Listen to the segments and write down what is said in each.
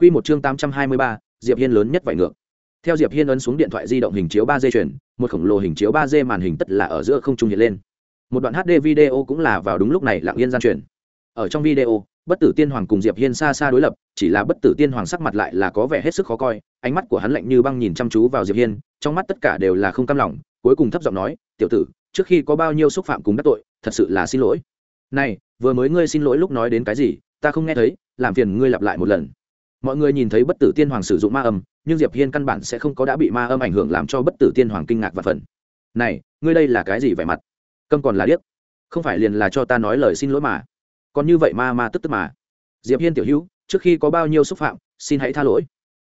Quy một chương tám trăm hai mươi ba, Diệp Hiên lớn nhất vậy ngược. Theo Diệp Hiên ấn xuống điện thoại di động hình chiếu ba d chuyển, một khổng lồ hình chiếu ba d màn hình tất là ở giữa không trung hiện lên. Một đoạn HD video cũng là vào đúng lúc này lặng yên gian chuyển. Ở trong video, Bất Tử Tiên Hoàng cùng Diệp Hiên xa xa đối lập, chỉ là Bất Tử Tiên Hoàng sắc mặt lại là có vẻ hết sức khó coi, ánh mắt của hắn lạnh như băng nhìn chăm chú vào Diệp Hiên, trong mắt tất cả đều là không cam lòng, cuối cùng thấp giọng nói, "Tiểu tử, trước khi có bao nhiêu xúc phạm cùng đắc tội, thật sự là xin lỗi." "Này, vừa mới ngươi xin lỗi lúc nói đến cái gì, ta không nghe thấy, làm phiền ngươi lặp lại một lần." Mọi người nhìn thấy bất tử tiên hoàng sử dụng ma âm, nhưng diệp hiên căn bản sẽ không có đã bị ma âm ảnh hưởng làm cho bất tử tiên hoàng kinh ngạc và phần này, ngươi đây là cái gì vẻ mặt? Câm còn là điếc. Không phải liền là cho ta nói lời xin lỗi mà. Còn như vậy ma ma tức tức mà. Diệp hiên tiểu hữu, trước khi có bao nhiêu xúc phạm, xin hãy tha lỗi.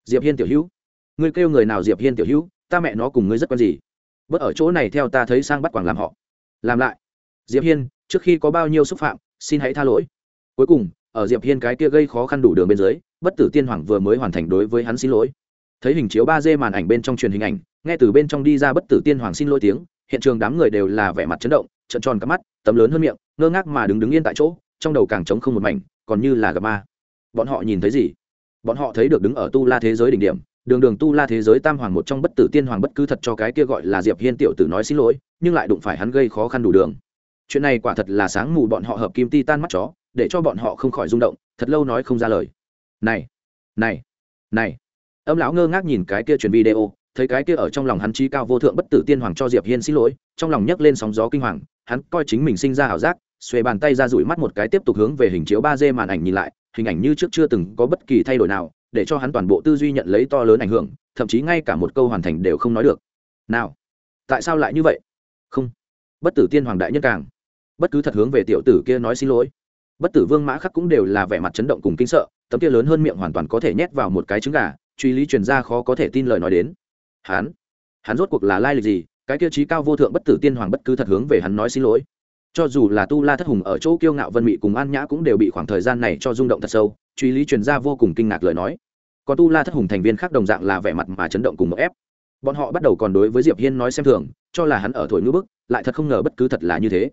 Diệp hiên tiểu hữu, ngươi kêu người nào diệp hiên tiểu hữu, ta mẹ nó cùng ngươi rất quen gì. Bớt ở chỗ này theo ta thấy sang bắt quảng làm họ. Làm lại. Diệp hiên, trước khi có bao nhiêu xúc phạm, xin hãy tha lỗi. Cuối cùng, ở diệp hiên cái kia gây khó khăn đủ đường bên dưới bất tử tiên hoàng vừa mới hoàn thành đối với hắn xin lỗi. Thấy hình chiếu ba d màn ảnh bên trong truyền hình ảnh, nghe từ bên trong đi ra bất tử tiên hoàng xin lỗi tiếng, hiện trường đám người đều là vẻ mặt chấn động trận tròn cắp mắt, tấm lớn hơn miệng, ngơ ngác mà đứng đứng yên tại chỗ, trong đầu càng trống không một mảnh, còn như là gặp ma. Bọn họ nhìn thấy gì? Bọn họ thấy được đứng ở tu la thế giới đỉnh điểm, đường đường tu la thế giới tam hoàng một trong bất tử tiên hoàng bất cứ thật cho cái kia gọi là diệp hiên tiểu tử nói xin lỗi, nhưng lại đụng phải hắn gây khó khăn đủ đường. Chuyện này quả thật là sáng mù bọn họ hợp kim ti tan mắt chó, để cho bọn họ không khỏi rung động, thật lâu nói không ra lời này này này. Âm lão ngơ ngác nhìn cái kia truyền video, thấy cái kia ở trong lòng hắn trí cao vô thượng bất tử tiên hoàng cho diệp hiên xin lỗi, trong lòng nhấc lên sóng gió kinh hoàng, hắn coi chính mình sinh ra ảo giác, xuề bàn tay ra rủi mắt một cái tiếp tục hướng về hình chiếu ba d màn ảnh nhìn lại, hình ảnh như trước chưa từng có bất kỳ thay đổi nào, để cho hắn toàn bộ tư duy nhận lấy to lớn ảnh hưởng, thậm chí ngay cả một câu hoàn thành đều không nói được. Nào, tại sao lại như vậy? Không. Bất tử tiên hoàng đại nhân càng. Bất cứ thật hướng về tiểu tử kia nói xin lỗi. Bất tử vương mã khắc cũng đều là vẻ mặt chấn động cùng kinh sợ tấm kia lớn hơn miệng hoàn toàn có thể nhét vào một cái trứng gà, truy lý truyền ra khó có thể tin lời nói đến. Hắn hắn rốt cuộc là lai lịch gì? Cái kia trí cao vô thượng bất tử tiên hoàng bất cứ thật hướng về hắn nói xin lỗi. Cho dù là tu la thất hùng ở chỗ kiêu ngạo vân mị cùng an nhã cũng đều bị khoảng thời gian này cho rung động thật sâu, truy lý truyền ra vô cùng kinh ngạc lời nói. Còn tu la thất hùng thành viên khác đồng dạng là vẻ mặt mà chấn động cùng một ép. Bọn họ bắt đầu còn đối với diệp hiên nói xem thường, cho là hắn ở thổi ngữ bức, lại thật không ngờ bất cứ thật là như thế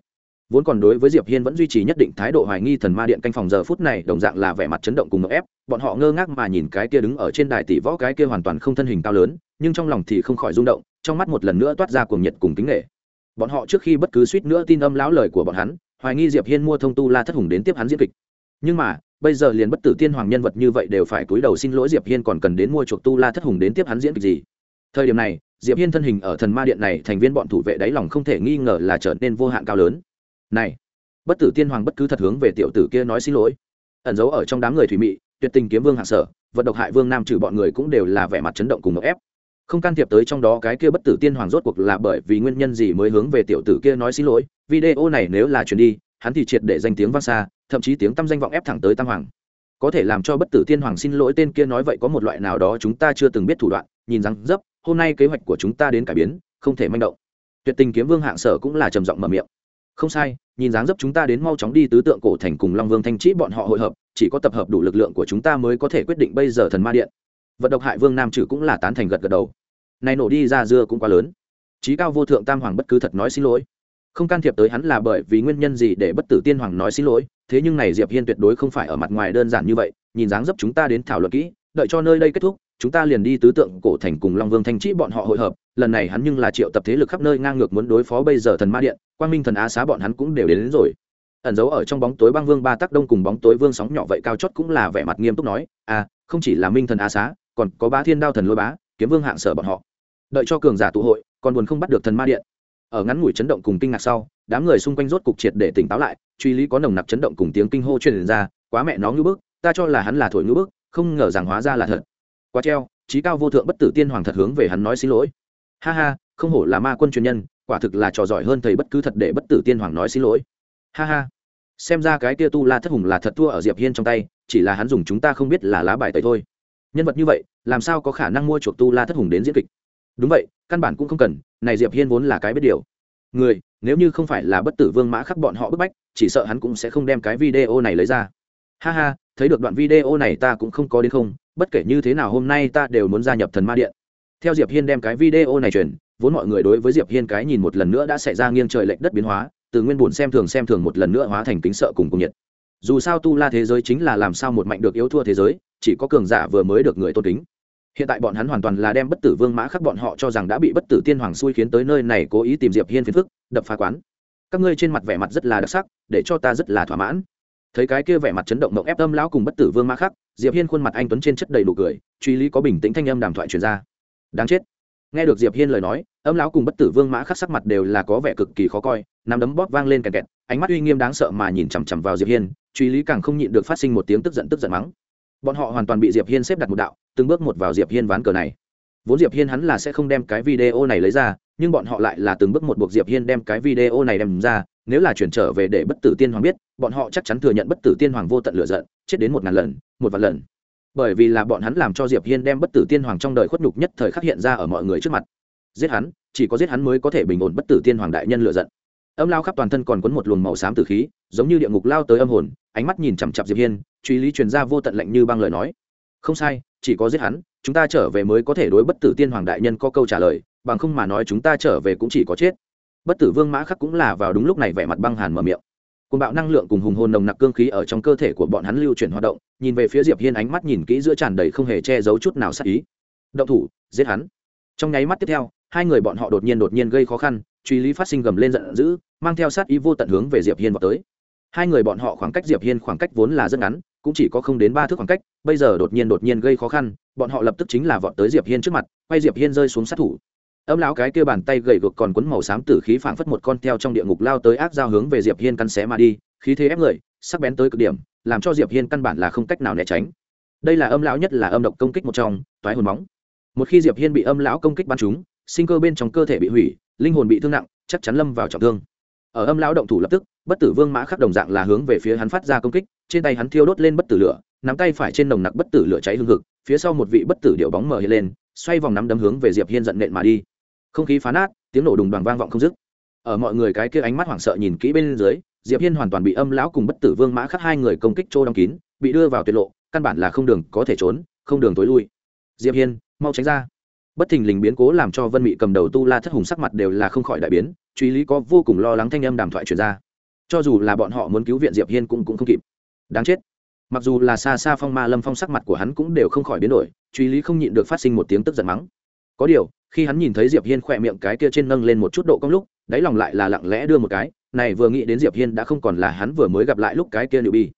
vốn còn đối với diệp hiên vẫn duy trì nhất định thái độ hoài nghi thần ma điện canh phòng giờ phút này, đồng dạng là vẻ mặt chấn động cùng ngợp ép, bọn họ ngơ ngác mà nhìn cái kia đứng ở trên đài tỷ võ cái kia hoàn toàn không thân hình cao lớn, nhưng trong lòng thì không khỏi rung động, trong mắt một lần nữa toát ra cuồng nhiệt cùng kính nghệ bọn họ trước khi bất cứ suýt nữa tin âm lão lời của bọn hắn, hoài nghi diệp hiên mua thông tu la thất hùng đến tiếp hắn diễn kịch. Nhưng mà, bây giờ liền bất tử tiên hoàng nhân vật như vậy đều phải cúi đầu xin lỗi diệp hiên còn cần đến mua chuộc tu la thất hùng đến tiếp hắn diễn kịch gì. Thời điểm này, diệp hiên thân hình ở thần ma điện này thành viên bọn thủ vệ đáy lòng không thể nghi ngờ là trở nên vô hạn cao lớn này, bất tử tiên hoàng bất cứ thật hướng về tiểu tử kia nói xin lỗi. Ẩn giấu ở trong đám người thủy mị, tuyệt tình kiếm vương hạ sở, vật độc hại vương nam trừ bọn người cũng đều là vẻ mặt chấn động cùng ngọc ép. Không can thiệp tới trong đó cái kia bất tử tiên hoàng rốt cuộc là bởi vì nguyên nhân gì mới hướng về tiểu tử kia nói xin lỗi. Video này nếu là chuyển đi, hắn thì triệt để danh tiếng vang xa, thậm chí tiếng tăm danh vọng ép thẳng tới tam hoàng. Có thể làm cho bất tử tiên hoàng xin lỗi tên kia nói vậy có một loại nào đó chúng ta chưa từng biết thủ đoạn, nhìn rằng, dấp, hôm nay kế hoạch của chúng ta đến cải biến, không thể manh động. Tuyệt tình kiếm vương hạng sở cũng là trầm giọng mở miệng. Không sai nhìn dáng dấp chúng ta đến mau chóng đi tứ tượng cổ thành cùng long vương thanh trí bọn họ hội hợp, chỉ có tập hợp đủ lực lượng của chúng ta mới có thể quyết định bây giờ thần ma điện. Vận độc hại vương nam trừ cũng là tán thành gật gật đầu. Này nổ đi ra dưa cũng quá lớn. Trí cao vô thượng tam hoàng bất cứ thật nói xin lỗi. Không can thiệp tới hắn là bởi vì nguyên nhân gì để bất tử tiên hoàng nói xin lỗi, thế nhưng này diệp hiên tuyệt đối không phải ở mặt ngoài đơn giản như vậy, nhìn dáng dấp chúng ta đến thảo luận kỹ, đợi cho nơi đây kết thúc, chúng ta liền đi tứ tượng cổ thành cùng long vương thanh trí bọn họ hội hợp, lần này hắn nhưng là triệu tập thế lực khắp nơi ngang ngược muốn đối phó bây giờ thần ma điện quang minh thần á xá bọn hắn cũng đều đến, đến rồi. Ẩn giấu ở trong bóng tối băng vương ba tắc đông cùng bóng tối vương sóng nhỏ vậy cao chót cũng là vẻ mặt nghiêm túc nói à không chỉ là minh thần á xá còn có bá thiên đao thần lôi bá kiếm vương hạng sở bọn họ. Đợi cho cường giả tụ hội còn buồn không bắt được thần ma điện. Ở ngắn ngủi chấn động cùng kinh ngạc sau đám người xung quanh rốt cục triệt để tỉnh táo lại truy lý có nồng nặc chấn động cùng tiếng kinh hô truyền ra quá mẹ nó ngữ bức ta cho là hắn là thổi ngữ bức không ngờ rằng hóa ra là thật. Quá treo trí cao vô thượng bất tử tiên hoàng thật hướng về hắn nói xin lỗi. Ha ha không hổ là ma quân truyền nhân quả thực là trò giỏi hơn thầy bất cứ thật để bất tử tiên hoàng nói xin lỗi. Ha ha. Xem ra cái tia tu la thất hùng là thật thua ở diệp hiên trong tay, chỉ là hắn dùng chúng ta không biết là lá bài tẩy thôi. Nhân vật như vậy, làm sao có khả năng mua chuộc tu la thất hùng đến diễn kịch? Đúng vậy, căn bản cũng không cần, này diệp hiên vốn là cái biết điều. Người, nếu như không phải là bất tử vương mã khắc bọn họ bức bách, chỉ sợ hắn cũng sẽ không đem cái video này lấy ra. Ha ha, thấy được đoạn video này ta cũng không có đến không, bất kể như thế nào hôm nay ta đều muốn gia nhập thần ma điện. Theo diệp hiên đem cái video này truyền vốn mọi người đối với diệp hiên cái nhìn một lần nữa đã xảy ra nghiêng trời lệch đất biến hóa, từ nguyên buồn xem thường xem thường một lần nữa hóa thành kính sợ cùng cùng nhiệt. Dù sao tu la thế giới chính là làm sao một mạnh được yếu thua thế giới, chỉ có cường giả vừa mới được người tôn kính. Hiện tại bọn hắn hoàn toàn là đem bất tử vương mã khắc bọn họ cho rằng đã bị bất tử tiên hoàng xui khiến tới nơi này cố ý tìm diệp hiên phiền phức, đập phá quán. Các ngươi trên mặt vẻ mặt rất là đặc sắc, để cho ta rất là thỏa mãn. Thấy cái kia vẻ mặt chấn động mộng ép âm lão cùng bất tử vương mã khắc, diệp hiên khuôn mặt anh tuấn trên chất đầy đủ cười, truy lý có bình tĩnh thanh âm đàm thoại truyền ra. Đáng chết nghe được diệp hiên lời nói, âm lão cùng bất tử vương mã khắc sắc mặt đều là có vẻ cực kỳ khó coi, nắm đấm bóp vang lên kẹt kẹt, ánh mắt uy nghiêm đáng sợ mà nhìn chằm chằm vào diệp hiên, truy lý càng không nhịn được phát sinh một tiếng tức giận tức giận mắng. Bọn họ hoàn toàn bị diệp hiên xếp đặt một đạo, từng bước một vào diệp hiên ván cờ này. Vốn diệp hiên hắn là sẽ không đem cái video này lấy ra, nhưng bọn họ lại là từng bước một buộc diệp hiên đem cái video này đem ra, nếu là chuyển trở về để bất tử tiên hoàng biết, bọn họ chắc chắn thừa nhận bất tử tiên hoàng vô tận lựa giận, chết đến một ngàn lần, một vạn lần bởi vì là bọn hắn làm cho diệp hiên đem bất tử tiên hoàng trong đời khuất nhục nhất thời khắc hiện ra ở mọi người trước mặt. Giết hắn, chỉ có giết hắn mới có thể bình ổn bất tử tiên hoàng đại nhân lựa giận. Âm lao khắp toàn thân còn quấn một luồng màu xám tử khí, giống như địa ngục lao tới âm hồn, ánh mắt nhìn chằm chặp diệp hiên, truy lý truyền ra vô tận lạnh như băng lời nói. Không sai, chỉ có giết hắn, chúng ta trở về mới có thể đối bất tử tiên hoàng đại nhân có câu trả lời, bằng không mà nói chúng ta trở về cũng chỉ có chết. Bất tử vương mã khắc cũng là vào đúng lúc này vẻ mặt băng hàn mở miệng cùng bạo năng lượng cùng hùng hồn nồng nặc cương khí ở trong cơ thể của bọn hắn lưu chuyển hoạt động, nhìn về phía diệp hiên ánh mắt nhìn kỹ giữa tràn đầy không hề che giấu chút nào sát ý. Động thủ, giết hắn. Trong nháy mắt tiếp theo, hai người bọn họ đột nhiên đột nhiên gây khó khăn, truy lý phát sinh gầm lên giận dữ, mang theo sát ý vô tận hướng về diệp hiên vào tới. Hai người bọn họ khoảng cách diệp hiên khoảng cách vốn là rất ngắn, cũng chỉ có không đến ba thước khoảng cách, bây giờ đột nhiên đột nhiên gây khó khăn, bọn họ lập tức chính là vọt tới diệp hiên trước mặt, quay diệp hiên rơi xuống sát thủ âm lão cái kia bàn tay gầy gộc còn cuốn màu xám tử khí phảng phất một con theo trong địa ngục lao tới ác giao hướng về diệp hiên căn xé mà đi, khí thế ép người, sắc bén tới cực điểm, làm cho diệp hiên căn bản là không cách nào né tránh. Đây là âm lão nhất là âm độc công kích một trong, toái hồn móng. Một khi diệp hiên bị âm lão công kích bắn trúng, sinh cơ bên trong cơ thể bị hủy, linh hồn bị thương nặng, chắc chắn lâm vào trọng thương. Ở âm lão động thủ lập tức, bất tử vương mã khắc đồng dạng là hướng về phía hắn phát ra công kích, trên tay hắn thiêu đốt lên bất tử lửa, nắm tay phải trên nồng nặc bất tử lửa cháy hương hực, phía sau một vị bất tử điệu bóng mở hiện lên, xoay vòng nắm đấm hướng về diệp hiên giận nện mà đi không khí phá nát, tiếng nổ đùng đoàn vang vọng không dứt. Ở mọi người cái kia ánh mắt hoảng sợ nhìn kỹ bên dưới, diệp hiên hoàn toàn bị âm lão cùng bất tử vương mã khắc hai người công kích trô đóng kín, bị đưa vào tuyệt lộ, căn bản là không đường có thể trốn, không đường tối lui. Diệp hiên, mau tránh ra. Bất thình lình biến cố làm cho vân mị cầm đầu tu la thất hùng sắc mặt đều là không khỏi đại biến, truy lý có vô cùng lo lắng thanh âm đàm thoại truyền ra. Cho dù là bọn họ muốn cứu viện diệp hiên cũng cũng không kịp. Đáng chết. Mặc dù là xa xa phong ma lâm phong sắc mặt của hắn cũng đều không khỏi biến đổi, truy lý không nhịn được phát sinh một tiếng tức giận mắng. Có điều khi hắn nhìn thấy diệp hiên khỏe miệng cái kia trên nâng lên một chút độ cong lúc, đáy lòng lại là lặng lẽ đưa một cái, này vừa nghĩ đến diệp hiên đã không còn là hắn vừa mới gặp lại lúc cái kia nữ bi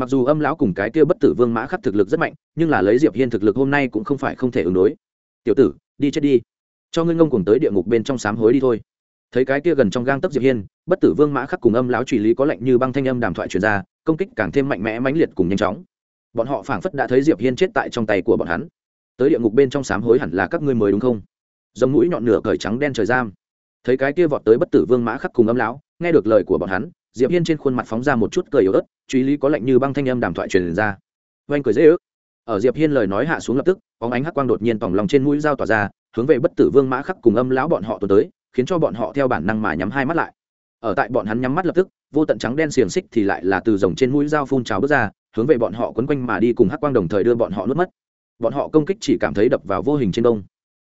mặc dù âm lão cùng cái kia bất tử vương mã khắc thực lực rất mạnh, nhưng là lấy diệp hiên thực lực hôm nay cũng không phải không thể ứng đối. Tiểu tử, đi chết đi. Cho ngươi ngông cùng tới địa ngục bên trong sám hối đi thôi. Thấy cái kia gần trong gang tấc diệp hiên, bất tử vương mã khắc cùng âm lão truy lý có lệnh như băng thanh âm đàm thoại truyền ra, công kích càng thêm mạnh mẽ mãnh liệt cùng nhanh chóng. Bọn họ phảng phất đã thấy diệp hiên chết tại trong tay của bọn hắn. Tới địa ngục bên trong sám hối hẳn là các ngươi mới đúng không? Dòng mũi nhọn nửa cởi trắng đen trời giam. Thấy cái kia vọt tới bất tử vương mã khắc cùng âm lão, nghe được lời của bọn hắn, diệp hiên trên khuôn mặt phóng ra một chút cười yếu ớt, truy lý có lệnh như băng thanh âm đàm thoại truyền ra. Oanh cười dễ ước. Ở diệp hiên lời nói hạ xuống lập tức, bóng ánh hắc quang đột nhiên tòng lòng trên mũi dao tỏa ra, hướng về bất tử vương mã khắc cùng âm lão bọn họ tuần tới, khiến cho bọn họ theo bản năng mà nhắm hai mắt lại. Ở tại bọn hắn nhắm mắt lập tức, vô tận trắng đen xiềng xích thì lại là từ rồng trên mũi dao phun trào bước ra, hướng về bọn họ quấn quanh mà đi cùng hắc quang đồng thời đưa bọn họ nuốt mất. Bọn họ công kích chỉ cảm thấy đập vào vô hình trên đông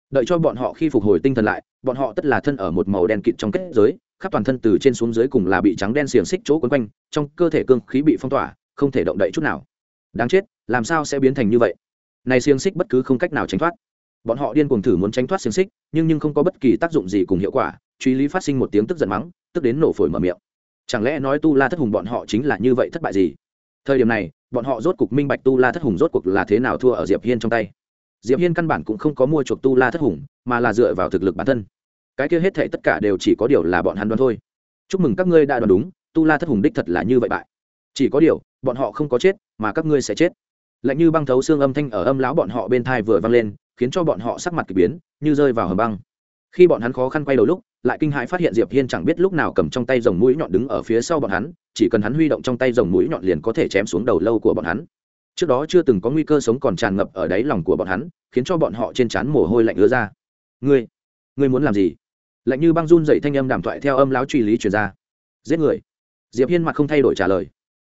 đợi cho bọn họ khi phục hồi tinh thần lại, bọn họ tất là thân ở một màu đen kịt trong kết giới, khắp toàn thân từ trên xuống dưới cùng là bị trắng đen xiềng xích chỗ quấn quanh, trong cơ thể cương khí bị phong tỏa, không thể động đậy chút nào. Đáng chết, làm sao sẽ biến thành như vậy? Này xiềng xích bất cứ không cách nào tránh thoát. Bọn họ điên cuồng thử muốn tránh thoát xiềng xích, nhưng nhưng không có bất kỳ tác dụng gì cùng hiệu quả, truy lý phát sinh một tiếng tức giận mắng, tức đến nổ phổi mở miệng. Chẳng lẽ nói tu la thất hùng bọn họ chính là như vậy thất bại gì? Thời điểm này, bọn họ rốt cuộc minh bạch tu la thất hùng rốt cuộc là thế nào thua ở diệp hiên trong tay diệp hiên căn bản cũng không có mua chuộc tu la thất hùng, mà là dựa vào thực lực bản thân. Cái kia hết thệ tất cả đều chỉ có điều là bọn hắn đoán thôi. Chúc mừng các ngươi đã đoán đúng, tu la thất hùng đích thật là như vậy bại. Chỉ có điều, bọn họ không có chết, mà các ngươi sẽ chết. Lạnh như băng thấu xương âm thanh ở âm lão bọn họ bên thai vừa vang lên, khiến cho bọn họ sắc mặt kỳ biến, như rơi vào hầm băng. Khi bọn hắn khó khăn quay đầu lúc, lại kinh hãi phát hiện diệp hiên chẳng biết lúc nào cầm trong tay dòng mũi nhọn đứng ở phía sau bọn hắn, chỉ cần hắn huy động trong tay dòng mũi nhọn liền có thể chém xuống đầu lâu của bọn hắn trước đó chưa từng có nguy cơ sống còn tràn ngập ở đáy lòng của bọn hắn, khiến cho bọn họ trên trán mồ hôi lạnh ứa ra. Ngươi ngươi muốn làm gì? Lạnh như băng run dậy thanh âm đàm thoại theo âm láo truy lý truyền ra. Giết người. Diệp hiên mặt không thay đổi trả lời.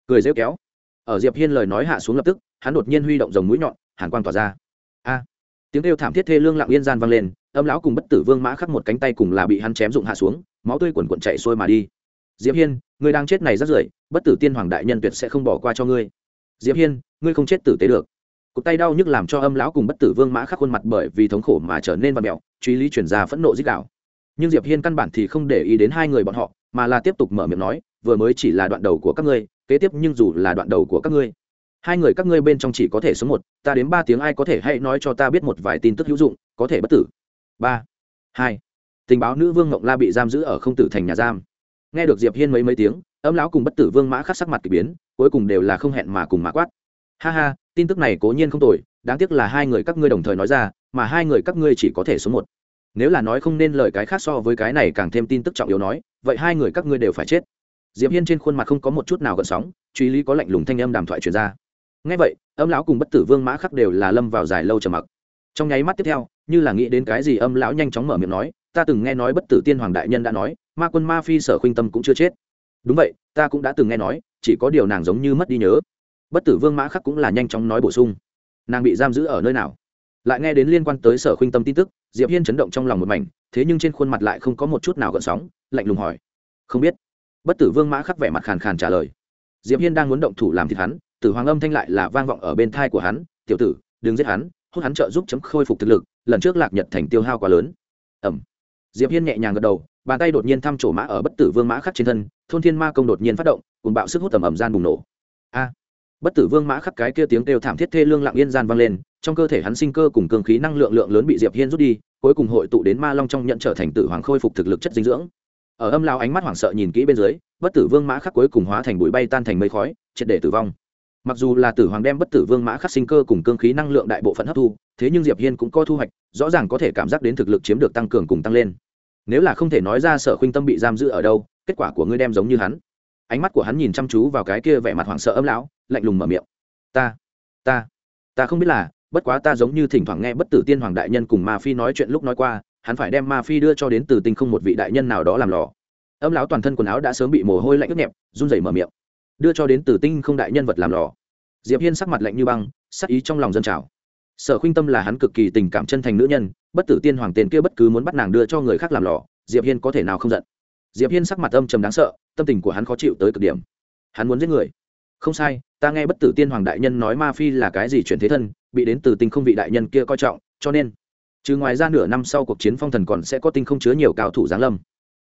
Cười rêu kéo. Ở diệp hiên lời nói hạ xuống lập tức, hắn đột nhiên huy động dòng mũi nhọn, hàn quang tỏa ra. A! Tiếng kêu thảm thiết thê lương lặng yên gian vang lên, âm lão cùng bất tử vương mã khắc một cánh tay cùng là bị hắn chém dụng hạ xuống, máu tươi quần quần chạy xuôi mà đi. Diệp hiên người đang chết này rất rưởi, bất tử tiên hoàng đại nhân tuyệt sẽ không bỏ qua cho ngươi diệp hiên, ngươi không chết tử tế được. Cụt tay đau nhức làm cho âm lão cùng bất tử vương mã khắc khuôn mặt bởi vì thống khổ mà trở nên vằn mẹo truy lý chuyển ra phẫn nộ dích đạo. Nhưng diệp hiên căn bản thì không để ý đến hai người bọn họ, mà là tiếp tục mở miệng nói, vừa mới chỉ là đoạn đầu của các ngươi, kế tiếp nhưng dù là đoạn đầu của các ngươi, hai người các ngươi bên trong chỉ có thể số một, ta đến ba tiếng ai có thể hãy nói cho ta biết một vài tin tức hữu dụng, có thể bất tử. Ba, hai, tình báo nữ vương ngộng la bị giam giữ ở không tử thành nhà giam nghe được diệp hiên mấy mấy tiếng, âm lão cùng bất tử vương mã khắc sắc mặt k ỳ biến, cuối cùng đều là không hẹn mà cùng mã quát. Ha ha, tin tức này cố nhiên không tồi, đáng tiếc là hai người các ngươi đồng thời nói ra, mà hai người các ngươi chỉ có thể số một. Nếu là nói không nên lời cái khác so với cái này càng thêm tin tức trọng yếu nói, vậy hai người các ngươi đều phải chết. Diệp hiên trên khuôn mặt không có một chút nào gợn sóng, truy lý có lạnh lùng thanh âm đàm thoại truyền ra. Ngay vậy, âm lão cùng bất tử vương mã khắc đều là lâm vào dài lâu trầm mặc. Trong nháy mắt tiếp theo, như là nghĩ đến cái gì, âm lão nhanh chóng mở miệng nói, ta từng nghe nói bất tử tiên hoàng đại nhân đã nói ma quân ma phi sở khuynh tâm cũng chưa chết. Đúng vậy, ta cũng đã từng nghe nói, chỉ có điều nàng giống như mất đi nhớ. Bất tử vương mã khắc cũng là nhanh chóng nói bổ sung. Nàng bị giam giữ ở nơi nào? Lại nghe đến liên quan tới sở khuynh tâm tin tức, diệp hiên chấn động trong lòng một mảnh, thế nhưng trên khuôn mặt lại không có một chút nào gợn sóng, lạnh lùng hỏi. Không biết. Bất tử vương mã khắc vẻ mặt khàn khàn trả lời. Diệp hiên đang muốn động thủ làm thịt hắn, tử hoàng âm thanh lại là vang vọng ở bên thai của hắn, tiểu tử, đừng giết hắn, hút hắn trợ giúp chấm khôi phục thực lực, lần trước lạc nhật thành tiêu hao quá lớn. Ẩm diệp hiên nhẹ nhàng gật đầu bàn tay đột nhiên thăm trổ mã ở bất tử vương mã khắc trên thân, thôn thiên ma công đột nhiên phát động, cùng bạo sức hút tầm ẩm gian bùng nổ. A! Bất tử vương mã khắc cái kia tiếng kêu thảm thiết thê lương lặng yên gian vang lên, trong cơ thể hắn sinh cơ cùng cường khí năng lượng lượng lớn bị diệp hiên rút đi, cuối cùng hội tụ đến ma long trong nhận trở thành tử hoàng khôi phục thực lực chất dinh dưỡng. Ở âm lao ánh mắt hoảng sợ nhìn kỹ bên dưới, bất tử vương mã khắc cuối cùng hóa thành bụi bay tan thành mây khói, triệt để tử vong. Mặc dù là tử hoàng đem bất tử vương mã khắc sinh cơ cùng cương khí năng lượng đại bộ phận hấp thu, thế nhưng diệp hiên cũng có thu hoạch, rõ ràng có thể cảm giác đến thực lực chiếm được tăng cường cùng tăng lên nếu là không thể nói ra sở khuynh tâm bị giam giữ ở đâu, kết quả của ngươi đem giống như hắn. Ánh mắt của hắn nhìn chăm chú vào cái kia vẻ mặt hoảng sợ âm lão, lạnh lùng mở miệng. Ta ta ta không biết là, bất quá ta giống như thỉnh thoảng nghe bất tử tiên hoàng đại nhân cùng ma phi nói chuyện lúc nói qua, hắn phải đem ma phi đưa cho đến từ tinh không một vị đại nhân nào đó làm lò. Âm lão toàn thân quần áo đã sớm bị mồ hôi lạnh ướt nhẹp, run rẩy mở miệng. Đưa cho đến từ tinh không đại nhân vật làm lò. Diệp hiên sắc mặt lạnh như băng, sắc ý trong lòng dân trào sở khuynh tâm là hắn cực kỳ tình cảm chân thành nữ nhân, bất tử tiên hoàng tiền kia bất cứ muốn bắt nàng đưa cho người khác làm lò, diệp hiên có thể nào không giận? Diệp hiên sắc mặt âm trầm đáng sợ, tâm tình của hắn khó chịu tới cực điểm. Hắn muốn giết người. Không sai, ta nghe bất tử tiên hoàng đại nhân nói ma phi là cái gì chuyển thế thân, bị đến từ tinh không vị đại nhân kia coi trọng, cho nên, chứ ngoài ra nửa năm sau cuộc chiến phong thần còn sẽ có tinh không chứa nhiều cao thủ giáng lâm.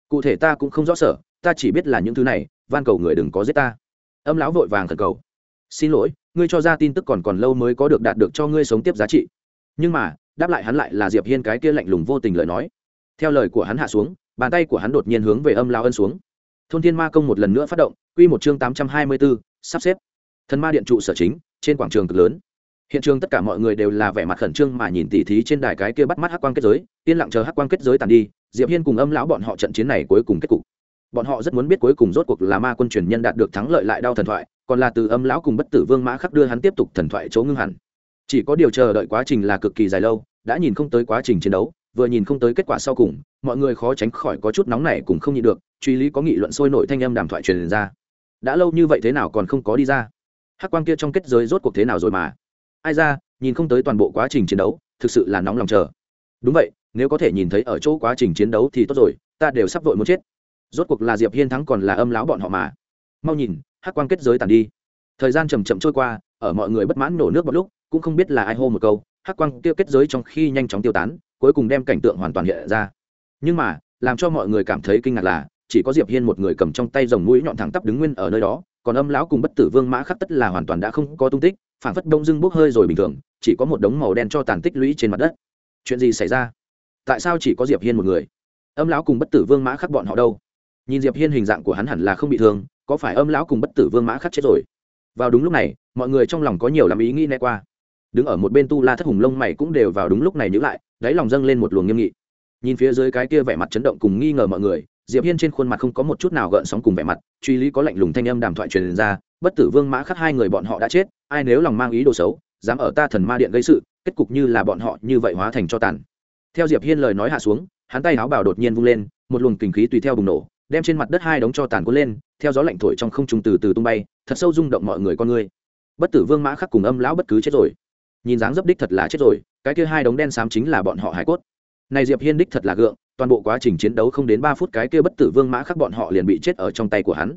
Cụ thể ta cũng không rõ sở, ta chỉ biết là những thứ này, van cầu người đừng có giết ta. Âm lão vội vàng thần cầu xin lỗi ngươi cho ra tin tức còn còn lâu mới có được đạt được cho ngươi sống tiếp giá trị. Nhưng mà đáp lại hắn lại là diệp hiên cái kia lạnh lùng vô tình lời nói. Theo lời của hắn hạ xuống bàn tay của hắn đột nhiên hướng về âm lao ân xuống. Thôn thiên ma công một lần nữa phát động quy một chương tám trăm hai mươi 824, sắp xếp. Thần ma điện trụ sở chính trên quảng trường cực lớn. Hiện trường tất cả mọi người đều là vẻ mặt khẩn trương mà nhìn tỉ thí trên đài cái kia bắt mắt hắc quang kết giới yên lặng chờ hắc quang kết giới tàn đi diệp hiên cùng âm lão bọn họ trận chiến này cuối cùng kết cục. Bọn họ rất muốn biết cuối cùng rốt cuộc là ma quân truyền nhân đạt được thắng lợi lại đau thần thoại còn là từ âm lão cùng bất tử vương mã khắc đưa hắn tiếp tục thần thoại chỗ ngưng hẳn. Chỉ có điều chờ đợi quá trình là cực kỳ dài lâu, đã nhìn không tới quá trình chiến đấu, vừa nhìn không tới kết quả sau cùng, mọi người khó tránh khỏi có chút nóng này cũng không nhịn được, truy lý có nghị luận sôi nổi thanh âm đàm thoại truyền ra. Đã lâu như vậy thế nào còn không có đi ra. Hắc quang kia trong kết giới rốt cuộc thế nào rồi mà? Ai ra, nhìn không tới toàn bộ quá trình chiến đấu, thực sự là nóng lòng chờ. Đúng vậy, nếu có thể nhìn thấy ở chỗ quá trình chiến đấu thì tốt rồi, ta đều sắp vội muốn chết. Rốt cuộc là diệp hiên thắng còn là âm lão bọn họ mà? Mau nhìn hắc quang kết giới tàn đi. Thời gian chầm chậm trôi qua, ở mọi người bất mãn nổ nước một lúc, cũng không biết là ai hô một câu, hắc quang kia kết giới trong khi nhanh chóng tiêu tán, cuối cùng đem cảnh tượng hoàn toàn hiện ra. Nhưng mà, làm cho mọi người cảm thấy kinh ngạc là, chỉ có diệp hiên một người cầm trong tay dòng mũi nhọn thẳng tắp đứng nguyên ở nơi đó, còn âm lão cùng bất tử vương mã khắc tất là hoàn toàn đã không có tung tích phản phất đông dưng bốc hơi rồi bình thường, chỉ có một đống màu đen cho tàn tích lũy trên mặt đất. Chuyện gì xảy ra? Tại sao chỉ có diệp hiên một người? Âm lão cùng bất tử vương mã khắc bọn họ đâu? Nhìn diệp hiên hình dạng của hắn hẳn là không bị thương, có phải âm lão cùng bất tử vương mã khắc chết rồi? Vào đúng lúc này, mọi người trong lòng có nhiều làm ý nghĩ né qua. Đứng ở một bên tu la thất hùng lông mày cũng đều vào đúng lúc này nhữ lại, đáy lòng dâng lên một luồng nghiêm nghị. Nhìn phía dưới cái kia vẻ mặt chấn động cùng nghi ngờ mọi người, diệp hiên trên khuôn mặt không có một chút nào gợn sóng cùng vẻ mặt, truy lý có lạnh lùng thanh âm đàm thoại truyền ra, bất tử vương mã khắc hai người bọn họ đã chết, ai nếu lòng mang ý đồ xấu, dám ở ta thần ma điện gây sự, kết cục như là bọn họ như vậy hóa thành cho tàn. Theo diệp hiên lời nói hạ xuống, hắn tay áo bào đột nhiên vung lên, một luồng kinh khí tùy theo bùng nổ đem trên mặt đất hai đống cho tàn cuốn lên, theo gió lạnh thổi trong không trung từ từ tung bay, thật sâu rung động mọi người con người. Bất tử vương mã khắc cùng âm lão bất cứ chết rồi. Nhìn dáng dấp đích thật là chết rồi, cái kia hai đống đen xám chính là bọn họ hải cốt. Này diệp hiên đích thật là gượng, toàn bộ quá trình chiến đấu không đến ba phút cái kia bất tử vương mã khắc bọn họ liền bị chết ở trong tay của hắn.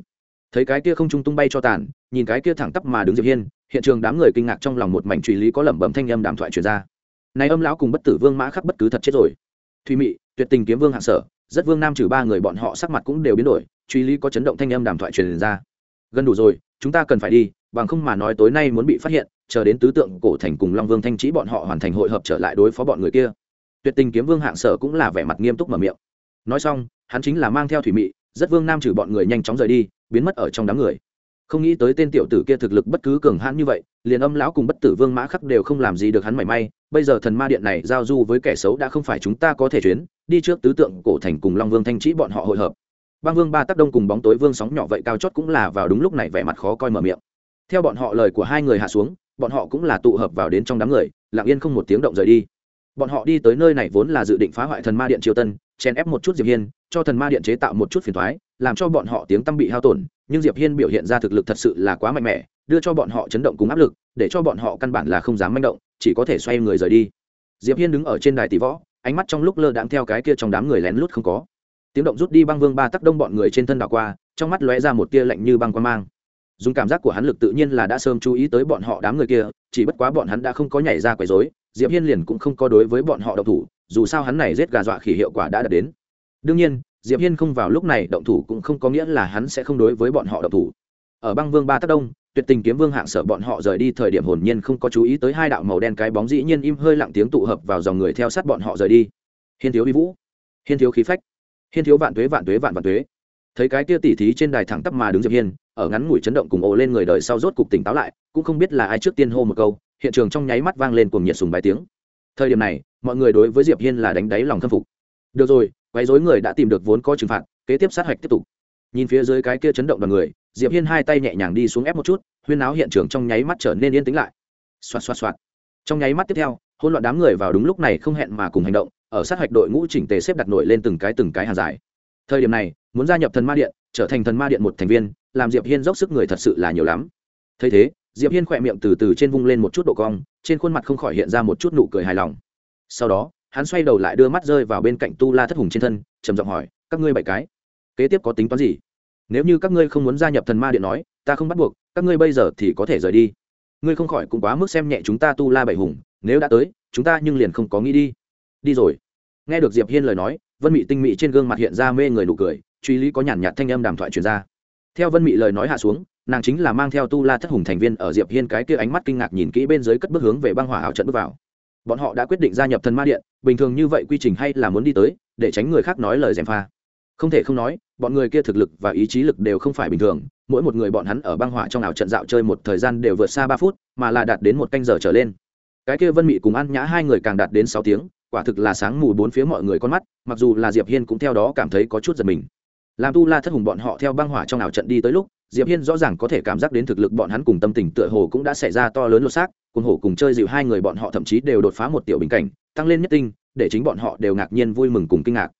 Thấy cái kia không trung tung bay cho tàn, nhìn cái kia thẳng tắp mà đứng diệp hiên, hiện trường đám người kinh ngạc trong lòng một mảnh truy lý có lẩm bẩm thanh âm đàm thoại truyền ra. Này âm lão cùng bất tử vương mã khắc bất cứ thật chết rồi. Thùy mị, tuyệt tình kiếm vương hạ sở rất vương nam trừ ba người bọn họ sắc mặt cũng đều biến đổi, truy lý có chấn động thanh âm đàm thoại truyền ra. Gần đủ rồi, chúng ta cần phải đi, bằng không mà nói tối nay muốn bị phát hiện, chờ đến tứ tượng cổ thành cùng long vương thanh trí bọn họ hoàn thành hội hợp trở lại đối phó bọn người kia. Tuyệt tình kiếm vương hạng sở cũng là vẻ mặt nghiêm túc mở miệng. Nói xong, hắn chính là mang theo thủy mị, rất vương nam trừ bọn người nhanh chóng rời đi, biến mất ở trong đám người. Không nghĩ tới tên tiểu tử kia thực lực bất cứ cường hãn như vậy, liền âm lão cùng bất tử vương mã khắc đều không làm gì được hắn mảy may bây giờ thần ma điện này giao du với kẻ xấu đã không phải chúng ta có thể chuyến, đi trước tứ tượng cổ thành cùng long vương thanh trí bọn họ hội hợp. Băng vương ba tác đông cùng bóng tối vương sóng nhỏ vậy cao chót cũng là vào đúng lúc này vẻ mặt khó coi mở miệng. Theo bọn họ lời của hai người hạ xuống, bọn họ cũng là tụ hợp vào đến trong đám người, lặng yên không một tiếng động rời đi. Bọn họ đi tới nơi này vốn là dự định phá hoại thần ma điện triều tân, chèn ép một chút diệp hiên, cho thần ma điện chế tạo một chút phiền thoái làm cho bọn họ tiếng tâm bị hao tổn, nhưng diệp hiên biểu hiện ra thực lực thật sự là quá mạnh mẽ, đưa cho bọn họ chấn động cùng áp lực, để cho bọn họ căn bản là không dám manh động chỉ có thể xoay người rời đi. Diệp hiên đứng ở trên đài tỷ võ, ánh mắt trong lúc lơ đãng theo cái kia trong đám người lén lút không có. Tiếng động rút đi băng vương ba tắc đông bọn người trên thân đảo qua, trong mắt lóe ra một tia lạnh như băng quan mang. Dùng cảm giác của hắn lực tự nhiên là đã sớm chú ý tới bọn họ đám người kia, chỉ bất quá bọn hắn đã không có nhảy ra quấy rối, diệp hiên liền cũng không có đối với bọn họ động thủ, dù sao hắn này giết gà dọa khỉ hiệu quả đã đạt đến. Đương nhiên, diệp hiên không vào lúc này động thủ cũng không có nghĩa là hắn sẽ không đối với bọn họ động thủ. Ở băng vương ba tắc đông tuyệt tình kiếm vương hạng sở bọn họ rời đi thời điểm hồn nhiên không có chú ý tới hai đạo màu đen cái bóng dĩ nhiên im hơi lặng tiếng tụ hợp vào dòng người theo sát bọn họ rời đi. Hiên thiếu vi vũ, hiên thiếu khí phách, hiên thiếu vạn tuế vạn tuế, vạn vạn tuế. Thấy cái kia tỉ thí trên đài thẳng tắp mà đứng diệp hiên, ở ngắn ngủi chấn động cùng ồ lên người đời sau rốt cục tỉnh táo lại, cũng không biết là ai trước tiên hô một câu, hiện trường trong nháy mắt vang lên cuồng nhiệt sùng bài tiếng. Thời điểm này, mọi người đối với diệp hiên là đánh đáy lòng khâm phục. Được rồi, quấy rối người đã tìm được vốn có trừng phạt, kế tiếp sát hạch tiếp tục nhìn phía dưới cái kia chấn động đoàn người, diệp hiên hai tay nhẹ nhàng đi xuống ép một chút, huyên áo hiện trường trong nháy mắt trở nên yên tĩnh lại. Xoạt xoạt xoạt. Trong nháy mắt tiếp theo, hỗn loạn đám người vào đúng lúc này không hẹn mà cùng hành động, ở sát hạch đội ngũ chỉnh tề xếp đặt nổi lên từng cái từng cái hàng dài. Thời điểm này, muốn gia nhập thần ma điện, trở thành thần ma điện một thành viên, làm diệp hiên dốc sức người thật sự là nhiều lắm. Thấy thế, diệp hiên khỏe miệng từ từ trên vung lên một chút độ cong, trên khuôn mặt không khỏi hiện ra một chút nụ cười hài lòng. Sau đó, hắn xoay đầu lại đưa mắt rơi vào bên cạnh tu la thất hùng trên thân, trầm giọng hỏi, các ngươi bảy cái kế tiếp có tính toán gì? Nếu như các ngươi không muốn gia nhập thần ma điện nói, ta không bắt buộc, các ngươi bây giờ thì có thể rời đi. Ngươi không khỏi cũng quá mức xem nhẹ chúng ta tu la bảy hùng, nếu đã tới, chúng ta nhưng liền không có nghĩ đi. Đi rồi. Nghe được diệp hiên lời nói, vân mị tinh mị trên gương mặt hiện ra mê người nụ cười, truy lý có nhàn nhạt thanh âm đàm thoại truyền ra. Theo vân mị lời nói hạ xuống, nàng chính là mang theo tu la thất hùng thành viên ở diệp hiên cái kia ánh mắt kinh ngạc nhìn kỹ bên dưới cất bước hướng về băng hỏa ảo trận bước vào. Bọn họ đã quyết định gia nhập thần ma điện, bình thường như vậy quy trình hay là muốn đi tới, để tránh người khác nói lời gièm pha không thể không nói, bọn người kia thực lực và ý chí lực đều không phải bình thường. Mỗi một người bọn hắn ở băng hỏa trong ảo trận dạo chơi một thời gian đều vượt xa ba phút, mà là đạt đến một canh giờ trở lên. Cái kia vân mị cùng ăn nhã hai người càng đạt đến sáu tiếng, quả thực là sáng mù bốn phía mọi người con mắt, mặc dù là diệp hiên cũng theo đó cảm thấy có chút giật mình. Làm tu la thất hùng bọn họ theo băng hỏa trong ảo trận đi tới lúc, diệp hiên rõ ràng có thể cảm giác đến thực lực bọn hắn cùng tâm tình tựa hồ cũng đã xảy ra to lớn lột xác, cùng hổ cùng chơi dịu hai người bọn họ thậm chí đều đột phá một tiểu bình cảnh, tăng lên nhất tinh, để chính bọn họ đều ngạc nhiên vui mừng cùng kinh ngạc.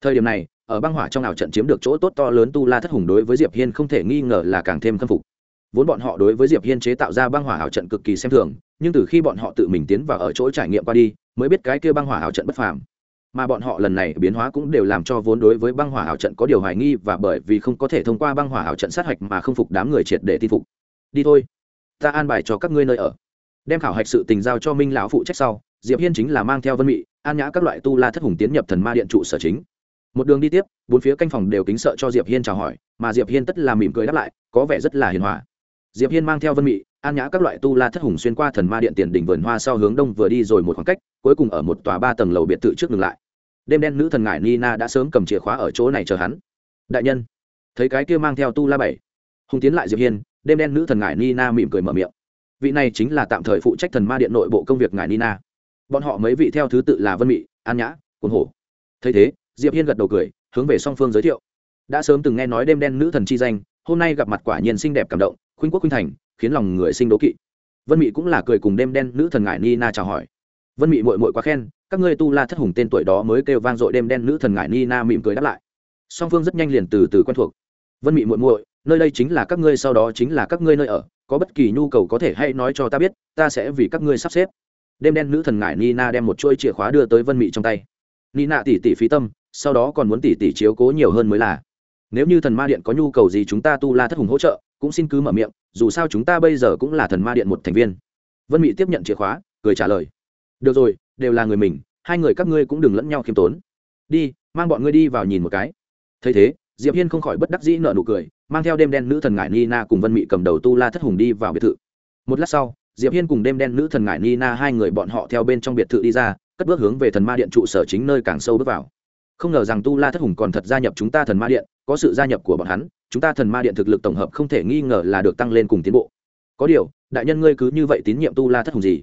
Thời điểm này ở băng hỏa trong ảo trận chiếm được chỗ tốt to lớn tu la thất hùng đối với diệp hiên không thể nghi ngờ là càng thêm khâm phục. Vốn bọn họ đối với diệp hiên chế tạo ra băng hỏa ảo trận cực kỳ xem thường, nhưng từ khi bọn họ tự mình tiến vào ở chỗ trải nghiệm qua đi, mới biết cái kia băng hỏa ảo trận bất phàm. Mà bọn họ lần này biến hóa cũng đều làm cho vốn đối với băng hỏa ảo trận có điều hoài nghi và bởi vì không có thể thông qua băng hỏa ảo trận sát hạch mà không phục đám người triệt để tin phục. Đi thôi, ta an bài cho các ngươi nơi ở. Đem khảo hạch sự tình giao cho minh lão phụ trách sau, diệp hiên chính là mang theo vân mị, an nhã các loại tu la thất hùng tiến nhập thần ma điện trụ sở chính một đường đi tiếp, bốn phía canh phòng đều kính sợ cho diệp hiên chào hỏi, mà diệp hiên tất là mỉm cười đáp lại, có vẻ rất là hiền hòa. Diệp hiên mang theo vân mị, an nhã các loại tu la thất hùng xuyên qua thần ma điện tiền đỉnh vườn hoa sau hướng đông vừa đi rồi một khoảng cách, cuối cùng ở một tòa ba tầng lầu biệt thự trước ngừng lại. Đêm đen nữ thần ngải nina đã sớm cầm chìa khóa ở chỗ này chờ hắn. Đại nhân, thấy cái kia mang theo tu la bảy. Hùng tiến lại diệp hiên, đêm đen nữ thần ngải nina mỉm cười mở miệng. Vị này chính là tạm thời phụ trách thần ma điện nội bộ công việc ngải nina. Bọn họ mấy vị theo thứ tự là vân mị, an nhã cuốn hổ. Thấy thế diệp hiên gật đầu cười, hướng về song phương giới thiệu. Đã sớm từng nghe nói đêm đen nữ thần chi danh, hôm nay gặp mặt quả nhiên xinh đẹp cảm động, khuynh quốc khuynh thành, khiến lòng người sinh đố kỵ. Vân mị cũng là cười cùng đêm đen nữ thần ngải nina chào hỏi. Vân mị mội mội quá khen, các ngươi tu la thất hùng tên tuổi đó mới kêu vang dội đêm đen nữ thần ngải nina mỉm cười đáp lại. Song phương rất nhanh liền từ từ quen thuộc. Vân mị muội muội, nơi đây chính là các ngươi, sau đó chính là các ngươi nơi ở, có bất kỳ nhu cầu có thể hay nói cho ta biết, ta sẽ vì các ngươi sắp xếp. Đêm đen nữ thần ngải nina đem một chuỗi chìa khóa đưa tới vân mị trong tay. Ni Na tỉ tỉ phí tâm sau đó còn muốn tỉ tỉ chiếu cố nhiều hơn mới là. Nếu như thần ma điện có nhu cầu gì chúng ta tu la thất hùng hỗ trợ, cũng xin cứ mở miệng, dù sao chúng ta bây giờ cũng là thần ma điện một thành viên. Vân mị tiếp nhận chìa khóa, cười trả lời. Được rồi, đều là người mình, hai người các ngươi cũng đừng lẫn nhau khiêm tốn. Đi, mang bọn ngươi đi vào nhìn một cái. Thấy thế, diệp hiên không khỏi bất đắc dĩ nở nụ cười, mang theo đêm đen nữ thần ngải nina cùng vân mị cầm đầu tu la thất hùng đi vào biệt thự. Một lát sau, diệp hiên cùng đêm đen nữ thần ngải nina hai người bọn họ theo bên trong biệt thự đi ra, cất bước hướng về thần ma điện trụ sở chính nơi càng sâu bước vào không ngờ rằng tu la thất hùng còn thật gia nhập chúng ta thần ma điện, có sự gia nhập của bọn hắn, chúng ta thần ma điện thực lực tổng hợp không thể nghi ngờ là được tăng lên cùng tiến bộ. Có điều, đại nhân ngươi cứ như vậy tín nhiệm tu la thất hùng gì?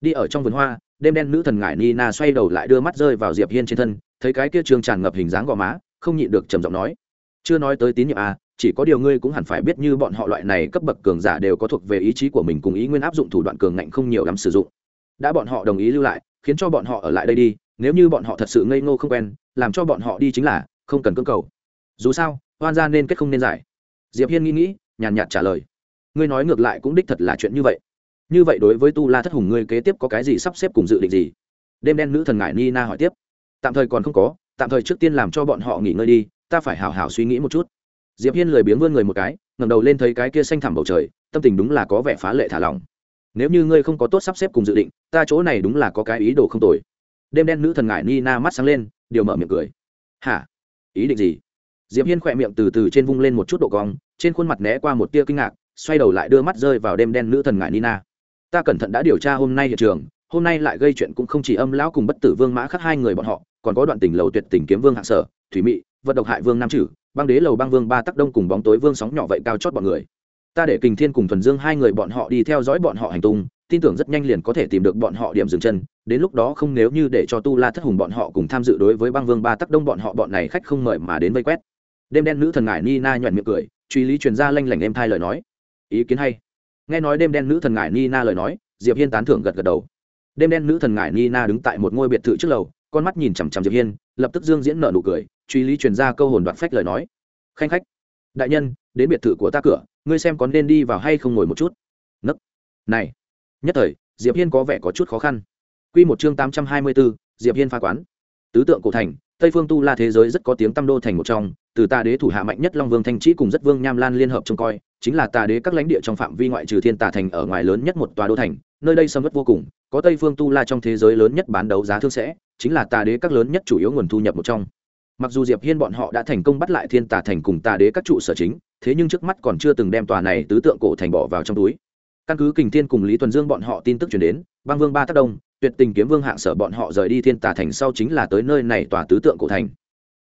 Đi ở trong vườn hoa, đêm đen nữ thần ngải nina xoay đầu lại đưa mắt rơi vào diệp hiên trên thân, thấy cái kia trường tràn ngập hình dáng gò má, không nhịn được trầm giọng nói. Chưa nói tới tín nhiệm à chỉ có điều ngươi cũng hẳn phải biết như bọn họ loại này cấp bậc cường giả đều có thuộc về ý chí của mình cùng ý nguyên áp dụng thủ đoạn cường ngạnh không nhiều lắm sử dụng. Đã bọn họ đồng ý lưu lại, khiến cho bọn họ ở lại đây đi nếu như bọn họ thật sự ngây ngô không quen, làm cho bọn họ đi chính là không cần cưỡng cầu. Dù sao, oan ra nên kết không nên giải. Diệp hiên nghĩ nghĩ, nhàn nhạt trả lời. Ngươi nói ngược lại cũng đích thật là chuyện như vậy. Như vậy đối với tu la thất hùng ngươi kế tiếp có cái gì sắp xếp cùng dự định gì? Đêm đen nữ thần ngải nina hỏi tiếp. Tạm thời còn không có, tạm thời trước tiên làm cho bọn họ nghỉ ngơi đi, ta phải hào hào suy nghĩ một chút. Diệp hiên lười biếng vươn người một cái, ngẩng đầu lên thấy cái kia xanh thẳm bầu trời, tâm tình đúng là có vẻ phá lệ thả lỏng. Nếu như ngươi không có tốt sắp xếp cùng dự định, ta chỗ này đúng là có cái ý đồ không tồi đêm đen nữ thần ngải nina mắt sáng lên, điều mở miệng cười. Hả? Ý định gì? Diệp hiên khỏe miệng từ từ trên vung lên một chút độ cong, trên khuôn mặt né qua một tia kinh ngạc, xoay đầu lại đưa mắt rơi vào đêm đen nữ thần ngải nina. Ta cẩn thận đã điều tra hôm nay hiện trường, hôm nay lại gây chuyện cũng không chỉ âm lão cùng bất tử vương mã khắc hai người bọn họ, còn có đoạn tình lầu tuyệt tình kiếm vương hạ sở, thủy mị, vật độc hại vương nam chử, băng đế lầu băng vương ba tắc đông cùng bóng tối vương sóng nhỏ vậy cao chót bọn người. Ta để kình thiên cùng thuần dương hai người bọn họ đi theo dõi bọn họ hành tung tin tưởng rất nhanh liền có thể tìm được bọn họ điểm dừng chân, đến lúc đó không nếu như để cho tu la thất hùng bọn họ cùng tham dự đối với băng vương ba tắc đông bọn họ, bọn này khách không mời mà đến vây quét. Đêm đen nữ thần ngải nina nhoẹn miệng cười, truy lý truyền ra lanh lảnh em thai lời nói. Ý kiến hay. Nghe nói đêm đen nữ thần ngải nina lời nói, diệp hiên tán thưởng gật gật đầu. Đêm đen nữ thần ngải nina đứng tại một ngôi biệt thự trước lầu, con mắt nhìn chằm chằm diệp hiên, lập tức dương diễn nở nụ cười, truy lý truyền ra câu hồn đoạn phách lời nói. Khanh khách, đại nhân, đến biệt thự của ta cửa, ngươi xem có nên đi vào hay không ngồi một chút. Nấc. Này nhất thời diệp hiên có vẻ có chút khó khăn. Quy một chương tám trăm hai mươi 824, diệp hiên phá quán. Tứ tượng cổ thành tây phương tu la thế giới rất có tiếng tăm đô thành một trong từ tà đế thủ hạ mạnh nhất long vương thanh trí cùng rất vương nham lan liên hợp trông coi chính là tà đế các lãnh địa trong phạm vi ngoại trừ thiên tà thành ở ngoài lớn nhất một tòa đô thành nơi đây sầm mất vô cùng có tây phương tu la trong thế giới lớn nhất bán đấu giá thương sẽ chính là tà đế các lớn nhất chủ yếu nguồn thu nhập một trong. Mặc dù diệp hiên bọn họ đã thành công bắt lại thiên tà thành cùng tà đế các trụ sở chính thế nhưng trước mắt còn chưa từng đem tòa này tứ tượng cổ thành bỏ vào trong túi căn cứ kình thiên cùng lý tuần dương bọn họ tin tức chuyển đến, băng vương ba tác đông, tuyệt tình kiếm vương hạng sở bọn họ rời đi thiên tà thành sau chính là tới nơi này tòa tứ tượng cổ thành.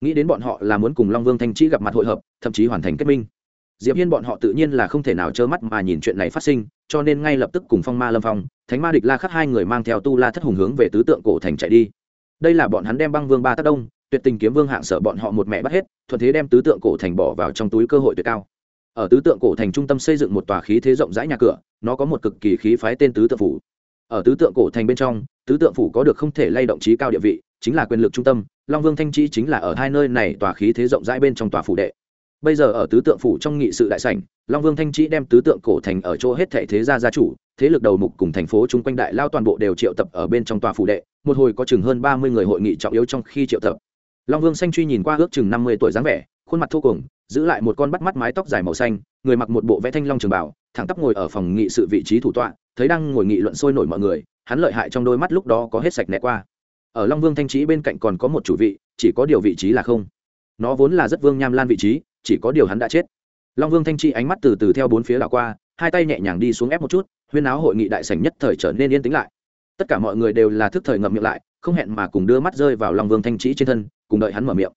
Nghĩ đến bọn họ là muốn cùng long vương thanh trí gặp mặt hội hợp, thậm chí hoàn thành kết minh. Diệp hiên bọn họ tự nhiên là không thể nào trơ mắt mà nhìn chuyện này phát sinh, cho nên ngay lập tức cùng phong ma lâm phong, thánh ma địch la khắc hai người mang theo tu la thất hùng hướng về tứ tượng cổ thành chạy đi. Đây là bọn hắn đem băng vương ba tác đông, tuyệt tình kiếm vương hạng sở bọn họ một mẹ bắt hết, thuận thế đem tứ tượng cổ thành bỏ vào trong túi cơ hội tuyệt cao ở tứ tượng cổ thành trung tâm xây dựng một tòa khí thế rộng rãi nhà cửa, nó có một cực kỳ khí phái tên tứ tượng phủ. Ở tứ tượng cổ thành bên trong, tứ tượng phủ có được không thể lay động trí cao địa vị, chính là quyền lực trung tâm, long vương thanh trí chính là ở hai nơi này tòa khí thế rộng rãi bên trong tòa phủ đệ. Bây giờ ở tứ tượng phủ trong nghị sự đại sảnh, long vương thanh trí đem tứ tượng cổ thành ở chỗ hết thệ thế gia gia chủ, thế lực đầu mục cùng thành phố chung quanh đại lao toàn bộ đều triệu tập ở bên trong tòa phủ đệ, một hồi có chừng hơn ba mươi người hội nghị trọng yếu trong khi triệu tập. Long vương xanh truy nhìn qua ước chừng năm mươi tuổi dáng vẻ, khuôn mặt thô cùng giữ lại một con bắt mắt mái tóc dài màu xanh, người mặc một bộ vẽ thanh long trường bảo thẳng tắp ngồi ở phòng nghị sự vị trí thủ tọa, thấy đang ngồi nghị luận sôi nổi mọi người, hắn lợi hại trong đôi mắt lúc đó có hết sạch né qua. Ở long vương thanh trí bên cạnh còn có một chủ vị, chỉ có điều vị trí là không. Nó vốn là rất vương nham lan vị trí, chỉ có điều hắn đã chết. Long vương thanh trí ánh mắt từ từ theo bốn phía đảo qua, hai tay nhẹ nhàng đi xuống ép một chút, huyên áo hội nghị đại sảnh nhất thời trở nên yên tĩnh lại. Tất cả mọi người đều là thức thời ngậm miệng lại, không hẹn mà cùng đưa mắt rơi vào long vương thanh trí trên thân, cùng đợi hắn mở miệng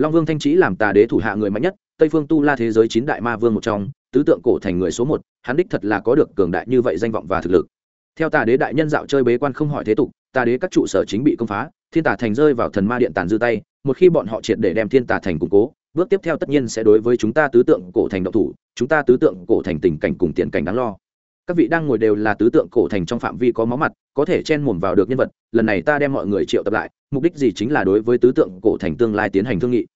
long vương thanh trí làm tà đế thủ hạ người mạnh nhất, tây phương tu la thế giới chín đại ma vương một trong, tứ tượng cổ thành người số một, hắn đích thật là có được cường đại như vậy danh vọng và thực lực. Theo tà đế đại nhân dạo chơi bế quan không hỏi thế tục, tà đế các trụ sở chính bị công phá, thiên tà thành rơi vào thần ma điện tàn dư tay, một khi bọn họ triệt để đem thiên tà thành củng cố, bước tiếp theo tất nhiên sẽ đối với chúng ta tứ tượng cổ thành động thủ, chúng ta tứ tượng cổ thành tình cảnh cùng tiền cảnh đáng lo. Các vị đang ngồi đều là tứ tượng cổ thành trong phạm vi có máu mặt, có thể chen mồm vào được nhân vật, lần này ta đem mọi người triệu tập lại mục đích gì chính là đối với tứ tượng cổ thành tương lai tiến hành thương nghị.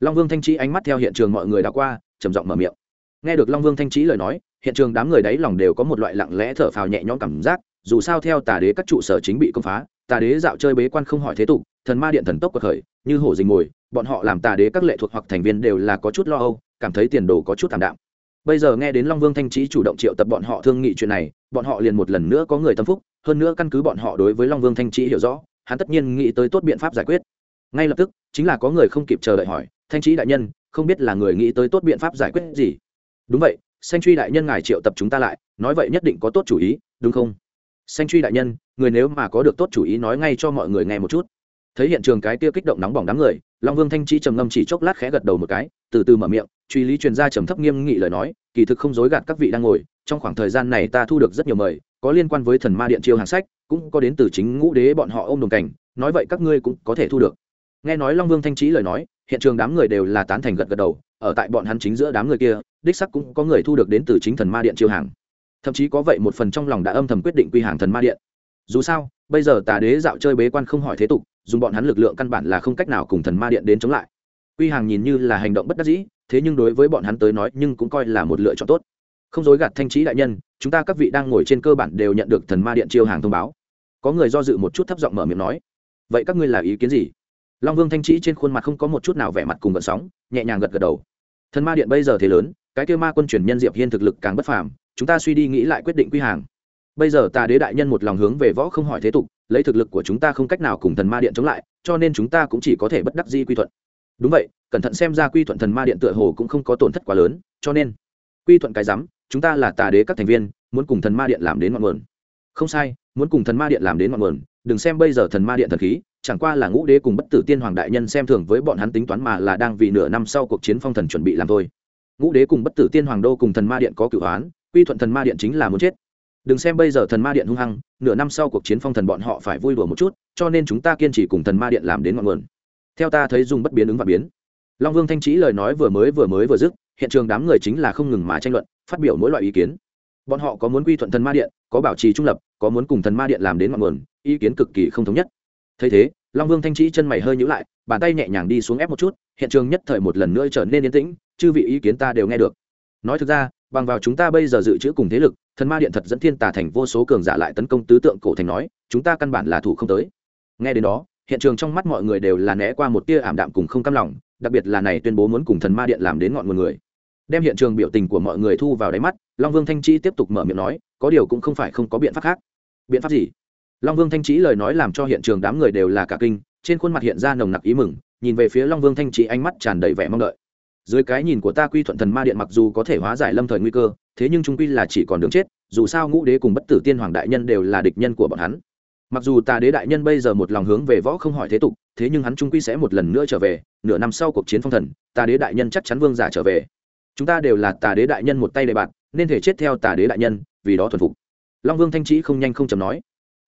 Long vương thanh trí ánh mắt theo hiện trường mọi người đã qua, trầm giọng mở miệng. Nghe được long vương thanh trí lời nói, hiện trường đám người đấy lòng đều có một loại lặng lẽ thở phào nhẹ nhõm cảm giác, dù sao theo tà đế các trụ sở chính bị công phá, tà đế dạo chơi bế quan không hỏi thế tục, thần ma điện thần tốc cuộc khởi, như hổ dình ngồi, bọn họ làm tà đế các lệ thuộc hoặc thành viên đều là có chút lo âu, cảm thấy tiền đồ có chút thảm đạm. Bây giờ nghe đến long vương thanh trí chủ động triệu tập bọn họ thương nghị chuyện này, bọn họ liền một lần nữa có người tâm phúc, hơn nữa căn cứ bọn họ đối với long vương thanh trí hiểu rõ hắn tất nhiên nghĩ tới tốt biện pháp giải quyết. Ngay lập tức, chính là có người không kịp chờ đợi hỏi, thanh trí đại nhân, không biết là người nghĩ tới tốt biện pháp giải quyết gì? Đúng vậy xanh truy đại nhân ngài triệu tập chúng ta lại, nói vậy nhất định có tốt chủ ý, đúng không? Xanh truy đại nhân, người nếu mà có được tốt chủ ý nói ngay cho mọi người nghe một chút. Thấy hiện trường cái kia kích động nóng bỏng đám người, long vương thanh trí trầm ngâm chỉ chốc lát khẽ gật đầu một cái, từ từ mở miệng, truy lý truyền ra trầm thấp nghiêm nghị lời nói, kỳ thực không dối gạt các vị đang ngồi, trong khoảng thời gian này ta thu được rất nhiều mời, có liên quan với thần ma điện chiêu hàng sách cũng có đến từ chính ngũ đế bọn họ ôm đồng cảnh, nói vậy các ngươi cũng có thể thu được. Nghe nói long vương thanh trí lời nói, hiện trường đám người đều là tán thành gật gật đầu, ở tại bọn hắn chính giữa đám người kia, đích sắc cũng có người thu được đến từ chính thần ma điện chiêu hàng. Thậm chí có vậy một phần trong lòng đã âm thầm quyết định quy hàng thần ma điện. Dù sao, bây giờ tà đế dạo chơi bế quan không hỏi thế tục, dùng bọn hắn lực lượng căn bản là không cách nào cùng thần ma điện đến chống lại. Quy hàng nhìn như là hành động bất đắc dĩ, thế nhưng đối với bọn hắn tới nói nhưng cũng coi là một lựa chọn tốt. Không dối gạt thanh trí đại nhân, chúng ta các vị đang ngồi trên cơ bản đều nhận được thần ma điện chiêu hàng thông báo có người do dự một chút thấp giọng mở miệng nói, vậy các ngươi là ý kiến gì? Long vương thanh trí trên khuôn mặt không có một chút nào vẻ mặt cùng gợn sóng, nhẹ nhàng gật gật đầu. Thần ma điện bây giờ thế lớn, cái kêu ma quân truyền nhân diệp hiên thực lực càng bất phàm, chúng ta suy đi nghĩ lại quyết định quy hàng. Bây giờ ta đế đại nhân một lòng hướng về võ không hỏi thế tục, lấy thực lực của chúng ta không cách nào cùng thần ma điện chống lại, cho nên chúng ta cũng chỉ có thể bất đắc di quy thuận. Đúng vậy, cẩn thận xem ra quy thuận thần ma điện tựa hồ cũng không có tổn thất quá lớn, cho nên, quy thuận cái rắm chúng ta là tà đế các thành viên, muốn cùng thần ma điện làm đến ngọn nguồn không sai, muốn cùng thần ma điện làm đến ngọn nguồn, đừng xem bây giờ thần ma điện thần khí, chẳng qua là ngũ đế cùng bất tử tiên hoàng đại nhân xem thường với bọn hắn tính toán mà là đang vì nửa năm sau cuộc chiến phong thần chuẩn bị làm thôi. Ngũ đế cùng bất tử tiên hoàng đô cùng thần ma điện có cửu hoán quy thuận thần ma điện chính là muốn chết. Đừng xem bây giờ thần ma điện hung hăng, nửa năm sau cuộc chiến phong thần bọn họ phải vui đùa một chút, cho nên chúng ta kiên trì cùng thần ma điện làm đến ngọn nguồn. Theo ta thấy dùng bất biến ứng và biến. Long vương thanh trí lời nói vừa mới vừa mới vừa dứt, hiện trường đám người chính là không ngừng mà tranh luận, phát biểu mỗi loại ý kiến bọn họ có muốn quy thuận thần ma điện, có bảo trì trung lập, có muốn cùng thần ma điện làm đến ngọn nguồn, ý kiến cực kỳ không thống nhất. Thấy thế, long vương thanh trí chân mày hơi nhữ lại, bàn tay nhẹ nhàng đi xuống ép một chút, hiện trường nhất thời một lần nữa trở nên yên tĩnh, chư vị ý kiến ta đều nghe được. Nói thực ra, bằng vào chúng ta bây giờ dự trữ cùng thế lực, thần ma điện thật dẫn thiên tà thành vô số cường giả lại tấn công tứ tượng cổ thành nói, chúng ta căn bản là thủ không tới. Nghe đến đó, hiện trường trong mắt mọi người đều là né qua một tia ảm đạm cùng không cam lòng, đặc biệt là này tuyên bố muốn cùng thần ma điện làm đến ngọn nguồn người đem hiện trường biểu tình của mọi người thu vào đáy mắt, long vương thanh trí tiếp tục mở miệng nói, có điều cũng không phải không có biện pháp khác. Biện pháp gì? Long vương thanh trí lời nói làm cho hiện trường đám người đều là cả kinh, trên khuôn mặt hiện ra nồng nặc ý mừng, nhìn về phía long vương thanh trí ánh mắt tràn đầy vẻ mong đợi. Dưới cái nhìn của ta quy thuận thần ma điện mặc dù có thể hóa giải lâm thời nguy cơ, thế nhưng trung quy là chỉ còn đường chết, dù sao ngũ đế cùng bất tử tiên hoàng đại nhân đều là địch nhân của bọn hắn. Mặc dù tà đế đại nhân bây giờ một lòng hướng về võ không hỏi thế tục, thế nhưng hắn trung quy sẽ một lần nữa trở về, nửa năm sau cuộc chiến phong thần tà đế đại nhân chắc chắn vương giả trở về chúng ta đều là tà đế đại nhân một tay đề bạt, nên thể chết theo tà đế đại nhân, vì đó thuần phục. Long vương thanh trí không nhanh không chầm nói.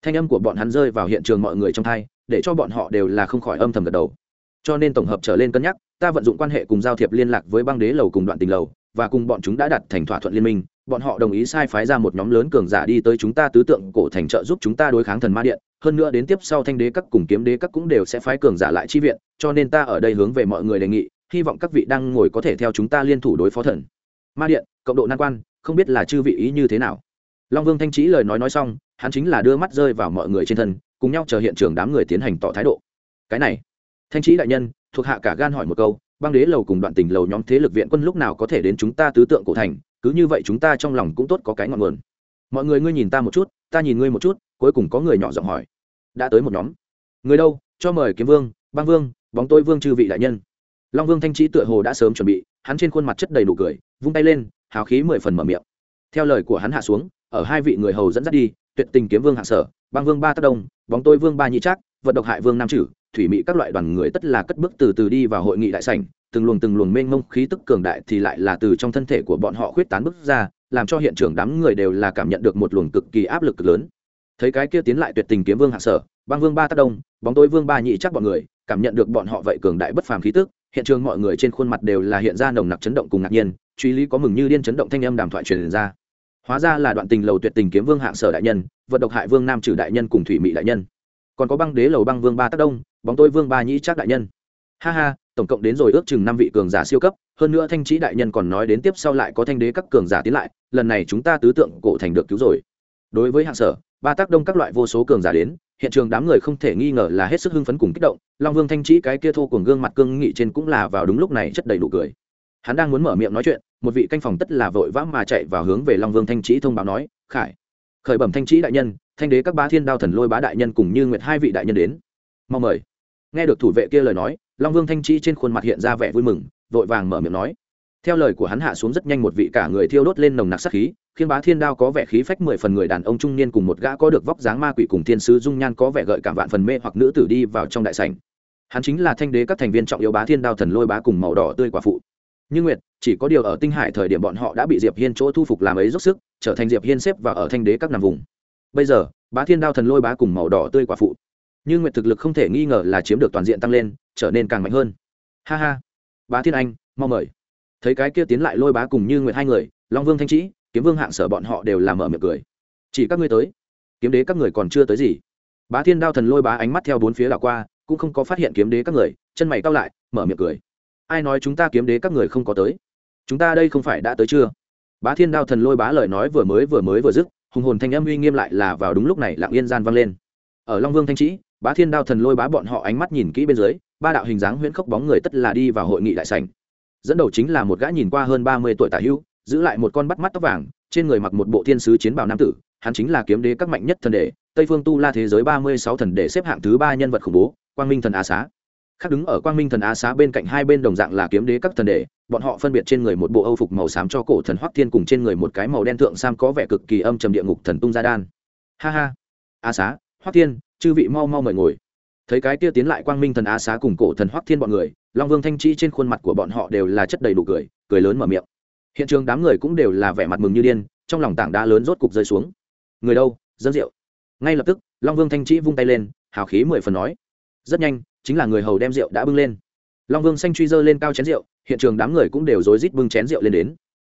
Thanh âm của bọn hắn rơi vào hiện trường mọi người trong thai, để cho bọn họ đều là không khỏi âm thầm gật đầu. Cho nên tổng hợp trở lên cân nhắc, ta vận dụng quan hệ cùng giao thiệp liên lạc với băng đế lầu cùng đoạn tình lầu, và cùng bọn chúng đã đặt thành thỏa thuận liên minh, bọn họ đồng ý sai phái ra một nhóm lớn cường giả đi tới chúng ta tứ tượng cổ thành trợ giúp chúng ta đối kháng thần ma điện, hơn nữa đến tiếp sau thanh đế các cùng kiếm đế các cũng đều sẽ phái cường giả lại chi viện, cho nên ta ở đây hướng về mọi người đề nghị hy vọng các vị đang ngồi có thể theo chúng ta liên thủ đối phó thần. Ma điện, cộng độ nan quan, không biết là chư vị ý như thế nào. Long vương thanh trí lời nói nói xong, hắn chính là đưa mắt rơi vào mọi người trên thân, cùng nhau chờ hiện trường đám người tiến hành tỏ thái độ. Cái này, thanh trí đại nhân, thuộc hạ cả gan hỏi một câu, băng đế lầu cùng đoạn tình lầu nhóm thế lực viện quân lúc nào có thể đến chúng ta tứ tượng cổ thành, cứ như vậy chúng ta trong lòng cũng tốt có cái ngọn nguồn. Mọi người ngươi nhìn ta một chút, ta nhìn ngươi một chút, cuối cùng có người nhỏ giọng hỏi. Đã tới một nhóm. Người đâu? Cho mời kiếm vương, băng vương, bóng tôi vương chư vị đại nhân long vương thanh trí tựa hồ đã sớm chuẩn bị, hắn trên khuôn mặt chất đầy đủ cười, vung tay lên, hào khí mười phần mở miệng. Theo lời của hắn hạ xuống, ở hai vị người hầu dẫn dắt đi, tuyệt tình kiếm vương hạ sở, băng vương ba tất đông, bóng tôi vương ba nhị trác, vận độc hại vương nam chử, thủy mỹ các loại đoàn người tất là cất bước từ từ đi vào hội nghị đại sảnh, từng luồng từng luồng mênh mông khí tức cường đại thì lại là từ trong thân thể của bọn họ khuyết tán bước ra, làm cho hiện trường đám người đều là cảm nhận được một luồng cực kỳ áp lực cực lớn. Thấy cái kia tiến lại tuyệt tình kiếm vương hạ sở, băng vương ba tác đông, bóng tối vương ba nhị chắc bọn người, cảm nhận được bọn họ vậy cường đại bất phàm khí tức hiện trường mọi người trên khuôn mặt đều là hiện ra nồng nặc chấn động cùng ngạc nhiên, truy lý có mừng như điên chấn động thanh âm đàm thoại truyền ra. Hóa ra là đoạn tình lầu tuyệt tình kiếm vương hạng sở đại nhân vận độc hại vương nam trừ đại nhân cùng thủy mỹ đại nhân. Còn có băng đế lầu băng vương ba tác đông, bóng tôi vương ba nhĩ trác đại nhân. Ha ha, tổng cộng đến rồi ước chừng năm vị cường giả siêu cấp, hơn nữa thanh trí đại nhân còn nói đến tiếp sau lại có thanh đế các cường giả tiến lại, lần này chúng ta tứ tượng cổ thành được cứu rồi. Đối với hạng sở, ba tác đông các loại vô số cường giả đến hiện trường đám người không thể nghi ngờ là hết sức hưng phấn cùng kích động, long vương thanh trí cái kia thô cùng gương mặt cương nghị trên cũng là vào đúng lúc này chất đầy đủ cười. Hắn đang muốn mở miệng nói chuyện, một vị canh phòng tất là vội vã mà chạy vào hướng về long vương thanh trí thông báo nói, khải, khởi bẩm thanh trí đại nhân, thanh đế các bá thiên đao thần lôi bá đại nhân cùng như nguyệt hai vị đại nhân đến. Mong mời. Nghe được thủ vệ kia lời nói, long vương thanh trí trên khuôn mặt hiện ra vẻ vui mừng, vội vàng mở miệng nói theo lời của hắn hạ xuống rất nhanh một vị cả người thiêu đốt lên nồng nặc sát khí khiến bá thiên đao có vẻ khí phách mười phần người đàn ông trung niên cùng một gã có được vóc dáng ma quỷ cùng thiên sứ dung nhan có vẻ gợi cảm vạn phần mê hoặc nữ tử đi vào trong đại sảnh. Hắn chính là thanh đế các thành viên trọng yếu bá thiên đao thần lôi bá cùng màu đỏ tươi quả phụ. Như nguyệt, chỉ có điều ở tinh hải thời điểm bọn họ đã bị diệp hiên chỗ thu phục làm ấy dốc sức, trở thành diệp hiên xếp và ở thanh đế các nằm vùng. Bây giờ, bá thiên đao thần lôi bá cùng màu đỏ tươi quả phụ. Như nguyệt thực lực không thể nghi ngờ là chiếm được toàn diện tăng lên, trở nên càng mạnh hơn. Ha ha. Bá thiên anh mong mời thấy cái kia tiến lại lôi bá cùng như nguyệt hai người, long vương thanh trĩ, kiếm vương hạng sở bọn họ đều làm mở miệng cười. Chỉ các ngươi tới. Kiếm đế các người còn chưa tới gì. Bá thiên đao thần lôi bá ánh mắt theo bốn phía đảo qua, cũng không có phát hiện kiếm đế các người, chân mày cao lại, mở miệng cười. Ai nói chúng ta kiếm đế các người không có tới? Chúng ta đây không phải đã tới chưa? Bá thiên đao thần lôi bá lời nói vừa mới vừa mới vừa dứt, hùng hồn thanh âm uy nghiêm lại là vào đúng lúc này lặng yên gian vang lên. Ở long vương thanh trĩ, bá thiên đao thần lôi bá bọn họ ánh mắt nhìn kỹ bên dưới, ba đạo hình dáng huyễn khốc bóng người tất là đi vào hội nghị đại sảnh dẫn đầu chính là một gã nhìn qua hơn ba mươi tuổi tả hữu, giữ lại một con bắt mắt tóc vàng, trên người mặc một bộ thiên sứ chiến bào nam tử, hắn chính là kiếm đế các mạnh nhất thần đệ, tây phương tu la thế giới ba mươi sáu thần đệ xếp hạng thứ ba nhân vật khủng bố, quang minh thần á xá. Khác đứng ở quang minh thần á xá bên cạnh hai bên đồng dạng là kiếm đế các thần đệ, bọn họ phân biệt trên người một bộ âu phục màu xám cho cổ thần hoắc thiên cùng trên người một cái màu đen thượng sam có vẻ cực kỳ âm trầm địa ngục thần tung gia đan. Ha ha. Á xá, hoắc thiên, chư vị mau mau mời ngồi thấy cái kia tiến lại quang minh thần á xá cùng cổ thần hoắc thiên bọn người, long vương thanh chi trên khuôn mặt của bọn họ đều là chất đầy đủ cười cười lớn mở miệng. Hiện trường đám người cũng đều là vẻ mặt mừng như điên, trong lòng tảng đá lớn rốt cục rơi xuống. Người đâu? Dân rượu. Ngay lập tức, long vương thanh chi vung tay lên, hào khí mười phần nói. Rất nhanh, chính là người hầu đem rượu đã bưng lên. Long vương xanh truy dơ lên cao chén rượu, hiện trường đám người cũng đều rối rít bưng chén rượu lên đến.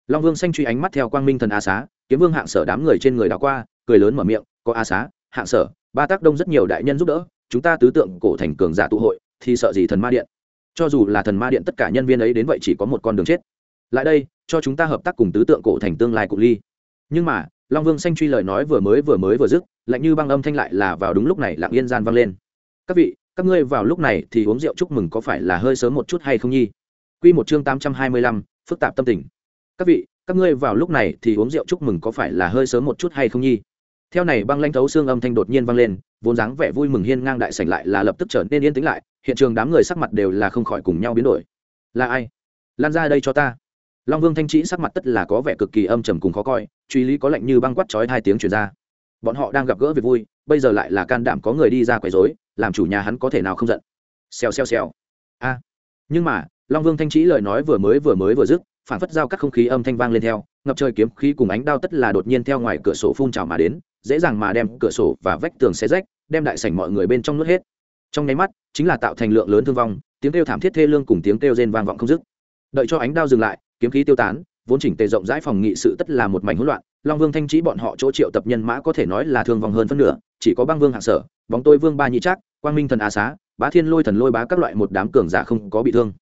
Long vương xanh truy ánh mắt theo quang minh thần á xá, kiếm vương hạng sở đám người trên người đã qua, cười lớn mở miệng, có á xá, hạng sở, ba tác đông rất nhiều đại nhân giúp đỡ chúng ta tứ tượng cổ thành cường giả tụ hội thì sợ gì thần ma điện? Cho dù là thần ma điện tất cả nhân viên ấy đến vậy chỉ có một con đường chết. Lại đây cho chúng ta hợp tác cùng tứ tượng cổ thành tương lai cụ ly. Nhưng mà long vương xanh truy lời nói vừa mới vừa mới vừa dứt lạnh như băng âm thanh lại là vào đúng lúc này lặng yên gian vang lên. Các vị các ngươi vào lúc này thì uống rượu chúc mừng có phải là hơi sớm một chút hay không nhi? Quy một chương tám trăm hai mươi lăm, phức tạp tâm tình. Các vị, các ngươi vào lúc này thì uống rượu chúc mừng có phải là hơi sớm một chút hay không nhi? Theo này băng lãnh thấu xương âm thanh đột nhiên vang lên, vốn dáng vẻ vui mừng hiên ngang đại sảnh lại là lập tức trở nên yên tĩnh lại, hiện trường đám người sắc mặt đều là không khỏi cùng nhau biến đổi. Là ai? Lan ra đây cho ta. Long Vương Thanh Trĩ sắc mặt tất là có vẻ cực kỳ âm trầm cùng khó coi, truy lý có lệnh như băng quát chói hai tiếng truyền ra. Bọn họ đang gặp gỡ việc vui, bây giờ lại là can đảm có người đi ra quấy rối, làm chủ nhà hắn có thể nào không giận xèo xèo xèo a nhưng mà long vương thanh trĩ lời nói vừa mới vừa mới vừa dứt phản phất giao các không khí âm thanh vang lên theo ngập trời kiếm khí cùng ánh đao tất là đột nhiên theo ngoài cửa sổ phun trào mà đến dễ dàng mà đem cửa sổ và vách tường xé rách, đem đại sảnh mọi người bên trong nuốt hết. Trong nháy mắt, chính là tạo thành lượng lớn thương vong, tiếng kêu thảm thiết thê lương cùng tiếng kêu rên vang vọng không dứt. Đợi cho ánh đao dừng lại, kiếm khí tiêu tán, vốn chỉnh tề rộng rãi phòng nghị sự tất là một mảnh hỗn loạn, long vương thanh trí bọn họ chỗ triệu tập nhân mã có thể nói là thương vong hơn phân nửa, chỉ có băng vương hạ sở, bóng tôi vương ba nhị trác, quang minh thần á xá, bá thiên lôi thần lôi bá các loại một đám cường giả không có bị thương.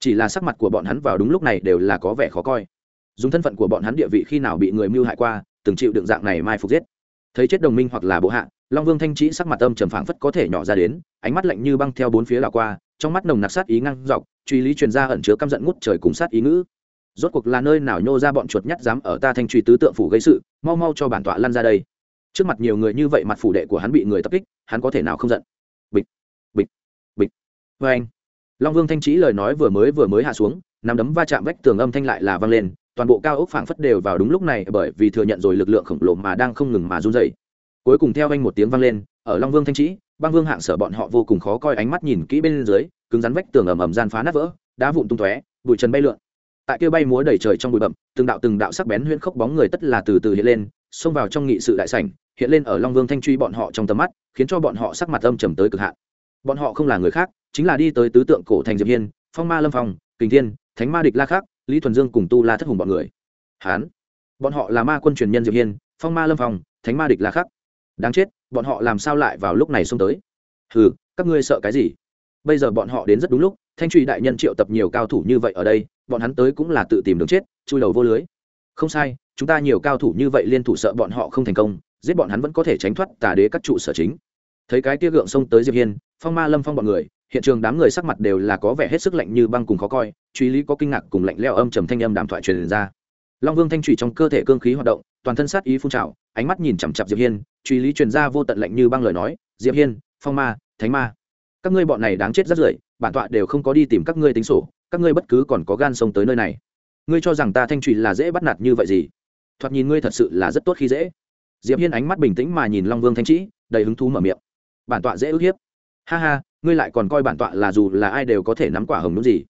Chỉ là sắc mặt của bọn hắn vào đúng lúc này đều là có vẻ khó coi. Dùng thân phận của bọn hắn địa vị khi nào bị người mưu hại qua, từng chịu đựng dạng này mai phục giết thấy chết đồng minh hoặc là bộ hạ, long vương thanh trí sắc mặt âm trầm phảng phất có thể nhỏ ra đến, ánh mắt lạnh như băng theo bốn phía đảo qua, trong mắt nồng nặc sát ý ngăn dọc, truy lý truyền ra ẩn chứa căm giận ngút trời cùng sát ý ngữ. Rốt cuộc là nơi nào nhô ra bọn chuột nhắt dám ở ta thanh truy tứ tượng phủ gây sự, mau mau cho bản tọa lăn ra đây. Trước mặt nhiều người như vậy mặt phủ đệ của hắn bị người tập kích, hắn có thể nào không giận? Bịch bịch bịch. Vê anh long vương thanh trí lời nói vừa mới vừa mới hạ xuống nằm đấm va chạm vách tường âm thanh lại là vang lên toàn bộ cao ốc phảng phất đều vào đúng lúc này bởi vì thừa nhận rồi lực lượng khổng lồ mà đang không ngừng mà run dày cuối cùng theo anh một tiếng vang lên, ở long vương thanh trí băng vương hạng sở bọn họ vô cùng khó coi ánh mắt nhìn kỹ bên dưới, cứng rắn vách tường ầm ầm gian phá nát vỡ, đá vụn tung tóe, bụi trần bay lượn. Tại kia bay múa đầy trời trong bụi bậm từng đạo từng đạo sắc bén huyễn khốc bóng người tất là từ từ hiện lên, xông vào trong nghị sự đại sảnh, hiện lên ở long vương thanh truy bọn họ trong tầm mắt, khiến cho bọn họ sắc mặt âm trầm tới cực hạn. Bọn họ không là người khác, chính là đi tới tứ tượng cổ thành diệp hiên, phong ma lâm phong, kình thiên, thánh ma địch la khác lý thuần dương cùng tu la thất hùng bọn người. Hán. Bọn họ là ma quân truyền nhân diệp hiên, phong ma lâm phong thánh ma địch la khác đáng chết, bọn họ làm sao lại vào lúc này xông tới? Hừ, các ngươi sợ cái gì? Bây giờ bọn họ đến rất đúng lúc, thanh truy đại nhân triệu tập nhiều cao thủ như vậy ở đây, bọn hắn tới cũng là tự tìm đường chết, chui đầu vô lưới. Không sai, chúng ta nhiều cao thủ như vậy liên thủ sợ bọn họ không thành công, giết bọn hắn vẫn có thể tránh thoát tà đế các trụ sở chính. Thấy cái tia gượng xông tới diệp hiên, phong ma lâm phong bọn người hiện trường đám người sắc mặt đều là có vẻ hết sức lạnh như băng cùng khó coi, truy lý có kinh ngạc cùng lạnh leo âm trầm thanh âm đàm thoại truyền ra. Long vương thanh trụy trong cơ thể cương khí hoạt động, toàn thân sát ý phun trào, ánh mắt nhìn chằm chặp diệp hiên, truy lý truyền ra vô tận lạnh như băng lời nói, diệp hiên, phong ma, thánh ma, các ngươi bọn này đáng chết rất rưởi, bản tọa đều không có đi tìm các ngươi tính sổ, các ngươi bất cứ còn có gan sông tới nơi này. Ngươi cho rằng ta thanh trụy là dễ bắt nạt như vậy gì? Thoạt nhìn ngươi thật sự là rất tốt khi dễ. Diệp hiên ánh mắt bình tĩnh mà nhìn long vương thanh trĩ đầy hứng thú mở miệng. Bản tọa dễ ức hiếp. Ha ha ngươi lại còn coi bản tọa là dù là ai đều có thể nắm quả hồng đúng gì.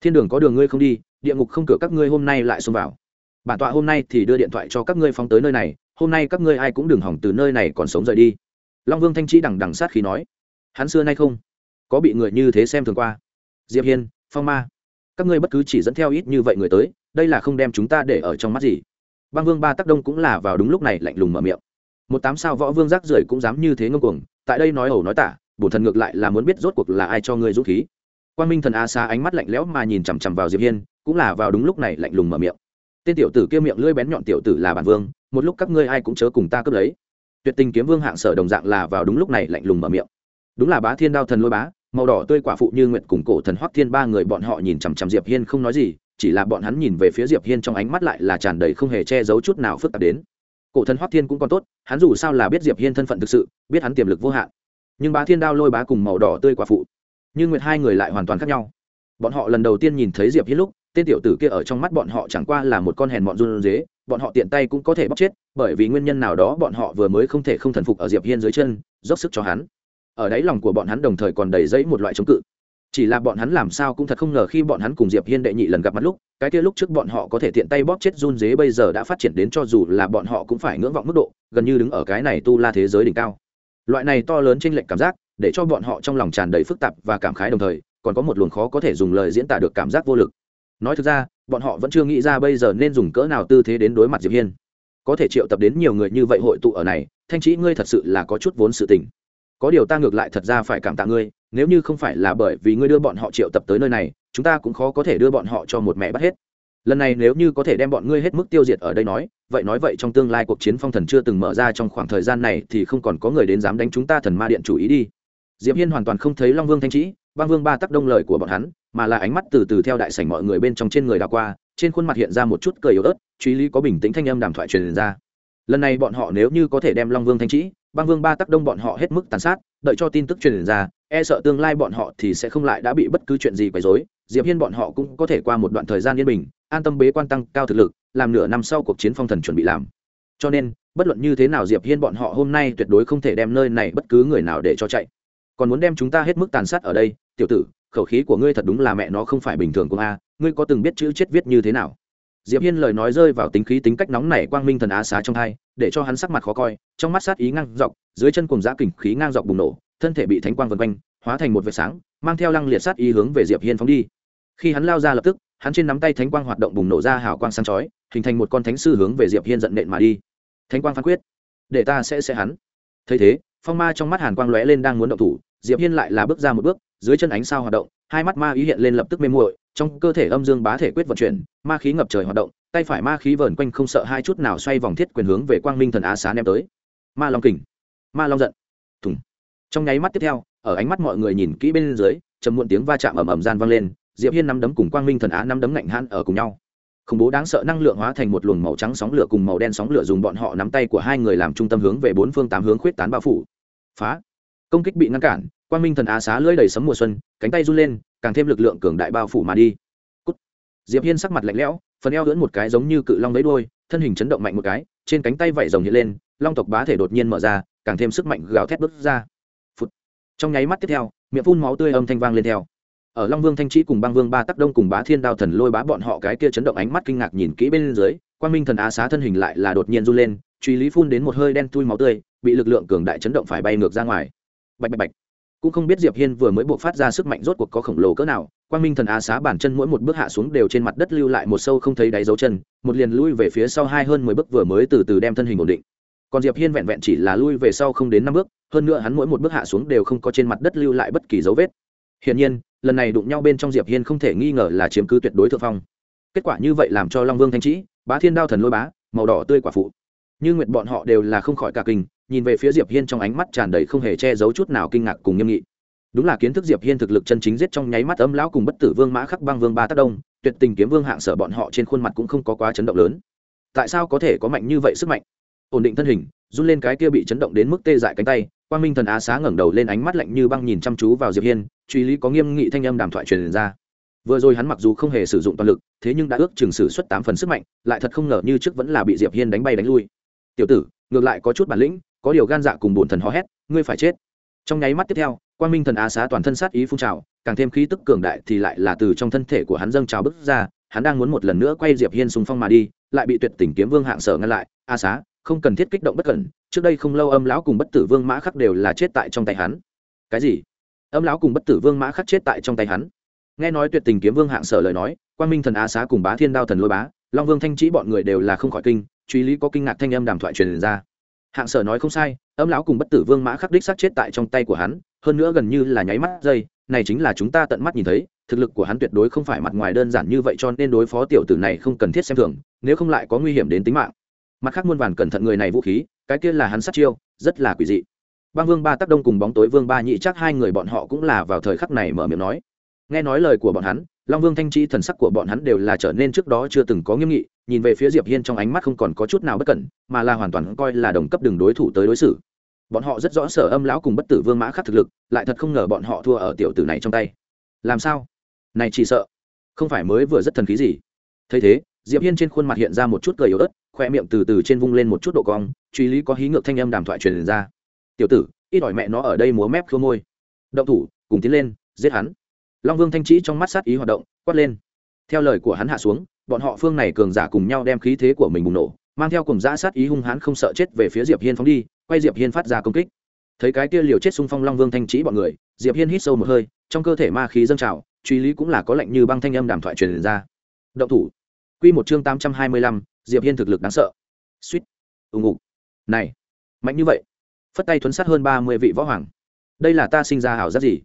Thiên đường có đường ngươi không đi, địa ngục không cửa các ngươi hôm nay lại xông vào. Bản tọa hôm nay thì đưa điện thoại cho các ngươi phóng tới nơi này, hôm nay các ngươi ai cũng đừng hỏng từ nơi này còn sống rời đi. Long vương thanh trí đằng đằng sát khí nói, hắn xưa nay không có bị người như thế xem thường qua. Diệp hiên, phong ma, các ngươi bất cứ chỉ dẫn theo ít như vậy người tới, đây là không đem chúng ta để ở trong mắt gì. Băng vương ba tắc đông cũng là vào đúng lúc này lạnh lùng mở miệng. Một tám sao võ vương rác rưởi cũng dám như thế ngông cuồng, tại đây nói ẩu nói tả bổn thần ngược lại là muốn biết rốt cuộc là ai cho ngươi dũng khí. Quan minh thần a xa ánh mắt lạnh lẽo mà nhìn chằm chằm vào diệp hiên, cũng là vào đúng lúc này lạnh lùng mở miệng. Tên tiểu tử kia miệng lưỡi bén nhọn tiểu tử là bản vương, một lúc các ngươi ai cũng chớ cùng ta cướp lấy. Tuyệt tình kiếm vương hạng sở đồng dạng là vào đúng lúc này lạnh lùng mở miệng. Đúng là bá thiên đao thần lôi bá, màu đỏ tươi quả phụ như nguyện cùng cổ thần hoắc thiên ba người bọn họ nhìn chằm chằm diệp hiên không nói gì, chỉ là bọn hắn nhìn về phía diệp hiên trong ánh mắt lại là tràn đầy không hề che giấu chút nào phức tạp đến. Cổ thần hoắc thiên cũng còn tốt, hắn dù sao là biết diệp hiên thân phận thực sự, biết hắn tiềm lực vô hạn nhưng bá thiên đao lôi bá cùng màu đỏ tươi quả phụ nhưng nguyệt hai người lại hoàn toàn khác nhau. Bọn họ lần đầu tiên nhìn thấy diệp hiên lúc, tên tiểu tử kia ở trong mắt bọn họ chẳng qua là một con hèn bọn run dế, bọn họ tiện tay cũng có thể bóc chết, bởi vì nguyên nhân nào đó bọn họ vừa mới không thể không thần phục ở diệp hiên dưới chân, dốc sức cho hắn. Ở đáy lòng của bọn hắn đồng thời còn đầy dẫy một loại chống cự. Chỉ là bọn hắn làm sao cũng thật không ngờ khi bọn hắn cùng diệp hiên đệ nhị lần gặp mặt lúc, cái kia lúc trước bọn họ có thể tiện tay bóp chết run dế bây giờ đã phát triển đến cho dù là bọn họ cũng phải ngưỡng vọng mức độ, gần như đứng ở cái này tu la thế giới đỉnh cao loại này to lớn trên lệch cảm giác, để cho bọn họ trong lòng tràn đầy phức tạp và cảm khái đồng thời, còn có một luồng khó có thể dùng lời diễn tả được cảm giác vô lực. Nói thực ra, bọn họ vẫn chưa nghĩ ra bây giờ nên dùng cỡ nào tư thế đến đối mặt diệp hiên. Có thể triệu tập đến nhiều người như vậy hội tụ ở này, thanh trí ngươi thật sự là có chút vốn sự tình. Có điều ta ngược lại thật ra phải cảm tạ ngươi, nếu như không phải là bởi vì ngươi đưa bọn họ triệu tập tới nơi này, chúng ta cũng khó có thể đưa bọn họ cho một mẹ bắt hết lần này nếu như có thể đem bọn ngươi hết mức tiêu diệt ở đây nói, vậy nói vậy trong tương lai cuộc chiến phong thần chưa từng mở ra trong khoảng thời gian này thì không còn có người đến dám đánh chúng ta thần ma điện chủ ý đi. Diệp hiên hoàn toàn không thấy long vương thanh trĩ băng vương ba tắc đông lời của bọn hắn, mà là ánh mắt từ từ theo đại sảnh mọi người bên trong trên người đào qua, trên khuôn mặt hiện ra một chút cười yếu ớt, truy lý có bình tĩnh thanh âm đàm thoại truyền ra. Lần này bọn họ nếu như có thể đem long vương thanh trĩ băng vương ba tắc đông bọn họ hết mức tàn sát, đợi cho tin tức truyền ra e sợ tương lai bọn họ thì sẽ không lại đã bị bất cứ chuyện gì quấy rối diệp hiên bọn họ cũng có thể qua một đoạn thời gian yên bình, an tâm bế quan tăng cao thực lực, làm nửa năm sau cuộc chiến phong thần chuẩn bị làm. Cho nên, bất luận như thế nào diệp hiên bọn họ hôm nay tuyệt đối không thể đem nơi này bất cứ người nào để cho chạy. Còn muốn đem chúng ta hết mức tàn sát ở đây, tiểu tử, khẩu khí của ngươi thật đúng là mẹ nó không phải bình thường của a ngươi có từng biết chữ chết viết như thế nào? Diệp hiên lời nói rơi vào tính khí tính cách nóng nảy quang minh thần á xá trong hai, để cho hắn sắc mặt khó coi, trong mắt sát ý ngang dọc, dưới chân cùng giã kình khí ngang dọc bùng nổ, thân thể bị thánh quang vần quanh, hóa thành một vệt sáng mang theo lăng liệt sát ý hướng về diệp hiên phóng đi. Khi hắn lao ra lập tức, hắn trên nắm tay thánh quang hoạt động bùng nổ ra hào quang sáng chói, hình thành một con thánh sư hướng về diệp hiên giận nện mà đi. Thánh quang phán quyết. Để ta sẽ sẽ hắn. Thấy thế, phong ma trong mắt hàn quang lóe lên đang muốn động thủ, diệp hiên lại là bước ra một bước, dưới chân ánh sao hoạt động, hai mắt ma ý hiện lên lập tức mê muội, trong cơ thể âm dương bá thể quyết vận chuyển, ma khí ngập trời hoạt động, tay phải ma khí vờn quanh không sợ hai chút nào xoay vòng thiết quyền hướng về quang minh thần á xá ném tới. Ma long kình. Ma long giận. Thùng. Trong nháy mắt tiếp theo ở ánh mắt mọi người nhìn kỹ bên dưới chầm muộn tiếng va chạm ầm ầm gian vang lên, diệp hiên nắm đấm cùng quang minh thần á nắm đấm ngạnh hãn ở cùng nhau. Khủng bố đáng sợ năng lượng hóa thành một luồng màu trắng sóng lửa cùng màu đen sóng lửa dùng bọn họ nắm tay của hai người làm trung tâm hướng về bốn phương tám hướng khuyết tán bao phủ. Phá! Công kích bị ngăn cản, quang minh thần á xá lưỡi đầy sấm mùa xuân, cánh tay run lên, càng thêm lực lượng cường đại bao phủ mà đi. Cút. diệp hiên sắc mặt lạnh lẽo, phần eo lưỡn một cái giống như cự long lấy đuôi, thân hình chấn động mạnh một cái, trên cánh tay vảy rồng hiện lên, long tộc bá thể đột nhiên mở ra, càng thêm sức mạnh gào thét bứt ra trong nháy mắt tiếp theo, miệng phun máu tươi âm thanh vang lên theo. Ở long vương thanh trí cùng băng vương ba tắc đông cùng bá thiên đao thần lôi bá bọn họ cái kia chấn động ánh mắt kinh ngạc nhìn kỹ bên dưới quan minh thần á xá thân hình lại là đột nhiên run lên, truy lý phun đến một hơi đen tui máu tươi, bị lực lượng cường đại chấn động phải bay ngược ra ngoài. Bạch bạch bạch. Cũng không biết diệp hiên vừa mới buộc phát ra sức mạnh rốt cuộc có khổng lồ cỡ nào, quang minh thần á xá bản chân mỗi một bước hạ xuống đều trên mặt đất lưu lại một sâu không thấy đáy dấu chân, một liền lui về phía sau hai hơn mười bước vừa mới từ từ đem thân hình ổn định. Còn diệp hiên vẹn vẹn chỉ là lui về sau không đến năm bước hơn nữa hắn mỗi một bước hạ xuống đều không có trên mặt đất lưu lại bất kỳ dấu vết. Hiển nhiên, lần này đụng nhau bên trong diệp hiên không thể nghi ngờ là chiếm cứ tuyệt đối thượng phong. Kết quả như vậy làm cho long vương thanh trí bá thiên đao thần lôi bá, màu đỏ tươi quả phụ. Như nguyệt bọn họ đều là không khỏi cả kinh, nhìn về phía diệp hiên trong ánh mắt tràn đầy không hề che giấu chút nào kinh ngạc cùng nghiêm nghị. Đúng là kiến thức diệp hiên thực lực chân chính giết trong nháy mắt âm lão cùng bất tử vương mã khắc băng vương ba tác đông, tuyệt tình kiếm vương hạng sở bọn họ trên khuôn mặt cũng không có quá chấn động lớn. Tại sao có thể có mạnh như vậy sức mạnh? Ổn định thân hình, run lên cái kia bị chấn động đến mức tê dại cánh tay quang minh thần á xá ngẩng đầu lên ánh mắt lạnh như băng nhìn chăm chú vào diệp hiên, truy lý có nghiêm nghị thanh âm đàm thoại truyền ra. Vừa rồi hắn mặc dù không hề sử dụng toàn lực, thế nhưng đã ước chừng sử xuất tám phần sức mạnh, lại thật không ngờ như trước vẫn là bị diệp hiên đánh bay đánh lui. Tiểu tử, ngược lại có chút bản lĩnh, có điều gan dạ cùng bổn thần hò hét, ngươi phải chết. Trong nháy mắt tiếp theo, quang minh thần á xá toàn thân sát ý phun trào, càng thêm khí tức cường đại thì lại là từ trong thân thể của hắn dâng trào bức ra, hắn đang muốn một lần nữa quay diệp hiên xung phong mà đi, lại bị tuyệt tình kiếm vương hạng sở ngăn lại, a xá không cần thiết kích động bất cẩn, trước đây không lâu âm lão cùng bất tử vương mã khắc đều là chết tại trong tay hắn. Cái gì? Âm lão cùng bất tử vương mã khắc chết tại trong tay hắn? Nghe nói tuyệt tình kiếm vương hạng sở lời nói, quang minh thần á xá cùng bá thiên đao thần lôi bá, long vương thanh trí bọn người đều là không khỏi kinh, truy lý có kinh ngạc thanh âm đàm thoại truyền ra. Hạng sở nói không sai, âm lão cùng bất tử vương mã khắc đích sát chết tại trong tay của hắn, hơn nữa gần như là nháy mắt dây, này chính là chúng ta tận mắt nhìn thấy, thực lực của hắn tuyệt đối không phải mặt ngoài đơn giản như vậy cho nên đối phó tiểu tử này không cần thiết xem thường, nếu không lại có nguy hiểm đến tính mạng mặt khác muôn vàn cẩn thận người này vũ khí, cái kia là hắn sát chiêu, rất là quỷ dị. Băng vương ba tác đông cùng bóng tối vương ba nhị chắc hai người bọn họ cũng là vào thời khắc này mở miệng nói. Nghe nói lời của bọn hắn, long vương thanh trí thần sắc của bọn hắn đều là trở nên trước đó chưa từng có nghiêm nghị, nhìn về phía diệp hiên trong ánh mắt không còn có chút nào bất cẩn, mà là hoàn toàn coi là đồng cấp đường đối thủ tới đối xử. Bọn họ rất rõ sở âm lão cùng bất tử vương mã khắc thực lực, lại thật không ngờ bọn họ thua ở tiểu tử này trong tay. Làm sao? Này chỉ sợ. Không phải mới vừa rất thần khí gì? Thấy thế, diệp hiên trên khuôn mặt hiện ra một chút cười yếu ớt khoe miệng từ từ trên vung lên một chút độ cong truy lý có hí ngược thanh âm đàm thoại truyền ra. Tiểu tử ít ỏi mẹ nó ở đây múa mép khô môi. Động thủ cùng tiến lên giết hắn. Long vương thanh trí trong mắt sát ý hoạt động quát lên. Theo lời của hắn hạ xuống bọn họ phương này cường giả cùng nhau đem khí thế của mình bùng nổ mang theo cùng giã sát ý hung hãn không sợ chết về phía diệp hiên phóng đi quay diệp hiên phát ra công kích. Thấy cái kia liều chết xung phong long vương thanh trí bọn người diệp hiên hít sâu một hơi trong cơ thể ma khí dâng trào truy lý cũng là có lệnh như băng thanh âm đàm thoại truyền ra. Động thủ. Quy một chương tám trăm hai mươi lăm, diệp hiên thực lực đáng sợ. Suýt. Ù ngục. Này, mạnh như vậy. Phất tay thuấn sát hơn ba mươi vị võ hoàng. Đây là ta sinh ra hảo giác gì?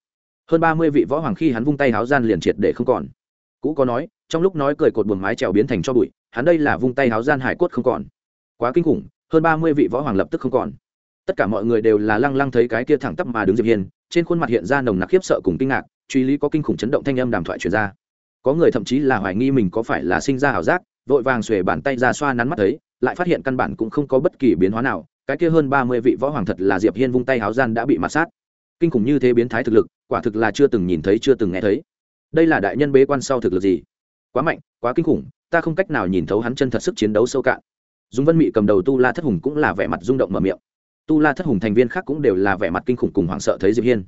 Hơn ba mươi vị võ hoàng khi hắn vung tay háo gian liền triệt để không còn. Cũ có nói, trong lúc nói cười cột buồng mái trèo biến thành cho bụi, hắn đây là vung tay háo gian hải cốt không còn. Quá kinh khủng, hơn ba mươi vị võ hoàng lập tức không còn. Tất cả mọi người đều là lăng lăng thấy cái kia thẳng tắp mà đứng diệp hiên, trên khuôn mặt hiện ra nồng nặc khiếp sợ cùng kinh ngạc, truy lý có kinh khủng chấn động thanh âm đàm thoại truyền ra. Có người thậm chí là hoài nghi mình có phải là sinh ra ảo giác vội vàng xuề bàn tay ra xoa nắn mắt thấy, lại phát hiện căn bản cũng không có bất kỳ biến hóa nào, cái kia hơn ba mươi vị võ hoàng thật là diệp hiên vung tay háo gian đã bị mặt sát. Kinh khủng như thế biến thái thực lực, quả thực là chưa từng nhìn thấy, chưa từng nghe thấy. Đây là đại nhân bế quan sau thực lực gì? Quá mạnh, quá kinh khủng, ta không cách nào nhìn thấu hắn chân thật sức chiến đấu sâu cạn. Dung vân mị cầm đầu tu la thất hùng cũng là vẻ mặt rung động mở miệng. Tu la thất hùng thành viên khác cũng đều là vẻ mặt kinh khủng cùng hoảng sợ thấy diệp hiên.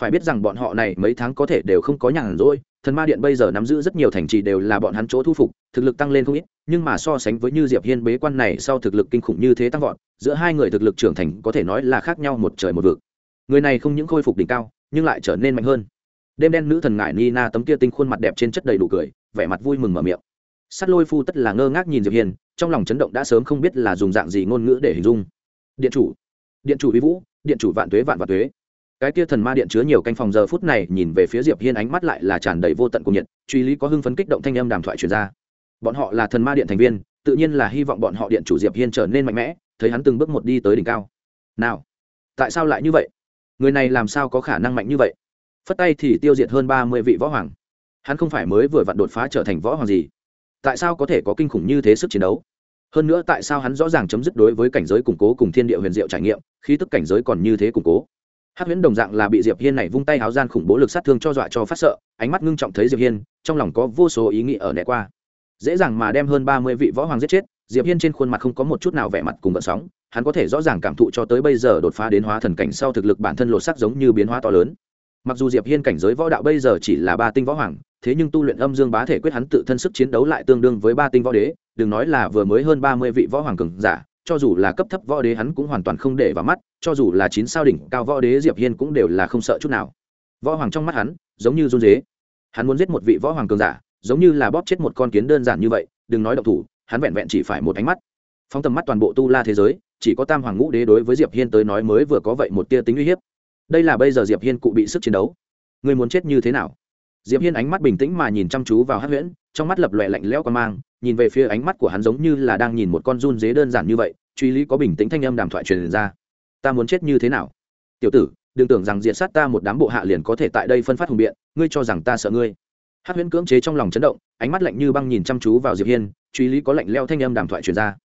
Phải biết rằng bọn họ này mấy tháng có thể đều không có nhàn rỗi thần ma điện bây giờ nắm giữ rất nhiều thành trì đều là bọn hắn chỗ thu phục, thực lực tăng lên không ít, nhưng mà so sánh với như diệp hiên bế quan này, sau thực lực kinh khủng như thế tăng vọt, giữa hai người thực lực trưởng thành có thể nói là khác nhau một trời một vực. Người này không những khôi phục đỉnh cao, nhưng lại trở nên mạnh hơn. Đêm đen nữ thần ngải nina tấm kia tinh khuôn mặt đẹp trên chất đầy đủ cười, vẻ mặt vui mừng mở miệng. Sắt lôi phu tất là ngơ ngác nhìn diệp hiên, trong lòng chấn động đã sớm không biết là dùng dạng gì ngôn ngữ để hình dung. Điện chủ điện chủ vi vũ, điện chủ vạn tuế vạn vạn tuế cái kia thần ma điện chứa nhiều canh phòng giờ phút này nhìn về phía diệp hiên ánh mắt lại là tràn đầy vô tận cùng nhiệt, truy lý có hưng phấn kích động thanh âm đàm thoại truyền ra. Bọn họ là thần ma điện thành viên, tự nhiên là hy vọng bọn họ điện chủ diệp hiên trở nên mạnh mẽ, thấy hắn từng bước một đi tới đỉnh cao. Nào, tại sao lại như vậy? Người này làm sao có khả năng mạnh như vậy? Phất tay thì tiêu diệt hơn ba mươi vị võ hoàng. Hắn không phải mới vừa vặn đột phá trở thành võ hoàng gì. Tại sao có thể có kinh khủng như thế sức chiến đấu? Hơn nữa tại sao hắn rõ ràng chấm dứt đối với cảnh giới củng cố cùng thiên địa huyền diệu trải nghiệm khi tức cảnh giới còn như thế củng cố? Hát huyễn đồng dạng là bị diệp hiên này vung tay háo gian khủng bố lực sát thương cho dọa cho phát sợ, ánh mắt ngưng trọng thấy diệp hiên, trong lòng có vô số ý nghĩ ở nẻ qua. Dễ dàng mà đem hơn ba mươi vị võ hoàng giết chết, diệp hiên trên khuôn mặt không có một chút nào vẻ mặt cùng vận sóng, hắn có thể rõ ràng cảm thụ cho tới bây giờ đột phá đến hóa thần cảnh sau thực lực bản thân lột sắc giống như biến hóa to lớn. Mặc dù diệp hiên cảnh giới võ đạo bây giờ chỉ là ba tinh võ hoàng, thế nhưng tu luyện âm dương bá thể quyết hắn tự thân sức chiến đấu lại tương đương với ba tinh võ đế, đừng nói là vừa mới hơn ba mươi vị võ hoàng cường giả cho dù là cấp thấp võ đế hắn cũng hoàn toàn không để vào mắt, cho dù là chín sao đỉnh cao võ đế diệp hiên cũng đều là không sợ chút nào. Võ hoàng trong mắt hắn, giống như run dế hắn muốn giết một vị võ hoàng cường giả, giống như là bóp chết một con kiến đơn giản như vậy, đừng nói động thủ, hắn vẹn vẹn chỉ phải một ánh mắt. Phóng tầm mắt toàn bộ tu la thế giới, chỉ có tam hoàng ngũ đế đối với diệp hiên tới nói mới vừa có vậy một tia tính uy hiếp. Đây là bây giờ diệp hiên cụ bị sức chiến đấu. Người muốn chết như thế nào? Diệp hiên ánh mắt bình tĩnh mà nhìn chăm chú vào hát huyễn, trong mắt lập lòe lạnh lẽo qua mang, nhìn về phía ánh mắt của hắn giống như là đang nhìn một con run dế đơn giản như vậy, truy lý có bình tĩnh thanh âm đàm thoại truyền ra. Ta muốn chết như thế nào? Tiểu tử, đừng tưởng rằng diệt sát ta một đám bộ hạ liền có thể tại đây phân phát hùng biện, ngươi cho rằng ta sợ ngươi. Hát huyễn cưỡng chế trong lòng chấn động, ánh mắt lạnh như băng nhìn chăm chú vào diệp hiên, truy lý có lạnh leo thanh âm đàm thoại truyền ra.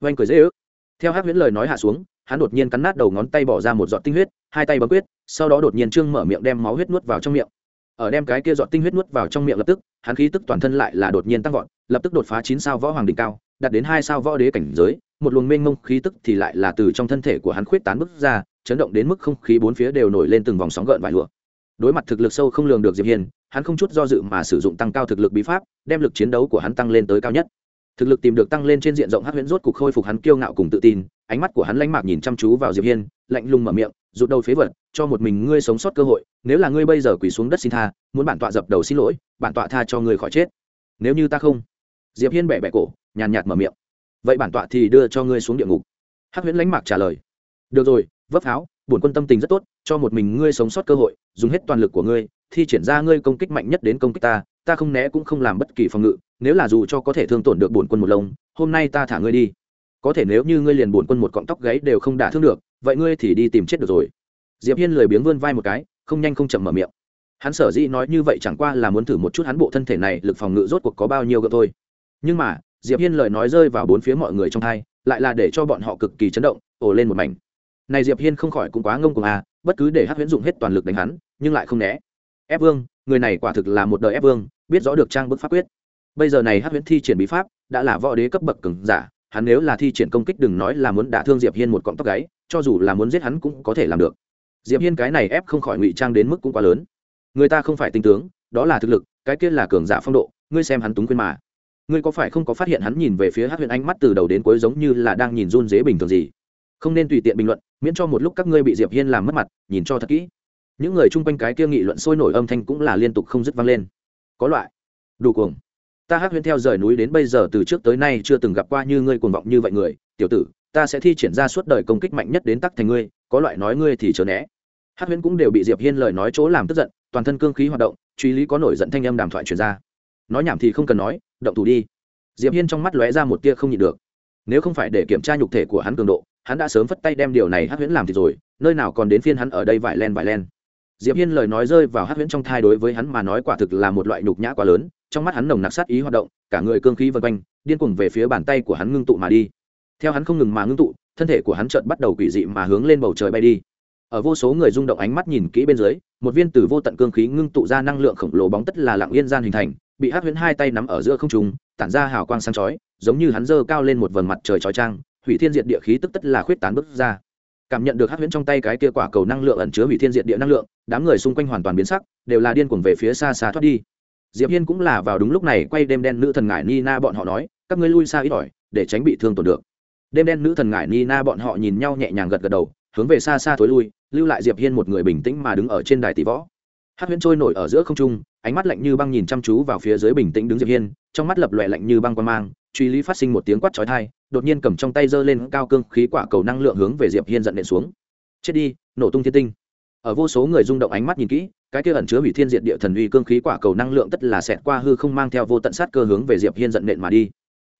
Oanh cười dễ ước. Theo hát huyễn lời nói hạ xuống, hắn đột nhiên cắn nát đầu ngón tay bỏ ra một giọt tinh huyết, hai tay bấm quyết, sau đó đột nhiên trương mở miệng đem máu huyết nuốt vào trong miệng ở đem cái kia giọt tinh huyết nuốt vào trong miệng lập tức, hắn khí tức toàn thân lại là đột nhiên tăng vọt, lập tức đột phá chín sao võ hoàng đỉnh cao, đạt đến hai sao võ đế cảnh giới, một luồng mênh mông khí tức thì lại là từ trong thân thể của hắn khuyết tán bức ra, chấn động đến mức không khí bốn phía đều nổi lên từng vòng sóng gợn vài lụa. Đối mặt thực lực sâu không lường được diệp hiên, hắn không chút do dự mà sử dụng tăng cao thực lực bí pháp, đem lực chiến đấu của hắn tăng lên tới cao nhất. Thực lực tìm được tăng lên trên diện rộng hắc huyễn rốt cục khôi phục hắn kiêu ngạo cùng tự tin, ánh mắt của hắn lánh mạc nhìn chăm chú vào diệp hiên lạnh lùng mở miệng, rụt đầu phế vật, cho một mình ngươi sống sót cơ hội, nếu là ngươi bây giờ quỳ xuống đất xin tha, muốn bản tọa dập đầu xin lỗi, bản tọa tha cho ngươi khỏi chết. Nếu như ta không, diệp hiên bẻ bẻ cổ, nhàn nhạt mở miệng. Vậy bản tọa thì đưa cho ngươi xuống địa ngục. Hắc huyễn lãnh mạc trả lời. Được rồi, vấp pháo, bổn quân tâm tình rất tốt, cho một mình ngươi sống sót cơ hội, dùng hết toàn lực của ngươi, thi triển ra ngươi công kích mạnh nhất đến công kích ta ta không né cũng không làm bất kỳ phòng ngự, nếu là dù cho có thể thương tổn được bổn quân một lông, hôm nay ta thả ngươi đi. Có thể nếu như ngươi liền bổn quân một cọng tóc gáy đều không đả thương được vậy ngươi thì đi tìm chết được rồi. Diệp hiên lười biếng vươn vai một cái, không nhanh không chậm mở miệng. Hắn sở dĩ nói như vậy chẳng qua là muốn thử một chút hắn bộ thân thể này lực phòng ngự rốt cuộc có bao nhiêu gỡ thôi. Nhưng mà, diệp hiên lời nói rơi vào bốn phía mọi người trong thai lại là để cho bọn họ cực kỳ chấn động, ồ lên một mảnh. Này diệp hiên không khỏi cũng quá ngông cuồng à bất cứ để hắc huyễn dụng hết toàn lực đánh hắn, nhưng lại không né. Ép vương, người này quả thực là một đời ép vương, biết rõ được trang bức pháp quyết. Bây giờ này hắc huyễn thi triển bí pháp, đã là võ đế cấp bậc cường giả, hắn nếu là thi triển công kích đừng nói là muốn đả thương diệp hiên một cọng tóc gáy cho dù là muốn giết hắn cũng có thể làm được. Diệp hiên cái này ép không khỏi ngụy trang đến mức cũng quá lớn. Người ta không phải tinh tướng, đó là thực lực, cái kia là cường giả phong độ, ngươi xem hắn túng quên mà. Ngươi có phải không có phát hiện hắn nhìn về phía hát huyện ánh mắt từ đầu đến cuối giống như là đang nhìn run dế bình thường gì? Không nên tùy tiện bình luận, miễn cho một lúc các ngươi bị diệp hiên làm mất mặt, nhìn cho thật kỹ. Những người chung quanh cái kia nghị luận sôi nổi âm thanh cũng là liên tục không dứt vang lên. Có loại. Đủ cuồng. Ta hát huyên theo rời núi đến bây giờ từ trước tới nay chưa từng gặp qua như ngươi cuồng vọng như vậy người, tiểu tử ta sẽ thi triển ra suốt đời công kích mạnh nhất đến tắc thành ngươi, có loại nói ngươi thì chớ né. Hát Huyễn cũng đều bị diệp hiên lời nói chỗ làm tức giận, toàn thân cương khí hoạt động, truy lý có nổi giận thanh âm đàm thoại truyền ra. Nói nhảm thì không cần nói, động thủ đi. Diệp hiên trong mắt lóe ra một tia không nhịn được. Nếu không phải để kiểm tra nhục thể của hắn cường độ, hắn đã sớm phất tay đem điều này hát huyễn làm thì rồi, nơi nào còn đến phiên hắn ở đây vải len vải len. Diệp hiên lời nói rơi vào hát huyễn trong thai đối với hắn mà nói quả thực là một loại nhục nhã quá lớn, trong mắt hắn nồng nặc sát ý hoạt động, cả người cương khí vân quanh, điên cuồng về phía bàn tay của hắn ngưng tụ mà đi theo hắn không ngừng mà ngưng tụ, thân thể của hắn chợt bắt đầu quỷ dị mà hướng lên bầu trời bay đi. Ở vô số người rung động ánh mắt nhìn kỹ bên dưới, một viên từ vô tận cương khí ngưng tụ ra năng lượng khổng lồ bóng tất là lặng yên gian hình thành, bị hát huyễn hai tay nắm ở giữa không trung, tản ra hào quang sáng chói, giống như hắn dơ cao lên một vầng mặt trời chói trang hủy thiên diệt địa khí tức tất là khuyết tán bước ra. Cảm nhận được hát huyễn trong tay cái kia quả cầu năng lượng ẩn chứa hủy thiên diệt địa năng lượng, đám người xung quanh hoàn toàn biến sắc, đều là điên cuồng về phía xa xa thoát đi. Diệp hiên cũng là vào đúng lúc này, quay đêm đen nữ thần ngải nina bọn họ nói, các ngươi lui xa ít ỏi, để tránh bị thương tổn được đêm đen nữ thần ngải nina bọn họ nhìn nhau nhẹ nhàng gật gật đầu, hướng về xa xa thối lui, lưu lại diệp hiên một người bình tĩnh mà đứng ở trên đài tỷ võ. Hát huyễn trôi nổi ở giữa không trung, ánh mắt lạnh như băng nhìn chăm chú vào phía dưới bình tĩnh đứng diệp hiên, trong mắt lập lòe lạnh như băng quan mang, truy lý phát sinh một tiếng quát chói tai, đột nhiên cầm trong tay giơ lên cao cương khí quả cầu năng lượng hướng về diệp hiên giận điện xuống. Chết đi, nổ tung thiên tinh. Ở vô số người rung động ánh mắt nhìn kỹ, cái kia ẩn chứa hủy thiên diệt địa thần uy cương khí quả cầu năng lượng tất là xẹt qua hư không mang theo vô tận sát cơ hướng về diệp hiên giận nện mà đi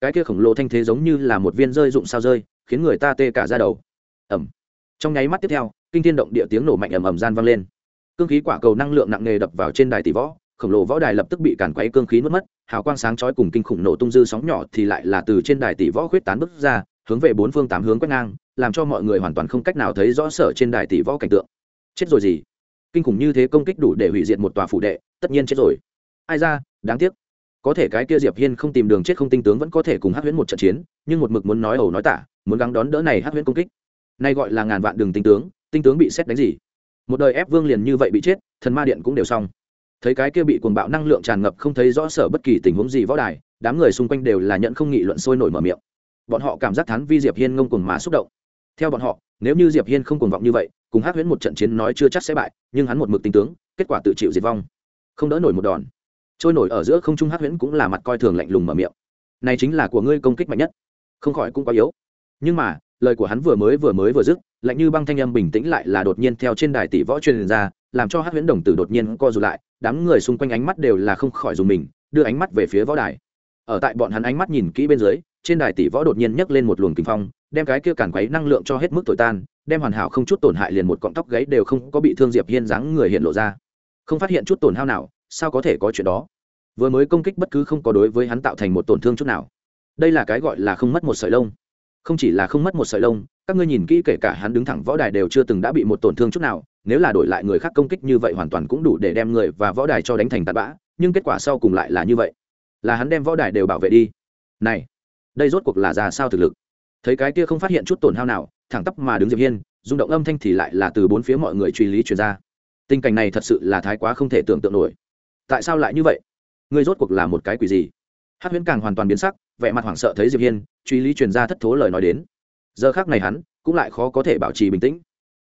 cái kia khổng lồ thanh thế giống như là một viên rơi dụng sao rơi, khiến người ta tê cả da đầu. Ẩm trong nháy mắt tiếp theo, kinh thiên động địa tiếng nổ mạnh ầm ầm gian vang lên. Cương khí quả cầu năng lượng nặng nề đập vào trên đài tỷ võ, khổng lồ võ đài lập tức bị càn quấy cương khí mất mất, hào quang sáng chói cùng kinh khủng nổ tung dư sóng nhỏ thì lại là từ trên đài tỷ võ khuyết tán bứt ra, hướng về bốn phương tám hướng quét ngang, làm cho mọi người hoàn toàn không cách nào thấy rõ sở trên đài tỷ võ cảnh tượng. Chết rồi gì? Kinh khủng như thế công kích đủ để hủy diệt một tòa phủ đệ, tất nhiên chết rồi. Ai ra? Đáng tiếc có thể cái kia diệp hiên không tìm đường chết không tinh tướng vẫn có thể cùng hắc huyễn một trận chiến, nhưng một mực muốn nói ẩu nói tả, muốn gắng đón đỡ này hắc huyễn công kích. Nay gọi là ngàn vạn đường tinh tướng tinh tướng bị xét đánh gì? Một đời ép vương liền như vậy bị chết, thần ma điện cũng đều xong. Thấy cái kia bị cuồng bạo năng lượng tràn ngập không thấy rõ sở bất kỳ tình huống gì võ đài, đám người xung quanh đều là nhận không nghị luận sôi nổi mở miệng. Bọn họ cảm giác thán vi diệp hiên ngông cuồng mà xúc động. Theo bọn họ, nếu như diệp hiên không cuồng vọng như vậy, cùng Hắc huyễn một trận chiến nói chưa chắc sẽ bại, nhưng hắn một mực tinh tướng, kết quả tự chịu diệt vong. Không đỡ nổi một đòn trôi nổi ở giữa không trung hắc huyễn cũng là mặt coi thường lạnh lùng mở miệng. Này chính là của ngươi công kích mạnh nhất. Không khỏi cũng quá yếu. Nhưng mà, lời của hắn vừa mới vừa mới vừa dứt, lạnh như băng thanh âm bình tĩnh lại là đột nhiên theo trên đài tỷ võ truyền ra, làm cho hắc huyễn đồng tử đột nhiên co rụt lại, đám người xung quanh ánh mắt đều là không khỏi dùng mình, đưa ánh mắt về phía võ đài. Ở tại bọn hắn ánh mắt nhìn kỹ bên dưới, trên đài tỷ võ đột nhiên nhấc lên một luồng kinh phong, đem cái kia cản quấy năng lượng cho hết mức thổi tan, đem hoàn hảo không chút tổn hại liền một cọng tóc gáy đều không có bị thương diệp hiên dáng người hiện lộ ra. Không phát hiện chút tổn hao nào, sao có thể có chuyện đó? Vừa mới công kích bất cứ không có đối với hắn tạo thành một tổn thương chút nào. Đây là cái gọi là không mất một sợi lông. Không chỉ là không mất một sợi lông, các ngươi nhìn kỹ kể cả hắn đứng thẳng võ đài đều chưa từng đã bị một tổn thương chút nào, nếu là đổi lại người khác công kích như vậy hoàn toàn cũng đủ để đem người và võ đài cho đánh thành tạt bã, nhưng kết quả sau cùng lại là như vậy. Là hắn đem võ đài đều bảo vệ đi. Này, đây rốt cuộc là ra sao thực lực? Thấy cái kia không phát hiện chút tổn hao nào, thẳng tắp mà đứng diệp hiên, rung động âm thanh thì lại là từ bốn phía mọi người truy lý truyền ra. Tình cảnh này thật sự là thái quá không thể tưởng tượng nổi. Tại sao lại như vậy? Ngươi rốt cuộc là một cái quỷ gì? Hát huyễn càng hoàn toàn biến sắc, vẻ mặt hoảng sợ thấy diệp hiên, truy lý truyền ra thất thố lời nói đến. Giờ khác này hắn cũng lại khó có thể bảo trì bình tĩnh.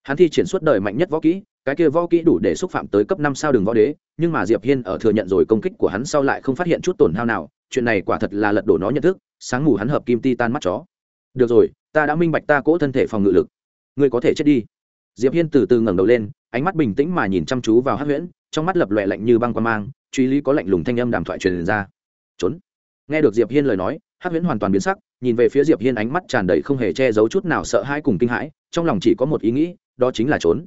Hắn thi triển suốt đời mạnh nhất võ kỹ, cái kia võ kỹ đủ để xúc phạm tới cấp năm sao đường võ đế, nhưng mà diệp hiên ở thừa nhận rồi công kích của hắn sau lại không phát hiện chút tổn hao nào, chuyện này quả thật là lật đổ nó nhận thức, sáng ngủ hắn hợp kim ti tan mắt chó. Được rồi, ta đã minh bạch ta cỗ thân thể phòng ngự lực. Ngươi có thể chết đi. Diệp hiên từ từ ngẩng đầu lên, ánh mắt bình tĩnh mà nhìn chăm chú vào hát huyễn, trong mắt lập lòe lạnh như băng qua mang truy lý có lạnh lùng thanh âm đàm thoại truyền ra. Trốn. Nghe được diệp hiên lời nói, Hắc huyễn hoàn toàn biến sắc, nhìn về phía diệp hiên ánh mắt tràn đầy không hề che giấu chút nào sợ hãi cùng kinh hãi, trong lòng chỉ có một ý nghĩ, đó chính là trốn.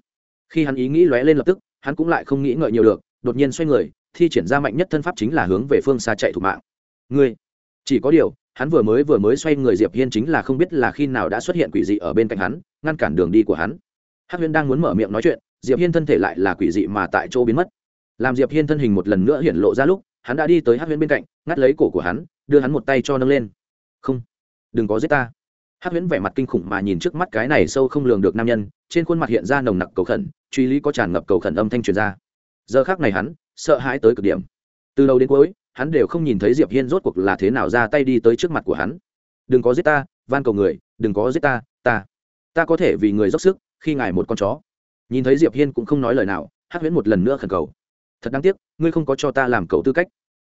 Khi hắn ý nghĩ lóe lên lập tức, hắn cũng lại không nghĩ ngợi nhiều được, đột nhiên xoay người, thi triển ra mạnh nhất thân pháp chính là hướng về phương xa chạy thủ mạng. Ngươi, chỉ có điều, hắn vừa mới vừa mới xoay người diệp hiên chính là không biết là khi nào đã xuất hiện quỷ dị ở bên cạnh hắn, ngăn cản đường đi của hắn. Hắc huyên đang muốn mở miệng nói chuyện, diệp hiên thân thể lại là quỷ dị mà tại chỗ biến mất làm diệp hiên thân hình một lần nữa hiện lộ ra lúc, hắn đã đi tới Hát huyên bên cạnh, ngắt lấy cổ của hắn, đưa hắn một tay cho nâng lên. Không, đừng có giết ta. Hát huyễn vẻ mặt kinh khủng mà nhìn trước mắt cái này sâu không lường được nam nhân, trên khuôn mặt hiện ra nồng nặc cầu khẩn, truy lý có tràn ngập cầu khẩn âm thanh truyền ra. Giờ khác này hắn sợ hãi tới cực điểm. Từ đầu đến cuối, hắn đều không nhìn thấy diệp hiên rốt cuộc là thế nào ra tay đi tới trước mặt của hắn. Đừng có giết ta, van cầu người, đừng có giết ta ta ta có thể vì người dốc sức khi ngài một con chó. Nhìn thấy diệp hiên cũng không nói lời nào Hát huyễn một lần nữa khẩn cầu thật đáng tiếc ngươi không có cho ta làm cầu tư cách.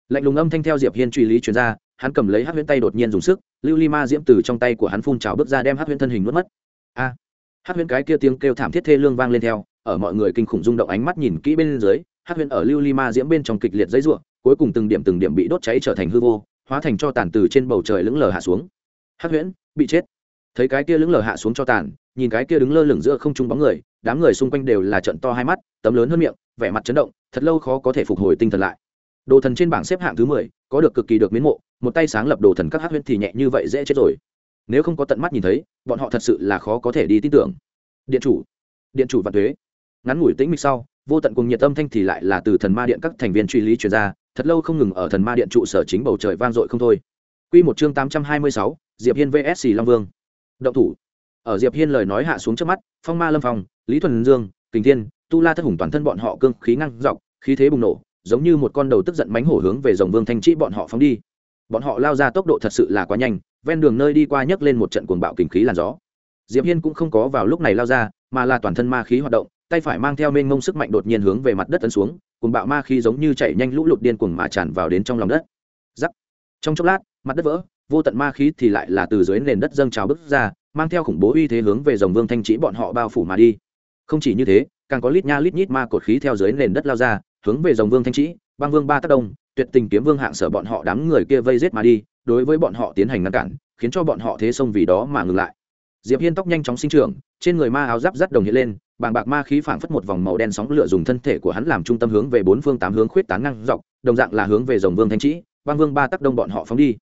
Lạnh lùng âm thanh theo diệp hiên truy lý truyền ra hắn cầm lấy hắc huyễn tay đột nhiên dùng sức lưu ly ma diễm từ trong tay của hắn phun trào bước ra đem hắc huyễn thân hình nuốt mất. A! À, hắc huyễn cái kia tiếng kêu thảm thiết thê lương vang lên theo ở mọi người kinh khủng rung động ánh mắt nhìn kỹ bên dưới hắc huyễn ở lưu ly ma diễm bên trong kịch liệt dãy ruộng cuối cùng từng điểm từng điểm bị đốt cháy trở thành hư vô hóa thành cho tàn từ trên bầu trời lững lờ hạ xuống. Hắc huyễn bị chết. Thấy cái kia lững lờ hạ xuống cho tàn nhìn cái kia đứng lơ lửng giữa không trung bóng người đám người xung quanh đều là trận to hai mắt tấm lớn hơn miệng vẻ mặt chấn động thật lâu khó có thể phục hồi tinh thần lại. Đồ thần trên bảng xếp hạng thứ mười có được cực kỳ được miến mộ một tay sáng lập đồ thần các hát huyên thì nhẹ như vậy dễ chết rồi. Nếu không có tận mắt nhìn thấy bọn họ thật sự là khó có thể đi tin tưởng. Điện chủ điện chủ và thuế ngắn ngủi tĩnh mịch sau vô tận cùng nhiệt âm thanh thì lại là từ thần ma điện các thành viên truy lý truyền ra thật lâu không ngừng ở thần ma điện trụ sở chính bầu trời vang dội không thôi. Quy một chương tám trăm hai mươi sáu, Diệp Hiên VS Long Vương. Động thủ. Ở Diệp Hiên lời nói hạ xuống trước mắt, Phong Ma Lâm Phong, Lý Thuần Dương, Kình Thiên, Tu La Thất Hùng toàn thân bọn họ cương khí ngăng dọc, khí thế bùng nổ, giống như một con đầu tức giận mánh hổ hướng về dòng vương thanh trĩ bọn họ phóng đi. Bọn họ lao ra tốc độ thật sự là quá nhanh ven đường nơi đi qua nhấc lên một trận cuồng bạo kình khí làn gió. Diệp hiên cũng không có vào lúc này lao ra mà là toàn thân ma khí hoạt động tay phải mang theo mênh mông sức mạnh đột nhiên hướng về mặt đất tấn xuống cuồng bạo ma khí giống như chảy nhanh lũ lụt điên cuồng mà tràn vào đến trong lòng đất. Giắc trong chốc lát mặt đất vỡ vô tận ma khí thì lại là từ dưới nền đất dâng trào bứt ra mang theo khủng bố uy thế hướng về dòng vương thanh trĩ bọn họ bao phủ mà đi không chỉ như thế, càng có lít nha lít nhít ma cột khí theo dưới nền đất lao ra, hướng về dòng vương thanh trĩ băng vương ba tác đông, tuyệt tình kiếm vương hạng sở bọn họ đám người kia vây giết mà đi, đối với bọn họ tiến hành ngăn cản, khiến cho bọn họ thế sông vì đó mà ngừng lại. Diệp hiên tóc nhanh chóng sinh trưởng, trên người ma áo giáp rắt đồng hiện lên, bàng bạc ma khí phảng phất một vòng màu đen sóng lửa dùng thân thể của hắn làm trung tâm hướng về bốn phương tám hướng khuyết tán ngang dọc, đồng dạng là hướng về dòng vương thanh trĩ băng vương ba tác đông bọn họ phóng đi.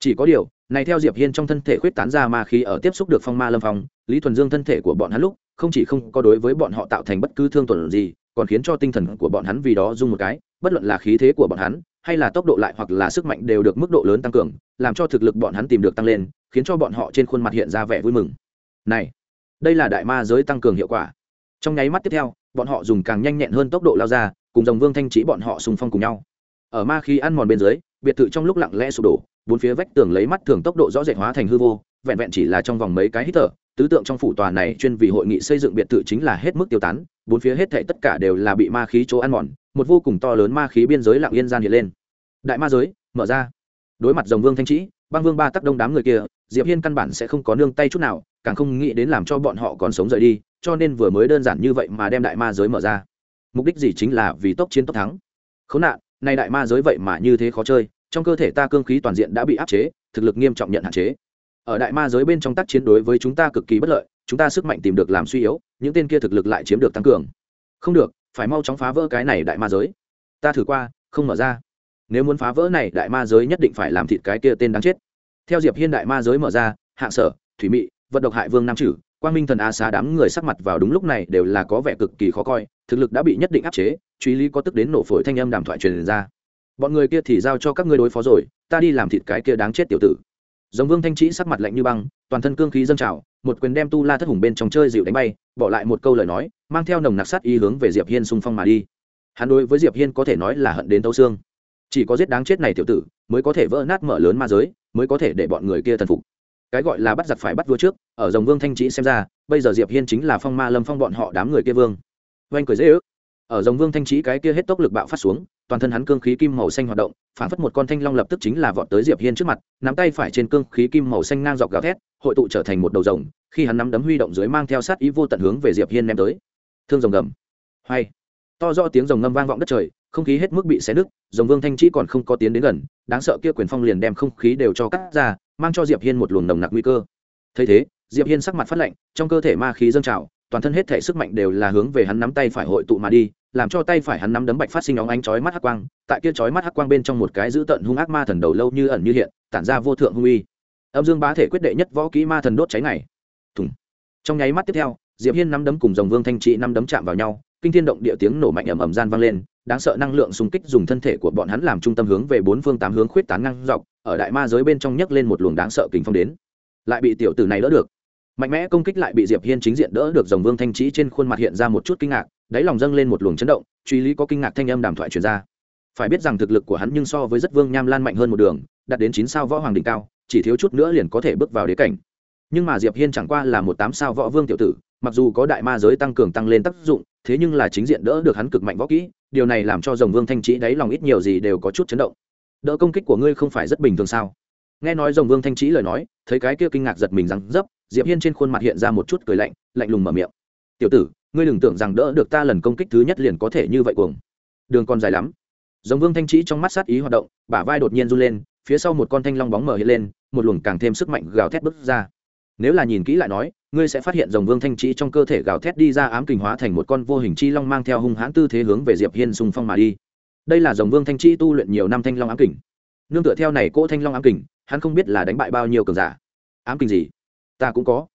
Chỉ có điều, này theo diệp hiên trong thân thể khuyết tán ra ma khí ở tiếp xúc được phong ma lâm phong, lý thuần dương thân thể của bọn hắn lúc không chỉ không có đối với bọn họ tạo thành bất cứ thương tổn gì, còn khiến cho tinh thần của bọn hắn vì đó rung một cái, bất luận là khí thế của bọn hắn, hay là tốc độ lại hoặc là sức mạnh đều được mức độ lớn tăng cường, làm cho thực lực bọn hắn tìm được tăng lên, khiến cho bọn họ trên khuôn mặt hiện ra vẻ vui mừng. Này, đây là đại ma giới tăng cường hiệu quả. Trong nháy mắt tiếp theo, bọn họ dùng càng nhanh nhẹn hơn tốc độ lao ra, cùng dòng vương thanh trí bọn họ xung phong cùng nhau. Ở ma khí ăn mòn bên dưới, biệt thự trong lúc lặng lẽ sụp đổ, bốn phía vách tường lấy mắt thường tốc độ rõ rệt hóa thành hư vô, vẹn vẹn chỉ là trong vòng mấy cái hít thở tứ tượng trong phủ tòa này chuyên vì hội nghị xây dựng biệt thự chính là hết mức tiêu tán, bốn phía hết thảy tất cả đều là bị ma khí chỗ ăn mòn, một vô cùng to lớn ma khí biên giới lặng yên gian hiện lên. Đại ma giới, mở ra. Đối mặt dòng vương thanh trĩ băng vương ba tắc đông đám người kia, diệp hiên căn bản sẽ không có nương tay chút nào, càng không nghĩ đến làm cho bọn họ còn sống rời đi, cho nên vừa mới đơn giản như vậy mà đem đại ma giới mở ra. Mục đích gì chính là vì tốc chiến tốc thắng. Khốn nạn, nay đại ma giới vậy mà như thế khó chơi, trong cơ thể ta cương khí toàn diện đã bị áp chế, thực lực nghiêm trọng nhận hạn chế ở đại ma giới bên trong tác chiến đối với chúng ta cực kỳ bất lợi, chúng ta sức mạnh tìm được làm suy yếu, những tên kia thực lực lại chiếm được tăng cường. Không được, phải mau chóng phá vỡ cái này đại ma giới. Ta thử qua, không mở ra. Nếu muốn phá vỡ này đại ma giới nhất định phải làm thịt cái kia tên đáng chết. Theo diệp hiên đại ma giới mở ra hạ sở, thủy mị, vận độc hại vương nam trừ quang minh thần a xá đám người sắc mặt vào đúng lúc này đều là có vẻ cực kỳ khó coi, thực lực đã bị nhất định áp chế, truy lý có tức đến nổ phổi thanh âm đàm thoại truyền ra. Bọn người kia thì giao cho các ngươi đối phó rồi, ta đi làm thịt cái kia đáng chết tiểu tử giống vương thanh trĩ sắc mặt lạnh như băng, toàn thân cương khí dâng trào, một quyền đem tu la thất hùng bên trong chơi dịu đánh bay, bỏ lại một câu lời nói, mang theo nồng nặc sát ý hướng về diệp hiên xung phong mà đi. Hắn đối với diệp hiên có thể nói là hận đến tấu xương. Chỉ có giết đáng chết này tiểu tử, mới có thể vỡ nát mở lớn ma giới, mới có thể để bọn người kia thần phục. Cái gọi là bắt giặc phải bắt vua trước, ở dòng vương thanh trí xem ra, bây giờ diệp hiên chính là phong ma lâm phong bọn họ đám người kia vương. Oanh cười dễ ước ở dòng vương thanh trí cái kia hết tốc lực bạo phát xuống, toàn thân hắn cương khí kim màu xanh hoạt động phản phất một con thanh long lập tức chính là vọt tới diệp hiên trước mặt, nắm tay phải trên cương khí kim màu xanh ngang dọc gào thét, hội tụ trở thành một đầu rồng, khi hắn nắm đấm huy động dưới mang theo sát ý vô tận hướng về diệp hiên ném tới. Thương rồng gầm. Hay. To do tiếng rồng ngâm vang vọng đất trời, không khí hết mức bị xé nứt, rồng vương thanh trí còn không có tiến đến gần, đáng sợ kia quyền phong liền đem không khí đều cho cắt ra, mang cho diệp hiên một luồng nồng nặc nguy cơ. Thấy thế, diệp hiên sắc mặt phát lạnh, trong cơ thể ma khí dâng trào, toàn thân hết thể sức mạnh đều là hướng về hắn nắm tay phải hội tụ mà đi làm cho tay phải hắn nắm đấm bạch phát sinh óng ánh chói mắt hắc quang, tại kia chói mắt hắc quang bên trong một cái giữ tận hung ác ma thần đầu lâu như ẩn như hiện, tản ra vô thượng hung uy. Âm dương bá thể quyết đệ nhất võ kỹ ma thần đốt cháy này thùng. Trong nháy mắt tiếp theo, diệp hiên nắm đấm cùng dòng vương thanh trị nắm đấm chạm vào nhau, kinh thiên động địa tiếng nổ mạnh ầm ầm gian vang lên, đáng sợ năng lượng xung kích dùng thân thể của bọn hắn làm trung tâm hướng về bốn phương tám hướng khuyết tán ngang dọc, ở đại ma giới bên trong nhấc lên một luồng đáng sợ kình phong đến. Lại bị tiểu tử này đỡ được. Mạnh mẽ công kích lại bị diệp hiên chính diện đỡ được, dòng vương thanh trí trên khuôn mặt hiện ra một chút kinh ngạc đáy lòng dâng lên một luồng chấn động, truy lý có kinh ngạc thanh âm đàm thoại truyền ra. Phải biết rằng thực lực của hắn nhưng so với rất vương nham lan mạnh hơn một đường, đạt đến chín sao võ hoàng đỉnh cao, chỉ thiếu chút nữa liền có thể bước vào đế cảnh. Nhưng mà diệp hiên chẳng qua là một tám sao võ vương tiểu tử, mặc dù có đại ma giới tăng cường tăng lên tác dụng, thế nhưng là chính diện đỡ được hắn cực mạnh võ kỹ, điều này làm cho dòng vương thanh trí đáy lòng ít nhiều gì đều có chút chấn động. Đỡ công kích của ngươi không phải rất bình thường sao? Nghe nói dòng vương thanh trí lời nói, thấy cái kia kinh ngạc giật mình rằng dấp, diệp hiên trên khuôn mặt hiện ra một chút cười lạnh lạnh lùng mở miệng. Tiểu tử ngươi đừng tưởng rằng đỡ được ta lần công kích thứ nhất liền có thể như vậy cuồng. Đường còn dài lắm. Giống vương thanh trí trong mắt sát ý hoạt động, bả vai đột nhiên run lên, phía sau một con thanh long bóng mở hiện lên, một luồng càng thêm sức mạnh gào thét bứt ra. Nếu là nhìn kỹ lại nói, ngươi sẽ phát hiện dòng vương thanh trí trong cơ thể gào thét đi ra ám kình hóa thành một con vô hình chi long mang theo hung hãn tư thế hướng về diệp hiên xung phong mà đi. Đây là dòng vương thanh trí tu luyện nhiều năm thanh long ám kình. Nương tựa theo này cỗ thanh long ám kình, hắn không biết là đánh bại bao nhiêu cường giả. Ám kình gì? Ta cũng có.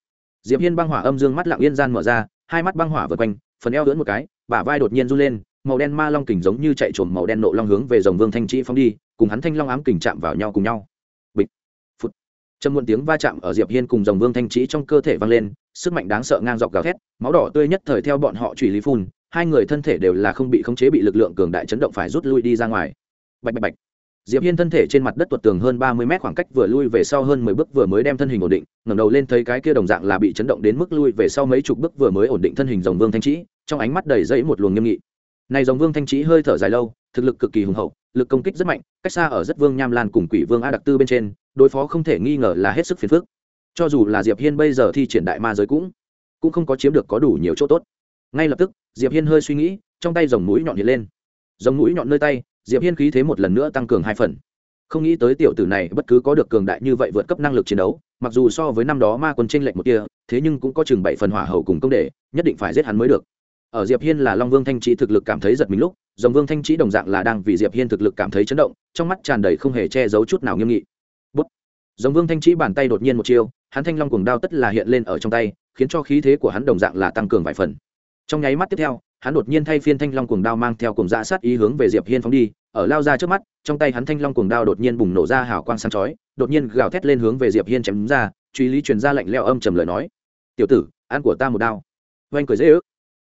Diệp hiên băng hỏa âm dương mắt lặng yên gian mở ra hai mắt băng hỏa vượt quanh, phần eo lưỡn một cái, bả vai đột nhiên run lên, màu đen ma long kình giống như chạy trồm màu đen nộ long hướng về dòng vương thanh trị phóng đi, cùng hắn thanh long ám kình chạm vào nhau cùng nhau. Bịch, phút. Trầm muộn tiếng va chạm ở diệp hiên cùng dòng vương thanh trị trong cơ thể vang lên, sức mạnh đáng sợ ngang dọc gào thét, máu đỏ tươi nhất thời theo bọn họ truy lý phun, hai người thân thể đều là không bị khống chế bị lực lượng cường đại chấn động phải rút lui đi ra ngoài. Bạch bạch bạch diệp hiên thân thể trên mặt đất tuột tường hơn ba mươi mét khoảng cách vừa lui về sau hơn mười bước vừa mới đem thân hình ổn định, ngẩng đầu lên thấy cái kia đồng dạng là bị chấn động đến mức lui về sau mấy chục bước vừa mới ổn định thân hình rồng vương thanh trí trong ánh mắt đầy dẫy một luồng nghiêm nghị. Này rồng vương thanh trí hơi thở dài lâu, thực lực cực kỳ hùng hậu, lực công kích rất mạnh, cách xa ở rất vương nham lan cùng quỷ vương a đặc tư bên trên, đối phó không thể nghi ngờ là hết sức phiền phức. Cho dù là diệp hiên bây giờ thi triển đại ma giới cũng cũng không có chiếm được có đủ nhiều chỗ tốt. Ngay lập tức, diệp hiên hơi suy nghĩ, trong tay rồng mũi nhọn hiện lên. Rồng mũi nhọn nơi tay diệp hiên khí thế một lần nữa tăng cường hai phần. Không nghĩ tới tiểu tử này bất cứ có được cường đại như vậy vượt cấp năng lực chiến đấu, mặc dù so với năm đó ma quân tranh lệch một kia thế nhưng cũng có chừng bảy phần hỏa hậu cùng công đệ nhất định phải giết hắn mới được. Ở diệp hiên là long vương thanh trí thực lực cảm thấy giật mình lúc, dòng vương thanh trí đồng dạng là đang vì diệp hiên thực lực cảm thấy chấn động, trong mắt tràn đầy không hề che giấu chút nào nghiêm nghị. Bút. Dòng vương thanh trí bàn tay đột nhiên một chiêu, hắn thanh long cuồng đao tất là hiện lên ở trong tay, khiến cho khí thế của hắn đồng dạng là tăng cường vài phần trong nháy mắt tiếp theo, hắn đột nhiên thay phiên thanh long cuồng đao mang theo cuồng dã sát ý hướng về diệp hiên phóng đi, ở lao ra trước mắt, trong tay hắn thanh long cuồng đao đột nhiên bùng nổ ra hào quang sáng chói, đột nhiên gào thét lên hướng về diệp hiên chém ra, truy lý truyền ra lạnh lẽo âm trầm lời nói. Tiểu tử, ăn của ta một đao. Oanh cười dễ ước.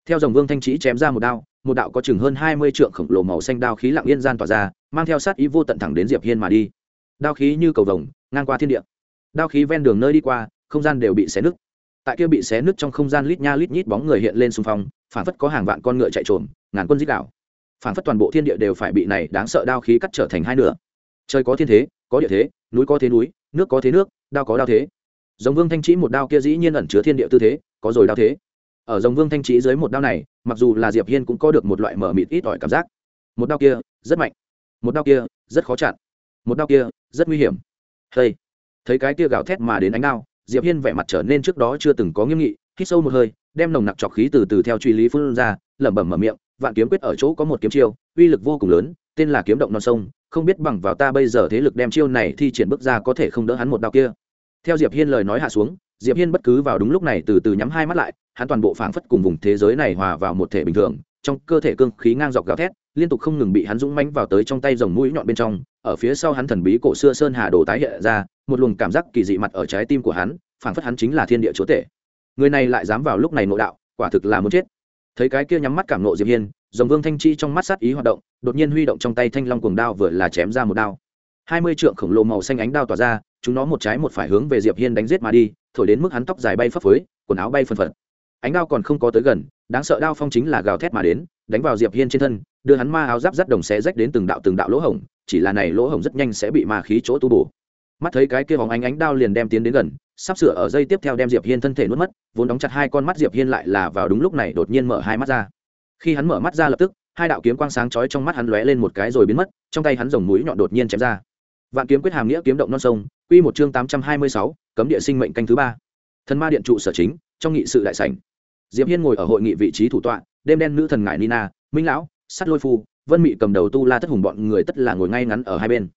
Theo dòng vương thanh trí chém ra một đao, một đạo có chừng hơn hai mươi trượng khổng lồ màu xanh đao khí lặng yên gian tỏa ra, mang theo sát ý vô tận thẳng đến diệp hiên mà đi. Đao khí như cầu vồng, ngang qua thiên địa. Đao khí ven đường nơi đi qua, không gian đều bị xé nứt tại kia bị xé nứt trong không gian lít nha lít nhít bóng người hiện lên xung phong, phản phất có hàng vạn con ngựa chạy trộm ngàn quân dích đảo phản phất toàn bộ thiên địa đều phải bị này đáng sợ đao khí cắt trở thành hai nửa. Trời có thiên thế, có địa thế, núi có thế núi, nước có thế nước, đao có đao thế. Giống vương thanh trí một đao kia dĩ nhiên ẩn chứa thiên địa tư thế, có rồi đao thế. Ở dòng vương thanh trí dưới một đao này, mặc dù là diệp hiên cũng có được một loại mở mịt ít ỏi cảm giác. Một đao kia, rất mạnh. Một đao kia, rất khó chặn. Một đao kia, rất nguy hiểm. Hey. thấy cái kia gào thét mà đến ánh đao diệp hiên vẻ mặt trở nên trước đó chưa từng có nghiêm nghị, hít sâu một hơi, đem nồng nặc trọc khí từ từ theo truy lý phun ra, lẩm bẩm mở miệng, vạn kiếm quyết ở chỗ có một kiếm chiêu, uy lực vô cùng lớn, tên là kiếm động non sông, không biết bằng vào ta bây giờ thế lực đem chiêu này thi triển bước ra có thể không đỡ hắn một đao kia. Theo diệp hiên lời nói hạ xuống, diệp hiên bất cứ vào đúng lúc này từ từ nhắm hai mắt lại, hắn toàn bộ phảng phất cùng vùng thế giới này hòa vào một thể bình thường, trong cơ thể cương khí ngang dọc gào thét, liên tục không ngừng bị hắn dũng mãnh vào tới trong tay rồng mũi nhọn bên trong, ở phía sau hắn thần bí cổ xưa sơn hà đồ tái hiện ra một luồng cảm giác kỳ dị mặt ở trái tim của hắn, phảng phất hắn chính là thiên địa chúa tể. Người này lại dám vào lúc này nội đạo, quả thực là muốn chết. Thấy cái kia nhắm mắt cảm nộ diệp hiên, dòng vương thanh chi trong mắt sát ý hoạt động, đột nhiên huy động trong tay thanh long cuồng đao vừa là chém ra một đao. Hai mươi trượng khổng lồ màu xanh ánh đao tỏa ra, chúng nó một trái một phải hướng về diệp hiên đánh giết mà đi, thổi đến mức hắn tóc dài bay phấp phới, quần áo bay phân phật. Ánh đao còn không có tới gần, đáng sợ đao phong chính là gào thét mà đến, đánh vào diệp hiên trên thân, đưa hắn ma áo giáp rắt đồng xé rách đến từng đạo từng đạo lỗ hổng, chỉ là này lỗ hổng rất nhanh sẽ bị ma khí chỗ tu bổ mắt thấy cái kia vòng ánh ánh đao liền đem tiến đến gần sắp sửa ở dây tiếp theo đem diệp hiên thân thể nuốt mất vốn đóng chặt hai con mắt diệp hiên lại là vào đúng lúc này đột nhiên mở hai mắt ra. Khi hắn mở mắt ra lập tức hai đạo kiếm quang sáng chói trong mắt hắn lóe lên một cái rồi biến mất trong tay hắn rồng mũi nhọn đột nhiên chém ra. Vạn kiếm quyết hàm nghĩa kiếm động non sông quy một chương tám trăm hai mươi sáu, cấm địa sinh mệnh canh thứ ba. Thần ma điện trụ sở chính trong nghị sự đại sảnh. Diệp hiên ngồi ở hội nghị vị trí thủ tọa đêm đen nữ thần ngải nina minh lão sắt lôi phu vân mị cầm đầu tu la thất hùng bọn người tất là ngồi ngay ngắn ở hai bên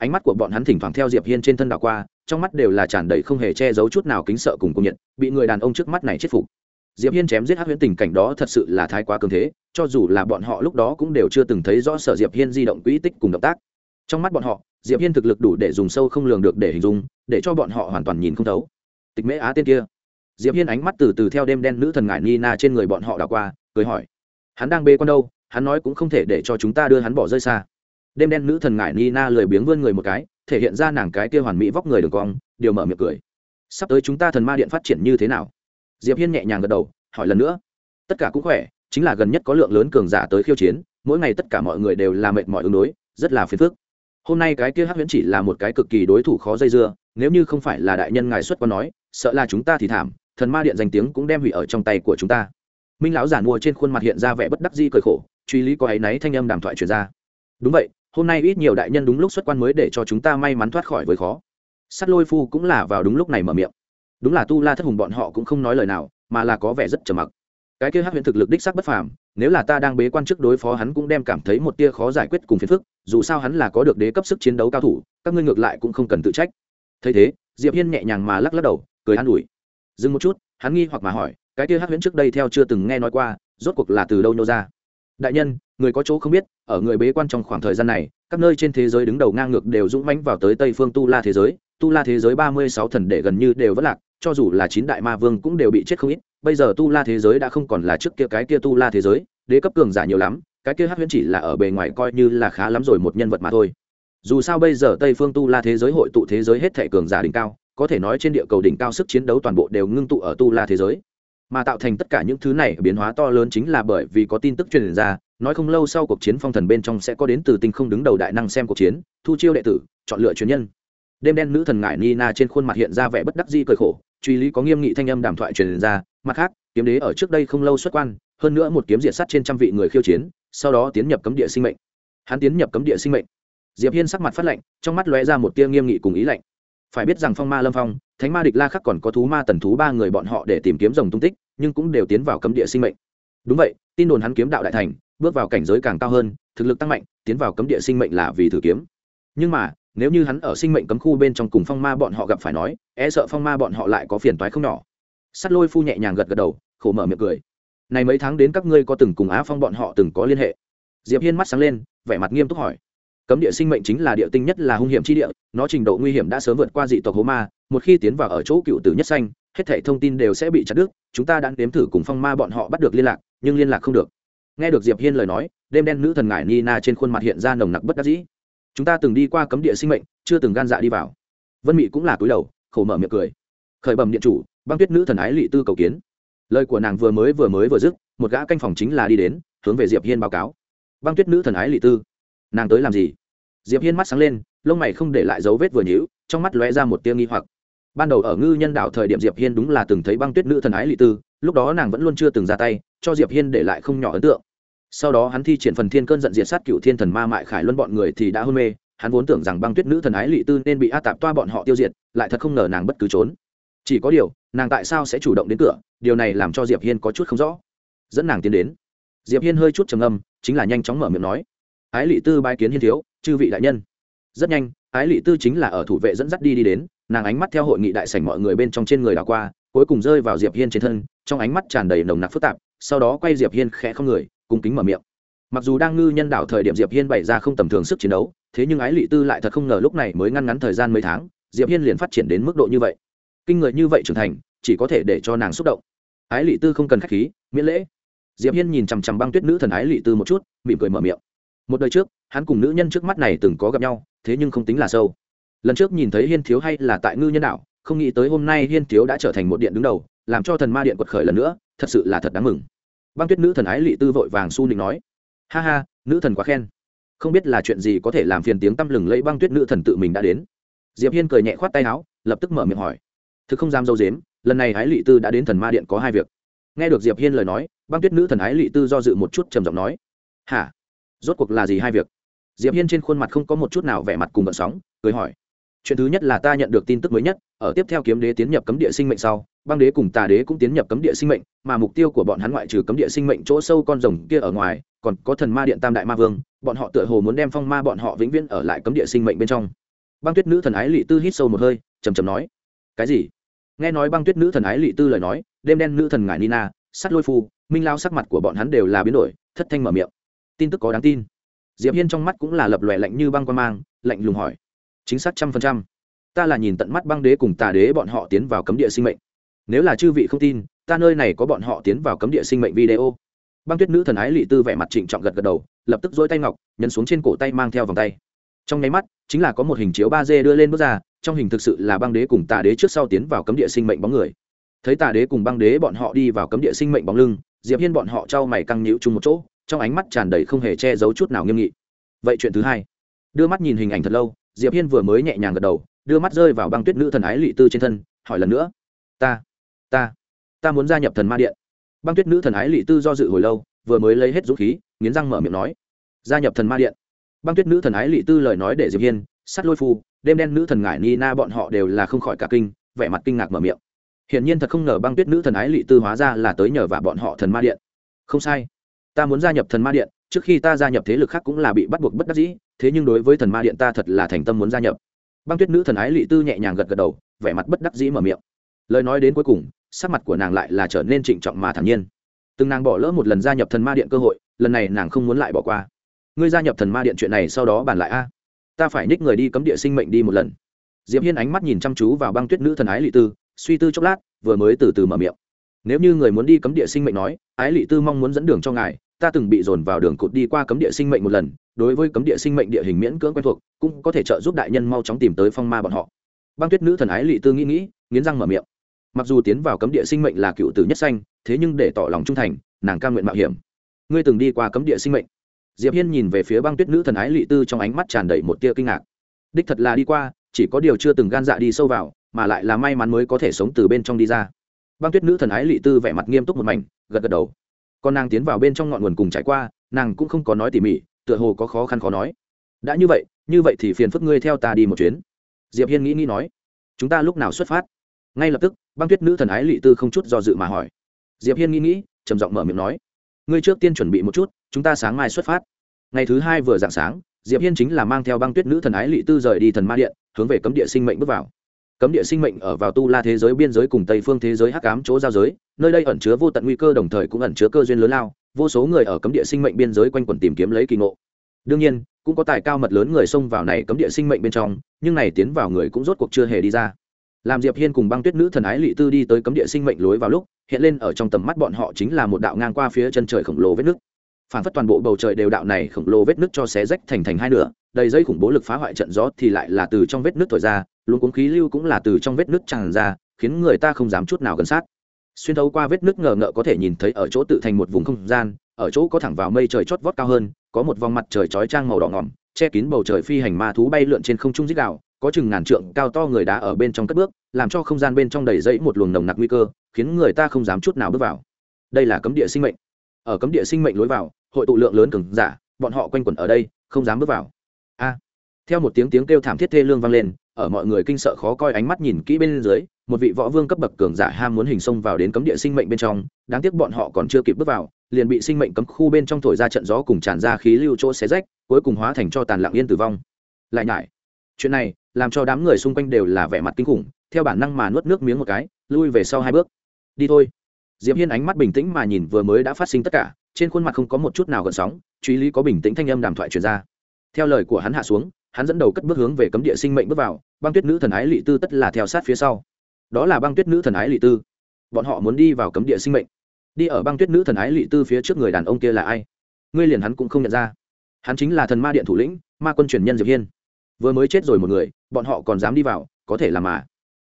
ánh mắt của bọn hắn thỉnh thoảng theo diệp hiên trên thân đảo qua, trong mắt đều là tràn đầy không hề che giấu chút nào kính sợ cùng công nhận bị người đàn ông trước mắt này chết phục. Diệp hiên chém giết hắc huyễn tình cảnh đó thật sự là thái quá cường thế, cho dù là bọn họ lúc đó cũng đều chưa từng thấy rõ sở diệp hiên di động quỹ tích cùng động tác. Trong mắt bọn họ, diệp hiên thực lực đủ để dùng sâu không lường được để hình dung, để cho bọn họ hoàn toàn nhìn không thấu. Tịch mễ á tên kia. Diệp hiên ánh mắt từ từ theo đêm đen nữ thần ngải nina trên người bọn họ đảo qua, cười hỏi, hắn đang bê con đâu? Hắn nói cũng không thể để cho chúng ta đưa hắn bỏ rơi xa đêm đen nữ thần ngải nina lười biếng vươn người một cái, thể hiện ra nàng cái kia hoàn mỹ vóc người đường cong, điều mở miệng cười. Sắp tới chúng ta thần ma điện phát triển như thế nào? Diệp hiên nhẹ nhàng gật đầu, hỏi lần nữa. Tất cả cũng khỏe, chính là gần nhất có lượng lớn cường giả tới khiêu chiến, mỗi ngày tất cả mọi người đều là mệt mỏi ứng đối, rất là phiền phức. Hôm nay cái kia hắc huyễn chỉ là một cái cực kỳ đối thủ khó dây dưa, nếu như không phải là đại nhân ngài xuất quan nói, sợ là chúng ta thì thảm, thần ma điện danh tiếng cũng đem hủy ở trong tay của chúng ta. Minh lão giản mua trên khuôn mặt hiện ra vẻ bất đắc di cười khổ, truy lý có áy náy thanh âm đàm thoại truyền ra. Đúng vậy hôm nay ít nhiều đại nhân đúng lúc xuất quan mới để cho chúng ta may mắn thoát khỏi với khó. Sắt lôi phu cũng là vào đúng lúc này mở miệng. Đúng là tu la thất hùng bọn họ cũng không nói lời nào, mà là có vẻ rất trầm mặc. Cái kia hát huyện thực lực đích sắc bất phàm, nếu là ta đang bế quan trước đối phó hắn cũng đem cảm thấy một tia khó giải quyết cùng phiền phức, dù sao hắn là có được đế cấp sức chiến đấu cao thủ, các ngươi ngược lại cũng không cần tự trách. Thấy thế, diệp hiên nhẹ nhàng mà lắc lắc đầu, cười an ủi. Dừng một chút, hắn nghi hoặc mà hỏi, cái kia hát huyễn trước đây theo chưa từng nghe nói qua, rốt cuộc là từ đâu nhô ra? Đại nhân, người có chỗ không biết, ở người bế quan trong khoảng thời gian này, các nơi trên thế giới đứng đầu ngang ngược đều dũng mãnh vào tới tây phương tu la thế giới. Tu la thế giới ba mươi sáu thần đệ gần như đều vất lạc, cho dù là chín đại ma vương cũng đều bị chết không ít. Bây giờ tu la thế giới đã không còn là trước kia cái kia tu la thế giới, đế cấp cường giả nhiều lắm, cái kia hắc huyễn chỉ là ở bề ngoài coi như là khá lắm rồi một nhân vật mà thôi. Dù sao bây giờ tây phương tu la thế giới hội tụ thế giới hết thể cường giả đỉnh cao, có thể nói trên địa cầu đỉnh cao sức chiến đấu toàn bộ đều ngưng tụ ở tu la thế giới mà tạo thành tất cả những thứ này biến hóa to lớn chính là bởi vì có tin tức truyền ra, nói không lâu sau cuộc chiến phong thần bên trong sẽ có đến từ tinh không đứng đầu đại năng xem cuộc chiến, thu chiêu đệ tử, chọn lựa chuyên nhân. Đêm đen nữ thần ngải nina trên khuôn mặt hiện ra vẻ bất đắc di cười khổ, truy lý có nghiêm nghị thanh âm đàm thoại truyền ra, mặt khác, kiếm đế ở trước đây không lâu xuất quan, hơn nữa một kiếm diệt sát trên trăm vị người khiêu chiến, sau đó tiến nhập cấm địa sinh mệnh. Hắn tiến nhập cấm địa sinh mệnh. Diệp hiên sắc mặt phát lạnh, trong mắt lóe ra một tia nghiêm nghị cùng ý lạnh. Phải biết rằng phong ma lâm phong thánh ma địch la khắc còn có thú ma tần thú ba người bọn họ để tìm kiếm rồng tung tích, nhưng cũng đều tiến vào cấm địa sinh mệnh. Đúng vậy, tin đồn hắn kiếm đạo đại thành, bước vào cảnh giới càng cao hơn, thực lực tăng mạnh, tiến vào cấm địa sinh mệnh là vì thử kiếm. Nhưng mà, nếu như hắn ở sinh mệnh cấm khu bên trong cùng phong ma bọn họ gặp phải nói e sợ phong ma bọn họ lại có phiền toái không nhỏ. Sắt lôi phu nhẹ nhàng gật gật đầu, khổ mở miệng cười. Này mấy tháng đến các ngươi có từng cùng á phong bọn họ từng có liên hệ? Diệp hiên mắt sáng lên, vẻ mặt nghiêm túc hỏi. Cấm địa sinh mệnh chính là địa tinh nhất là hung hiểm chi địa, nó trình độ nguy hiểm đã sớm vượt qua dị tộc hố ma một khi tiến vào ở chỗ cựu tử nhất xanh hết thảy thông tin đều sẽ bị chặt đứt, chúng ta đã nếm thử cùng phong ma bọn họ bắt được liên lạc, nhưng liên lạc không được. Nghe được diệp hiên lời nói, đêm đen nữ thần ngải nina trên khuôn mặt hiện ra nồng nặc bất đắc dĩ. Chúng ta từng đi qua cấm địa sinh mệnh, chưa từng gan dạ đi vào. Vân mị cũng là cúi đầu, khổ mở miệng cười. Khởi bẩm điện chủ, băng tuyết nữ thần ái lị tư cầu kiến. Lời của nàng vừa mới vừa mới vừa dứt, một gã canh phòng chính là đi đến, hướng về diệp hiên báo cáo. Băng tuyết nữ thần ái lị tư, nàng tới làm gì? Diệp hiên mắt sáng lên, lông mày không để lại dấu vết vừa nhíu, trong mắt lóe ra một tia nghi hoặc ban đầu ở ngư nhân đạo thời điểm diệp hiên đúng là từng thấy băng tuyết nữ thần ái lị tư, lúc đó nàng vẫn luôn chưa từng ra tay, cho diệp hiên để lại không nhỏ ấn tượng. Sau đó hắn thi triển phần thiên cơn giận diệt sát cựu thiên thần ma mại khải luân bọn người thì đã hôn mê, hắn vốn tưởng rằng băng tuyết nữ thần ái lị tư nên bị a tạp toa bọn họ tiêu diệt, lại thật không ngờ nàng bất cứ trốn. Chỉ có điều, nàng tại sao sẽ chủ động đến cửa, điều này làm cho diệp hiên có chút không rõ. Dẫn nàng tiến đến. Diệp hiên hơi chút trầm âm chính là nhanh chóng mở miệng nói, ái lị tư bái kiến hiên thiếu, chư vị đại nhân. Rất nhanh, ái lị tư chính là ở thủ vệ dẫn dắt đi đi đến nàng ánh mắt theo hội nghị đại sảnh mọi người bên trong trên người đảo qua, cuối cùng rơi vào diệp hiên trên thân, trong ánh mắt tràn đầy nồng nặc phức tạp, sau đó quay diệp hiên khẽ không người, cung kính mở miệng. Mặc dù đang ngư nhân đảo thời điểm diệp hiên bày ra không tầm thường sức chiến đấu, thế nhưng ái lị tư lại thật không ngờ lúc này mới ngăn ngắn thời gian mấy tháng, diệp hiên liền phát triển đến mức độ như vậy. Kinh người như vậy trưởng thành, chỉ có thể để cho nàng xúc động. Ái lị tư không cần khách khí, miễn lễ. Diệp hiên nhìn chằm chằm băng tuyết nữ thần ái lị tư một chút, mỉm cười mở miệng. Một đời trước, hắn cùng nữ nhân trước mắt này từng có gặp nhau, thế nhưng không tính là sâu lần trước nhìn thấy hiên thiếu hay là tại ngư nhân đạo không nghĩ tới hôm nay hiên thiếu đã trở thành một điện đứng đầu, làm cho thần ma điện quật khởi lần nữa, thật sự là thật đáng mừng. Băng tuyết nữ thần ái lị tư vội vàng su nịnh nói, ha ha, nữ thần quá khen. Không biết là chuyện gì có thể làm phiền tiếng tăm lừng lấy băng tuyết nữ thần tự mình đã đến. Diệp hiên cười nhẹ khoát tay áo, lập tức mở miệng hỏi, thực không dám dâu dếm, lần này ái lị tư đã đến thần ma điện có hai việc. Nghe được diệp hiên lời nói, băng tuyết nữ thần ái lị tư do dự một chút trầm giọng nói, hả? Rốt cuộc là gì hai việc? Diệp hiên trên khuôn mặt không có một chút nào vẻ mặt cùng bận sóng, cười hỏi chuyện thứ nhất là ta nhận được tin tức mới nhất, ở tiếp theo kiếm đế tiến nhập cấm địa sinh mệnh sau, băng đế cùng tà đế cũng tiến nhập cấm địa sinh mệnh, mà mục tiêu của bọn hắn ngoại trừ cấm địa sinh mệnh chỗ sâu con rồng kia ở ngoài, còn có thần ma điện tam đại ma vương, bọn họ tựa hồ muốn đem phong ma bọn họ vĩnh viễn ở lại cấm địa sinh mệnh bên trong. Băng tuyết nữ thần ái lị tư hít sâu một hơi, trầm trầm nói, cái gì? Nghe nói băng tuyết nữ thần ái lị tư lời nói, đêm đen nữ thần ngải nina, sắt lôi phu minh lao sắc mặt của bọn hắn đều là biến đổi, thất thanh mở miệng. Tin tức có đáng tin. Diệp hiên trong mắt cũng là lập lòe lạnh như băng quan mang, lạnh lùng hỏi chính xác trăm phần trăm. Ta là nhìn tận mắt băng đế cùng tà đế bọn họ tiến vào cấm địa sinh mệnh. Nếu là chư vị không tin, ta nơi này có bọn họ tiến vào cấm địa sinh mệnh video. Băng tuyết nữ thần ái lị tư vẻ mặt trịnh trọng gật gật đầu, lập tức dỗi tay ngọc, nhấn xuống trên cổ tay mang theo vòng tay. Trong nháy mắt, chính là có một hình chiếu ba d đưa lên bước ra, trong hình thực sự là băng đế cùng tà đế trước sau tiến vào cấm địa sinh mệnh bóng người. Thấy tà đế cùng băng đế bọn họ đi vào cấm địa sinh mệnh bóng lưng, diệp hiên bọn họ trao mày căng nhịu chung một chỗ, trong ánh mắt tràn đầy không hề che giấu chút nào nghiêm nghị. Vậy chuyện thứ hai. Đưa mắt nhìn hình ảnh thật lâu diệp hiên vừa mới nhẹ nhàng gật đầu, đưa mắt rơi vào băng tuyết nữ thần ái lị tư trên thân, hỏi lần nữa. Ta ta ta muốn gia nhập thần ma điện. Băng tuyết nữ thần ái lị tư do dự hồi lâu, vừa mới lấy hết dũng khí, nghiến răng mở miệng nói, gia nhập thần ma điện. Băng tuyết nữ thần ái lị tư lời nói để diệp hiên, sắt lôi phu, đêm đen nữ thần ngải ni na bọn họ đều là không khỏi cả kinh, vẻ mặt kinh ngạc mở miệng. Hiển nhiên thật không ngờ băng tuyết nữ thần ái lị tư hóa ra là tới nhờ và bọn họ thần ma điện. Không sai, ta muốn gia nhập thần ma điện, trước khi ta gia nhập thế lực khác cũng là bị bắt buộc bất đắc dĩ thế nhưng đối với thần ma điện ta thật là thành tâm muốn gia nhập. Băng tuyết nữ thần ái lị tư nhẹ nhàng gật gật đầu, vẻ mặt bất đắc dĩ mở miệng. Lời nói đến cuối cùng, sắc mặt của nàng lại là trở nên trịnh trọng mà thản nhiên. Từng nàng bỏ lỡ một lần gia nhập thần ma điện cơ hội, lần này nàng không muốn lại bỏ qua. Ngươi gia nhập thần ma điện chuyện này sau đó bàn lại a. Ta phải ních người đi cấm địa sinh mệnh đi một lần. Diệp hiên ánh mắt nhìn chăm chú vào băng tuyết nữ thần ái lị tư, suy tư chốc lát, vừa mới từ từ mở miệng. Nếu như người muốn đi cấm địa sinh mệnh nói, ái lị tư mong muốn dẫn đường cho ngài ta từng bị dồn vào đường cụt đi qua cấm địa sinh mệnh một lần, đối với cấm địa sinh mệnh địa hình miễn cưỡng quen thuộc, cũng có thể trợ giúp đại nhân mau chóng tìm tới phong ma bọn họ. Băng tuyết nữ thần ái lị tư nghĩ nghĩ, nghiến răng mở miệng. Mặc dù tiến vào cấm địa sinh mệnh là cựu tử nhất xanh thế nhưng để tỏ lòng trung thành, nàng ca nguyện mạo hiểm. Ngươi từng đi qua cấm địa sinh mệnh. Diệp hiên nhìn về phía băng tuyết nữ thần ái lị tư trong ánh mắt tràn đầy một tia kinh ngạc. Đích thật là đi qua, chỉ có điều chưa từng gan dạ đi sâu vào, mà lại là may mắn mới có thể sống từ bên trong đi ra. Băng tuyết nữ thần ái lị tư vẻ mặt nghiêm túc một mảnh, gật gật đầu con nàng tiến vào bên trong ngọn nguồn cùng trải qua, nàng cũng không có nói tỉ mỉ, tựa hồ có khó khăn khó nói. Đã như vậy như vậy thì phiền phức ngươi theo ta đi một chuyến. Diệp hiên nghĩ nghĩ nói. Chúng ta lúc nào xuất phát? Ngay lập tức, băng tuyết nữ thần ái lị tư không chút do dự mà hỏi. Diệp hiên nghĩ nghĩ, trầm giọng mở miệng nói. Ngươi trước tiên chuẩn bị một chút, chúng ta sáng mai xuất phát. Ngày thứ hai vừa dạng sáng, diệp hiên chính là mang theo băng tuyết nữ thần ái lị tư rời đi thần ma điện, hướng về cấm địa sinh mệnh bước vào cấm địa sinh mệnh ở vào tu la thế giới biên giới cùng tây phương thế giới hắc ám chỗ giao giới, nơi đây ẩn chứa vô tận nguy cơ đồng thời cũng ẩn chứa cơ duyên lớn lao, vô số người ở cấm địa sinh mệnh biên giới quanh quẩn tìm kiếm lấy kỳ ngộ. Đương nhiên, cũng có tài cao mật lớn người xông vào này cấm địa sinh mệnh bên trong, nhưng này tiến vào người cũng rốt cuộc chưa hề đi ra. Làm diệp hiên cùng băng tuyết nữ thần ái lị tư đi tới cấm địa sinh mệnh lối vào lúc, hiện lên ở trong tầm mắt bọn họ chính là một đạo ngang qua phía chân trời khổng lồ vết nước phản phất toàn bộ bầu trời đều đạo này khổng lồ vết nước cho xé rách thành thành hai nửa, đầy dây khủng bố lực phá hoại trận gió thì lại là từ trong vết nước thổi ra luôn cuốn khí lưu cũng là từ trong vết nước tràn ra, khiến người ta không dám chút nào gần sát. Xuyên thấu qua vết nước ngờ ngợ có thể nhìn thấy ở chỗ tự thành một vùng không gian, ở chỗ có thẳng vào mây trời chót vót cao hơn, có một vòng mặt trời chói trang màu đỏ ngỏm, che kín bầu trời phi hành ma thú bay lượn trên không trung dích đạo, có chừng ngàn trượng cao to người đá ở bên trong cất bước, làm cho không gian bên trong đầy dẫy một luồng nồng nặc nguy cơ, khiến người ta không dám chút nào bước vào. Đây là cấm địa sinh mệnh. Ở cấm địa sinh mệnh lối vào, hội tụ lượng lớn cường giả, bọn họ quanh quẩn ở đây, không dám bước vào. A. Theo một tiếng tiếng kêu thảm thiết thê lương vang lên ở mọi người kinh sợ khó coi ánh mắt nhìn kỹ bên dưới, một vị võ vương cấp bậc cường giả ham muốn hình xông vào đến cấm địa sinh mệnh bên trong, đáng tiếc bọn họ còn chưa kịp bước vào, liền bị sinh mệnh cấm khu bên trong thổi ra trận gió cùng tràn ra khí lưu chỗ xé rách, cuối cùng hóa thành cho tàn lặng yên tử vong. Lại nhải, chuyện này làm cho đám người xung quanh đều là vẻ mặt kinh khủng, theo bản năng mà nuốt nước miếng một cái, lui về sau hai bước. Đi thôi. Diệp hiên ánh mắt bình tĩnh mà nhìn vừa mới đã phát sinh tất cả, trên khuôn mặt không có một chút nào gợn sóng, truy lý có bình tĩnh thanh âm đàm thoại truyền ra. Theo lời của hắn hạ xuống hắn dẫn đầu cất bước hướng về cấm địa sinh mệnh bước vào, băng tuyết nữ thần ái lị tư tất là theo sát phía sau. Đó là băng tuyết nữ thần ái lị tư. Bọn họ muốn đi vào cấm địa sinh mệnh. Đi ở băng tuyết nữ thần ái lị tư phía trước người đàn ông kia là ai? Ngươi liền hắn cũng không nhận ra. Hắn chính là thần ma điện thủ lĩnh, ma quân truyền nhân diệp hiên. Vừa mới chết rồi một người, bọn họ còn dám đi vào, có thể làm mà.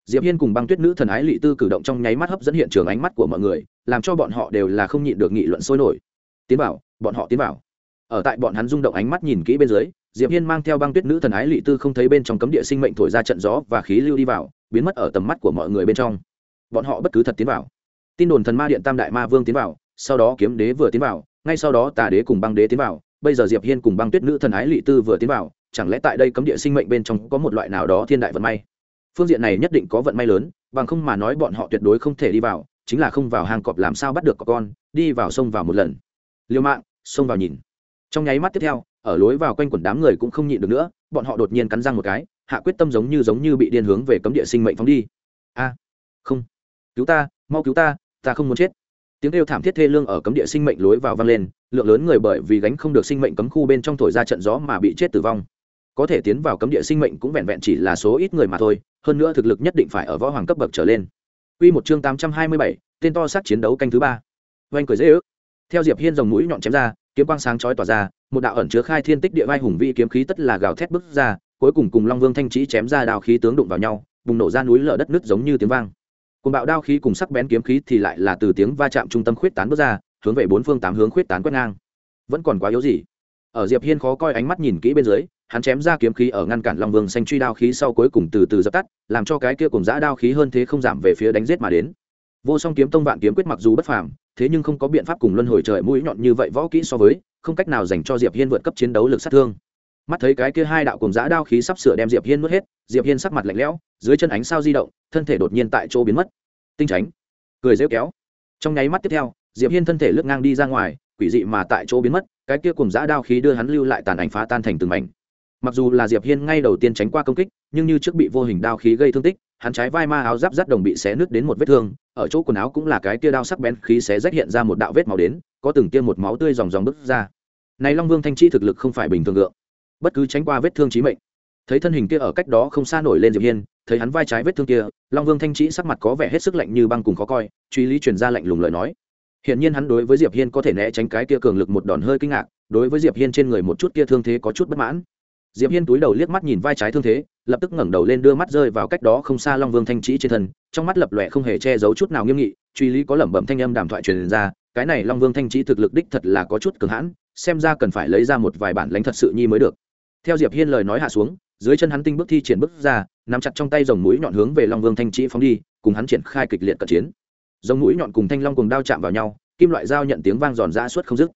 Diệp hiên cùng băng tuyết nữ thần ái lị tư cử động trong nháy mắt hấp dẫn hiện trường ánh mắt của mọi người, làm cho bọn họ đều là không nhịn được nghị luận sôi nổi. Tiến vào, bọn họ tiến vào. Ở tại bọn hắn rung động ánh mắt nhìn kỹ bên dưới diệp hiên mang theo băng tuyết nữ thần ái lị tư không thấy bên trong cấm địa sinh mệnh thổi ra trận gió và khí lưu đi vào, biến mất ở tầm mắt của mọi người bên trong. Bọn họ bất cứ thật tiến vào. Tin đồn thần ma điện tam đại ma vương tiến vào, sau đó kiếm đế vừa tiến vào, ngay sau đó tà đế cùng băng đế tiến vào, bây giờ diệp hiên cùng băng tuyết nữ thần ái lị tư vừa tiến vào, chẳng lẽ tại đây cấm địa sinh mệnh bên trong có một loại nào đó thiên đại vận may? Phương diện này nhất định có vận may lớn, bằng không mà nói bọn họ tuyệt đối không thể đi vào, chính là không vào hang cọp làm sao bắt được có con, đi vào sông vào một lần. Liêu mạng xông vào nhìn. Trong nháy mắt tiếp theo ở lối vào quanh quần đám người cũng không nhịn được nữa bọn họ đột nhiên cắn răng một cái hạ quyết tâm giống như giống như bị điên hướng về cấm địa sinh mệnh phóng đi. A không. Cứu ta mau cứu ta ta không muốn chết. Tiếng kêu thảm thiết thê lương ở cấm địa sinh mệnh lối vào vang lên lượng lớn người bởi vì gánh không được sinh mệnh cấm khu bên trong thổi ra trận gió mà bị chết tử vong. Có thể tiến vào cấm địa sinh mệnh cũng vẹn vẹn chỉ là số ít người mà thôi hơn nữa thực lực nhất định phải ở võ hoàng cấp bậc trở lên. Quy một chương 827, tên to sát chiến đấu canh thứ ba. Oanh cười dễ ước. Theo Diệp Hiên rồng mũi nhọn chém ra, kiếm quang sáng chói tỏa ra, một đạo ẩn chứa khai thiên tích địa vai hùng vi kiếm khí tất là gào thét bứt ra, cuối cùng cùng Long Vương thanh trí chém ra đao khí tướng đụng vào nhau, bùng nổ ra núi lở đất nứt giống như tiếng vang. Cùng bạo đao khí cùng sắc bén kiếm khí thì lại là từ tiếng va chạm trung tâm khuyết tán bước ra, hướng về bốn phương tám hướng khuyết tán quét ngang. Vẫn còn quá yếu gì? Ở Diệp Hiên khó coi ánh mắt nhìn kỹ bên dưới, hắn chém ra kiếm khí ở ngăn cản long vương xanh truy đao khí sau cuối cùng từ từ dập tắt làm cho cái kia cùng giã đao khí hơn thế không giảm về phía đánh giết mà đến vô song kiếm tông vạn kiếm quyết mặc dù bất phàm thế nhưng không có biện pháp cùng luân hồi trời mũi nhọn như vậy võ kỹ so với không cách nào dành cho diệp hiên vượt cấp chiến đấu lực sát thương. Mắt thấy cái kia hai đạo cùng giã đao khí sắp sửa đem diệp hiên mất hết, diệp hiên sắc mặt lạnh lẽo, dưới chân ánh sao di động, thân thể đột nhiên tại chỗ biến mất. Tinh tránh cười rêu kéo. Trong nháy mắt tiếp theo, diệp hiên thân thể lướt ngang đi ra ngoài, quỷ dị mà tại chỗ biến mất, cái kia cùng giã đao khí đưa hắn lưu lại tàn ảnh phá tan thành từng mảnh. Mặc dù là diệp hiên ngay đầu tiên tránh qua công kích, nhưng như trước bị vô hình đao khí gây thương tích, hắn trái vai ma áo giáp rắt đồng bị xé nứt đến một vết thương, ở chỗ quần áo cũng là cái kia đao sắc bén khí xé rách hiện ra một đạo vết màu đến có từng tiêm một máu tươi dòng dòng bứt ra. Này long vương thanh chi thực lực không phải bình thường gượng bất cứ tránh qua vết thương chí mệnh. Thấy thân hình kia ở cách đó không xa nổi lên diệp hiên, thấy hắn vai trái vết thương kia, long vương thanh chi sắc mặt có vẻ hết sức lạnh như băng cùng khó coi, truy lý truyền ra lạnh lùng lời nói. Hiện nhiên hắn đối với diệp hiên có thể né tránh cái kia cường lực một đòn hơi kinh ngạc, đối với diệp hiên trên người một chút kia thương thế có chút bất mãn. Diệp hiên túi đầu liếc mắt nhìn vai trái thương thế, lập tức ngẩng đầu lên đưa mắt rơi vào cách đó không xa long vương thanh trí trên thân, trong mắt lập lòe không hề che giấu chút nào nghiêm nghị, truy lý có lẩm bẩm thanh âm đàm thoại truyền ra cái này long vương thanh trí thực lực đích thật là có chút cường hãn, xem ra cần phải lấy ra một vài bản lãnh thật sự nhi mới được. Theo diệp hiên lời nói hạ xuống, dưới chân hắn tinh bước thi triển bước ra, nắm chặt trong tay dòng mũi nhọn hướng về long vương thanh trí phóng đi, cùng hắn triển khai kịch liệt cận chiến. Dòng mũi nhọn cùng thanh long cùng đao chạm vào nhau, kim loại dao nhận tiếng vang giòn ra suốt không dứt.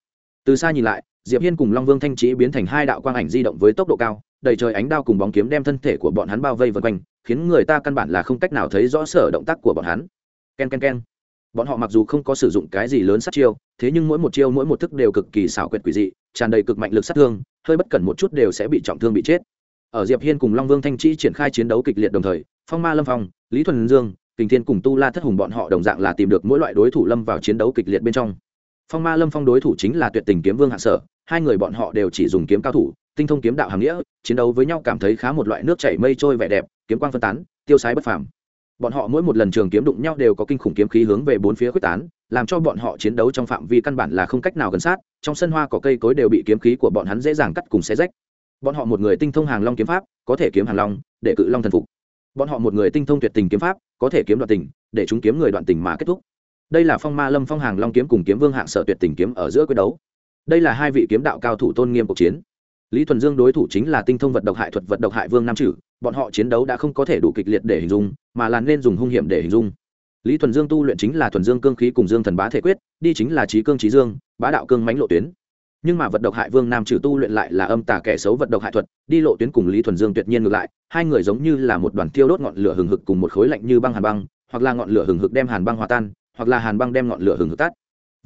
Từ xa nhìn lại, diệp hiên cùng long vương thanh trí biến thành hai đạo quang ảnh di động với tốc độ cao, đầy trời ánh đao cùng bóng kiếm đem thân thể của bọn hắn bao vây vây quanh, khiến người ta căn bản là không cách nào thấy rõ sở động tác của bọn hắn. Ken ken ken bọn họ mặc dù không có sử dụng cái gì lớn sát chiêu, thế nhưng mỗi một chiêu mỗi một thức đều cực kỳ xảo quyệt quỷ dị, tràn đầy cực mạnh lực sát thương, hơi bất cẩn một chút đều sẽ bị trọng thương bị chết. Ở diệp hiên cùng long vương thanh chi triển khai chiến đấu kịch liệt đồng thời, phong ma lâm phong, lý thuần dương, kình thiên cùng tu la thất hùng bọn họ đồng dạng là tìm được mỗi loại đối thủ lâm vào chiến đấu kịch liệt bên trong. Phong ma lâm phong đối thủ chính là tuyệt tình kiếm vương hạ sở, hai người bọn họ đều chỉ dùng kiếm cao thủ, tinh thông kiếm đạo hàng nghĩa, chiến đấu với nhau cảm thấy khá một loại nước chảy mây trôi vẻ đẹp, kiếm quang phân tán, tiêu sái bất phàm bọn họ mỗi một lần trường kiếm đụng nhau đều có kinh khủng kiếm khí hướng về bốn phía quyết tán, làm cho bọn họ chiến đấu trong phạm vi căn bản là không cách nào gần sát, trong sân hoa có cây cối đều bị kiếm khí của bọn hắn dễ dàng cắt cùng xé rách. Bọn họ một người tinh thông hàng long kiếm pháp, có thể kiếm hàng long, để cự long thần phục. Bọn họ một người tinh thông tuyệt tình kiếm pháp, có thể kiếm đoạn tình, để chúng kiếm người đoạn tình mà kết thúc. Đây là phong ma lâm phong hàng long kiếm cùng kiếm vương hạng sở tuyệt tình kiếm ở giữa quyết đấu. Đây là hai vị kiếm đạo cao thủ tôn nghiêm cuộc chiến. Lý thuần dương đối thủ chính là tinh thông vật độc hại thuật, vật độc hại vương nam trừ bọn họ chiến đấu đã không có thể đủ kịch liệt để hình dung, mà là nên dùng hung hiểm để hình dung. Lý thuần dương tu luyện chính là thuần dương cương khí cùng dương thần bá thể quyết, đi chính là trí cương trí dương, bá đạo cương mánh lộ tuyến. Nhưng mà vật độc hại vương nam trừ tu luyện lại là âm tà kẻ xấu vật độc hại thuật, đi lộ tuyến cùng lý thuần dương tuyệt nhiên ngược lại, hai người giống như là một đoàn tiêu đốt ngọn lửa hừng hực cùng một khối lạnh như băng hàn băng, hoặc là ngọn lửa hừng hực đem hàn băng hòa tan, hoặc là hàn băng đem ngọn lửa hừng hực tắt.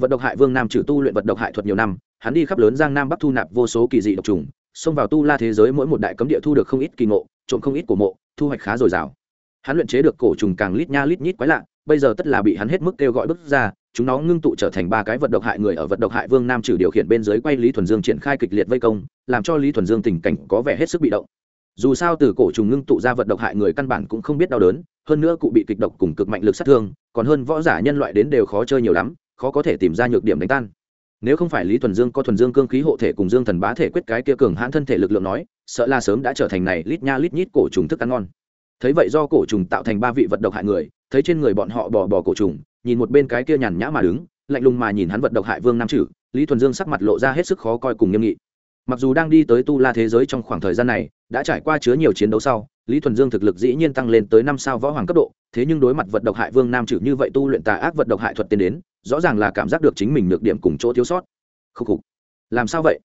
Vật độc hại vương nam trừ tu luyện vật độc hại thuật nhiều năm, hắn đi khắp lớn giang nam bắc thu nạp vô số kỳ dị độc trùng, xông vào tu la thế giới mỗi một đại cấm địa thu được không ít kỳ ngộ trộm không ít của mộ, thu hoạch khá dồi dào. Hắn luyện chế được cổ trùng càng lít nha lít nhít quái lạ, bây giờ tất là bị hắn hết mức kêu gọi bước ra, chúng nó ngưng tụ trở thành ba cái vật độc hại người ở vật độc hại vương nam trừ điều khiển bên dưới quay lý thuần dương triển khai kịch liệt vây công, làm cho lý thuần dương tình cảnh có vẻ hết sức bị động. Dù sao từ cổ trùng ngưng tụ ra vật độc hại người căn bản cũng không biết đau đớn, hơn nữa cụ bị kịch độc cùng cực mạnh lực sát thương, còn hơn võ giả nhân loại đến đều khó chơi nhiều lắm, khó có thể tìm ra nhược điểm đánh tan. Nếu không phải lý thuần dương có thuần dương cương khí hộ thể cùng dương thần bá thể quyết cái kia cường hãn thân thể lực lượng nói sợ là sớm đã trở thành này lít nha lít nhít cổ trùng thức ăn ngon. Thấy vậy do cổ trùng tạo thành ba vị vật độc hại người, thấy trên người bọn họ bò bò cổ trùng, nhìn một bên cái kia nhàn nhã mà đứng, lạnh lùng mà nhìn hắn vật độc hại vương nam trừ. lý thuần dương sắc mặt lộ ra hết sức khó coi cùng nghiêm nghị. Mặc dù đang đi tới tu la thế giới trong khoảng thời gian này, đã trải qua chứa nhiều chiến đấu sau, lý thuần dương thực lực dĩ nhiên tăng lên tới năm sao võ hoàng cấp độ, thế nhưng đối mặt vật độc hại vương nam trừ như vậy tu luyện tà ác vật độc hại thuật tiến đến, rõ ràng là cảm giác được chính mình nhược điểm cùng chỗ thiếu sót. Khúc khục. Làm sao vậy?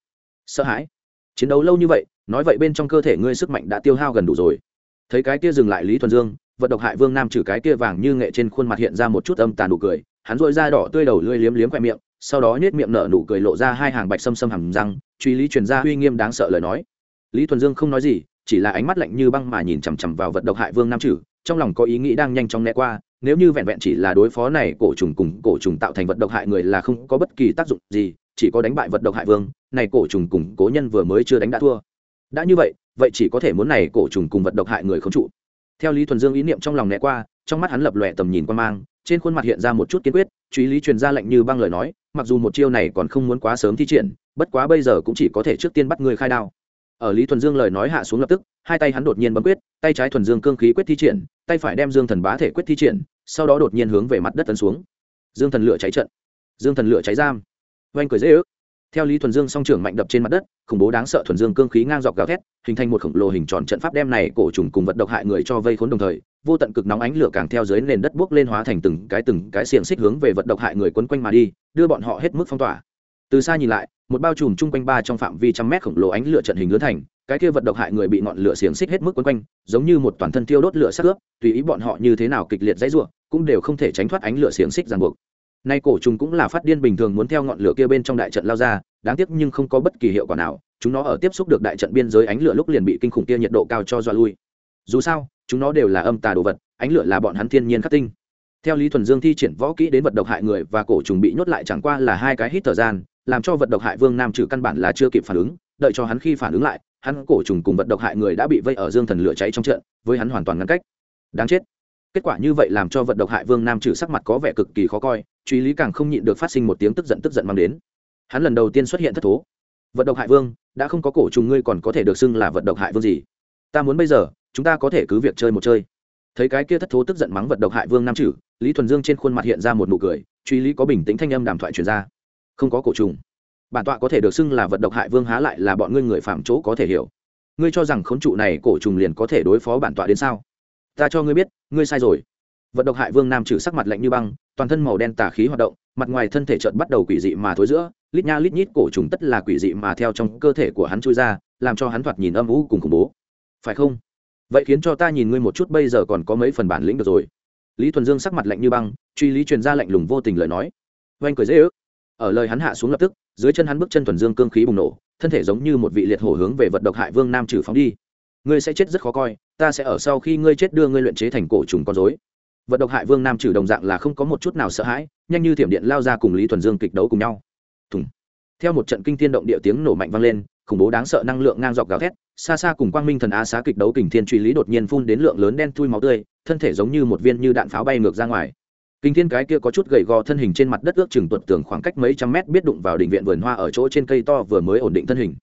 Sợ hãi. Chiến đấu lâu như vậy nói vậy bên trong cơ thể ngươi sức mạnh đã tiêu hao gần đủ rồi. Thấy cái kia dừng lại lý thuần dương, vật độc hại vương nam trừ cái kia vàng như nghệ trên khuôn mặt hiện ra một chút âm tàn nụ cười, hắn dội da đỏ tươi đầu lưỡi liếm liếm khoe miệng, sau đó nhét miệng nở nụ cười lộ ra hai hàng bạch sâm sâm hầm răng, truy lý truyền ra uy nghiêm đáng sợ lời nói. Lý thuần dương không nói gì, chỉ là ánh mắt lạnh như băng mà nhìn chằm chằm vào vật độc hại vương nam trừ, trong lòng có ý nghĩ đang nhanh chóng né qua, nếu như vẹn vẹn chỉ là đối phó này, cổ trùng cùng cổ trùng tạo thành vật độc hại người là không có bất kỳ tác dụng gì, chỉ có đánh bại vật độc hại vương, này cổ trùng cùng cố nhân vừa mới chưa đánh đã thua đã như vậy vậy chỉ có thể muốn này cổ trùng cùng vật độc hại người không trụ. Theo lý thuần dương ý niệm trong lòng né qua, trong mắt hắn lập lòe tầm nhìn quan mang, trên khuôn mặt hiện ra một chút kiên quyết, truy lý truyền ra lệnh như băng lời nói, mặc dù một chiêu này còn không muốn quá sớm thi triển, bất quá bây giờ cũng chỉ có thể trước tiên bắt người khai đao. Ở lý thuần dương lời nói hạ xuống lập tức, hai tay hắn đột nhiên bấm quyết, tay trái thuần dương cương khí quyết thi triển, tay phải đem dương thần bá thể quyết thi triển, sau đó đột nhiên hướng về mặt đất tấn xuống. Dương thần lửa cháy trận. Dương thần lửa cháy giam. Oanh cười dễ ước theo lý thuần dương song trưởng mạnh đập trên mặt đất, khủng bố đáng sợ thuần dương cương khí ngang dọc gào thét, hình thành một khổng lồ hình tròn trận pháp đem này cổ trùng cùng vật độc hại người cho vây khốn đồng thời, vô tận cực nóng ánh lửa càng theo dưới nền đất buốc lên hóa thành từng cái từng cái xiềng xích hướng về vật độc hại người quấn quanh mà đi, đưa bọn họ hết mức phong tỏa. Từ xa nhìn lại, một bao trùm chung quanh ba trong phạm vi trăm mét khổng lồ ánh lửa trận hình lớn thành, cái kia vật độc hại người bị ngọn lửa xiềng xích hết mức quấn quanh, giống như một toàn thân tiêu đốt lửa sắc ướp, tùy ý bọn họ như thế nào kịch liệt dãy ruộng cũng đều không thể tránh thoát ánh lửa xiềng xích ràng buộc nay cổ trùng cũng là phát điên bình thường muốn theo ngọn lửa kia bên trong đại trận lao ra, đáng tiếc nhưng không có bất kỳ hiệu quả nào, chúng nó ở tiếp xúc được đại trận biên giới ánh lửa lúc liền bị kinh khủng kia nhiệt độ cao cho dọa lui. Dù sao, chúng nó đều là âm tà đồ vật, ánh lửa là bọn hắn thiên nhiên khắc tinh. Theo lý thuần dương thi triển võ kỹ đến vật độc hại người và cổ trùng bị nhốt lại chẳng qua là hai cái hít thời gian, làm cho vật độc hại vương nam trừ căn bản là chưa kịp phản ứng, đợi cho hắn khi phản ứng lại, hắn cổ trùng cùng vật độc hại người đã bị vây ở dương thần lửa cháy trong trận, với hắn hoàn toàn ngăn cách. Đáng chết kết quả như vậy làm cho vận độc hại vương nam trừ sắc mặt có vẻ cực kỳ khó coi, truy lý càng không nhịn được phát sinh một tiếng tức giận tức giận mang đến. Hắn lần đầu tiên xuất hiện thất thố. Vận độc hại vương, đã không có cổ trùng ngươi còn có thể được xưng là vận độc hại vương gì? Ta muốn bây giờ, chúng ta có thể cứ việc chơi một chơi. Thấy cái kia thất thố tức giận mắng vận độc hại vương nam trừ, lý thuần dương trên khuôn mặt hiện ra một nụ cười, truy lý có bình tĩnh thanh âm đàm thoại truyền ra. Không có cổ trùng. Bản tọa có thể được xưng là vận độc hại vương há lại là bọn ngươi người phạm chỗ có thể hiểu. Ngươi cho rằng khốn trụ này cổ trùng liền có thể đối phó bản tọa đến sao? Ta cho ngươi biết, ngươi sai rồi. Vật độc hại vương nam trừ sắc mặt lạnh như băng, toàn thân màu đen tà khí hoạt động, mặt ngoài thân thể trợn bắt đầu quỷ dị mà thối giữa, lít nha lít nhít cổ trùng tất là quỷ dị mà theo trong cơ thể của hắn chui ra, làm cho hắn thoạt nhìn âm u cùng khủng bố. Phải không? Vậy khiến cho ta nhìn ngươi một chút bây giờ còn có mấy phần bản lĩnh được rồi. Lý thuần dương sắc mặt lạnh như băng, truy lý truyền ra lạnh lùng vô tình lời nói. Oanh cười dễ ước. Ở lời hắn hạ xuống lập tức, dưới chân hắn bước chân thuần dương cương khí bùng nổ, thân thể giống như một vị liệt hổ hướng về vật độc hại vương nam trừ phóng đi. Ngươi sẽ chết rất khó coi ta sẽ ở sau khi ngươi chết đưa ngươi luyện chế thành cổ trùng con dối vật độc hại vương nam trừ đồng dạng là không có một chút nào sợ hãi, nhanh như thiểm điện lao ra cùng lý thuần dương kịch đấu cùng nhau. Thùng. Theo một trận kinh thiên động địa tiếng nổ mạnh vang lên, khủng bố đáng sợ năng lượng ngang dọc gào thét, xa xa cùng quang minh thần á xá kịch đấu kình thiên truy lý đột nhiên phun đến lượng lớn đen thui máu tươi, thân thể giống như một viên như đạn pháo bay ngược ra ngoài. Kinh thiên cái kia có chút gầy gò thân hình trên mặt đất ước chừng tuột tường khoảng cách mấy trăm mét biết đụng vào đỉnh viện vườn hoa ở chỗ trên cây to vừa mới ổn định thân hình.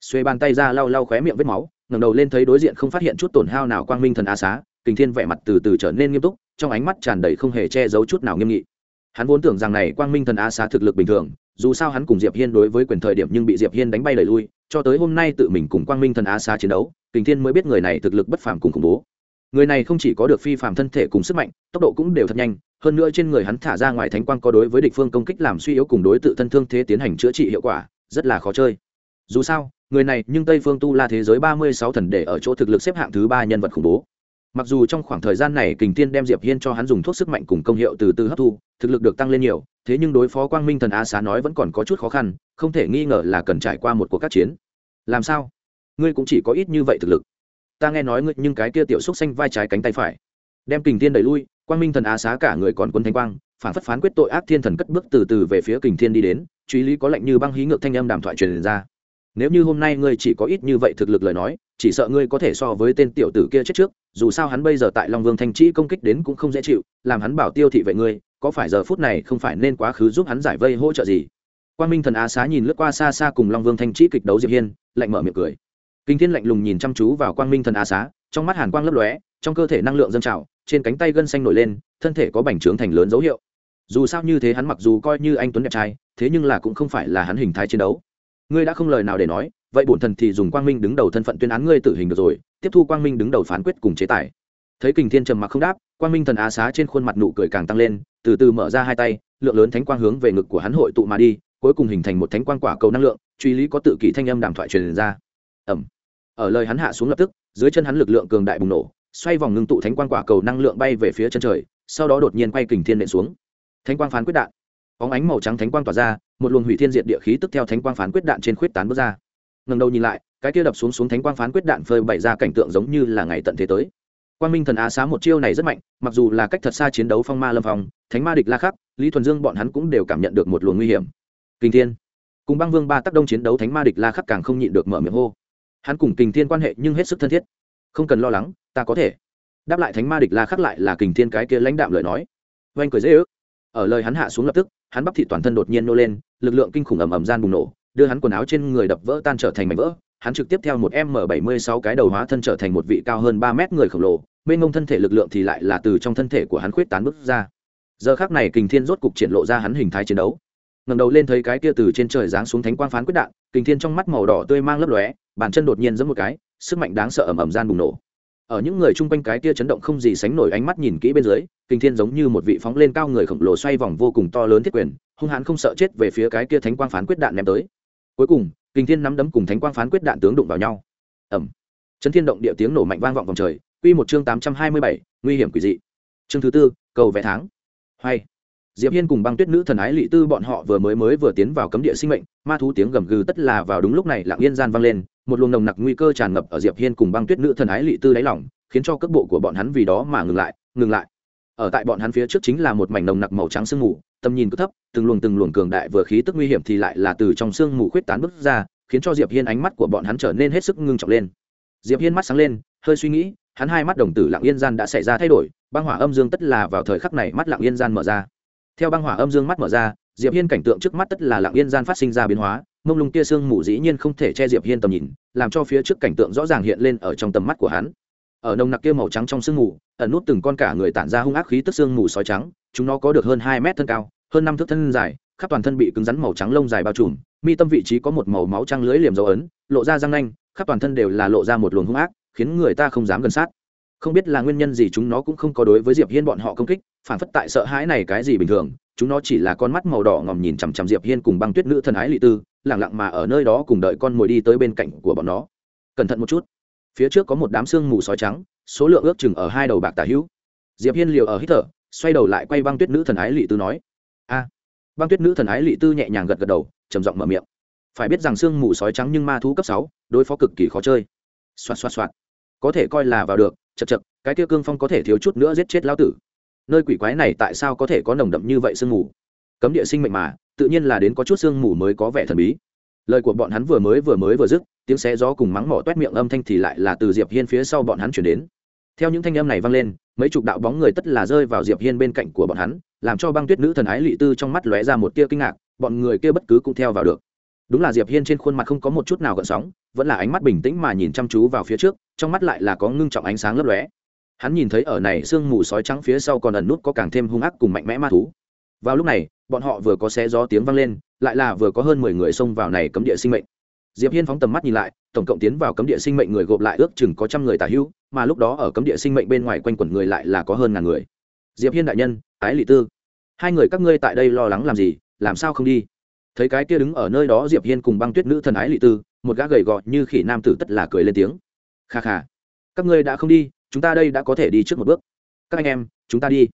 Xuê bàn tay ra lau lau khóe miệng vết máu ngẩng đầu lên thấy đối diện không phát hiện chút tổn hao nào quang minh thần á xá, kình thiên vẻ mặt từ từ trở nên nghiêm túc, trong ánh mắt tràn đầy không hề che giấu chút nào nghiêm nghị. Hắn vốn tưởng rằng này quang minh thần á xá thực lực bình thường, dù sao hắn cùng diệp hiên đối với quyền thời điểm nhưng bị diệp hiên đánh bay lẩy lui, cho tới hôm nay tự mình cùng quang minh thần á xá chiến đấu, kình thiên mới biết người này thực lực bất phàm cùng khủng bố. Người này không chỉ có được phi phàm thân thể cùng sức mạnh, tốc độ cũng đều thật nhanh, hơn nữa trên người hắn thả ra ngoài thánh quang có đối với địch phương công kích làm suy yếu cùng đối tự thân thương thế tiến hành chữa trị hiệu quả, rất là khó chơi. Dù sao người này nhưng tây phương tu la thế giới ba mươi sáu thần để ở chỗ thực lực xếp hạng thứ ba nhân vật khủng bố. Mặc dù trong khoảng thời gian này kình tiên đem diệp hiên cho hắn dùng thuốc sức mạnh cùng công hiệu từ từ hấp thu, thực lực được tăng lên nhiều, thế nhưng đối phó quang minh thần á xá nói vẫn còn có chút khó khăn, không thể nghi ngờ là cần trải qua một cuộc các chiến. Làm sao? Ngươi cũng chỉ có ít như vậy thực lực. Ta nghe nói ngươi nhưng cái kia tiểu xúc xanh vai trái cánh tay phải. Đem kình tiên đẩy lui, quang minh thần á xá cả người còn quân thanh quang, phản phất phán quyết tội ác thiên thần cất bước từ từ về phía kình thiên đi đến, truy lý có lệnh như băng hí ngược thanh âm đàm thoại truyền ra nếu như hôm nay ngươi chỉ có ít như vậy thực lực lời nói, chỉ sợ ngươi có thể so với tên tiểu tử kia chết trước, dù sao hắn bây giờ tại long vương thanh trĩ công kích đến cũng không dễ chịu, làm hắn bảo tiêu thị vệ ngươi, có phải giờ phút này không phải nên quá khứ giúp hắn giải vây hỗ trợ gì? Quan minh thần á xá nhìn lướt qua xa xa cùng long vương thanh trĩ kịch đấu diệp hiên, lạnh mở miệng cười. Kinh thiên lạnh lùng nhìn chăm chú vào quang minh thần á xá, trong mắt hàn quang lấp lóe, trong cơ thể năng lượng dâng trào, trên cánh tay gân xanh nổi lên, thân thể có bành trướng thành lớn dấu hiệu. Dù sao như thế hắn mặc dù coi như anh tuấn đẹp trai, thế nhưng là cũng không phải là hắn hình thái chiến đấu ngươi đã không lời nào để nói, vậy bổn thần thì dùng quang minh đứng đầu thân phận tuyên án ngươi tử hình được rồi, tiếp thu quang minh đứng đầu phán quyết cùng chế tài. Thấy kình thiên trầm mặc không đáp, quang minh thần á xá trên khuôn mặt nụ cười càng tăng lên, từ từ mở ra hai tay, lượng lớn thánh quang hướng về ngực của hắn hội tụ mà đi, cuối cùng hình thành một thánh quang quả cầu năng lượng, truy lý có tự kỷ thanh âm đàm thoại truyền ra. Ẩm ở lời hắn hạ xuống lập tức, dưới chân hắn lực lượng cường đại bùng nổ, xoay vòng ngưng tụ thánh quang quả cầu năng lượng bay về phía chân trời, sau đó đột nhiên quay kình thiên nện xuống. Thánh quang phán quyết đạn. Óng ánh màu trắng thánh quang tỏa ra một luồng hủy thiên diệt địa khí tức theo thánh quang phán quyết đạn trên khuyết tán bước ra. Ngần đầu nhìn lại, cái kia đập xuống xuống thánh quang phán quyết đạn phơi bày ra cảnh tượng giống như là ngày tận thế tới. Quang minh thần á xá một chiêu này rất mạnh, mặc dù là cách thật xa chiến đấu phong ma lâm phòng thánh ma địch la khắc, lý thuần dương bọn hắn cũng đều cảm nhận được một luồng nguy hiểm. Kinh thiên. Cùng băng vương ba tác đông chiến đấu thánh ma địch la khắc càng không nhịn được mở miệng hô. Hắn cùng kình thiên quan hệ nhưng hết sức thân thiết. Không cần lo lắng, ta có thể. Đáp lại thánh ma địch la khắc lại là kình thiên cái kia lãnh đạm lời nói. Oanh cười dễ ước ở lời hắn hạ xuống lập tức, hắn bắp thị toàn thân đột nhiên nô lên, lực lượng kinh khủng ầm ầm gian bùng nổ, đưa hắn quần áo trên người đập vỡ tan trở thành mảnh vỡ. Hắn trực tiếp theo một m bảy mươi sáu cái đầu hóa thân trở thành một vị cao hơn ba mét người khổng lồ, bên ngông thân thể lực lượng thì lại là từ trong thân thể của hắn khuyết tán bước ra. Giờ khác này kình thiên rốt cục triển lộ ra hắn hình thái chiến đấu. Ngầm đầu lên thấy cái kia từ trên trời giáng xuống thánh quang phán quyết đạn, kình thiên trong mắt màu đỏ tươi mang lấp lóe, bàn chân đột nhiên giẫm một cái, sức mạnh đáng sợ ầm ầm gian bùng nổ ở những người chung quanh cái kia chấn động không gì sánh nổi ánh mắt nhìn kỹ bên dưới, kinh thiên giống như một vị phóng lên cao người khổng lồ xoay vòng vô cùng to lớn thiết quyền, hung hãn không sợ chết về phía cái kia thánh quang phán quyết đạn ném tới. Cuối cùng, kinh thiên nắm đấm cùng thánh quang phán quyết đạn tướng đụng vào nhau. Ẩm chấn thiên động địa tiếng nổ mạnh vang vọng vòng trời. Quy một chương tám trăm hai mươi bảy, nguy hiểm quỷ dị. Chương thứ tư, cầu vẽ tháng. Hay diệp hiên cùng băng tuyết nữ thần ái lị tư bọn họ vừa mới mới vừa tiến vào cấm địa sinh mệnh, ma thú tiếng gầm gừ tất là vào đúng lúc này lặng yên gian vang lên, một luồng nồng nặc nguy cơ tràn ngập ở diệp hiên cùng băng tuyết nữ thần ái lị tư đáy lỏng khiến cho cước bộ của bọn hắn vì đó mà ngừng lại ngừng lại. Ở tại bọn hắn phía trước chính là một mảnh nồng nặc màu trắng sương mù, tầm nhìn cứ thấp, từng luồng từng luồng cường đại vừa khí tức nguy hiểm thì lại là từ trong sương mù khuyết tán bứt ra, khiến cho diệp hiên ánh mắt của bọn hắn trở nên hết sức ngưng trọng lên. Diệp hiên mắt sáng lên, hơi suy nghĩ, hắn hai mắt đồng tử lặng yên gian đã xảy ra thay đổi, băng hỏa âm dương tất là vào thời khắc này mắt lặng yên gian mở ra theo băng hỏa âm dương mắt mở ra, diệp hiên cảnh tượng trước mắt tất là lặng yên gian phát sinh ra biến hóa, mông lung tia sương mù dĩ nhiên không thể che diệp hiên tầm nhìn, làm cho phía trước cảnh tượng rõ ràng hiện lên ở trong tầm mắt của hắn. Ở nồng nặc kia màu trắng trong sương mù, ẩn nút từng con cả người tản ra hung ác khí tức sương mù sói trắng, chúng nó có được hơn hai mét thân cao, hơn năm thước thân dài, khắp toàn thân bị cứng rắn màu trắng lông dài bao trùm, mi tâm vị trí có một màu máu trắng lưới liềm dấu ấn, lộ ra răng nanh, khắp toàn thân đều là lộ ra một luồng hung ác, khiến người ta không dám gần sát không biết là nguyên nhân gì chúng nó cũng không có đối với diệp hiên bọn họ công kích, phản phất tại sợ hãi này cái gì bình thường, chúng nó chỉ là con mắt màu đỏ ngòm nhìn chằm chằm diệp hiên cùng băng tuyết nữ thần ái lị tư lẳng lặng mà ở nơi đó cùng đợi con mồi đi tới bên cạnh của bọn nó. Cẩn thận một chút. Phía trước có một đám xương mù sói trắng, số lượng ước chừng ở hai đầu bạc tả hữu. Diệp hiên liều ở hít thở, xoay đầu lại quay băng tuyết nữ thần ái lị tư nói, a. Băng tuyết nữ thần ái lị tư nhẹ nhàng gật gật đầu, trầm giọng mở miệng, phải biết rằng xương mù sói trắng nhưng ma thú cấp sáu, đối phó cực kỳ khó chơi. Xoạt xoạt xoạt có thể coi là vào được, chật chật, cái kia cương phong có thể thiếu chút nữa giết chết lão tử. Nơi quỷ quái này tại sao có thể có nồng đậm như vậy sương mù? Cấm địa sinh mệnh mà, tự nhiên là đến có chút sương mù mới có vẻ thần bí. Lời của bọn hắn vừa mới vừa mới vừa dứt, tiếng xé gió cùng mắng mỏ toét miệng âm thanh thì lại là từ diệp hiên phía sau bọn hắn chuyển đến. Theo những thanh âm này vang lên, mấy chục đạo bóng người tất là rơi vào diệp hiên bên cạnh của bọn hắn, làm cho băng tuyết nữ thần ái lị tư trong mắt lóe ra một tia kinh ngạc, bọn người kia bất cứ cũng theo vào được đúng là diệp hiên trên khuôn mặt không có một chút nào gợn sóng, vẫn là ánh mắt bình tĩnh mà nhìn chăm chú vào phía trước, trong mắt lại là có ngưng trọng ánh sáng lấp lóe. Hắn nhìn thấy ở này sương mù sói trắng phía sau còn ẩn nút có càng thêm hung ác cùng mạnh mẽ ma thú. Vào lúc này, bọn họ vừa có xé gió tiếng vang lên, lại là vừa có hơn mười người xông vào này cấm địa sinh mệnh. Diệp hiên phóng tầm mắt nhìn lại, tổng cộng tiến vào cấm địa sinh mệnh người gộp lại ước chừng có trăm người tả hữu, mà lúc đó ở cấm địa sinh mệnh bên ngoài quanh quẩn người lại là có hơn ngàn người. Diệp hiên đại nhân, ái lị tư. Hai người các ngươi tại đây lo lắng làm gì, làm sao không đi? Thấy cái kia đứng ở nơi đó diệp hiên cùng băng tuyết nữ thần ái lị tư một gã gầy gò như khỉ nam tử tất là cười lên tiếng. Kha kha các ngươi đã không đi chúng ta đây đã có thể đi trước một bước. Các anh em chúng ta đi.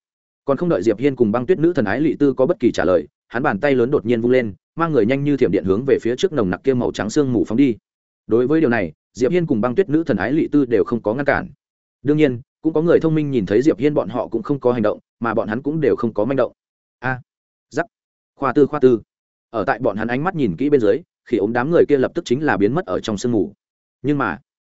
Còn không đợi diệp hiên cùng băng tuyết nữ thần ái lị tư có bất kỳ trả lời hắn bàn tay lớn đột nhiên vung lên mang người nhanh như thiểm điện hướng về phía trước nồng nặc kia màu trắng xương mù phóng đi. Đối với điều này diệp hiên cùng băng tuyết nữ thần ái lị tư đều không có ngăn cản. Đương nhiên cũng có người thông minh nhìn thấy diệp hiên bọn họ cũng không có hành động mà bọn hắn cũng đều không có manh động. A à, giắc. Khoa tư khoa tư ở tại bọn hắn ánh mắt nhìn kỹ bên dưới, khi ống đám người kia lập tức chính là biến mất ở trong sương mù. Nhưng mà,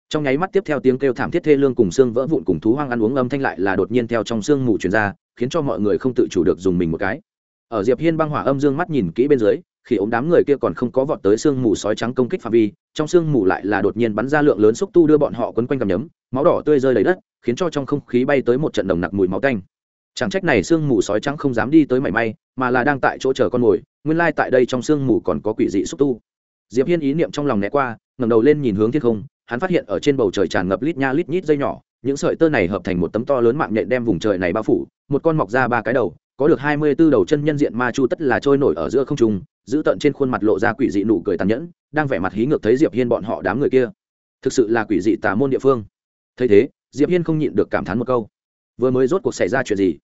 trong nháy mắt tiếp theo tiếng kêu thảm thiết thê lương cùng xương vỡ vụn cùng thú hoang ăn uống âm thanh lại là đột nhiên theo trong sương mù truyền ra, khiến cho mọi người không tự chủ được dùng mình một cái. Ở diệp hiên băng hỏa âm dương mắt nhìn kỹ bên dưới, khi ống đám người kia còn không có vọt tới sương mù sói trắng công kích phạm vi, trong sương mù lại là đột nhiên bắn ra lượng lớn xúc tu đưa bọn họ quấn quanh cầm nhấm, máu đỏ tươi rơi đầy đất, khiến cho trong không khí bay tới một trận đồng nặc mùi máu tanh chẳng trách này sương mù sói trắng không dám đi tới mảy may, mà là đang tại chỗ chờ con mồi nguyên lai tại đây trong sương mù còn có quỷ dị xúc tu. Diệp hiên ý niệm trong lòng né qua, ngẩng đầu lên nhìn hướng thiên không, hắn phát hiện ở trên bầu trời tràn ngập lít nha lít nhít dây nhỏ, những sợi tơ này hợp thành một tấm to lớn mạng nhện đem vùng trời này bao phủ, một con mọc ra ba cái đầu, có được hai mươi 24 đầu chân nhân diện ma chu tất là trôi nổi ở giữa không trung, giữ tận trên khuôn mặt lộ ra quỷ dị nụ cười tàn nhẫn, đang vẻ mặt hí ngược thấy diệp hiên bọn họ đám người kia. Thực sự là quỷ dị tà môn địa phương. Thấy thế, diệp hiên không nhịn được cảm thán một câu vừa mới rốt cuộc xảy ra chuyện gì?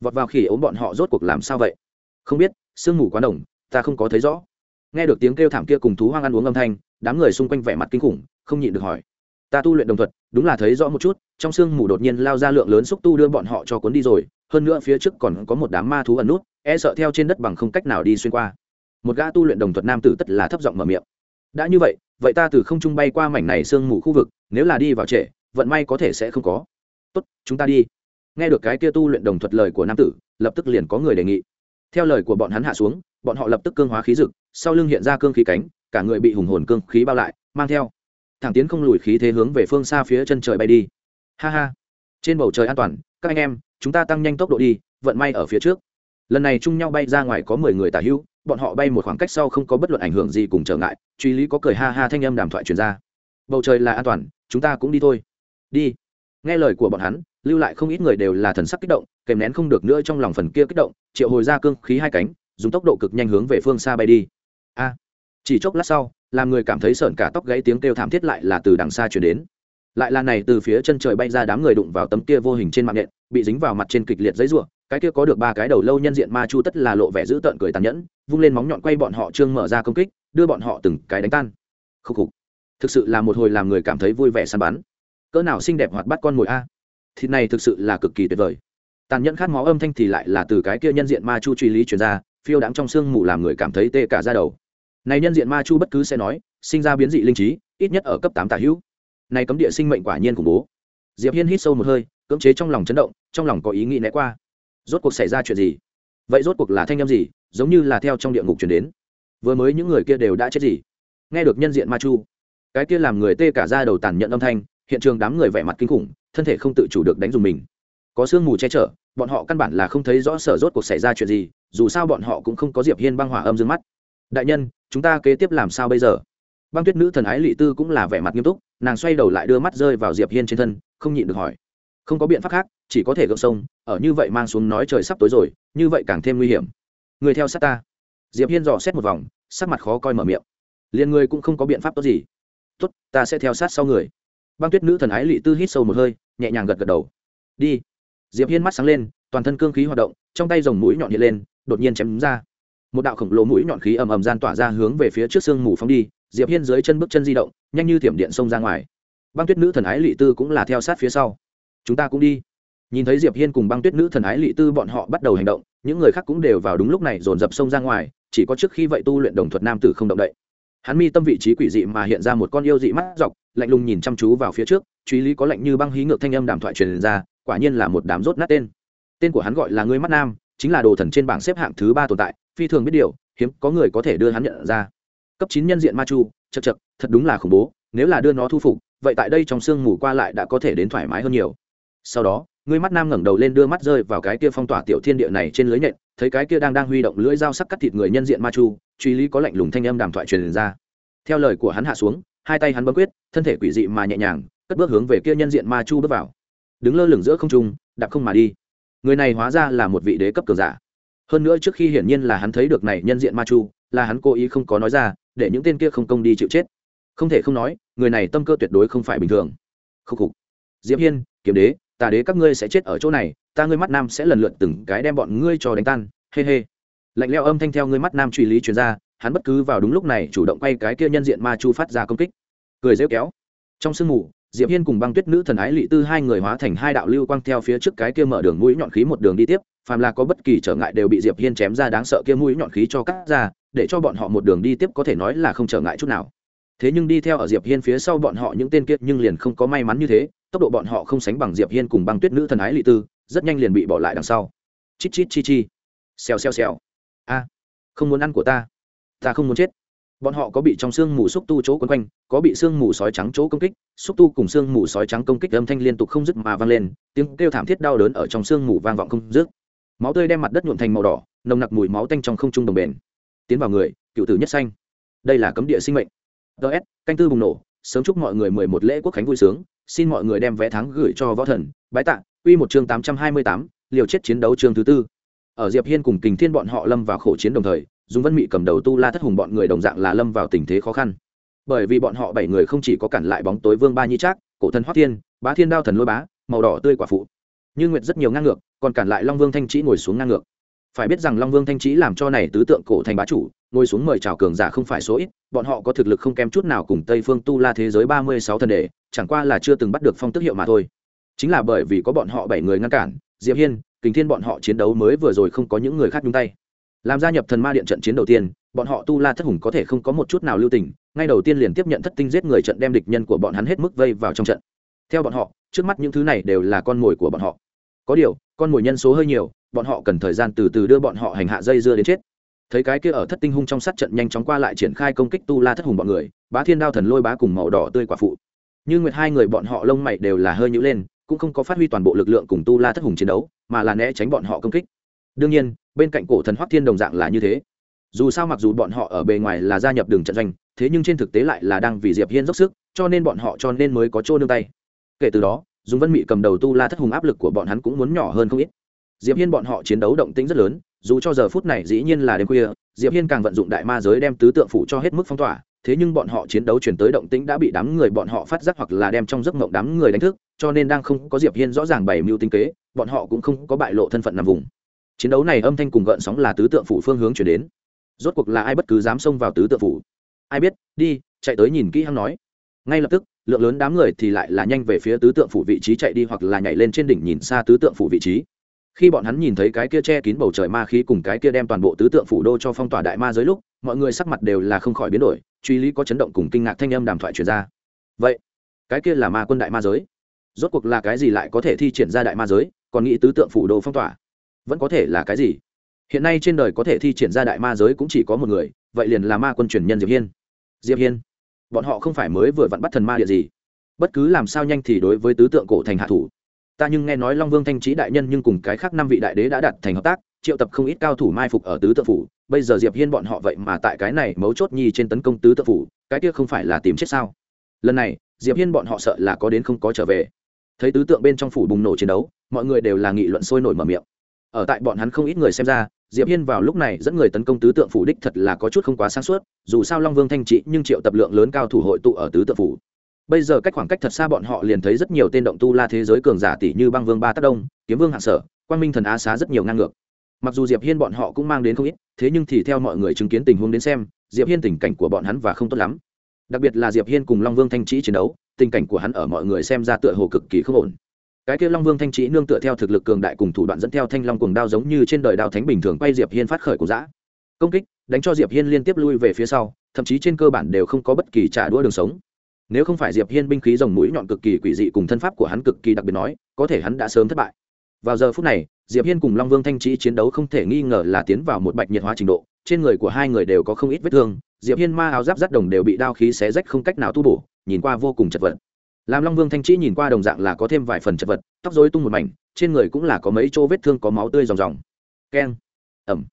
Vọt vào khi ốm bọn họ rốt cuộc làm sao vậy? Không biết, sương mù quá đồng ta không có thấy rõ. Nghe được tiếng kêu thảm kia cùng thú hoang ăn uống âm thanh, đám người xung quanh vẻ mặt kinh khủng, không nhịn được hỏi. Ta tu luyện đồng thuật, đúng là thấy rõ một chút, trong sương mù đột nhiên lao ra lượng lớn xúc tu đưa bọn họ cho cuốn đi rồi, hơn nữa phía trước còn có một đám ma thú ẩn nút e sợ theo trên đất bằng không cách nào đi xuyên qua. Một gã tu luyện đồng thuật nam tử tất là thấp giọng mở miệng. Đã như vậy vậy ta từ không trung bay qua mảnh này sương mù khu vực, nếu là đi vào trễ, vận may có thể sẽ không có. Tốt, chúng ta đi nghe được cái kia tu luyện đồng thuật lời của nam tử, lập tức liền có người đề nghị. Theo lời của bọn hắn hạ xuống, bọn họ lập tức cương hóa khí dực, sau lưng hiện ra cương khí cánh, cả người bị hùng hồn cương khí bao lại, mang theo. Thẳng tiến không lùi khí thế hướng về phương xa phía chân trời bay đi. Ha ha. Trên bầu trời an toàn, các anh em, chúng ta tăng nhanh tốc độ đi, vận may ở phía trước. Lần này chung nhau bay ra ngoài có mười người tả hữu, bọn họ bay một khoảng cách sau không có bất luận ảnh hưởng gì cùng trở ngại, truy lý có cười ha ha thanh âm đàm thoại truyền ra. Bầu trời là an toàn, chúng ta cũng đi thôi. Đi. Nghe lời của bọn hắn lưu lại không ít người đều là thần sắc kích động, kèm nén không được nữa trong lòng phần kia kích động, triệu hồi ra cương khí hai cánh, dùng tốc độ cực nhanh hướng về phương xa bay đi. A! Chỉ chốc lát sau, làm người cảm thấy sợn cả tóc gãy tiếng kêu thảm thiết lại là từ đằng xa chuyển đến. Lại là này, từ phía chân trời bay ra đám người đụng vào tấm kia vô hình trên mạng nện bị dính vào mặt trên kịch liệt giấy ruộng cái kia có được ba cái đầu lâu nhân diện ma chu tất là lộ vẻ dữ tợn cười tàn nhẫn, vung lên móng nhọn quay bọn họ trương mở ra công kích, đưa bọn họ từng cái đánh tan. Khúc khục. Thực sự là một hồi làm người cảm thấy vui vẻ săn bắn. Cỡ nào xinh đẹp hoạt bắt con mồi a thịt này thực sự là cực kỳ tuyệt vời. Tàn nhẫn khát máu âm thanh thì lại là từ cái kia nhân diện ma chu truy lý truyền ra, phiêu đáng trong sương mù làm người cảm thấy tê cả ra đầu. Này nhân diện ma chu bất cứ sẽ nói, sinh ra biến dị linh trí, ít nhất ở cấp tám tả hữu. Này cấm địa sinh mệnh quả nhiên khủng bố. Diệp hiên hít sâu một hơi, cưỡng chế trong lòng chấn động, trong lòng có ý nghĩ né qua. Rốt cuộc xảy ra chuyện gì? Vậy rốt cuộc là thanh âm gì, giống như là theo trong địa ngục truyền đến? Vừa mới những người kia đều đã chết gì? Nghe được nhân diện ma chu, cái kia làm người tê cả ra đầu tàn nhận âm thanh, hiện trường đám người vẻ mặt kinh khủng thân thể không tự chủ được đánh dùng mình. Có sương mù che chở, bọn họ căn bản là không thấy rõ sở rốt cuộc xảy ra chuyện gì, dù sao bọn họ cũng không có diệp hiên băng hỏa âm dương mắt. Đại nhân, chúng ta kế tiếp làm sao bây giờ? Băng tuyết nữ thần ái lị tư cũng là vẻ mặt nghiêm túc, nàng xoay đầu lại đưa mắt rơi vào diệp hiên trên thân, không nhịn được hỏi. Không có biện pháp khác, chỉ có thể gượng sông, ở như vậy mang xuống nói trời sắp tối rồi, như vậy càng thêm nguy hiểm. Người theo sát ta. Diệp hiên dò xét một vòng, sắc mặt khó coi mở miệng. Liền người cũng không có biện pháp tốt gì. Tốt, ta sẽ theo sát sau người. Băng tuyết nữ thần ái lị tư hít sâu một hơi nhẹ nhàng gật gật đầu. Đi. Diệp hiên mắt sáng lên, toàn thân cương khí hoạt động, trong tay dòng mũi nhọn hiện lên, đột nhiên chém ra. Một đạo khổng lồ mũi nhọn khí ầm ầm gian tỏa ra hướng về phía trước sương mù phóng đi, diệp hiên dưới chân bước chân di động, nhanh như thiểm điện xông ra ngoài. Băng tuyết nữ thần ái lị tư cũng là theo sát phía sau. Chúng ta cũng đi. Nhìn thấy diệp hiên cùng băng tuyết nữ thần ái lị tư bọn họ bắt đầu hành động, những người khác cũng đều vào đúng lúc này dồn dập xông ra ngoài, chỉ có trước khi vậy tu luyện đồng thuật nam tử không động đậy hắn mi tâm vị trí quỷ dị mà hiện ra một con yêu dị mắt dọc, lạnh lùng nhìn chăm chú vào phía trước, truy lý có lạnh như băng hí ngược thanh âm đàm thoại truyền ra, quả nhiên là một đám rốt nát tên. Tên của hắn gọi là ngươi mắt nam, chính là đồ thần trên bảng xếp hạng thứ ba tồn tại, phi thường biết điều, hiếm có người có thể đưa hắn nhận ra. Cấp chín nhân diện ma chu, chật chật, thật đúng là khủng bố, nếu là đưa nó thu phục, vậy tại đây trong sương mù qua lại đã có thể đến thoải mái hơn nhiều. Sau đó, ngươi mắt nam ngẩng đầu lên đưa mắt rơi vào cái kia phong tỏa tiểu thiên địa này trên lưới nhện thấy cái kia đang đang huy động lưỡi dao sắc cắt thịt người nhân diện ma chu, truy lý có lạnh lùng thanh âm đàm thoại truyền ra. Theo lời của hắn hạ xuống, hai tay hắn bấm quyết, thân thể quỷ dị mà nhẹ nhàng, cất bước hướng về kia nhân diện ma chu bước vào. Đứng lơ lửng giữa không trung, đạp không mà đi. Người này hóa ra là một vị đế cấp cường giả. Hơn nữa trước khi hiển nhiên là hắn thấy được này nhân diện ma chu, là hắn cố ý không có nói ra, để những tên kia không công đi chịu chết. Không thể không nói, người này tâm cơ tuyệt đối không phải bình thường. Khúc khục. Diệp hiên, kiếm đế tà đế các ngươi sẽ chết ở chỗ này, ta ngươi mắt nam sẽ lần lượt từng cái đem bọn ngươi cho đánh tan hê hê lạnh leo âm thanh theo ngươi mắt nam truy lý truyền ra, hắn bất cứ vào đúng lúc này chủ động quay cái kia nhân diện ma chu phát ra công kích. Cười rêu kéo. Trong sương mù, diệp hiên cùng băng tuyết nữ thần ái lị tư hai người hóa thành hai đạo lưu quang theo phía trước cái kia mở đường mũi nhọn khí một đường đi tiếp, phàm là có bất kỳ trở ngại đều bị diệp hiên chém ra đáng sợ kia mũi nhọn khí cho cắt ra, để cho bọn họ một đường đi tiếp có thể nói là không trở ngại chút nào thế nhưng đi theo ở diệp hiên phía sau bọn họ những tên kiệt nhưng liền không có may mắn như thế, tốc độ bọn họ không sánh bằng diệp hiên cùng băng tuyết nữ thần ái lị tư, rất nhanh liền bị bỏ lại đằng sau. Chít chít chi chi. Xèo xèo xèo. A, không muốn ăn của ta. Ta không muốn chết. Bọn họ có bị trong xương mù xúc tu chỗ quấn quanh, có bị xương mù sói trắng chỗ công kích, xúc tu cùng xương mù sói trắng công kích âm thanh liên tục không dứt mà vang lên, tiếng kêu thảm thiết đau đớn ở trong xương mù vang vọng không dứt. Máu tươi đem mặt đất nhuộm thành màu đỏ, nồng nặc mùi máu tanh trong không trung đồng bền. Tiến vào người, cựu tử nhất xanh đây là cấm địa sinh mệnh ts canh tư bùng nổ, sớm chúc mọi người mười một lễ quốc khánh vui sướng, xin mọi người đem vé thắng gửi cho võ thần. Bái tạ uy một chương tám trăm hai mươi tám, liều chết chiến đấu chương thứ tư. Ở diệp hiên cùng kình thiên bọn họ lâm vào khổ chiến đồng thời dùng vân mị cầm đầu tu la thất hùng bọn người đồng dạng là lâm vào tình thế khó khăn. Bởi vì bọn họ bảy người không chỉ có cản lại bóng tối vương ba nhi trác, cổ thần hoắc thiên, bá thiên đao thần lôi bá, màu đỏ tươi quả phụ. Như nguyệt rất nhiều ngang ngược, còn cản lại long vương thanh trí ngồi xuống ngang ngược. Phải biết rằng long vương thanh trí làm cho này tứ tượng cổ thành bá chủ ngồi xuống mời chào cường giả không phải số ít, bọn họ có thực lực không kém chút nào cùng tây phương tu la thế giới ba mươi sáu thần đệ, chẳng qua là chưa từng bắt được phong tức hiệu mà thôi. Chính là bởi vì có bọn họ bảy người ngăn cản, diệp hiên kính thiên bọn họ chiến đấu mới vừa rồi không có những người khác nhúng tay. Làm gia nhập thần ma điện trận chiến đầu tiên, bọn họ tu la thất hùng có thể không có một chút nào lưu tình, ngay đầu tiên liền tiếp nhận thất tinh giết người trận đem địch nhân của bọn hắn hết mức vây vào trong trận. Theo bọn họ, trước mắt những thứ này đều là con mồi của bọn họ. Có điều, con mồi nhân số hơi nhiều, bọn họ cần thời gian từ từ đưa bọn họ hành hạ dây dưa đến chết thấy cái kia ở thất tinh hung trong sát trận nhanh chóng qua lại triển khai công kích tu la thất hùng bọn người, bá thiên đao thần lôi bá cùng màu đỏ tươi quả phụ. Như nguyệt hai người bọn họ lông mày đều là hơi nhữ lên, cũng không có phát huy toàn bộ lực lượng cùng tu la thất hùng chiến đấu, mà là né tránh bọn họ công kích. Đương nhiên, bên cạnh cổ thần hoắc thiên đồng dạng là như thế. Dù sao mặc dù bọn họ ở bề ngoài là gia nhập đường trận doanh, thế nhưng trên thực tế lại là đang vì diệp hiên dốc sức, cho nên bọn họ cho nên mới có chỗ nương tay. Kể từ đó dùng vân mị cầm đầu tu la thất hùng áp lực của bọn hắn cũng muốn nhỏ hơn không ít. Diệp hiên bọn họ chiến đấu động tĩnh rất lớn dù cho giờ phút này dĩ nhiên là đêm khuya, diệp hiên càng vận dụng đại ma giới đem tứ tượng phủ cho hết mức phong tỏa, thế nhưng bọn họ chiến đấu chuyển tới động tĩnh đã bị đám người bọn họ phát giác hoặc là đem trong giấc mộng đám người đánh thức, cho nên đang không có diệp hiên rõ ràng bày mưu tinh kế, bọn họ cũng không có bại lộ thân phận nằm vùng. Chiến đấu này âm thanh cùng gợn sóng là tứ tượng phủ phương hướng chuyển đến. Rốt cuộc là ai bất cứ dám xông vào tứ tượng phủ? Ai biết, đi, chạy tới nhìn kỹ hắn nói. Ngay lập tức, lượng lớn đám người thì lại là nhanh về phía tứ tượng phủ vị trí chạy đi hoặc là nhảy lên trên đỉnh nhìn xa tứ tượng phủ vị trí khi bọn hắn nhìn thấy cái kia che kín bầu trời ma khí cùng cái kia đem toàn bộ tứ tượng phủ đô cho phong tỏa đại ma giới lúc, mọi người sắc mặt đều là không khỏi biến đổi, truy lý có chấn động cùng kinh ngạc thanh âm đàm thoại truyền ra. Vậy, cái kia là ma quân đại ma giới. Rốt cuộc là cái gì lại có thể thi triển ra đại ma giới, còn nghĩ tứ tượng phủ đô phong tỏa? Vẫn có thể là cái gì? Hiện nay trên đời có thể thi triển ra đại ma giới cũng chỉ có một người, vậy liền là ma quân truyền nhân diệp hiên. Diệp hiên, bọn họ không phải mới vừa vặn bắt thần ma địa gì? Bất cứ làm sao nhanh thì đối với tứ tượng cổ thành hạ thủ ta nhưng nghe nói long vương thanh trí đại nhân nhưng cùng cái khác năm vị đại đế đã đặt thành hợp tác, triệu tập không ít cao thủ mai phục ở tứ tự phủ. Bây giờ diệp hiên bọn họ vậy mà tại cái này mấu chốt nhi trên tấn công tứ tự phủ, cái kia không phải là tìm chết sao? Lần này, diệp hiên bọn họ sợ là có đến không có trở về. Thấy tứ tượng bên trong phủ bùng nổ chiến đấu, mọi người đều là nghị luận sôi nổi mở miệng. Ở tại bọn hắn không ít người xem ra, diệp hiên vào lúc này dẫn người tấn công tứ tượng phủ đích thật là có chút không quá sáng suốt, dù sao long vương thanh trị nhưng triệu tập lượng lớn cao thủ hội tụ ở tứ tượng phủ bây giờ cách khoảng cách thật xa bọn họ liền thấy rất nhiều tên động tu la thế giới cường giả tỷ như băng vương ba tác đông, kiếm vương hạ sở, quang minh thần á xá rất nhiều ngang ngược. Mặc dù diệp hiên bọn họ cũng mang đến không ít, thế nhưng thì theo mọi người chứng kiến tình huống đến xem, diệp hiên tình cảnh của bọn hắn và không tốt lắm. Đặc biệt là diệp hiên cùng long vương thanh trí chiến đấu, tình cảnh của hắn ở mọi người xem ra tựa hồ cực kỳ không ổn. Cái kia long vương thanh trí nương tựa theo thực lực cường đại cùng thủ đoạn dẫn theo thanh long cuồng đao giống như trên đời đao thánh bình thường quay diệp hiên phát khởi của dã. Công kích, đánh cho diệp hiên liên tiếp lui về phía sau, thậm chí trên cơ bản đều không có bất kỳ trả đũa đường sống nếu không phải diệp hiên binh khí rồng mũi nhọn cực kỳ quỷ dị cùng thân pháp của hắn cực kỳ đặc biệt nói, có thể hắn đã sớm thất bại. Vào giờ phút này, diệp hiên cùng long vương thanh trí chiến đấu không thể nghi ngờ là tiến vào một bạch nhiệt hóa trình độ, trên người của hai người đều có không ít vết thương, diệp hiên ma áo giáp rắt đồng đều bị đao khí xé rách không cách nào tu bổ, nhìn qua vô cùng chật vật. Làm long vương thanh trí nhìn qua đồng dạng là có thêm vài phần chật vật, tóc rối tung một mảnh, trên người cũng là có mấy chỗ vết thương có máu tươi ròng ròng. Keng. Ẩm.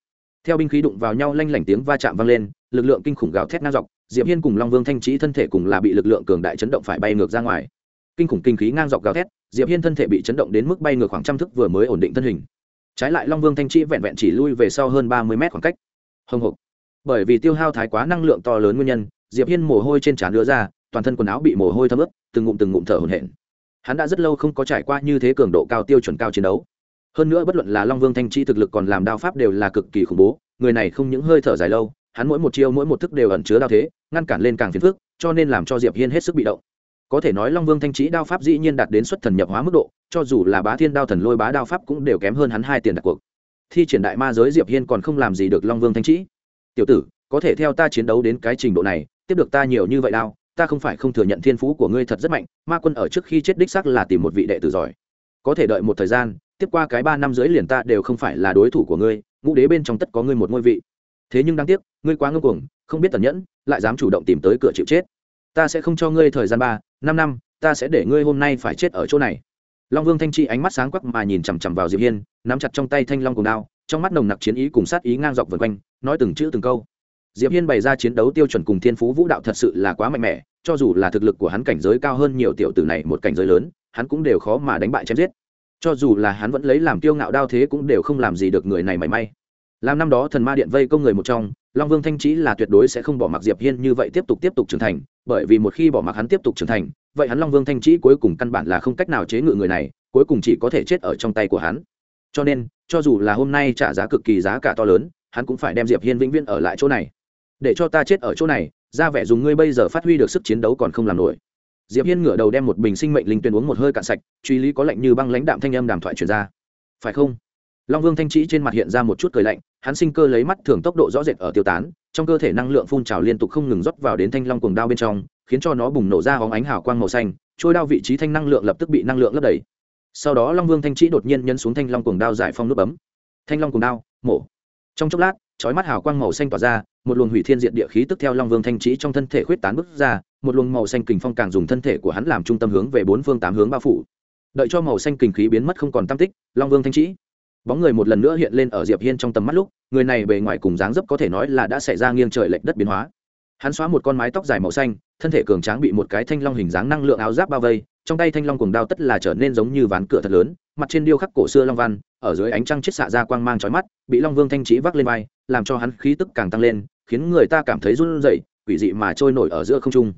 Theo binh khí đụng vào nhau lanh lảnh tiếng va chạm vang lên, lực lượng kinh khủng gào thét ngang dọc diệp hiên cùng long vương thanh trí thân thể cùng là bị lực lượng cường đại chấn động phải bay ngược ra ngoài. Kinh khủng kinh khí ngang dọc gào thét, diệp hiên thân thể bị chấn động đến mức bay ngược khoảng trăm thước vừa mới ổn định thân hình. Trái lại long vương thanh trí vẹn vẹn chỉ lui về sau hơn ba mươi mét khoảng cách. Hồng hộc. Bởi vì tiêu hao thái quá năng lượng to lớn nguyên nhân, diệp hiên mồ hôi trên trán đưa ra, toàn thân quần áo bị mồ hôi thấm ướt, từng ngụm từng ngụm thở hổn hển. Hắn đã rất lâu không có trải qua như thế cường độ cao tiêu chuẩn cao chiến đấu. Hơn nữa bất luận là long vương thanh chi thực lực còn làm đao pháp đều là cực kỳ khủng bố, người này không những hơi thở dài lâu hắn mỗi một chiêu mỗi một thức đều ẩn chứa đao thế, ngăn cản lên càng phiền phức, cho nên làm cho diệp hiên hết sức bị động. Có thể nói long vương thanh trí đao pháp dĩ nhiên đạt đến xuất thần nhập hóa mức độ, cho dù là bá thiên đao thần lôi bá đao pháp cũng đều kém hơn hắn hai tiền đặt cuộc. Thi triển đại ma giới diệp hiên còn không làm gì được long vương thanh trí tiểu tử, có thể theo ta chiến đấu đến cái trình độ này, tiếp được ta nhiều như vậy đao, ta không phải không thừa nhận thiên phú của ngươi thật rất mạnh, ma quân ở trước khi chết đích sắc là tìm một vị đệ tử giỏi. Có thể đợi một thời gian, tiếp qua cái ba năm dưới liền ta đều không phải là đối thủ của ngươi, ngũ đế bên trong tất có ngươi một ngôi vị thế nhưng đáng tiếc, ngươi quá ngưng cuồng, không biết tần nhẫn, lại dám chủ động tìm tới cửa chịu chết. Ta sẽ không cho ngươi thời gian ba, năm năm, ta sẽ để ngươi hôm nay phải chết ở chỗ này. Long vương thanh chi ánh mắt sáng quắc mà nhìn chằm chằm vào diệp hiên, nắm chặt trong tay thanh long cùng đao, trong mắt nồng nặc chiến ý cùng sát ý ngang dọc vần quanh, nói từng chữ từng câu. Diệp hiên bày ra chiến đấu tiêu chuẩn cùng thiên phú vũ đạo thật sự là quá mạnh mẽ, cho dù là thực lực của hắn cảnh giới cao hơn nhiều tiểu tử này một cảnh giới lớn, hắn cũng đều khó mà đánh bại chém giết. Cho dù là hắn vẫn lấy làm kiêu ngạo đao thế cũng đều không làm gì được người này mảy may làm năm đó thần ma điện vây công người một trong, long vương thanh trí là tuyệt đối sẽ không bỏ mặc diệp hiên như vậy tiếp tục tiếp tục trưởng thành, bởi vì một khi bỏ mặc hắn tiếp tục trưởng thành, vậy hắn long vương thanh trí cuối cùng căn bản là không cách nào chế ngự người này, cuối cùng chỉ có thể chết ở trong tay của hắn. Cho nên, cho dù là hôm nay trả giá cực kỳ giá cả to lớn, hắn cũng phải đem diệp hiên vĩnh viễn ở lại chỗ này. Để cho ta chết ở chỗ này, ra vẻ dùng ngươi bây giờ phát huy được sức chiến đấu còn không làm nổi. Diệp hiên ngửa đầu đem một bình sinh mệnh linh tuyên uống một hơi cạn sạch, truy lý có lạnh như băng lãnh đạm thanh âm đàm thoại truyền ra. Phải không? Long vương thanh trí trên mặt hiện ra một chút cười lạnh hắn sinh cơ lấy mắt thường tốc độ rõ rệt ở tiêu tán, trong cơ thể năng lượng phun trào liên tục không ngừng rót vào đến thanh long cuồng đao bên trong, khiến cho nó bùng nổ ra hóng ánh hào quang màu xanh, trôi đao vị trí thanh năng lượng lập tức bị năng lượng lấp đầy. Sau đó long vương thanh trí đột nhiên nhấn xuống thanh long cuồng đao giải phong nút bấm. Thanh long cuồng đao, mổ. Trong chốc lát, chói mắt hào quang màu xanh tỏa ra, một luồng hủy thiên diện địa khí tức theo long vương thanh trí trong thân thể khuyết tán bứt ra, một luồng màu xanh kình phong càng dùng thân thể của hắn làm trung tâm hướng về bốn phương tám hướng bao phủ. Đợi cho màu xanh kình khí biến mất không còn tam tích, long vương thanh trí bóng người một lần nữa hiện lên ở diệp hiên trong tầm mắt lúc, người này bề ngoài cùng dáng dấp có thể nói là đã xảy ra nghiêng trời lệch đất biến hóa. Hắn xóa một con mái tóc dài màu xanh, thân thể cường tráng bị một cái thanh long hình dáng năng lượng áo giáp bao vây, trong tay thanh long cùng đao tất là trở nên giống như ván cửa thật lớn, mặt trên điêu khắc cổ xưa long văn, ở dưới ánh trăng chết xạ ra quang mang chói mắt, bị long vương thanh trí vác lên vai, làm cho hắn khí tức càng tăng lên, khiến người ta cảm thấy run rẩy, quỷ dị mà trôi nổi ở giữa không trung.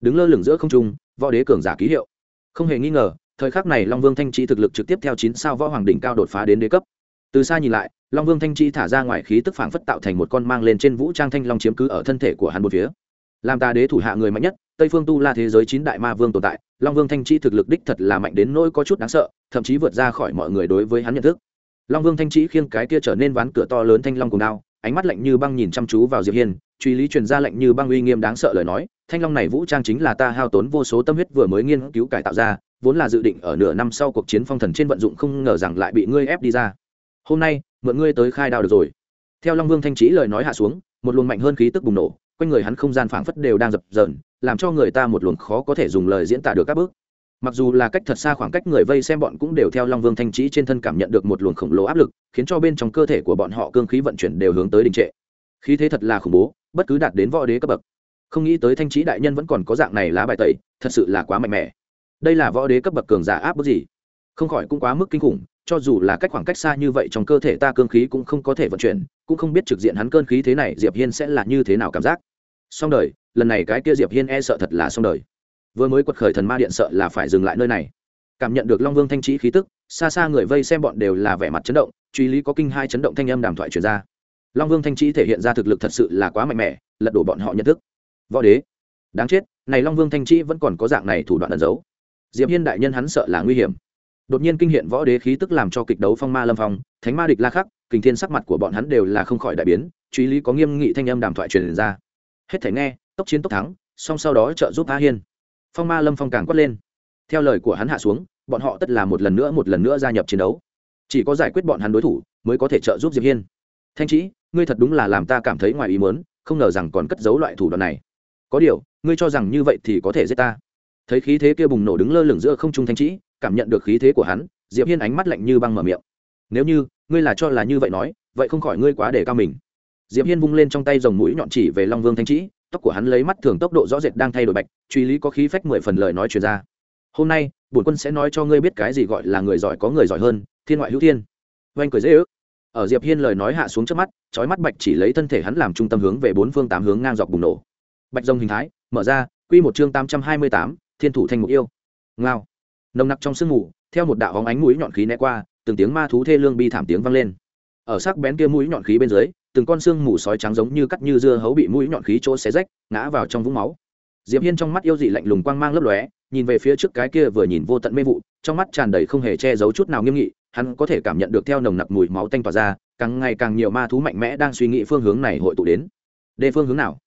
Đứng lơ lửng giữa không trung, võ đế cường giả ký hiệu. Không hề nghi ngờ thời khắc này long vương thanh trí thực lực trực tiếp theo chín sao võ hoàng đỉnh cao đột phá đến đế cấp. Từ xa nhìn lại, long vương thanh trí thả ra ngoài khí tức phảng phất tạo thành một con mang lên trên vũ trang thanh long chiếm cứ ở thân thể của hắn một phía. Làm ta đế thủ hạ người mạnh nhất, tây phương tu la thế giới chín đại ma vương tồn tại, long vương thanh trí thực lực đích thật là mạnh đến nỗi có chút đáng sợ, thậm chí vượt ra khỏi mọi người đối với hắn nhận thức. Long vương thanh trí khiêng cái kia trở nên ván cửa to lớn thanh long cùng đao ánh mắt lạnh như băng nhìn chăm chú vào diệp hiên, truy lý truyền ra lạnh như băng uy nghiêm đáng sợ lời nói, thanh long này vũ trang chính là ta hao tốn vô số tâm huyết vừa mới nghiên cứu cải tạo ra, vốn là dự định ở nửa năm sau cuộc chiến phong thần trên vận dụng không ngờ rằng lại bị ngươi ép đi ra. Hôm nay, mượn ngươi tới khai đào được rồi. Theo long vương thanh trí lời nói hạ xuống, một luồng mạnh hơn khí tức bùng nổ, quanh người hắn không gian phảng phất đều đang dập dờn, làm cho người ta một luồng khó có thể dùng lời diễn tả được các bước mặc dù là cách thật xa khoảng cách người vây xem bọn cũng đều theo long vương thanh trí trên thân cảm nhận được một luồng khổng lồ áp lực, khiến cho bên trong cơ thể của bọn họ cương khí vận chuyển đều hướng tới đình trệ. Khí thế thật là khủng bố, bất cứ đạt đến võ đế cấp bậc. Không nghĩ tới thanh trí đại nhân vẫn còn có dạng này lá bài tẩy, thật sự là quá mạnh mẽ. Đây là võ đế cấp bậc cường giả áp bức gì? Không khỏi cũng quá mức kinh khủng, cho dù là cách khoảng cách xa như vậy trong cơ thể ta cương khí cũng không có thể vận chuyển, cũng không biết trực diện hắn cơn khí thế này diệp hiên sẽ là như thế nào cảm giác. Xong đời, lần này cái kia diệp hiên e sợ thật là xong đời vừa mới quật khởi thần ma điện sợ là phải dừng lại nơi này. Cảm nhận được long vương thanh trí khí tức, xa xa người vây xem bọn đều là vẻ mặt chấn động, truy lý có kinh hai chấn động thanh âm đàm thoại truyền ra. Long vương thanh trí thể hiện ra thực lực thật sự là quá mạnh mẽ, lật đổ bọn họ nhận thức. Võ đế, đáng chết, này long vương thanh trí vẫn còn có dạng này thủ đoạn ẩn giấu. Diệp hiên đại nhân hắn sợ là nguy hiểm. Đột nhiên kinh hiện võ đế khí tức làm cho kịch đấu phong ma lâm phong, thánh ma địch la khắc kình thiên sắc mặt của bọn hắn đều là không khỏi đại biến, truy lý có nghiêm nghị thanh âm đàm thoại truyền ra. Hết thể nghe, tốc chiến tốc thắng, song sau đó trợ giúp a hiên phong ma lâm phong càng quất lên. Theo lời của hắn hạ xuống, bọn họ tất là một lần nữa một lần nữa gia nhập chiến đấu. Chỉ có giải quyết bọn hắn đối thủ mới có thể trợ giúp diệp hiên. Thanh trí ngươi thật đúng là làm ta cảm thấy ngoài ý muốn, không ngờ rằng còn cất giấu loại thủ đoạn này. Có điều, ngươi cho rằng như vậy thì có thể giết ta. Thấy khí thế kia bùng nổ đứng lơ lửng giữa không trung thanh trí cảm nhận được khí thế của hắn, diệp hiên ánh mắt lạnh như băng mở miệng. Nếu như, ngươi là cho là như vậy nói, vậy không khỏi ngươi quá để cao mình. Diệp hiên vung lên trong tay dòng mũi nhọn chỉ về long vương thanh trí tóc của hắn lấy mắt thường tốc độ rõ rệt đang thay đổi bạch, truy lý có khí phách mười phần lời nói truyền ra. Hôm nay, bổn quân sẽ nói cho ngươi biết cái gì gọi là người giỏi có người giỏi hơn, thiên ngoại hữu thiên. Oanh cười dễ ước. Ở diệp hiên lời nói hạ xuống trước mắt trói mắt bạch chỉ lấy thân thể hắn làm trung tâm hướng về bốn phương tám hướng ngang dọc bùng nổ. Bạch rồng hình thái, mở ra, quy một chương tám trăm hai mươi tám, thiên thủ thanh mục yêu. Ngao. Nồng nặc trong sương mù, theo một đạo hóng ánh mũi nhọn khí né qua, từng tiếng ma thú thê lương bi thảm tiếng vang lên. Ở sắc bén kia mũi nhọn khí bên dưới từng con xương mù sói trắng giống như cắt như dưa hấu bị mũi nhọn khí chỗ xé rách, ngã vào trong vũng máu. Diệp hiên trong mắt yêu dị lạnh lùng quang mang lấp lóe, nhìn về phía trước cái kia vừa nhìn vô tận mê vụ, trong mắt tràn đầy không hề che giấu chút nào nghiêm nghị, hắn có thể cảm nhận được theo nồng nặc mùi máu tanh tỏa ra, càng ngày càng nhiều ma thú mạnh mẽ đang suy nghĩ phương hướng này hội tụ đến. Đề phương hướng nào?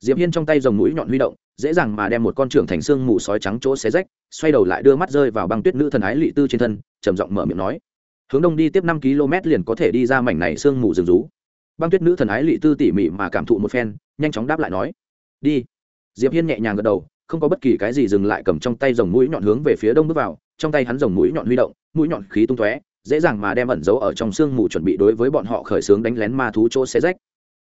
Diệp hiên trong tay dòng mũi nhọn huy động, dễ dàng mà đem một con trưởng thành xương mù sói trắng chỗ xé rách, xoay đầu lại đưa mắt rơi vào băng tuyết nữ thần ái lị tư trên thân, trầm giọng mở miệng nói. Hướng đông đi tiếp năm km liền có thể đi ra mảnh này xương mù rừng rú băng tuyết nữ thần ái lị tư tỉ mỉ mà cảm thụ một phen, nhanh chóng đáp lại nói, đi. Diệp hiên nhẹ nhàng gật đầu, không có bất kỳ cái gì dừng lại cầm trong tay dòng mũi nhọn hướng về phía đông bước vào, trong tay hắn dòng mũi nhọn huy động, mũi nhọn khí tung tóe, dễ dàng mà đem ẩn giấu ở trong xương mù chuẩn bị đối với bọn họ khởi xướng đánh lén ma thú chỗ xé rách.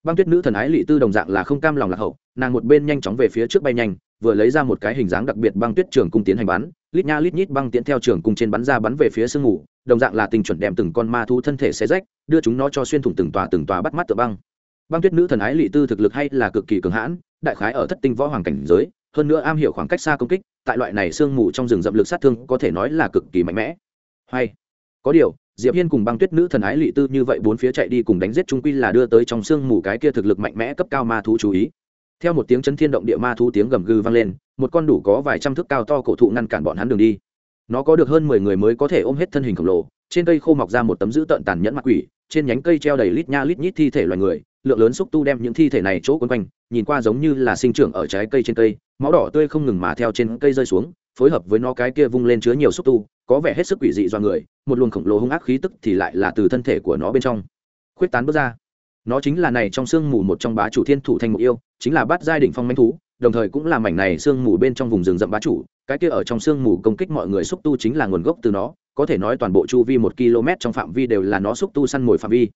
Băng tuyết nữ thần ái lị tư đồng dạng là không cam lòng lạc hậu, nàng một bên nhanh chóng về phía trước bay nhanh, vừa lấy ra một cái hình dáng đặc biệt băng tuyết trường cung tiến hành bắn, lít nha lít nhít băng tiến theo trường cung trên bắn ra bắn về phía sương mù đồng dạng là tình chuẩn đem từng con ma thú thân thể xé rách, đưa chúng nó cho xuyên thủng từng tòa từng tòa bắt mắt tựa băng. Băng tuyết nữ thần ái lị tư thực lực hay là cực kỳ cường hãn, đại khái ở thất tinh võ hoàng cảnh giới, hơn nữa am hiểu khoảng cách xa công kích, tại loại này sương mù trong rừng rậm lực sát thương có thể nói là cực kỳ mạnh mẽ. Hay, có điều, diệp hiên cùng băng tuyết nữ thần ái lị tư như vậy bốn phía chạy đi cùng đánh giết trung quy là đưa tới trong sương mù cái kia thực lực mạnh mẽ cấp cao ma thú chú ý. Theo một tiếng chấn thiên động địa ma thú tiếng gầm gừ vang lên, một con đủ có vài trăm thước cao to cổ thụ ngăn cản bọn hắn đường đi nó có được hơn mười người mới có thể ôm hết thân hình khổng lồ, trên cây khô mọc ra một tấm dữ tợn tàn nhẫn mặt quỷ, trên nhánh cây treo đầy lít nha lít nhít thi thể loài người, lượng lớn xúc tu đem những thi thể này chỗ quấn quanh, nhìn qua giống như là sinh trưởng ở trái cây trên cây, máu đỏ tươi không ngừng mà theo trên cây rơi xuống, phối hợp với nó cái kia vung lên chứa nhiều xúc tu, có vẻ hết sức quỷ dị do người, một luồng khổng lồ hung ác khí tức thì lại là từ thân thể của nó bên trong. Khuyết tán bước ra. Nó chính là này trong sương mù một trong bá chủ thiên thủ thanh mục yêu, chính là bát giai đỉnh phong manh thú đồng thời cũng là mảnh này sương mù bên trong vùng rừng rậm bá chủ, cái kia ở trong sương mù công kích mọi người xúc tu chính là nguồn gốc từ nó, có thể nói toàn bộ chu vi một km trong phạm vi đều là nó xúc tu săn mồi phạm vi.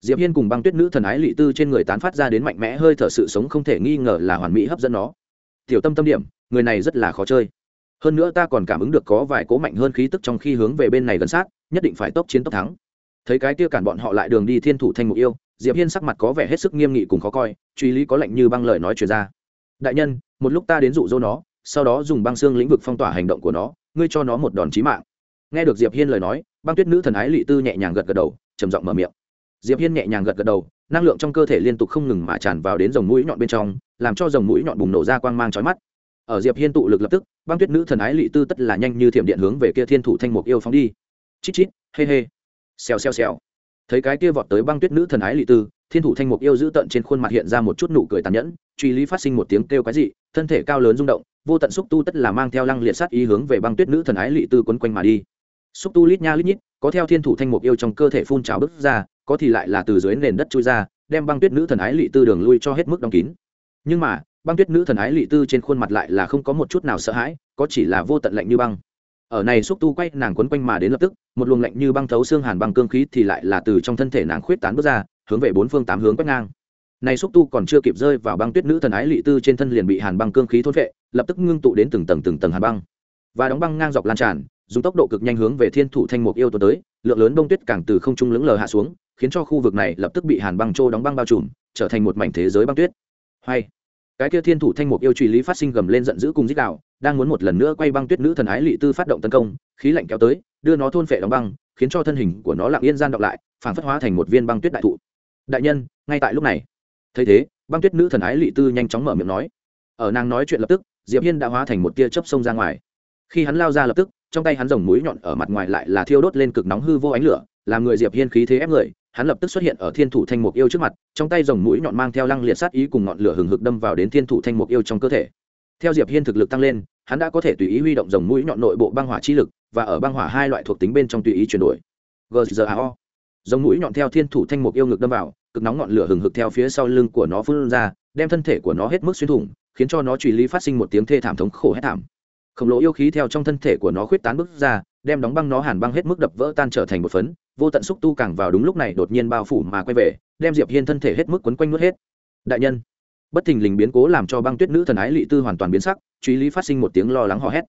Diệp hiên cùng băng tuyết nữ thần ái lị tư trên người tán phát ra đến mạnh mẽ hơi thở sự sống không thể nghi ngờ là hoàn mỹ hấp dẫn nó. Tiểu tâm tâm điểm, người này rất là khó chơi. Hơn nữa ta còn cảm ứng được có vài cố mạnh hơn khí tức trong khi hướng về bên này gần sát, nhất định phải tốc chiến tốc thắng. Thấy cái kia cản bọn họ lại đường đi thiên thủ thanh mục yêu, diệp hiên sắc mặt có vẻ hết sức nghiêm nghị cùng khó coi, truy lý có lệnh như băng lời nói truyền ra đại nhân, một lúc ta đến dụ dỗ nó, sau đó dùng băng xương lĩnh vực phong tỏa hành động của nó, ngươi cho nó một đòn chí mạng. Nghe được diệp hiên lời nói, băng tuyết nữ thần ái lị tư nhẹ nhàng gật gật đầu, trầm giọng mở miệng. Diệp hiên nhẹ nhàng gật gật đầu, năng lượng trong cơ thể liên tục không ngừng mà tràn vào đến dòng mũi nhọn bên trong, làm cho dòng mũi nhọn bùng nổ ra quang mang chói mắt. Ở diệp hiên tụ lực lập tức, băng tuyết nữ thần ái lị tư tất là nhanh như thiểm điện hướng về kia thiên thủ thanh mục yêu phóng đi. Chít chít, hê hê. Xèo xèo xèo. Thấy cái kia vọt tới băng tuyết nữ thần ái lị tư thiên thủ thanh mục yêu giữ tận trên khuôn mặt hiện ra một chút nụ cười tàn nhẫn, truy lý phát sinh một tiếng kêu quái dị, thân thể cao lớn rung động, vô tận xúc tu tất là mang theo lăng liệt sát ý hướng về băng tuyết nữ thần ái lị tư quấn quanh mà đi. Xúc tu lít nha lít nhít, có theo thiên thủ thanh mục yêu trong cơ thể phun trào bứt ra, có thì lại là từ dưới nền đất chui ra, đem băng tuyết nữ thần ái lị tư đường lui cho hết mức đóng kín. Nhưng mà, băng tuyết nữ thần ái lị tư trên khuôn mặt lại là không có một chút nào sợ hãi, có chỉ là vô tận lạnh như băng. Ở này xúc tu quay nàng quấn quanh mà đến lập tức, một luồng lạnh như băng thấu xương hàn băng cương khí thì lại là từ trong thân thể nàng khuyết tán bước ra hướng về bốn phương tám hướng quét ngang. Này xúc tu còn chưa kịp rơi vào băng tuyết nữ thần ái lị tư trên thân liền bị hàn băng cương khí thôn vệ lập tức ngưng tụ đến từng tầng từng tầng hàn băng. Và đóng băng ngang dọc lan tràn, dùng tốc độ cực nhanh hướng về thiên thủ thanh mục yêu tuần tới, lượng lớn bông tuyết càng từ không trung lững lờ hạ xuống, khiến cho khu vực này lập tức bị hàn băng trô đóng băng bao trùm, trở thành một mảnh thế giới băng tuyết. Hay, cái kia thiên thủ thanh mục yêu truy lý phát sinh gầm lên giận dữ cùng dích đạo, đang muốn một lần nữa quay băng tuyết nữ thần ái lị tư phát động tấn công, khí lạnh kéo tới, đưa nó thôn phệ đóng băng, khiến cho thân hình của nó lặng yên gian đọc lại phản phất hóa thành một viên băng tuyết đại thụ đại nhân, ngay tại lúc này. Thấy thế, băng tuyết nữ thần ái lị tư nhanh chóng mở miệng nói. Ở nàng nói chuyện lập tức, diệp hiên đã hóa thành một tia chớp sông ra ngoài. Khi hắn lao ra lập tức, trong tay hắn rồng mũi nhọn ở mặt ngoài lại là thiêu đốt lên cực nóng hư vô ánh lửa, làm người diệp hiên khí thế ép người. Hắn lập tức xuất hiện ở thiên thủ thanh mục yêu trước mặt, trong tay rồng mũi nhọn mang theo lăng liệt sát ý cùng ngọn lửa hừng hực đâm vào đến thiên thủ thanh mục yêu trong cơ thể. Theo diệp hiên thực lực tăng lên, hắn đã có thể tùy ý huy động rồng mũi nhọn nội bộ băng hỏa chi lực, và ở băng hỏa hai loại thuộc tính bên trong tùy ý chuyển đổi. Gzao giống mũi nhọn theo thiên thủ thanh mục yêu ngực đâm vào, cực nóng ngọn lửa hừng hực theo phía sau lưng của nó phun ra, đem thân thể của nó hết mức xuyên thủng, khiến cho nó truy lý phát sinh một tiếng thê thảm thống khổ hét thảm. Khổng lồ yêu khí theo trong thân thể của nó khuyết tán bước ra, đem đóng băng nó hàn băng hết mức đập vỡ tan trở thành một phấn, vô tận xúc tu càng vào đúng lúc này đột nhiên bao phủ mà quay về, đem diệp hiên thân thể hết mức quấn quanh nuốt hết. Đại nhân, bất thình lình biến cố làm cho băng tuyết nữ thần ái lị tư hoàn toàn biến sắc, truy lý phát sinh một tiếng lo lắng hò hét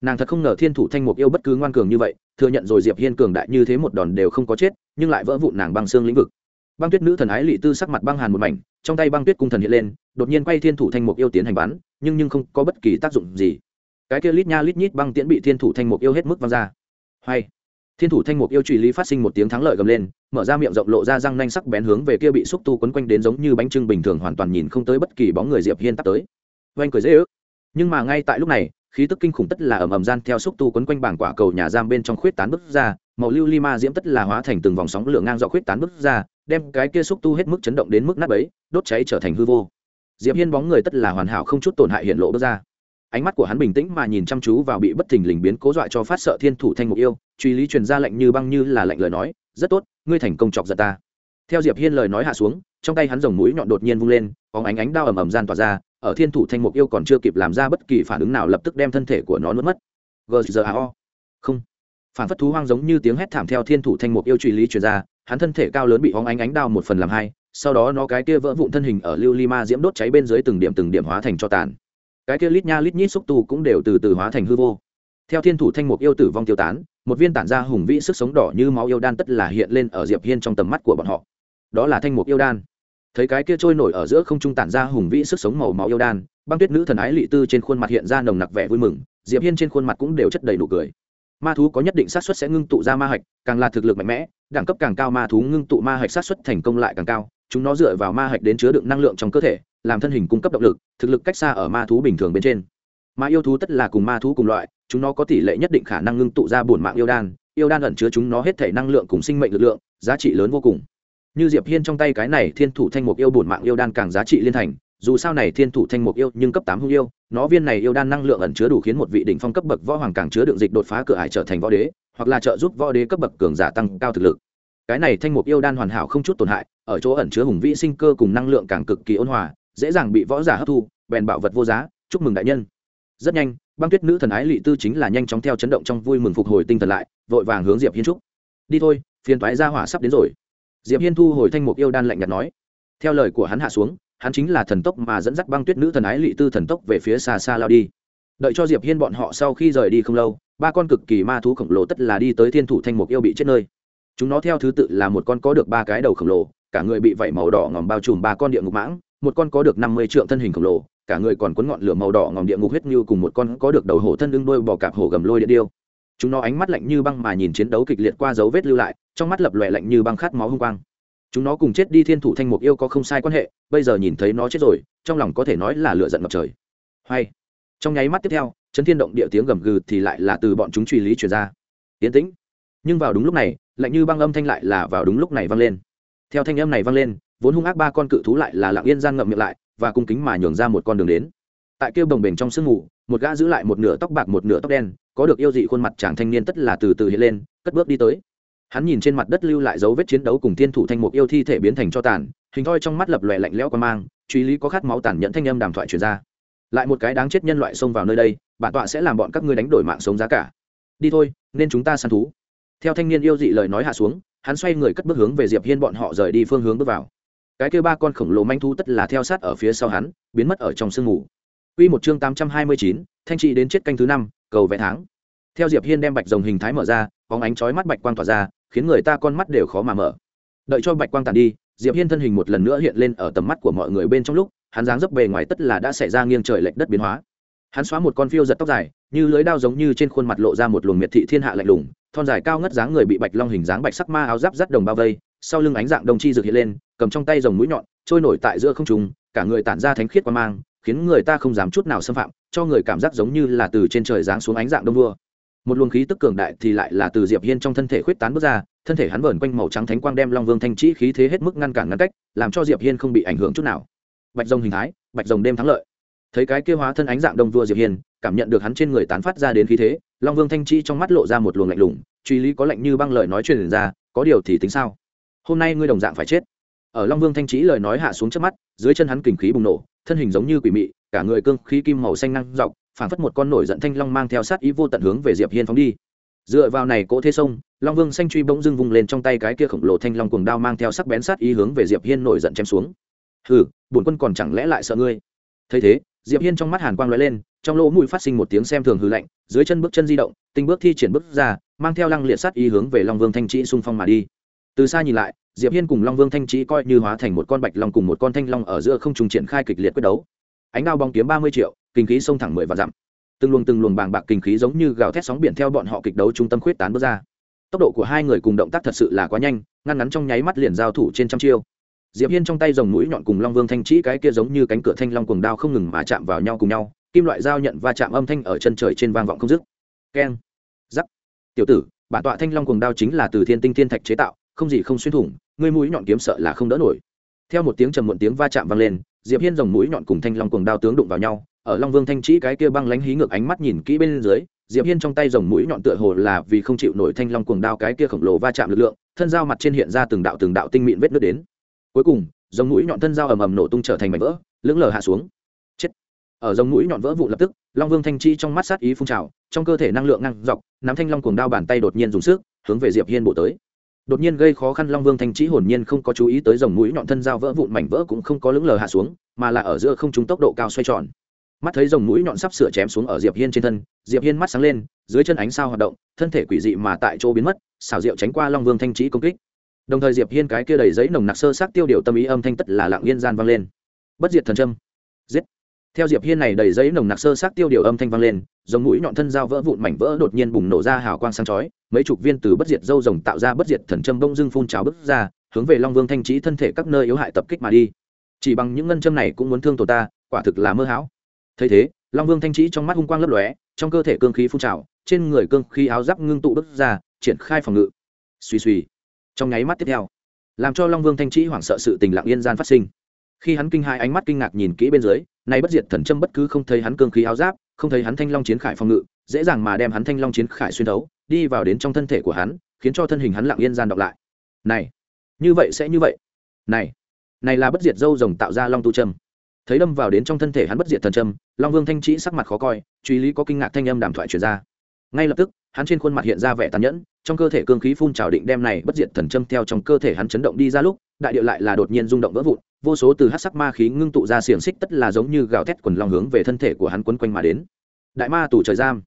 nàng thật không ngờ thiên thủ thanh mục yêu bất cứ ngoan cường như vậy, thừa nhận rồi diệp hiên cường đại như thế một đòn đều không có chết, nhưng lại vỡ vụn nàng băng xương lĩnh vực. Băng tuyết nữ thần ái lị tư sắc mặt băng hàn một mảnh, trong tay băng tuyết cung thần hiện lên, đột nhiên quay thiên thủ thanh mục yêu tiến hành bắn, nhưng nhưng không có bất kỳ tác dụng gì. Cái kia lít nha lít nhít băng tiễn bị thiên thủ thanh mục yêu hết mức văng ra. Hay. Thiên thủ thanh mục yêu truy lý phát sinh một tiếng thắng lợi gầm lên, mở ra miệng rộng lộ ra răng nanh sắc bén hướng về kia bị xúc tu quấn quanh đến giống như bánh trưng bình thường hoàn toàn nhìn không tới bất kỳ bóng người diệp hiên tắt tới. Oanh cười dễ ước. Nhưng mà ngay tại lúc này khí tức kinh khủng tất là ầm ầm gian theo xúc tu quấn quanh bảng quả cầu nhà giam bên trong khuyết tán bứt ra, màu lưu lima ma diễm tất là hóa thành từng vòng sóng lửa ngang dọc khuyết tán bứt ra, đem cái kia xúc tu hết mức chấn động đến mức nát bấy, đốt cháy trở thành hư vô. Diệp hiên bóng người tất là hoàn hảo không chút tổn hại hiện lộ bước ra. Ánh mắt của hắn bình tĩnh mà nhìn chăm chú vào bị bất thình lình biến cố dọa cho phát sợ thiên thủ thanh mục yêu, truy lý truyền ra lệnh như băng như là lệnh lời nói, rất tốt, ngươi thành công chọc giận ta. Theo diệp hiên lời nói hạ xuống, trong tay hắn rồng mũi nhọn đột nhiên vung lên, bóng ánh ánh đao ầm ầm gian tỏa ra ở thiên thủ thanh mục yêu còn chưa kịp làm ra bất kỳ phản ứng nào lập tức đem thân thể của nó nuốt mất. Gzao không. Phản phất thú hoang giống như tiếng hét thảm theo thiên thủ thanh mục yêu truy lý truyền ra, hắn thân thể cao lớn bị hóng ánh ánh đao một phần làm hai, sau đó nó cái kia vỡ vụn thân hình ở lưu li ma diễm đốt cháy bên dưới từng điểm từng điểm hóa thành cho tàn. Cái kia lít nha lít nhít xúc tu cũng đều từ từ hóa thành hư vô. Theo thiên thủ thanh mục yêu tử vong tiêu tán, một viên tản ra hùng vĩ sức sống đỏ như máu yêu đan tất là hiện lên ở diệp hiên trong tầm mắt của bọn họ. Đó là thanh mục yêu đan thấy cái kia trôi nổi ở giữa không trung tản ra hùng vĩ sức sống màu máu yêu đan, băng tuyết nữ thần ái lị tư trên khuôn mặt hiện ra nồng nặc vẻ vui mừng, diệp hiên trên khuôn mặt cũng đều chất đầy nụ cười. Ma thú có nhất định xác suất sẽ ngưng tụ ra ma hạch, càng là thực lực mạnh mẽ, đẳng cấp càng cao ma thú ngưng tụ ma hạch sát suất thành công lại càng cao, chúng nó dựa vào ma hạch đến chứa đựng năng lượng trong cơ thể, làm thân hình cung cấp động lực, thực lực cách xa ở ma thú bình thường bên trên. Ma yêu thú tất là cùng ma thú cùng loại, chúng nó có tỷ lệ nhất định khả năng ngưng tụ ra bổn mạng yêu đan yêu đan ẩn chứa chúng nó hết thể năng lượng cùng sinh mệnh lực lượng, giá trị lớn vô cùng như diệp hiên trong tay cái này thiên thủ thanh mục yêu bổn mạng yêu đan càng giá trị liên thành, dù sao này thiên thủ thanh mục yêu nhưng cấp tám hung yêu, nó viên này yêu đan năng lượng ẩn chứa đủ khiến một vị đỉnh phong cấp bậc võ hoàng càng chứa đựng dịch đột phá cửa ải trở thành võ đế, hoặc là trợ giúp võ đế cấp bậc cường giả tăng cao thực lực. Cái này thanh mục yêu đan hoàn hảo không chút tổn hại, ở chỗ ẩn chứa hùng vĩ sinh cơ cùng năng lượng càng cực kỳ ôn hòa, dễ dàng bị võ giả hấp thu, bèn bảo vật vô giá, chúc mừng đại nhân. Rất nhanh, băng tuyết nữ thần ái lị tư chính là nhanh chóng theo chấn động trong vui mừng phục hồi tinh thần lại, vội vàng hướng diệp hiên trúc đi thôi, phiền toái gia hỏa sắp đến rồi diệp hiên thu hồi thanh mục yêu đan lạnh nhạt nói, theo lời của hắn hạ xuống, hắn chính là thần tốc mà dẫn dắt băng tuyết nữ thần ái lị tư thần tốc về phía xa xa lao đi. Đợi cho diệp hiên bọn họ sau khi rời đi không lâu, ba con cực kỳ ma thú khổng lồ tất là đi tới thiên thủ thanh mục yêu bị chết nơi. Chúng nó theo thứ tự là một con có được ba cái đầu khổng lồ, cả người bị vảy màu đỏ ngòm bao trùm ba con địa ngục mãng, một con có được năm mươi trượng thân hình khổng lồ, cả người còn cuốn ngọn lửa màu đỏ ngòm địa ngục huyết như cùng một con có được đầu hổ thân lưng đôi bò cạp hổ gầm lôi địa điêu chúng nó ánh mắt lạnh như băng mà nhìn chiến đấu kịch liệt qua dấu vết lưu lại, trong mắt lập lòe lạnh như băng khát máu hung quang. Chúng nó cùng chết đi thiên thủ thanh mục yêu có không sai quan hệ, bây giờ nhìn thấy nó chết rồi, trong lòng có thể nói là lựa giận ngập trời. Hay. Trong nháy mắt tiếp theo, chấn thiên động địa tiếng gầm gừ thì lại là từ bọn chúng truy lý truyền ra. Yến tĩnh. Nhưng vào đúng lúc này, lạnh như băng âm thanh lại là vào đúng lúc này vang lên. Theo thanh âm này vang lên, vốn hung ác ba con cự thú lại là lặng yên gian ngậm miệng lại, và cung kính mà nhường ra một con đường đến. Tại kêu đồng bền trong sương mù, một gã giữ lại một nửa tóc bạc một nửa tóc đen có được yêu dị khuôn mặt chàng thanh niên tất là từ từ hiện lên cất bước đi tới. Hắn nhìn trên mặt đất lưu lại dấu vết chiến đấu cùng thiên thủ thanh mục yêu thi thể biến thành cho tàn hình thoi trong mắt lập lòe lạnh lẽo qua mang truy lý có khát máu tàn nhẫn thanh âm đàm thoại truyền ra. Lại một cái đáng chết nhân loại xông vào nơi đây bản tọa sẽ làm bọn các ngươi đánh đổi mạng sống giá cả. Đi thôi nên chúng ta săn thú. Theo thanh niên yêu dị lời nói hạ xuống hắn xoay người cất bước hướng về diệp hiên bọn họ rời đi phương hướng bước vào. Cái kêu ba con khổng lồ manh thu tất là theo sát ở phía sau hắn biến mất ở trong sương mù. Quy một chương 829, thanh trị đến chết canh thứ năm cầu vẽ tháng. Theo diệp hiên đem bạch rồng hình thái mở ra, bóng ánh chói mắt bạch quang tỏa ra, khiến người ta con mắt đều khó mà mở. Đợi cho bạch quang tàn đi, diệp hiên thân hình một lần nữa hiện lên ở tầm mắt của mọi người bên trong lúc, hắn dáng dấp bề ngoài tất là đã xảy ra nghiêng trời lệch đất biến hóa. Hắn xóa một con phiêu giật tóc dài, như lưới đao giống như trên khuôn mặt lộ ra một luồng miệt thị thiên hạ lạnh lùng, thon dài cao ngất dáng người bị bạch long hình dáng bạch sắc ma áo giáp rắt đồng bao vây, sau lưng ánh dạng đồng chi rực hiện lên, cầm trong tay dòng mũi nhọn, trôi nổi tại giữa không trung, cả người tản ra thánh khiết qua mang khiến người ta không dám chút nào xâm phạm, cho người cảm giác giống như là từ trên trời giáng xuống ánh dạng đông vua. Một luồng khí tức cường đại thì lại là từ diệp hiên trong thân thể khuyết tán bước ra, thân thể hắn vờn quanh màu trắng thánh quang đem long vương thanh trí khí thế hết mức ngăn cản ngăn cách, làm cho diệp hiên không bị ảnh hưởng chút nào. Bạch rồng hình thái, bạch rồng đêm thắng lợi. Thấy cái kia hóa thân ánh dạng đông vua diệp hiên, cảm nhận được hắn trên người tán phát ra đến khí thế, long vương thanh trí trong mắt lộ ra một luồng lạnh lùng, truy lý có lạnh như băng lời nói truyền ra, có điều thì tính sao? Hôm nay ngươi đồng dạng phải chết. Ở long vương thanh trí lời nói hạ xuống trước mắt, dưới chân hắn kình khí bùng nổ thân hình giống như quỷ mị, cả người cương khí kim màu xanh năng dọc, phảng phất một con nổi giận thanh long mang theo sát ý vô tận hướng về diệp hiên phóng đi. Dựa vào này cỗ thế sông, long vương xanh truy bỗng dưng vung lên trong tay cái kia khổng lồ thanh long cuồng đao mang theo sắc bén sát ý hướng về diệp hiên nổi giận chém xuống. Hừ, bổn quân còn chẳng lẽ lại sợ ngươi? Thấy thế, diệp hiên trong mắt hàn quang lóe lên, trong lỗ mũi phát sinh một tiếng xem thường hư lạnh, dưới chân bước chân di động tinh bước thi triển bước ra, mang theo lăng liệt sát ý hướng về long vương thanh trị xung phong mà đi. Từ xa nhìn lại diệp hiên cùng long vương thanh trí coi như hóa thành một con bạch long cùng một con thanh long ở giữa không trùng triển khai kịch liệt quyết đấu. Ánh đao bóng kiếm ba mươi triệu, kinh khí xông thẳng mười và dặm. Từng luồng từng luồng bàng bạc kinh khí giống như gào thét sóng biển theo bọn họ kịch đấu trung tâm khuyết tán bước ra. Tốc độ của hai người cùng động tác thật sự là quá nhanh, ngăn ngắn trong nháy mắt liền giao thủ trên trăm chiêu. Diệp hiên trong tay dòng mũi nhọn cùng long vương thanh trí cái kia giống như cánh cửa thanh long cuồng đao không ngừng mà chạm vào nhau cùng nhau, kim loại dao nhận va chạm âm thanh ở chân trời trên vang vọng không dứt. Keng giắc tiểu tử, bản tọa thanh long cuồng đao chính là từ thiên tinh thiên thạch chế tạo, không gì không xuyên thủng ngươi mũi nhọn kiếm sợ là không đỡ nổi. Theo một tiếng trầm muộn tiếng va chạm vang lên, diệp hiên dòng mũi nhọn cùng thanh long cuồng đao tướng đụng vào nhau, ở long vương thanh Chỉ cái kia băng lánh hí ngược ánh mắt nhìn kỹ bên dưới, diệp hiên trong tay dòng mũi nhọn tựa hồ là vì không chịu nổi thanh long cuồng đao cái kia khổng lồ va chạm lực lượng, thân dao mặt trên hiện ra từng đạo từng đạo tinh mịn vết nước đến. Cuối cùng, dòng mũi nhọn thân dao ầm ầm nổ tung trở thành mảnh vỡ lưỡng lờ hạ xuống. Chết. Ở dòng mũi nhọn vỡ vụ lập tức, long vương thanh chi trong mắt sát ý phun trào, trong cơ thể năng lượng ngang dọc, nắm thanh long cuồng đao bàn tay đột nhiên dùng sức, hướng về diệp hiên bộ tới đột nhiên gây khó khăn long vương thanh trí hồn nhiên không có chú ý tới dòng mũi nhọn thân dao vỡ vụn mảnh vỡ cũng không có lững lờ hạ xuống, mà là ở giữa không trung tốc độ cao xoay tròn. Mắt thấy dòng mũi nhọn sắp sửa chém xuống ở diệp hiên trên thân, diệp hiên mắt sáng lên, dưới chân ánh sao hoạt động, thân thể quỷ dị mà tại chỗ biến mất, xảo diệu tránh qua long vương thanh trí công kích. Đồng thời diệp hiên cái kia đầy giấy nồng nặc sơ sát tiêu điều tâm ý âm thanh tất là lặng yên gian vang lên. Bất diệt thần trâm giết theo diệp hiên này đầy giấy nồng nặc sơ sát tiêu điều âm thanh vang lên, giống mũi nhọn thân dao vỡ vụn mảnh vỡ đột nhiên bùng nổ ra hào quang sáng chói, mấy chục viên từ bất diệt dâu rồng tạo ra bất diệt thần châm bông dưng phun trào bứt ra, hướng về long vương thanh trí thân thể các nơi yếu hại tập kích mà đi. Chỉ bằng những ngân châm này cũng muốn thương tổ ta, quả thực là mơ hão. Thấy thế, long vương thanh trí trong mắt hung quang lấp lóe, trong cơ thể cương khí phun trào, trên người cương khí áo giáp ngưng tụ bứt ra, triển khai phòng ngự. Suy suy trong nháy mắt tiếp theo, làm cho long vương thanh trí hoảng sợ sự tình lặng yên gian phát sinh khi hắn kinh hai ánh mắt kinh ngạc nhìn kỹ bên dưới, nay bất diệt thần châm bất cứ không thấy hắn cương khí áo giáp, không thấy hắn thanh long chiến khải phòng ngự, dễ dàng mà đem hắn thanh long chiến khải xuyên thấu, đi vào đến trong thân thể của hắn, khiến cho thân hình hắn lặng yên gian đọc lại. Này, như vậy sẽ như vậy. Này này là bất diệt dâu rồng tạo ra long tu châm. Thấy đâm vào đến trong thân thể hắn bất diệt thần châm, long vương thanh trí sắc mặt khó coi, truy lý có kinh ngạc thanh âm đàm thoại truyền ra. Ngay lập tức, hắn trên khuôn mặt hiện ra vẻ tàn nhẫn, trong cơ thể cương khí phun trào định đem này bất diệt thần châm theo trong cơ thể hắn chấn động đi ra lúc đại địa lại là đột nhiên rung động vỡ vụn, vô số từ hát sắc ma khí ngưng tụ ra xiềng xích tất là giống như gào thét quần long hướng về thân thể của hắn quấn quanh mà đến. Đại ma tù trời giam.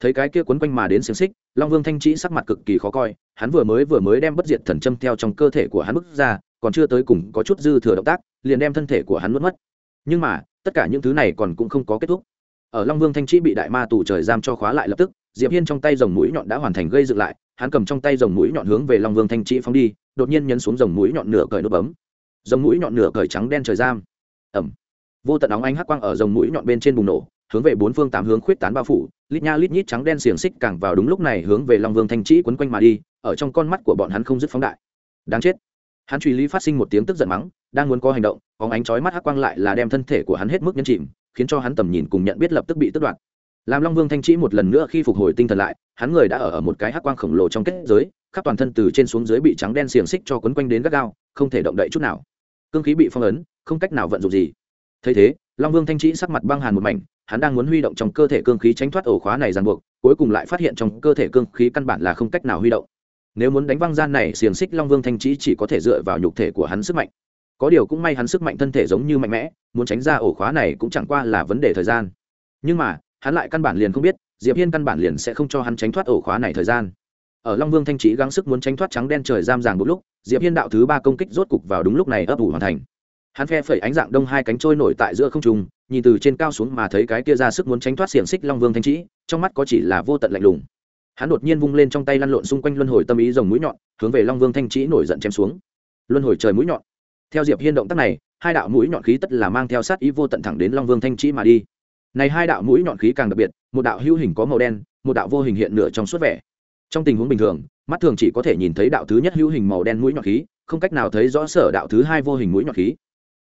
Thấy cái kia quấn quanh mà đến xiềng xích, long vương thanh trí sắc mặt cực kỳ khó coi, hắn vừa mới vừa mới đem bất diệt thần châm theo trong cơ thể của hắn bước ra, còn chưa tới cùng có chút dư thừa động tác, liền đem thân thể của hắn mất mất. Nhưng mà, tất cả những thứ này còn cũng không có kết thúc. Ở long vương thanh trí bị đại ma tù trời giam cho khóa lại lập tức, diệp hiên trong tay dòng mũi nhọn đã hoàn thành gây dựng lại, hắn cầm trong tay dòng mũi nhọn hướng về long vương thanh trí phóng đi đột nhiên nhấn xuống dòng mũi nhọn nửa cởi nút bấm. Dòng mũi nhọn nửa cởi trắng đen trời giam. Ẩm. Vô tận óng ánh hắc quang ở dòng mũi nhọn bên trên bùng nổ, hướng về bốn phương tám hướng khuyết tán bao phủ. Lít nha lít nhít trắng đen xiềng xích càng vào đúng lúc này hướng về long vương thanh trĩ quấn quanh mà đi, ở trong con mắt của bọn hắn không dứt phóng đại. Đáng chết. Hắn truy lý phát sinh một tiếng tức giận mắng, đang muốn có hành động có ánh chói mắt hắc quang lại là đem thân thể của hắn hết mức nhấn chìm, khiến cho hắn tầm nhìn cùng nhận biết lập tức bị tức đoạt làm long vương thanh trĩ một lần nữa khi phục hồi tinh thần lại hắn người đã ở, ở một cái hắc quang khổng lồ trong kết giới khắp toàn thân từ trên xuống dưới bị trắng đen xiềng xích cho quấn quanh đến gắt gao không thể động đậy chút nào. Cương khí bị phong ấn không cách nào vận dụng gì. Thấy thế long vương thanh trĩ sắc mặt băng hàn một mảnh hắn đang muốn huy động trong cơ thể cương khí tránh thoát ổ khóa này ràng buộc cuối cùng lại phát hiện trong cơ thể cương khí căn bản là không cách nào huy động. Nếu muốn đánh văng gian này xiềng xích long vương thanh trí chỉ có thể dựa vào nhục thể của hắn sức mạnh. Có điều cũng may hắn sức mạnh thân thể giống như mạnh mẽ muốn tránh ra ổ khóa này cũng chẳng qua là vấn đề thời gian. Nhưng mà hắn lại căn bản liền không biết, diệp hiên căn bản liền sẽ không cho hắn tránh thoát ổ khóa này thời gian. Ở long vương thanh trí gắng sức muốn tránh thoát trắng đen trời giam ràng một lúc, diệp hiên đạo thứ ba công kích rốt cục vào đúng lúc này ấp ủ hoàn thành. Hắn phe phẩy ánh dạng đông hai cánh trôi nổi tại giữa không trung, nhìn từ trên cao xuống mà thấy cái kia ra sức muốn tránh thoát xiềng xích long vương thanh trí trong mắt có chỉ là vô tận lạnh lùng. Hắn đột nhiên vung lên trong tay lăn lộn xung quanh luân hồi tâm ý dòng mũi nhọn, hướng về long vương thanh trí nổi giận chém xuống. Luân hồi trời mũi nhọn. Theo diệp hiên động tác này, hai đạo mũi nhọn khí tất là mang theo sát ý vô tận thẳng đến long vương thanh trí mà đi này hai đạo mũi nhọn khí càng đặc biệt, một đạo hữu hình có màu đen, một đạo vô hình hiện nửa trong suốt vẻ. Trong tình huống bình thường, mắt thường chỉ có thể nhìn thấy đạo thứ nhất hữu hình màu đen mũi nhọn khí, không cách nào thấy rõ sở đạo thứ hai vô hình mũi nhọn khí.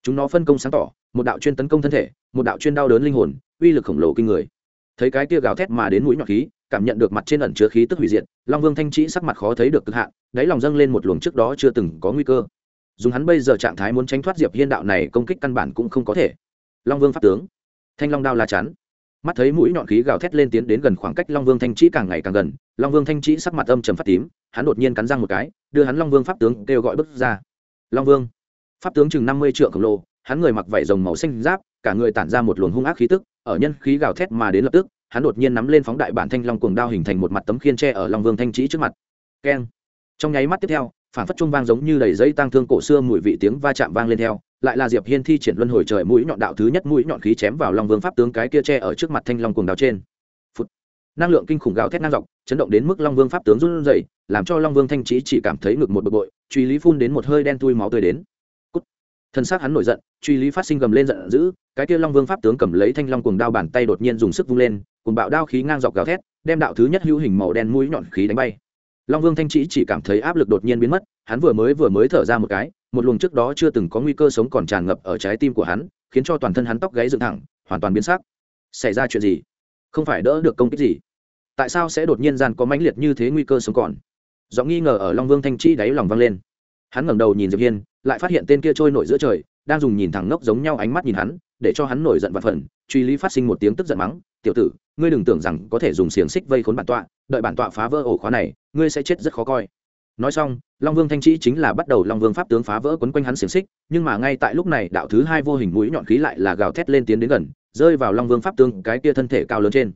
Chúng nó phân công sáng tỏ, một đạo chuyên tấn công thân thể, một đạo chuyên đau đớn linh hồn, uy lực khổng lồ kinh người. Thấy cái tia gào thét mà đến mũi nhọn khí, cảm nhận được mặt trên ẩn chứa khí tức hủy diệt, long vương thanh trĩ sắc mặt khó thấy được cực hạn, đáy lòng dâng lên một luồng trước đó chưa từng có nguy cơ. Dùng hắn bây giờ trạng thái muốn tránh thoát diệp hiên đạo này công kích căn bản cũng không có thể. Long vương pháp tướng thanh long đao la chắn. Mắt thấy mũi nhọn khí gào thét lên tiến đến gần khoảng cách long vương thanh trí càng ngày càng gần, long vương thanh trí sắc mặt âm trầm phát tím, hắn đột nhiên cắn răng một cái, đưa hắn long vương pháp tướng kêu gọi bước ra. Long vương. Pháp tướng chừng năm mươi trượng khổng lồ, hắn người mặc vải rồng màu xanh giáp, cả người tản ra một luồng hung ác khí tức, ở nhân khí gào thét mà đến lập tức, hắn đột nhiên nắm lên phóng đại bản thanh long cuồng đao hình thành một mặt tấm khiên tre ở long vương thanh trí trước mặt. Keng. Trong nháy mắt tiếp theo, phản phất chuông vang giống như đầy dây tăng thương cổ xưa mùi vị tiếng va chạm vang lên theo lại là diệp hiên thi triển luân hồi trời mũi nhọn đạo thứ nhất mũi nhọn khí chém vào long vương pháp tướng cái kia tre ở trước mặt thanh long cuồng đào trên Phụt. năng lượng kinh khủng gào thét ngang dọc, chấn động đến mức long vương pháp tướng run rẩy, làm cho long vương thanh trí chỉ cảm thấy ngực một bực bội, truy lý phun đến một hơi đen tui máu tươi đến Cút. thân xác hắn nổi giận, truy lý phát sinh gầm lên giận dữ, cái kia long vương pháp tướng cầm lấy thanh long cuồng đao bàn tay đột nhiên dùng sức vung lên, cuồng bạo đao khí ngang dọc gào thét, đem đạo thứ nhất hữu hình màu đen mũi nhọn khí đánh bay long vương thanh trí chỉ cảm thấy áp lực đột nhiên biến mất hắn vừa mới vừa mới thở ra một cái, một luồng trước đó chưa từng có nguy cơ sống còn tràn ngập ở trái tim của hắn, khiến cho toàn thân hắn tóc gáy dựng thẳng, hoàn toàn biến sắc. Xảy ra chuyện gì? Không phải đỡ được công kích gì? Tại sao sẽ đột nhiên gian có mãnh liệt như thế nguy cơ sống còn? Do nghi ngờ ở long vương thanh Chi đáy lòng vang lên. Hắn ngẩng đầu nhìn diệp hiên, lại phát hiện tên kia trôi nổi giữa trời, đang dùng nhìn thẳng ngốc giống nhau ánh mắt nhìn hắn, để cho hắn nổi giận và phần truy lý phát sinh một tiếng tức giận mắng, tiểu tử, ngươi đừng tưởng rằng có thể dùng xiềng xích vây khốn bản tọa, đợi bản tọa phá vỡ ổ khóa này, ngươi sẽ chết rất khó coi nói xong, long vương thanh trí chính là bắt đầu long vương pháp tướng phá vỡ quấn quanh hắn xiềng xích, nhưng mà ngay tại lúc này, đạo thứ hai vô hình mũi nhọn khí lại là gào thét lên tiến đến gần, rơi vào long vương pháp tướng cái kia thân thể cao lớn trên.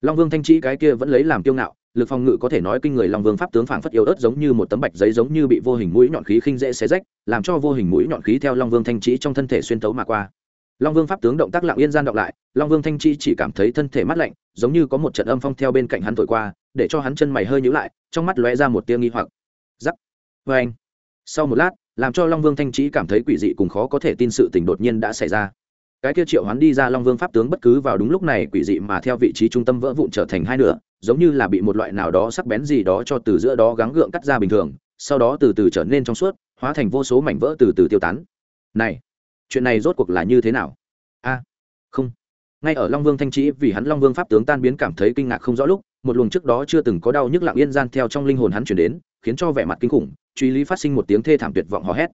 Long vương thanh trí cái kia vẫn lấy làm kiêu ngạo, lực phòng ngự có thể nói kinh người long vương pháp tướng phảng phất yếu ớt giống như một tấm bạch giấy giống như bị vô hình mũi nhọn khí khinh dễ xé rách, làm cho vô hình mũi nhọn khí theo long vương thanh trí trong thân thể xuyên tấu mà qua. Long vương pháp tướng động tác lặng yên gian động lại, long vương thanh chi chỉ cảm thấy thân thể mát lạnh, giống như có một trận âm phong theo bên cạnh hắn thổi qua, để cho hắn chân mày hơi nhữ lại, trong mắt lóe ra một tia nghi hoặc giắc. Vê anh. Sau một lát, làm cho long vương thanh trí cảm thấy quỷ dị cùng khó có thể tin sự tình đột nhiên đã xảy ra. Cái kia triệu hoán đi ra long vương pháp tướng bất cứ vào đúng lúc này quỷ dị mà theo vị trí trung tâm vỡ vụn trở thành hai nửa, giống như là bị một loại nào đó sắc bén gì đó cho từ giữa đó gắng gượng cắt ra bình thường, sau đó từ từ trở nên trong suốt, hóa thành vô số mảnh vỡ từ từ tiêu tán. Này, chuyện này rốt cuộc là như thế nào? A, không. Ngay ở long vương thanh trí vì hắn long vương pháp tướng tan biến cảm thấy kinh ngạc không rõ lúc, một luồng trước đó chưa từng có đau nhức lặng yên gian theo trong linh hồn hắn chuyển đến khiến cho vẻ mặt kinh khủng, truy lý phát sinh một tiếng thê thảm tuyệt vọng hò hét.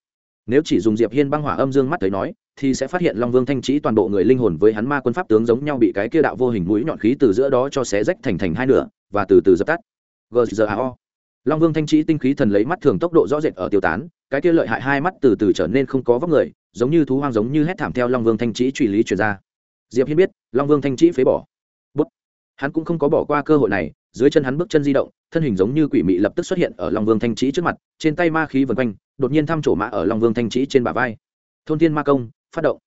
Nếu chỉ dùng diệp hiên băng hỏa âm dương mắt thấy nói, thì sẽ phát hiện long vương thanh trí toàn bộ người linh hồn với hắn ma quân pháp tướng giống nhau bị cái kia đạo vô hình mũi nhọn khí từ giữa đó cho xé rách thành thành hai nửa, và từ từ dập tắt. Gzao long vương thanh trí tinh khí thần lấy mắt thường tốc độ rõ rệt ở tiêu tán, cái kia lợi hại hai mắt từ từ trở nên không có vóc người, giống như thú hoang giống như hét thảm theo long vương thanh trí truy lý truyền ra. Diệp hiên biết, long vương thanh trí phế bỏ hắn cũng không có bỏ qua cơ hội này, dưới chân hắn bước chân di động, thân hình giống như quỷ mị lập tức xuất hiện ở long vương thanh trí trước mặt, trên tay ma khí vần quanh, đột nhiên thăm chỗ mã ở long vương thanh trí trên bả vai. Thôn thiên ma công, phát động.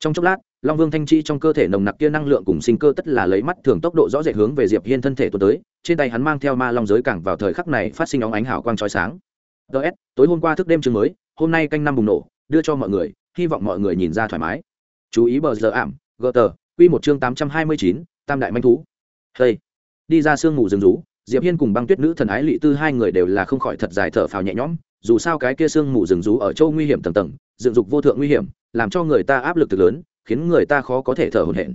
Trong chốc lát, long vương thanh trí trong cơ thể nồng nặc kia năng lượng cùng sinh cơ tất là lấy mắt thường tốc độ rõ rệt hướng về diệp hiên thân thể tuột tới, trên tay hắn mang theo ma long giới cảng vào thời khắc này phát sinh óng ánh hào quang chói sáng. Ts tối hôm qua thức đêm chương mới, hôm nay canh năm bùng nổ, đưa cho mọi người, hy vọng mọi người nhìn ra thoải mái. Chú ý bờ giờ ảm, gờ tờ, quy một chương tám trăm hai mươi chín, tam đại manh thú hey. đi ra sương mù rừng rú, diệp hiên cùng băng tuyết nữ thần ái lị tư hai người đều là không khỏi thật dài thở phào nhẹ nhõm, dù sao cái kia sương mù rừng rú ở châu nguy hiểm tầng tầng, dựng dục vô thượng nguy hiểm, làm cho người ta áp lực thực lớn, khiến người ta khó có thể thở hổn hển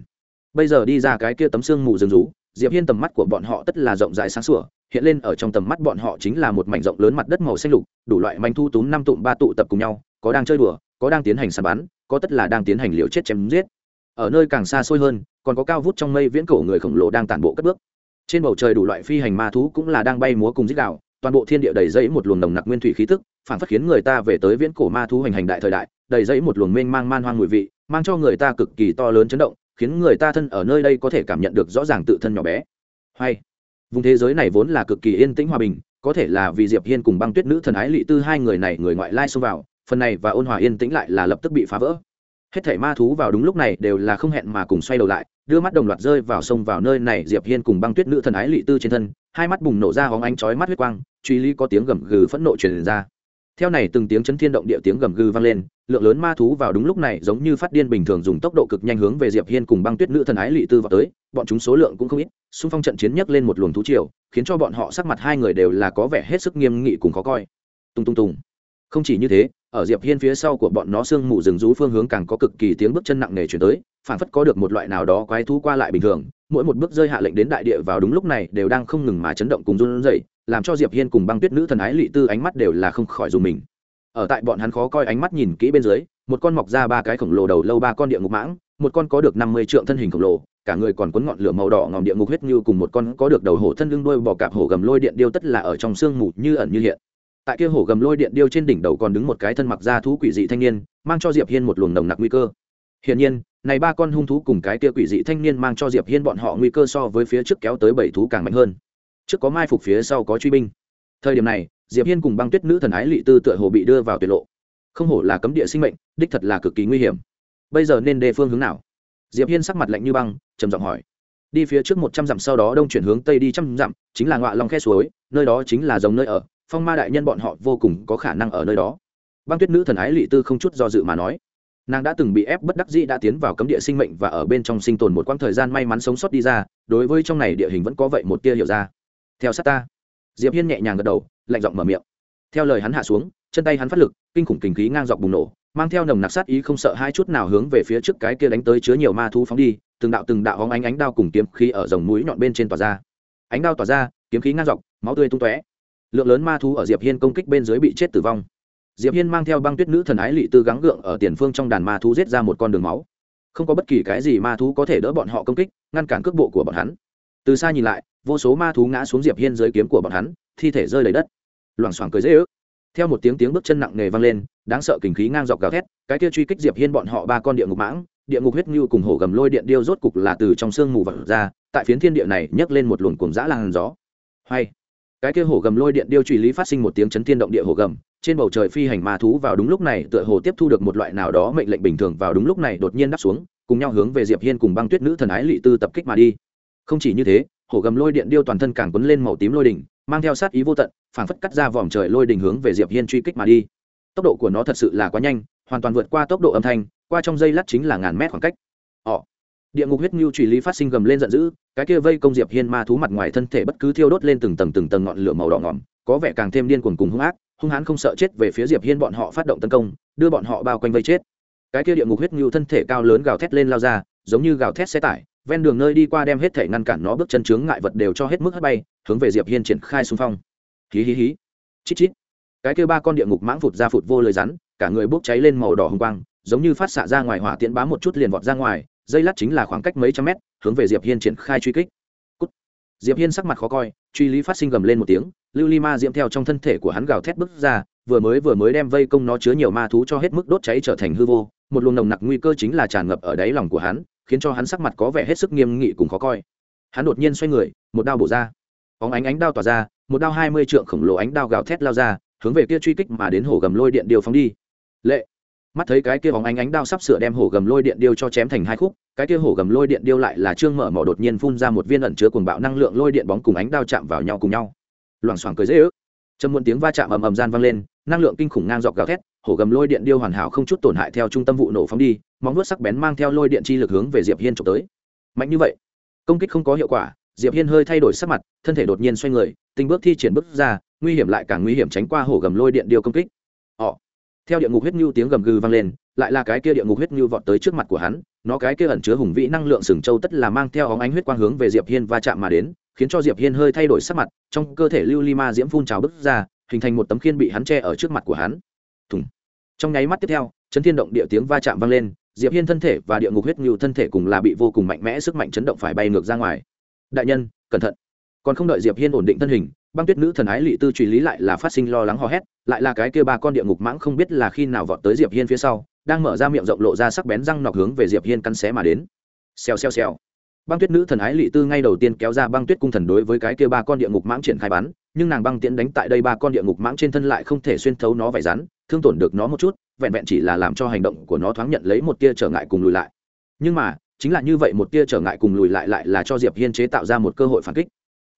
bây giờ đi ra cái kia tấm sương mù rừng rú, diệp hiên tầm mắt của bọn họ tất là rộng rãi sáng sủa, hiện lên ở trong tầm mắt bọn họ chính là một mảnh rộng lớn mặt đất màu xanh lục, đủ loại manh thu túm năm tụm ba tụ tập cùng nhau, có đang chơi đùa, có đang tiến hành săn bắn, có tất là đang tiến hành liều chết chém giết ở nơi càng xa xôi hơn, còn có cao vút trong mây viễn cổ người khổng lồ đang tản bộ cất bước. Trên bầu trời đủ loại phi hành ma thú cũng là đang bay múa cùng dích đạo, toàn bộ thiên địa đầy dẫy một luồng nồng nặc nguyên thủy khí tức, phản phát khiến người ta về tới viễn cổ ma thú hành hành đại thời đại, đầy dẫy một luồng mênh mang man hoang mùi vị, mang cho người ta cực kỳ to lớn chấn động, khiến người ta thân ở nơi đây có thể cảm nhận được rõ ràng tự thân nhỏ bé. Hay, vùng thế giới này vốn là cực kỳ yên tĩnh hòa bình, có thể là vì diệp hiên cùng băng tuyết nữ thần ái lị tư hai người này người ngoại lai xông vào, phần này và ôn hòa yên tĩnh lại là lập tức bị phá vỡ hết thảy ma thú vào đúng lúc này đều là không hẹn mà cùng xoay đầu lại, đưa mắt đồng loạt rơi vào sông vào nơi này, diệp hiên cùng băng tuyết nữ thần ái lị tư trên thân, hai mắt bùng nổ ra hóng ánh chói mắt huyết quang, truy lý có tiếng gầm gừ phẫn nộ truyền ra. Theo này từng tiếng chấn thiên động địa tiếng gầm gừ vang lên, lượng lớn ma thú vào đúng lúc này giống như phát điên bình thường dùng tốc độ cực nhanh hướng về diệp hiên cùng băng tuyết nữ thần ái lị tư vào tới, bọn chúng số lượng cũng không ít, xung phong trận chiến nhấc lên một luồng thú triều, khiến cho bọn họ sắc mặt hai người đều là có vẻ hết sức nghiêm nghị cùng khó coi. Tung tung tung. Không chỉ như thế ở diệp hiên phía sau của bọn nó sương mù rừng rú phương hướng càng có cực kỳ tiếng bước chân nặng nề chuyển tới, phản phất có được một loại nào đó quái thú qua lại bình thường, mỗi một bước rơi hạ lệnh đến đại địa vào đúng lúc này đều đang không ngừng mà chấn động cùng run rẩy, làm cho diệp hiên cùng băng tuyết nữ thần ái lị tư ánh mắt đều là không khỏi dùng mình. Ở tại bọn hắn khó coi ánh mắt nhìn kỹ bên dưới, một con mọc ra ba cái khổng lồ đầu lâu ba con địa ngục mãng, một con có được năm mươi trượng thân hình khổng lồ, cả người còn cuốn ngọn lửa màu đỏ ngòm địa ngục huyết như cùng một con có được đầu hổ thân lưng đuôi bò cạp hổ gầm lôi điện điêu tất là ở trong sương mù như ẩn như hiện tại kia hổ gầm lôi điện điêu trên đỉnh đầu còn đứng một cái thân mặc da thú quỷ dị thanh niên, mang cho diệp hiên một luồng nồng nặc nguy cơ. Hiển nhiên, này ba con hung thú cùng cái kia quỷ dị thanh niên mang cho diệp hiên bọn họ nguy cơ so với phía trước kéo tới bảy thú càng mạnh hơn. Trước có mai phục, phía sau có truy binh. Thời điểm này, diệp hiên cùng băng tuyết nữ thần ái lị tư tựa hồ bị đưa vào tuyệt lộ. Không hổ là cấm địa sinh mệnh, đích thật là cực kỳ nguy hiểm. Bây giờ nên đề phương hướng nào? Diệp hiên sắc mặt lạnh như băng, trầm giọng hỏi. Đi phía trước một trăm dặm sau đó đông chuyển hướng tây đi trăm dặm, chính là ngọa long khe suối, nơi đó chính là giống nơi ở phong ma đại nhân bọn họ vô cùng có khả năng ở nơi đó. Băng tuyết nữ thần ái lị tư không chút do dự mà nói. Nàng đã từng bị ép bất đắc dĩ đã tiến vào cấm địa sinh mệnh và ở bên trong sinh tồn một quãng thời gian may mắn sống sót đi ra, đối với trong này địa hình vẫn có vậy một tia hiểu ra. Theo sát ta. Diệp hiên nhẹ nhàng gật đầu, lạnh giọng mở miệng. Theo lời hắn hạ xuống, chân tay hắn phát lực, kinh khủng kinh khí ngang dọc bùng nổ, mang theo nồng nặc sát ý không sợ hai chút nào hướng về phía trước cái kia đánh tới chứa nhiều ma thú phóng đi, từng đạo từng đạo hóng ánh ánh đao cùng kiếm khí ở dòng mũi nhọn bên trên tỏa ra. Ánh đao tỏa ra, kiếm khí ngang dọc, máu tươi tung tóe lượng lớn ma thú ở diệp hiên công kích bên dưới bị chết tử vong. Diệp hiên mang theo băng tuyết nữ thần ái lị tư gắng gượng ở tiền phương trong đàn ma thú giết ra một con đường máu. Không có bất kỳ cái gì ma thú có thể đỡ bọn họ công kích, ngăn cản cước bộ của bọn hắn. Từ xa nhìn lại, vô số ma thú ngã xuống diệp hiên dưới kiếm của bọn hắn, thi thể rơi đầy đất. Loảng xoảng cười dễ ước. Theo một tiếng tiếng bước chân nặng nề vang lên, đáng sợ kinh khí ngang dọc gào thét, cái kia truy kích diệp hiên bọn họ ba con địa ngục mãng, địa ngục huyết như cùng hổ gầm lôi điện điêu rốt cục là từ trong sương mù vật ra, tại phiến thiên địa này nhấc lên một luồng cuồng dã làn gió. Hay! Cái kia hổ gầm lôi điện điêu truy lý phát sinh một tiếng chấn thiên động địa hổ gầm, trên bầu trời phi hành ma thú vào đúng lúc này tựa hồ tiếp thu được một loại nào đó mệnh lệnh bình thường vào đúng lúc này đột nhiên đáp xuống, cùng nhau hướng về diệp hiên cùng băng tuyết nữ thần ái lị tư tập kích mà đi. Không chỉ như thế, hổ gầm lôi điện điêu toàn thân càng quấn lên màu tím lôi đỉnh, mang theo sát ý vô tận, phảng phất cắt ra vòm trời lôi đỉnh hướng về diệp hiên truy kích mà đi. Tốc độ của nó thật sự là quá nhanh, hoàn toàn vượt qua tốc độ âm thanh, qua trong dây lát chính là ngàn mét khoảng cách. Họ, địa ngục huyết nhu truy lý phát sinh gầm lên giận dữ cái kia vây công diệp hiên ma thú mặt ngoài thân thể bất cứ thiêu đốt lên từng tầng từng tầng ngọn lửa màu đỏ ngỏm, có vẻ càng thêm điên cuồng cùng hung ác, hung hãn không sợ chết về phía diệp hiên bọn họ phát động tấn công, đưa bọn họ bao quanh vây chết. Cái kia địa ngục huyết ngưu thân thể cao lớn gào thét lên lao ra, giống như gào thét xe tải, ven đường nơi đi qua đem hết thể ngăn cản nó bước chân chướng ngại vật đều cho hết mức hất bay, hướng về diệp hiên triển khai xung phong. Hí hí hí. Chít chít. Cái kia ba con địa ngục mãng phụt ra phụt vô lời rắn, cả người bốc cháy lên màu đỏ hồng quang, giống như phát xạ ra ngoài hỏa tiễn bám một chút liền vọt ra ngoài dây lát chính là khoảng cách mấy trăm mét, hướng về diệp hiên triển khai truy kích. Cút. diệp hiên sắc mặt khó coi, truy lý phát sinh gầm lên một tiếng, lưu ly ma diễm theo trong thân thể của hắn gào thét bước ra, vừa mới vừa mới đem vây công nó chứa nhiều ma thú cho hết mức đốt cháy trở thành hư vô, một luồng nồng nặc nguy cơ chính là tràn ngập ở đáy lòng của hắn, khiến cho hắn sắc mặt có vẻ hết sức nghiêm nghị cùng khó coi. Hắn đột nhiên xoay người, một đao bổ ra. Óng ánh ánh đao tỏa ra, một đao hai mươi trượng khổng lồ ánh đao gào thét lao ra, hướng về kia truy kích mà đến hổ gầm lôi điện điều phóng đi. Lệ mắt thấy cái kia bóng ánh ánh đao sắp sửa đem hổ gầm lôi điện điêu cho chém thành hai khúc, cái kia hổ gầm lôi điện điêu lại là trương mở mỏ đột nhiên phun ra một viên ẩn chứa cuồng bạo năng lượng lôi điện bóng cùng ánh đao chạm vào nhau cùng nhau. Loảng xoảng cười dễ ước. Trầm muộn tiếng va chạm ầm ầm gian vang lên, năng lượng kinh khủng ngang dọc gào thét, hổ gầm lôi điện điêu hoàn hảo không chút tổn hại theo trung tâm vụ nổ phóng đi, móng vuốt sắc bén mang theo lôi điện chi lực hướng về diệp hiên trộm tới. Mạnh như vậy, công kích không có hiệu quả, diệp hiên hơi thay đổi sắc mặt, thân thể đột nhiên xoay người tinh bước thi triển bước ra, nguy hiểm lại càng nguy hiểm tránh qua hổ gầm lôi điện điêu công kích. Họ theo địa ngục huyết nhu tiếng gầm gừ vang lên, lại là cái kia địa ngục huyết nhu vọt tới trước mặt của hắn, nó cái kia ẩn chứa hùng vĩ năng lượng sừng châu tất là mang theo óng ánh huyết quang hướng về diệp hiên va chạm mà đến, khiến cho diệp hiên hơi thay đổi sắc mặt, trong cơ thể lưu ly ma diễm phun trào bứt ra, hình thành một tấm khiên bị hắn che ở trước mặt của hắn. Thùng. Trong nháy mắt tiếp theo, chấn thiên động địa tiếng va chạm vang lên, diệp hiên thân thể và địa ngục huyết nhu thân thể cùng là bị vô cùng mạnh mẽ sức mạnh chấn động phải bay ngược ra ngoài. Đại nhân, cẩn thận còn không đợi diệp hiên ổn định thân hình băng tuyết nữ thần ái lị tư truy lý lại là phát sinh lo lắng hò hét lại là cái kia ba con địa ngục mãng không biết là khi nào vọt tới diệp hiên phía sau đang mở ra miệng rộng lộ ra sắc bén răng nọc hướng về diệp hiên cắn xé mà đến xèo xèo xèo băng tuyết nữ thần ái lị tư ngay đầu tiên kéo ra băng tuyết cung thần đối với cái kia ba con địa ngục mãng triển khai bắn nhưng nàng băng tiễn đánh tại đây ba con địa ngục mãng trên thân lại không thể xuyên thấu nó vải rắn thương tổn được nó một chút vẹn vẹn chỉ là làm cho hành động của nó thoáng nhận lấy một tia trở ngại cùng lùi lại nhưng mà chính là như vậy một tia trở ngại cùng lùi lại lại là cho diệp hiên chế tạo ra một cơ hội phản kích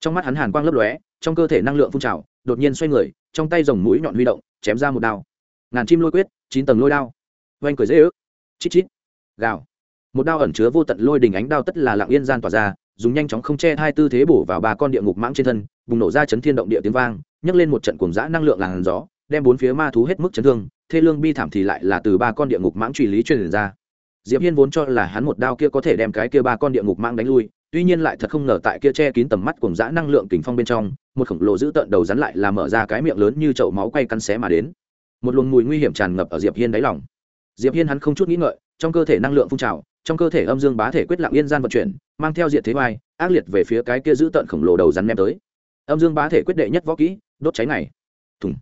trong mắt hắn hàn quang lấp lóe, trong cơ thể năng lượng phun trào, đột nhiên xoay người, trong tay dòng mũi nhọn huy động, chém ra một đao. Ngàn chim lôi quyết, chín tầng lôi đao. Oanh cười dễ ước. Chít chít. Gào. Một đao ẩn chứa vô tận lôi đình ánh đao tất là lạng yên gian tỏa ra, dùng nhanh chóng không che hai tư thế bổ vào ba con địa ngục mãng trên thân, bùng nổ ra chấn thiên động địa tiếng vang, nhấc lên một trận cuồng dã năng lượng làn gió, đem bốn phía ma thú hết mức chấn thương, thê lương bi thảm thì lại là từ ba con địa ngục mãng truy lý truyền ra. Diệp hiên vốn cho là hắn một đao kia có thể đem cái kia ba con địa ngục mãng đánh lui tuy nhiên lại thật không ngờ tại kia che kín tầm mắt cùng dã năng lượng kình phong bên trong, một khổng lồ dữ tợn đầu rắn lại là mở ra cái miệng lớn như chậu máu quay cắn xé mà đến. Một luồng mùi nguy hiểm tràn ngập ở diệp hiên đáy lòng. Diệp hiên hắn không chút nghĩ ngợi, trong cơ thể năng lượng phun trào, trong cơ thể âm dương bá thể quyết lặng yên gian vận chuyển, mang theo diện thế vai ác liệt về phía cái kia dữ tợn khổng lồ đầu rắn ném tới. Âm dương bá thể quyết đệ nhất võ kỹ, đốt cháy này thùng.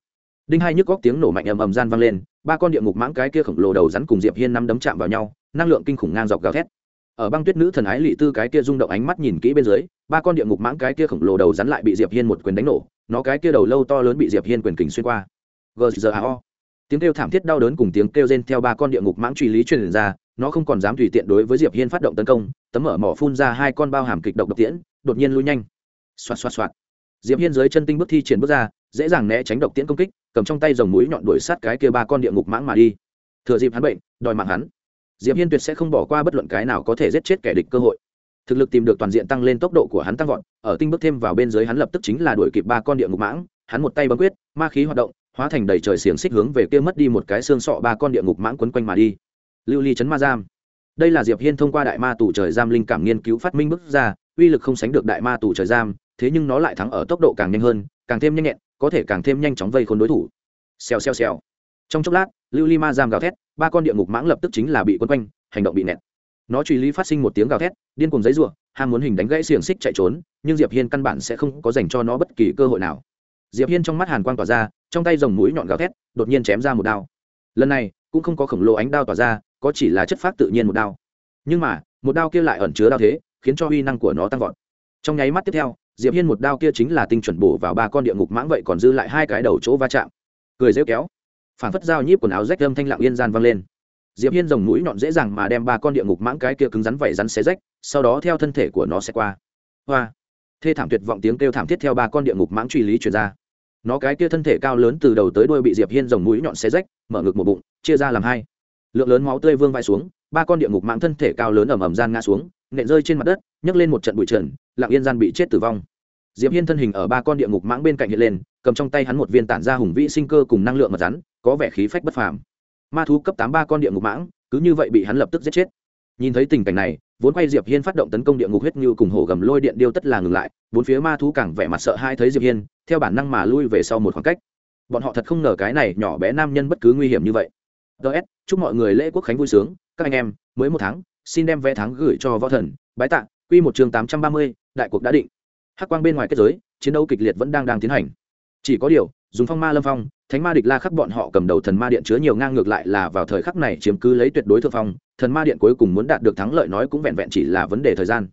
Đinh hai nhức góc tiếng nổ mạnh ầm ầm gian vang lên, ba con địa ngục mãng cái kia khổng lồ đầu rắn cùng diệp hiên năm đấm chạm vào nhau, năng lượng kinh khủng ngang dọc gào thét ở băng tuyết nữ thần ái lị tư cái kia rung động ánh mắt nhìn kỹ bên dưới, ba con địa ngục mãng cái kia khổng lồ đầu rắn lại bị diệp hiên một quyền đánh nổ, nó cái kia đầu lâu to lớn bị diệp hiên quyền kình xuyên qua. Gzao tiếng kêu thảm thiết đau đớn cùng tiếng kêu rên theo ba con địa ngục mãng truy lý truyền ra, nó không còn dám tùy tiện đối với diệp hiên phát động tấn công, tấm mở mỏ phun ra hai con bao hàm kịch độc độc tiễn, đột nhiên lui nhanh. Xoạt xoạt xoạt. Diệp hiên dưới chân tinh bước thi triển bước ra, dễ dàng né tránh độc tiễn công kích, cầm trong tay dòng mũi nhọn đuổi sát cái kia ba con địa ngục mãng mà đi. Thừa dịp hắn bệnh, đòi mạng hắn diệp hiên tuyệt sẽ không bỏ qua bất luận cái nào có thể giết chết kẻ địch cơ hội. Thực lực tìm được toàn diện tăng lên tốc độ của hắn tăng vọt, ở tinh bước thêm vào bên dưới hắn lập tức chính là đuổi kịp ba con địa ngục mãng, hắn một tay bấm quyết, ma khí hoạt động, hóa thành đầy trời xiềng xích hướng về kia mất đi một cái xương sọ ba con địa ngục mãng quấn quanh mà đi. Lưu ly chấn ma giam. Đây là diệp hiên thông qua đại ma tù trời giam linh cảm nghiên cứu phát minh bước ra, uy lực không sánh được đại ma tù trời giam, thế nhưng nó lại thắng ở tốc độ càng nhanh hơn, càng thêm nhanh nhẹn, có thể càng thêm nhanh chóng vây khốn đối thủ. Xèo xèo xèo trong chốc lát, lưu ly ma giam gào thét, ba con địa ngục mãng lập tức chính là bị quấn quanh, hành động bị nẹt. Nó truy lý phát sinh một tiếng gào thét, điên cùng giấy ruộng ham muốn hình đánh gãy xiềng xích chạy trốn, nhưng diệp hiên căn bản sẽ không có dành cho nó bất kỳ cơ hội nào. Diệp hiên trong mắt hàn quang tỏa ra, trong tay dòng mũi nhọn gào thét, đột nhiên chém ra một đao. Lần này, cũng không có khổng lồ ánh đao tỏa ra, có chỉ là chất phát tự nhiên một đao. Nhưng mà, một đao kia lại ẩn chứa đao thế, khiến cho uy năng của nó tăng vọt. Trong nháy mắt tiếp theo, diệp hiên một đao kia chính là tinh chuẩn bổ vào ba con địa ngục mãng vậy còn dư lại hai cái đầu chỗ va chạm. Cười rêu kéo phản phất dao nhíp quần áo rách âm thanh lặng yên gian vang lên. Diệp hiên dòng mũi nhọn dễ dàng mà đem ba con địa ngục mãng cái kia cứng rắn vảy rắn xé rách, sau đó theo thân thể của nó sẽ qua. Hoa! Thê thảm tuyệt vọng tiếng kêu thảm thiết theo ba con địa ngục mãng truy lý truyền ra. Nó cái kia thân thể cao lớn từ đầu tới đuôi bị diệp hiên dòng mũi nhọn xé rách, mở ngực một bụng, chia ra làm hai. Lượng lớn máu tươi vương vai xuống, ba con địa ngục mãng thân thể cao lớn ầm ầm gian ngã xuống, nện rơi trên mặt đất, nhấc lên một trận bụi trần, lặng yên gian bị chết tử vong. Diệp hiên thân hình ở ba con địa ngục mãng bên cạnh hiện lên, cầm trong tay hắn một viên tản ra hùng vĩ sinh cơ cùng năng lượng mật rắn có vẻ khí phách bất phàm. Ma thú cấp tám ba con địa ngục mãng, cứ như vậy bị hắn lập tức giết chết. Nhìn thấy tình cảnh này, vốn quay diệp hiên phát động tấn công địa ngục huyết như cùng hổ gầm lôi điện điêu tất là ngừng lại, bốn phía ma thú càng vẻ mặt sợ hai thấy diệp hiên, theo bản năng mà lui về sau một khoảng cách. Bọn họ thật không ngờ cái này nhỏ bé nam nhân bất cứ nguy hiểm như vậy. Ts chúc mọi người lễ quốc khánh vui sướng. Các anh em, mới một tháng, xin đem vé tháng gửi cho võ thần. Bái tạ, quy một chương tám trăm ba mươi, đại cuộc đã định. Hắc quang bên ngoài kết giới, chiến đấu kịch liệt vẫn đang đang tiến hành. Chỉ có điều dùng phong ma lâm phong thánh ma địch la khắc bọn họ cầm đầu thần ma điện chứa nhiều ngang ngược lại là vào thời khắc này chiếm cứ lấy tuyệt đối thượng phong thần ma điện cuối cùng muốn đạt được thắng lợi nói cũng vẹn vẹn chỉ là vấn đề thời gian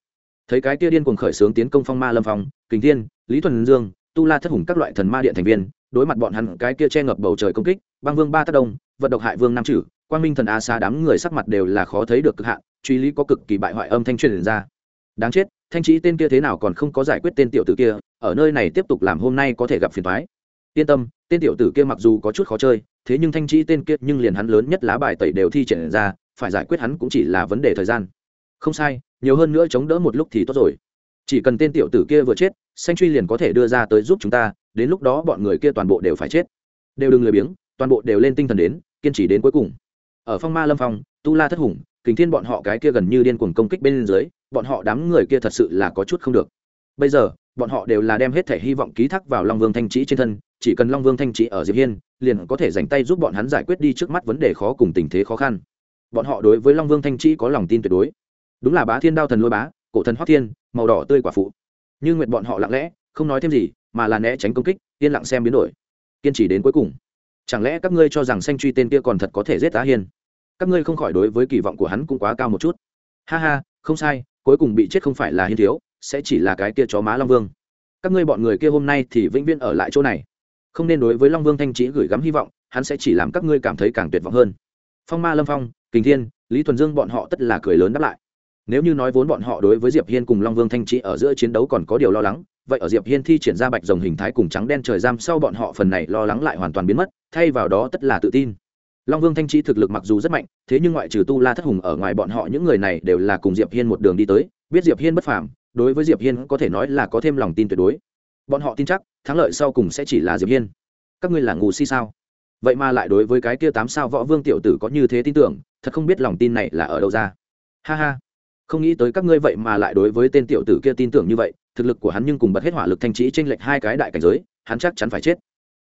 thấy cái kia điên cuồng khởi xướng tiến công phong ma lâm phong kình thiên lý thuần dương tu la thất hùng các loại thần ma điện thành viên đối mặt bọn hắn cái kia che ngập bầu trời công kích băng vương ba tác đông vận độc hại vương nam trừ, quang minh thần a xa đám người sắc mặt đều là khó thấy được cực hạn truy lý có cực kỳ bại hoại âm thanh truyền ra đáng chết thanh trí tên kia thế nào còn không có giải quyết tên tiểu tử kia ở nơi này tiếp tục làm hôm nay có thể gặp phiền toái yên tâm, tên tiểu tử kia mặc dù có chút khó chơi, thế nhưng thanh trí tên kia nhưng liền hắn lớn nhất lá bài tẩy đều thi triển ra, phải giải quyết hắn cũng chỉ là vấn đề thời gian. Không sai, nhiều hơn nữa chống đỡ một lúc thì tốt rồi. Chỉ cần tên tiểu tử kia vừa chết xanh truy liền có thể đưa ra tới giúp chúng ta, đến lúc đó bọn người kia toàn bộ đều phải chết. Đều đừng lười biếng, toàn bộ đều lên tinh thần đến, kiên trì đến cuối cùng. Ở phong ma lâm phong, tu la thất hùng, kình thiên bọn họ cái kia gần như điên cuồng công kích bên dưới, bọn họ đám người kia thật sự là có chút không được. Bây giờ, bọn họ đều là đem hết thể hy vọng ký thác vào long vương thanh trí trên thân chỉ cần long vương thanh trị ở diệp hiên, liền có thể dành tay giúp bọn hắn giải quyết đi trước mắt vấn đề khó cùng tình thế khó khăn. Bọn họ đối với long vương thanh trị có lòng tin tuyệt đối. Đúng là bá thiên đao thần lôi bá, cổ thần hoắc thiên, màu đỏ tươi quả phụ. Nhưng nguyện bọn họ lặng lẽ, không nói thêm gì, mà là né tránh công kích, yên lặng xem biến đổi. Kiên trì đến cuối cùng. Chẳng lẽ các ngươi cho rằng xanh truy tên kia còn thật có thể giết tá hiên? Các ngươi không khỏi đối với kỳ vọng của hắn cũng quá cao một chút. Ha ha, không sai, cuối cùng bị chết không phải là hiên thiếu, sẽ chỉ là cái kia chó má long vương. Các ngươi bọn người kia hôm nay thì vĩnh viễn ở lại chỗ này không nên đối với long vương thanh trí gửi gắm hy vọng, hắn sẽ chỉ làm các ngươi cảm thấy càng tuyệt vọng hơn. Phong ma lâm phong, kình thiên, lý thuần dương bọn họ tất là cười lớn đáp lại. Nếu như nói vốn bọn họ đối với diệp hiên cùng long vương thanh trí ở giữa chiến đấu còn có điều lo lắng, vậy ở diệp hiên thi triển ra bạch rồng hình thái cùng trắng đen trời giam sau bọn họ phần này lo lắng lại hoàn toàn biến mất, thay vào đó tất là tự tin. Long vương thanh trí thực lực mặc dù rất mạnh, thế nhưng ngoại trừ tu la thất hùng ở ngoài bọn họ những người này đều là cùng diệp hiên một đường đi tới, biết diệp hiên bất phàm, đối với diệp hiên có thể nói là có thêm lòng tin tuyệt đối bọn họ tin chắc, thắng lợi sau cùng sẽ chỉ là diệp hiên. Các ngươi là ngu si sao? Vậy mà lại đối với cái kia tám sao võ vương tiểu tử có như thế tin tưởng, thật không biết lòng tin này là ở đâu ra. Ha ha. Không nghĩ tới các ngươi vậy mà lại đối với tên tiểu tử kia tin tưởng như vậy, thực lực của hắn nhưng cùng bật hết hỏa lực thanh trí trên lệch hai cái đại cảnh giới, hắn chắc chắn phải chết.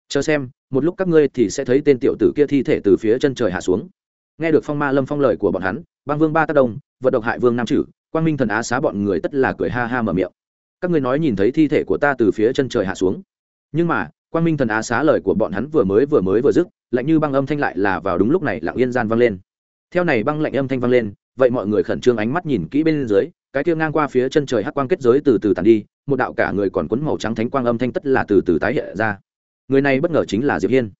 Chờ xem, một lúc các ngươi thì sẽ thấy tên tiểu tử kia thi thể từ phía chân trời hạ xuống. Nghe được phong ma lâm phong lời của bọn hắn băng vương ba tác đông, vận độc hại vương nam chử, quang minh thần á xá bọn người tất là cười ha ha mở miệng các ngươi nói nhìn thấy thi thể của ta từ phía chân trời hạ xuống. Nhưng mà, quang minh thần á xá lời của bọn hắn vừa mới vừa mới vừa dứt, lạnh như băng âm thanh lại là vào đúng lúc này lặng yên gian vang lên. Theo này băng lạnh âm thanh vang lên, vậy mọi người khẩn trương ánh mắt nhìn kỹ bên dưới, cái kia ngang qua phía chân trời hắc quang kết giới từ từ tàn đi, một đạo cả người còn cuốn màu trắng thánh quang âm thanh tất là từ từ tái hiện ra. Người này bất ngờ chính là diệp hiên.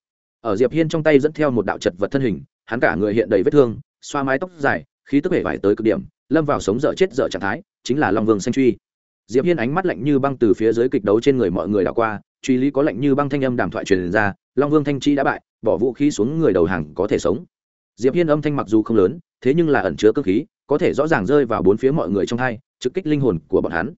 Ở diệp hiên trong tay dẫn theo một đạo chật vật thân hình, hắn cả người hiện đầy vết thương, xoa mái tóc dài, khí tức hể vải tới cực điểm, lâm vào sống dở chết dở trạng thái, chính là long vương xanh truy diệp hiên ánh mắt lạnh như băng từ phía dưới kịch đấu trên người mọi người đảo qua truy lý có lạnh như băng thanh âm đàm thoại truyền ra long vương thanh chi đã bại bỏ vũ khí xuống người đầu hàng có thể sống. Diệp hiên âm thanh mặc dù không lớn thế nhưng là ẩn chứa cơ khí có thể rõ ràng rơi vào bốn phía mọi người trong hai trực kích linh hồn của bọn hắn.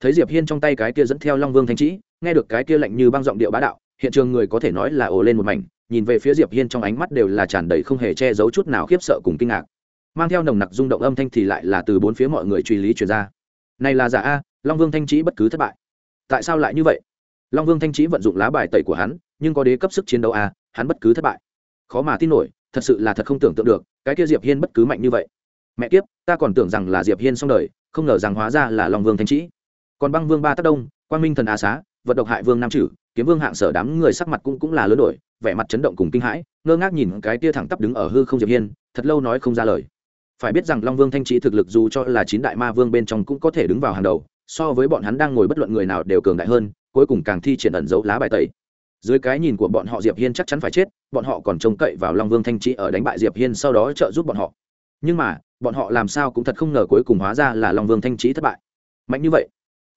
Thấy diệp hiên trong tay cái kia dẫn theo long vương thanh Chi, nghe được cái kia lạnh như băng giọng điệu bá đạo hiện trường người có thể nói là ồ lên một mảnh nhìn về phía diệp hiên trong ánh mắt đều là tràn đầy không hề che giấu chút nào khiếp sợ cùng kinh ngạc. Mang theo nồng nặc rung động âm thanh thì lại là từ bốn phía mọi người truy lý truyền ra. Này là giả a long vương thanh trí bất cứ thất bại. Tại sao lại như vậy? Long vương thanh trí vận dụng lá bài tẩy của hắn nhưng có đế cấp sức chiến đấu à, hắn bất cứ thất bại. Khó mà tin nổi thật sự là thật không tưởng tượng được cái kia diệp hiên bất cứ mạnh như vậy. Mẹ kiếp ta còn tưởng rằng là diệp hiên xong đời không ngờ rằng hóa ra là long vương thanh trí còn băng vương ba tác đông quang minh thần á xá vật độc hại vương nam chử kiếm vương hạng sở đám người sắc mặt cũng cũng là lớn đổi vẻ mặt chấn động cùng kinh hãi ngơ ngác nhìn cái tia thẳng tắp đứng ở hư không diệp hiên thật lâu nói không ra lời. Phải biết rằng long vương thanh trí thực lực dù cho là chín đại ma vương bên trong cũng có thể đứng vào hàng đầu so với bọn hắn đang ngồi bất luận người nào đều cường đại hơn, cuối cùng càng thi triển ẩn dấu lá bài tẩy. Dưới cái nhìn của bọn họ diệp hiên chắc chắn phải chết, bọn họ còn trông cậy vào long vương thanh trị ở đánh bại diệp hiên sau đó trợ giúp bọn họ. Nhưng mà, bọn họ làm sao cũng thật không ngờ cuối cùng hóa ra là long vương thanh trị thất bại. Mạnh như vậy,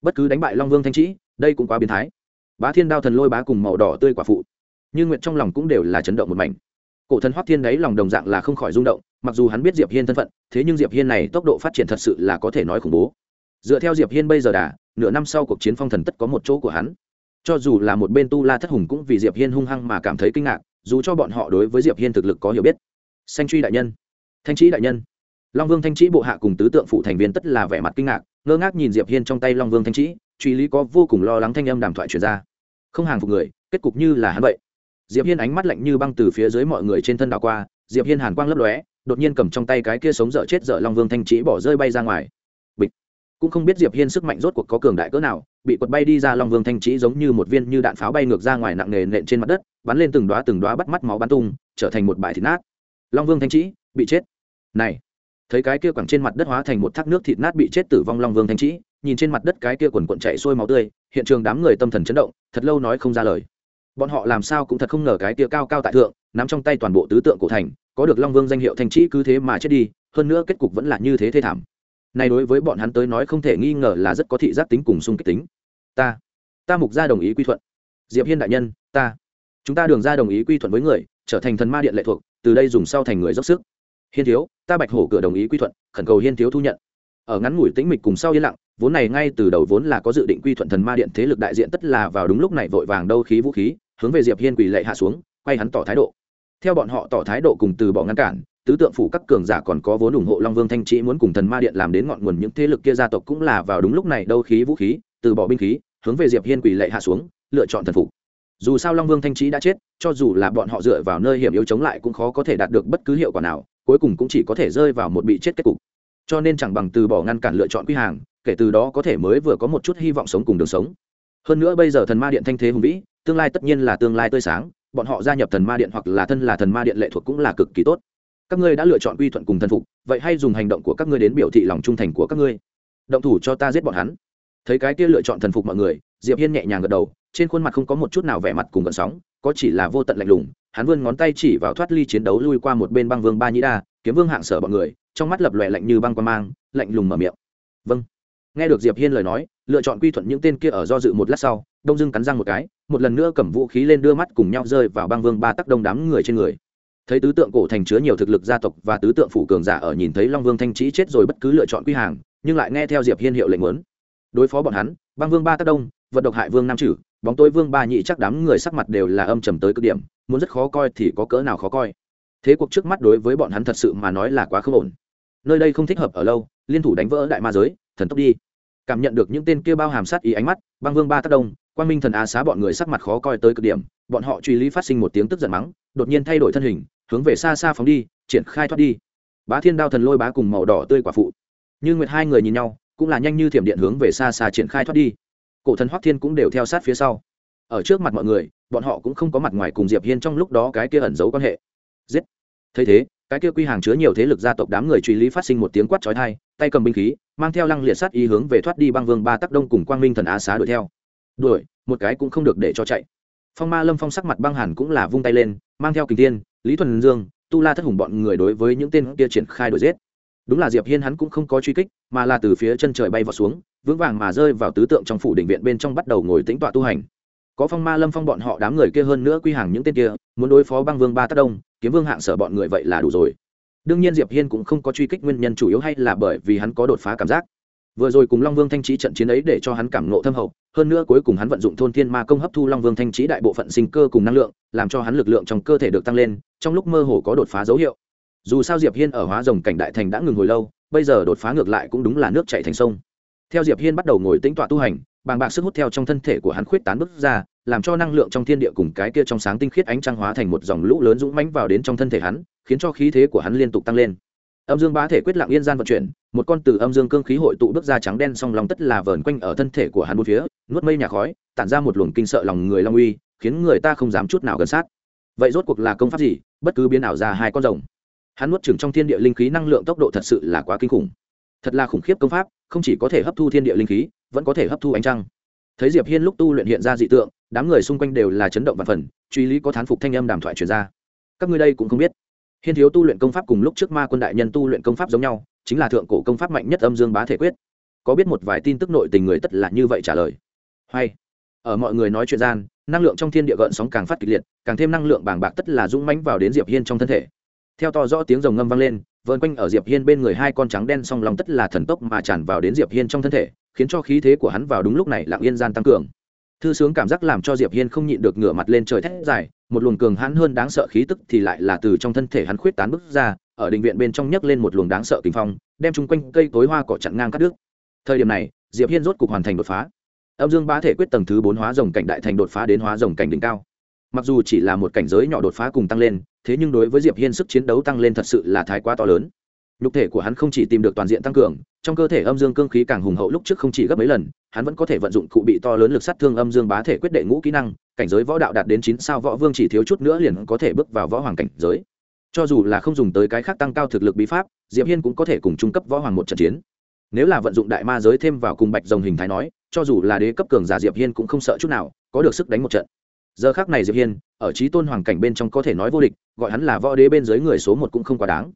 bất cứ đánh bại long vương thanh trị đây cũng quá biến thái. Bá thiên đao thần lôi bá cùng màu đỏ tươi quả phụ nhưng nguyện trong lòng cũng đều là chấn động một mảnh. Cổ thần hoắc thiên đấy lòng đồng dạng là không khỏi rung động, mặc dù hắn biết diệp hiên thân phận, thế nhưng diệp hiên này tốc độ phát triển thật sự là có thể nói khủng bố dựa theo diệp hiên bây giờ đã nửa năm sau cuộc chiến phong thần tất có một chỗ của hắn. Cho dù là một bên tu la thất hùng cũng vì diệp hiên hung hăng mà cảm thấy kinh ngạc, dù cho bọn họ đối với diệp hiên thực lực có hiểu biết. Xanh truy đại nhân. Thanh trí đại nhân. Long vương thanh trí bộ hạ cùng tứ tượng phụ thành viên tất là vẻ mặt kinh ngạc, ngơ ngác nhìn diệp hiên trong tay long vương thanh trí truy lý có vô cùng lo lắng thanh âm đàm thoại truyền ra. Không hàng phục người, kết cục như là hắn vậy. Diệp hiên ánh mắt lạnh như băng từ phía dưới mọi người trên thân đảo qua, diệp hiên hàn quang lấp lóe, đột nhiên cầm trong tay cái kia sống dở chết dở long vương thanh trí bỏ rơi bay ra ngoài cũng không biết diệp hiên sức mạnh rốt cuộc có cường đại cỡ nào, bị quật bay đi ra long vương thanh trí giống như một viên như đạn pháo bay ngược ra ngoài nặng nề nện trên mặt đất, bắn lên từng đóa từng đóa bắt mắt máu bắn tung, trở thành một bãi thịt nát. Long vương thanh trí bị chết. Này, thấy cái kia quẳng trên mặt đất hóa thành một thác nước thịt nát bị chết tử vong long vương thanh trí nhìn trên mặt đất cái kia quần quần chạy xuôi máu tươi, hiện trường đám người tâm thần chấn động, thật lâu nói không ra lời. Bọn họ làm sao cũng thật không ngờ cái kia cao cao tại thượng, nắm trong tay toàn bộ tứ tượng cổ thành, có được long vương danh hiệu thanh trí cứ thế mà chết đi, hơn nữa kết cục vẫn là như thế thê thảm này đối với bọn hắn tới nói không thể nghi ngờ là rất có thị giác tính cùng sung kích tính. Ta ta mục gia đồng ý quy thuận. Diệp hiên đại nhân, ta, chúng ta đường ra đồng ý quy thuận với người, trở thành thần ma điện lệ thuộc, từ đây dùng sau thành người dốc sức. Hiên thiếu, ta bạch hổ cửa đồng ý quy thuận, khẩn cầu hiên thiếu thu nhận. Ở ngắn ngủi tĩnh mịch cùng sau yên lặng, vốn này ngay từ đầu vốn là có dự định quy thuận thần ma điện thế lực đại diện tất là vào đúng lúc này vội vàng đâu khí vũ khí, hướng về diệp hiên quỳ lệ hạ xuống, quay hắn tỏ thái độ. Theo bọn họ tỏ thái độ cùng từ bỏ ngăn cản tứ tượng phủ các cường giả còn có vốn ủng hộ long vương thanh trí muốn cùng thần ma điện làm đến ngọn nguồn những thế lực kia gia tộc cũng là vào đúng lúc này đâu khí vũ khí, từ bỏ binh khí, hướng về diệp hiên quỳ lệ hạ xuống, lựa chọn thần phục. Dù sao long vương thanh trí đã chết, cho dù là bọn họ dựa vào nơi hiểm yếu chống lại cũng khó có thể đạt được bất cứ hiệu quả nào, cuối cùng cũng chỉ có thể rơi vào một bị chết kết cục. Cho nên chẳng bằng từ bỏ ngăn cản lựa chọn quy hàng, kể từ đó có thể mới vừa có một chút hy vọng sống cùng đường sống. Hơn nữa bây giờ thần ma điện thanh thế hùng vĩ, tương lai tất nhiên là tương lai tươi sáng, bọn họ gia nhập thần ma điện hoặc là thân là thần ma điện lệ thuộc cũng là cực kỳ tốt các ngươi đã lựa chọn quy thuận cùng thần phục, vậy hay dùng hành động của các ngươi đến biểu thị lòng trung thành của các ngươi. Động thủ cho ta giết bọn hắn. Thấy cái kia lựa chọn thần phục mọi người, diệp hiên nhẹ nhàng gật đầu, trên khuôn mặt không có một chút nào vẻ mặt cùng gợn sóng, có chỉ là vô tận lạnh lùng, hắn vươn ngón tay chỉ vào thoát ly chiến đấu lui qua một bên băng vương ba nhĩ đa, kiếm vương hạng sở bọn người, trong mắt lập lòe lạnh như băng qua mang, lạnh lùng mở miệng. Vâng. Nghe được diệp hiên lời nói, lựa chọn quy thuận những tên kia ở do dự một lát sau, đông dưng cắn răng một cái, một lần nữa cầm vũ khí lên đưa mắt cùng nhau rơi vào băng vương ba tắc đông đám người trên người thấy tứ tượng cổ thành chứa nhiều thực lực gia tộc và tứ tượng phủ cường giả ở nhìn thấy long vương thanh trí chết rồi bất cứ lựa chọn quy hàng, nhưng lại nghe theo diệp hiên hiệu lệnh muốn. Đối phó bọn hắn, băng vương ba Tác đông, vận độc hại vương nam trừ, bóng tối vương ba nhị chắc đám người sắc mặt đều là âm trầm tới cực điểm, muốn rất khó coi thì có cỡ nào khó coi. Thế cuộc trước mắt đối với bọn hắn thật sự mà nói là quá không ổn. Nơi đây không thích hợp ở lâu, liên thủ đánh vỡ đại ma giới, thần tốc đi. Cảm nhận được những tên kia bao hàm sát ý ánh mắt, băng vương ba tác đông quan minh thần á xá bọn người sắc mặt khó coi tới cực điểm, bọn họ truy lý phát sinh một tiếng tức giận mắng, đột nhiên thay đổi thân hình, hướng về xa xa phóng đi, triển khai thoát đi. Bá thiên đao thần lôi bá cùng màu đỏ tươi quả phụ. Như nguyệt hai người nhìn nhau, cũng là nhanh như thiểm điện hướng về xa xa triển khai thoát đi. Cổ thần hoắc thiên cũng đều theo sát phía sau. Ở trước mặt mọi người, bọn họ cũng không có mặt ngoài cùng diệp hiên trong lúc đó cái kia ẩn giấu quan hệ. Giết. Thấy thế, cái kia quy hàng chứa nhiều thế lực gia tộc đám người truy lý phát sinh một tiếng quát chói tai, tay cầm binh khí, mang theo lăng liệt sát ý hướng về thoát đi băng vương ba tắc đông cùng quang minh thần á xá đuổi theo đuổi, một cái cũng không được để cho chạy. Phong ma lâm phong sắc mặt băng hàn cũng là vung tay lên, mang theo kình tiên lý thuần dương, tu la thất hùng bọn người đối với những tên kia triển khai đuổi giết. Đúng là diệp hiên hắn cũng không có truy kích, mà là từ phía chân trời bay vào xuống, vững vàng mà rơi vào tứ tượng trong phủ đình viện bên trong bắt đầu ngồi tĩnh tọa tu hành. Có phong ma lâm phong bọn họ đám người kia hơn nữa quy hàng những tên kia, muốn đối phó băng vương ba tác đông, kiếm vương hạng sở bọn người vậy là đủ rồi. Đương nhiên diệp hiên cũng không có truy kích nguyên nhân chủ yếu hay là bởi vì hắn có đột phá cảm giác vừa rồi cùng long vương thanh trí trận chiến ấy để cho hắn cảm nộ thâm hậu, hơn nữa cuối cùng hắn vận dụng thôn thiên ma công hấp thu long vương thanh trí đại bộ phận sinh cơ cùng năng lượng, làm cho hắn lực lượng trong cơ thể được tăng lên, trong lúc mơ hồ có đột phá dấu hiệu. Dù sao diệp hiên ở hóa rồng cảnh đại thành đã ngừng hồi lâu, bây giờ đột phá ngược lại cũng đúng là nước chảy thành sông. Theo diệp hiên bắt đầu ngồi tĩnh tọa tu hành, bàng bạc sức hút theo trong thân thể của hắn khuyết tán bứt ra, làm cho năng lượng trong thiên địa cùng cái kia trong sáng tinh khiết ánh trăng hóa thành một dòng lũ lớn dũng mãnh vào đến trong thân thể hắn, khiến cho khí thế của hắn liên tục tăng lên. Âm dương bá thể quyết lặng yên gian vận chuyển một con từ âm dương cương khí hội tụ bước ra trắng đen song lòng tất là vờn quanh ở thân thể của hắn bốn phía, nuốt mây nhà khói, tản ra một luồng kinh sợ lòng người long uy, khiến người ta không dám chút nào gần sát. Vậy rốt cuộc là công pháp gì? Bất cứ biến ảo ra hai con rồng. Hắn nuốt chừng trong thiên địa linh khí năng lượng tốc độ thật sự là quá kinh khủng. Thật là khủng khiếp công pháp, không chỉ có thể hấp thu thiên địa linh khí, vẫn có thể hấp thu ánh trăng. Thấy diệp hiên lúc tu luyện hiện ra dị tượng, đám người xung quanh đều là chấn động và phần, truy lý có thán phục thanh âm đàm thoại truyền ra. Các ngươi đây cũng không biết. Hiên thiếu tu luyện công pháp cùng lúc trước ma quân đại nhân tu luyện công pháp giống nhau chính là thượng cổ công pháp mạnh nhất âm dương bá thể quyết. Có biết một vài tin tức nội tình người tất là như vậy trả lời. Hay. Ở mọi người nói chuyện gian, năng lượng trong thiên địa gợn sóng càng phát kịch liệt, càng thêm năng lượng bàng bạc tất là dũng mãnh vào đến diệp hiên trong thân thể. Theo to rõ tiếng rồng ngâm vang lên vơn quanh ở diệp hiên bên người hai con trắng đen song lòng tất là thần tốc mà tràn vào đến diệp hiên trong thân thể, khiến cho khí thế của hắn vào đúng lúc này lặng yên gian tăng cường. Thư sướng cảm giác làm cho diệp hiên không nhịn được ngửa mặt lên trời thét dài, một luồng cường hãn hơn đáng sợ khí tức thì lại là từ trong thân thể hắn khuyết tán bức ra ở đình viện bên trong nhấc lên một luồng đáng sợ kinh phong, đem chung quanh cây cối hoa cỏ chặn ngang cắt đứt. Thời điểm này, diệp hiên rốt cục hoàn thành đột phá. Âm dương bá thể quyết tầng thứ bốn hóa rồng cảnh đại thành đột phá đến hóa rồng cảnh đỉnh cao. Mặc dù chỉ là một cảnh giới nhỏ đột phá cùng tăng lên, thế nhưng đối với diệp hiên sức chiến đấu tăng lên thật sự là thái quá to lớn. Nhục thể của hắn không chỉ tìm được toàn diện tăng cường, trong cơ thể âm dương cương khí càng hùng hậu lúc trước không chỉ gấp mấy lần, hắn vẫn có thể vận dụng cụ bị to lớn lực sát thương âm dương bá thể quyết đệ ngũ kỹ năng, cảnh giới võ đạo đạt đến chín sao võ vương chỉ thiếu chút nữa liền có thể bước vào võ hoàng cảnh giới cho dù là không dùng tới cái khác tăng cao thực lực bí pháp diệp hiên cũng có thể cùng trung cấp võ hoàng một trận chiến. Nếu là vận dụng đại ma giới thêm vào cùng bạch rồng hình thái nói cho dù là đế cấp cường giả diệp hiên cũng không sợ chút nào có được sức đánh một trận. Giờ khác này diệp hiên ở trí tôn hoàng cảnh bên trong có thể nói vô địch gọi hắn là võ đế bên dưới người số một cũng không quá đáng.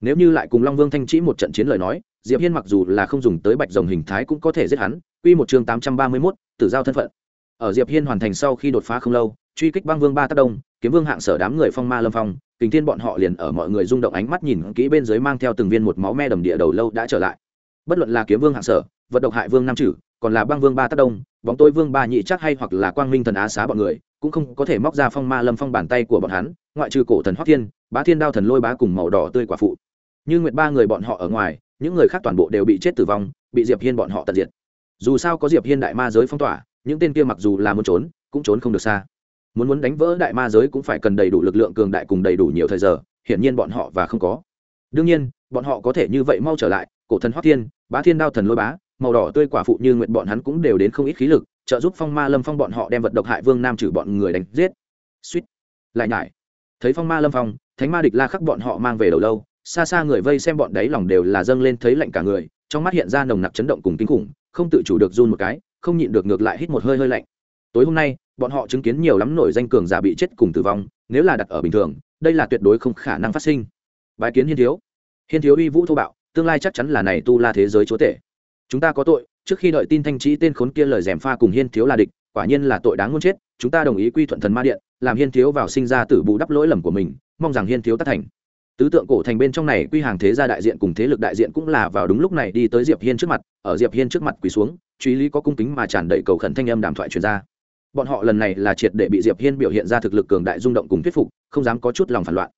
Nếu như lại cùng long vương thanh trĩ một trận chiến lời nói diệp hiên mặc dù là không dùng tới bạch rồng hình thái cũng có thể giết hắn quy một chương tám trăm ba mươi 831, tử giao thân phận. Ở diệp hiên hoàn thành sau khi đột phá không lâu truy kích băng vương ba tác đông kiếm vương hạng sở đám người phong ma lâm phong, kình thiên bọn họ liền ở mọi người rung động ánh mắt nhìn kỹ bên dưới mang theo từng viên một máu me đầm địa đầu lâu đã trở lại. Bất luận là kiếm vương hạng sở, vật độc hại vương nam chử, còn là băng vương ba tác đông, bóng tôi vương ba nhị chắc hay hoặc là quang minh thần á xá bọn người, cũng không có thể móc ra phong ma lâm phong bàn tay của bọn hắn, ngoại trừ cổ thần hoắc thiên, bá thiên đao thần lôi bá cùng màu đỏ tươi quả phụ. Như nguyệt ba người bọn họ ở ngoài, những người khác toàn bộ đều bị chết tử vong, bị diệp hiên bọn họ tận diệt. Dù sao có diệp hiên đại ma giới phong tỏa, những tên kia mặc dù là muốn trốn, cũng trốn không được xa muốn muốn đánh vỡ đại ma giới cũng phải cần đầy đủ lực lượng cường đại cùng đầy đủ nhiều thời giờ, hiển nhiên bọn họ và không có. Đương nhiên, bọn họ có thể như vậy mau trở lại, cổ thần hoắc thiên, bá thiên đao thần lôi bá, màu đỏ tươi quả phụ như nguyện bọn hắn cũng đều đến không ít khí lực, trợ giúp phong ma lâm phong bọn họ đem vật độc hại vương nam trừ bọn người đánh giết. Suýt, lại nhải. Thấy phong ma lâm phong, thánh ma địch la khắc bọn họ mang về đầu lâu, xa xa người vây xem bọn đấy lòng đều là dâng lên thấy lạnh cả người, trong mắt hiện ra nồng nặc chấn động cùng kinh khủng, không tự chủ được run một cái, không nhịn được ngược lại hít một hơi hơi lạnh tối hôm nay, bọn họ chứng kiến nhiều lắm nổi danh cường giả bị chết cùng tử vong, nếu là đặt ở bình thường, đây là tuyệt đối không khả năng phát sinh. Bài kiến hiên thiếu. Hiên thiếu uy vũ thô bạo, tương lai chắc chắn là này tu la thế giới chúa tể. Chúng ta có tội, trước khi đợi tin thanh trí tên khốn kia lời dèm pha cùng hiên thiếu là địch, quả nhiên là tội đáng muốn chết, chúng ta đồng ý quy thuận thần ma điện, làm hiên thiếu vào sinh ra tử bù đắp lỗi lầm của mình, mong rằng hiên thiếu tất thành. Tứ tượng cổ thành bên trong này quy hàng thế gia đại diện cùng thế lực đại diện cũng là vào đúng lúc này đi tới diệp hiên trước mặt, ở diệp hiên trước mặt quỳ xuống, truy lý có cung kính mà tràn đầy cầu khẩn thanh âm đàm thoại truyền ra bọn họ lần này là triệt để bị diệp hiên biểu hiện ra thực lực cường đại rung động cùng thuyết phục, không dám có chút lòng phản loạn.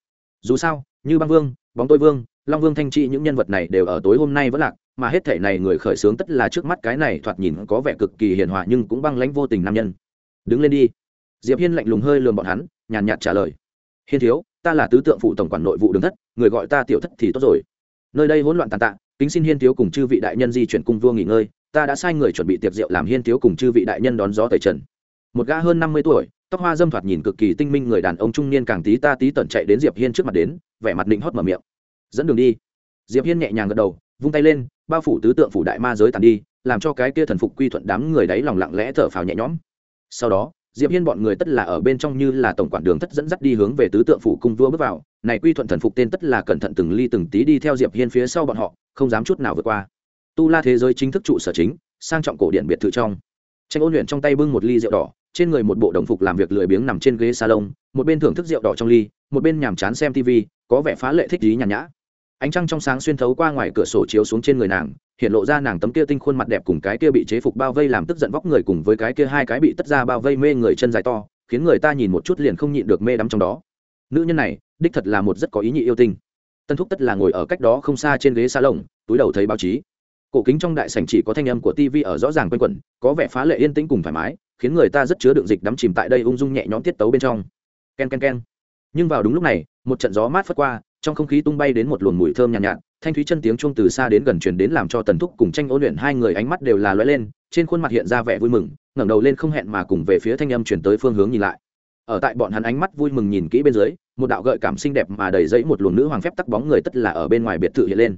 Dù sao, như băng vương, bóng tôi vương, long vương thanh trị những nhân vật này đều ở tối hôm nay vẫn lạc, mà hết thể này người khởi sướng tất là trước mắt cái này thoạt nhìn có vẻ cực kỳ hiền hòa nhưng cũng băng lãnh vô tình nam nhân. Đứng lên đi. Diệp hiên lạnh lùng hơi lườm bọn hắn, nhàn nhạt trả lời. Hiên thiếu, ta là tứ tượng phụ tổng quản nội vụ đường thất, người gọi ta tiểu thất thì tốt rồi. Nơi đây hỗn loạn tàn tạ, kính xin hiên thiếu cùng chư vị đại nhân di chuyển cung vua nghỉ ngơi, ta đã sai người chuẩn bị tiệc rượu làm hiên thiếu cùng chư vị đại nhân đón gió tẩy trần một gã hơn năm mươi tuổi, tóc hoa dâm thoạt nhìn cực kỳ tinh minh người đàn ông trung niên càng tí ta tí tẩn chạy đến diệp hiên trước mặt đến, vẻ mặt định hót mở miệng. Dẫn đường đi. Diệp hiên nhẹ nhàng gật đầu, vung tay lên, bao phủ tứ tượng phủ đại ma giới tàn đi, làm cho cái kia thần phục quy thuận đám người đấy lòng lặng lẽ thở phào nhẹ nhõm. Sau đó, diệp hiên bọn người tất là ở bên trong như là tổng quản đường thất dẫn dắt đi hướng về tứ tượng phủ cung vua bước vào. Này quy thuận thần phục tên tất là cẩn thận từng ly từng tí đi theo diệp hiên phía sau bọn họ, không dám chút nào vượt qua. Tu la thế giới chính thức trụ sở chính, sang trọng cổ điện biệt thự trong. Tranh ôn luyện trong tay bưng một ly rượu đỏ trên người một bộ đồng phục làm việc lười biếng nằm trên ghế salon, một bên thưởng thức rượu đỏ trong ly, một bên nhàm chán xem tv có vẻ phá lệ thích ý nhàn nhã. Ánh trăng trong sáng xuyên thấu qua ngoài cửa sổ chiếu xuống trên người nàng, hiện lộ ra nàng tấm kia tinh khuôn mặt đẹp cùng cái kia bị chế phục bao vây làm tức giận vóc người cùng với cái kia hai cái bị tất ra bao vây mê người chân dài to, khiến người ta nhìn một chút liền không nhịn được mê đắm trong đó. Nữ nhân này, đích thật là một rất có ý nhị yêu tinh. Tân thúc tất là ngồi ở cách đó không xa trên ghế xa lồng túi đầu thấy báo chí. Cổ kính trong đại sảnh chỉ có thanh âm của tv ở rõ ràng quanh quẩn, có vẻ phá lệ yên tĩnh cùng thoải mái khiến người ta rất chứa đựng dịch đắm chìm tại đây ung dung nhẹ nhõm tiết tấu bên trong. Ken ken ken. Nhưng vào đúng lúc này một trận gió mát phất qua trong không khí tung bay đến một luồng mùi thơm nhàn nhạt, nhạt. Thanh thúy chân tiếng chuông từ xa đến gần truyền đến làm cho tần thúc cùng tranh ôn luyện hai người ánh mắt đều là lóe lên trên khuôn mặt hiện ra vẻ vui mừng ngẩng đầu lên không hẹn mà cùng về phía thanh âm chuyển tới phương hướng nhìn lại. Ở tại bọn hắn ánh mắt vui mừng nhìn kỹ bên dưới một đạo gợi cảm xinh đẹp mà đầy dẫy một luồng nữ hoàng phép tắc bóng người tất là ở bên ngoài biệt thự hiện lên.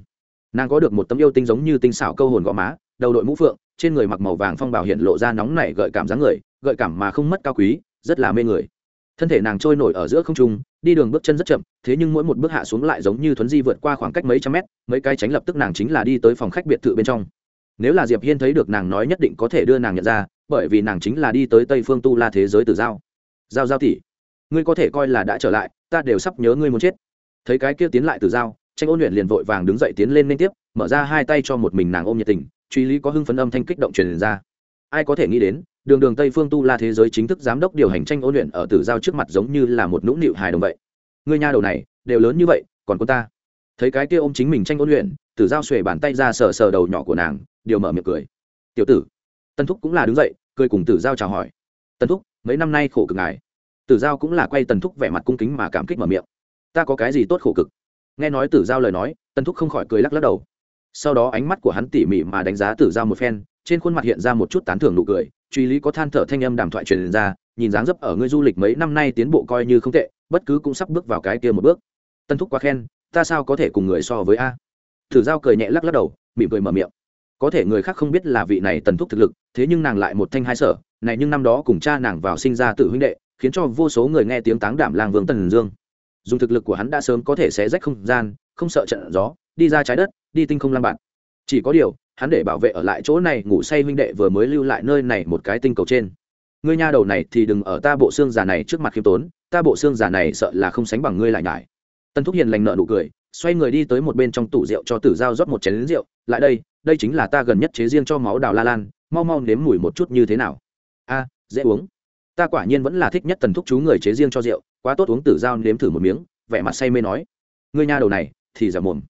Nàng có được một tấm yêu tinh giống như tinh xảo câu hồn gò má đầu đội mũ phượng trên người mặc màu vàng phong bảo hiện lộ ra nóng nảy gợi cảm dáng người, gợi cảm mà không mất cao quý, rất là mê người. Thân thể nàng trôi nổi ở giữa không trung, đi đường bước chân rất chậm, thế nhưng mỗi một bước hạ xuống lại giống như thuấn di vượt qua khoảng cách mấy trăm mét, mấy cái tránh lập tức nàng chính là đi tới phòng khách biệt thự bên trong. Nếu là diệp hiên thấy được nàng nói nhất định có thể đưa nàng nhận ra, bởi vì nàng chính là đi tới tây phương tu la thế giới từ giao. Giao giao tỷ, ngươi có thể coi là đã trở lại, ta đều sắp nhớ ngươi muốn chết. Thấy cái kia tiến lại từ giao, tranh ôn luyện liền vội vàng đứng dậy tiến lên liên tiếp, mở ra hai tay cho một mình nàng ôm nhiệt tình truy lý có hưng phấn âm thanh kích động truyền ra. Ai có thể nghĩ đến, đường đường tây phương tu la thế giới chính thức giám đốc điều hành tranh ôn luyện ở tử giao trước mặt giống như là một nũng nịu hài đồng vậy. Người nhà đầu này, đều lớn như vậy, còn cô ta? Thấy cái kia ôm chính mình tranh ôn luyện, tử giao xuề bàn tay ra sờ sờ đầu nhỏ của nàng, điều mở miệng cười. Tiểu tử. Tân thúc cũng là đứng dậy, cười cùng tử giao chào hỏi. Tân thúc, mấy năm nay khổ cực ngài. Tử giao cũng là quay tần thúc vẻ mặt cung kính mà cảm kích mở miệng. Ta có cái gì tốt khổ cực? Nghe nói tử giao lời nói, tần thúc không khỏi cười lắc lắc đầu sau đó ánh mắt của hắn tỉ mỉ mà đánh giá tử giao một phen, trên khuôn mặt hiện ra một chút tán thưởng nụ cười, truy lý có than thở thanh âm đàm thoại truyền ra, nhìn dáng dấp ở ngươi du lịch mấy năm nay tiến bộ coi như không tệ, bất cứ cũng sắp bước vào cái kia một bước. Tân thúc quá khen, ta sao có thể cùng người so với a? Thử giao cười nhẹ lắc lắc đầu, mỉm cười mở miệng. Có thể người khác không biết là vị này tần thúc thực lực, thế nhưng nàng lại một thanh hai sở, này nhưng năm đó cùng cha nàng vào sinh ra tự huynh đệ, khiến cho vô số người nghe tiếng táng đảm làng vương tần dương. Dùng thực lực của hắn đã sớm có thể xé rách không gian, không sợ trận gió, đi ra trái đất đi tinh không lang bạn. Chỉ có điều, hắn để bảo vệ ở lại chỗ này ngủ say huynh đệ vừa mới lưu lại nơi này một cái tinh cầu trên. Ngươi nha đầu này thì đừng ở ta bộ xương già này trước mặt khiêm tốn, ta bộ xương già này sợ là không sánh bằng ngươi lại nhải. Tân thúc hiền lành nợ nụ cười, xoay người đi tới một bên trong tủ rượu cho tử giao rót một chén lính rượu. Lại đây đây chính là ta gần nhất chế riêng cho máu đào la lan, mau mau nếm mùi một chút như thế nào. A, dễ uống. Ta quả nhiên vẫn là thích nhất tần thúc chú người chế riêng cho rượu, quá tốt uống tử giao nếm thử một miếng, vẻ mặt say mê nói. Ngươi nha đầu này, thì giả mồm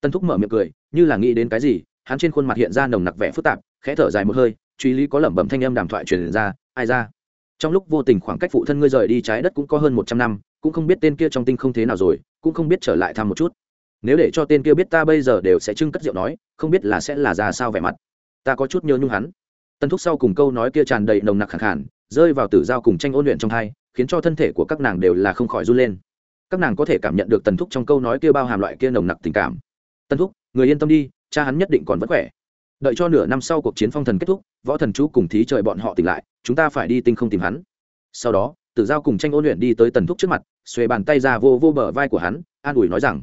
tân thúc mở miệng cười, như là nghĩ đến cái gì, hắn trên khuôn mặt hiện ra nồng nặc vẻ phức tạp, khẽ thở dài một hơi, truy lý có lẩm bẩm thanh âm đàm thoại truyền ra, ai ra? Trong lúc vô tình khoảng cách phụ thân ngươi rời đi trái đất cũng có hơn một trăm năm, cũng không biết tên kia trong tinh không thế nào rồi, cũng không biết trở lại thăm một chút. Nếu để cho tên kia biết ta bây giờ đều sẽ trưng cất rượu nói, không biết là sẽ là ra sao vẻ mặt. Ta có chút nhớ nhung hắn. Tân thúc sau cùng câu nói kia tràn đầy nồng nặc khẳng khản rơi vào tử giao cùng tranh ôn luyện trong hai, khiến cho thân thể của các nàng đều là không khỏi run lên. Các nàng có thể cảm nhận được tần thúc trong câu nói kia bao hàm loại kia nồng nặc tình cảm. Tân thúc, người yên tâm đi, cha hắn nhất định còn vẫn khỏe. Đợi cho nửa năm sau cuộc chiến phong thần kết thúc, võ thần chú cùng thí trời bọn họ tỉnh lại, chúng ta phải đi tinh không tìm hắn. Sau đó, tử giao cùng tranh ôn luyện đi tới tần thúc trước mặt, xuề bàn tay ra vô vô bờ vai của hắn, an ủi nói rằng,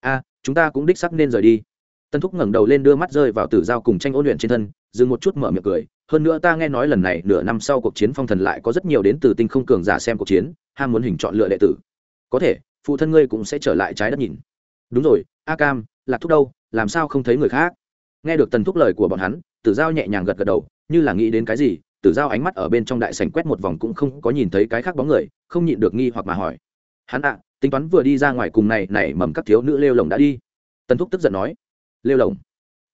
a, chúng ta cũng đích sắc nên rời đi. Tần thúc ngẩng đầu lên đưa mắt rơi vào tử giao cùng tranh ôn luyện trên thân, dừng một chút mở miệng cười, hơn nữa ta nghe nói lần này nửa năm sau cuộc chiến phong thần lại có rất nhiều đến từ tinh không cường giả xem cuộc chiến, ham muốn hình chọn lựa đệ tử. Có thể, phụ thân ngươi cũng sẽ trở lại trái đất nhìn đúng rồi, a cam, lạc thúc đâu, làm sao không thấy người khác? Nghe được tần thúc lời của bọn hắn, tử giao nhẹ nhàng gật gật đầu, như là nghĩ đến cái gì, tử giao ánh mắt ở bên trong đại sảnh quét một vòng cũng không có nhìn thấy cái khác bóng người, không nhịn được nghi hoặc mà hỏi. Hắn ạ, tính toán vừa đi ra ngoài cùng này nảy mầm các thiếu nữ lêu lồng đã đi. Tần thúc tức giận nói. Lêu lồng?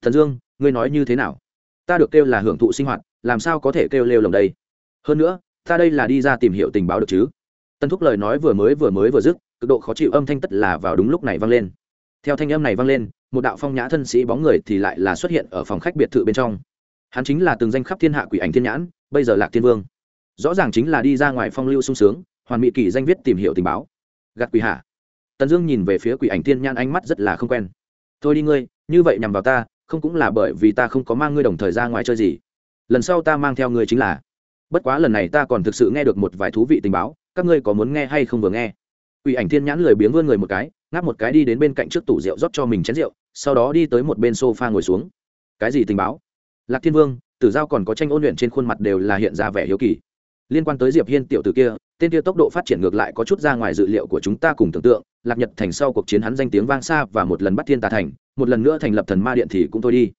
Thần dương, ngươi nói như thế nào? Ta được kêu là hưởng thụ sinh hoạt, làm sao có thể kêu lêu lồng đây? Hơn nữa, ta đây là đi ra tìm hiểu tình báo được chứ? Tần thúc lời nói vừa mới vừa mới vừa dứt, cực độ khó chịu âm thanh tất là vào đúng lúc này vang lên theo thanh âm này vang lên một đạo phong nhã thân sĩ bóng người thì lại là xuất hiện ở phòng khách biệt thự bên trong. Hắn chính là từng danh khắp thiên hạ quỷ ảnh thiên nhãn bây giờ lạc thiên vương. Rõ ràng chính là đi ra ngoài phong lưu sung sướng hoàn mỹ kỳ danh viết tìm hiểu tình báo. Gạt quỷ hạ. Tần dương nhìn về phía quỷ ảnh thiên nhãn, ánh mắt rất là không quen. Thôi đi ngươi như vậy nhằm vào ta không cũng là bởi vì ta không có mang ngươi đồng thời ra ngoài chơi gì. Lần sau ta mang theo ngươi chính là. Bất quá lần này ta còn thực sự nghe được một vài thú vị tình báo các ngươi có muốn nghe hay không vừa nghe? Quỷ ảnh thiên nhãn lười biếng vươn người một cái, ngáp một cái đi đến bên cạnh trước tủ rượu rót cho mình chén rượu, sau đó đi tới một bên sofa ngồi xuống. Cái gì tình báo? Lạc thiên vương, tử giao còn có tranh ôn luyện trên khuôn mặt đều là hiện ra vẻ hiếu kỳ. Liên quan tới diệp hiên tiểu tử kia, tên kia tốc độ phát triển ngược lại có chút ra ngoài dự liệu của chúng ta cùng tưởng tượng, lạc nhật thành sau cuộc chiến hắn danh tiếng vang xa và một lần bắt thiên tà thành, một lần nữa thành lập thần ma điện thì cũng thôi đi.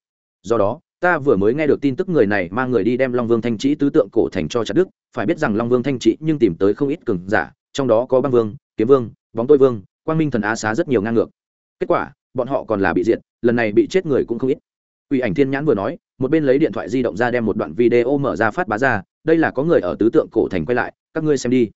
Do đó, ta vừa mới nghe được tin tức người này mang người đi đem long vương thanh trí tứ tượng cổ thành cho chặt đức phải biết rằng long vương thanh trí nhưng tìm tới không ít cường giả, trong đó có băng vương kiếm vương, bóng tôi vương, quang minh thần á xá rất nhiều ngang ngược. Kết quả, bọn họ còn là bị diệt, lần này bị chết người cũng không ít. Ủy ảnh thiên nhãn vừa nói, một bên lấy điện thoại di động ra đem một đoạn video mở ra phát bá ra, đây là có người ở tứ tượng cổ thành quay lại, các ngươi xem đi.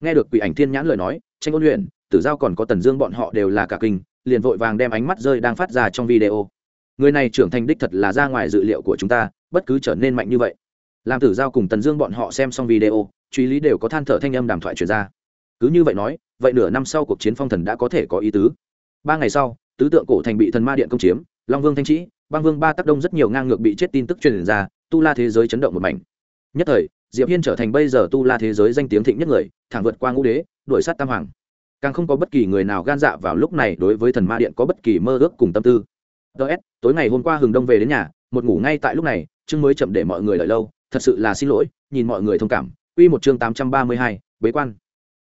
Nghe được quỷ ảnh thiên nhãn lời nói, tranh ôn luyện, tử giao còn có tần dương bọn họ đều là cả kinh, liền vội vàng đem ánh mắt rơi đang phát ra trong video. Người này trưởng thành đích thật là ra ngoài dự liệu của chúng ta, bất cứ trở nên mạnh như vậy. Làm tử giao cùng tần dương bọn họ xem xong video, truy lý đều có than thở thanh âm đàm thoại truyền ra cứ như vậy nói vậy nửa năm sau cuộc chiến phong thần đã có thể có ý tứ. Ba ngày sau tứ tượng cổ thành bị thần ma điện công chiếm long vương thanh trĩ băng vương ba tác đông rất nhiều ngang ngược bị chết tin tức truyền ra tu la thế giới chấn động một mảnh. Nhất thời diệp hiên trở thành bây giờ tu la thế giới danh tiếng thịnh nhất người thẳng vượt qua ngũ đế đuổi sát tam hoàng. Càng không có bất kỳ người nào gan dạ vào lúc này đối với thần ma điện có bất kỳ mơ ước cùng tâm tư. Ts tối ngày hôm qua hừng đông về đến nhà một ngủ ngay tại lúc này chương mới chậm để mọi người đợi lâu thật sự là xin lỗi nhìn mọi người thông cảm. Quy một chương 832, bế quan.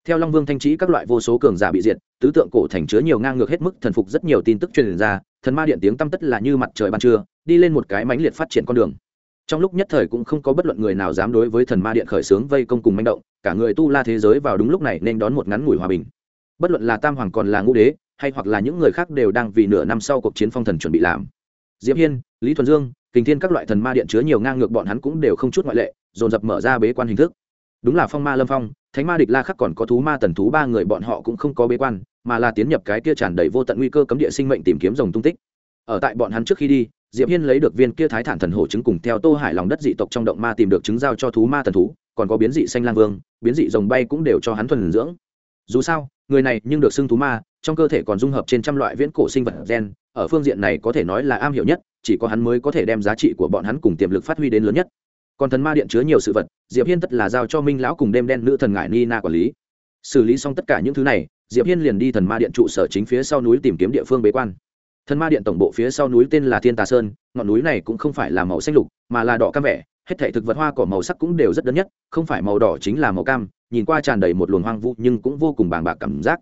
Theo Long Vương thanh trí các loại vô số cường giả bị diệt, tứ tượng cổ thành chứa nhiều ngang ngược hết mức thần phục rất nhiều tin tức truyền ra, thần ma điện tiếng tăm tất là như mặt trời ban trưa, đi lên một cái mãnh liệt phát triển con đường. Trong lúc nhất thời cũng không có bất luận người nào dám đối với thần ma điện khởi xướng vây công cùng manh động, cả người tu la thế giới vào đúng lúc này nên đón một ngắn ngủi hòa bình. Bất luận là Tam hoàng còn là Ngũ đế, hay hoặc là những người khác đều đang vì nửa năm sau cuộc chiến phong thần chuẩn bị làm. Diệp Hiên, Lý Thuần Dương, Kình Thiên các loại thần ma điện chứa nhiều ngang ngược bọn hắn cũng đều không chút ngoại lệ, dồn dập mở ra bế quan hình thức đúng là phong ma lâm phong, thánh ma địch la khắc còn có thú ma tần thú ba người bọn họ cũng không có bế quan, mà là tiến nhập cái kia tràn đầy vô tận nguy cơ cấm địa sinh mệnh tìm kiếm rồng tung tích. Ở tại bọn hắn trước khi đi, diệp hiên lấy được viên kia thái thản thần hổ trứng cùng theo tô hải lòng đất dị tộc trong động ma tìm được trứng giao cho thú ma tần thú, còn có biến dị xanh lang vương, biến dị rồng bay cũng đều cho hắn thuần dưỡng. Dù sao, người này nhưng được xưng thú ma, trong cơ thể còn dung hợp trên trăm loại viễn cổ sinh vật gen, ở phương diện này có thể nói là am hiểu nhất, chỉ có hắn mới có thể đem giá trị của bọn hắn cùng tiềm lực phát huy đến lớn nhất còn thần ma điện chứa nhiều sự vật, diệp hiên tất là giao cho minh lão cùng đêm đen nữ thần ngải nina quản lý. Xử lý xong tất cả những thứ này, diệp hiên liền đi thần ma điện trụ sở chính phía sau núi tìm kiếm địa phương bế quan. Thần ma điện tổng bộ phía sau núi tên là thiên tà sơn, ngọn núi này cũng không phải là màu xanh lục, mà là đỏ cam vẻ, hết thảy thực vật hoa cỏ màu sắc cũng đều rất đơn nhất, không phải màu đỏ chính là màu cam, nhìn qua tràn đầy một luồng hoang vu nhưng cũng vô cùng bàng bạc cảm giác.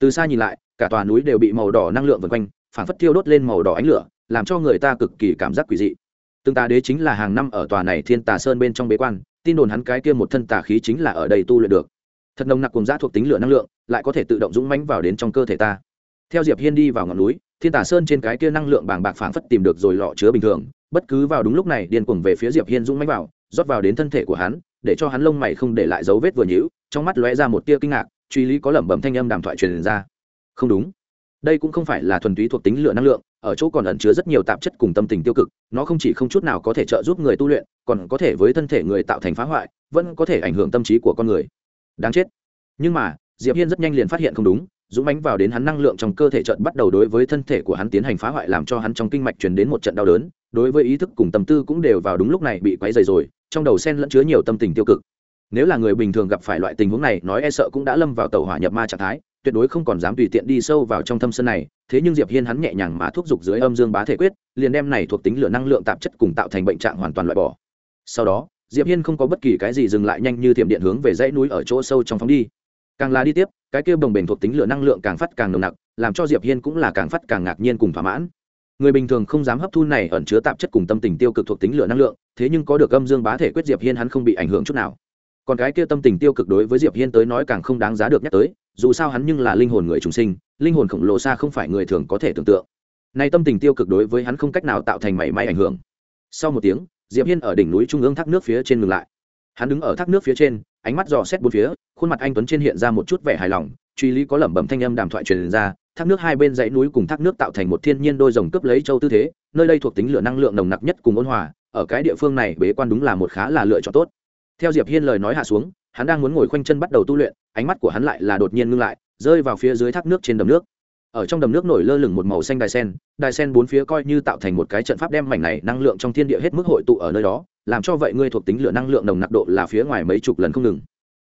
Từ xa nhìn lại, cả tòa núi đều bị màu đỏ năng lượng vần quanh phản phất thiêu đốt lên màu đỏ ánh lửa, làm cho người ta cực kỳ cảm giác quỷ dị tương tà đế chính là hàng năm ở tòa này thiên tà sơn bên trong bế quan, tin đồn hắn cái kia một thân tà khí chính là ở đây tu luyện được. Thật nồng nặc cùng giã thuộc tính lửa năng lượng, lại có thể tự động dũng mãnh vào đến trong cơ thể ta. Theo diệp hiên đi vào ngọn núi, thiên tà sơn trên cái kia năng lượng bảng bạc phảng phất tìm được rồi lọ chứa bình thường, bất cứ vào đúng lúc này điên cuồng về phía diệp hiên dũng mãnh vào, rót vào đến thân thể của hắn, để cho hắn lông mày không để lại dấu vết vừa nhíu, trong mắt lóe ra một tia kinh ngạc, truy lý có lẩm bẩm thanh âm đàm thoại truyền ra. Không đúng. Đây cũng không phải là thuần túy thuộc tính lửa năng lượng ở chỗ còn ẩn chứa rất nhiều tạp chất cùng tâm tình tiêu cực, nó không chỉ không chút nào có thể trợ giúp người tu luyện, còn có thể với thân thể người tạo thành phá hoại, vẫn có thể ảnh hưởng tâm trí của con người. Đáng chết. Nhưng mà, diệp hiên rất nhanh liền phát hiện không đúng, dũng mánh vào đến hắn năng lượng trong cơ thể trận bắt đầu đối với thân thể của hắn tiến hành phá hoại làm cho hắn trong kinh mạch truyền đến một trận đau đớn, đối với ý thức cùng tâm tư cũng đều vào đúng lúc này bị quấy dày rồi, trong đầu sen lẫn chứa nhiều tâm tình tiêu cực. Nếu là người bình thường gặp phải loại tình huống này, nói e sợ cũng đã lâm vào tàu hỏa nhập ma trạng thái tuyệt đối không còn dám tùy tiện đi sâu vào trong thâm sân này, thế nhưng diệp hiên hắn nhẹ nhàng mà thúc giục dưới âm dương bá thể quyết, liền đem này thuộc tính lửa năng lượng tạp chất cùng tạo thành bệnh trạng hoàn toàn loại bỏ. Sau đó, diệp hiên không có bất kỳ cái gì dừng lại nhanh như thiểm điện hướng về dãy núi ở chỗ sâu trong phóng đi. Càng là đi tiếp, cái kia bồng bềnh thuộc tính lửa năng lượng càng phát càng nồng nặc, làm cho diệp hiên cũng là càng phát càng ngạc nhiên cùng thỏa mãn. Người bình thường không dám hấp thu này ẩn chứa tạp chất cùng tâm tình tiêu cực thuộc tính lửa năng lượng, thế nhưng có được âm dương bá thể quyết diệp hiên hắn không bị ảnh hưởng chút nào còn cái kia tâm tình tiêu cực đối với diệp hiên tới nói càng không đáng giá được nhắc tới, dù sao hắn nhưng là linh hồn người trùng sinh, linh hồn khổng lồ xa không phải người thường có thể tưởng tượng. Nay tâm tình tiêu cực đối với hắn không cách nào tạo thành mảy may ảnh hưởng. Sau một tiếng, diệp hiên ở đỉnh núi trung ương thác nước phía trên ngừng lại. Hắn đứng ở thác nước phía trên, ánh mắt dò xét bốn phía, khuôn mặt anh tuấn trên hiện ra một chút vẻ hài lòng, truy lý có lẩm bẩm thanh âm đàm thoại truyền ra, thác nước hai bên dãy núi cùng thác nước tạo thành một thiên nhiên đôi rồng cướp lấy châu tư thế, nơi đây thuộc tính lửa năng lượng nồng nặc nhất cùng ôn hòa, ở cái địa phương này bế quan đúng là một khá là lựa chọn tốt theo diệp hiên lời nói hạ xuống, hắn đang muốn ngồi khoanh chân bắt đầu tu luyện, ánh mắt của hắn lại là đột nhiên ngưng lại, rơi vào phía dưới thác nước trên đầm nước. Ở trong đầm nước nổi lơ lửng một màu xanh đài sen đài sen bốn phía coi như tạo thành một cái trận pháp đem mảnh này năng lượng trong thiên địa hết mức hội tụ ở nơi đó, làm cho vậy ngươi thuộc tính lửa năng lượng nồng nặc độ là phía ngoài mấy chục lần không ngừng.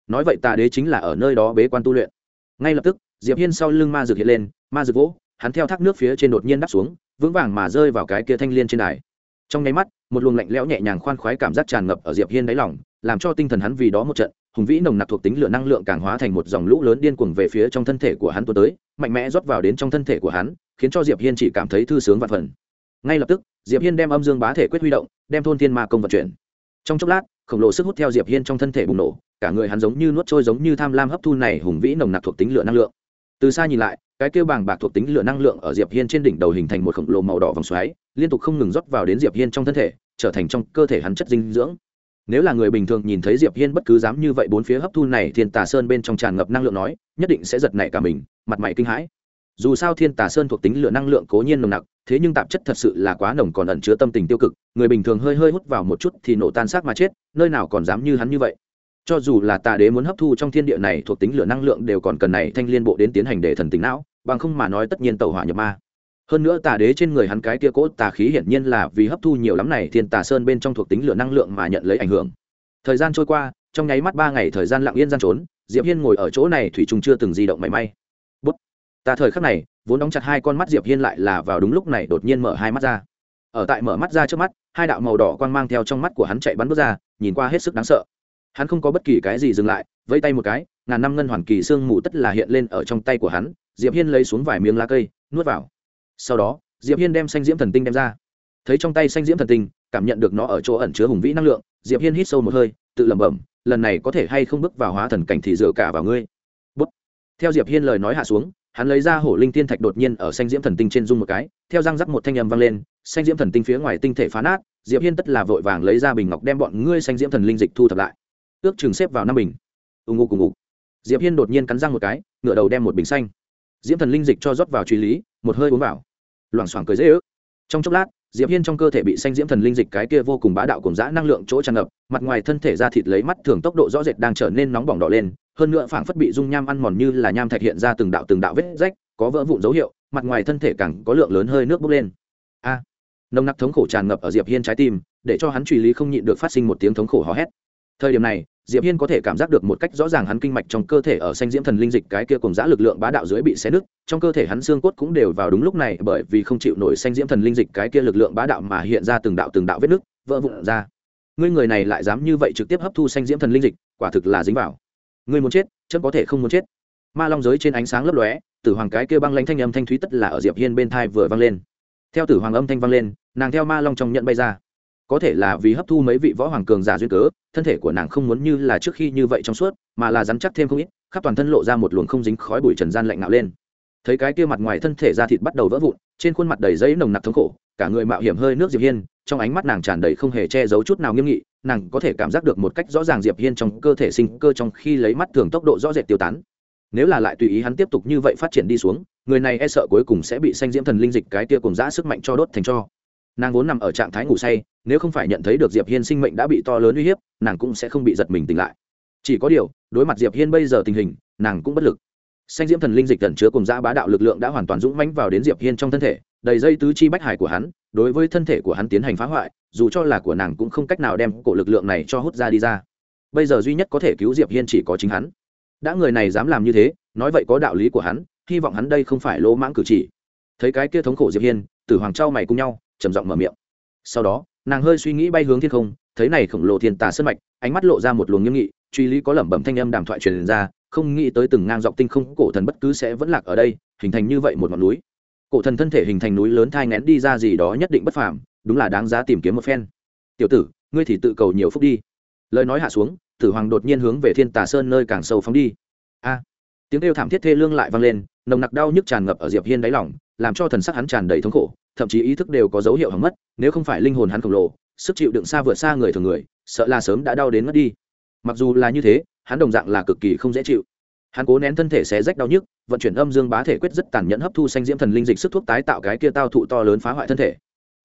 Nói vậy tà đế chính là ở nơi đó bế quan tu luyện. Ngay lập tức, diệp hiên sau lưng ma dược hiện lên, ma dược vỗ, hắn theo thác nước phía trên đột nhiên đắp xuống, vững vàng mà rơi vào cái kia thanh liên trên đài. Trong nháy mắt, một luồng lạnh lẽo nhẹ nhàng khoan khoái cảm giác tràn ngập ở diệp hiên đáy lòng làm cho tinh thần hắn vì đó một trận, hùng vĩ nồng nặc thuộc tính lửa năng lượng càng hóa thành một dòng lũ lớn điên cuồng về phía trong thân thể của hắn tuôn tới, mạnh mẽ rót vào đến trong thân thể của hắn, khiến cho diệp hiên chỉ cảm thấy thư sướng và phần. Ngay lập tức, diệp hiên đem âm dương bá thể quyết huy động, đem thôn thiên ma công vận chuyển. Trong chốc lát, khổng lồ sức hút theo diệp hiên trong thân thể bùng nổ, cả người hắn giống như nuốt trôi giống như tham lam hấp thu này hùng vĩ nồng nặc thuộc tính lửa năng lượng. Từ xa nhìn lại, cái kêu bàng bạc thuộc tính lửa năng lượng ở diệp hiên trên đỉnh đầu hình thành một khổng lồ màu đỏ vòng xoáy, liên tục không ngừng rót vào đến diệp hiên trong thân thể, trở thành trong cơ thể hắn chất dinh dưỡng nếu là người bình thường nhìn thấy diệp hiên bất cứ dám như vậy bốn phía hấp thu này, thiên tà sơn bên trong tràn ngập năng lượng nói, nhất định sẽ giật nảy cả mình, mặt mày kinh hãi. Dù sao thiên tà sơn thuộc tính lửa năng lượng cố nhiên nồng nặc, thế nhưng tạp chất thật sự là quá nồng còn ẩn chứa tâm tình tiêu cực, người bình thường hơi hơi hút vào một chút thì nổ tan xác mà chết, nơi nào còn dám như hắn như vậy. Cho dù là tà đế muốn hấp thu trong thiên địa này thuộc tính lửa năng lượng đều còn cần này thanh liên bộ đến tiến hành để thần tính não, bằng không mà nói tất nhiên tàu hỏa nhập ma hơn nữa tà đế trên người hắn cái kia cỗ tà khí hiển nhiên là vì hấp thu nhiều lắm này, thiên tà sơn bên trong thuộc tính lửa năng lượng mà nhận lấy ảnh hưởng. Thời gian trôi qua, trong nháy mắt ba ngày thời gian lặng yên gian trốn, diệp hiên ngồi ở chỗ này, thủy trung chưa từng di động mảy may. Bút. Ta thời khắc này, vốn đóng chặt hai con mắt diệp hiên lại là vào đúng lúc này đột nhiên mở hai mắt ra. Ở tại mở mắt ra trước mắt, hai đạo màu đỏ quang mang theo trong mắt của hắn chạy bắn bước ra, nhìn qua hết sức đáng sợ. Hắn không có bất kỳ cái gì dừng lại, vẫy tay một cái, ngàn năm ngân hoàn kỳ xương mù tất là hiện lên ở trong tay của hắn, diệp hiên lấy xuống vài miếng lá cây, nuốt vào sau đó, diệp hiên đem xanh diễm thần tinh đem ra. Thấy trong tay xanh diễm thần tinh, cảm nhận được nó ở chỗ ẩn chứa hùng vĩ năng lượng, diệp hiên hít sâu một hơi, tự lẩm bẩm, lần này có thể hay không bước vào hóa thần cảnh thì dựa cả vào ngươi. Bút. theo diệp hiên lời nói hạ xuống, hắn lấy ra hổ linh tiên thạch đột nhiên ở xanh diễm thần tinh trên dung một cái, theo răng rắc một thanh âm vang lên, xanh diễm thần tinh phía ngoài tinh thể phá nát, diệp hiên tất là vội vàng lấy ra bình ngọc đem bọn ngươi xanh diễm thần linh dịch thu thập lại. Ước chừng xếp vào năm bình. Ù ngụ cùng ngụ. Diệp hiên đột nhiên cắn răng một cái, ngửa đầu đem một bình xanh diễm thần linh dịch cho rót vào truy lý, một hơi uống vào loảng xoảng cười dễ ức trong chốc lát, diệp hiên trong cơ thể bị xanh diễm thần linh dịch cái kia vô cùng bá đạo cùng dã năng lượng chỗ tràn ngập, mặt ngoài thân thể da thịt lấy mắt thường tốc độ rõ rệt đang trở nên nóng bỏng đỏ lên, hơn nữa phảng phất bị dung nham ăn mòn như là nham thạch hiện ra từng đạo từng đạo vết rách, có vỡ vụn dấu hiệu, mặt ngoài thân thể càng có lượng lớn hơi nước bốc lên. A! Nồng nặc thống khổ tràn ngập ở diệp hiên trái tim, để cho hắn truy lý không nhịn được phát sinh một tiếng thống khổ hò hét. Thời điểm này diệp hiên có thể cảm giác được một cách rõ ràng hắn kinh mạch trong cơ thể ở xanh diễm thần linh dịch cái kia cùng giã lực lượng bá đạo dưới bị xé nứt, trong cơ thể hắn xương cốt cũng đều vào đúng lúc này bởi vì không chịu nổi xanh diễm thần linh dịch cái kia lực lượng bá đạo mà hiện ra từng đạo từng đạo vết nứt, vỡ vụn ra. Ngươi người này lại dám như vậy trực tiếp hấp thu xanh diễm thần linh dịch, quả thực là dính vào. Ngươi muốn chết chân có thể không muốn chết. Ma long giới trên ánh sáng lấp lóe, tử hoàng cái kia băng lãnh thanh âm thanh thúy tất là ở diệp hiên bên thai vừa vang lên. Theo tử hoàng âm thanh vang lên, nàng theo ma long trong nhận bay ra có thể là vì hấp thu mấy vị võ hoàng cường giả duyên cớ, thân thể của nàng không muốn như là trước khi như vậy trong suốt, mà là rắn chắc thêm không ít, khắp toàn thân lộ ra một luồng không dính khói bụi trần gian lạnh ngạo lên. Thấy cái kia mặt ngoài thân thể da thịt bắt đầu vỡ vụn, trên khuôn mặt đầy giấy nồng nặc thống khổ, cả người mạo hiểm hơi nước diệp hiên, trong ánh mắt nàng tràn đầy không hề che giấu chút nào nghiêm nghị, nàng có thể cảm giác được một cách rõ ràng diệp hiên trong cơ thể sinh cơ trong khi lấy mắt thường tốc độ rõ rệt tiêu tán. Nếu là lại tùy ý hắn tiếp tục như vậy phát triển đi xuống, người này e sợ cuối cùng sẽ bị xanh diễm thần linh dịch cái kia cùng giã sức mạnh cho đốt thành cho. Nàng vốn nằm ở trạng thái ngủ say nếu không phải nhận thấy được diệp hiên sinh mệnh đã bị to lớn uy hiếp, nàng cũng sẽ không bị giật mình tỉnh lại. Chỉ có điều, đối mặt diệp hiên bây giờ tình hình, nàng cũng bất lực. Xanh diễm thần linh dịch tẩn chứa cùng dã bá đạo lực lượng đã hoàn toàn dũng mãnh vào đến diệp hiên trong thân thể, đầy dây tứ chi bách hải của hắn, đối với thân thể của hắn tiến hành phá hoại, dù cho là của nàng cũng không cách nào đem cổ lực lượng này cho hút ra đi ra. Bây giờ duy nhất có thể cứu diệp hiên chỉ có chính hắn. Đã người này dám làm như thế, nói vậy có đạo lý của hắn, hy vọng hắn đây không phải lỗ mãng cử chỉ. Thấy cái kia thống khổ diệp hiên, tử hoàng trao mày cùng nhau, trầm giọng mở miệng. Sau đó nàng hơi suy nghĩ bay hướng thiên không, thấy này khổng lồ thiên tà sân mạch, ánh mắt lộ ra một luồng nghiêm nghị, truy lý có lẩm bẩm thanh âm đàm thoại truyền ra, không nghĩ tới từng ngang dọc tinh không cổ thần bất cứ sẽ vẫn lạc ở đây, hình thành như vậy một ngọn núi. Cổ thần thân thể hình thành núi lớn thai ngén đi ra gì đó nhất định bất phàm, đúng là đáng giá tìm kiếm một phen. Tiểu tử, ngươi thì tự cầu nhiều phúc đi. Lời nói hạ xuống, tử hoàng đột nhiên hướng về thiên tà sơn nơi càng sâu phóng đi. A, tiếng kêu thảm thiết thê lương lại vang lên, nồng nặc đau nhức tràn ngập ở diệp hiên đáy lòng, làm cho thần sắc hắn tràn đầy thống khổ thậm chí ý thức đều có dấu hiệu hỏng mất, nếu không phải linh hồn hắn khổng lồ, sức chịu đựng xa vượt xa người thường người, sợ là sớm đã đau đến mất đi. Mặc dù là như thế, hắn đồng dạng là cực kỳ không dễ chịu. Hắn cố nén thân thể xé rách đau nhức, vận chuyển âm dương bá thể quyết rất tàn nhẫn hấp thu xanh diễm thần linh dịch sức thuốc tái tạo cái kia tao thụ to lớn phá hoại thân thể.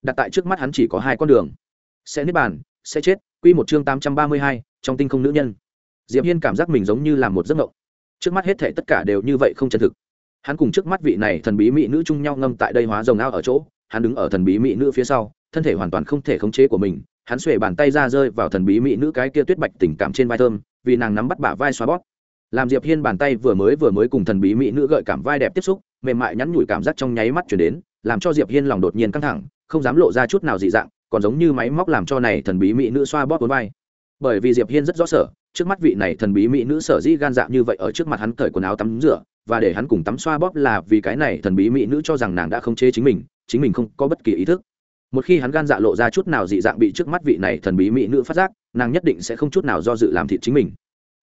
Đặt tại trước mắt hắn chỉ có hai con đường. Sẽ niết bàn, sẽ chết, quy một chương tám trăm ba mươi hai, trong tinh không nữ nhân. Diệp hiên cảm giác mình giống như là một giấc mộng. Trước mắt hết thể tất cả đều như vậy không chân thực. Hắn cùng trước mắt vị này thần bí mỹ nữ chung nhau ngâm tại đây hóa rồng ao ở chỗ hắn đứng ở thần bí mỹ nữ phía sau, thân thể hoàn toàn không thể khống chế của mình, hắn xuề bàn tay ra rơi vào thần bí mỹ nữ cái kia tuyết bạch tình cảm trên vai thơm, vì nàng nắm bắt bả vai xoa bóp. Làm diệp hiên bàn tay vừa mới vừa mới cùng thần bí mỹ nữ gợi cảm vai đẹp tiếp xúc, mềm mại nhắn nhủi cảm giác trong nháy mắt chuyển đến, làm cho diệp hiên lòng đột nhiên căng thẳng, không dám lộ ra chút nào dị dạng, còn giống như máy móc làm cho này thần bí mỹ nữ xoa bóp bốn vai. Bởi vì diệp hiên rất rõ sở, trước mắt vị này thần bí mỹ nữ sở dĩ gan dạ như vậy ở trước mặt hắn cởi quần áo tắm rửa, và để hắn cùng tắm xoa bóp là vì cái này thần bí mỹ nữ cho rằng nàng đã không chế chính mình chính mình không có bất kỳ ý thức. Một khi hắn gan dạ lộ ra chút nào dị dạng bị trước mắt vị này thần bí mỹ nữ phát giác, nàng nhất định sẽ không chút nào do dự làm thịt chính mình.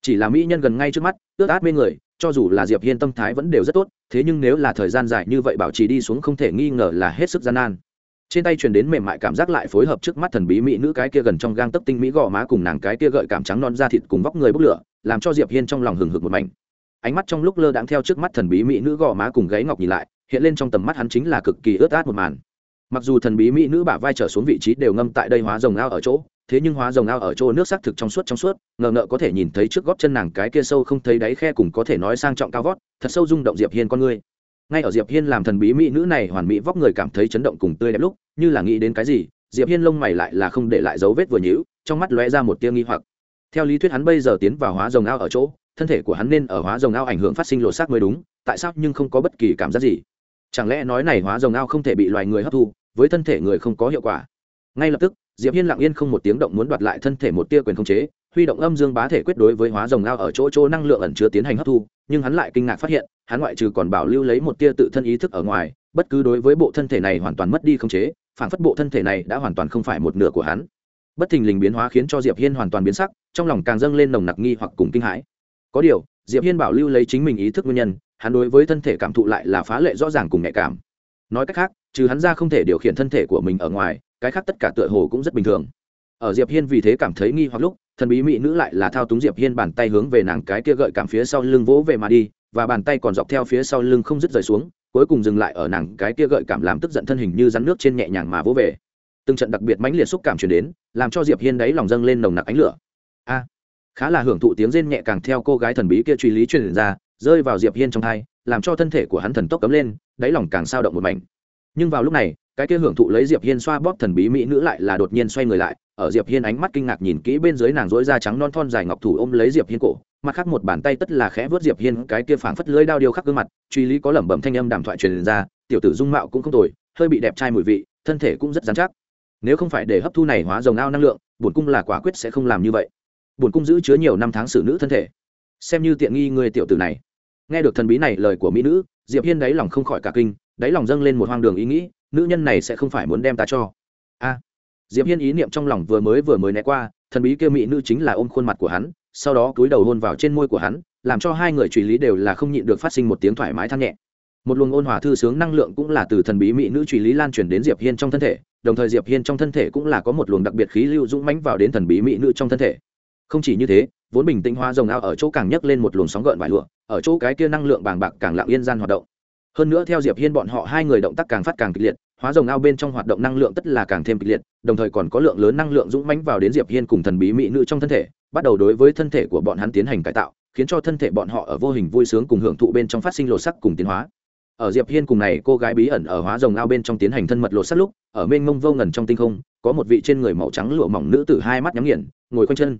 Chỉ là mỹ nhân gần ngay trước mắt, ướt át mê người, cho dù là diệp hiên tâm thái vẫn đều rất tốt, thế nhưng nếu là thời gian dài như vậy bảo trì đi xuống không thể nghi ngờ là hết sức gian nan. Trên tay truyền đến mềm mại cảm giác lại phối hợp trước mắt thần bí mỹ nữ cái kia gần trong gang tấc tinh mỹ gò má cùng nàng cái kia gợi cảm trắng non da thịt cùng vóc người bốc lửa, làm cho diệp hiên trong lòng hừng hực một mảnh. Ánh mắt trong lúc lơ đãng theo trước mắt thần bí mỹ nữ gò má cùng gáy ngọc nhìn lại hiện lên trong tầm mắt hắn chính là cực kỳ ướt át một màn. Mặc dù thần bí mỹ nữ bả vai trở xuống vị trí đều ngâm tại đây hóa rồng ao ở chỗ, thế nhưng hóa rồng ao ở chỗ nước xác thực trong suốt trong suốt, ngờ ngợ có thể nhìn thấy trước gót chân nàng cái kia sâu không thấy đáy khe cùng có thể nói sang trọng cao vót, thật sâu rung động diệp hiên con ngươi ngay ở diệp hiên làm thần bí mỹ nữ này hoàn mỹ vóc người cảm thấy chấn động cùng tươi đẹp lúc, như là nghĩ đến cái gì, diệp hiên lông mày lại là không để lại dấu vết vừa nhíu, trong mắt lóe ra một tia nghi hoặc. Theo lý thuyết hắn bây giờ tiến vào hóa rồng ao ở chỗ, thân thể của hắn nên ở hóa rồng ao ảnh hưởng phát sinh lộ xác mới đúng, tại sao nhưng không có bất kỳ cảm giác gì? Chẳng lẽ nói này hóa rồng ao không thể bị loài người hấp thu, với thân thể người không có hiệu quả? Ngay lập tức, diệp hiên lặng yên không một tiếng động muốn đoạt lại thân thể một tia quyền không chế, huy động âm dương bá thể quyết đối với hóa rồng ao ở chỗ chỗ năng lượng ẩn chứa tiến hành hấp thu, nhưng hắn lại kinh ngạc phát hiện, hắn ngoại trừ còn bảo lưu lấy một tia tự thân ý thức ở ngoài, bất cứ đối với bộ thân thể này hoàn toàn mất đi không chế phản phất bộ thân thể này đã hoàn toàn không phải một nửa của hắn. Bất thình lình biến hóa khiến cho diệp hiên hoàn toàn biến sắc, trong lòng càng dâng lên nồng nặc nghi hoặc cùng kinh hãi. Có điều, diệp hiên bảo lưu lấy chính mình ý thức nguyên nhân hắn đối với thân thể cảm thụ lại là phá lệ rõ ràng cùng nhạy cảm. Nói cách khác, trừ hắn ra không thể điều khiển thân thể của mình ở ngoài, cái khác tất cả tựa hồ cũng rất bình thường. Ở diệp hiên vì thế cảm thấy nghi hoặc lúc, thần bí mỹ nữ lại là thao túng diệp hiên bàn tay hướng về nàng cái kia gợi cảm phía sau lưng vỗ về mà đi, và bàn tay còn dọc theo phía sau lưng không dứt rời xuống, cuối cùng dừng lại ở nàng cái kia gợi cảm làm tức giận thân hình như rắn nước trên nhẹ nhàng mà vỗ về. Từng trận đặc biệt mãnh liệt xúc cảm truyền đến, làm cho diệp hiên đáy lòng dâng lên nồng nặc ánh lửa. A! Khá là hưởng thụ tiếng rên nhẹ càng theo cô gái thần bí kia truy lý truyền ra rơi vào diệp hiên trong thai, làm cho thân thể của hắn thần tốc cấm lên, đáy lòng càng sao động một mảnh. Nhưng vào lúc này, cái kia hưởng thụ lấy diệp hiên xoa bóp thần bí mỹ nữ lại là đột nhiên xoay người lại, ở diệp hiên ánh mắt kinh ngạc nhìn kỹ bên dưới nàng dối da trắng non thon dài ngọc thủ ôm lấy diệp hiên cổ, mặt khác một bàn tay tất là khẽ vớt diệp hiên cái kia phảng phất lưỡi đao điêu khắc gương mặt, truy lý có lẩm bẩm thanh âm đàm thoại truyền ra, tiểu tử dung mạo cũng không tồi, hơi bị đẹp trai mùi vị, thân thể cũng rất dán chắc. Nếu không phải để hấp thu này hóa rồng ao năng lượng, bổn cung là quả quyết sẽ không làm như vậy. Bổn cung giữ chứa nhiều năm tháng xử nữ thân thể. Xem như tiện nghi người tiểu tử này nghe được thần bí này lời của mỹ nữ, diệp hiên đáy lòng không khỏi cả kinh, đáy lòng dâng lên một hoang đường ý nghĩ, nữ nhân này sẽ không phải muốn đem ta cho. A. Diệp hiên ý niệm trong lòng vừa mới vừa mới né qua, thần bí kia mỹ nữ chính là ôm khuôn mặt của hắn, sau đó cúi đầu hôn vào trên môi của hắn, làm cho hai người truy lý đều là không nhịn được phát sinh một tiếng thoải mái than nhẹ. Một luồng ôn hòa thư sướng năng lượng cũng là từ thần bí mỹ nữ truy lý lan truyền đến diệp hiên trong thân thể, đồng thời diệp hiên trong thân thể cũng là có một luồng đặc biệt khí lưu dũng mãnh vào đến thần bí mỹ nữ trong thân thể. Không chỉ như thế vốn bình tĩnh hoa rồng ao ở chỗ càng nhấc lên một luồng sóng gợn vải lụa, ở chỗ cái kia năng lượng bàng bạc càng lặng yên gian hoạt động. Hơn nữa theo diệp hiên bọn họ hai người động tác càng phát càng kịch liệt, hóa rồng ao bên trong hoạt động năng lượng tất là càng thêm kịch liệt, đồng thời còn có lượng lớn năng lượng dũng mãnh vào đến diệp hiên cùng thần bí mỹ nữ trong thân thể, bắt đầu đối với thân thể của bọn hắn tiến hành cải tạo, khiến cho thân thể bọn họ ở vô hình vui sướng cùng hưởng thụ bên trong phát sinh lột sắc cùng tiến hóa. Ở diệp hiên cùng này cô gái bí ẩn ở hóa rồng ao bên trong tiến hành thân mật lột sắc lúc, ở mênh mông vô ngần trong tinh không, có một vị trên người màu trắng lụa mỏng nữ tử hai mắt nhắm nghiền, ngồi quanh chân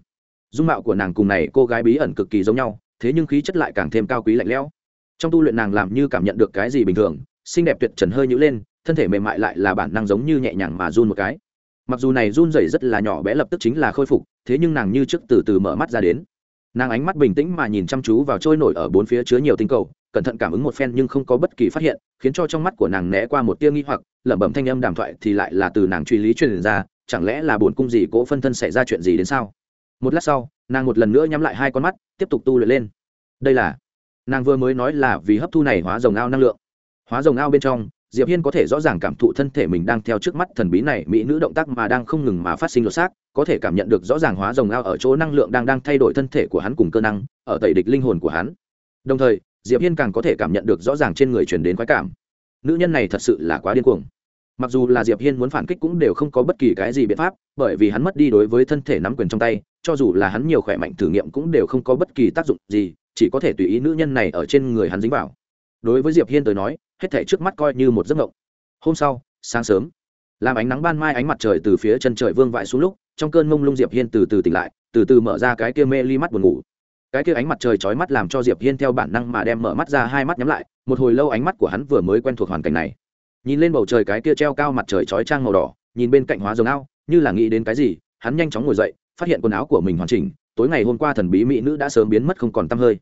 dung mạo của nàng cùng này cô gái bí ẩn cực kỳ giống nhau, thế nhưng khí chất lại càng thêm cao quý lạnh lẽo. Trong tu luyện nàng làm như cảm nhận được cái gì bình thường, xinh đẹp tuyệt trần hơi nhữ lên, thân thể mềm mại lại là bản năng giống như nhẹ nhàng mà run một cái. Mặc dù này run rẩy rất là nhỏ bé lập tức chính là khôi phục, thế nhưng nàng như trước từ từ mở mắt ra đến. Nàng ánh mắt bình tĩnh mà nhìn chăm chú vào trôi nổi ở bốn phía chứa nhiều tinh cầu, cẩn thận cảm ứng một phen nhưng không có bất kỳ phát hiện, khiến cho trong mắt của nàng né qua một tia nghi hoặc, lẩm bẩm thanh âm đàm thoại thì lại là từ nàng truy lý truyền ra, chẳng lẽ là bổn cung gì cố phân thân xảy ra chuyện gì đến sao? Một lát sau, nàng một lần nữa nhắm lại hai con mắt, tiếp tục tu luyện lên. Đây là, nàng vừa mới nói là vì hấp thu này hóa rồng ao năng lượng. Hóa rồng ao bên trong, diệp hiên có thể rõ ràng cảm thụ thân thể mình đang theo trước mắt thần bí này mỹ nữ động tác mà đang không ngừng mà phát sinh lột xác, có thể cảm nhận được rõ ràng hóa rồng ao ở chỗ năng lượng đang đang thay đổi thân thể của hắn cùng cơ năng, ở tẩy địch linh hồn của hắn. Đồng thời, diệp hiên càng có thể cảm nhận được rõ ràng trên người truyền đến khoái cảm. Nữ nhân này thật sự là quá điên cuồng. Mặc dù là diệp hiên muốn phản kích cũng đều không có bất kỳ cái gì biện pháp, bởi vì hắn mất đi đối với thân thể nắm quyền trong tay cho dù là hắn nhiều khỏe mạnh thử nghiệm cũng đều không có bất kỳ tác dụng gì, chỉ có thể tùy ý nữ nhân này ở trên người hắn dính vào. Đối với diệp hiên tới nói, hết thể trước mắt coi như một giấc mộng. Hôm sau, sáng sớm, làm ánh nắng ban mai ánh mặt trời từ phía chân trời vương vãi xuống lúc, trong cơn mông lung diệp hiên từ từ tỉnh lại, từ từ mở ra cái kia mê ly mắt buồn ngủ. Cái kia ánh mặt trời chói mắt làm cho diệp hiên theo bản năng mà đem mở mắt ra hai mắt nhắm lại, một hồi lâu ánh mắt của hắn vừa mới quen thuộc hoàn cảnh này. Nhìn lên bầu trời cái kia treo cao mặt trời chói trang màu đỏ, nhìn bên cạnh hóa rồng ao, như là nghĩ đến cái gì, hắn nhanh chóng ngồi dậy phát hiện quần áo của mình hoàn chỉnh, tối ngày hôm qua thần bí mỹ nữ đã sớm biến mất không còn tăm hơi.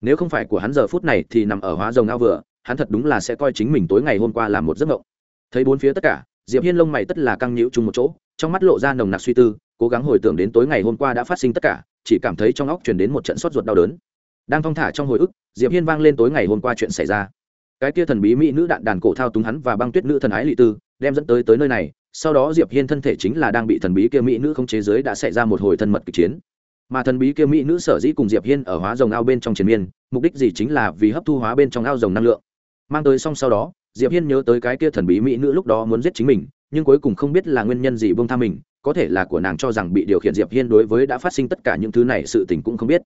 Nếu không phải của hắn giờ phút này thì nằm ở hóa rồng ao vừa, hắn thật đúng là sẽ coi chính mình tối ngày hôm qua là một giấc mộng. Thấy bốn phía tất cả, diệp hiên lông mày tất là căng nhĩu chung một chỗ, trong mắt lộ ra nồng nặc suy tư, cố gắng hồi tưởng đến tối ngày hôm qua đã phát sinh tất cả, chỉ cảm thấy trong óc truyền đến một trận sốt ruột đau đớn. Đang thong thả trong hồi ức, diệp hiên vang lên tối ngày hôm qua chuyện xảy ra. Cái kia thần bí mỹ nữ đạn đàn cổ thao túng hắn và băng tuyết nữ thần ái lị tư, đem dẫn tới tới nơi này sau đó diệp hiên thân thể chính là đang bị thần bí kia mỹ nữ không chế giới đã xảy ra một hồi thân mật kịch chiến. Mà thần bí kia mỹ nữ sở dĩ cùng diệp hiên ở hóa rồng ao bên trong chiến miên, mục đích gì chính là vì hấp thu hóa bên trong ao rồng năng lượng. Mang tới xong sau đó, diệp hiên nhớ tới cái kia thần bí mỹ nữ lúc đó muốn giết chính mình, nhưng cuối cùng không biết là nguyên nhân gì buông tha mình, có thể là của nàng cho rằng bị điều khiển diệp hiên đối với đã phát sinh tất cả những thứ này sự tình cũng không biết.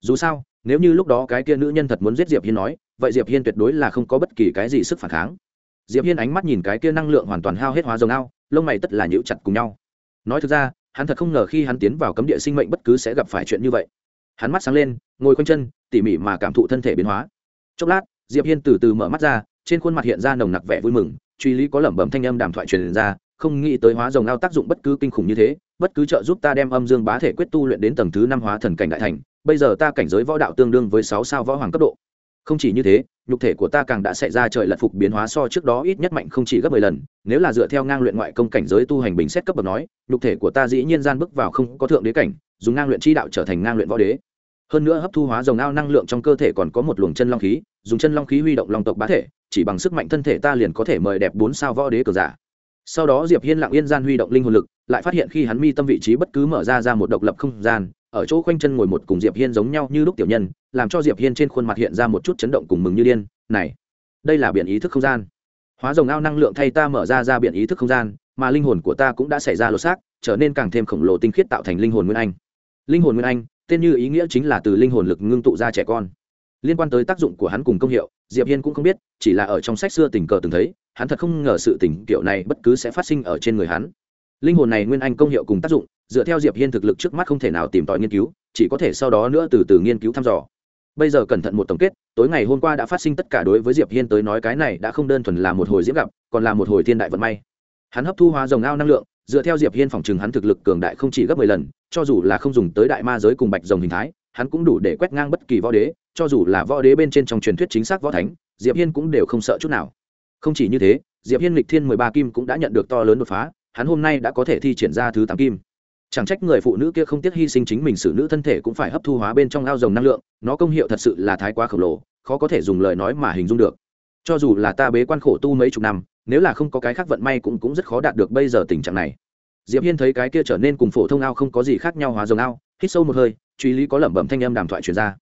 Dù sao, nếu như lúc đó cái kia nữ nhân thật muốn giết diệp hiên nói, vậy diệp hiên tuyệt đối là không có bất kỳ cái gì sức phản kháng. Diệp hiên ánh mắt nhìn cái kia năng lượng hoàn toàn hao hết hóa rồng ao lông mày tất là nhíu chặt cùng nhau. Nói thực ra, hắn thật không ngờ khi hắn tiến vào cấm địa sinh mệnh bất cứ sẽ gặp phải chuyện như vậy. Hắn mắt sáng lên, ngồi quanh chân, tỉ mỉ mà cảm thụ thân thể biến hóa. Chốc lát, diệp hiên từ từ mở mắt ra, trên khuôn mặt hiện ra nồng nặc vẻ vui mừng, truy lý có lẩm bẩm thanh âm đàm thoại truyền ra, không nghĩ tới hóa rồng ao tác dụng bất cứ kinh khủng như thế, bất cứ trợ giúp ta đem âm dương bá thể quyết tu luyện đến tầng thứ năm hóa thần cảnh đại thành, bây giờ ta cảnh giới võ đạo tương đương với sáu sao võ hoàng cấp độ. Không chỉ như thế nhục thể của ta càng đã xảy ra trời lật phục biến hóa so trước đó ít nhất mạnh không chỉ gấp mười lần, nếu là dựa theo ngang luyện ngoại công cảnh giới tu hành bình xét cấp bậc nói, nhục thể của ta dĩ nhiên gian bước vào không có thượng đế cảnh, dùng ngang luyện chi đạo trở thành ngang luyện võ đế. Hơn nữa hấp thu hóa dòng ao năng lượng trong cơ thể còn có một luồng chân long khí, dùng chân long khí huy động long tộc bá thể, chỉ bằng sức mạnh thân thể ta liền có thể mời đẹp bốn sao võ đế cờ giả. Sau đó diệp hiên lặng yên gian huy động linh hồn lực, lại phát hiện khi hắn mi tâm vị trí bất cứ mở ra ra một độc lập không gian ở chỗ khoanh chân ngồi một cùng diệp hiên giống nhau như lúc tiểu nhân, làm cho diệp hiên trên khuôn mặt hiện ra một chút chấn động cùng mừng như điên, này, đây là biển ý thức không gian. Hóa rồng ao năng lượng thay ta mở ra ra biển ý thức không gian, mà linh hồn của ta cũng đã xảy ra lột xác, trở nên càng thêm khổng lồ tinh khiết tạo thành linh hồn nguyên anh. Linh hồn nguyên anh, tên như ý nghĩa chính là từ linh hồn lực ngưng tụ ra trẻ con. Liên quan tới tác dụng của hắn cùng công hiệu, diệp hiên cũng không biết, chỉ là ở trong sách xưa tình cờ từng thấy, hắn thật không ngờ sự tình kiểu này bất cứ sẽ phát sinh ở trên người hắn. Linh hồn này nguyên anh công hiệu cùng tác dụng dựa theo diệp hiên thực lực trước mắt không thể nào tìm tòi nghiên cứu, chỉ có thể sau đó nữa từ từ nghiên cứu thăm dò. Bây giờ cẩn thận một tổng kết, tối ngày hôm qua đã phát sinh tất cả đối với diệp hiên tới nói cái này đã không đơn thuần là một hồi diễm gặp, còn là một hồi thiên đại vận may. Hắn hấp thu hóa dòng ao năng lượng, dựa theo diệp hiên phòng trừng hắn thực lực cường đại không chỉ gấp 10 lần, cho dù là không dùng tới đại ma giới cùng bạch rồng hình thái, hắn cũng đủ để quét ngang bất kỳ võ đế, cho dù là võ đế bên trên trong truyền thuyết chính xác võ thánh, diệp hiên cũng đều không sợ chút nào. Không chỉ như thế, diệp hiên lịch thiên 13 kim cũng đã nhận được to lớn đột phá, hắn hôm nay đã có thể thi triển ra thứ tám kim chẳng trách người phụ nữ kia không tiếc hy sinh chính mình xử nữ thân thể cũng phải hấp thu hóa bên trong ao rồng năng lượng, nó công hiệu thật sự là thái quá khổng lồ, khó có thể dùng lời nói mà hình dung được. Cho dù là ta bế quan khổ tu mấy chục năm, nếu là không có cái khác vận may cũng cũng rất khó đạt được bây giờ tình trạng này. Diệp hiên thấy cái kia trở nên cùng phổ thông ao không có gì khác nhau hóa rồng ao, hít sâu một hơi, truy lý có lẩm bẩm thanh âm đàm thoại truyền ra.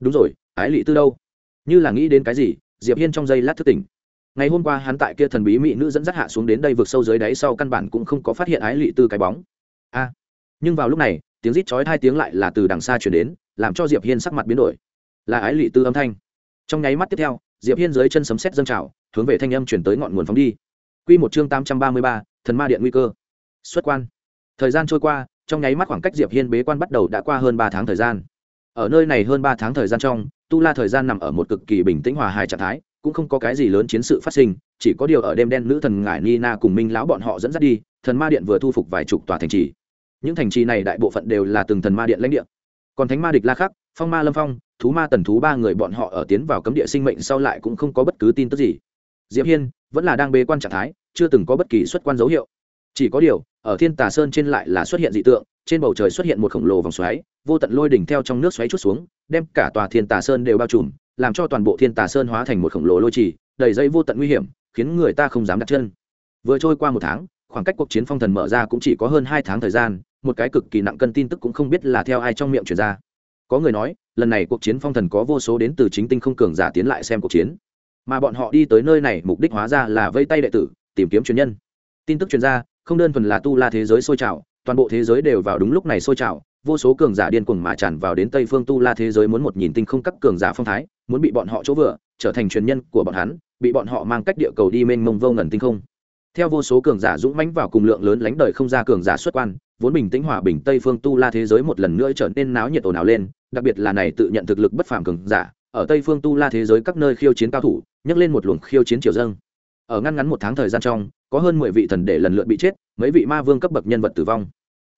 Đúng rồi, ái lị tư đâu? Như là nghĩ đến cái gì, diệp hiên trong giây lát thức tỉnh. Ngày hôm qua hắn tại kia thần bí mỹ nữ dẫn dắt hạ xuống đến đây vượt sâu dưới đáy sau căn bản cũng không có phát hiện ái lị tư cái bóng. A! Nhưng vào lúc này tiếng rít chói hai tiếng lại là từ đằng xa chuyển đến làm cho diệp hiên sắc mặt biến đổi. Là ái lị tư âm thanh. Trong nháy mắt tiếp theo diệp hiên dưới chân sấm sét dâng trào hướng về thanh âm chuyển tới ngọn nguồn phóng đi. Quy một chương tám trăm ba mươi ba, thần ma điện nguy cơ. Xuất quan. Thời gian trôi qua trong nháy mắt khoảng cách diệp hiên bế quan bắt đầu đã qua hơn ba tháng thời gian. Ở nơi này hơn ba tháng thời gian trong tu la thời gian nằm ở một cực kỳ bình tĩnh hòa hài trạng thái cũng không có cái gì lớn chiến sự phát sinh chỉ có điều ở đêm đen nữ thần ngải nina cùng minh lão bọn họ dẫn dắt đi thần ma điện vừa thu phục vài chục tòa thành trì những thành trì này đại bộ phận đều là từng thần ma điện lãnh địa. Còn thánh ma địch la khắc, phong ma lâm phong, thú ma tần thú ba người bọn họ ở tiến vào cấm địa sinh mệnh sau lại cũng không có bất cứ tin tức gì. Diệp hiên vẫn là đang bế quan trạng thái, chưa từng có bất kỳ xuất quan dấu hiệu. Chỉ có điều, ở thiên tà sơn trên lại là xuất hiện dị tượng, trên bầu trời xuất hiện một khổng lồ vòng xoáy, vô tận lôi đỉnh theo trong nước xoáy chút xuống, đem cả tòa thiên tà sơn đều bao trùm, làm cho toàn bộ thiên tà sơn hóa thành một khổng lồ lôi trì, đầy dây vô tận nguy hiểm, khiến người ta không dám đặt chân. Vừa trôi qua một tháng khoảng cách cuộc chiến phong thần mở ra cũng chỉ có hơn hai tháng thời gian, một cái cực kỳ nặng cân tin tức cũng không biết là theo ai trong miệng truyền ra. Có người nói, lần này cuộc chiến phong thần có vô số đến từ chính tinh không cường giả tiến lại xem cuộc chiến. Mà bọn họ đi tới nơi này mục đích hóa ra là vây tay đệ tử, tìm kiếm truyền nhân. Tin tức truyền ra, không đơn thuần là tu la thế giới sôi trào, toàn bộ thế giới đều vào đúng lúc này sôi trào, vô số cường giả điên cuồng mà tràn vào đến tây phương tu la thế giới muốn một nhìn tinh không các cường giả phong thái, muốn bị bọn họ chỗ vừa, trở thành truyền nhân của bọn hắn, bị bọn họ mang cách địa cầu đi mênh mông vô ngần tinh không theo vô số cường giả dũng mãnh vào cùng lượng lớn lánh đời không ra cường giả xuất quan, vốn bình tĩnh hòa bình tây phương tu la thế giới một lần nữa trở nên náo nhiệt ồn ào lên, đặc biệt là này tự nhận thực lực bất phàm cường giả, ở tây phương tu la thế giới các nơi khiêu chiến cao thủ, nhấc lên một luồng khiêu chiến triều dâng. Ở ngăn ngắn một tháng thời gian trong, có hơn mười vị thần để lần lượt bị chết, mấy vị ma vương cấp bậc nhân vật tử vong.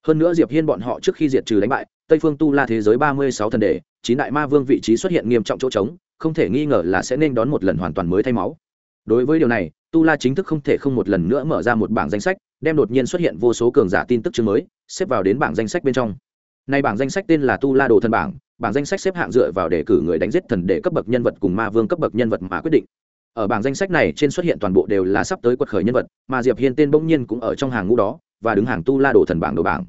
Hơn nữa diệp hiên bọn họ trước khi diệt trừ đánh bại, tây phương tu la thế giới ba mươi sáu thần đề chín đại ma vương vị trí xuất hiện nghiêm trọng chỗ trống, không thể nghi ngờ là sẽ nên đón một lần hoàn toàn mới thay máu. Đối với điều này tu la chính thức không thể không một lần nữa mở ra một bảng danh sách, đem đột nhiên xuất hiện vô số cường giả tin tức chương mới, xếp vào đến bảng danh sách bên trong. Nay bảng danh sách tên là tu la đồ thần bảng bảng danh sách xếp hạng dựa vào đề cử người đánh giết thần để cấp bậc nhân vật cùng ma vương cấp bậc nhân vật mà quyết định. Ở bảng danh sách này trên xuất hiện toàn bộ đều là sắp tới quật khởi nhân vật, mà diệp hiên tên bỗng nhiên cũng ở trong hàng ngũ đó, và đứng hàng tu la đồ thần bảng đồ bảng.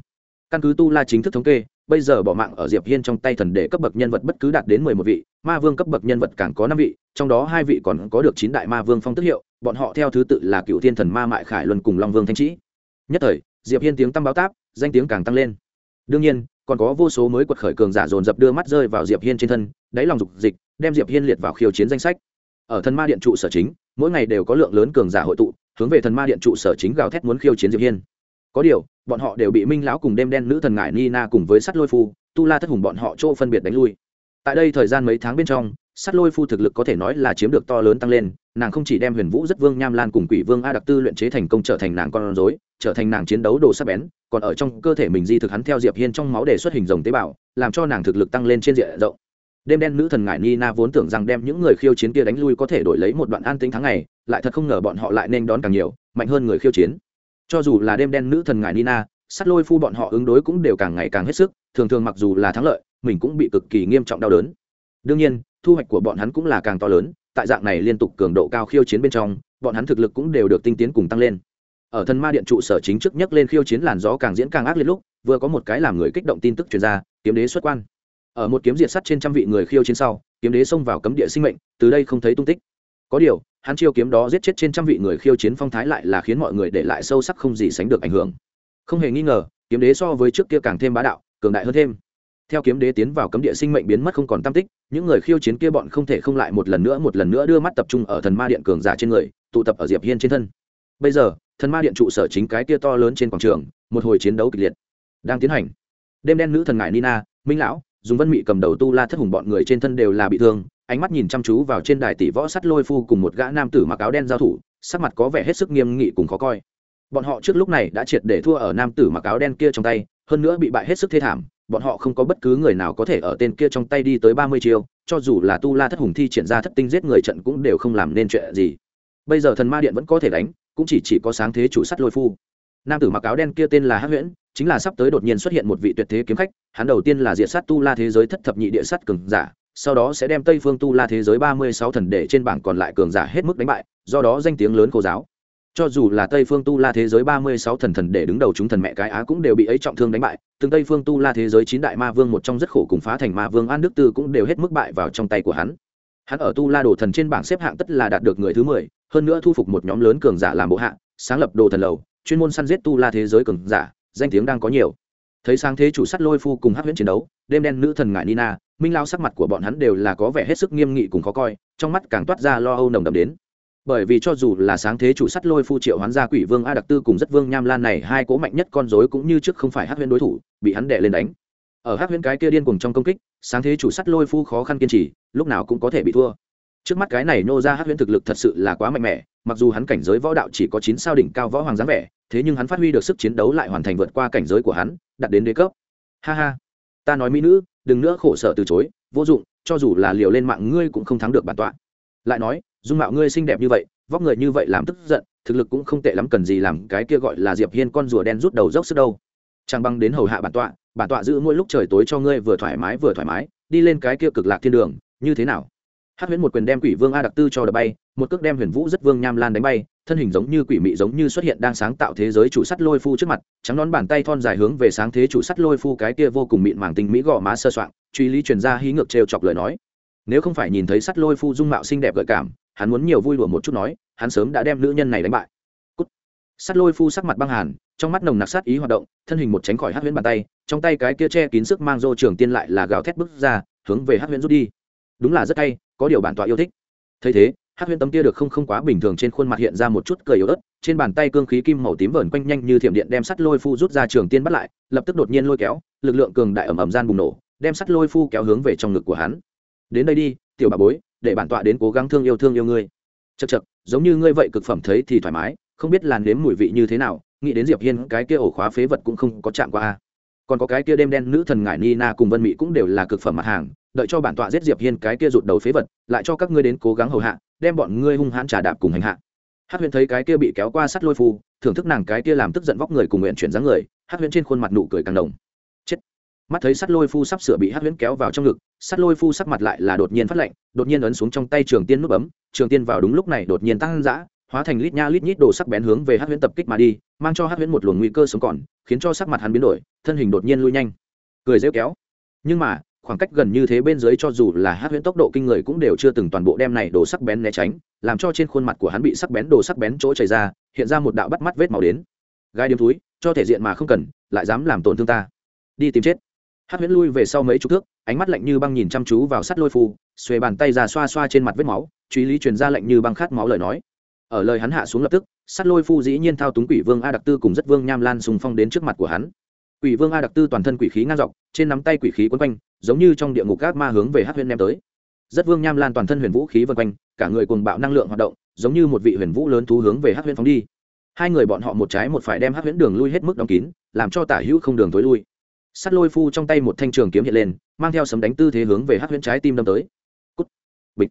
Căn cứ tu la chính thức thống kê bây giờ bỏ mạng ở diệp hiên trong tay thần để cấp bậc nhân vật bất cứ đạt đến mười một vị, ma vương cấp bậc nhân vật càng có năm vị, trong đó hai vị còn có được chín đại ma vương phong tức hiệu, bọn họ theo thứ tự là cựu thiên thần ma mại khải luân cùng long vương thanh trĩ nhất thời, diệp hiên tiếng tăm báo táp, danh tiếng càng tăng lên. Đương nhiên, còn có vô số mới quật khởi cường giả dồn dập đưa mắt rơi vào diệp hiên trên thân, đáy lòng dục dịch, đem diệp hiên liệt vào khiêu chiến danh sách. Ở thần ma điện trụ sở chính, mỗi ngày đều có lượng lớn cường giả hội tụ, hướng về thần ma điện trụ sở chính gào thét muốn khiêu chiến diệp hiên. Có điều bọn họ đều bị minh lão cùng đêm đen nữ thần ngải nina cùng với sắt lôi phu, tu la thất hùng bọn họ chỗ phân biệt đánh lui. Tại đây thời gian mấy tháng bên trong, sắt lôi phu thực lực có thể nói là chiếm được to lớn tăng lên, nàng không chỉ đem huyền vũ rất vương, nham lan cùng quỷ vương a đặc tư luyện chế thành công trở thành nàng con rối, trở thành nàng chiến đấu đồ sắc bén, còn ở trong cơ thể mình di thực hắn theo diệp hiên trong máu đề xuất hình rồng tế bào, làm cho nàng thực lực tăng lên trên diện rộng. Đêm đen nữ thần ngải nina vốn tưởng rằng đem những người khiêu chiến kia đánh lui có thể đổi lấy một đoạn an tính tháng ngày, lại thật không ngờ bọn họ lại nên đón càng nhiều, mạnh hơn người khiêu chiến cho dù là đêm đen nữ thần ngài nina sắt lôi phu bọn họ ứng đối cũng đều càng ngày càng hết sức, thường thường mặc dù là thắng lợi, mình cũng bị cực kỳ nghiêm trọng đau đớn. Đương nhiên, thu hoạch của bọn hắn cũng là càng to lớn, tại dạng này liên tục cường độ cao khiêu chiến bên trong, bọn hắn thực lực cũng đều được tinh tiến cùng tăng lên. Ở thần ma điện trụ sở chính trước nhắc lên khiêu chiến làn gió càng diễn càng ác liệt lúc, vừa có một cái làm người kích động tin tức truyền ra, kiếm đế xuất quan. Ở một kiếm diệt sắt trên trăm vị người khiêu chiến sau, kiếm đế xông vào cấm địa sinh mệnh, từ đây không thấy tung tích có điều, hắn chiêu kiếm đó giết chết trên trăm vị người khiêu chiến phong thái lại là khiến mọi người để lại sâu sắc không gì sánh được ảnh hưởng. Không hề nghi ngờ, kiếm đế so với trước kia càng thêm bá đạo, cường đại hơn thêm. Theo kiếm đế tiến vào cấm địa sinh mệnh biến mất không còn tam tích, những người khiêu chiến kia bọn không thể không lại một lần nữa một lần nữa đưa mắt tập trung ở thần ma điện cường giả trên người, tụ tập ở diệp hiên trên thân. Bây giờ, thần ma điện trụ sở chính cái kia to lớn trên quảng trường, một hồi chiến đấu kịch liệt đang tiến hành. Đêm đen nữ thần ngại nina, minh lão, dùng vân mị cầm đầu tu la thất hùng bọn người trên thân đều là bị thương ánh mắt nhìn chăm chú vào trên đài tỷ võ sắt lôi phu cùng một gã nam tử mặc áo đen giao thủ, sắc mặt có vẻ hết sức nghiêm nghị cùng khó coi. Bọn họ trước lúc này đã triệt để thua ở nam tử mặc áo đen kia trong tay, hơn nữa bị bại hết sức thê thảm, bọn họ không có bất cứ người nào có thể ở tên kia trong tay đi tới ba mươi chiêu, cho dù là tu la thất hùng thi triển ra thất tinh giết người trận cũng đều không làm nên chuyện gì. Bây giờ thần ma điện vẫn có thể đánh, cũng chỉ chỉ có sáng thế chủ sắt lôi phu. Nam tử mặc áo đen kia tên là hắc huyễn, chính là sắp tới đột nhiên xuất hiện một vị tuyệt thế kiếm khách, hắn đầu tiên là diệt sát tu la thế giới thất thập nhị địa sắt cường giả sau đó sẽ đem tây phương tu la thế giới ba mươi sáu thần để trên bảng còn lại cường giả hết mức đánh bại, do đó danh tiếng lớn cô giáo. Cho dù là tây phương tu la thế giới ba mươi sáu thần thần để đứng đầu chúng thần mẹ cái á cũng đều bị ấy trọng thương đánh bại, từng tây phương tu la thế giới chín đại ma vương một trong rất khổ cùng phá thành ma vương an đức tư cũng đều hết mức bại vào trong tay của hắn. Hắn ở tu la đồ thần trên bảng xếp hạng tất là đạt được người thứ mười, hơn nữa thu phục một nhóm lớn cường giả làm bộ hạ, sáng lập đồ thần lầu, chuyên môn săn giết tu la thế giới cường giả, danh tiếng đang có nhiều thấy sáng thế chủ sắt lôi phu cùng hắc huyễn chiến đấu, đêm đen nữ thần ngại nina, minh lao sắc mặt của bọn hắn đều là có vẻ hết sức nghiêm nghị cùng khó coi, trong mắt càng toát ra lo âu nồng đậm đến. Bởi vì cho dù là sáng thế chủ sắt lôi phu triệu hoán gia quỷ vương a đặc tư cùng rất vương nham lan này, hai cố mạnh nhất con dối cũng như trước không phải hát huyễn đối thủ, bị hắn đệ lên đánh. Ở hát huyễn cái kia điên cùng trong công kích, sáng thế chủ sắt lôi phu khó khăn kiên trì, lúc nào cũng có thể bị thua. Trước mắt cái này nô ra hát huyễn thực lực thật sự là quá mạnh mẽ, mặc dù hắn cảnh giới võ đạo chỉ có chín sao đỉnh cao võ hoàng dáng vẻ thế nhưng hắn phát huy được sức chiến đấu lại hoàn thành vượt qua cảnh giới của hắn đặt đến đế cấp. Ha ha. Ta nói mỹ nữ, đừng nữa khổ sở từ chối, vô dụng, cho dù là liều lên mạng ngươi cũng không thắng được bản tọa. Lại nói, dung mạo ngươi xinh đẹp như vậy, vóc người như vậy làm tức giận, thực lực cũng không tệ lắm cần gì làm cái kia gọi là diệp hiên con rùa đen rút đầu dốc sức đâu. Trang băng đến hầu hạ bản tọa bản tọa giữ mỗi lúc trời tối cho ngươi vừa thoải mái vừa thoải mái, đi lên cái kia cực lạc thiên đường, như thế nào? Hát huyễn một quyền đem quỷ vương a đặc tư cho đập bay, một cước đem huyền vũ rất vương nham lan đánh bay thân hình giống như quỷ mị giống như xuất hiện đang sáng tạo thế giới chủ sắt lôi phu trước mặt, trắng nón bàn tay thon dài hướng về sáng thế chủ sắt lôi phu cái kia vô cùng mịn màng tinh mỹ gò má sơ soạn, truy lý truyền ra hí ngược trêu chọc lời nói. Nếu không phải nhìn thấy sắt lôi phu dung mạo xinh đẹp gợi cảm, hắn muốn nhiều vui đùa một chút nói, hắn sớm đã đem nữ nhân này đánh bại. Sắt lôi phu sắc mặt băng hàn, trong mắt nồng nặc sát ý hoạt động, thân hình một tránh khỏi hát huyễn bàn tay, trong tay cái kia che kín sức mang dô trường tiên lại là gào thét bước ra, hướng về hát huyễn rút đi. Đúng là rất hay, có điều bản tọa yêu thích. Thấy thế hát Huyên tấm kia được không không quá bình thường trên khuôn mặt hiện ra một chút cười yếu ớt, trên bàn tay cương khí kim màu tím vờn quanh nhanh như thiểm điện đem sắt lôi phu rút ra trường tiên bắt lại, lập tức đột nhiên lôi kéo, lực lượng cường đại ẩm ẩm gian bùng nổ, đem sắt lôi phu kéo hướng về trong ngực của hắn. Đến đây đi, tiểu bà bối, để bản tọa đến cố gắng thương yêu thương yêu ngươi. Chật chật giống như ngươi vậy cực phẩm thấy thì thoải mái, không biết làn nếm mùi vị như thế nào, nghĩ đến diệp hiên, cái kia ổ khóa phế vật cũng không có chạm qua a. Còn có cái kia đêm đen nữ thần ngải nina cùng vân mỹ cũng đều là cực phẩm mặt hàng, đợi cho bản tọa giết diệp hiên cái kia rụt đầu phế vật, lại cho các ngươi đến cố gắng hầu hạ đem bọn ngươi hung hãn trà đạp cùng hành hạ. Hát huyền thấy cái kia bị kéo qua sắt lôi phu thưởng thức nàng cái kia làm tức giận vóc người cùng nguyện chuyển dáng người hát huyền trên khuôn mặt nụ cười càng đồng chết. Mắt thấy sắt lôi phu sắp sửa bị hát huyền kéo vào trong ngực, sắt lôi phu sắc mặt lại là đột nhiên phát lạnh, đột nhiên ấn xuống trong tay trường tiên nút bấm, trường tiên vào đúng lúc này đột nhiên tăng dã, hóa thành lít nha lít nhít đồ sắc bén hướng về hát huyễn tập kích mà đi, mang cho hát huyễn một luồng nguy cơ sống còn, khiến cho sắc mặt hắn biến đổi, thân hình đột nhiên lui nhanh. Cười rêu kéo. Nhưng mà khoảng cách gần như thế bên dưới cho dù là hát huyễn tốc độ kinh người cũng đều chưa từng toàn bộ đem này đồ sắc bén né tránh, làm cho trên khuôn mặt của hắn bị sắc bén đồ sắc bén chỗ chảy ra, hiện ra một đạo bắt mắt vết màu đến. Gai điếm túi cho thể diện mà không cần, lại dám làm tổn thương ta. Đi tìm chết. Hát huyễn lui về sau mấy chục thước, ánh mắt lạnh như băng nhìn chăm chú vào sắt lôi phu xuề bàn tay ra xoa xoa trên mặt vết máu, truy lý truyền ra lạnh như băng khát máu lời nói. Ở lời hắn hạ xuống lập tức, sắt lôi phu dĩ nhiên thao túng quỷ vương a đặc tư cùng rất vương nham lan sùng phong đến trước mặt của hắn quỷ vương a đặc tư toàn thân quỷ khí ngang dọc, trên nắm tay quỷ khí quấn quanh, giống như trong địa ngục các ma hướng về hát huyễn đem tới. Rất vương nham lan toàn thân huyền vũ khí vân quanh, cả người cùng bạo năng lượng hoạt động, giống như một vị huyền vũ lớn thú hướng về hát huyễn phóng đi. Hai người bọn họ một trái một phải đem hát huyễn đường lui hết mức đóng kín, làm cho tả hữu không đường tối lui. Sắt lôi phu trong tay một thanh trường kiếm hiện lên, mang theo sấm đánh tư thế hướng về hát huyễn trái tim đâm tới. Cút. bịch.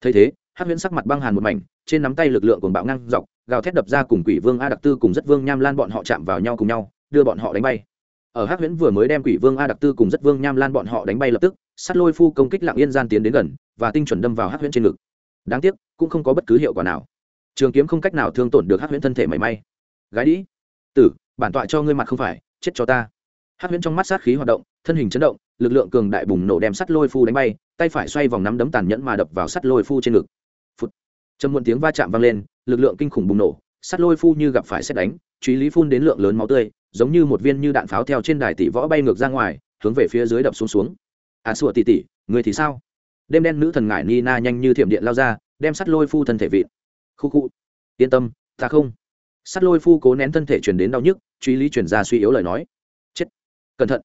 Thấy thế hát huyễn sắc mặt băng hàn một mảnh, trên nắm tay lực lượng cùng bạo ngang dọc, gào thét đập ra cùng quỷ vương a đặc tư cùng rất vương nham lan bọn họ chạm vào nhau cùng nhau, đưa bọn họ đánh bay ở Hắc huyễn vừa mới đem quỷ vương a đặc tư cùng rất vương nham lan bọn họ đánh bay lập tức sắt lôi phu công kích lặng yên gian tiến đến gần, và tinh chuẩn đâm vào Hắc huyễn trên ngực. Đáng tiếc, cũng không có bất cứ hiệu quả nào. Trường kiếm không cách nào thương tổn được Hắc huyễn thân thể mảy may. Gái đĩ tử, bản tọa cho ngươi mặt không phải, chết cho ta. Hắc huyễn trong mắt sát khí hoạt động, thân hình chấn động, lực lượng cường đại bùng nổ đem sắt lôi phu đánh bay, tay phải xoay vòng nắm đấm tàn nhẫn mà đập vào sắt lôi phu trên ngực. Phút trầm muộn tiếng va chạm vang lên, lực lượng kinh khủng bùng nổ sắt lôi phu như gặp phải xét đánh truy lý phun đến lượng lớn máu tươi giống như một viên như đạn pháo theo trên đài tỷ võ bay ngược ra ngoài, hướng về phía dưới đập xuống xuống. À sủa tỉ tỉ người thì sao? Đêm đen nữ thần ngải nina nhanh như thiểm điện lao ra, đem sắt lôi phu thân thể vịt khu khu. Yên tâm, ta không. Sắt lôi phu cố nén thân thể chuyển đến đau nhức, truy lý chuyển ra suy yếu lời nói. Chết. Cẩn thận.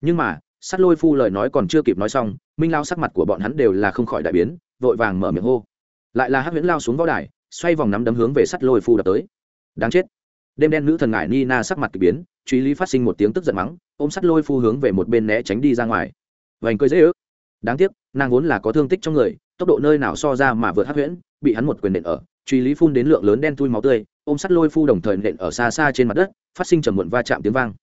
Nhưng mà, sắt lôi phu lời nói còn chưa kịp nói xong, minh lao sắc mặt của bọn hắn đều là không khỏi đại biến, vội vàng mở miệng hô. Lại là hắc huyễn lao xuống võ đài, xoay vòng nắm đấm hướng về sắt lôi phu đập tới. Đáng chết. Đêm đen nữ thần ngải nina sắc mặt k ỳ biến truy lý phát sinh một tiếng tức giận mắng, ôm sắt lôi phu hướng về một bên né tránh đi ra ngoài. Vành cười dễ ước. Đáng tiếc, nàng vốn là có thương tích trong người, tốc độ nơi nào so ra mà vượt hát huyễn, bị hắn một quyền nện ở, truy lý phun đến lượng lớn đen thui máu tươi, ôm sắt lôi phu đồng thời nện ở xa xa trên mặt đất, phát sinh trầm muộn va chạm tiếng vang.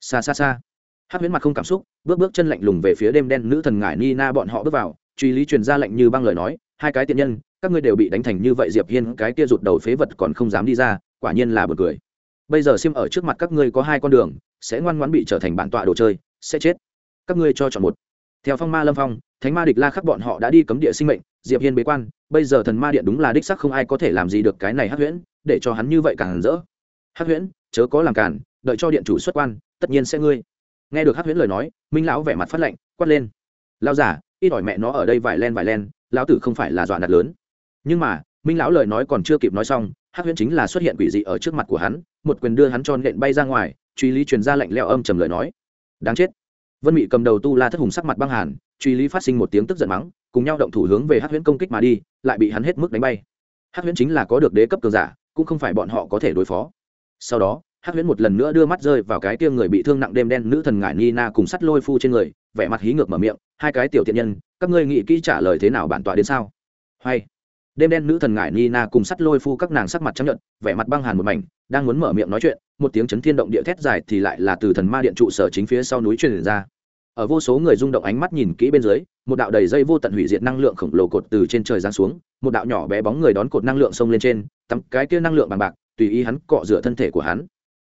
Xa xa xa. Hắc huyễn mặt không cảm xúc, bước bước chân lạnh lùng về phía đêm đen nữ thần ngải nina bọn họ bước vào, truy lý truyền ra lệnh như băng lời nói, hai cái tiện nhân, các ngươi đều bị đánh thành như vậy diệp hiên, cái kia rụt đầu phế vật còn không dám đi ra, quả nhiên là bật cười bây giờ xiêm ở trước mặt các ngươi có hai con đường, sẽ ngoan ngoãn bị trở thành bản tọa đồ chơi, sẽ chết. Các ngươi cho chọn một. Theo phong ma lâm phong, thánh ma địch la khắc bọn họ đã đi cấm địa sinh mệnh, diệp hiên bế quan, bây giờ thần ma điện đúng là đích sắc không ai có thể làm gì được cái này hắc huyễn, để cho hắn như vậy càng rỡ. Hắc huyễn, chớ có làm cản đợi cho điện chủ xuất quan, tất nhiên sẽ ngươi. Nghe được hắc huyễn lời nói, minh lão vẻ mặt phát lạnh, quát lên. Lao giả ít ỏi mẹ nó ở đây vài len vài len, lão tử không phải là dọa nạt lớn. Nhưng mà, minh lão lời nói còn chưa kịp nói xong, hắc huyễn chính là xuất hiện quỷ dị ở trước mặt của hắn một quyền đưa hắn tròn nện bay ra ngoài, truy lý truyền ra lệnh leo âm trầm lời nói. Đáng chết. Vân mị cầm đầu tu la thất hùng sắc mặt băng hàn, truy lý phát sinh một tiếng tức giận mắng, cùng nhau động thủ hướng về hắc huyễn công kích mà đi, lại bị hắn hết mức đánh bay. Hắc huyễn chính là có được đế cấp cường giả, cũng không phải bọn họ có thể đối phó. Sau đó, hắc huyễn một lần nữa đưa mắt rơi vào cái kia người bị thương nặng đêm đen nữ thần ngải nina cùng sắt lôi phu trên người, vẻ mặt hí ngược mở miệng, hai cái tiểu thiện nhân, các ngươi nghĩ kỹ trả lời thế nào bản tọa đến sao? Hay đêm đen nữ thần ngải nina cùng sắt lôi phu các nàng sắc mặt trắng nhận vẻ mặt băng hàn một mảnh đang muốn mở miệng nói chuyện một tiếng chấn thiên động địa thét dài thì lại là từ thần ma điện trụ sở chính phía sau núi truyền ra. Ở vô số người rung động ánh mắt nhìn kỹ bên dưới một đạo đầy dây vô tận hủy diệt năng lượng khổng lồ cột từ trên trời giáng xuống một đạo nhỏ bé bóng người đón cột năng lượng xông lên trên tắm cái kia năng lượng bằng bạc tùy ý hắn cọ rửa thân thể của hắn.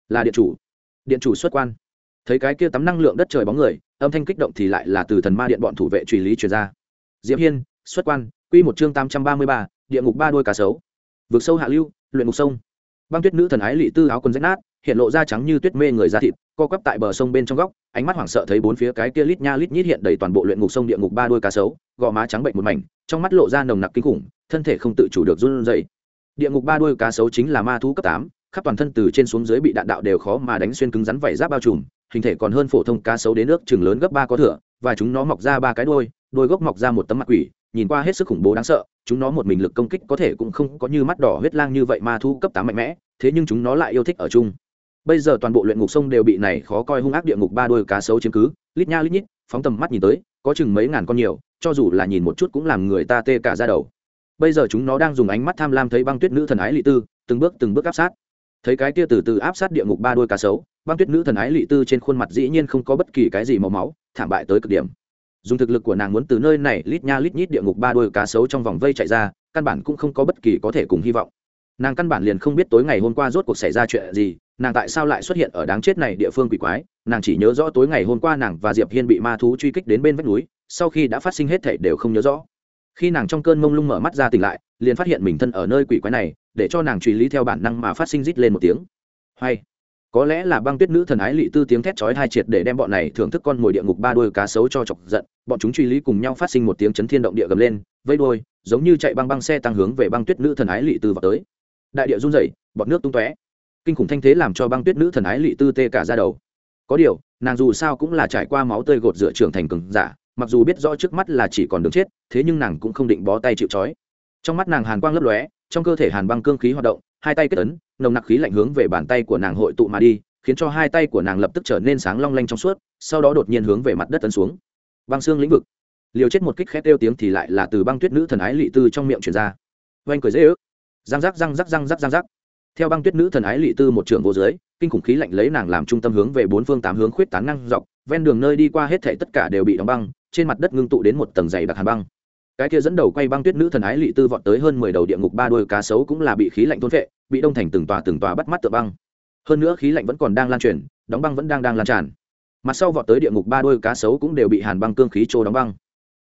Là điện chủ. Điện chủ xuất quan. Thấy cái kia tắm năng lượng đất trời bóng người âm thanh kích động thì lại là từ thần ma điện bọn thủ vệ truy lý truyền ra. Diễm hiên xuất quan quy một chương 833, địa ngục ba đôi cá sấu. Vượt sâu hạ lưu, luyện ngục sông. Băng tuyết nữ thần ái lị tư áo quần rách nát, hiện lộ da trắng như tuyết mê người da thịt, co quắp tại bờ sông bên trong góc, ánh mắt hoảng sợ thấy bốn phía cái kia lít nha lít nhít hiện đầy toàn bộ luyện ngục sông địa ngục ba đôi cá sấu, gò má trắng bệnh một mảnh, trong mắt lộ ra nồng nặc kinh khủng, thân thể không tự chủ được run rẩy. Địa ngục ba đôi cá sấu chính là ma thú cấp tám, khắp toàn thân từ trên xuống dưới bị đạn đạo đều khó mà đánh xuyên cứng rắn vảy giáp bao trùm, hình thể còn hơn phổ thông cá sấu đến nước chừng lớn gấp ba có thửa, và chúng nó mọc ra ba cái đôi đôi gốc mọc ra một tấm mặt quỷ nhìn qua hết sức khủng bố đáng sợ, chúng nó một mình lực công kích có thể cũng không có như mắt đỏ huyết lang như vậy ma thu cấp tám mạnh mẽ, thế nhưng chúng nó lại yêu thích ở chung. Bây giờ toàn bộ luyện ngục sông đều bị này khó coi hung ác địa ngục ba đôi cá sấu chiếm cứ, lít nha lít nhít, phóng tầm mắt nhìn tới, có chừng mấy ngàn con nhiều, cho dù là nhìn một chút cũng làm người ta tê cả ra đầu. Bây giờ chúng nó đang dùng ánh mắt tham lam thấy băng tuyết nữ thần ái lị tư, từng bước từng bước áp sát. Thấy cái kia từ từ áp sát địa ngục ba đôi cá sấu, băng tuyết nữ thần ái lị tư trên khuôn mặt dĩ nhiên không có bất kỳ cái gì màu máu, thảm bại tới cực điểm dùng thực lực của nàng muốn từ nơi này lít nha lít nhít địa ngục ba đôi cá sấu trong vòng vây chạy ra, căn bản cũng không có bất kỳ có thể cùng hy vọng. Nàng căn bản liền không biết tối ngày hôm qua rốt cuộc xảy ra chuyện gì, nàng tại sao lại xuất hiện ở đáng chết này địa phương quỷ quái, nàng chỉ nhớ rõ tối ngày hôm qua nàng và diệp hiên bị ma thú truy kích đến bên vách núi, sau khi đã phát sinh hết thể đều không nhớ rõ. Khi nàng trong cơn mông lung mở mắt ra tỉnh lại, liền phát hiện mình thân ở nơi quỷ quái này, để cho nàng truy lý theo bản năng mà phát sinh rít lên một tiếng. Hay! Có lẽ là băng tuyết nữ thần ái lị tư tiếng thét chói hai triệt để đem bọn này thưởng thức con mồi địa ngục ba đuôi cá sấu cho chọc giận, bọn chúng truy lý cùng nhau phát sinh một tiếng chấn thiên động địa gầm lên, vây đuôi, giống như chạy băng băng xe tăng hướng về băng tuyết nữ thần ái lị tư vào tới. Đại địa run rẩy bọt nước tung tóe. Kinh khủng thanh thế làm cho băng tuyết nữ thần ái lị tư tê cả ra đầu. Có điều, nàng dù sao cũng là trải qua máu tươi gột rửa trưởng thành cường giả, mặc dù biết rõ trước mắt là chỉ còn đường chết, thế nhưng nàng cũng không định bó tay chịu trói. Trong mắt nàng hàn quang lấp lóe, trong cơ thể hàn băng cương khí hoạt động hai tay kết ấn, nồng nặc khí lạnh hướng về bàn tay của nàng hội tụ mà đi, khiến cho hai tay của nàng lập tức trở nên sáng long lanh trong suốt, sau đó đột nhiên hướng về mặt đất tấn xuống. Băng xương lĩnh vực. Liều chết một kích khét đeo tiếng thì lại là từ băng tuyết nữ thần ái lị tư trong miệng truyền ra. Oanh cười dễ ước. Răng rắc răng rắc răng rắc răng rắc. Theo băng tuyết nữ thần ái lị tư một trường vô dưới, kinh khủng khí lạnh lấy nàng làm trung tâm hướng về bốn phương tám hướng khuyết tán năng dọc, ven đường nơi đi qua hết thể tất cả đều bị đóng băng, trên mặt đất ngưng tụ đến một tầng dày đặc hàn băng cái kia dẫn đầu quay băng tuyết nữ thần ái lị tư vọt tới hơn mười đầu địa ngục, ba đôi cá sấu cũng là bị khí lạnh thôn vệ bị đông thành từng tòa từng tòa bắt mắt tựa băng. Hơn nữa khí lạnh vẫn còn đang lan truyền, đóng băng vẫn đang đang lan tràn. Mặt sau vọt tới địa ngục, ba đôi cá sấu cũng đều bị hàn băng cương khí trô đóng băng.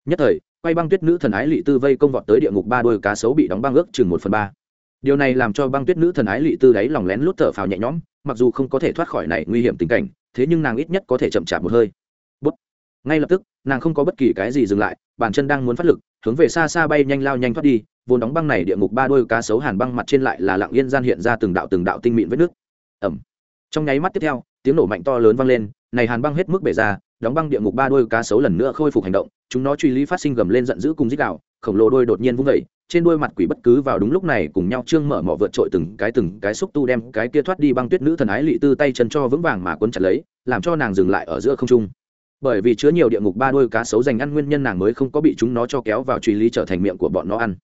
Nhất thời, quay băng tuyết nữ thần ái lị tư vây công vọt tới địa ngục, ba đôi cá sấu bị đóng băng ước chừng một phần ba. Điều này làm cho băng tuyết nữ thần ái lị tư đáy lòng lén lút thở phào nhẹ nhõm, mặc dù không có thể thoát khỏi này nguy hiểm tình cảnh, thế nhưng nàng ít nhất có thể chậm chạp một hơi ngay lập tức, nàng không có bất kỳ cái gì dừng lại, bàn chân đang muốn phát lực, hướng về xa xa bay nhanh lao nhanh thoát đi, vốn đóng băng này địa ngục ba đôi cá sấu hàn băng mặt trên lại là lặng yên gian hiện ra từng đạo từng đạo tinh mịn vết nước. Ẩm trong nháy mắt tiếp theo, tiếng nổ mạnh to lớn vang lên, này hàn băng hết mức bể ra, đóng băng địa ngục ba đôi cá sấu lần nữa khôi phục hành động, chúng nó truy lý phát sinh gầm lên giận dữ cùng dích đạo, khổng lồ đôi đột nhiên vung vẩy trên đôi mặt quỷ bất cứ vào đúng lúc này cùng nhau trương mở mỏ vượt trội từng cái từng cái xúc tu đem cái kia thoát đi băng tuyết nữ thần ái lị tư tay chân cho vững vàng mà quấn chặt lấy, làm cho nàng dừng lại ở giữa không trung bởi vì chứa nhiều địa ngục ba đôi cá sấu dành ăn nguyên nhân nàng mới không có bị chúng nó cho kéo vào truy lý trở thành miệng của bọn nó ăn.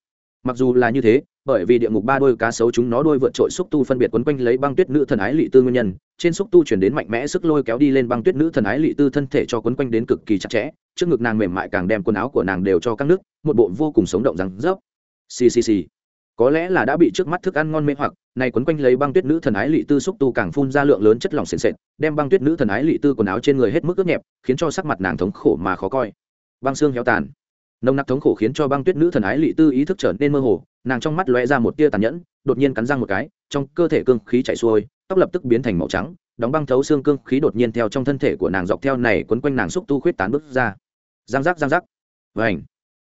Mặc dù là như thế, bởi vì địa ngục ba đôi cá sấu chúng nó đôi vượt trội xúc tu phân biệt quấn quanh lấy băng tuyết nữ thần ái lị tư nguyên nhân, trên xúc tu chuyển đến mạnh mẽ sức lôi kéo đi lên băng tuyết nữ thần ái lị tư thân thể cho quấn quanh đến cực kỳ chặt chẽ, trước ngực nàng mềm mại càng đem quần áo của nàng đều cho các nước, một bộ vô cùng sống động rắn rớp. Ccc có lẽ là đã bị trước mắt thức ăn ngon mê hoặc này quấn quanh lấy băng tuyết nữ thần ái lị tư xúc tu càng phun ra lượng lớn chất lỏng sền sệt, đem băng tuyết nữ thần ái lị tư quần áo trên người hết mức ướt nhẹp, khiến cho sắc mặt nàng thống khổ mà khó coi. Băng xương héo tàn. Nồng nặc thống khổ khiến cho băng tuyết nữ thần ái lị tư ý thức trở nên mơ hồ, nàng trong mắt lóe ra một tia tàn nhẫn, đột nhiên cắn răng một cái, trong cơ thể cương khí chạy xuôi, tóc lập tức biến thành màu trắng, đóng băng thấu xương cương khí đột nhiên theo trong thân thể của nàng dọc theo này quấn quanh nàng xúc tu khuyết tán bước ra. Giang giác giang giác. Vảnh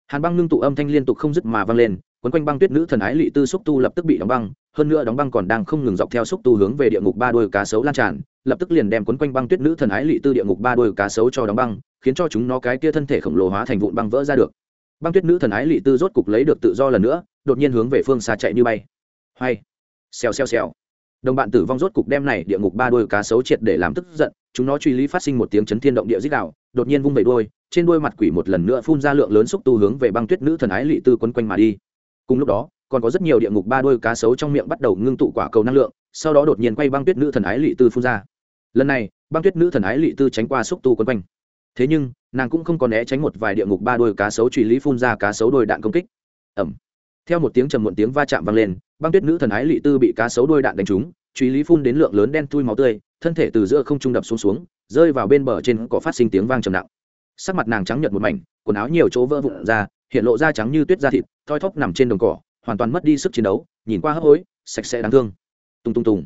hàn băng ngưng tụ âm thanh liên tục không dứt mà vang lên quấn quanh băng tuyết nữ thần ái lị tư xúc tu lập tức bị đóng băng, hơn nữa đóng băng còn đang không ngừng dọc theo xúc tu hướng về địa ngục ba đôi cá sấu lan tràn, lập tức liền đem quấn quanh băng tuyết nữ thần ái lị tư địa ngục ba đôi cá sấu cho đóng băng, khiến cho chúng nó cái kia thân thể khổng lồ hóa thành vụn băng vỡ ra được. Băng tuyết nữ thần ái lị tư rốt cục lấy được tự do lần nữa, đột nhiên hướng về phương xa chạy như bay. Hay. Xèo xèo xèo. Đồng bạn tử vong rốt cục đem này địa ngục ba đôi cá sấu triệt để làm tức giận, chúng nó truy lý phát sinh một tiếng chấn thiên động địa dích đạo đột nhiên vung vẩy đôi trên đôi mặt quỷ một lần nữa phun ra lượng lớn xúc tu hướng về băng tuyết nữ thần ái lị tư quấn quanh mà đi cùng lúc đó, còn có rất nhiều địa ngục ba đôi cá sấu trong miệng bắt đầu ngưng tụ quả cầu năng lượng, sau đó đột nhiên quay băng tuyết nữ thần ái lị tư phun ra. Lần này, băng tuyết nữ thần ái lị tư tránh qua xúc tu quấn quanh. Thế nhưng, nàng cũng không còn né tránh một vài địa ngục ba đôi cá sấu truy lý phun ra cá sấu đôi đạn công kích. Ẩm theo một tiếng trầm muộn tiếng va chạm vang lên, băng tuyết nữ thần ái lị tư bị cá sấu đôi đạn đánh trúng, truy lý phun đến lượng lớn đen tui máu tươi, thân thể từ giữa không trung đập xuống xuống, rơi vào bên bờ trên cỏ phát sinh tiếng vang trầm nặng. Sắc mặt nàng trắng nhợt một mảnh, quần áo nhiều chỗ vỡ vụn ra hiện lộ da trắng như tuyết da thịt, thoi thóp nằm trên đồng cỏ, hoàn toàn mất đi sức chiến đấu, nhìn qua hấp hối, sạch sẽ đáng thương. Tung tung tùng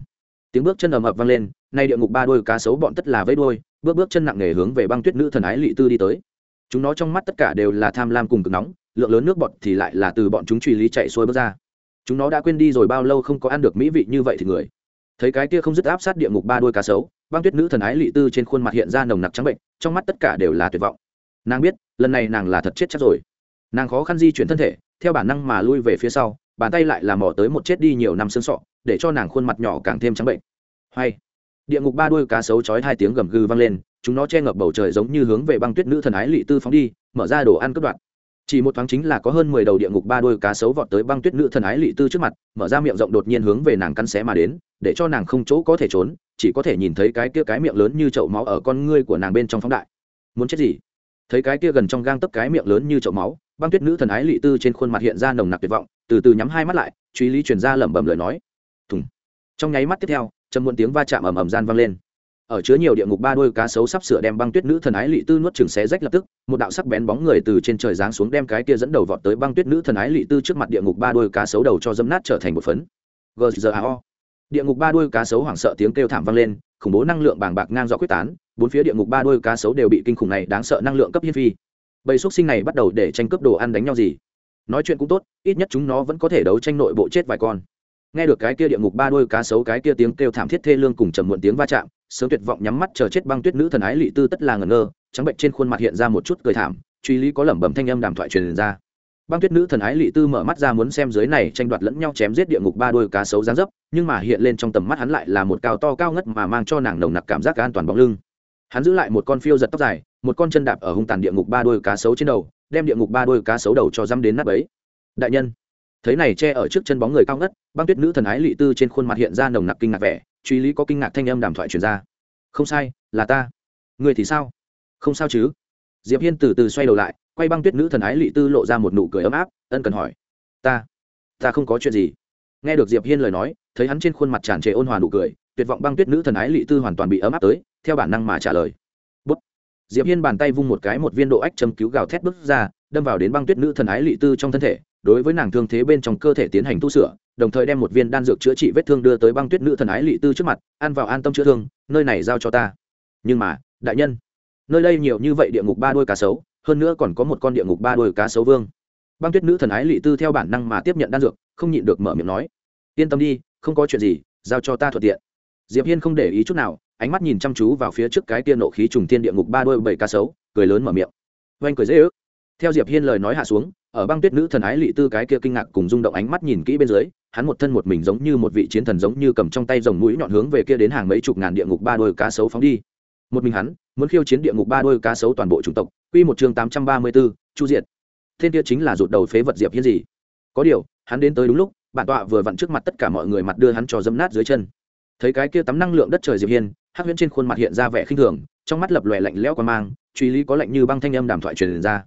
tiếng bước chân ầm ập vang lên, nay địa ngục ba đôi cá sấu bọn tất là vẫy đôi bước bước chân nặng nề hướng về băng tuyết nữ thần ái lị tư đi tới. Chúng nó trong mắt tất cả đều là tham lam cùng cực nóng, lượng lớn nước bọt thì lại là từ bọn chúng truy lý chạy xuôi bước ra. Chúng nó đã quên đi rồi bao lâu không có ăn được mỹ vị như vậy thì người. Thấy cái kia không dứt áp sát địa ngục ba đôi cá sấu, băng tuyết nữ thần ái lị tư trên khuôn mặt hiện ra nồng nặc trắng bệnh, trong mắt tất cả đều là tuyệt vọng. Nàng biết, lần này nàng là thật chết chắc rồi nàng khó khăn di chuyển thân thể, theo bản năng mà lui về phía sau, bàn tay lại làm mỏ tới một chết đi nhiều năm xương sọ, để cho nàng khuôn mặt nhỏ càng thêm trắng bệnh. Hay. Địa ngục ba đuôi cá sấu chói hai tiếng gầm gừ vang lên, chúng nó che ngập bầu trời giống như hướng về băng tuyết nữ thần ái lị tư phóng đi, mở ra đồ ăn cướp đoạt. Chỉ một thoáng chính là có hơn mười đầu địa ngục ba đuôi cá sấu vọt tới băng tuyết nữ thần ái lị tư trước mặt, mở ra miệng rộng đột nhiên hướng về nàng cắn xé mà đến, để cho nàng không chỗ có thể trốn, chỉ có thể nhìn thấy cái kia cái miệng lớn như chậu máu ở con ngươi của nàng bên trong phóng đại. Muốn chết gì? Thấy cái kia gần trong gang tấp cái miệng lớn như chậu máu băng tuyết nữ thần ái lị tư trên khuôn mặt hiện ra nồng nặc tuyệt vọng, từ từ nhắm hai mắt lại, truy lý truyền ra lẩm bẩm lời nói. Thùng. Trong nháy mắt tiếp theo châm muộn tiếng va chạm ầm ầm gian vang lên. Ở chứa nhiều địa ngục ba đôi cá sấu sắp sửa đem băng tuyết nữ thần ái lị tư nuốt chừng xé rách lập tức, một đạo sắc bén bóng người từ trên trời giáng xuống đem cái kia dẫn đầu vọt tới băng tuyết nữ thần ái lị tư trước mặt địa ngục ba đôi cá sấu đầu cho dấm nát trở thành một phấn. Gzao địa ngục ba đôi cá sấu hoảng sợ tiếng kêu thảm vang lên, khủng bố năng lượng bàng bạc ngang dọc quyết tán, bốn phía địa ngục ba đôi cá sấu đều bị kinh khủng này đáng sợ năng lượng cấp hiên phi bầy xúc sinh này bắt đầu để tranh cướp đồ ăn đánh nhau gì. Nói chuyện cũng tốt, ít nhất chúng nó vẫn có thể đấu tranh nội bộ chết vài con. Nghe được cái kia địa ngục ba đôi cá sấu, cái kia tiếng kêu thảm thiết thê lương cùng trầm muộn tiếng va chạm, sớm tuyệt vọng nhắm mắt chờ chết băng tuyết nữ thần ái lị tư tất là ngẩn ngơ, trắng bệnh trên khuôn mặt hiện ra một chút cười thảm, truy lý có lẩm bẩm thanh âm đàm thoại truyền ra. Băng tuyết nữ thần ái lị tư mở mắt ra muốn xem dưới này tranh đoạt lẫn nhau chém giết địa ngục ba đôi cá sấu giáng dấp, nhưng mà hiện lên trong tầm mắt hắn lại là một cao to cao ngất mà mang cho nàng nồng nặc cảm giác an toàn bóng lưng hắn giữ lại một con phiêu giật tóc dài, một con chân đạp ở hung tàn địa ngục ba đôi cá sấu trên đầu, đem địa ngục ba đôi cá sấu đầu cho dăm đến nắp ấy đại nhân, thấy này che ở trước chân bóng người cao ngất, băng tuyết nữ thần ái lị tư trên khuôn mặt hiện ra nồng nặc kinh ngạc vẻ, truy lý có kinh ngạc thanh âm đàm thoại truyền ra. Không sai, là ta. Người thì sao? Không sao chứ? Diệp hiên từ từ xoay đầu lại, quay băng tuyết nữ thần ái lị tư lộ ra một nụ cười ấm áp, ân cần hỏi. Ta ta không có chuyện gì. Nghe được diệp hiên lời nói, thấy hắn trên khuôn mặt tràn trề ôn hòa nụ cười, tuyệt vọng băng tuyết nữ thần ái lị tư hoàn toàn bị ấm áp tới theo bản năng mà trả lời. Bút. diệp hiên bàn tay vung một cái một viên độ ách châm cứu gào thét bước ra, đâm vào đến băng tuyết nữ thần ái lị tư trong thân thể, đối với nàng thương thế bên trong cơ thể tiến hành tu sửa, đồng thời đem một viên đan dược chữa trị vết thương đưa tới băng tuyết nữ thần ái lị tư trước mặt, ăn vào an tâm chữa thương, nơi này giao cho ta. Nhưng mà, đại nhân, nơi đây nhiều như vậy địa ngục ba đôi cá sấu, hơn nữa còn có một con địa ngục ba đôi cá sấu vương. Băng tuyết nữ thần ái lị tư theo bản năng mà tiếp nhận đan dược, không nhịn được mở miệng nói, yên tâm đi, không có chuyện gì, giao cho ta thuận tiện diệp hiên không để ý chút nào ánh mắt nhìn chăm chú vào phía trước cái kia nộ khí trùng thiên địa ngục ba đôi bảy cá sấu cười lớn mở miệng. Oanh cười dễ ước. Theo diệp hiên lời nói hạ xuống ở băng tuyết nữ thần ái lị tư cái kia kinh ngạc cùng rung động ánh mắt nhìn kỹ bên dưới hắn một thân một mình giống như một vị chiến thần giống như cầm trong tay dòng mũi nhọn hướng về kia đến hàng mấy chục ngàn địa ngục ba đôi cá sấu phóng đi. Một mình hắn muốn khiêu chiến địa ngục ba đôi cá sấu toàn bộ chủng tộc quy một chương tám trăm ba mươi 834, chu diệt. Thiên kia chính là rụt đầu phế vật diệp hiên gì? Có điều hắn đến tới đúng lúc bản tọa vừa vặn trước mặt tất cả mọi người mặt đưa hắn cho dẫm nát dưới chân thấy cái kia tắm năng lượng đất trời diệp hiên hắc huyễn trên khuôn mặt hiện ra vẻ khinh thường trong mắt lập lòe lạnh lẽo qua mang truy lý có lạnh như băng thanh âm đàm thoại truyền ra.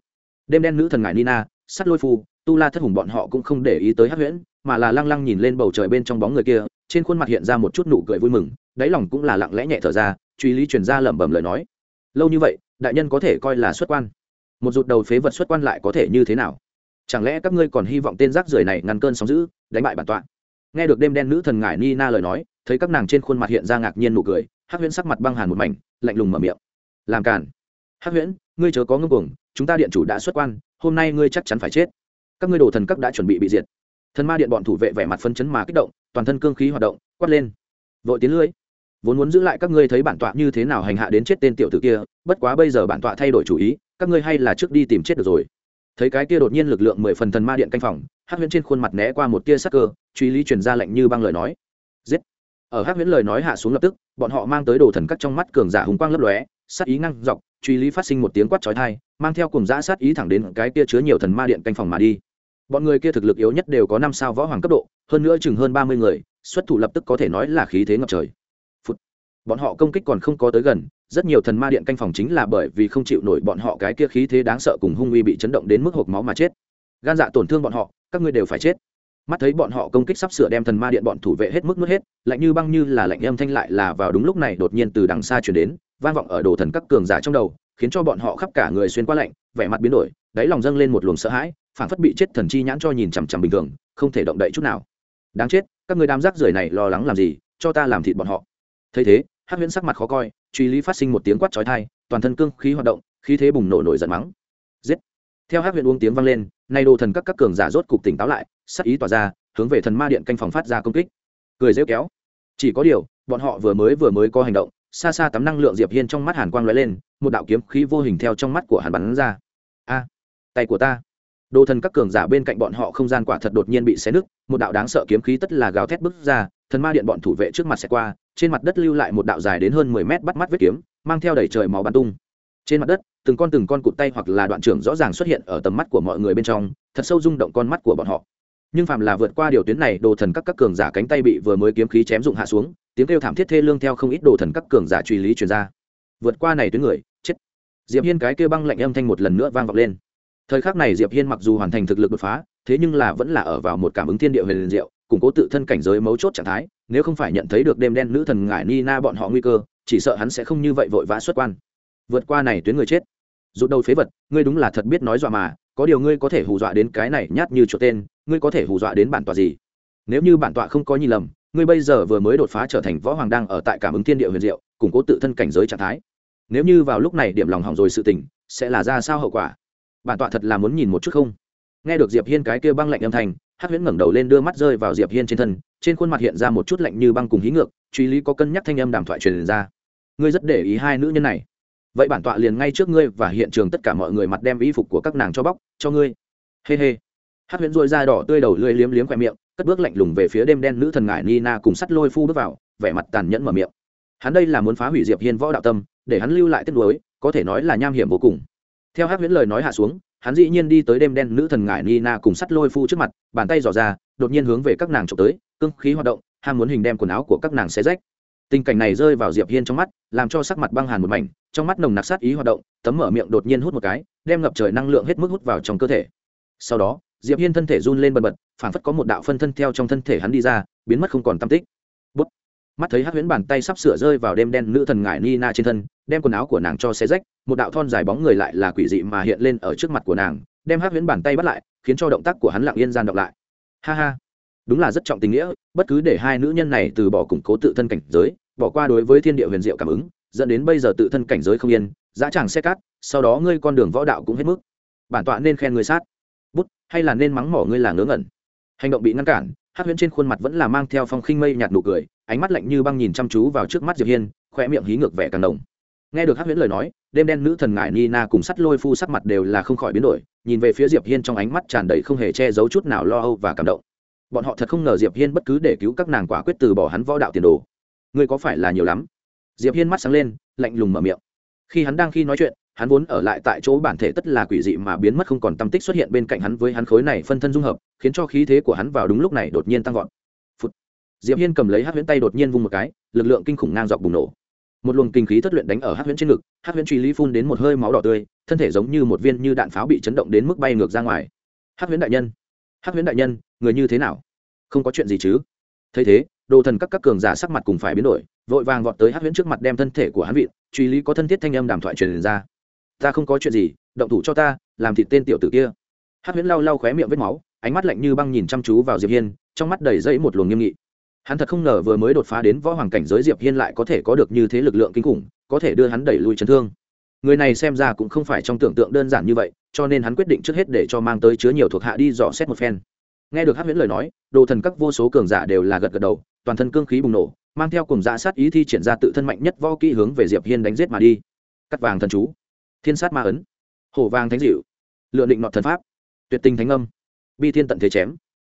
Đêm đen nữ thần ngải nina sắt lôi phu tu la thất hùng bọn họ cũng không để ý tới hắc huyễn mà là lăng lăng nhìn lên bầu trời bên trong bóng người kia trên khuôn mặt hiện ra một chút nụ cười vui mừng đáy lòng cũng là lặng lẽ nhẹ thở ra truy lý truyền ra lẩm bẩm lời nói. Lâu như vậy đại nhân có thể coi là xuất quan. Một rụt đầu phế vật xuất quan lại có thể như thế nào? Chẳng lẽ các ngươi còn hy vọng tên rác rưởi này ngăn cơn sóng dữ, đánh bại bản tọa? Nghe được đêm đen nữ thần ngải nina lời nói thấy các nàng trên khuôn mặt hiện ra ngạc nhiên nụ cười, hắc huyễn sắc mặt băng hàn một mảnh, lạnh lùng mở miệng. Làm cản hắc huyễn, ngươi chớ có ngưng cuồng, chúng ta điện chủ đã xuất quan, hôm nay ngươi chắc chắn phải chết. Các ngươi đồ thần cấp đã chuẩn bị bị diệt. Thần ma điện bọn thủ vệ vẻ mặt phân chấn mà kích động, toàn thân cương khí hoạt động, quát lên. Vội tiến lưới. Vốn muốn giữ lại các ngươi thấy bản tọa như thế nào hành hạ đến chết tên tiểu tử kia, bất quá bây giờ bản tọa thay đổi chủ ý, các ngươi hay là trước đi tìm chết được rồi. Thấy cái kia đột nhiên lực lượng mười phần thần ma điện canh phòng hát huyễn trên khuôn mặt né qua một tia sắc cơ, truy lý truyền ra lệnh như băng lời nói. Giết ở hát huyễn lời nói hạ xuống lập tức bọn họ mang tới đồ thần cắt trong mắt cường giả hùng quang lấp lóe sát ý ngăn dọc truy lý phát sinh một tiếng quát chói thai mang theo cùng giã sát ý thẳng đến cái kia chứa nhiều thần ma điện canh phòng mà đi. Bọn người kia thực lực yếu nhất đều có năm sao võ hoàng cấp độ hơn nữa chừng hơn ba mươi người xuất thủ lập tức có thể nói là khí thế ngập trời. Phút, bọn họ công kích còn không có tới gần rất nhiều thần ma điện canh phòng chính là bởi vì không chịu nổi bọn họ cái kia khí thế đáng sợ cùng hung uy bị chấn động đến mức hộp máu mà chết. Gan dạ tổn thương bọn họ các ngươi đều phải chết mắt thấy bọn họ công kích sắp sửa đem thần ma điện bọn thủ vệ hết mức nuốt hết, lạnh như băng như là lạnh âm thanh lại là vào đúng lúc này đột nhiên từ đằng xa chuyển đến, vang vọng ở đồ thần các cường giả trong đầu, khiến cho bọn họ khắp cả người xuyên qua lạnh, vẻ mặt biến đổi, đáy lòng dâng lên một luồng sợ hãi, phảng phất bị chết thần chi nhãn cho nhìn chằm chằm bình thường, không thể động đậy chút nào. Đáng chết, các người đám rác rưởi này lo lắng làm gì, cho ta làm thịt bọn họ. Thấy thế hát huyễn sắc mặt khó coi, truy lý phát sinh một tiếng quát trói thai toàn thân cương khí hoạt động, khí thế bùng nổ nổi giận mắng. Giết! Theo hát huyễn uống tiếng vang lên nay đồ thần các các cường giả rốt cục tỉnh táo lại, sắc ý tỏa ra, hướng về thần ma điện canh phòng phát ra công kích. Cười rêu kéo. Chỉ có điều, bọn họ vừa mới vừa mới có hành động, xa xa tắm năng lượng diệp hiên trong mắt hàn quang lóe lên, một đạo kiếm khí vô hình theo trong mắt của hàn bắn ra. A, tay của ta. Đồ thần các cường giả bên cạnh bọn họ không gian quả thật đột nhiên bị xé nứt, một đạo đáng sợ kiếm khí tất là gào thét bứt ra, thần ma điện bọn thủ vệ trước mặt sẽ qua, trên mặt đất lưu lại một đạo dài đến hơn mười mét bắt mắt vết kiếm, mang theo đầy trời máu bắn tung. Trên mặt đất từng con từng con cụt tay hoặc là đoạn trưởng rõ ràng xuất hiện ở tầm mắt của mọi người bên trong, thật sâu rung động con mắt của bọn họ. Nhưng phàm là vượt qua điều tuyến này, đồ thần các các cường giả cánh tay bị vừa mới kiếm khí chém dụng hạ xuống, tiếng kêu thảm thiết thê lương theo không ít đồ thần các cường giả truy lý truyền ra. Vượt qua này tuyến người, chết. Diệp hiên cái kêu băng lạnh âm thanh một lần nữa vang vọng lên. Thời khắc này diệp hiên mặc dù hoàn thành thực lực đột phá, thế nhưng là vẫn là ở vào một cảm ứng thiên địa huyền liền diệu, củng cố tự thân cảnh giới mấu chốt trạng thái, nếu không phải nhận thấy được đêm đen nữ thần ngải ni na bọn họ nguy cơ, chỉ sợ hắn sẽ không như vậy vội vã xuất quan vượt qua này tuyến người chết. Rụt đầu phế vật, ngươi đúng là thật biết nói dọa mà, có điều ngươi có thể hù dọa đến cái này nhát như chỗ tên, ngươi có thể hù dọa đến bản tọa gì? Nếu như bản tọa không có nhìn lầm, ngươi bây giờ vừa mới đột phá trở thành võ hoàng đang ở tại cảm ứng thiên địa huyền diệu, củng cố tự thân cảnh giới trạng thái. Nếu như vào lúc này điểm lòng hỏng rồi sự tình, sẽ là ra sao hậu quả? Bản tọa thật là muốn nhìn một chút không? Nghe được diệp hiên cái kia băng lạnh âm thanh hát huyễn ngẩng đầu lên đưa mắt rơi vào diệp hiên trên thân, trên khuôn mặt hiện ra một chút lạnh như băng cùng hí ngược, truy lý có cân nhắc thanh âm đàm thoại truyền ra. Ngươi rất để ý hai nữ nhân này vậy bản tọa liền ngay trước ngươi và hiện trường tất cả mọi người mặt đem y phục của các nàng cho bóc, cho ngươi. Hê、hey、hê、hey. hát huyễn dội da đỏ tươi đầu lưỡi liếm liếm khoe miệng, cất bước lạnh lùng về phía đêm đen nữ thần ngải nina cùng sắt lôi phu bước vào, vẻ mặt tàn nhẫn mở miệng. Hắn đây là muốn phá hủy diệp hiên võ đạo tâm, để hắn lưu lại tiếc nuối, có thể nói là nham hiểm vô cùng. Theo hát huyễn lời nói hạ xuống, hắn dĩ nhiên đi tới đêm đen nữ thần ngải nina cùng sắt lôi phu trước mặt, bàn tay dò ra, đột nhiên hướng về các nàng trộm tới cưng khí hoạt động, ham muốn hình đem quần áo của các nàng xé rách tình cảnh này rơi vào diệp hiên trong mắt, làm cho sắc mặt băng hàn một mảnh, trong mắt nồng nặc sát ý hoạt động, tấm mở miệng đột nhiên hút một cái, đem ngập trời năng lượng hết mức hút vào trong cơ thể. Sau đó, diệp hiên thân thể run lên bần bật, phảng phất có một đạo phân thân theo trong thân thể hắn đi ra, biến mất không còn tâm tích. Bút. mắt thấy hắc huyễn bàn tay sắp sửa rơi vào đêm đen nữ thần ngải nina trên thân, đem quần áo của nàng cho xé rách, một đạo thon dài bóng người lại là quỷ dị mà hiện lên ở trước mặt của nàng, đem hắc huyễn bàn tay bắt lại, khiến cho động tác của hắn lặng yên gian động lại. Ha ha đúng là rất trọng tình nghĩa, bất cứ để hai nữ nhân này từ bỏ củng cố tự thân cảnh giới, bỏ qua đối với thiên địa huyền diệu cảm ứng, dẫn đến bây giờ tự thân cảnh giới không yên, dã tràng xe cát, sau đó ngươi con đường võ đạo cũng hết mức. Bản tọa nên khen ngươi sát. Bút, hay là nên mắng mỏ ngươi là ngớ ngẩn. Hành động bị ngăn cản hát huyễn trên khuôn mặt vẫn là mang theo phong khinh mây nhạt nụ cười, ánh mắt lạnh như băng nhìn chăm chú vào trước mắt diệp hiên khoe miệng hí ngược vẻ càng đồng. Nghe được hát huyễn lời nói, đêm đen nữ thần ngải nina cùng sắt lôi phu sắc mặt đều là không khỏi biến đổi, nhìn về phía diệp hiên trong ánh mắt tràn đầy không hề che giấu chút nào lo âu và cảm động bọn họ thật không ngờ diệp hiên bất cứ để cứu các nàng quả quyết từ bỏ hắn võ đạo tiền đồ. Ngươi có phải là nhiều lắm? Diệp hiên mắt sáng lên, lạnh lùng mở miệng. Khi hắn đang khi nói chuyện, hắn vốn ở lại tại chỗ bản thể tất là quỷ dị mà biến mất không còn tâm tích xuất hiện bên cạnh hắn với hắn khối này phân thân dung hợp, khiến cho khí thế của hắn vào đúng lúc này đột nhiên tăng vọt. Phụt. diệp hiên cầm lấy hát huyễn tay đột nhiên vung một cái, lực lượng kinh khủng ngang dọc bùng nổ. Một luồng kinh khí thất luyện đánh ở hát huyễn trên ngực hát huyễn truy lý phun đến một hơi máu đỏ tươi, thân thể giống như một viên như đạn pháo bị chấn động đến mức bay ngược ra ngoài. Hát huyễn đại nhân Hắc huyễn đại nhân, người như thế nào? Không có chuyện gì chứ? Thấy thế, đồ thần các các cường giả sắc mặt cùng phải biến đổi, vội vàng vọt tới Hắc huyễn trước mặt đem thân thể của hắn vịn, truy lý có thân thiết thanh âm đàm thoại truyền ra. Ta không có chuyện gì, động thủ cho ta, làm thịt tên tiểu tử kia. Hắc huyễn lau lau khóe miệng vết máu, ánh mắt lạnh như băng nhìn chăm chú vào diệp hiên, trong mắt đầy dẫy một luồng nghiêm nghị. Hắn thật không ngờ vừa mới đột phá đến võ hoàng cảnh giới diệp hiên lại có thể có được như thế lực lượng kinh khủng, có thể đưa hắn đẩy lui chấn thương người này xem ra cũng không phải trong tưởng tượng đơn giản như vậy, cho nên hắn quyết định trước hết để cho mang tới chứa nhiều thuộc hạ đi dò xét một phen. Nghe được hát huyễn lời nói, đồ thần các vô số cường giả đều là gật gật đầu, toàn thân cương khí bùng nổ, mang theo cùng dạ sát ý thi triển ra tự thân mạnh nhất võ kỹ hướng về diệp hiên đánh giết mà đi. Cắt vàng thần chú, thiên sát ma ấn, hổ vàng thánh dịu lựa định nọt thần pháp, tuyệt tình thánh âm, bi thiên tận thế chém.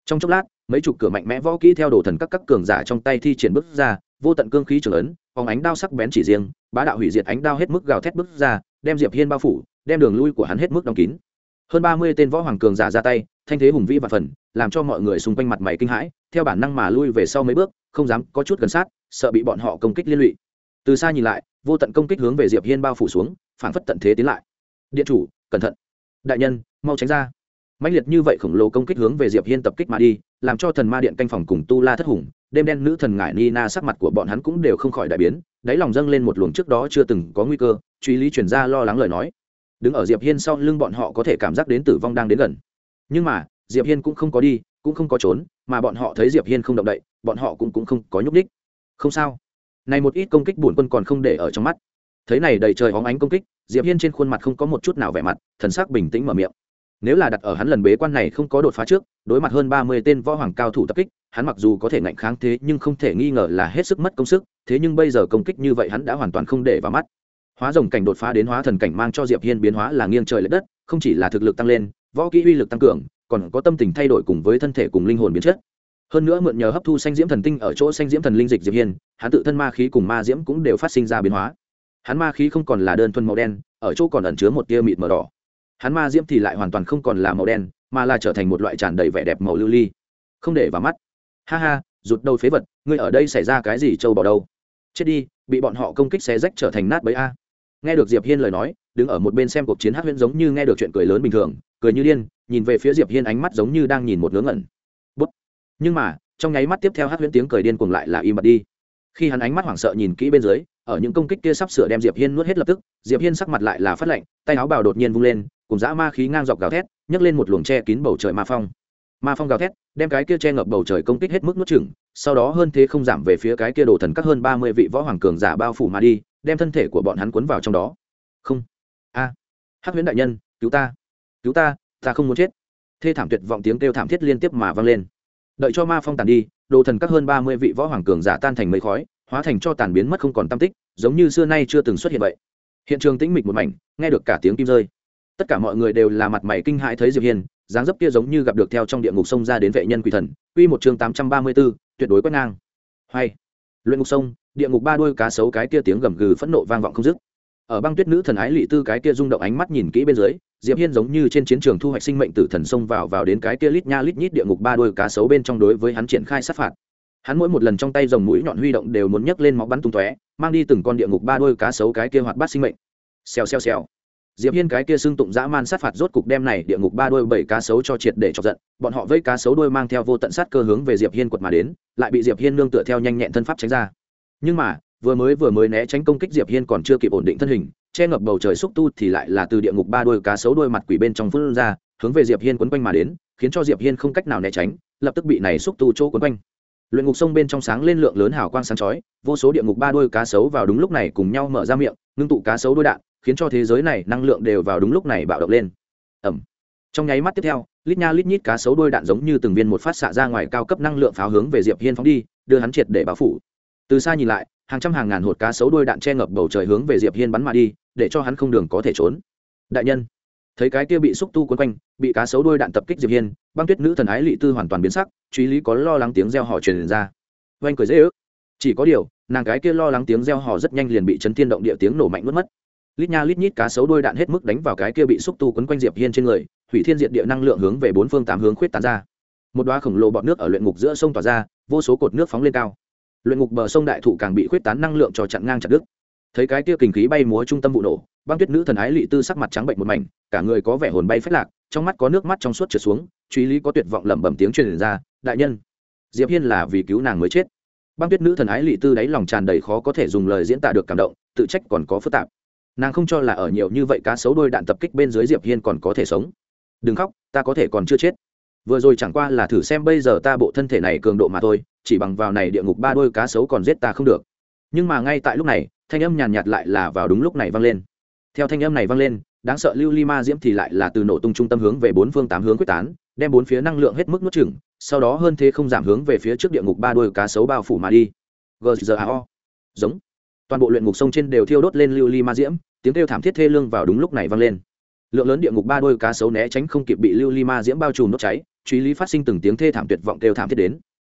Trong chốc lát, mấy chục cửa mạnh mẽ võ kỹ theo đồ thần các các cường giả trong tay thi triển bước ra, vô tận cương khí trường ấn phóng ánh đao sắc bén chỉ riêng, bá đạo hủy diệt ánh đao hết mức gào thét bước ra, đem diệp hiên bao phủ, đem đường lui của hắn hết mức đóng kín. Hơn ba mươi tên võ hoàng cường giả ra tay, thanh thế hùng vĩ và phần, làm cho mọi người xung quanh mặt mày kinh hãi, theo bản năng mà lui về sau mấy bước, không dám có chút gần sát, sợ bị bọn họ công kích liên lụy. Từ xa nhìn lại, vô tận công kích hướng về diệp hiên bao phủ xuống phản phất tận thế tiến lại. Điện chủ, cẩn thận. Đại nhân, mau tránh ra. Mãnh liệt như vậy khổng lồ công kích hướng về diệp hiên tập kích mà đi, làm cho thần ma điện canh phòng cùng tu la thất hùng đêm đen nữ thần ngải nina sắc mặt của bọn hắn cũng đều không khỏi đại biến, đáy lòng dâng lên một luồng trước đó chưa từng có nguy cơ, truy lý chuyển ra lo lắng lời nói. Đứng ở diệp hiên sau lưng bọn họ có thể cảm giác đến tử vong đang đến gần. Nhưng mà, diệp hiên cũng không có đi, cũng không có trốn, mà bọn họ thấy diệp hiên không động đậy, bọn họ cũng cũng không có nhúc đích không sao. Này một ít công kích bổn quân còn không để ở trong mắt. Thấy này đầy trời hóng ánh công kích, diệp hiên trên khuôn mặt không có một chút nào vẻ mặt, thần sắc bình tĩnh mở miệng. Nếu là đặt ở hắn lần bế quan này không có đột phá trước, đối mặt hơn ba mươi tên võ hoàng cao thủ tập kích hắn mặc dù có thể ngạnh kháng thế nhưng không thể nghi ngờ là hết sức mất công sức, thế nhưng bây giờ công kích như vậy hắn đã hoàn toàn không để vào mắt. Hóa rồng cảnh đột phá đến hóa thần cảnh mang cho diệp hiên biến hóa là nghiêng trời l đất, không chỉ là thực lực tăng lên, võ kỹ uy lực tăng cường, còn có tâm tình thay đổi cùng với thân thể cùng linh hồn biến chất. Hơn nữa mượn nhờ hấp thu xanh diễm thần tinh ở chỗ xanh diễm thần linh dịch diệp hiên, hắn tự thân ma khí cùng ma diễm cũng đều phát sinh ra biến hóa. Hắn ma khí không còn là đơn thuần màu đen, ở chỗ còn ẩn chứa một tia mịt mờ đỏ. Hắn ma diễm thì lại hoàn toàn không còn là màu đen, mà là trở thành một loại tràn đầy vẻ đẹp màu lưu ly, không để vào mắt ha ha, rụt đầu phế vật, ngươi ở đây xảy ra cái gì trâu bỏ đâu? Chết đi, bị bọn họ công kích xé rách trở thành nát bấy a. Nghe được diệp hiên lời nói, đứng ở một bên xem cuộc chiến hát huyễn giống như nghe được chuyện cười lớn bình thường, cười như điên, nhìn về phía diệp hiên ánh mắt giống như đang nhìn một ngớ ngẩn. Bút. Nhưng mà, trong nháy mắt tiếp theo hát huyễn tiếng cười điên cuồng lại là im bặt đi. Khi hắn ánh mắt hoảng sợ nhìn kỹ bên dưới, ở những công kích kia sắp sửa đem diệp hiên nuốt hết lập tức, diệp hiên sắc mặt lại là phát lạnh, tay áo bào đột nhiên vung lên, cùng dã ma khí ngang dọc gào thét, nhấc lên một luồng che kín bầu trời ma phong ma phong gào thét, đem cái kia che ngập bầu trời công kích hết mức nuốt chừng sau đó hơn thế không giảm về phía cái kia đồ thần các hơn ba mươi vị võ hoàng cường giả bao phủ mà đi, đem thân thể của bọn hắn cuốn vào trong đó. Không. A. Hắc huyễn đại nhân, cứu ta. Cứu ta ta không muốn chết. Thê thảm tuyệt vọng tiếng kêu thảm thiết liên tiếp mà vang lên. Đợi cho ma phong tàn đi, đồ thần các hơn ba mươi vị võ hoàng cường giả tan thành mây khói, hóa thành cho tàn biến mất không còn tam tích, giống như xưa nay chưa từng xuất hiện vậy. Hiện trường tĩnh mịch một mảnh, nghe được cả tiếng kim rơi. Tất cả mọi người đều là mặt mày kinh hãi thấy diệp hiên dáng dấp kia giống như gặp được theo trong địa ngục sông ra đến vệ nhân quỷ thần quy một chương tám trăm ba mươi 834, tuyệt đối quét ngang. Hay. Luyện ngục sông địa ngục ba đuôi cá sấu cái kia tiếng gầm gừ phẫn nộ vang vọng không dứt. Ở băng tuyết nữ thần ái lị tư cái kia rung động ánh mắt nhìn kỹ bên dưới diệp hiên giống như trên chiến trường thu hoạch sinh mệnh tử thần xông vào vào đến cái kia lít nha lít nhít địa ngục ba đuôi cá sấu bên trong đối với hắn triển khai sát phạt. Hắn mỗi một lần trong tay dòng mũi nhọn huy động đều muốn nhấc lên máu bắn tung tóe mang đi từng con địa ngục ba đuôi cá sấu cái kia hoạt bát sinh mệnh. Xèo xèo xèo diệp hiên cái kia xương tụng dã man sát phạt rốt cục đem này địa ngục ba đuôi bảy cá sấu cho triệt để chọc giận, bọn họ vây cá sấu đuôi mang theo vô tận sát cơ hướng về diệp hiên quật mà đến, lại bị diệp hiên nương tựa theo nhanh nhẹn thân pháp tránh ra. Nhưng mà, vừa mới vừa mới né tránh công kích diệp hiên còn chưa kịp ổn định thân hình, che ngập bầu trời xúc tu thì lại là từ địa ngục ba đuôi cá sấu đuôi mặt quỷ bên trong phun ra, hướng về diệp hiên quấn quanh mà đến, khiến cho diệp hiên không cách nào né tránh, lập tức bị này xúc tu chỗ quấn quanh. Luyện ngục sông bên trong sáng lên lượng lớn hào quang sáng chói, vô số địa ngục ba đuôi cá sấu vào đúng lúc này cùng nhau mở ra miệng, ngưng tụ cá sấu đuôi đạn khiến cho thế giới này năng lượng đều vào đúng lúc này bạo động lên. Ẩm. Trong nháy mắt tiếp theo, lít nha lít nhít cá sấu đôi đạn giống như từng viên một phát xạ ra ngoài cao cấp năng lượng pháo hướng về diệp hiên phóng đi, đưa hắn triệt để báo phủ. Từ xa nhìn lại, hàng trăm hàng ngàn hột cá sấu đôi đạn che ngập bầu trời hướng về diệp hiên bắn mà đi, để cho hắn không đường có thể trốn. Đại nhân, thấy cái kia bị xúc tu quấn quanh, bị cá sấu đôi đạn tập kích diệp hiên, băng tuyết nữ thần ái lị tư hoàn toàn biến sắc, truy lý có lo lắng tiếng reo hò truyền ra. Oanh cười dễ ước. Chỉ có điều, nàng cái kia lo lắng tiếng reo hò rất nhanh liền bị chấn thiên động địa tiếng nổ mạnh mất mất lít nha lít nhít cá sấu đuôi đạn hết mức đánh vào cái kia bị xúc tu quấn quanh diệp hiên trên người hủy thiên diệt địa năng lượng hướng về bốn phương tám hướng khuyết tán ra. Một đóa khổng lồ bọt nước ở luyện ngục giữa sông tỏa ra, vô số cột nước phóng lên cao. Luyện ngục bờ sông đại thụ càng bị khuyết tán năng lượng cho chặn ngang chặt đứt. Thấy cái kia kình khí bay múa trung tâm vụ nổ, băng tuyết nữ thần ái lị tư sắc mặt trắng bệnh một mảnh, cả người có vẻ hồn bay phách lạc, trong mắt có nước mắt trong suốt trượt xuống, truy lý có tuyệt vọng lẩm bẩm tiếng truyền ra, đại nhân, diệp hiên là vì cứu nàng mới chết. Băng tuyết nữ thần ái lị tư đáy lòng tràn đầy khó có thể dùng lời diễn tả được cảm động, tự trách còn có phức tạp nàng không cho là ở nhiều như vậy cá sấu đôi đạn tập kích bên dưới diệp hiên còn có thể sống. Đừng khóc, ta có thể còn chưa chết. Vừa rồi chẳng qua là thử xem bây giờ ta bộ thân thể này cường độ mà thôi, chỉ bằng vào này địa ngục ba đôi cá sấu còn giết ta không được. Nhưng mà ngay tại lúc này, thanh âm nhàn nhạt lại là vào đúng lúc này vang lên. Theo thanh âm này vang lên, đáng sợ lưu ly ma diễm thì lại là từ nổ tung trung tâm hướng về bốn phương tám hướng quyết tán, đem bốn phía năng lượng hết mức nuốt chửng, sau đó hơn thế không giảm hướng về phía trước địa ngục ba đôi cá sấu bao phủ mà đi. Gzao giống toàn bộ luyện ngục sông trên đều thiêu đốt lên lưu ly ma diễm, tiếng kêu thảm thiết thê lương vào đúng lúc này vang lên. Lượng lớn địa ngục ba đôi cá sấu né tránh không kịp bị lưu ly ma diễm bao trùm đốt cháy, truy lý phát sinh từng tiếng thê thảm tuyệt vọng kêu thảm thiết đến.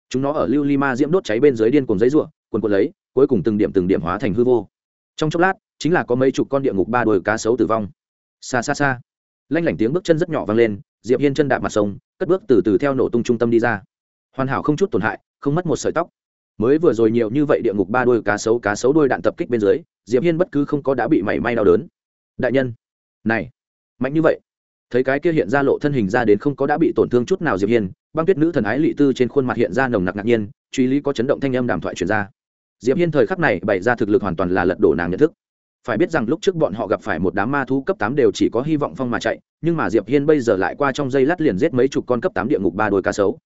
Chúng nó ở lưu ly ma diễm đốt cháy bên dưới điên cùng giấy ruộng quần quần lấy, cuối cùng từng điểm từng điểm hóa thành hư vô. Trong chốc lát, chính là có mấy chục con địa ngục ba đôi cá sấu tử vong. Xa xa xa, lanh lảnh tiếng bước chân rất nhỏ vang lên, diệp hiên chân đạp mặt sông, cất bước từ từ theo nổ tung trung tâm đi ra. Hoàn hảo không chút tổn hại, không mất một sợi tóc mới vừa rồi nhiều như vậy địa ngục ba đôi cá sấu cá sấu đôi đạn tập kích bên dưới, diệp hiên bất cứ không có đã bị mảy may đau đớn. Đại nhân, này, mạnh như vậy. Thấy cái kia hiện ra lộ thân hình ra đến không có đã bị tổn thương chút nào diệp hiên, băng tuyết nữ thần ái lị tư trên khuôn mặt hiện ra nồng nặc ngạc nhiên, truy lý có chấn động thanh âm đàm thoại truyền ra. Diệp hiên thời khắc này bày ra thực lực hoàn toàn là lật đổ nàng nhận thức. Phải biết rằng lúc trước bọn họ gặp phải một đám ma thú cấp tám đều chỉ có hy vọng phong mà chạy, nhưng mà diệp hiên bây giờ lại qua trong dây lát liền giết mấy chục con cấp tám địa ngục ba đôi cá sấu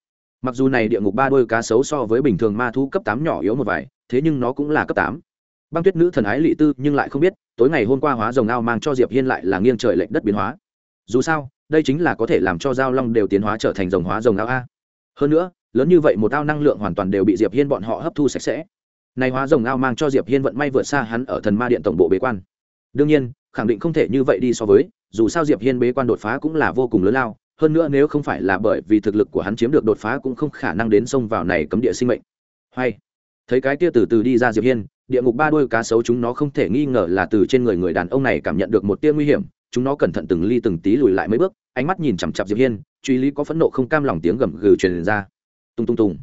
mặc dù này địa ngục ba đôi cá sấu so với bình thường ma thú cấp tám nhỏ yếu một vài, thế nhưng nó cũng là cấp tám. Băng tuyết nữ thần ái lị tư nhưng lại không biết, tối ngày hôm qua hóa rồng ao mang cho diệp hiên lại là nghiêng trời lệch đất biến hóa. Dù sao, đây chính là có thể làm cho giao long đều tiến hóa trở thành rồng hóa rồng ao a. Hơn nữa, lớn như vậy một ao năng lượng hoàn toàn đều bị diệp hiên bọn họ hấp thu sạch sẽ. Này hóa rồng ao mang cho diệp hiên vận may vượt xa hắn ở thần ma điện tổng bộ bế quan. Đương nhiên, khẳng định không thể như vậy đi so với, dù sao diệp hiên bế quan đột phá cũng là vô cùng lớn lao hơn nữa nếu không phải là bởi vì thực lực của hắn chiếm được đột phá cũng không khả năng đến sông vào này cấm địa sinh mệnh. Hay, thấy cái kia từ từ đi ra diệp hiên, địa ngục ba đuôi cá sấu chúng nó không thể nghi ngờ là từ trên người người đàn ông này cảm nhận được một tia nguy hiểm, chúng nó cẩn thận từng ly từng tí lùi lại mấy bước, ánh mắt nhìn chằm chặp diệp hiên, truy lý có phẫn nộ không cam lòng tiếng gầm gừ truyền ra. Tung tung tung.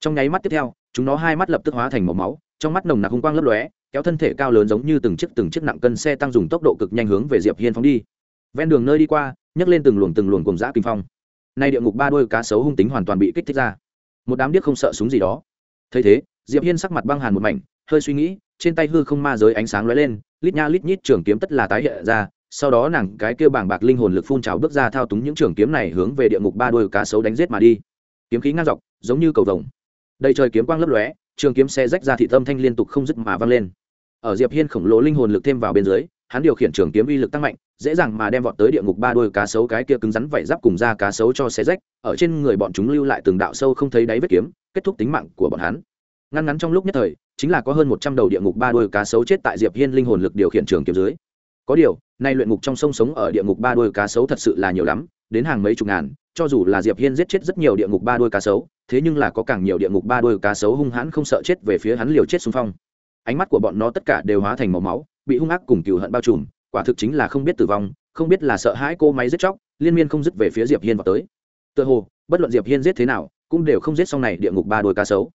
Trong nháy mắt tiếp theo, chúng nó hai mắt lập tức hóa thành màu máu, trong mắt nồng nặc hung quang lấp lóe, kéo thân thể cao lớn giống như từng chiếc từng chiếc nặng cân xe tăng dùng tốc độ cực nhanh hướng về diệp hiên phóng đi. Ven đường nơi đi qua nhấc lên từng luồng từng luồng cùng dã kinh phong. Nay địa ngục ba đôi cá sấu hung tính hoàn toàn bị kích thích ra. Một đám điếc không sợ súng gì đó. Thấy thế, diệp hiên sắc mặt băng hàn một mảnh, hơi suy nghĩ, trên tay hư không ma giới ánh sáng lóe lên, lít nha lít nhít trường kiếm tất là tái hiện ra, sau đó nàng cái kêu bảng bạc linh hồn lực phun trào bước ra thao túng những trường kiếm này hướng về địa ngục ba đôi cá sấu đánh giết mà đi. Kiếm khí ngang dọc, giống như cầu vồng. Đầy trời kiếm quang lấp lóe, trường kiếm xe rách ra thị tâm thanh liên tục không dứt mà văng lên. Ở diệp hiên khổng lồ linh hồn lực thêm vào bên dưới hắn điều khiển trường kiếm uy lực tăng mạnh, dễ dàng mà đem vọt tới địa ngục ba đôi cá sấu cái kia cứng rắn vảy giáp cùng da cá sấu cho xe rách, ở trên người bọn chúng lưu lại từng đạo sâu không thấy đáy vết kiếm, kết thúc tính mạng của bọn hắn. Ngăn ngắn trong lúc nhất thời, chính là có hơn một trăm đầu địa ngục ba đôi cá sấu chết tại diệp hiên linh hồn lực điều khiển trường kiếm dưới. Có điều, nay luyện ngục trong sông sống ở địa ngục ba đôi cá sấu thật sự là nhiều lắm, đến hàng mấy chục ngàn, cho dù là diệp hiên giết chết rất nhiều địa ngục ba đôi cá sấu, thế nhưng là có càng nhiều địa ngục ba đôi cá sấu hung hãn không sợ chết về phía hắn liều chết xung phong. Ánh mắt của bọn nó tất cả đều hóa thành màu máu bị hung ác cùng cừu hận bao trùm, quả thực chính là không biết tử vong, không biết là sợ hãi cô máy giết chóc, liên miên không dứt về phía diệp hiên vào tới. Tựa hồ, bất luận diệp hiên giết thế nào, cũng đều không giết xong này địa ngục ba đôi cá sấu.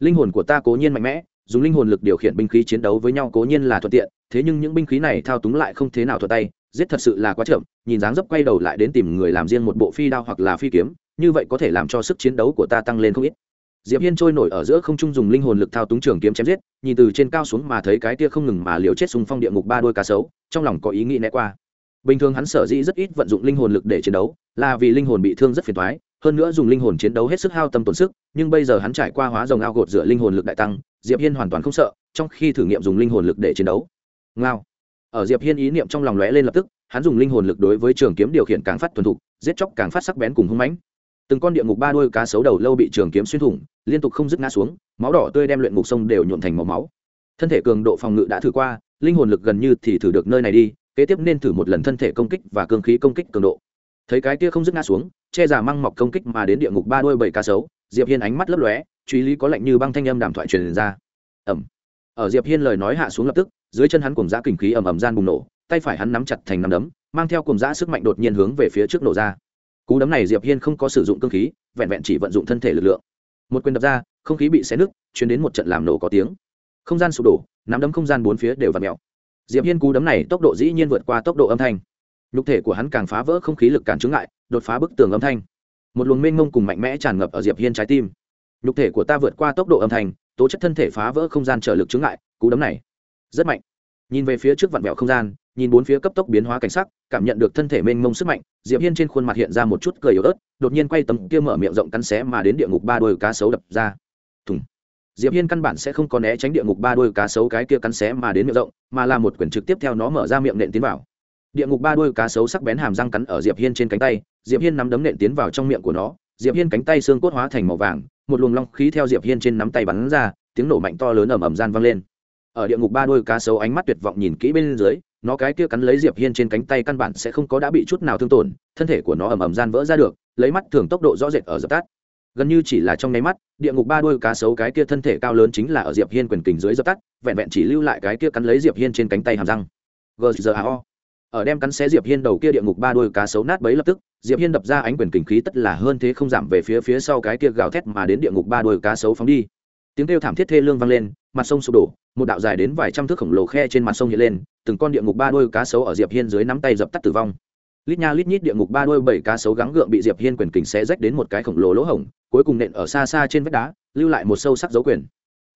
Linh hồn của ta cố nhiên mạnh mẽ, dùng linh hồn lực điều khiển binh khí chiến đấu với nhau cố nhiên là thuận tiện, thế nhưng những binh khí này thao túng lại không thế nào thuận tay, giết thật sự là quá chậm, nhìn dáng dấp quay đầu lại đến tìm người làm riêng một bộ phi đao hoặc là phi kiếm, như vậy có thể làm cho sức chiến đấu của ta tăng lên không ít diệp hiên trôi nổi ở giữa không trung dùng linh hồn lực thao túng trường kiếm chém giết, nhìn từ trên cao xuống mà thấy cái tia không ngừng mà liều chết xung phong địa ngục ba đôi cá sấu, trong lòng có ý nghĩ né qua. Bình thường hắn sở dĩ rất ít vận dụng linh hồn lực để chiến đấu, là vì linh hồn bị thương rất phiền toái, hơn nữa dùng linh hồn chiến đấu hết sức hao tâm tổn sức, nhưng bây giờ hắn trải qua hóa rồng ao gột rửa linh hồn lực đại tăng, diệp hiên hoàn toàn không sợ, trong khi thử nghiệm dùng linh hồn lực để chiến đấu. Ngao. Ở diệp hiên ý niệm trong lòng lóe lên lập tức, hắn dùng linh hồn lực đối với trường kiếm điều khiển càng phát thuần thục, giết chóc càng phát sắc bén cùng hung mãnh từng con địa ngục ba đuôi cá sấu đầu lâu bị trường kiếm xuyên thủng, liên tục không dứt ngã xuống, máu đỏ tươi đem luyện ngục sông đều nhuộn thành màu máu. Thân thể cường độ phòng ngự đã thử qua, linh hồn lực gần như thì thử được nơi này đi, kế tiếp nên thử một lần thân thể công kích và cương khí công kích cường độ. Thấy cái kia không dứt ngã xuống, che giả măng mọc công kích mà đến địa ngục ba đuôi bảy cá sấu, diệp hiên ánh mắt lấp lóe, truy lý có lạnh như băng thanh âm đàm thoại truyền ra. Ẩm ở diệp hiên lời nói hạ xuống lập tức, dưới chân hắn cùng giã kình khí ầm ầm gian bùng nổ, tay phải hắn nắm chặt thành nắm đấm, mang theo cùng giã sức mạnh đột nhiên hướng về phía trước nổ ra cú đấm này diệp hiên không có sử dụng cương khí, vẹn vẹn chỉ vận dụng thân thể lực lượng. Một quyền đập ra, không khí bị xé nứt, chuyển đến một trận làm nổ có tiếng. Không gian sụp đổ, nắm đấm không gian bốn phía đều v ặ mẹo diệp hiên cú đấm này tốc độ dĩ nhiên vượt qua tốc độ âm thanh. Nhục thể của hắn càng phá vỡ không khí lực càng trứng lại, đột phá bức tường âm thanh. Một luồng mênh mông cùng mạnh mẽ tràn ngập ở diệp hiên trái tim. Nhục thể của ta vượt qua tốc độ âm thanh, tố chất thân thể phá vỡ không gian trở lực chứng lại, cú đấm này rất mạnh. Nhìn về phía trước vặn vẹo không gian, nhìn bốn phía cấp tốc biến hóa cảnh sắc cảm nhận được thân thể mênh mông sức mạnh, diệp hiên trên khuôn mặt hiện ra một chút cười yếu ớt, đột nhiên quay tấm kia mở miệng rộng cắn xé mà đến địa ngục ba đôi cá sấu đập ra. Thùng. Diệp hiên căn bản sẽ không có né tránh địa ngục ba đôi cá sấu cái kia cắn xé mà đến miệng rộng, mà là một quyển trực tiếp theo nó mở ra miệng nện tiến vào. Địa ngục ba đôi cá sấu sắc bén hàm răng cắn ở diệp hiên trên cánh tay, diệp hiên nắm đấm nện tiến vào trong miệng của nó, diệp hiên cánh tay xương cốt hóa thành màu vàng, một luồng long khí theo diệp hiên trên nắm tay bắn ra, tiếng nổ mạnh to lớn ầm ầm gian vang lên. Ở địa ngục ba đôi cá sấu ánh mắt tuyệt vọng nhìn kỹ bên dưới nó cái kia cắn lấy diệp hiên trên cánh tay căn bản sẽ không có đã bị chút nào thương tổn, thân thể của nó ầm ầm gian vỡ ra được, lấy mắt thường tốc độ rõ rệt ở dập tắt. Gần như chỉ là trong nháy mắt, địa ngục ba đôi cá sấu cái kia thân thể cao lớn chính là ở diệp hiên quyền kình dưới dập tắt, vẹn vẹn chỉ lưu lại cái kia cắn lấy diệp hiên trên cánh tay hàm răng. Gzao ở đem cắn xé diệp hiên đầu kia địa ngục ba đôi cá sấu nát bấy lập tức, diệp hiên đập ra ánh quyền kình khí tất là hơn thế không giảm về phía phía sau cái kia gào thét mà đến địa ngục ba đôi cá sấu phóng đi. Tiếng kêu thảm thiết thê lương vang lên mặt sông sụp đổ, một đạo dài đến vài trăm thước khổng lồ khe trên mặt sông hiện lên, từng con địa ngục ba đôi cá sấu ở diệp hiên dưới nắm tay dập tắt tử vong. Lít nha lít nhít địa ngục ba đôi bảy cá sấu gắng gượng bị diệp hiên quyền kình xé rách đến một cái khổng lồ lỗ hổng, cuối cùng nện ở xa xa trên vách đá, lưu lại một sâu sắc dấu quyền.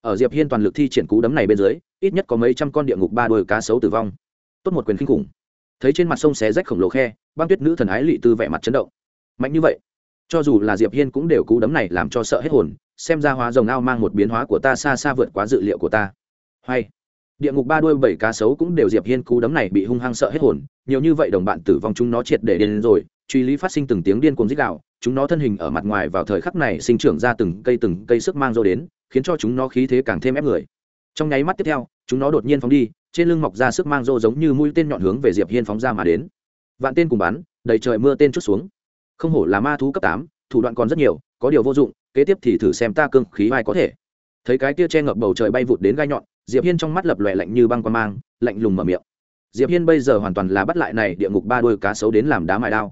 Ở diệp hiên toàn lực thi triển cú đấm này bên dưới, ít nhất có mấy trăm con địa ngục ba đôi cá sấu tử vong. Tốt một quyền kinh khủng. Thấy trên mặt sông xé rách khổng lồ khe, băng tuyết nữ thần ái lị tư vẻ mặt chấn động. Mạnh như vậy, cho dù là diệp hiên cũng đều cú đấm này làm cho sợ hết hồn xem ra hóa rồng ao mang một biến hóa của ta xa xa vượt quá dự liệu của ta. Hay. Địa ngục ba đuôi bảy cá sấu cũng đều diệp hiên cú đấm này bị hung hăng sợ hết hồn, nhiều như vậy đồng bạn tử vong chúng nó triệt để điên rồi, truy lý phát sinh từng tiếng điên cuồng dích gào, chúng nó thân hình ở mặt ngoài vào thời khắc này sinh trưởng ra từng cây từng cây sức mang rô đến, khiến cho chúng nó khí thế càng thêm ép người. Trong nháy mắt tiếp theo, chúng nó đột nhiên phóng đi, trên lưng mọc ra sức mang rô giống như mũi tên nhọn hướng về diệp hiên phóng ra mà đến. Vạn tên cùng bắn, đầy trời mưa tên chút xuống. Không hổ là ma thú cấp tám, thủ đoạn còn rất nhiều, có điều vô dụng kế tiếp thì thử xem ta cương khí ai có thể. Thấy cái kia che ngập bầu trời bay vụt đến gai nhọn diệp hiên trong mắt lập lòe lạnh như băng quan mang lạnh lùng mở miệng. Diệp hiên bây giờ hoàn toàn là bắt lại này địa ngục ba đôi cá sấu đến làm đá mài đao.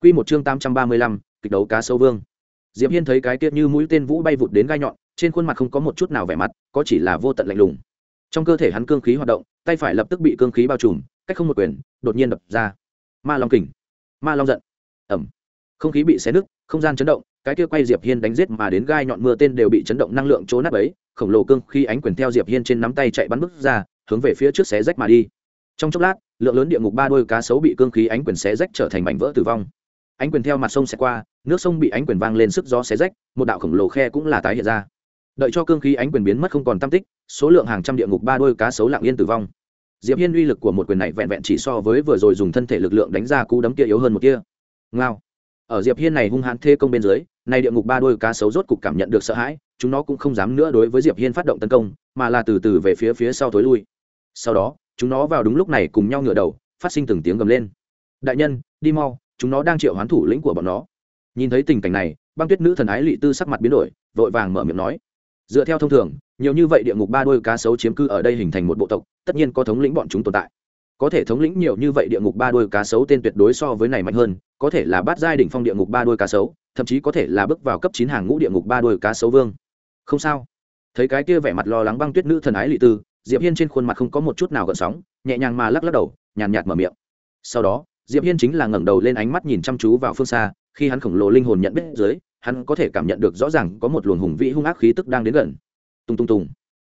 Quy một chương tám trăm ba mươi lăm, kịch đấu cá sấu vương. Diệp hiên thấy cái kia như mũi tên vũ bay vụt đến gai nhọn trên khuôn mặt không có một chút nào vẻ mặt có chỉ là vô tận lạnh lùng. Trong cơ thể hắn cương khí hoạt động tay phải lập tức bị cương khí bao trùm cách không một quyền đột nhiên đập ra. Ma long kình. Ma long giận. Ẩm không khí bị xé nứt không gian chấn động cái kia quay diệp hiên đánh giết mà đến gai nhọn mưa tên đều bị chấn động năng lượng chỗ nát ấy khổng lồ cương khi ánh quyền theo diệp hiên trên nắm tay chạy bắn bước ra, hướng về phía trước xé rách mà đi. Trong chốc lát, lượng lớn địa ngục ba đôi cá sấu bị cương khí ánh quyền xé rách trở thành mảnh vỡ tử vong. Ánh quyền theo mặt sông xẹt qua, nước sông bị ánh quyền vang lên sức gió xé rách, một đạo khổng lồ khe cũng là tái hiện ra. Đợi cho cương khí ánh quyền biến mất không còn tam tích, số lượng hàng trăm địa ngục ba đôi cá sấu lặng yên tử vong. Diệp hiên uy lực của một quyền này vẹn vẹn chỉ so với vừa rồi dùng thân thể lực lượng đánh ra cú đấm kia yếu hơn một kia. Ngao ở diệp hiên này hung hãn thê công bên dưới, nay địa ngục ba đôi cá sấu rốt cục cảm nhận được sợ hãi, chúng nó cũng không dám nữa đối với diệp hiên phát động tấn công, mà là từ từ về phía phía sau tối lui. Sau đó, chúng nó vào đúng lúc này cùng nhau ngửa đầu, phát sinh từng tiếng gầm lên. Đại nhân, đi mau, chúng nó đang triệu hoán thủ lĩnh của bọn nó. Nhìn thấy tình cảnh này, băng tuyết nữ thần ái lị tư sắc mặt biến đổi, vội vàng mở miệng nói. Dựa theo thông thường, nhiều như vậy địa ngục ba đôi cá sấu chiếm cư ở đây hình thành một bộ tộc, tất nhiên có thống lĩnh bọn chúng tồn tại có thể thống lĩnh nhiều như vậy địa ngục ba đôi cá sấu tên tuyệt đối so với này mạnh hơn, có thể là bát giai đỉnh phong địa ngục ba đôi cá sấu, thậm chí có thể là bước vào cấp chín hàng ngũ địa ngục ba đôi cá sấu vương. Không sao. Thấy cái kia vẻ mặt lo lắng băng tuyết nữ thần ái lị tư, diệp hiên trên khuôn mặt không có một chút nào gợn sóng, nhẹ nhàng mà lắc lắc đầu, nhàn nhạt mở miệng. Sau đó, diệp hiên chính là ngẩng đầu lên ánh mắt nhìn chăm chú vào phương xa, khi hắn khổng lồ linh hồn nhận biết dưới, hắn có thể cảm nhận được rõ ràng có một luồng hùng vĩ hung ác khí tức đang đến gần. Tung tung tung.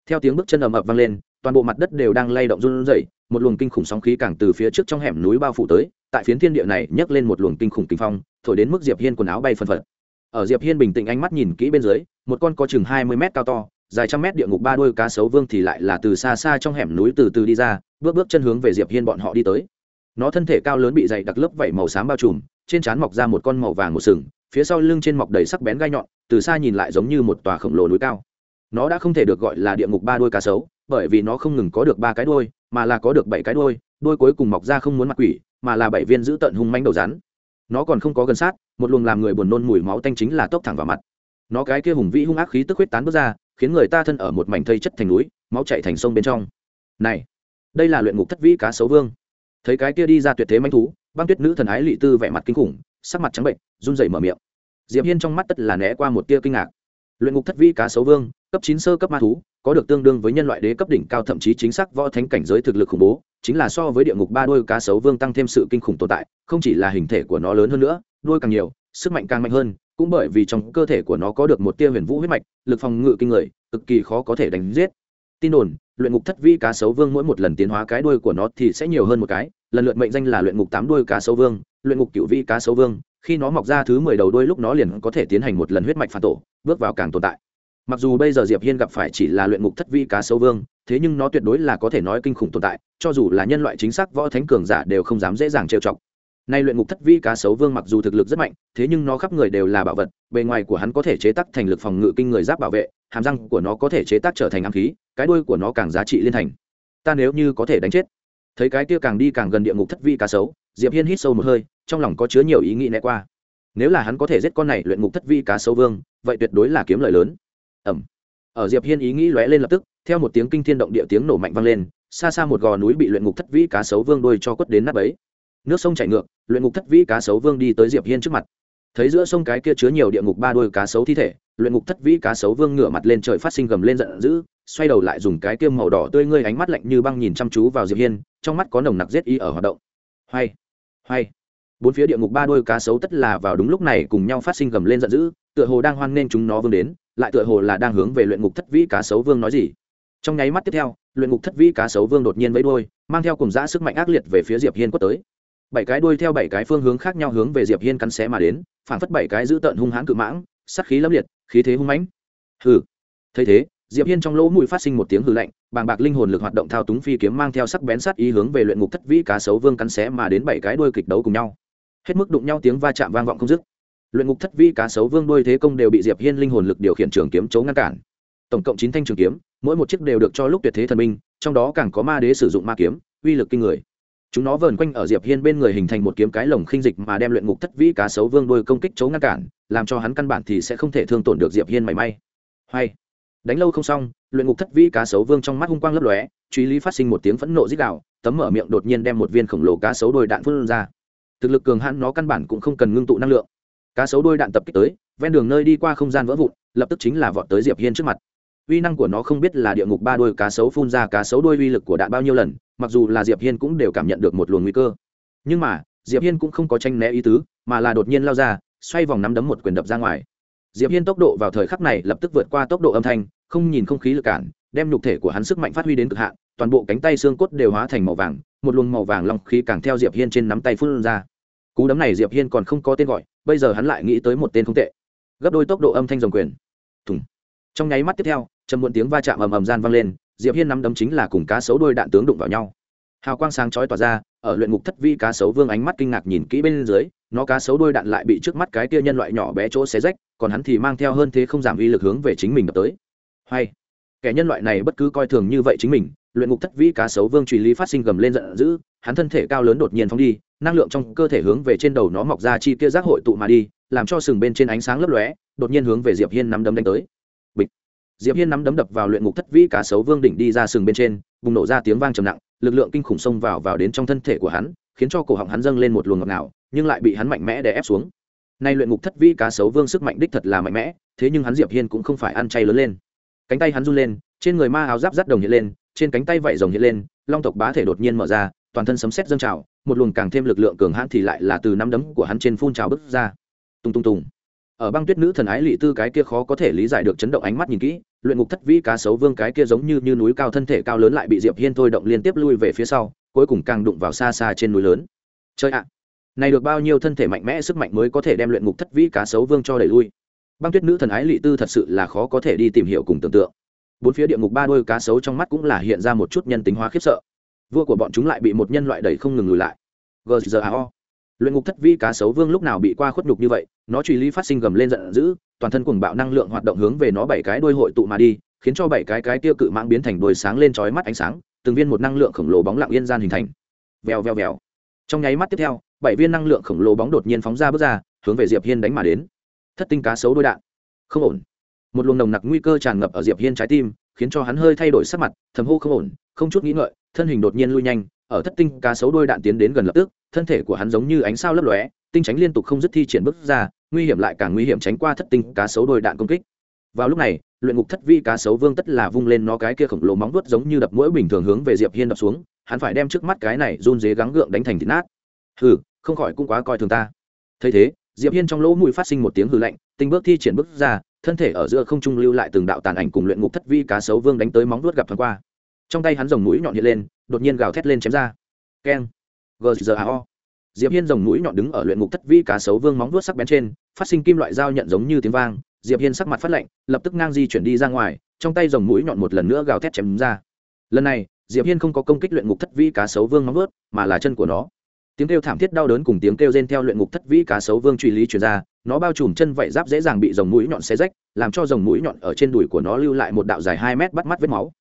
Theo tiếng bước chân ầm ập vang lên, toàn bộ mặt đất đều đang lay động run rẩy một luồng kinh khủng sóng khí càng từ phía trước trong hẻm núi bao phủ tới, tại phiến thiên địa này nhấc lên một luồng kinh khủng kinh phong, thổi đến mức diệp hiên quần áo bay phân phật. Ở diệp hiên bình tĩnh ánh mắt nhìn kỹ bên dưới, một con có chừng hai mươi mét cao to, dài trăm mét địa ngục ba đôi cá sấu vương thì lại là từ xa xa trong hẻm núi từ từ đi ra, bước bước chân hướng về diệp hiên bọn họ đi tới. Nó thân thể cao lớn bị dày đặc lớp vảy màu xám bao trùm, trên trán mọc ra một con màu vàng một sừng, phía sau lưng trên mọc đầy sắc bén gai nhọn, từ xa nhìn lại giống như một tòa khổng lồ núi cao. Nó đã không thể được gọi là địa ngục ba đôi cá sấu bởi vì nó không ngừng có được ba cái đôi mà là có được bảy cái đôi đôi cuối cùng mọc ra không muốn mặc quỷ, mà là bảy viên giữ tận hung manh đầu rắn. Nó còn không có gần sát, một luồng làm người buồn nôn mùi máu tanh chính là tốc thẳng vào mặt. Nó cái kia hùng vĩ hung ác khí tức huyết tán bước ra, khiến người ta thân ở một mảnh thây chất thành núi, máu chạy thành sông bên trong. Này, đây là luyện ngục thất vĩ cá sấu vương. Thấy cái kia đi ra tuyệt thế manh thú, băng tuyết nữ thần ái lị tư vẻ mặt kinh khủng, sắc mặt trắng bệnh, run rẩy mở miệng. Diệp hiên trong mắt tất là né qua một tia kinh ngạc. Luyện ngục thất vĩ cá sấu vương, cấp chín sơ cấp ma thú có được tương đương với nhân loại đế cấp đỉnh cao thậm chí chính xác võ thánh cảnh giới thực lực khủng bố, chính là so với địa ngục ba đôi cá sấu vương tăng thêm sự kinh khủng tồn tại, không chỉ là hình thể của nó lớn hơn nữa đôi càng nhiều, sức mạnh càng mạnh hơn, cũng bởi vì trong cơ thể của nó có được một tia huyền vũ huyết mạch, lực phòng ngự kinh người, cực kỳ khó có thể đánh giết. Tin đồn, luyện ngục thất vi cá sấu vương mỗi một lần tiến hóa cái đuôi của nó thì sẽ nhiều hơn một cái, lần lượt mệnh danh là luyện ngục tám đuôi cá sấu vương, luyện ngục cựu vi cá sấu vương, khi nó mọc ra thứ mười đầu đuôi lúc nó liền có thể tiến hành một lần huyết mạch phản tổ, bước vào càng tồn tại mặc dù bây giờ diệp hiên gặp phải chỉ là luyện ngục thất vi cá sấu vương, thế nhưng nó tuyệt đối là có thể nói kinh khủng tồn tại, cho dù là nhân loại chính xác võ thánh cường giả đều không dám dễ dàng trêu chọc. Nay luyện ngục thất vi cá sấu vương mặc dù thực lực rất mạnh, thế nhưng nó khắp người đều là bảo vật, bề ngoài của hắn có thể chế tác thành lực phòng ngự kinh người giáp bảo vệ, hàm răng của nó có thể chế tác trở thành ám khí, cái đuôi của nó càng giá trị liên thành. Ta nếu như có thể đánh chết. Thấy cái kia càng đi càng gần địa ngục thất vi cá sấu, diệp hiên hít sâu một hơi, trong lòng có chứa nhiều ý nghĩ né qua. Nếu là hắn có thể giết con này luyện ngục thất vi cá sấu vương, vậy tuyệt đối là kiếm lợi lớn ẩm. Ở diệp hiên ý nghĩ lóe lên lập tức, theo một tiếng kinh thiên động địa tiếng nổ mạnh vang lên, xa xa một gò núi bị luyện ngục thất vĩ cá sấu vương đôi cho quất đến nắp ấy. Nước sông chảy ngược, luyện ngục thất vĩ cá sấu vương đi tới diệp hiên trước mặt. Thấy giữa sông cái kia chứa nhiều địa ngục ba đôi cá sấu thi thể, luyện ngục thất vĩ cá sấu vương ngửa mặt lên trời phát sinh gầm lên giận dữ, xoay đầu lại dùng cái kia màu đỏ tươi ngươi ánh mắt lạnh như băng nhìn chăm chú vào diệp hiên, trong mắt có nồng nặc giết ý ở hoạt động. Hay hay bốn phía địa ngục ba đôi cá sấu tất là vào đúng lúc này cùng nhau phát sinh gầm lên giận dữ, tựa hồ đang hoan nên chúng nó vương đến lại tựa hồ là đang hướng về luyện ngục thất vĩ cá sấu vương nói gì. Trong nháy mắt tiếp theo, luyện ngục thất vĩ cá sấu vương đột nhiên vẫy đuôi, mang theo cùng dã sức mạnh ác liệt về phía diệp hiên quất tới. Bảy cái đuôi theo bảy cái phương hướng khác nhau hướng về diệp hiên cắn xé mà đến, phản phất bảy cái giữ tợn hung hãn cự mãng sắc khí lâm liệt, khí thế hung mãnh. Hừ. Thấy thế, diệp hiên trong lỗ mũi phát sinh một tiếng hừ lạnh, bàng bạc linh hồn lực hoạt động thao túng phi kiếm mang theo sắc bén sát ý hướng về luyện ngục thất vĩ cá sấu vương cắn xé mà đến bảy cái đuôi kịch đấu cùng nhau. Hết mức đụng nhau tiếng va chạm vang vọng không dứt luyện ngục thất Vi cá sấu vương đôi thế công đều bị diệp hiên linh hồn lực điều khiển trường kiếm chấu ngăn cản. Tổng cộng chín thanh trường kiếm, mỗi một chiếc đều được cho lúc tuyệt thế thần minh, trong đó càng có ma đế sử dụng ma kiếm, uy lực kinh người. Chúng nó vờn quanh ở diệp hiên bên người hình thành một kiếm cái lồng khinh dịch mà đem luyện ngục thất vĩ cá sấu vương đôi công kích chấu ngăn cản, làm cho hắn căn bản thì sẽ không thể thương tổn được diệp hiên mảy may. Hay. Đánh lâu không xong, luyện ngục thất vĩ cá sấu vương trong mắt hung quang lấp lóe, truy lý phát sinh một tiếng phẫn nộ dí đạo tấm mở miệng đột nhiên đem một viên khổng lồ cá sấu đôi đạn phun ra. Thực lực cường hãn nó căn bản cũng không cần ngưng tụ năng lượng cá sấu đôi đạn tập kích tới, ven đường nơi đi qua không gian vỡ vụn, lập tức chính là vọt tới diệp hiên trước mặt. Uy năng của nó không biết là địa ngục ba đôi cá sấu phun ra cá sấu đôi uy lực của đạn bao nhiêu lần, mặc dù là diệp hiên cũng đều cảm nhận được một luồng nguy cơ. Nhưng mà, diệp hiên cũng không có tranh né ý tứ, mà là đột nhiên lao ra, xoay vòng nắm đấm một quyền đập ra ngoài. Diệp hiên tốc độ vào thời khắc này lập tức vượt qua tốc độ âm thanh, không nhìn không khí lực cản, đem nhục thể của hắn sức mạnh phát huy đến cực hạn, toàn bộ cánh tay xương cốt đều hóa thành màu vàng, một luồng màu vàng long khí càng theo diệp hiên trên nắm tay phun ra cú đấm này diệp hiên còn không có tên gọi, bây giờ hắn lại nghĩ tới một tên không tệ. Gấp đôi tốc độ âm thanh dòng quyền. Thùng. Trong nháy mắt tiếp theo, trầm muộn tiếng va chạm ầm ầm gian vang lên, diệp hiên nắm đấm chính là cùng cá sấu đôi đạn tướng đụng vào nhau. Hào quang sáng chói tỏa ra, ở luyện ngục thất vi cá sấu vương ánh mắt kinh ngạc nhìn kỹ bên dưới, nó cá sấu đôi đạn lại bị trước mắt cái kia nhân loại nhỏ bé chỗ xé rách, còn hắn thì mang theo hơn thế không giảm uy lực hướng về chính mình đập tới. Hay. Kẻ nhân loại này bất cứ coi thường như vậy chính mình, luyện ngục thất vi cá sấu vương truy lý phát sinh gầm lên giận dữ, hắn thân thể cao lớn đột nhiên phóng đi năng lượng trong cơ thể hướng về trên đầu nó mọc ra chi kia giác hội tụ mà đi, làm cho sừng bên trên ánh sáng lấp lóe, đột nhiên hướng về diệp hiên nắm đấm đánh tới. Bịch. Diệp hiên nắm đấm đập vào luyện ngục thất vĩ cá sấu vương đỉnh đi ra sừng bên trên, bùng nổ ra tiếng vang trầm nặng, lực lượng kinh khủng xông vào vào đến trong thân thể của hắn, khiến cho cổ họng hắn dâng lên một luồng ngọt ngào, nhưng lại bị hắn mạnh mẽ đè ép xuống. Nay luyện ngục thất vĩ cá sấu vương sức mạnh đích thật là mạnh mẽ, thế nhưng hắn diệp hiên cũng không phải ăn chay lớn lên. Cánh tay hắn run lên, trên người ma áo giáp rắt đồng hiện lên, trên cánh tay vảy rồng hiện lên, long tộc bá thể đột nhiên mở ra, toàn thân sấm sét dâng trào một luồng càng thêm lực lượng cường hãn thì lại là từ năm đấm của hắn trên phun trào bứt ra. Tung tung tung. Ở băng tuyết nữ thần ái lị tư cái kia khó có thể lý giải được chấn động ánh mắt nhìn kỹ luyện ngục thất vĩ cá sấu vương cái kia giống như, như núi cao thân thể cao lớn lại bị diệp hiên thôi động liên tiếp lui về phía sau cuối cùng càng đụng vào xa xa trên núi lớn. Chơi ạ! Này được bao nhiêu thân thể mạnh mẽ sức mạnh mới có thể đem luyện ngục thất vĩ cá sấu vương cho đẩy lui? Băng tuyết nữ thần ái lị tư thật sự là khó có thể đi tìm hiểu cùng tưởng tượng. Bốn phía địa ngục ba đôi cá sấu trong mắt cũng là hiện ra một chút nhân tính hóa khiếp sợ vua của bọn chúng lại bị một nhân loại đẩy không ngừng lùi lại. Gzao luyện ngục thất vi cá sấu vương lúc nào bị qua khuất nhục như vậy, nó truy lý phát sinh gầm lên giận dữ, toàn thân cuồng bạo năng lượng hoạt động hướng về nó bảy cái đuôi hội tụ mà đi, khiến cho bảy cái cái tiêu cự mạng biến thành đuôi sáng lên chói mắt ánh sáng, từng viên một năng lượng khổng lồ bóng lặng yên gian hình thành. Vèo vèo vèo. Trong nháy mắt tiếp theo, bảy viên năng lượng khổng lồ bóng đột nhiên phóng ra bước ra, hướng về diệp hiên đánh mà đến. Thất tinh cá sấu đôi đạn. Không ổn. Một luồng nồng nặc nguy cơ tràn ngập ở diệp hiên trái tim, khiến cho hắn hơi thay đổi sắc mặt, thầm hô không ổn, không chút nghĩ ngợi thân hình đột nhiên lui nhanh, ở thất tinh cá sấu đôi đạn tiến đến gần lập tức, thân thể của hắn giống như ánh sao lấp lóe, tinh tránh liên tục không dứt thi triển bước ra, nguy hiểm lại càng nguy hiểm tránh qua thất tinh cá sấu đôi đạn công kích. Vào lúc này, luyện ngục thất vi cá sấu vương tất là vung lên nó cái kia khổng lồ móng vuốt giống như đập mũi bình thường hướng về diệp hiên đập xuống, hắn phải đem trước mắt cái này run dế gắng gượng đánh thành thịt nát. Hừ, không khỏi cũng quá coi thường ta. Thấy thế, diệp hiên trong lỗ mũi phát sinh một tiếng hừ lạnh tinh bước thi triển bước ra, thân thể ở giữa không trung lưu lại từng đạo tàn ảnh cùng luyện ngục thất vi cá sấu vương đánh tới móng vuốt gặp thoáng qua trong tay hắn rồng mũi nhọn hiện lên, đột nhiên gào thét lên chém ra. Keng. Gzao diệp hiên rồng mũi nhọn đứng ở luyện ngục thất vi cá sấu vương móng vuốt sắc bén trên, phát sinh kim loại dao nhận giống như tiếng vang. Diệp hiên sắc mặt phát lạnh, lập tức ngang di chuyển đi ra ngoài, trong tay rồng mũi nhọn một lần nữa gào thét chém ra. Lần này, diệp hiên không có công kích luyện ngục thất vi cá sấu vương móng vuốt, mà là chân của nó. Tiếng kêu thảm thiết đau đớn cùng tiếng kêu rên theo luyện ngục thất vi cá sấu vương truy lý truyền ra, nó bao trùm chân vảy giáp dễ dàng bị rồng mũi nhọn xé rách, làm cho rồng mũi nhọn ở trên đùi của nó lưu lại một đạo dài hai mét bắt mắt vết máu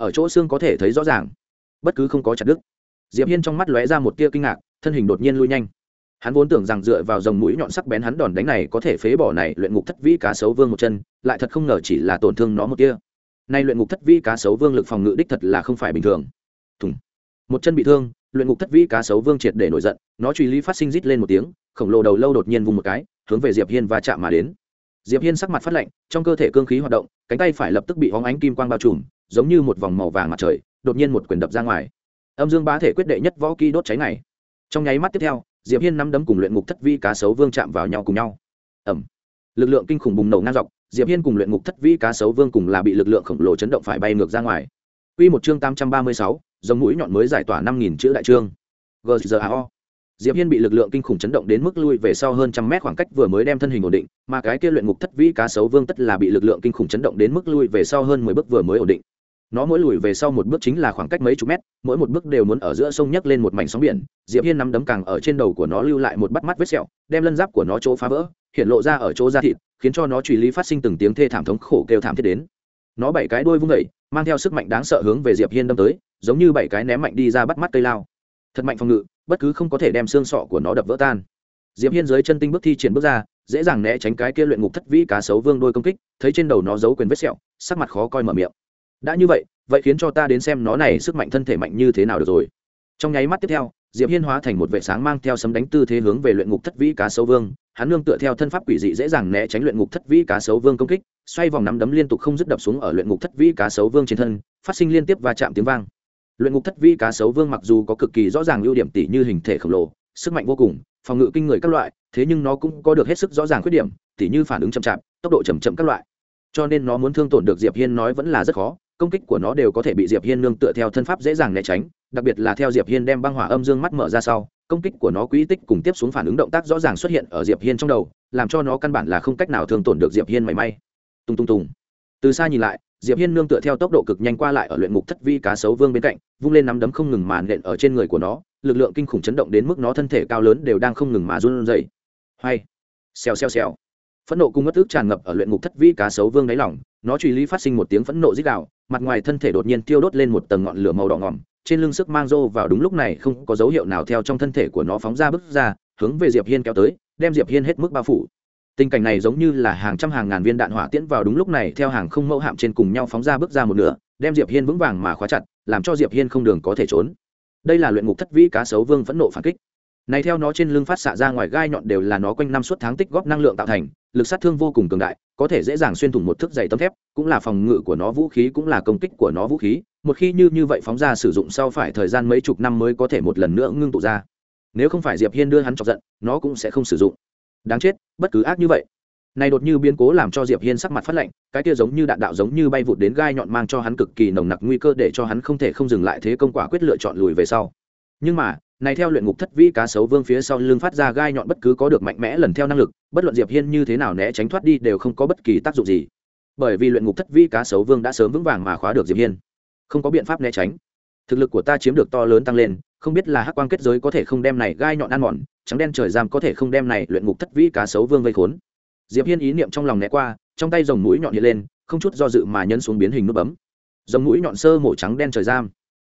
ở chỗ xương có thể thấy rõ ràng. Bất cứ không có chặt đứt. Diệp hiên trong mắt lóe ra một tia kinh ngạc, thân hình đột nhiên lui nhanh. Hắn vốn tưởng rằng dựa vào dòng mũi nhọn sắc bén hắn đòn đánh này có thể phế bỏ này luyện ngục thất vĩ cá sấu vương một chân, lại thật không ngờ chỉ là tổn thương nó một tia. Nay luyện ngục thất vĩ cá sấu vương lực phòng ngự đích thật là không phải bình thường. Thùng. Một chân bị thương, luyện ngục thất vĩ cá sấu vương triệt để nổi giận, nó truy lý phát sinh rít lên một tiếng, khổng lồ đầu lâu đột nhiên vùng một cái, hướng về diệp hiên va chạm mà đến diệp hiên sắc mặt phát lạnh trong cơ thể cương khí hoạt động cánh tay phải lập tức bị hóng ánh kim quang bao trùm giống như một vòng màu vàng mặt trời đột nhiên một quyền đập ra ngoài. Âm dương bá thể quyết đệ nhất võ kỹ đốt cháy này. Trong nháy mắt tiếp theo diệp hiên nắm đấm cùng luyện ngục thất vi cá sấu vương chạm vào nhau cùng nhau. Ẩm lực lượng kinh khủng bùng nổ ngang dọc diệp hiên cùng luyện ngục thất vi cá sấu vương cùng là bị lực lượng khổng lồ chấn động phải bay ngược ra ngoài. Quy một chương 836, giống mũi nhọn mới giải tỏa 5000 chữ đại chương. GZAO diệp hiên bị lực lượng kinh khủng chấn động đến mức lui về sau hơn trăm mét khoảng cách vừa mới đem thân hình ổn định, mà cái kia luyện ngục thất vĩ cá sấu vương tất là bị lực lượng kinh khủng chấn động đến mức lui về sau hơn mười bước vừa mới ổn định. Nó mỗi lùi về sau một bước chính là khoảng cách mấy chục mét, mỗi một bước đều muốn ở giữa sông nhấc lên một mảnh sóng biển. Diệp hiên nắm đấm càng ở trên đầu của nó lưu lại một bắt mắt vết sẹo, đem lân giáp của nó chỗ phá vỡ, hiện lộ ra ở chỗ da thịt, khiến cho nó truy lý phát sinh từng tiếng thê thảm thống khổ kêu thảm thiết đến. Nó bảy cái đuôi vung vẩy mang theo sức mạnh đáng sợ hướng về diệp hiên đâm tới, giống như bảy cái ném mạnh đi ra bắt mắt cây lao. Thật mạnh phòng ngự bất cứ không có thể đem xương sọ của nó đập vỡ tan. Diệp hiên dưới chân tinh bước thi triển bước ra, dễ dàng né tránh cái kia luyện ngục thất vĩ cá sấu vương đôi công kích, thấy trên đầu nó giấu quyền vết sẹo, sắc mặt khó coi mở miệng. Đã như vậy vậy khiến cho ta đến xem nó này sức mạnh thân thể mạnh như thế nào được rồi. Trong nháy mắt tiếp theo, diệp hiên hóa thành một vệ sáng mang theo sấm đánh tư thế hướng về luyện ngục thất vĩ cá sấu vương, hắn nương tựa theo thân pháp quỷ dị dễ dàng né tránh luyện ngục thất vĩ cá sấu vương công kích, xoay vòng nắm đấm liên tục không dứt đập xuống ở luyện ngục thất vĩ cá sấu vương trên thân, phát sinh liên tiếp va chạm tiếng vang luyện ngục thất Vi cá sấu vương mặc dù có cực kỳ rõ ràng ưu điểm tỷ như hình thể khổng lồ, sức mạnh vô cùng, phòng ngự kinh người các loại, thế nhưng nó cũng có được hết sức rõ ràng khuyết điểm tỷ như phản ứng chậm chạp, tốc độ chậm chậm các loại. Cho nên nó muốn thương tổn được diệp hiên nói vẫn là rất khó, công kích của nó đều có thể bị diệp hiên nương tựa theo thân pháp dễ dàng né tránh, đặc biệt là theo diệp hiên đem băng hỏa âm dương mắt mở ra sau, công kích của nó quỹ tích cùng tiếp xuống phản ứng động tác rõ ràng xuất hiện ở diệp hiên trong đầu, làm cho nó căn bản là không cách nào thương tổn được diệp hiên mảy may. Tung tung tung từ xa nhìn lại diệp hiên nương tựa theo tốc độ cực nhanh qua lại ở luyện ngục thất vi cá sấu vương bên cạnh, vung lên nắm đấm không ngừng màn nện ở trên người của nó, lực lượng kinh khủng chấn động đến mức nó thân thể cao lớn đều đang không ngừng mà run rẩy. Hay, xèo xèo xèo. Phẫn nộ cùng ngất tức tràn ngập ở luyện ngục thất vi cá sấu vương đáy lỏng nó truy lý phát sinh một tiếng phẫn nộ rít đạo mặt ngoài thân thể đột nhiên tiêu đốt lên một tầng ngọn lửa màu đỏ ngỏm, trên lưng sức mang rô vào đúng lúc này không có dấu hiệu nào theo trong thân thể của nó phóng ra bước ra, hướng về diệp hiên kéo tới, đem diệp hiên hết mức bao phủ tình cảnh này giống như là hàng trăm hàng ngàn viên đạn hỏa tiễn vào đúng lúc này, theo hàng không mẫu hạm trên cùng nhau phóng ra bước ra một nửa, đem diệp hiên vững vàng mà khóa chặt, làm cho diệp hiên không đường có thể trốn. Đây là luyện ngục thất vĩ cá sấu vương phẫn nộ phản kích. Này theo nó trên lưng phát xạ ra ngoài gai nhọn đều là nó quanh năm suốt tháng tích góp năng lượng tạo thành, lực sát thương vô cùng cường đại, có thể dễ dàng xuyên thủng một thước dày tấm thép, cũng là phòng ngự của nó vũ khí, cũng là công kích của nó vũ khí. Một khi như như vậy phóng ra sử dụng sau phải thời gian mấy chục năm mới có thể một lần nữa ngưng tụ ra. Nếu không phải diệp hiên đưa hắn chọc giận, nó cũng sẽ không sử dụng đáng chết, bất cứ ác như vậy. Này đột như biến cố làm cho diệp hiên sắc mặt phát lạnh, cái kia giống như đạn đạo giống như bay vụt đến gai nhọn mang cho hắn cực kỳ nồng nặc nguy cơ để cho hắn không thể không dừng lại thế công quả quyết lựa chọn lùi về sau. Nhưng mà, này theo luyện ngục thất vĩ cá sấu vương phía sau lưng phát ra gai nhọn bất cứ có được mạnh mẽ lần theo năng lực, bất luận diệp hiên như thế nào né tránh thoát đi đều không có bất kỳ tác dụng gì. Bởi vì luyện ngục thất vĩ cá sấu vương đã sớm vững vàng mà khóa được diệp hiên, không có biện pháp né tránh. Thực lực của ta chiếm được to lớn tăng lên không biết là hắc quang kết giới có thể không đem này gai nhọn ăn mòn, trắng đen trời giam có thể không đem này luyện ngục thất vĩ cá sấu vương vây khốn. Diệp hiên ý niệm trong lòng né qua, trong tay dòng mũi nhọn hiện lên, không chút do dự mà nhân xuống biến hình nút bấm. Dòng mũi nhọn sơ mổ trắng đen trời giam.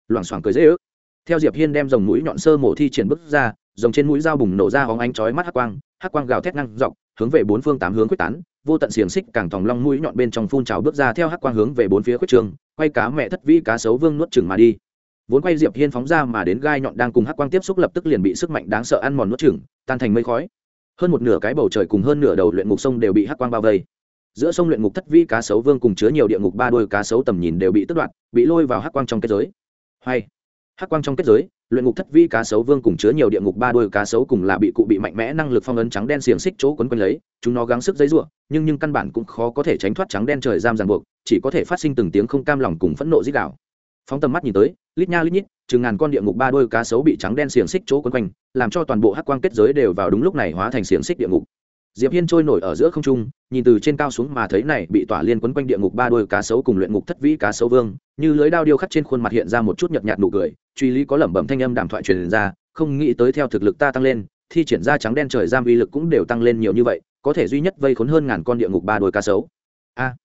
Loảng xoảng cười dễ ước. Theo diệp hiên đem dòng mũi nhọn sơ mổ thi triển bước ra dòng trên mũi dao bùng nổ ra hóng ánh chói mắt hắc quang hắc quang gào thét năng dọc, hướng về bốn phương tám hướng quyết tán, vô tận xiềng xích càng thòng long mũi nhọn bên trong phun trào bước ra theo hắc quang hướng về bốn phía quyết trường, quay cá mẹ thất vĩ cá sấu vương nuốt chừng mà đi vốn quay diệp hiên phóng ra mà đến gai nhọn đang cùng hắc quang tiếp xúc lập tức liền bị sức mạnh đáng sợ ăn mòn nuốt chửng, tan thành mây khói. Hơn một nửa cái bầu trời cùng hơn nửa đầu luyện ngục sông đều bị hắc quang bao vây. Giữa sông luyện ngục thất vi cá sấu vương cùng chứa nhiều địa ngục ba đôi cá sấu tầm nhìn đều bị tước đoạt bị lôi vào hắc quang trong kết giới. Hay hắc quang trong kết giới luyện ngục thất vi cá sấu vương cùng chứa nhiều địa ngục ba đôi cá sấu cùng là bị cụ bị mạnh mẽ năng lực phong ấn trắng đen xiềng xích chỗ quấn quanh lấy chúng nó gắng sức dấy rủa nhưng nhưng căn bản cũng khó có thể tránh thoát trắng đen trời giam ràng buộc chỉ có thể phát sinh từng tiếng không cam lòng cùng phẫn nộ dích đạo phóng tầm mắt nhìn tới, lít nha lít nhít, chừng ngàn con địa ngục ba đôi cá sấu bị trắng đen xiềng xích chỗ quấn quanh, làm cho toàn bộ hắc quang kết giới đều vào đúng lúc này hóa thành xiềng xích địa ngục. Diệp hiên trôi nổi ở giữa không trung, nhìn từ trên cao xuống mà thấy này bị tỏa liên quấn quanh địa ngục ba đôi cá sấu cùng luyện ngục thất vĩ cá sấu vương, như lưới đao điêu khắc trên khuôn mặt hiện ra một chút nhợt nhạt nụ cười, truy lý có lẩm bẩm thanh âm đàm thoại truyền ra, không nghĩ tới theo thực lực ta tăng lên, thi triển ra trắng đen trời giam uy lực cũng đều tăng lên nhiều như vậy, có thể duy nhất vây khốn hơn ngàn con địa ngục ba đôi cá sấu. A!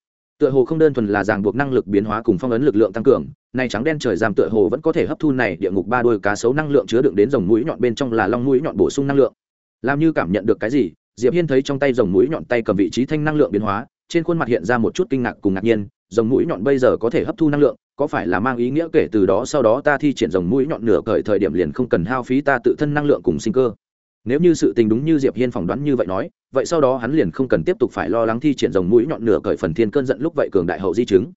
Tựa hồ không đơn thuần là ràng buộc năng lực biến hóa cùng phong ấn lực lượng tăng cường này trắng đen trời giam tựa hồ vẫn có thể hấp thu này địa ngục ba đôi cá sấu năng lượng chứa đựng đến dòng mũi nhọn bên trong là long mũi nhọn bổ sung năng lượng. Làm như cảm nhận được cái gì, diệp hiên thấy trong tay dòng mũi nhọn tay cầm vị trí thanh năng lượng biến hóa, trên khuôn mặt hiện ra một chút kinh ngạc cùng ngạc nhiên, dòng mũi nhọn bây giờ có thể hấp thu năng lượng, có phải là mang ý nghĩa kể từ đó sau đó ta thi triển dòng mũi nhọn nửa cởi thời điểm liền không cần hao phí ta tự thân năng lượng cùng sinh cơ? Nếu như sự tình đúng như diệp hiên phỏng đoán như vậy nói vậy sau đó hắn liền không cần tiếp tục phải lo lắng thi triển dòng mũi nhọn nửa cởi phần thiên cơn giận lúc vậy cường đại hậu di chứng.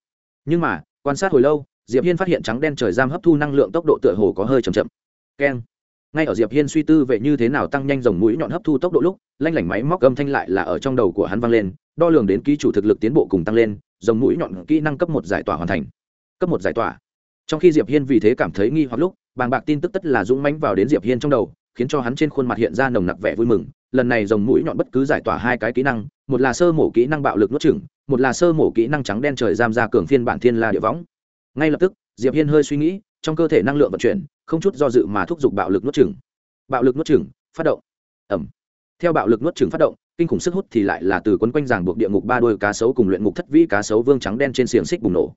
Nhưng mà, quan sát hồi lâu, diệp hiên phát hiện trắng đen trời giam hấp thu năng lượng tốc độ tựa hồ có hơi chậm chậm. Keng. Ngay ở diệp hiên suy tư về như thế nào tăng nhanh dòng mũi nhọn hấp thu tốc độ lúc, lanh lảnh máy móc âm thanh lại là ở trong đầu của hắn vang lên, đo lường đến ký chủ thực lực tiến bộ cùng tăng lên dòng mũi nhọn kỹ năng cấp một giải tỏa hoàn thành. Cấp một giải tỏa. Trong khi diệp hiên vì thế cảm thấy nghi hoặc lúc, bàng bạc tin tức tất là dũng mãnh vào đến diệp hiên trong đầu, khiến cho hắn trên khuôn mặt hiện ra nồng nặc vẻ vui mừng lần này dòng mũi nhọn bất cứ giải tỏa hai cái kỹ năng, một là sơ mổ kỹ năng bạo lực nuốt chửng, một là sơ mổ kỹ năng trắng đen trời giam ra cường phiên bản thiên la địa võng. Ngay lập tức, diệp hiên hơi suy nghĩ, trong cơ thể năng lượng vận chuyển, không chút do dự mà thúc giục bạo lực nuốt chửng. Bạo lực nuốt chửng, phát động. Ẩm theo bạo lực nuốt chửng phát động, kinh khủng sức hút thì lại là từ quấn quanh ràng buộc địa ngục ba đôi cá sấu cùng luyện ngục thất vĩ cá sấu vương trắng đen trên xiềng xích bùng nổ.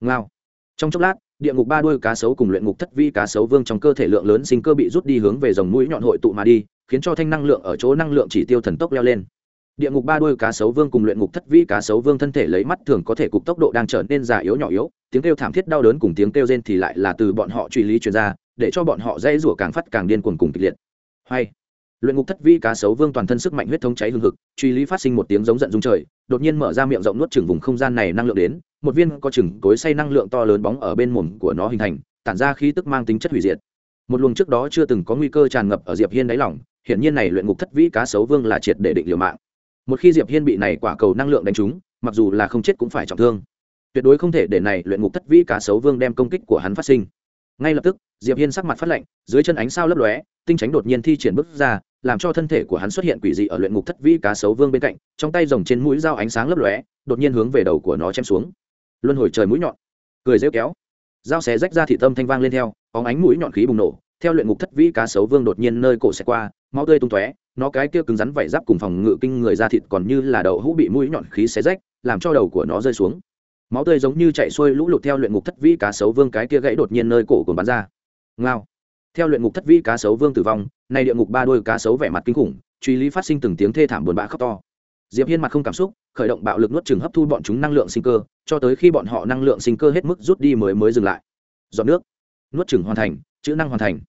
Ngao. Trong chốc lát, địa ngục ba đôi cá sấu cùng luyện ngục thất vĩ cá sấu vương trong cơ thể lượng lớn sinh cơ bị rút đi hướng về dòng mũi nhọn hội tụ mà đi khiến cho thanh năng lượng ở chỗ năng lượng chỉ tiêu thần tốc leo lên. Địa ngục ba đôi cá sấu vương cùng luyện ngục thất vĩ cá sấu vương thân thể lấy mắt thường có thể cục tốc độ đang trở nên già yếu nhỏ yếu, tiếng kêu thảm thiết đau đớn cùng tiếng kêu rên thì lại là từ bọn họ truy lý truyền ra, để cho bọn họ dây rủa càng phát càng điên cuồng cùng kịch liệt. Hay, luyện ngục thất vĩ cá sấu vương toàn thân sức mạnh huyết thống cháy hương hực, truy lý phát sinh một tiếng giống giận dung trời, đột nhiên mở ra miệng rộng nuốt chừng vùng không gian này năng lượng đến, một viên có chừng cối say năng lượng to lớn bóng ở bên mồm của nó hình thành, tản ra khí tức mang tính chất hủy diệt. Một luồng trước đó chưa từng có nguy cơ tràn ngập ở diệp hiên đáy lỏng hiển nhiên này luyện ngục thất vĩ cá sấu vương là triệt để định liều mạng. Một khi diệp hiên bị này quả cầu năng lượng đánh trúng, mặc dù là không chết cũng phải trọng thương. Tuyệt đối không thể để này luyện ngục thất vĩ cá sấu vương đem công kích của hắn phát sinh. Ngay lập tức, diệp hiên sắc mặt phát lạnh, dưới chân ánh sao lấp lóe, tinh tránh đột nhiên thi triển bước ra, làm cho thân thể của hắn xuất hiện quỷ dị ở luyện ngục thất vĩ cá sấu vương bên cạnh, trong tay rồng trên mũi dao ánh sáng lấp lóe, đột nhiên hướng về đầu của nó chém xuống. Luân hồi trời mũi nhọn. Cười rêu kéo. Dao xé rách ra thị tâm thanh vang lên theo óng ánh mũi nhọn khí bùng nổ theo luyện ngục thất vĩ cá sấu vương đột nhiên nơi cổ xẹt qua, máu tươi tung tóe, nó cái kia cứng rắn vảy giáp cùng phòng ngự kinh người ra thịt còn như là đầu hũ bị mũi nhọn khí xé rách, làm cho đầu của nó rơi xuống. Máu tươi giống như chạy xuôi lũ lụt theo luyện ngục thất vĩ cá sấu vương cái kia gãy đột nhiên nơi cổ của bắn ra. Ngao. Theo luyện ngục thất vĩ cá sấu vương tử vong, nay địa ngục ba đôi cá sấu vẻ mặt kinh khủng, truy lý phát sinh từng tiếng thê thảm buồn bã khóc to. Diệp hiên mặt không cảm xúc, khởi động bạo lực nuốt chừng hấp thu bọn chúng năng lượng sinh cơ, cho tới khi bọn họ năng lượng sinh cơ hết mức rút đi mới mới dừng lại. Dọn nước. Nuốt chừng hoàn thành, chữ năng hoàn thành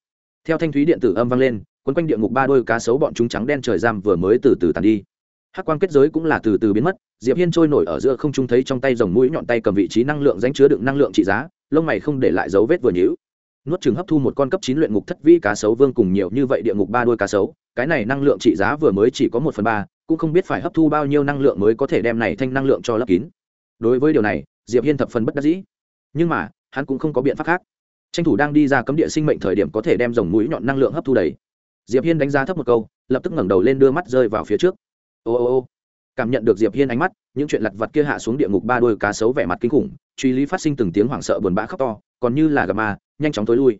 theo thanh thúy điện tử âm vang lên, quấn quanh địa ngục ba đôi cá sấu bọn chúng trắng đen trời giam vừa mới từ từ tàn đi. Hắc quang kết giới cũng là từ từ biến mất, diệp hiên trôi nổi ở giữa không trung thấy trong tay dòng mũi nhọn tay cầm vị trí năng lượng danh chứa đựng năng lượng trị giá, lông mày không để lại dấu vết vừa nhũ. nuốt chừng hấp thu một con cấp chín luyện ngục thất vĩ cá sấu vương cùng nhiều như vậy địa ngục ba đôi cá sấu, cái này năng lượng trị giá vừa mới chỉ có một phần ba, cũng không biết phải hấp thu bao nhiêu năng lượng mới có thể đem này thanh năng lượng cho lấp kín. Đối với điều này, diệp hiên thập phần bất đắc dĩ. Nhưng mà, hắn cũng không có biện pháp khác tranh thủ đang đi ra cấm địa sinh mệnh thời điểm có thể đem dòng mũi nhọn năng lượng hấp thu đầy. Diệp hiên đánh giá thấp một câu, lập tức ngẩng đầu lên đưa mắt rơi vào phía trước. Ô ô ô, cảm nhận được diệp hiên ánh mắt, những chuyện lặt vặt kia hạ xuống địa ngục ba đôi cá sấu vẻ mặt kinh khủng, truy lý phát sinh từng tiếng hoảng sợ buồn bã khóc to, còn như là gà ma, nhanh chóng tối lui.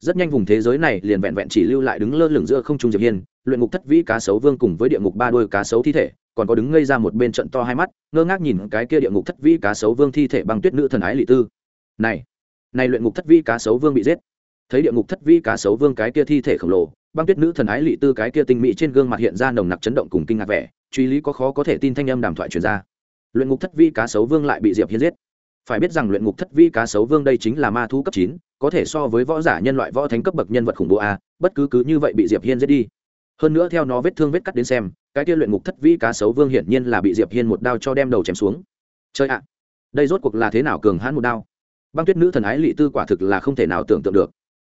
Rất nhanh vùng thế giới này liền vẹn vẹn chỉ lưu lại đứng lơ lửng giữa không trung diệp hiên, luyện ngục thất vĩ cá sấu vương cùng với địa ngục ba đôi cá sấu thi thể, còn có đứng ngây ra một bên trận to hai mắt, ngơ ngác nhìn cái kia địa ngục thất vĩ cá sấu vương thi thể bằng tuyết nữ thần ái lị tư. Này này luyện ngục thất vi cá sấu vương bị giết. Thấy địa ngục thất vi cá sấu vương cái kia thi thể khổng lồ, băng tuyết nữ thần ái lị tư cái kia tinh mỹ trên gương mặt hiện ra nồng nặc chấn động cùng kinh ngạc vẻ, truy lý có khó có thể tin thanh âm đàm thoại truyền ra. Luyện ngục thất vi cá sấu vương lại bị diệp hiên giết. Phải biết rằng luyện ngục thất vi cá sấu vương đây chính là ma thú cấp chín, có thể so với võ giả nhân loại võ thánh cấp bậc nhân vật khủng bố a, bất cứ cứ như vậy bị diệp hiên giết đi. Hơn nữa theo nó vết thương vết cắt đến xem, cái kia luyện ngục thất vi cá sấu vương hiển nhiên là bị diệp hiên một đao cho đem đầu chém xuống. Chơi ạ, đây rốt cuộc là thế nào cường hãn một đao? Băng tuyết nữ thần ái lị tư quả thực là không thể nào tưởng tượng được.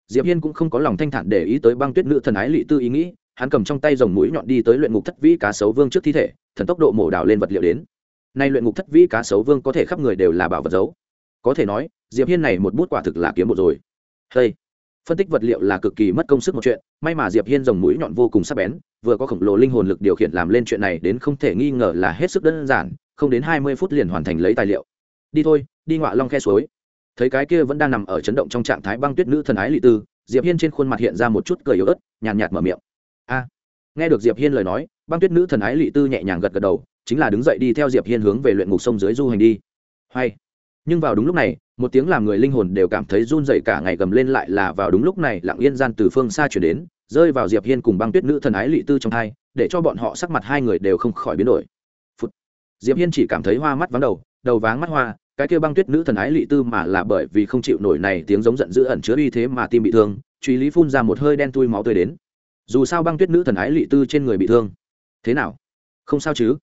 Diệp hiên cũng không có lòng thanh thản để ý tới băng tuyết nữ thần ái lị tư ý nghĩ, hắn cầm trong tay dòng mũi nhọn đi tới luyện ngục thất vĩ cá sấu vương trước thi thể, thần tốc độ mổ đào lên vật liệu đến. Nay luyện ngục thất vĩ cá sấu vương có thể khắp người đều là bảo vật giấu. Có thể nói, diệp hiên này một bút quả thực là kiếm một rồi. Hey. phân tích vật liệu là cực kỳ mất công sức một chuyện, may mà diệp hiên dòng mũi nhọn vô cùng sắc bén, vừa có khổng lồ linh hồn lực điều khiển làm lên chuyện này đến không thể nghi ngờ là hết sức đơn giản, không đến hai mươi phút liền hoàn thành lấy tài liệu. Đi thôi, đi ngọa long khe suối thấy cái kia vẫn đang nằm ở chấn động trong trạng thái băng tuyết nữ thần ái lị tư diệp hiên trên khuôn mặt hiện ra một chút cười yếu ớt nhàn nhạt, mở miệng. A. Nghe được diệp hiên lời nói băng tuyết nữ thần ái lị tư nhẹ nhàng gật gật đầu chính là đứng dậy đi theo diệp hiên hướng về luyện ngục sông dưới du hành đi. Hay. Nhưng vào đúng lúc này một tiếng làm người linh hồn đều cảm thấy run rẩy cả ngày gầm lên lại là vào đúng lúc này lặng yên gian từ phương xa chuyển đến rơi vào diệp hiên cùng băng tuyết nữ thần ái lị tư trong hai để cho bọn họ sắc mặt hai người đều không khỏi biến đổi. Phụt. diệp hiên chỉ cảm thấy hoa mắt vắng đầu đầu váng mắt hoa cái kia băng tuyết nữ thần ái lị tư mà là bởi vì không chịu nổi này tiếng giống giận dữ ẩn chứa uy thế mà tim bị thương, truy lý phun ra một hơi đen tui máu tươi đến. Dù sao băng tuyết nữ thần ái lị tư trên người bị thương. Thế nào? Không sao chứ?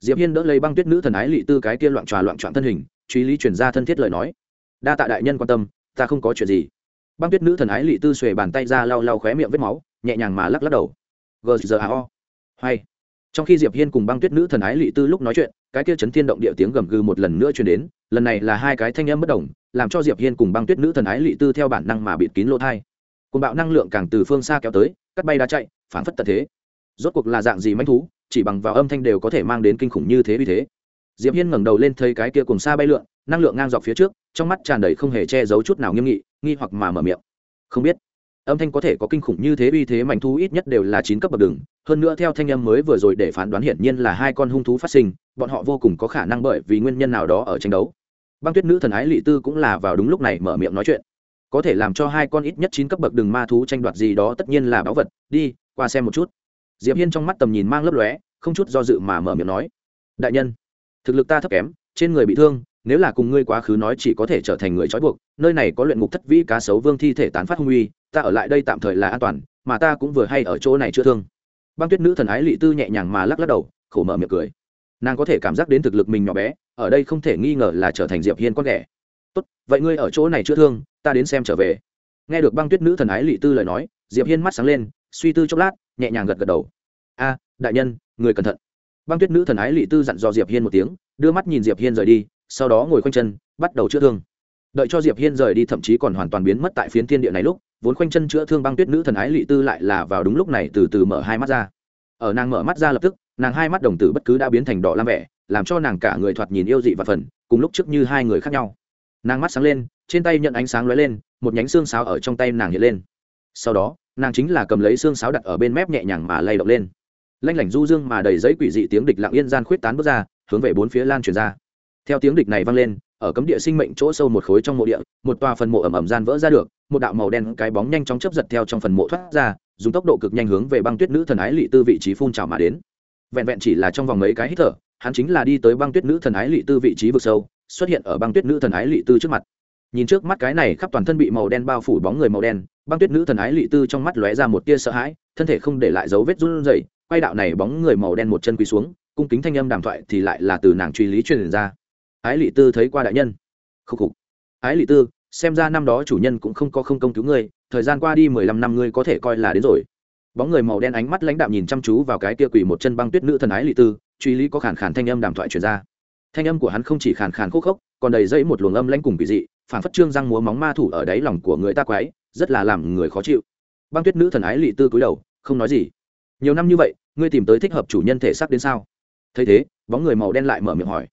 Diệp hiên đỡ lấy băng tuyết nữ thần ái lị tư cái kia loạn tròa loạn trọn thân hình, truy lý chuyển ra thân thiết lời nói. Đa tạ đại nhân quan tâm, ta không có chuyện gì. Băng tuyết nữ thần ái lị tư xuề bàn tay ra lau lau khóe miệng vết máu, nhẹ nhàng mà lắc lắc đầu. Gzao hay. Trong khi diệp hiên cùng băng tuyết nữ thần ái lị tư lúc nói chuyện cái kia chấn thiên động địa tiếng gầm gừ một lần nữa truyền đến, lần này là hai cái thanh âm bất đồng, làm cho diệp hiên cùng băng tuyết nữ thần ái lị tư theo bản năng mà bịt kín lỗ tai côn bạo năng lượng càng từ phương xa kéo tới, cắt bay đá chạy, phản phất tật thế. Rốt cuộc là dạng gì manh thú, chỉ bằng vào âm thanh đều có thể mang đến kinh khủng như thế uy thế. Diệp hiên ngẩng đầu lên thấy cái kia cùng xa bay lượn, năng lượng ngang dọc phía trước, trong mắt tràn đầy không hề che giấu chút nào nghiêm nghị, nghi hoặc mà mở miệng. Không biết âm thanh có thể có kinh khủng như thế uy thế mảnh thú ít nhất đều là chín cấp bậc đường. Hơn nữa theo thanh âm mới vừa rồi để phán đoán hiển nhiên là hai con hung thú phát sinh, bọn họ vô cùng có khả năng bởi vì nguyên nhân nào đó ở tranh đấu. Băng tuyết nữ thần ái lị tư cũng là vào đúng lúc này mở miệng nói chuyện. Có thể làm cho hai con ít nhất chín cấp bậc đường ma thú tranh đoạt gì đó tất nhiên là báu vật. Đi, qua xem một chút. Diệp hiên trong mắt tầm nhìn mang lấp lóe, không chút do dự mà mở miệng nói. Đại nhân, thực lực ta thấp kém, trên người bị thương nếu là cùng ngươi quá khứ nói chỉ có thể trở thành người trói buộc, nơi này có luyện ngục thất vĩ cá sấu vương thi thể tán phát hung uy, ta ở lại đây tạm thời là an toàn, mà ta cũng vừa hay ở chỗ này chữa thương. Băng tuyết nữ thần ái lị tư nhẹ nhàng mà lắc lắc đầu, khổ mở miệng cười. Nàng có thể cảm giác đến thực lực mình nhỏ bé, ở đây không thể nghi ngờ là trở thành diệp hiên con ghẻ. Tốt, vậy ngươi ở chỗ này chữa thương, ta đến xem trở về. Nghe được băng tuyết nữ thần ái lị tư lời nói, diệp hiên mắt sáng lên, suy tư chốc lát, nhẹ nhàng gật gật đầu. A, đại nhân, người cẩn thận. Băng tuyết nữ thần ái lị tư dặn dò diệp hiên một tiếng, đưa mắt nhìn diệp hiên rời đi sau đó ngồi khoanh chân, bắt đầu chữa thương. Đợi cho diệp hiên rời đi, thậm chí còn hoàn toàn biến mất tại phiến thiên địa này lúc, vốn khoanh chân chữa thương băng tuyết nữ thần ái lị tư lại là vào đúng lúc này từ từ mở hai mắt ra. Ở nàng mở mắt ra lập tức, nàng hai mắt đồng tử bất cứ đã biến thành đỏ lam vẻ, làm cho nàng cả người thoạt nhìn yêu dị và phần, cùng lúc trước như hai người khác nhau. Nàng mắt sáng lên, trên tay nhận ánh sáng lóe lên, một nhánh xương sáo ở trong tay nàng hiện lên. Sau đó, nàng chính là cầm lấy xương sáo đặt ở bên mép nhẹ nhàng mà lay động lên. Lanh lảnh du dương mà đầy giấy quỷ dị tiếng địch lặng yên gian khuyết tán bước ra, hướng về bốn phía lan truyền ra theo tiếng địch này vang lên, ở cấm địa sinh mệnh chỗ sâu một khối trong mộ địa, một tòa phần mộ ẩm ẩm gian vỡ ra được, một đạo màu đen cái bóng nhanh chóng chấp giật theo trong phần mộ thoát ra, dùng tốc độ cực nhanh hướng về băng tuyết nữ thần ái lị tư vị trí phun trào mà đến. Vẹn vẹn chỉ là trong vòng mấy cái hít thở, hắn chính là đi tới băng tuyết nữ thần ái lị tư vị trí vực sâu, xuất hiện ở băng tuyết nữ thần ái lị tư trước mặt. Nhìn trước mắt cái này khắp toàn thân bị màu đen bao phủ bóng người màu đen, băng tuyết nữ thần ái lị tư trong mắt lóe ra một tia sợ hãi, thân thể không để lại dấu vết run rẩy, quay đạo này bóng người màu đen một chân quỳ xuống, cung kính thanh âm đàm thoại thì lại là từ nàng truy lý truyền ra ái lị tư thấy qua đại nhân. Khúc khục. Ái lị tư, xem ra năm đó chủ nhân cũng không có không công cứu ngươi, thời gian qua đi mười lăm năm ngươi có thể coi là đến rồi. Bóng người màu đen ánh mắt lãnh đạm nhìn chăm chú vào cái kia quỳ một chân băng tuyết nữ thần ái lị tư, truy lý có khản khản thanh âm đàm thoại truyền ra. Thanh âm của hắn không chỉ khàn khàn khúc khốc, còn đầy dẫy một luồng âm lãnh cùng kỳ dị phản phất trương răng múa móng ma thủ ở đáy lòng của người ta quái, rất là làm người khó chịu. Băng tuyết nữ thần ái lị tư cúi đầu, không nói gì. Nhiều năm như vậy, ngươi tìm tới thích hợp chủ nhân thể xác đến sao? Thấy thế, bóng người màu đen lại mở miệng hỏi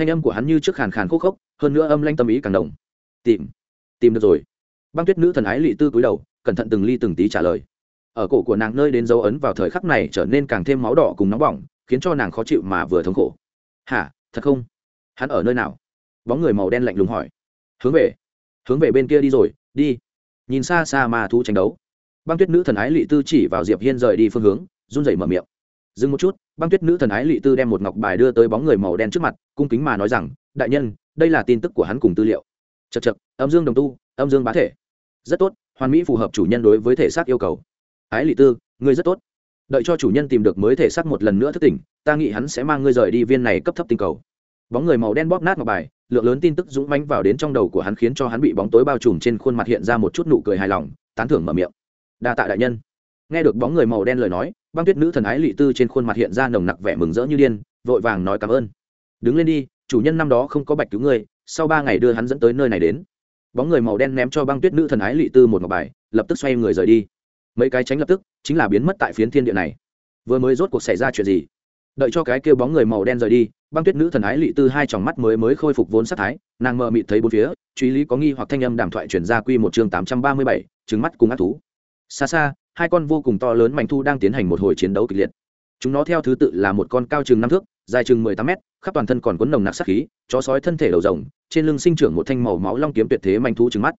thanh âm của hắn như trước khàn khàn khúc khốc, hơn nữa âm lanh tâm ý càng đồng tìm tìm được rồi. Băng tuyết nữ thần ái lị tư cúi đầu, cẩn thận từng ly từng tí trả lời. Ở cổ của nàng nơi đến dấu ấn vào thời khắc này trở nên càng thêm máu đỏ cùng nóng bỏng, khiến cho nàng khó chịu mà vừa thống khổ. Hả, thật không? Hắn ở nơi nào? Bóng người màu đen lạnh lùng hỏi. Hướng về hướng về bên kia đi rồi, đi. Nhìn xa xa mà thu tranh đấu. Băng tuyết nữ thần ái lị tư chỉ vào diệp hiên rời đi phương hướng, run rẩy mở miệng dừng một chút, băng tuyết nữ thần ái lị tư đem một ngọc bài đưa tới bóng người màu đen trước mặt, cung kính mà nói rằng, đại nhân, đây là tin tức của hắn cùng tư liệu. Chật chật âm dương đồng tu, âm dương bá thể. Rất tốt, hoàn mỹ phù hợp chủ nhân đối với thể xác yêu cầu. Ái lị tư, ngươi rất tốt. Đợi cho chủ nhân tìm được mới thể xác một lần nữa thức tỉnh, ta nghĩ hắn sẽ mang ngươi rời đi viên này cấp thấp tinh cầu. Bóng người màu đen bóp nát ngọc bài, lượng lớn tin tức dũng mánh vào đến trong đầu của hắn khiến cho hắn bị bóng tối bao trùm trên khuôn mặt hiện ra một chút nụ cười hài lòng, tán thưởng mở miệng. Đa tạ đại nhân nghe được bóng người màu đen lời nói, băng tuyết nữ thần ái lị tư trên khuôn mặt hiện ra nồng nặc vẻ mừng rỡ như điên, vội vàng nói cảm ơn. Đứng lên đi, chủ nhân năm đó không có bạch cứu ngươi, sau ba ngày đưa hắn dẫn tới nơi này đến. Bóng người màu đen ném cho băng tuyết nữ thần ái lị tư một ngọc bài, lập tức xoay người rời đi. Mấy cái tránh lập tức, chính là biến mất tại phiến thiên địa này. Vừa mới rốt cuộc xảy ra chuyện gì? Đợi cho cái kêu bóng người màu đen rời đi, băng tuyết nữ thần ái lị tư hai tròng mắt mới mới khôi phục vốn sắc thái, nàng mờ mịt thấy bốn phía, truy lý có nghi hoặc thanh âm đàm thoại chuyển ra quy một chương tám trăm ba mươi bảy trứng mắt cùng ác thú. Xa xa hai con vô cùng to lớn mảnh thu đang tiến hành một hồi chiến đấu kịch liệt. Chúng nó theo thứ tự là một con cao chừng năm thước, dài chừng mười tám mét, khắp toàn thân còn cuốn nồng nặc sắc khí, chó sói thân thể đầu rồng, trên lưng sinh trưởng một thanh màu máu long kiếm tuyệt thế manh thú trứng mắt.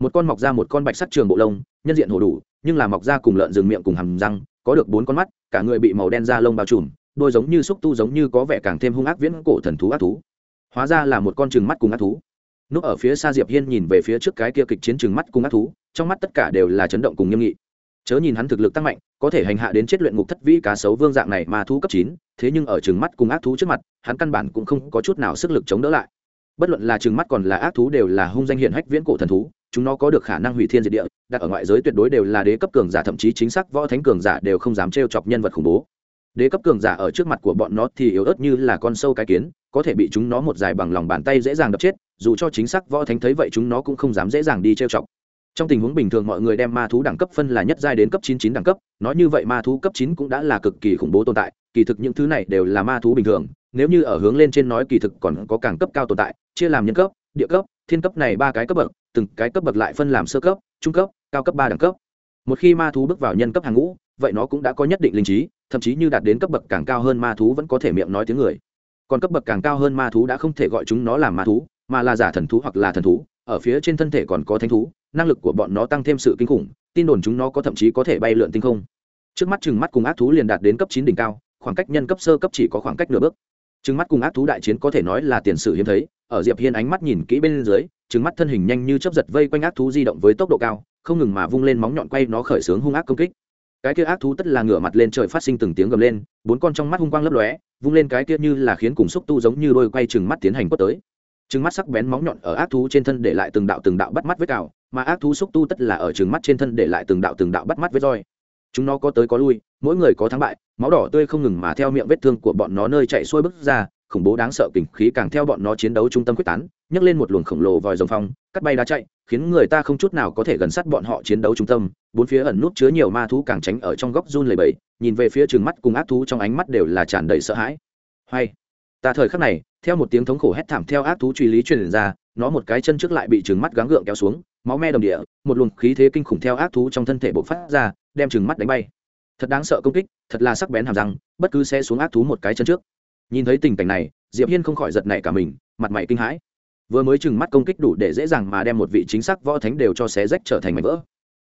Một con mọc ra một con bạch sắt trường bộ lông, nhân diện hổ đủ, nhưng là mọc ra cùng lợn rừng miệng cùng hàm răng, có được bốn con mắt, cả người bị màu đen da lông bao trùm, đôi giống như xúc tu giống như có vẻ càng thêm hung ác viễn cổ thần thú ác thú. Hóa ra là một con trừng mắt cùng ác thú. Núp ở phía xa diệp hiên nhìn về phía trước cái kia kịch chiến trừng mắt cùng ác thú, trong mắt tất cả đều là chấn động cùng nghiêm nghị chớ nhìn hắn thực lực tăng mạnh, có thể hành hạ đến chết luyện ngục thất vĩ cá sấu vương dạng này mà thú cấp chín, thế nhưng ở trừng mắt cùng ác thú trước mặt, hắn căn bản cũng không có chút nào sức lực chống đỡ lại. Bất luận là trừng mắt còn là ác thú đều là hung danh hiển hách viễn cổ thần thú, chúng nó có được khả năng hủy thiên diệt địa, đặt ở ngoại giới tuyệt đối đều là đế cấp cường giả, thậm chí chính xác võ thánh cường giả đều không dám trêu chọc nhân vật khủng bố. Đế cấp cường giả ở trước mặt của bọn nó thì yếu ớt như là con sâu cái kiến, có thể bị chúng nó một dài bằng lòng bàn tay dễ dàng đập chết, dù cho chính xác võ thánh thấy vậy chúng nó cũng không dám dễ dàng đi trêu chọc trong tình huống bình thường mọi người đem ma thú đẳng cấp phân là nhất giai đến cấp chín chín đẳng cấp, nói như vậy ma thú cấp chín cũng đã là cực kỳ khủng bố tồn tại, kỳ thực những thứ này đều là ma thú bình thường, nếu như ở hướng lên trên nói kỳ thực còn có càng cấp cao tồn tại, chia làm nhân cấp, địa cấp, thiên cấp này ba cái cấp bậc, từng cái cấp bậc lại phân làm sơ cấp, trung cấp, cao cấp ba đẳng cấp. Một khi ma thú bước vào nhân cấp hàng ngũ, vậy nó cũng đã có nhất định linh trí, thậm chí như đạt đến cấp bậc càng cao hơn ma thú vẫn có thể miệng nói tiếng người. Còn cấp bậc càng cao hơn ma thú đã không thể gọi chúng nó làm ma thú mà là giả thần thú hoặc là thần thú, ở phía trên thân thể còn có thánh thú, năng lực của bọn nó tăng thêm sự kinh khủng, tin đồn chúng nó có thậm chí có thể bay lượn tinh không. Trước mắt chừng mắt cùng ác thú liền đạt đến cấp chín đỉnh cao, khoảng cách nhân cấp sơ cấp chỉ có khoảng cách nửa bước. Chừng mắt cùng ác thú đại chiến có thể nói là tiền sử hiếm thấy, ở diệp hiên ánh mắt nhìn kỹ bên dưới, chừng mắt thân hình nhanh như chớp giật vây quanh ác thú di động với tốc độ cao, không ngừng mà vung lên móng nhọn quay nó khởi sướng hung ác công kích. Cái kia ác thú tất là ngửa mặt lên trời phát sinh từng tiếng gầm lên, bốn con trong mắt hung quang lấp lóe, vung lên cái kia như là khiến cùng xúc tu giống như đôi quay chừng mắt tiến hành quất tới trừng mắt sắc bén móng nhọn ở ác thú trên thân để lại từng đạo từng đạo bắt mắt vết cào, mà ác thú xúc tu tất là ở trừng mắt trên thân để lại từng đạo từng đạo bắt mắt vết roi. Chúng nó có tới có lui, mỗi người có thắng bại, máu đỏ tươi không ngừng mà theo miệng vết thương của bọn nó nơi chạy xuôi bước ra, khủng bố đáng sợ kình khí càng theo bọn nó chiến đấu trung tâm quyết tán, nhấc lên một luồng khổng lồ vòi rồng phong, cắt bay đá chạy, khiến người ta không chút nào có thể gần sát bọn họ chiến đấu trung tâm. Bốn phía ẩn nút chứa nhiều ma thú càng tránh ở trong góc run lầy bẫy nhìn về phía trường mắt cùng ác thú trong ánh mắt đều là tràn đầy sợ hãi. Hay, ta thời khắc này theo một tiếng thống khổ hét thảm theo ác thú truy lý truyền ra, nó một cái chân trước lại bị trừng mắt gắng gượng kéo xuống, máu me đồng địa, một luồng khí thế kinh khủng theo ác thú trong thân thể bộc phát ra, đem trừng mắt đánh bay. Thật đáng sợ công kích, thật là sắc bén hàm răng, bất cứ sẽ xuống ác thú một cái chân trước. Nhìn thấy tình cảnh này, diệp hiên không khỏi giật nảy cả mình, mặt mày kinh hãi. Vừa mới chừng mắt công kích đủ để dễ dàng mà đem một vị chính xác võ thánh đều cho xé rách trở thành mảnh vỡ.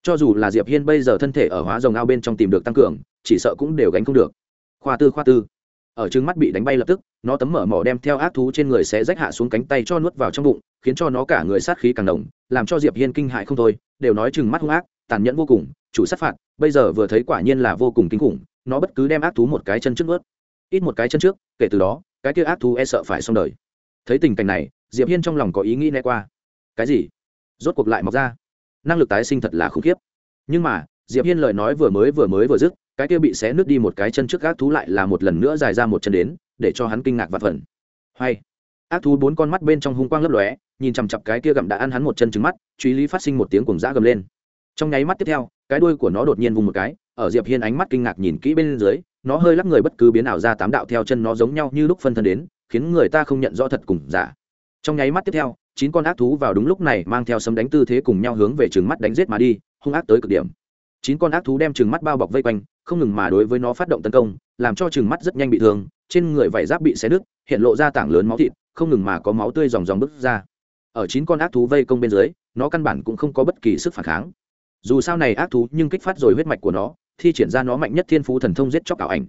Cho dù là diệp hiên bây giờ thân thể ở hóa rồng ao bên trong tìm được tăng cường, chỉ sợ cũng đều gánh không được. Khoa tư khoa tư ở trứng mắt bị đánh bay lập tức, nó tấm mở mỏ đem theo ác thú trên người sẽ rách hạ xuống cánh tay cho nuốt vào trong bụng, khiến cho nó cả người sát khí càng đồng làm cho diệp hiên kinh hại không thôi, đều nói chừng mắt hung ác, tàn nhẫn vô cùng, chủ sát phạt, bây giờ vừa thấy quả nhiên là vô cùng kinh khủng, nó bất cứ đem ác thú một cái chân trước nuốt, ít một cái chân trước, kể từ đó, cái kia ác thú e sợ phải xong đời. Thấy tình cảnh này, diệp hiên trong lòng có ý nghĩ né qua. Cái gì? Rốt cuộc lại mọc ra. Năng lực tái sinh thật là khủng khiếp. Nhưng mà, diệp hiên lời nói vừa mới vừa mới vừa dứt cái kia bị xé nước đi một cái chân trước ác thú lại là một lần nữa dài ra một chân đến, để cho hắn kinh ngạc và phần hay, ác thú bốn con mắt bên trong hung quang lấp lóe, nhìn chằm chặp cái kia gặm đã ăn hắn một chân trứng mắt, truy lý phát sinh một tiếng cùng dã gầm lên. Trong nháy mắt tiếp theo, cái đuôi của nó đột nhiên vùng một cái, ở diệp hiên ánh mắt kinh ngạc nhìn kỹ bên dưới, nó hơi lắc người bất cứ biến ảo ra tám đạo theo chân nó giống nhau như lúc phân thân đến, khiến người ta không nhận rõ thật cùng giả. Trong nháy mắt tiếp theo, chín con ác thú vào đúng lúc này mang theo sấm đánh tư thế cùng nhau hướng về trừng mắt đánh giết mà đi, hung ác tới cực điểm. Chín con ác thú đem trừng mắt bao bọc vây quanh không ngừng mà đối với nó phát động tấn công, làm cho trừng mắt rất nhanh bị thương, trên người vảy giáp bị xé nứt, hiện lộ ra tảng lớn máu thịt, không ngừng mà có máu tươi dòng dòng bứt ra. Ở chín con ác thú vây công bên dưới, nó căn bản cũng không có bất kỳ sức phản kháng. Dù sao này ác thú nhưng kích phát rồi huyết mạch của nó, thi triển ra nó mạnh nhất thiên phú thần thông giết chóc ảo ảnh.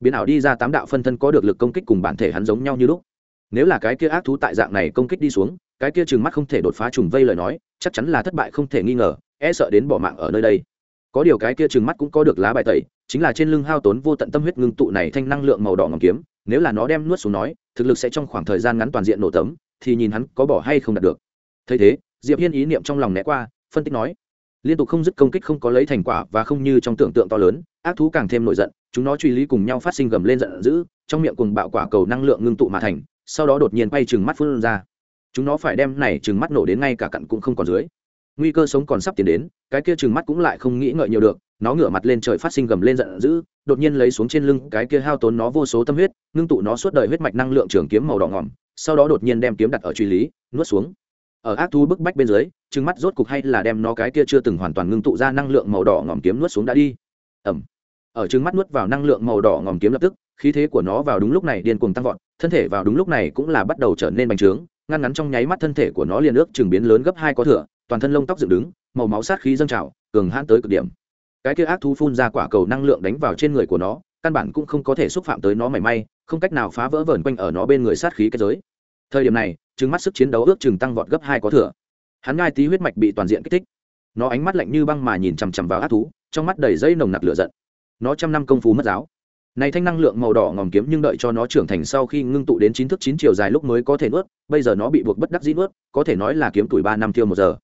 Biến ảo đi ra tám đạo phân thân có được lực công kích cùng bản thể hắn giống nhau như lúc. Nếu là cái kia ác thú tại dạng này công kích đi xuống, cái kia chừng mắt không thể đột phá trùng vây lời nói, chắc chắn là thất bại không thể nghi ngờ e sợ đến bỏ mạng ở nơi đây. Có điều cái kia chừng mắt cũng có được lá bài tẩy chính là trên lưng hao tốn vô tận tâm huyết ngưng tụ này thanh năng lượng màu đỏ ngầm kiếm, nếu là nó đem nuốt xuống nói, thực lực sẽ trong khoảng thời gian ngắn toàn diện nổ tấm, thì nhìn hắn có bỏ hay không đạt được. Thấy thế, diệp hiên ý niệm trong lòng né qua, phân tích nói, liên tục không dứt công kích không có lấy thành quả và không như trong tưởng tượng to lớn, ác thú càng thêm nổi giận, chúng nó truy lý cùng nhau phát sinh gầm lên giận dữ, trong miệng cùng bạo quả cầu năng lượng ngưng tụ mà thành, sau đó đột nhiên bay chừng mắt phun ra. Chúng nó phải đem này chừng mắt nổ đến ngay cả cặn cũng không còn dưới. Nguy cơ sống còn sắp tiến đến, cái kia chừng mắt cũng lại không nghĩ ngợi nhiều được nó ngửa mặt lên trời phát sinh gầm lên giận dữ, đột nhiên lấy xuống trên lưng cái kia hao tốn nó vô số tâm huyết, ngưng tụ nó suốt đời huyết mạch năng lượng trường kiếm màu đỏ ngỏm, sau đó đột nhiên đem kiếm đặt ở truy lý, nuốt xuống. Ở ác thú bức bách bên dưới, trừng mắt rốt cục hay là đem nó cái kia chưa từng hoàn toàn ngưng tụ ra năng lượng màu đỏ ngòm kiếm nuốt xuống đã đi. Ẩm ở trừng mắt nuốt vào năng lượng màu đỏ ngòm kiếm lập tức, khí thế của nó vào đúng lúc này điên cuồng tăng vọt, thân thể vào đúng lúc này cũng là bắt đầu trở nên bành trướng, ngăn ngắn trong nháy mắt thân thể của nó liền ước chừng biến lớn gấp hai có thửa toàn thân lông tóc dựng đứng, màu máu sát khí dâng trào, cường hãn tới cực điểm cái kia ác thú phun ra quả cầu năng lượng đánh vào trên người của nó, căn bản cũng không có thể xúc phạm tới nó mảy may, không cách nào phá vỡ vờn quanh ở nó bên người sát khí cái giới. Thời điểm này trứng mắt sức chiến đấu ước chừng tăng vọt gấp hai có thừa. Hắn ngai tí huyết mạch bị toàn diện kích thích. Nó ánh mắt lạnh như băng mà nhìn chằm chằm vào ác thú, trong mắt đầy dây nồng nặc lửa giận. Nó trăm năm công phu mất giáo. Này thanh năng lượng màu đỏ ngòm kiếm nhưng đợi cho nó trưởng thành sau khi ngưng tụ đến chín thước chín chiều dài lúc mới có thể nuốt, bây giờ nó bị buộc bất đắc dĩ nuốt, có thể nói là kiếm tuổi ba năm tiêu một giờ.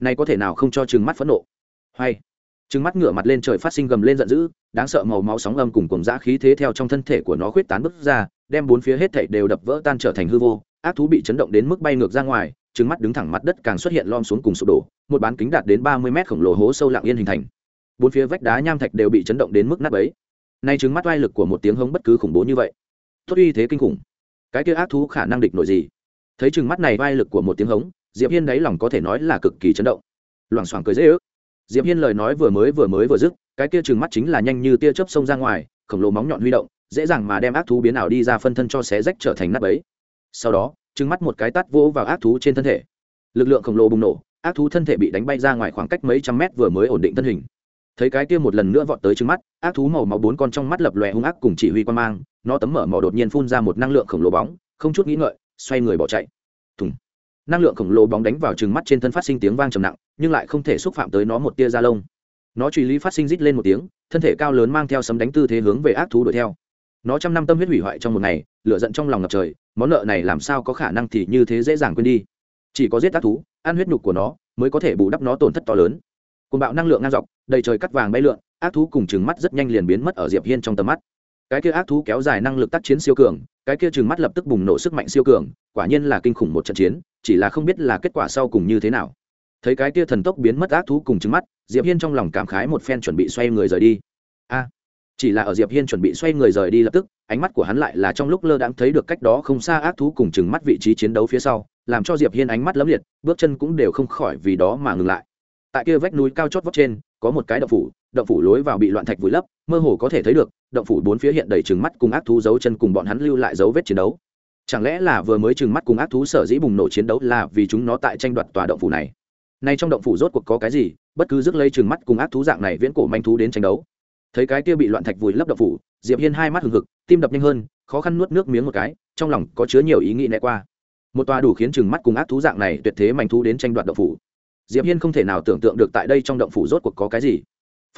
Này có thể nào không cho trừng mắt phẫn nộ? Hay! Trừng mắt ngửa mặt lên trời phát sinh gầm lên giận dữ, đáng sợ màu máu sóng âm cùng cùng dã khí thế theo trong thân thể của nó khuyết tán bứt ra, đem bốn phía hết thảy đều đập vỡ tan trở thành hư vô. Ác thú bị chấn động đến mức bay ngược ra ngoài trứng mắt đứng thẳng mặt đất càng xuất hiện lom xuống cùng sụp đổ, một bán kính đạt đến ba mươi mét khổng lồ hố sâu lặng yên hình thành. Bốn phía vách đá nham thạch đều bị chấn động đến mức nát ấy nay Trừng mắt oai lực của một tiếng hống bất cứ khủng bố như vậy. Tốt uy thế kinh khủng. Cái kia ác thú khả năng địch nội gì? Thấy chừng mắt này oai lực của một tiếng hống, diệp hiên đáy lòng có thể nói là cực kỳ chấn động. Loảng xoảng cười dễ ước diệp hiên lời nói vừa mới vừa mới vừa dứt, cái kia chừng mắt chính là nhanh như tia chớp xông ra ngoài, khổng lồ móng nhọn huy động, dễ dàng mà đem ác thú biến ảo đi ra phân thân cho xé rách trở thành nắp ấy sau đó, trừng mắt một cái tát vỗ vào ác thú trên thân thể. Lực lượng khổng lồ bùng nổ, ác thú thân thể bị đánh bay ra ngoài khoảng cách mấy trăm mét vừa mới ổn định thân hình. Thấy cái kia một lần nữa vọt tới trừng mắt, ác thú màu máu bốn con trong mắt lập lòe hung ác cùng chỉ huy quan mang, nó tấm mở mỏ đột nhiên phun ra một năng lượng khổng lồ bóng, không chút nghĩ ngợi, xoay người bỏ chạy. Thùng năng lượng khổng lồ bóng đánh vào trừng mắt trên thân phát sinh tiếng vang trầm nặng, nhưng lại không thể xúc phạm tới nó một tia da lông. Nó truy lý phát sinh rít lên một tiếng, thân thể cao lớn mang theo sấm đánh tư thế hướng về ác thú đuổi theo. Nó trăm năm tâm huyết hủy hoại trong một ngày, lửa giận trong lòng ngập trời, món nợ này làm sao có khả năng thì như thế dễ dàng quên đi. Chỉ có giết ác thú, ăn huyết nhục của nó, mới có thể bù đắp nó tổn thất to lớn. Côn bạo năng lượng ngang dọc, đầy trời cắt vàng bay lượn, ác thú cùng chừng mắt rất nhanh liền biến mất ở diệp hiên trong tầm mắt cái kia ác thú kéo dài năng lực tác chiến siêu cường, cái kia chừng mắt lập tức bùng nổ sức mạnh siêu cường, quả nhiên là kinh khủng một trận chiến, chỉ là không biết là kết quả sau cùng như thế nào. Thấy cái kia thần tốc biến mất ác thú cùng trứng mắt, diệp hiên trong lòng cảm khái một phen chuẩn bị xoay người rời đi. A, chỉ là ở diệp hiên chuẩn bị xoay người rời đi lập tức, ánh mắt của hắn lại là trong lúc lơ đãng thấy được cách đó không xa ác thú cùng chừng mắt vị trí chiến đấu phía sau, làm cho diệp hiên ánh mắt lấm liệt, bước chân cũng đều không khỏi vì đó mà ngừng lại. Tại kia vách núi cao chót vót trên, có một cái động phủ động phủ lối vào bị loạn thạch vùi lấp, mơ hồ có thể thấy được động phủ bốn phía hiện đầy trừng mắt cùng ác thú dấu chân cùng bọn hắn lưu lại dấu vết chiến đấu. Chẳng lẽ là vừa mới trừng mắt cùng ác thú sở dĩ bùng nổ chiến đấu là vì chúng nó tại tranh đoạt tòa động phủ này? Nay trong động phủ rốt cuộc có cái gì, bất cứ rước lây trừng mắt cùng ác thú dạng này viễn cổ manh thú đến tranh đấu. Thấy cái kia bị loạn thạch vùi lấp động phủ, diệp hiên hai mắt hừng hực, tim đập nhanh hơn, khó khăn nuốt nước miếng một cái, trong lòng có chứa nhiều ý nghĩ né qua. Một tòa đủ khiến trừng mắt cùng ác thú dạng này tuyệt thế manh thú đến tranh đoạt động phủ. Diệp hiên không thể nào tưởng tượng được tại đây trong động phủ rốt cuộc có cái gì.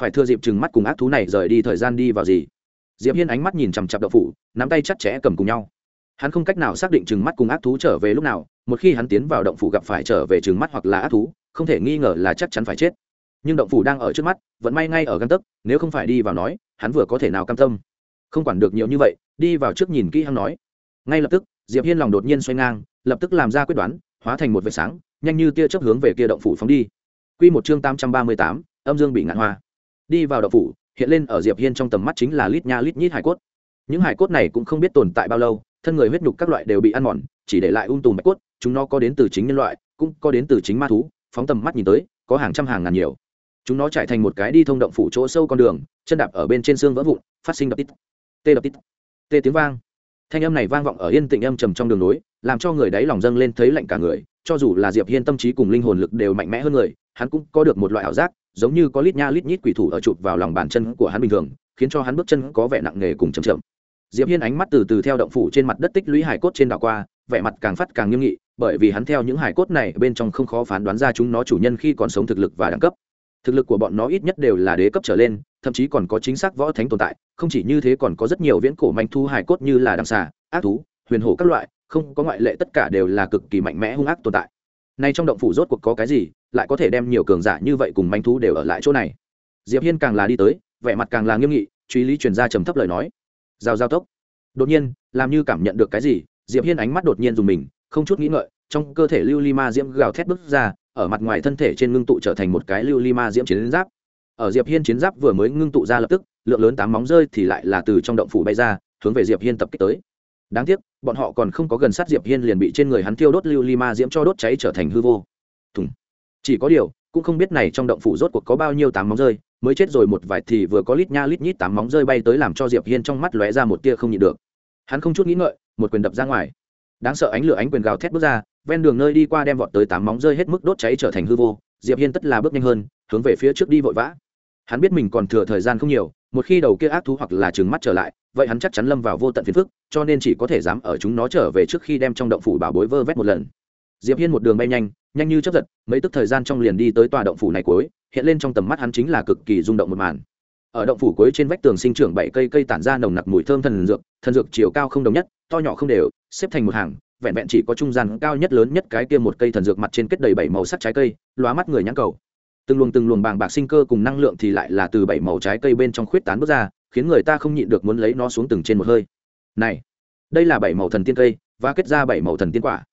Phải thừa dịp trừng mắt cùng ác thú này rời đi thời gian đi vào gì? Diệp hiên ánh mắt nhìn chằm chặp động phủ nắm tay chặt chẽ cầm cùng nhau. Hắn không cách nào xác định trừng mắt cùng ác thú trở về lúc nào một khi hắn tiến vào động phủ gặp phải trở về trừng mắt hoặc là ác thú không thể nghi ngờ là chắc chắn phải chết. Nhưng động phủ đang ở trước mắt vẫn may ngay ở găng tấc nếu không phải đi vào nói hắn vừa có thể nào cam tâm. Không quản được nhiều như vậy đi vào trước nhìn kỹ hắn nói. Ngay lập tức diệp hiên lòng đột nhiên xoay ngang lập tức làm ra quyết đoán hóa thành một vệt sáng nhanh như tia chớp hướng về kia động phủ phóng đi. Quy một chương tám trăm ba mươi tám, âm dương bị ngạn hoa. Đi vào động phủ hiện lên ở diệp hiên trong tầm mắt chính là lít nha lít nhít hải cốt. Những hải cốt này cũng không biết tồn tại bao lâu thân người huyết nhục các loại đều bị ăn mòn chỉ để lại ung tùm bạch cốt chúng nó có đến từ chính nhân loại cũng có đến từ chính ma thú phóng tầm mắt nhìn tới có hàng trăm hàng ngàn nhiều. Chúng nó trải thành một cái đi thông động phủ chỗ sâu con đường chân đạp ở bên trên xương vỡ vụn phát sinh đập tít tê đập tít tê tiếng vang. Thanh âm này vang vọng ở yên tĩnh âm trầm trong đường núi, làm cho người đáy lòng dâng lên thấy lạnh cả người cho dù là diệp hiên tâm trí cùng linh hồn lực đều mạnh mẽ hơn người hắn cũng có được một loại ảo giác giống như có lít nha lít nhít quỷ thủ ở chụp vào lòng bàn chân của hắn bình thường, khiến cho hắn bước chân có vẻ nặng nề cùng chậm chậm. Diệp hiên ánh mắt từ từ theo động phủ trên mặt đất tích lũy hải cốt trên đảo qua, vẻ mặt càng phát càng nghiêm nghị, bởi vì hắn theo những hải cốt này bên trong không khó phán đoán ra chúng nó chủ nhân khi còn sống thực lực và đẳng cấp. Thực lực của bọn nó ít nhất đều là đế cấp trở lên, thậm chí còn có chính xác võ thánh tồn tại, không chỉ như thế còn có rất nhiều viễn cổ manh thu hải cốt như là đằng xà, ác thú, huyền hổ các loại, không có ngoại lệ tất cả đều là cực kỳ mạnh mẽ hung ác tồn tại nay trong động phủ rốt cuộc có cái gì, lại có thể đem nhiều cường giả như vậy cùng manh thú đều ở lại chỗ này? Diệp hiên càng là đi tới, vẻ mặt càng là nghiêm nghị, truy lý truyền ra trầm thấp lời nói. Giao giao tốc. Đột nhiên, làm như cảm nhận được cái gì, diệp hiên ánh mắt đột nhiên dùng mình, không chút nghĩ ngợi, trong cơ thể lưu ly ma diễm gào thét bứt ra, ở mặt ngoài thân thể trên ngưng tụ trở thành một cái lưu ly ma diễm chiến giáp. Ở diệp hiên chiến giáp vừa mới ngưng tụ ra lập tức, lượng lớn tám móng rơi thì lại là từ trong động phủ bay ra, hướng về diệp hiên tập kích tới đáng tiếc, bọn họ còn không có gần sát diệp hiên liền bị trên người hắn thiêu đốt lưu ly ma diễm cho đốt cháy trở thành hư vô. Thùng. Chỉ có điều, cũng không biết này trong động phủ rốt cuộc có bao nhiêu tám móng rơi, mới chết rồi một vài thì vừa có lít nha lít nhít tám móng rơi bay tới làm cho diệp hiên trong mắt lóe ra một tia không nhịn được. Hắn không chút nghĩ ngợi, một quyền đập ra ngoài. Đáng sợ ánh lửa ánh quyền gào thét bước ra, ven đường nơi đi qua đem vọt tới tám móng rơi hết mức đốt cháy trở thành hư vô. Diệp hiên tất là bước nhanh hơn, hướng về phía trước đi vội vã hắn biết mình còn thừa thời gian không nhiều, một khi đầu kia ác thú hoặc là trừng mắt trở lại, vậy hắn chắc chắn lâm vào vô tận phiền phức, cho nên chỉ có thể dám ở chúng nó trở về trước khi đem trong động phủ bảo bối vơ vét một lần. Diệp hiên một đường bay nhanh nhanh như chấp giật, mấy tức thời gian trong liền đi tới tòa động phủ này cuối, hiện lên trong tầm mắt hắn chính là cực kỳ rung động một màn. Ở động phủ cuối trên vách tường sinh trưởng bảy cây cây tản ra nồng nặc mùi thơm thần dược thần dược chiều cao không đồng nhất, to nhỏ không đều, xếp thành một hàng, vẹn vẹn chỉ có trung gian cao nhất lớn nhất cái kia một cây thần dược mặt trên kết đầy bảy màu sắc trái cây, lóa mắt người nhãn cầu từng luồng từng luồng bàng bạc sinh cơ cùng năng lượng thì lại là từ bảy màu trái cây bên trong khuyết tán bước ra, khiến người ta không nhịn được muốn lấy nó xuống từng trên một hơi. Này, đây là bảy màu thần tiên cây, và kết ra bảy màu thần tiên quả.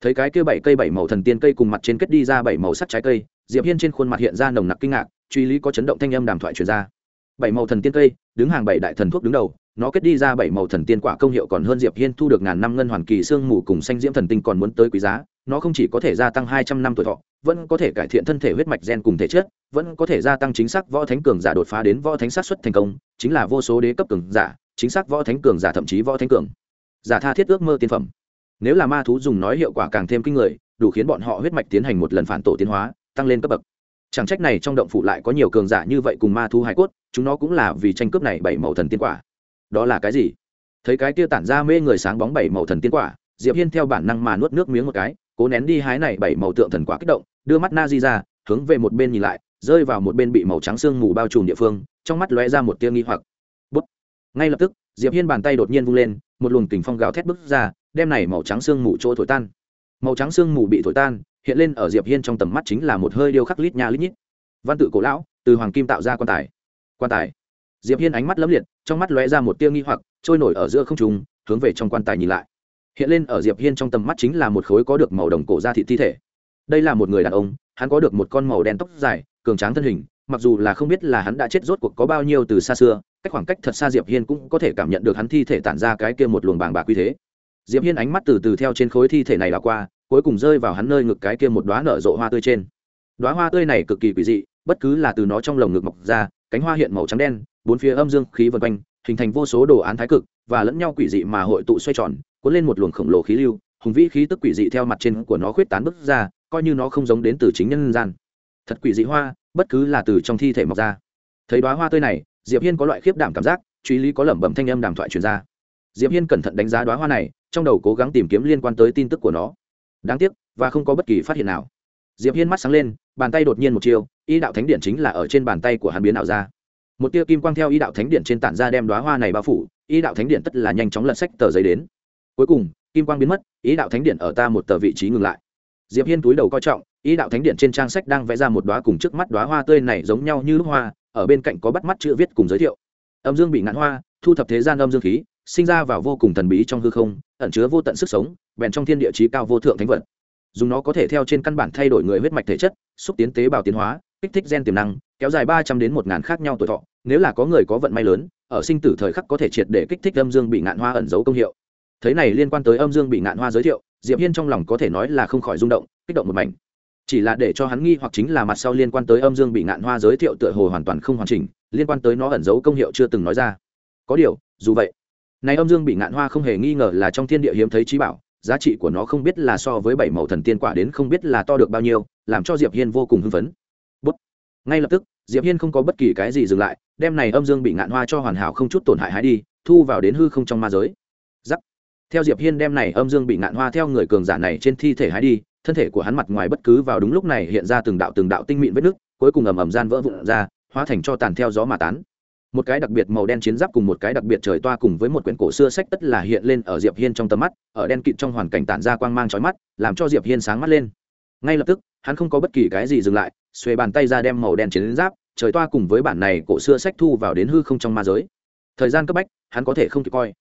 Thấy cái kia bảy cây bảy màu thần tiên cây cùng mặt trên kết đi ra bảy màu sắc trái cây, diệp hiên trên khuôn mặt hiện ra nồng nặc kinh ngạc, truy lý có chấn động thanh âm đàm thoại truyền ra. Bảy màu thần tiên cây, đứng hàng bảy đại thần thuốc đứng đầu, nó kết đi ra bảy màu thần tiên quả công hiệu còn hơn diệp hiên thu được ngàn năm ngân hoàn kỳ xương mù cùng xanh diễm thần tinh còn muốn tới quý giá nó không chỉ có thể gia tăng hai trăm năm tuổi thọ, vẫn có thể cải thiện thân thể huyết mạch gen cùng thể chất, vẫn có thể gia tăng chính xác võ thánh cường giả đột phá đến võ thánh sát xuất thành công, chính là vô số đế cấp cường giả, chính xác võ thánh cường giả thậm chí võ thánh cường giả tha thiết ước mơ tiên phẩm. Nếu là ma thú dùng nói hiệu quả càng thêm kinh người, đủ khiến bọn họ huyết mạch tiến hành một lần phản tổ tiến hóa, tăng lên cấp bậc. Chẳng trách này trong động phủ lại có nhiều cường giả như vậy cùng ma thú hải cốt, chúng nó cũng là vì tranh cướp này bảy màu thần tiên quả. Đó là cái gì? Thấy cái kia tản ra mê người sáng bóng bảy màu thần tiên quả, diệp hiên theo bản năng mà nuốt nước miếng một cái cố nén đi hái này bảy màu tượng thần quả kích động, đưa mắt na di ra, hướng về một bên nhìn lại, rơi vào một bên bị màu trắng sương mù bao trùm địa phương, trong mắt lóe ra một tia nghi hoặc. Bút. Ngay lập tức, diệp hiên bàn tay đột nhiên vung lên, một luồng kình phong gào thét bứt ra, đem này màu trắng sương mù chỗ thổi tan. Màu trắng sương mù bị thổi tan, hiện lên ở diệp hiên trong tầm mắt chính là một hơi điêu khắc lít nha lít nhít. Văn tự cổ lão, từ hoàng kim tạo ra quan tài. Quan tài. Diệp hiên ánh mắt lấm liệt, trong mắt lóe ra một tia nghi hoặc, trôi nổi ở giữa không trung, hướng về trong quan tài nhìn lại hiện lên ở diệp hiên trong tầm mắt chính là một khối có được màu đồng cổ da thịt thi thể. Đây là một người đàn ông, hắn có được một con màu đen tóc dài, cường tráng thân hình, mặc dù là không biết là hắn đã chết rốt cuộc có bao nhiêu từ xa xưa, cách khoảng cách thật xa diệp hiên cũng có thể cảm nhận được hắn thi thể tản ra cái kia một luồng bàng bạc quy thế. Diệp hiên ánh mắt từ từ theo trên khối thi thể này là qua, cuối cùng rơi vào hắn nơi ngực cái kia một đóa nở rộ hoa tươi trên. Đóa hoa tươi này cực kỳ quỷ dị, bất cứ là từ nó trong lồng ngực mọc ra, cánh hoa hiện màu trắng đen, bốn phía âm dương khí vần quanh, hình thành vô số đồ án thái cực, và lẫn nhau quỷ dị mà hội tụ xoay tròn cuốn lên một luồng khổng lồ khí lưu, hùng vĩ khí tức quỷ dị theo mặt trên của nó khuyết tán bứt ra, coi như nó không giống đến từ chính nhân gian. Thật quỷ dị hoa, bất cứ là từ trong thi thể mọc ra. Thấy đoá hoa tươi này, diệp hiên có loại khiếp đảm cảm giác, truy lý có lẩm bẩm thanh âm đàm thoại truyền ra. Diệp hiên cẩn thận đánh giá đoá hoa này, trong đầu cố gắng tìm kiếm liên quan tới tin tức của nó. Đáng tiếc, và không có bất kỳ phát hiện nào. Diệp hiên mắt sáng lên, bàn tay đột nhiên một chiều ý đạo thánh điện chính là ở trên bàn tay của hắn biến ảo ra. Một tia kim quang theo ý đạo thánh điện trên tản ra đem đoá hoa này bao phủ ý đạo thánh điện tất là nhanh chóng lật sách tờ giấy đến cuối cùng, kim quang biến mất, ý đạo thánh điện ở ta một tờ vị trí ngừng lại. Diệp hiên túi đầu coi trọng, ý đạo thánh điện trên trang sách đang vẽ ra một đóa cùng trước mắt đóa hoa tươi này giống nhau như lúc hoa, ở bên cạnh có bắt mắt chữ viết cùng giới thiệu. Âm dương bị ngạn hoa, thu thập thế gian âm dương khí, sinh ra vào vô cùng thần bí trong hư không, ẩn chứa vô tận sức sống, bèn trong thiên địa trí cao vô thượng thánh vật. Dùng nó có thể theo trên căn bản thay đổi người huyết mạch thể chất, xúc tiến tế bào tiến hóa, kích thích gen tiềm năng, kéo dài ba trăm đến một ngàn khác nhau tuổi thọ. Nếu là có người có vận may lớn, ở sinh tử thời khắc có thể triệt để kích thích âm dương bị ngạn hoa ẩn giấu công hiệu thấy này liên quan tới âm dương bị ngạn hoa giới thiệu, diệp hiên trong lòng có thể nói là không khỏi rung động, kích động một mảnh. Chỉ là để cho hắn nghi hoặc chính là mặt sau liên quan tới âm dương bị ngạn hoa giới thiệu tựa hồ hoàn toàn không hoàn chỉnh, liên quan tới nó ẩn giấu công hiệu chưa từng nói ra. Có điều, dù vậy, này âm dương bị ngạn hoa không hề nghi ngờ là trong thiên địa hiếm thấy trí bảo, giá trị của nó không biết là so với bảy màu thần tiên quả đến không biết là to được bao nhiêu, làm cho diệp hiên vô cùng hưng phấn. Bút. ngay lập tức, diệp hiên không có bất kỳ cái gì dừng lại, đem này âm dương bị ngạn hoa cho hoàn hảo không chút tổn hại hái đi, thu vào đến hư không trong ma giới theo diệp hiên đem này âm dương bị ngạn hoa theo người cường giả này trên thi thể hái đi, thân thể của hắn mặt ngoài bất cứ vào đúng lúc này hiện ra từng đạo từng đạo tinh mịn vết nước, cuối cùng ầm ầm gian vỡ vụn ra, hóa thành cho tàn theo gió mà tán. Một cái đặc biệt màu đen chiến giáp cùng một cái đặc biệt trời toa cùng với một quyển cổ xưa sách tất là hiện lên ở diệp hiên trong tầm mắt, ở đen kịt trong hoàn cảnh tản ra quang mang chói mắt, làm cho diệp hiên sáng mắt lên. Ngay lập tức, hắn không có bất kỳ cái gì dừng lại, xuề bàn tay ra đem màu đen chiến giáp, trời toa cùng với bản này cổ xưa sách thu vào đến hư không trong ma giới. Thời gian cấp bách, hắn có thể không kịp coi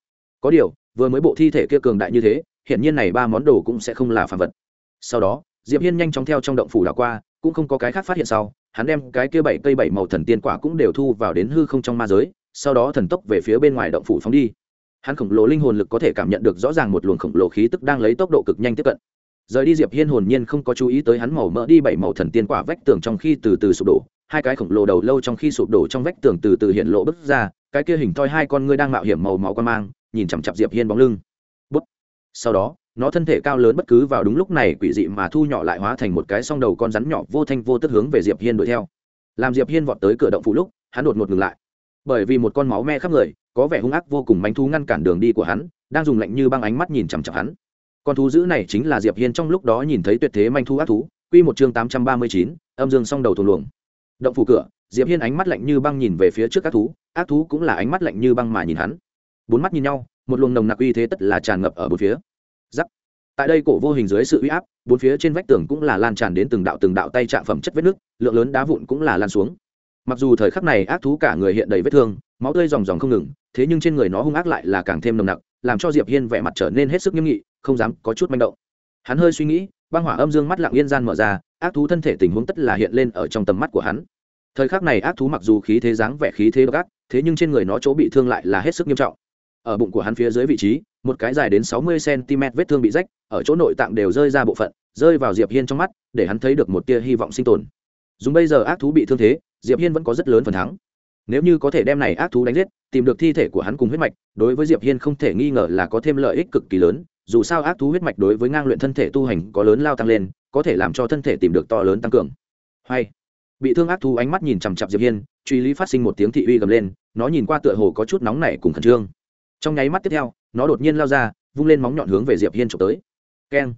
có điều, vừa mới bộ thi thể kia cường đại như thế, hiển nhiên này ba món đồ cũng sẽ không là phản vật. Sau đó, diệp hiên nhanh chóng theo trong động phủ đảo qua, cũng không có cái khác phát hiện sau, hắn đem cái kia bảy cây bảy màu thần tiên quả cũng đều thu vào đến hư không trong ma giới, sau đó thần tốc về phía bên ngoài động phủ phóng đi. Hắn khổng lồ linh hồn lực có thể cảm nhận được rõ ràng một luồng khổng lồ khí tức đang lấy tốc độ cực nhanh tiếp cận. Rời đi diệp hiên hồn nhiên không có chú ý tới hắn màu mỡ đi bảy màu thần tiên quả vách tường trong khi từ từ sụp đổ, hai cái khổng lồ đầu lâu trong khi sụp đổ trong vách tường từ từ hiện lộ bứt ra, cái kia hình thoi hai con ngươi đang mạo hiểm màu máu quan mang nhìn chằm chặp diệp hiên bóng lưng. Bút. Sau đó nó thân thể cao lớn bất cứ vào đúng lúc này quỷ dị mà thu nhỏ lại hóa thành một cái song đầu con rắn nhỏ vô thanh vô tức hướng về diệp hiên đuổi theo. Làm diệp hiên vọt tới cửa động phủ lúc hắn đột ngột ngừng lại. Bởi vì một con máu me khắp người có vẻ hung ác vô cùng manh thú ngăn cản đường đi của hắn đang dùng lạnh như băng ánh mắt nhìn chằm chằm hắn. Con thú dữ này chính là diệp hiên trong lúc đó nhìn thấy tuyệt thế manh thú ác thú quy một chương tám trăm ba mươi chín, âm dương song đầu thù luồng. Động phủ cửa diệp hiên ánh mắt lạnh như băng nhìn về phía trước ác thú ác thú cũng là ánh mắt lạnh như băng mà nhìn hắn bốn mắt nhìn nhau một luồng nồng nặc uy thế tất là tràn ngập ở bốn phía. Giắc tại đây cổ vô hình dưới sự uy áp bốn phía trên vách tường cũng là lan tràn đến từng đạo từng đạo tay chạm phẩm chất vết nước lượng lớn đá vụn cũng là lan xuống. Mặc dù thời khắc này ác thú cả người hiện đầy vết thương máu tươi ròng ròng không ngừng thế nhưng trên người nó hung ác lại là càng thêm nồng nặc làm cho diệp hiên vẻ mặt trở nên hết sức nghiêm nghị không dám có chút manh động. Hắn hơi suy nghĩ băng hỏa âm dương mắt lặng yên gian mở ra ác thú thân thể tình huống tất là hiện lên ở trong tầm mắt của hắn. Thời khắc này ác thú mặc dù khí thế dáng vẻ khí thế gắt, thế nhưng trên người nó chỗ bị thương lại là hết sức nghiêm trọng ở bụng của hắn phía dưới vị trí, một cái dài đến sáu mươi cm vết thương bị rách, ở chỗ nội tạng đều rơi ra bộ phận, rơi vào diệp hiên trong mắt, để hắn thấy được một tia hy vọng sinh tồn. Dùng bây giờ ác thú bị thương thế, diệp hiên vẫn có rất lớn phần thắng. Nếu như có thể đem này ác thú đánh giết, tìm được thi thể của hắn cùng huyết mạch, đối với diệp hiên không thể nghi ngờ là có thêm lợi ích cực kỳ lớn, dù sao ác thú huyết mạch đối với ngang luyện thân thể tu hành có lớn lao tăng lên, có thể làm cho thân thể tìm được to lớn tăng cường. Hay, bị thương ác thú ánh mắt nhìn chằm chặp diệp hiên, truy lý phát sinh một tiếng thị uy gầm lên, nó nhìn qua tựa hồ có chút nóng nảy cùng khẩn trương trong nháy mắt tiếp theo, nó đột nhiên lao ra, vung lên móng nhọn hướng về diệp hiên trộm tới. Keng.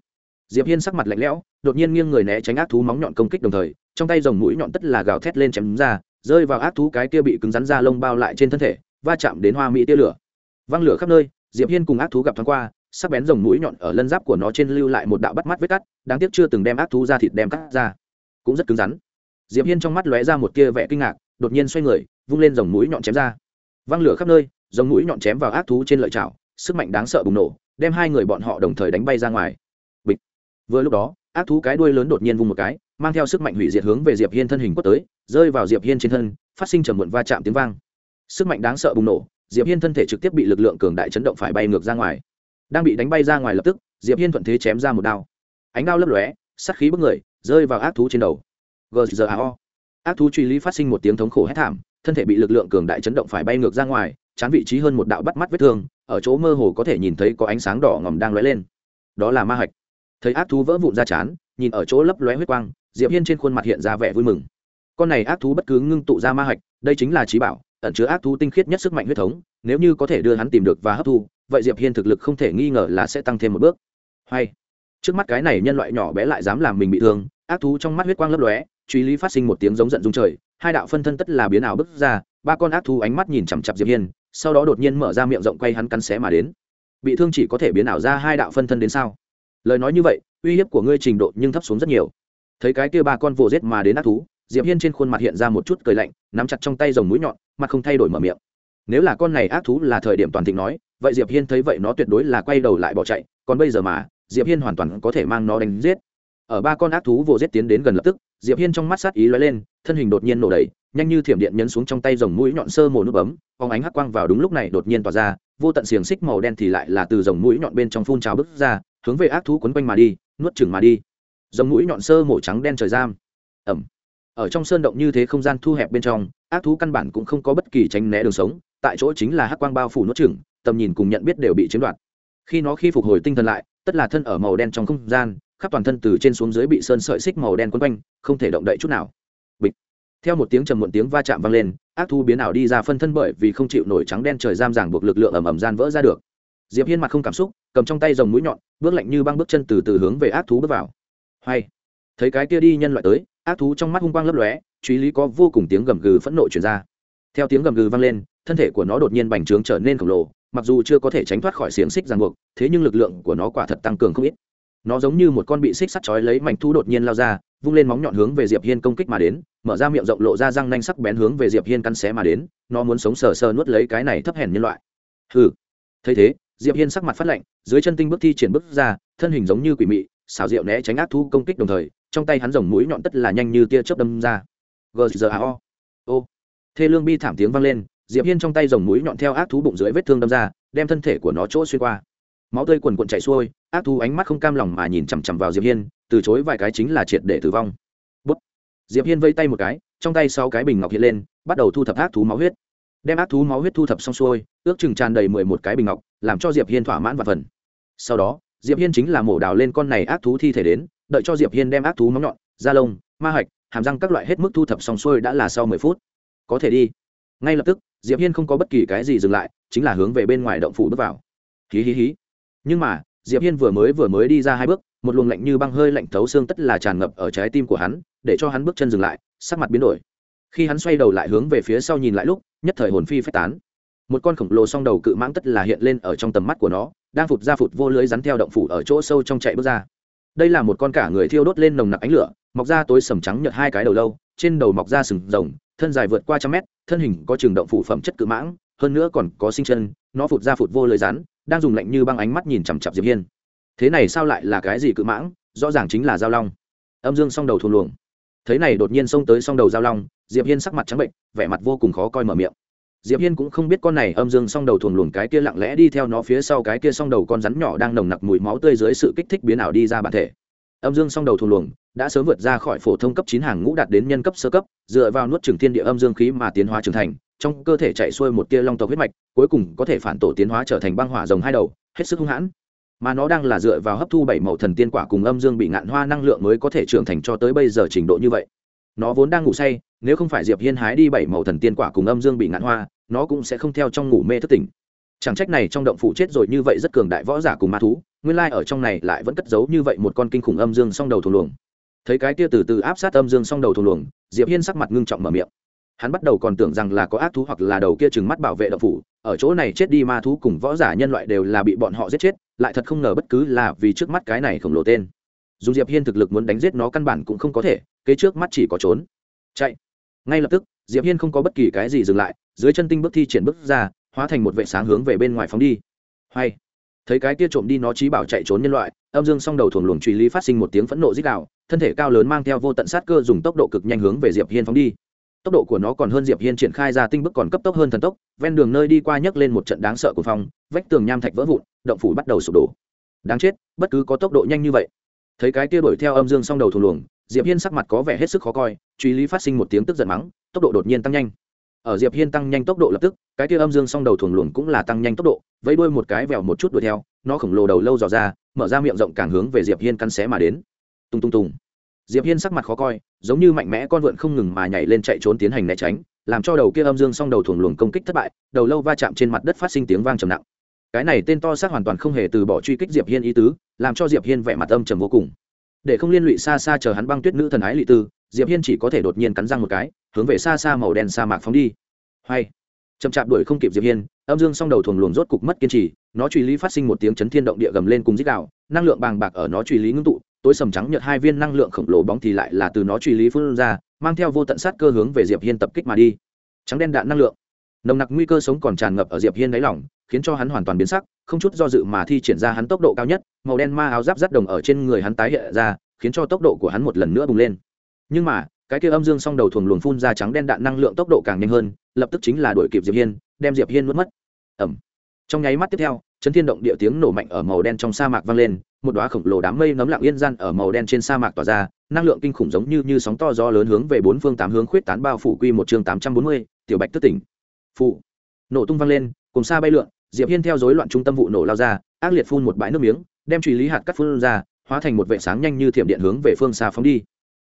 Diệp hiên sắc mặt lạnh lẽo, đột nhiên nghiêng người né tránh ác thú móng nhọn công kích đồng thời, trong tay dòng mũi nhọn tất là gào thét lên chém ra, rơi vào ác thú cái kia bị cứng rắn ra lông bao lại trên thân thể, va chạm đến hoa mỹ tia lửa. Văng lửa khắp nơi, diệp hiên cùng ác thú gặp thoáng qua, sắc bén dòng mũi nhọn ở lân giáp của nó trên lưu lại một đạo bắt mắt vết cắt, đáng tiếc chưa từng đem ác thú ra thịt đem cắt ra. Cũng rất cứng rắn. Diệp hiên trong mắt lóe ra một tia vẻ kinh ngạc, đột nhiên xoay người, vung lên dòng mũi nhọn chém ra. Văng lửa khắp nơi dòng mũi nhọn chém vào ác thú trên lợi chảo, sức mạnh đáng sợ bùng nổ, đem hai người bọn họ đồng thời đánh bay ra ngoài. Bịch. Vừa lúc đó, ác thú cái đuôi lớn đột nhiên vung một cái, mang theo sức mạnh hủy diệt hướng về diệp hiên thân hình quất tới, rơi vào diệp hiên trên thân, phát sinh trầm muộn va chạm tiếng vang. Sức mạnh đáng sợ bùng nổ, diệp hiên thân thể trực tiếp bị lực lượng cường đại chấn động phải bay ngược ra ngoài. Đang bị đánh bay ra ngoài lập tức, diệp hiên thuận thế chém ra một đao. Ánh đao lấp lóe, sát khí bức người, rơi vào ác thú trên đầu. Gzao ác thú truy lý phát sinh một tiếng thống khổ hét thảm, thân thể bị lực lượng cường đại chấn động phải bay ngược ra ngoài chán vị trí hơn một đạo bắt mắt vết thương, ở chỗ mơ hồ có thể nhìn thấy có ánh sáng đỏ ngòm đang lóe lên. Đó là ma hạch. Thấy ác thú vỡ vụn ra chán, nhìn ở chỗ lấp lóe huyết quang, diệp hiên trên khuôn mặt hiện ra vẻ vui mừng. Con này ác thú bất cứ ngưng tụ ra ma hạch, đây chính là trí bảo, ẩn chứa ác thú tinh khiết nhất sức mạnh huyết thống, nếu như có thể đưa hắn tìm được và hấp thu, vậy diệp hiên thực lực không thể nghi ngờ là sẽ tăng thêm một bước. Hay. Trước mắt cái này nhân loại nhỏ bé lại dám làm mình bị thương, ác thú trong mắt huyết quang lấp lóe, truy lý phát sinh một tiếng giống giận dung trời, hai đạo phân thân tất là biến ảo bứt ra, ba con ác thú ánh mắt nhìn chằm chặp diệp hiên sau đó đột nhiên mở ra miệng rộng quay hắn cắn xé mà đến. Bị thương chỉ có thể biến ảo ra hai đạo phân thân đến sao? Lời nói như vậy, uy hiếp của ngươi trình độ nhưng thấp xuống rất nhiều. Thấy cái kia ba con vồ rết mà đến ác thú, diệp hiên trên khuôn mặt hiện ra một chút cười lạnh, nắm chặt trong tay dòng mũi nhọn, mặt không thay đổi mở miệng. Nếu là con này ác thú là thời điểm toàn thịnh nói, vậy diệp hiên thấy vậy nó tuyệt đối là quay đầu lại bỏ chạy, còn bây giờ mà, diệp hiên hoàn toàn có thể mang nó đánh giết ở ba con ác thú vồ giết tiến đến gần lập tức, diệp hiên trong mắt sát ý lóe lên, thân hình đột nhiên nổ đầy nhanh như thiểm điện nhấn xuống trong tay dòng mũi nhọn sơ mồ nút bấm phóng ánh hắc quang vào đúng lúc này đột nhiên tỏa ra, vô tận xiềng xích màu đen thì lại là từ dòng mũi nhọn bên trong phun trào bứt ra, hướng về ác thú quấn quanh mà đi, nuốt chửng mà đi. Dòng mũi nhọn sơ mổ trắng đen trời giam. Ẩm. Ở trong sơn động như thế không gian thu hẹp bên trong, ác thú căn bản cũng không có bất kỳ tránh né đường sống, tại chỗ chính là hắc quang bao phủ nuốt chửng, tầm nhìn cùng nhận biết đều bị chiếm đoạt. Khi nó khi phục hồi tinh thần lại, tất là thân ở màu đen trong không gian khắp toàn thân từ trên xuống dưới bị sơn sợi xích màu đen quấn quanh, không thể động đậy chút nào. Bịch. Theo một tiếng trầm muộn tiếng va chạm vang lên, ác thu biến ảo đi ra phân thân bởi vì không chịu nổi trắng đen trời giam ràng buộc lực lượng ầm ầm gian vỡ ra được. Diệp hiên mặt không cảm xúc, cầm trong tay dòng mũi nhọn, bước lạnh như băng bước chân từ từ hướng về ác thú bước vào. Hay. Thấy cái kia đi nhân loại tới, ác thú trong mắt hung quang lấp lóe, truy lý có vô cùng tiếng gầm gừ phẫn nộ truyền ra. Theo tiếng gầm gừ vang lên, thân thể của nó đột nhiên bành trướng trở nên khổng lồ, mặc dù chưa có thể tránh thoát khỏi xiềng xích ràng buộc, thế nhưng lực lượng của nó quả thật tăng cường không ít nó giống như một con bị xích sắt chói lấy mảnh thu đột nhiên lao ra, vung lên móng nhọn hướng về diệp hiên công kích mà đến, mở ra miệng rộng lộ ra răng nanh sắc bén hướng về diệp hiên cắn xé mà đến, nó muốn sống sờ sờ nuốt lấy cái này thấp hèn nhân loại. Hừ. Thấy thế, diệp hiên sắc mặt phát lạnh, dưới chân tinh bước thi triển bước ra, thân hình giống như quỷ mị, xảo diệu né tránh ác thu công kích đồng thời, trong tay hắn rồng mũi nhọn tất là nhanh như tia chớp đâm ra. Gzao ô. Thê lương bi thảm tiếng vang lên, diệp hiên trong tay rồng mũi nhọn theo ác thú bụng dưới vết thương đâm ra, đem thân thể của nó chỗ xuyên qua máu tươi quần quần chảy xuôi, ác thú ánh mắt không cam lòng mà nhìn chằm chằm vào diệp hiên, từ chối vài cái chính là triệt để tử vong. Bút. diệp hiên vây tay một cái, trong tay sáu cái bình ngọc hiện lên, bắt đầu thu thập ác thú máu huyết. Đem ác thú máu huyết thu thập xong xuôi, ước chừng tràn đầy mười một cái bình ngọc, làm cho diệp hiên thỏa mãn và phần. Sau đó, diệp hiên chính là mổ đào lên con này ác thú thi thể đến, đợi cho diệp hiên đem ác thú móng nhọn, da lông, ma hạch, hàm răng các loại hết mức thu thập xong xuôi đã là sau mười phút. Có thể đi. Ngay lập tức, diệp hiên không có bất kỳ cái gì dừng lại, chính là hướng về bên ngoài động phủ bước vào. Hí hí hí nhưng mà, diệp hiên vừa mới vừa mới đi ra hai bước, một luồng lạnh như băng hơi lạnh thấu xương tất là tràn ngập ở trái tim của hắn, để cho hắn bước chân dừng lại, sắc mặt biến đổi. Khi hắn xoay đầu lại hướng về phía sau nhìn lại lúc, nhất thời hồn phi phách tán. Một con khổng lồ song đầu cự mãng tất là hiện lên ở trong tầm mắt của nó, đang phụt ra phụt vô lưới rắn theo động phủ ở chỗ sâu trong chạy bước ra. Đây là một con cả người thiêu đốt lên nồng nặc ánh lửa, mọc ra tối sầm trắng nhợt hai cái đầu lâu, trên đầu mọc ra sừng rồng, thân dài vượt qua trăm mét, thân hình có trường động phủ phẩm chất cự mãng, hơn nữa còn có sinh chân, nó phụt ra phụt vô lưới rắn đang dùng lạnh như băng ánh mắt nhìn chằm chặp diệp hiên. Thế này sao lại là cái gì cự mãng? Rõ ràng chính là giao long. Âm dương song đầu thù luồng. Thế này đột nhiên xông tới song đầu giao long, diệp hiên sắc mặt trắng bệnh, vẻ mặt vô cùng khó coi mở miệng. Diệp hiên cũng không biết con này âm dương song đầu thuồng luồng cái kia lặng lẽ đi theo nó phía sau cái kia song đầu con rắn nhỏ đang nồng nặc mùi máu tươi dưới sự kích thích biến ảo đi ra bản thể. Âm dương song đầu thuồng luồng đã sớm vượt ra khỏi phổ thông cấp chín hàng ngũ đạt đến nhân cấp sơ cấp, dựa vào nuốt trường thiên địa âm dương khí mà tiến hóa trưởng thành trong cơ thể chạy xuôi một tia long tộc huyết mạch, cuối cùng có thể phản tổ tiến hóa trở thành băng hỏa rồng hai đầu, hết sức hung hãn. Mà nó đang là dựa vào hấp thu bảy màu thần tiên quả cùng âm dương bị ngạn hoa năng lượng mới có thể trưởng thành cho tới bây giờ trình độ như vậy. Nó vốn đang ngủ say, nếu không phải diệp hiên hái đi bảy màu thần tiên quả cùng âm dương bị ngạn hoa, nó cũng sẽ không theo trong ngủ mê thức tỉnh. Chẳng trách này trong động phủ chết rồi như vậy rất cường đại võ giả cùng ma thú, nguyên lai ở trong này lại vẫn cất giấu như vậy một con kinh khủng âm dương song đầu thù luồng. Thấy cái kia từ từ áp sát âm dương song đầu thù luồng, diệp hiên sắc mặt ngưng trọng mở miệng hắn bắt đầu còn tưởng rằng là có ác thú hoặc là đầu kia chừng mắt bảo vệ động phủ. Ở chỗ này chết đi ma thú cùng võ giả nhân loại đều là bị bọn họ giết chết, lại thật không ngờ bất cứ là vì trước mắt cái này khổng lồ tên. Dù diệp hiên thực lực muốn đánh giết nó căn bản cũng không có thể, kế trước mắt chỉ có trốn. Chạy. Ngay lập tức, diệp hiên không có bất kỳ cái gì dừng lại, dưới chân tinh bước thi triển bước ra, hóa thành một vệ sáng hướng về bên ngoài phóng đi. Hay. Thấy cái kia trộm đi nó trí bảo chạy trốn nhân loại, âm dương song đầu thuồng luồng truy lý phát sinh một tiếng phẫn nộ dích đạo thân thể cao lớn mang theo vô tận sát cơ dùng tốc độ cực nhanh hướng về diệp hiên phóng đi tốc độ của nó còn hơn diệp hiên triển khai ra tinh bức còn cấp tốc hơn thần tốc, ven đường nơi đi qua nhấc lên một trận đáng sợ của phong, vách tường nham thạch vỡ vụn, động phủ bắt đầu sụp đổ. Đáng chết, bất cứ có tốc độ nhanh như vậy. Thấy cái kia đuổi theo âm dương song đầu thuồng luồng, diệp hiên sắc mặt có vẻ hết sức khó coi, truy lý phát sinh một tiếng tức giận mắng, tốc độ đột nhiên tăng nhanh. Ở diệp hiên tăng nhanh tốc độ lập tức, cái kia âm dương song đầu thuồng luồng cũng là tăng nhanh tốc độ, vẫy đuôi một cái vèo một chút đuổi theo, nó khổng lồ đầu lâu dò ra, mở ra miệng rộng càng hướng về diệp hiên cắn xé mà đến. Tung tung tung diệp hiên sắc mặt khó coi, giống như mạnh mẽ con vượn không ngừng mà nhảy lên chạy trốn tiến hành né tránh, làm cho đầu kia âm dương song đầu thuồng luồng công kích thất bại, đầu lâu va chạm trên mặt đất phát sinh tiếng vang trầm nặng. Cái này tên to xác hoàn toàn không hề từ bỏ truy kích diệp hiên ý tứ, làm cho diệp hiên vẻ mặt âm trầm vô cùng. Để không liên lụy xa xa chờ hắn băng tuyết nữ thần ái lị tư, diệp hiên chỉ có thể đột nhiên cắn răng một cái, hướng về xa xa màu đen sa mạc phóng đi. Hay! Chậm chạp đuổi không kịp diệp hiên, âm dương song đầu thuồng luồng rốt cục mất kiên trì, nó truy lý phát sinh một tiếng chấn thiên động địa gầm lên cùng dích đạo năng lượng bàng bạc ở nó truy lý ngưng tụ tối sầm trắng nhợt hai viên năng lượng khổng lồ bóng thì lại là từ nó truy lý phun ra, mang theo vô tận sát cơ hướng về diệp hiên tập kích mà đi. Trắng đen đạn năng lượng. Nồng nặc nguy cơ sống còn tràn ngập ở diệp hiên đáy lòng, khiến cho hắn hoàn toàn biến sắc, không chút do dự mà thi triển ra hắn tốc độ cao nhất, màu đen ma áo giáp rắt đồng ở trên người hắn tái hiện ra, khiến cho tốc độ của hắn một lần nữa bùng lên. Nhưng mà, cái kia âm dương song đầu thuồng luồng phun ra trắng đen đạn năng lượng tốc độ càng nhanh hơn, lập tức chính là đuổi kịp diệp hiên, đem diệp hiên nuốt mất. Ẩm trong nháy mắt tiếp theo chấn thiên động địa tiếng nổ mạnh ở màu đen trong sa mạc vang lên, một đóa khổng lồ đám mây nấm lặng yên gian ở màu đen trên sa mạc tỏa ra, năng lượng kinh khủng giống như như sóng to gió lớn hướng về bốn phương tám hướng khuyết tán bao phủ quy một chương tám trăm bốn mươi, tiểu bạch tức tỉnh. Phụ nổ tung vang lên, cùng xa bay lượn, diệp hiên theo dối loạn trung tâm vụ nổ lao ra, ác liệt phun một bãi nước miếng, đem truy lý hạt cắt phun ra, hóa thành một vệ sáng nhanh như thiểm điện hướng về phương xa phóng đi.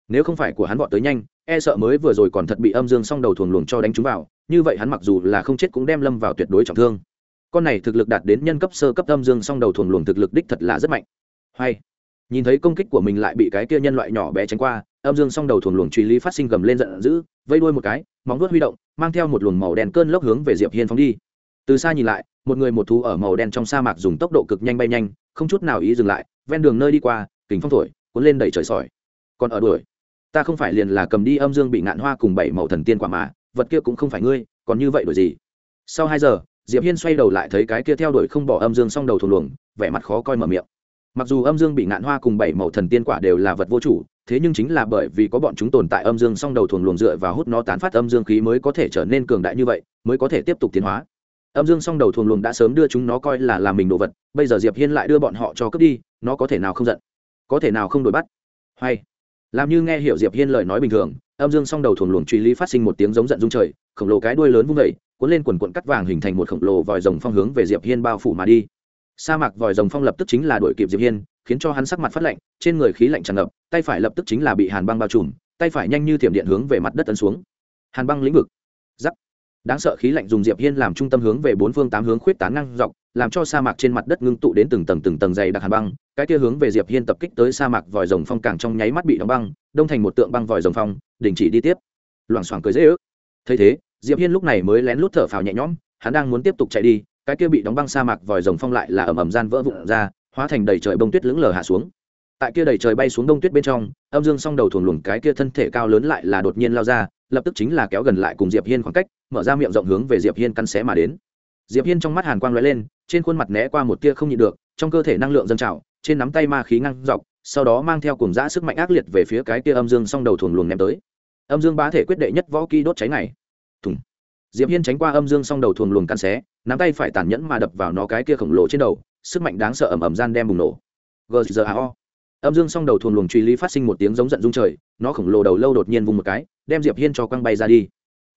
Nếu không phải của hắn vọt tới nhanh e sợ mới vừa rồi còn thật bị âm dương song đầu thuồng luồng cho đánh trúng vào, như vậy hắn mặc dù là không chết cũng đem lâm vào tuyệt đối trọng thương con này thực lực đạt đến nhân cấp sơ cấp âm dương song đầu thuần luồng thực lực đích thật là rất mạnh. Hay, nhìn thấy công kích của mình lại bị cái kia nhân loại nhỏ bé tránh qua, âm dương song đầu thuần luồng truy lý phát sinh gầm lên giận dữ, vây đuôi một cái, móng vuốt huy động, mang theo một luồng màu đen cơn lốc hướng về diệp hiên phóng đi. Từ xa nhìn lại, một người một thú ở màu đen trong sa mạc dùng tốc độ cực nhanh bay nhanh, không chút nào ý dừng lại, ven đường nơi đi qua kính phong thổi, cuốn lên đầy trời sỏi. Còn ở đuổi, ta không phải liền là cầm đi âm dương bị ngạn hoa cùng bảy màu thần tiên quả mà, vật kia cũng không phải ngươi, còn như vậy đổi gì? Sau hai giờ diệp hiên xoay đầu lại thấy cái kia theo đuổi không bỏ âm dương song đầu thù luồng, vẻ mặt khó coi mở miệng. Mặc dù âm dương bị ngạn hoa cùng bảy màu thần tiên quả đều là vật vô chủ, thế nhưng chính là bởi vì có bọn chúng tồn tại âm dương song đầu thuồng luồng dựa và hút nó tán phát âm dương khí mới có thể trở nên cường đại như vậy, mới có thể tiếp tục tiến hóa. Âm dương song đầu thuồng luồng đã sớm đưa chúng nó coi là làm mình đồ vật, bây giờ diệp hiên lại đưa bọn họ cho cướp đi, nó có thể nào không giận? Có thể nào không đổi bắt? Hay, làm như nghe hiểu diệp hiên lời nói bình thường âm dương song đầu thuồng luồng truy lý phát sinh một tiếng giống giận rung trời, khổng lồ cái đuôi lớn vung vẩy cuốn lên quần quận cắt vàng hình thành một khổng lồ vòi rồng phong hướng về diệp hiên bao phủ mà đi. Sa mạc vòi rồng phong lập tức chính là đuổi kịp diệp hiên, khiến cho hắn sắc mặt phát lạnh, trên người khí lạnh tràn ngập, tay phải lập tức chính là bị hàn băng bao trùm, tay phải nhanh như thiểm điện hướng về mặt đất tấn xuống. Hàn băng lĩnh vực. Giắc đáng sợ khí lạnh dùng diệp hiên làm trung tâm hướng về bốn phương tám hướng khuyết tán ngang dọc, làm cho sa mạc trên mặt đất ngưng tụ đến từng tầng từng tầng dày đặc hàn băng. Cái kia hướng về diệp hiên tập kích tới sa mạc vòi rồng phong càng trong nháy mắt bị đóng băng, đông thành một tượng băng vòi rồng phong, đình chỉ đi tiếp. Loảng xoảng cười dễ ước. Thấy thế, diệp hiên lúc này mới lén lút thở phào nhẹ nhõm, hắn đang muốn tiếp tục chạy đi, cái kia bị đóng băng sa mạc vòi rồng phong lại là ầm ầm gian vỡ vụn ra, hóa thành đầy trời bông tuyết lững lờ hạ xuống tại kia đầy trời bay xuống đông tuyết bên trong, âm dương song đầu thuồng luồng cái kia thân thể cao lớn lại là đột nhiên lao ra, lập tức chính là kéo gần lại cùng diệp hiên khoảng cách, mở ra miệng rộng hướng về diệp hiên căn xé mà đến. Diệp hiên trong mắt hàn quang lóe lên, trên khuôn mặt né qua một tia không nhịn được, trong cơ thể năng lượng dâng trào, trên nắm tay ma khí ngăn dọc, sau đó mang theo cùng dã sức mạnh ác liệt về phía cái kia âm dương song đầu thuồng luồng ném tới. Âm dương bá thể quyết đệ nhất võ kỹ đốt cháy này. Thùng. Diệp hiên tránh qua âm dương song đầu thuồng luồng căn xé, nắm tay phải tàn nhẫn mà đập vào nó cái kia khổng lồ trên đầu, sức mạnh đáng sợ ầm ầm gian đem bùng nổ. Gzao âm dương song đầu thuồng luồng truy lý phát sinh một tiếng giống giận rung trời, nó khổng lồ đầu lâu đột nhiên vùng một cái, đem diệp hiên cho quăng bay ra đi.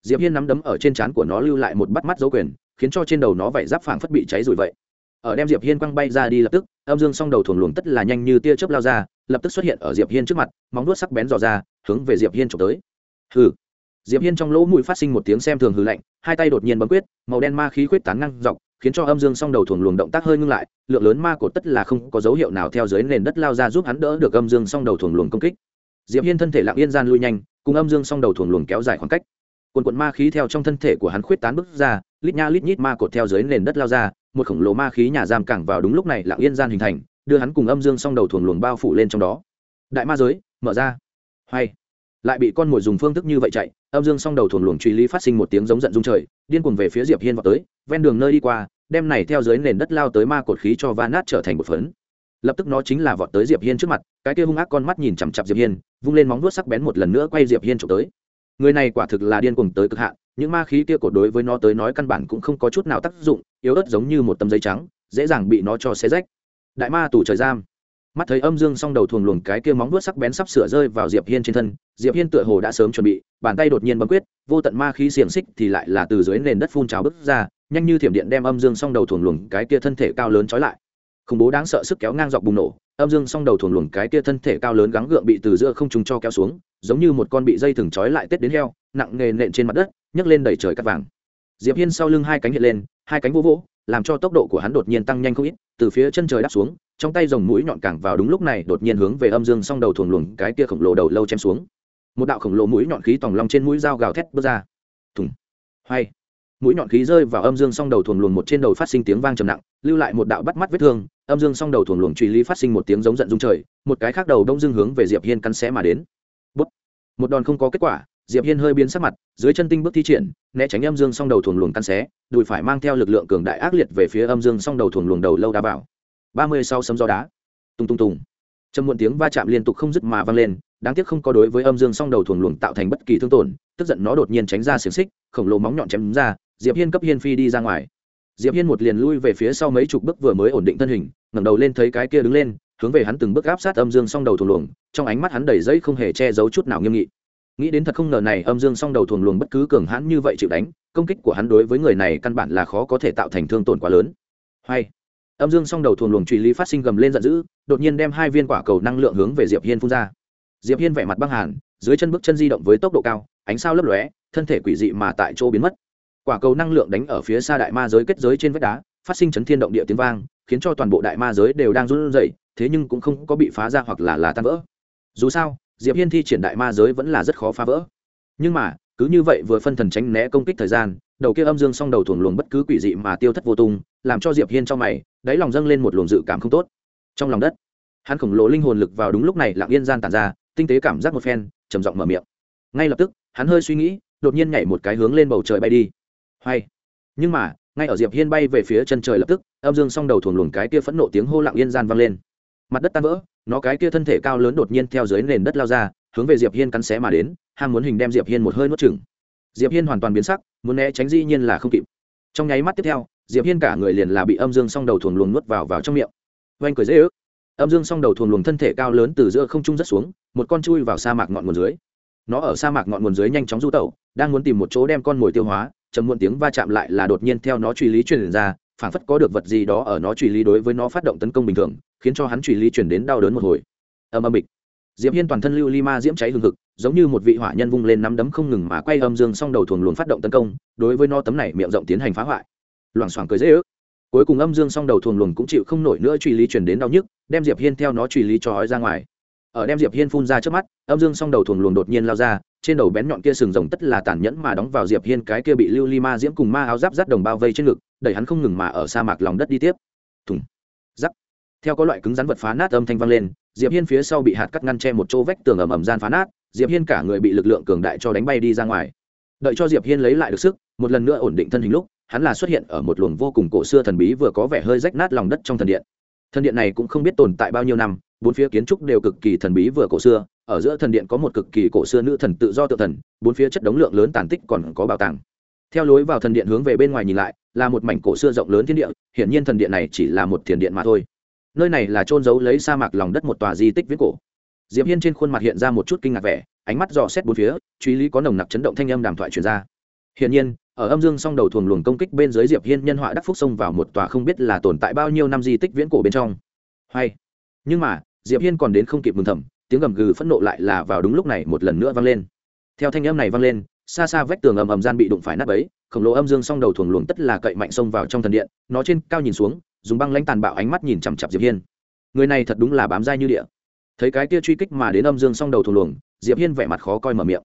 Diệp hiên nắm đấm ở trên trán của nó lưu lại một bắt mắt dấu quyền, khiến cho trên đầu nó vảy giáp phảng phất bị cháy rụi vậy. Ở đem diệp hiên quăng bay ra đi lập tức, âm dương song đầu thuồng luồng tất là nhanh như tia chớp lao ra, lập tức xuất hiện ở diệp hiên trước mặt, móng vuốt sắc bén dò ra, hướng về diệp hiên trộm tới. Hừ. Diệp hiên trong lỗ mũi phát sinh một tiếng xem thường hừ lạnh, hai tay đột nhiên bấm quyết, màu đen ma khí quyết tán ngang dọc khiến cho âm dương song đầu thuồng luồng động tác hơi ngưng lại, lượng lớn ma cột tất là không có dấu hiệu nào theo dưới nền đất lao ra giúp hắn đỡ được âm dương song đầu thuồng luồng công kích. Diệp hiên thân thể lặng yên gian lui nhanh, cùng âm dương song đầu thuồng luồng kéo dài khoảng cách. Quần quận ma khí theo trong thân thể của hắn khuyết tán bước ra, lít nha lít nhít ma cột theo dưới nền đất lao ra, một khổng lồ ma khí nhà giam cảng vào đúng lúc này lặng yên gian hình thành, đưa hắn cùng âm dương song đầu thuồng luồng bao phủ lên trong đó. Đại ma giới, mở ra. Hay lại bị con mồi dùng phương thức như vậy chạy, âm dương song đầu thuồng luồng truy lý phát sinh một tiếng giống giận dung trời, điên cuồng về phía diệp hiên vào tới, ven đường nơi đi qua, đem này theo dưới nền đất lao tới ma cột khí cho va nát trở thành một phấn. Lập tức nó chính là vọt tới diệp hiên trước mặt, cái kia hung ác con mắt nhìn chằm chặp diệp hiên, vung lên móng vuốt sắc bén một lần nữa quay diệp hiên trộm tới. Người này quả thực là điên cuồng tới cực hạn, những ma khí kia cột đối với nó tới nói căn bản cũng không có chút nào tác dụng, yếu ớt giống như một tấm giấy trắng, dễ dàng bị nó cho xé rách. Đại ma tù trời giam mắt thấy âm dương song đầu thuồng luồng cái kia móng vuốt sắc bén sắp sửa rơi vào diệp hiên trên thân, diệp hiên tựa hồ đã sớm chuẩn bị, bàn tay đột nhiên bấm quyết, vô tận ma khí xiềng xích thì lại là từ dưới nền đất phun trào bứt ra, nhanh như thiểm điện đem âm dương song đầu thuồng luồng cái kia thân thể cao lớn trói lại. Khủng bố đáng sợ sức kéo ngang dọc bùng nổ, âm dương song đầu thuồng luồng cái kia thân thể cao lớn gắng gượng bị từ giữa không trùng cho kéo xuống, giống như một con bị dây thừng trói lại tết đến heo, nặng nề nện trên mặt đất, nhấc lên đẩy trời cắt vàng. Diệp hiên sau lưng hai cánh hiện lên, hai cánh vô vỗ làm cho tốc độ của hắn đột nhiên tăng nhanh không ít, từ phía chân trời đáp xuống, trong tay dòng mũi nhọn càng vào đúng lúc này đột nhiên hướng về âm dương song đầu thuồng luồng cái kia khổng lồ đầu lâu chém xuống. Một đạo khổng lồ mũi nhọn khí tòng long trên mũi dao gào thét bước ra. Thùng. Hay. Mũi nhọn khí rơi vào âm dương song đầu thuồng luồng một trên đầu phát sinh tiếng vang trầm nặng, lưu lại một đạo bắt mắt vết thương, âm dương song đầu thuồng luồng truy lý phát sinh một tiếng giống giận dung trời, một cái khác đầu đông dương hướng về diệp hiên cắn xé mà đến. Bút. một đòn không có kết quả diệp hiên hơi biến sắc mặt dưới chân tinh bước thi triển né tránh âm dương song đầu thuồng luồng căn xé đùi phải mang theo lực lượng cường đại ác liệt về phía âm dương song đầu thuồng luồng đầu lâu đá bảo ba mươi sau sấm gió đá. Tung tung tung, trầm muộn tiếng va chạm liên tục không dứt mà vang lên đáng tiếc không có đối với âm dương song đầu thuồng luồng tạo thành bất kỳ thương tổn tức giận nó đột nhiên tránh ra xiềng xích khổng lồ móng nhọn chém ra diệp hiên cấp hiên phi đi ra ngoài. Diệp hiên một liền lui về phía sau mấy chục bước vừa mới ổn định thân hình ngẩng đầu lên thấy cái kia đứng lên hướng về hắn từng bước áp sát âm dương song đầu thuồng luồng trong ánh mắt hắn đầy dây không hề che giấu chút nào nghiêm nghị nghĩ đến thật không ngờ này âm dương song đầu thuồng luồng bất cứ cường hãn như vậy chịu đánh, công kích của hắn đối với người này căn bản là khó có thể tạo thành thương tổn quá lớn. Hay, âm dương song đầu thuồng luồng truy lý phát sinh gầm lên giận dữ, đột nhiên đem hai viên quả cầu năng lượng hướng về diệp hiên phun ra. Diệp hiên vẻ mặt băng hàn, dưới chân bước chân di động với tốc độ cao, ánh sao lấp lóe, thân thể quỷ dị mà tại chỗ biến mất. Quả cầu năng lượng đánh ở phía xa đại ma giới kết giới trên vách đá, phát sinh chấn thiên động địa tiếng vang, khiến cho toàn bộ đại ma giới đều đang run rẩy, thế nhưng cũng không có bị phá ra hoặc là là tan vỡ. Dù sao diệp hiên thi triển đại ma giới vẫn là rất khó phá vỡ. Nhưng mà, cứ như vậy vừa phân thần tránh né công kích thời gian, đầu kia âm dương song đầu thuồng luồng bất cứ quỷ dị mà tiêu thất vô tung, làm cho diệp hiên trong mày, đáy lòng dâng lên một luồng dự cảm không tốt. Trong lòng đất, hắn khổng lồ linh hồn lực vào đúng lúc này lặng yên gian tàn ra, tinh tế cảm giác một phen, trầm giọng mở miệng. Ngay lập tức, hắn hơi suy nghĩ, đột nhiên nhảy một cái hướng lên bầu trời bay đi. Hay! Nhưng mà, ngay ở diệp hiên bay về phía chân trời lập tức, âm dương song đầu thuồng luồng cái kia phẫn nộ tiếng hô lặng yên gian vang lên. Mặt đất tan vỡ nó cái kia thân thể cao lớn đột nhiên theo dưới nền đất lao ra, hướng về diệp hiên cắn xé mà đến, ham muốn hình đem diệp hiên một hơi nuốt chửng. Diệp hiên hoàn toàn biến sắc, muốn né tránh dĩ nhiên là không kịp. Trong nháy mắt tiếp theo, diệp hiên cả người liền là bị âm dương song đầu thuồng luồng nuốt vào vào trong miệng. Oanh cười dễ ức âm dương song đầu thuồng luồng thân thể cao lớn từ giữa không trung rất xuống, một con chui vào sa mạc ngọn nguồn dưới. Nó ở sa mạc ngọn nguồn dưới nhanh chóng du tẩu, đang muốn tìm một chỗ đem con mồi tiêu hóa chấm muộn tiếng va chạm lại là đột nhiên theo nó truy lý truyền ra phảng phất có được vật gì đó ở nó truy lý đối với nó phát động tấn công bình thường, khiến cho hắn truy lý chuyển đến đau đớn một hồi. Âm âm bịch. Diệp hiên toàn thân lưu ly ma diễm cháy hừng hực, giống như một vị hỏa nhân vung lên nắm đấm không ngừng mà quay âm dương song đầu thuồng luồn phát động tấn công, đối với nó tấm này miệng rộng tiến hành phá hoại. Loảng xoảng cười dễ ước. Cuối cùng âm dương song đầu thuồng luồn cũng chịu không nổi nữa truy lý chuyển đến đau nhức, đem diệp hiên theo nó truy lý cho hói ra ngoài. Ở đem diệp hiên phun ra trước mắt, âm dương song đầu thuồng luồn đột nhiên lao ra, trên đầu bén nhọn kia sừng rồng tất là tàn nhẫn mà đóng vào diệp hiên cái kia bị lưu ly ma diễm cùng ma áo giáp rắt đồng bao vây trên ngực đẩy hắn không ngừng mà ở sa mạc lòng đất đi tiếp. Thùng. Giáp theo có loại cứng rắn vật phá nát âm thanh vang lên, diệp hiên phía sau bị hạt cắt ngăn che một chỗ vách tường ầm ầm gian phá nát, diệp hiên cả người bị lực lượng cường đại cho đánh bay đi ra ngoài. Đợi cho diệp hiên lấy lại được sức, một lần nữa ổn định thân hình lúc, hắn là xuất hiện ở một luồng vô cùng cổ xưa thần bí vừa có vẻ hơi rách nát lòng đất trong thần điện. Thần điện này cũng không biết tồn tại bao nhiêu năm, bốn phía kiến trúc đều cực kỳ thần bí vừa cổ xưa, ở giữa thần điện có một cực kỳ cổ xưa nữ thần tự do tự thần, bốn phía chất đống lượng lớn tàn tích còn có bảo tàng. Theo lối vào thần điện hướng về bên ngoài nhìn lại là một mảnh cổ xưa rộng lớn thiên địa, hiển nhiên thần điện này chỉ là một thiền điện mà thôi. Nơi này là trôn giấu lấy sa mạc lòng đất một tòa di tích viết cổ. Diệp hiên trên khuôn mặt hiện ra một chút kinh ngạc vẻ, ánh mắt dò xét bốn phía, truy lý có nồng nặc chấn động thanh âm đàm thoại truyền ra. Hiển nhiên, ở âm dương song đầu thuồng luồng công kích bên dưới diệp hiên nhân họa đắc phúc xông vào một tòa không biết là tồn tại bao nhiêu năm di tích viễn cổ bên trong. Hay. Nhưng mà, diệp hiên còn đến không kịp mừng thầm, tiếng gầm gừ phẫn nộ lại là vào đúng lúc này một lần nữa vang lên. Theo thanh âm này vang lên, xa xa vách tường ầm ầm gian bị đụng phải nát bấy khổng lồ âm dương song đầu thuồng luồng tất là cậy mạnh xông vào trong thần điện, nó trên cao nhìn xuống, dùng băng lãnh tàn bạo ánh mắt nhìn chằm chặp diệp hiên. Người này thật đúng là bám dai như địa. Thấy cái kia truy kích mà đến âm dương song đầu thuồng luồng, diệp hiên vẻ mặt khó coi mở miệng.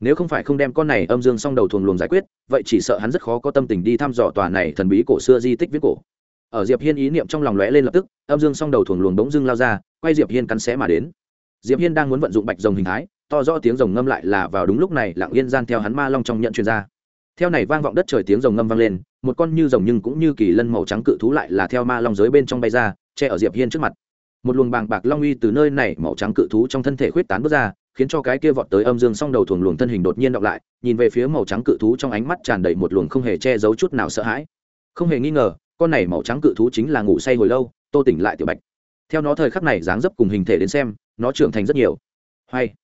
Nếu không phải không đem con này âm dương song đầu thuồng luồng giải quyết, vậy chỉ sợ hắn rất khó có tâm tình đi thăm dò tòa này thần bí cổ xưa di tích viết cổ. Ở diệp hiên ý niệm trong lòng lóe lên lập tức, âm dương song đầu thuồng luồng bỗng dưng lao ra, quay diệp hiên cắn xé mà đến. Diệp hiên đang muốn vận dụng bạch rồng hình thái, to rõ tiếng rồng ngâm lại là vào đúng lúc này, lặng yên gian theo hắn ma long trong nhận truyền ra theo này vang vọng đất trời tiếng rồng ngâm vang lên, một con như rồng nhưng cũng như kỳ lân màu trắng cự thú lại là theo ma long giới bên trong bay ra, che ở diệp hiên trước mặt. Một luồng bàng bạc long uy từ nơi này màu trắng cự thú trong thân thể khuyết tán bước ra, khiến cho cái kia vọt tới âm dương song đầu thuồng luồng thân hình đột nhiên đọc lại, nhìn về phía màu trắng cự thú trong ánh mắt tràn đầy một luồng không hề che giấu chút nào sợ hãi. Không hề nghi ngờ, con này màu trắng cự thú chính là ngủ say hồi lâu, tô tỉnh lại tiểu bạch. Theo nó thời khắc này dáng dấp cùng hình thể đến xem, nó trưởng thành rất nhiều. Hay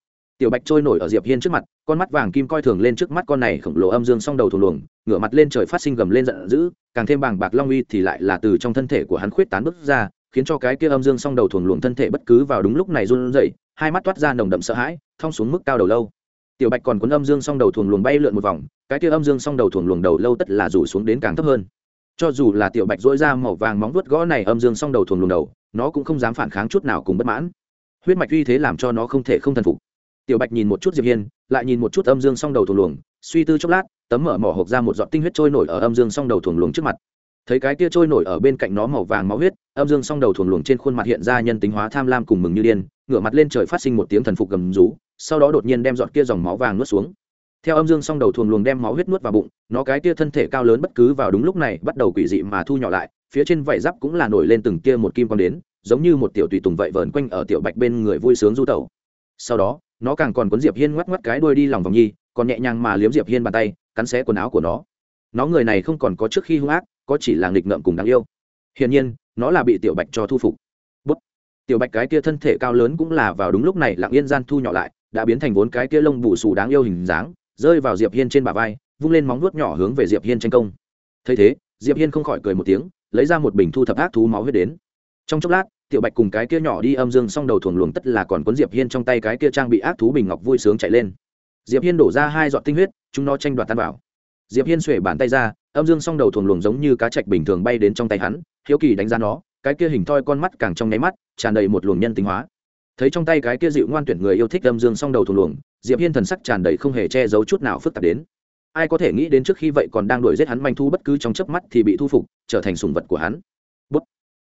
tiểu bạch trôi nổi ở diệp hiên trước mặt, con mắt vàng kim coi thường lên trước mắt con này khổng lồ âm dương song đầu thuồng luồng, ngửa mặt lên trời phát sinh gầm lên giận dữ, càng thêm bàng bạc long uy thì lại là từ trong thân thể của hắn khuyết tán bước ra, khiến cho cái kia âm dương song đầu thuồng luồng thân thể bất cứ vào đúng lúc này run rẩy, hai mắt toát ra nồng đậm sợ hãi, thong xuống mức cao đầu lâu. Tiểu bạch còn cuốn âm dương song đầu thuồng luồng bay lượn một vòng, cái kia âm dương song đầu thuồng luồng đầu lâu tất là rủ xuống đến càng thấp hơn. Cho dù là tiểu bạch dỗi ra màu vàng móng vuốt gõ này âm dương song đầu thuồng luồng đầu, nó cũng không dám phản kháng chút nào cùng bất mãn. Huyết mạch uy thế làm cho nó không thể không thần phục tiểu bạch nhìn một chút diệp hiên, lại nhìn một chút âm dương song đầu thuồng luồng, suy tư chốc lát, tấm mở mỏ hộp ra một giọt tinh huyết trôi nổi ở âm dương song đầu thuồng luồng trước mặt. Thấy cái tia trôi nổi ở bên cạnh nó màu vàng máu huyết, âm dương song đầu thuồng luồng trên khuôn mặt hiện ra nhân tính hóa tham lam cùng mừng như điên, ngửa mặt lên trời phát sinh một tiếng thần phục gầm rú, sau đó đột nhiên đem giọt kia dòng máu vàng nuốt xuống. Theo âm dương song đầu thuồng luồng đem máu huyết nuốt vào bụng, nó cái tia thân thể cao lớn bất cứ vào đúng lúc này bắt đầu quỷ dị mà thu nhỏ lại, phía trên vảy giáp cũng là nổi lên từng tia một kim quang đến, giống như một tiểu tùy tùng vậy vờn quanh ở tiểu bạch bên người vui sướng du tẩu. Sau đó nó càng còn cuốn diệp hiên ngoắc ngoắc cái đuôi đi lòng vòng nhi, còn nhẹ nhàng mà liếm diệp hiên bàn tay, cắn xé quần áo của nó. Nó người này không còn có trước khi hung ác, có chỉ là nghịch ngợm cùng đáng yêu. Hiển nhiên, nó là bị tiểu bạch cho thu phục. Bút. Tiểu bạch cái kia thân thể cao lớn cũng là vào đúng lúc này lặng yên gian thu nhỏ lại, đã biến thành vốn cái kia lông bù xù đáng yêu hình dáng, rơi vào diệp hiên trên bả vai, vung lên móng vuốt nhỏ hướng về diệp hiên tranh công. Thấy thế, diệp hiên không khỏi cười một tiếng, lấy ra một bình thu thập ác thú máu huyết đến. Trong chốc lát tiểu bạch cùng cái kia nhỏ đi âm dương xong đầu thuồng luồng tất là còn cuốn diệp hiên trong tay cái kia trang bị ác thú bình ngọc vui sướng chạy lên. Diệp hiên đổ ra hai giọt tinh huyết, chúng nó tranh đoạt tan vào. Diệp hiên xuể bàn tay ra, âm dương song đầu thuồng luồng giống như cá trạch bình thường bay đến trong tay hắn, hiếu kỳ đánh giá nó, cái kia hình thoi con mắt càng trong nháy mắt, tràn đầy một luồng nhân tính hóa. Thấy trong tay cái kia dịu ngoan tuyển người yêu thích âm dương song đầu thuồng luồng, diệp hiên thần sắc tràn đầy không hề che giấu chút nào phức tạp đến. Ai có thể nghĩ đến trước khi vậy còn đang đuổi giết hắn manh thu bất cứ trong chớp mắt thì bị thu phục, trở thành sùng vật của hắn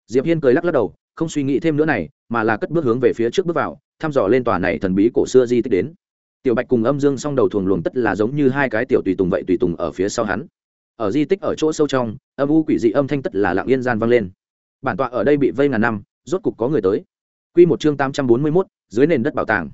diệp hiên cười lắc lắc đầu không suy nghĩ thêm nữa này mà là cất bước hướng về phía trước bước vào thăm dò lên tòa này thần bí cổ xưa di tích đến. Tiểu bạch cùng âm dương song đầu thuồng luồng tất là giống như hai cái tiểu tùy tùng vậy tùy tùng ở phía sau hắn. Ở di tích ở chỗ sâu trong âm u quỷ dị âm thanh tất là lặng yên gian vang lên. Bản tọa ở đây bị vây ngàn năm rốt cục có người tới. Quy một chương tám trăm bốn mươi 841, dưới nền đất bảo tàng.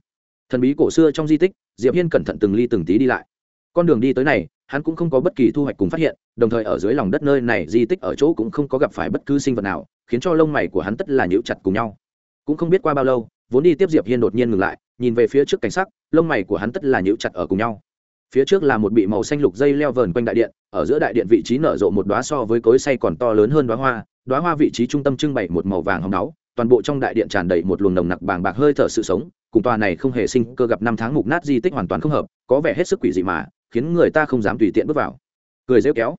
Thần bí cổ xưa trong di tích diệp hiên cẩn thận từng ly từng tí đi lại. Con đường đi tới này hắn cũng không có bất kỳ thu hoạch cùng phát hiện đồng thời ở dưới lòng đất nơi này di tích ở chỗ cũng không có gặp phải bất cứ sinh vật nào khiến cho lông mày của hắn tất là nhíu chặt cùng nhau. Cũng không biết qua bao lâu, vốn đi tiếp diệp hiên đột nhiên ngừng lại, nhìn về phía trước cảnh sắc, lông mày của hắn tất là nhíu chặt ở cùng nhau. Phía trước là một bị màu xanh lục dây leo vờn quanh đại điện, ở giữa đại điện vị trí nở rộ một đóa so với cối xay còn to lớn hơn đóa hoa đóa hoa vị trí trung tâm trưng bày một màu vàng hồng náu toàn bộ trong đại điện tràn đầy một luồng nồng nặc bàng bạc hơi thở sự sống, cùng tòa này không hề sinh cơ gặp năm tháng mục nát di tích hoàn toàn không hợp, có vẻ hết sức quỷ dị mà, khiến người ta không dám tùy tiện bước vào. Cười rêu kéo.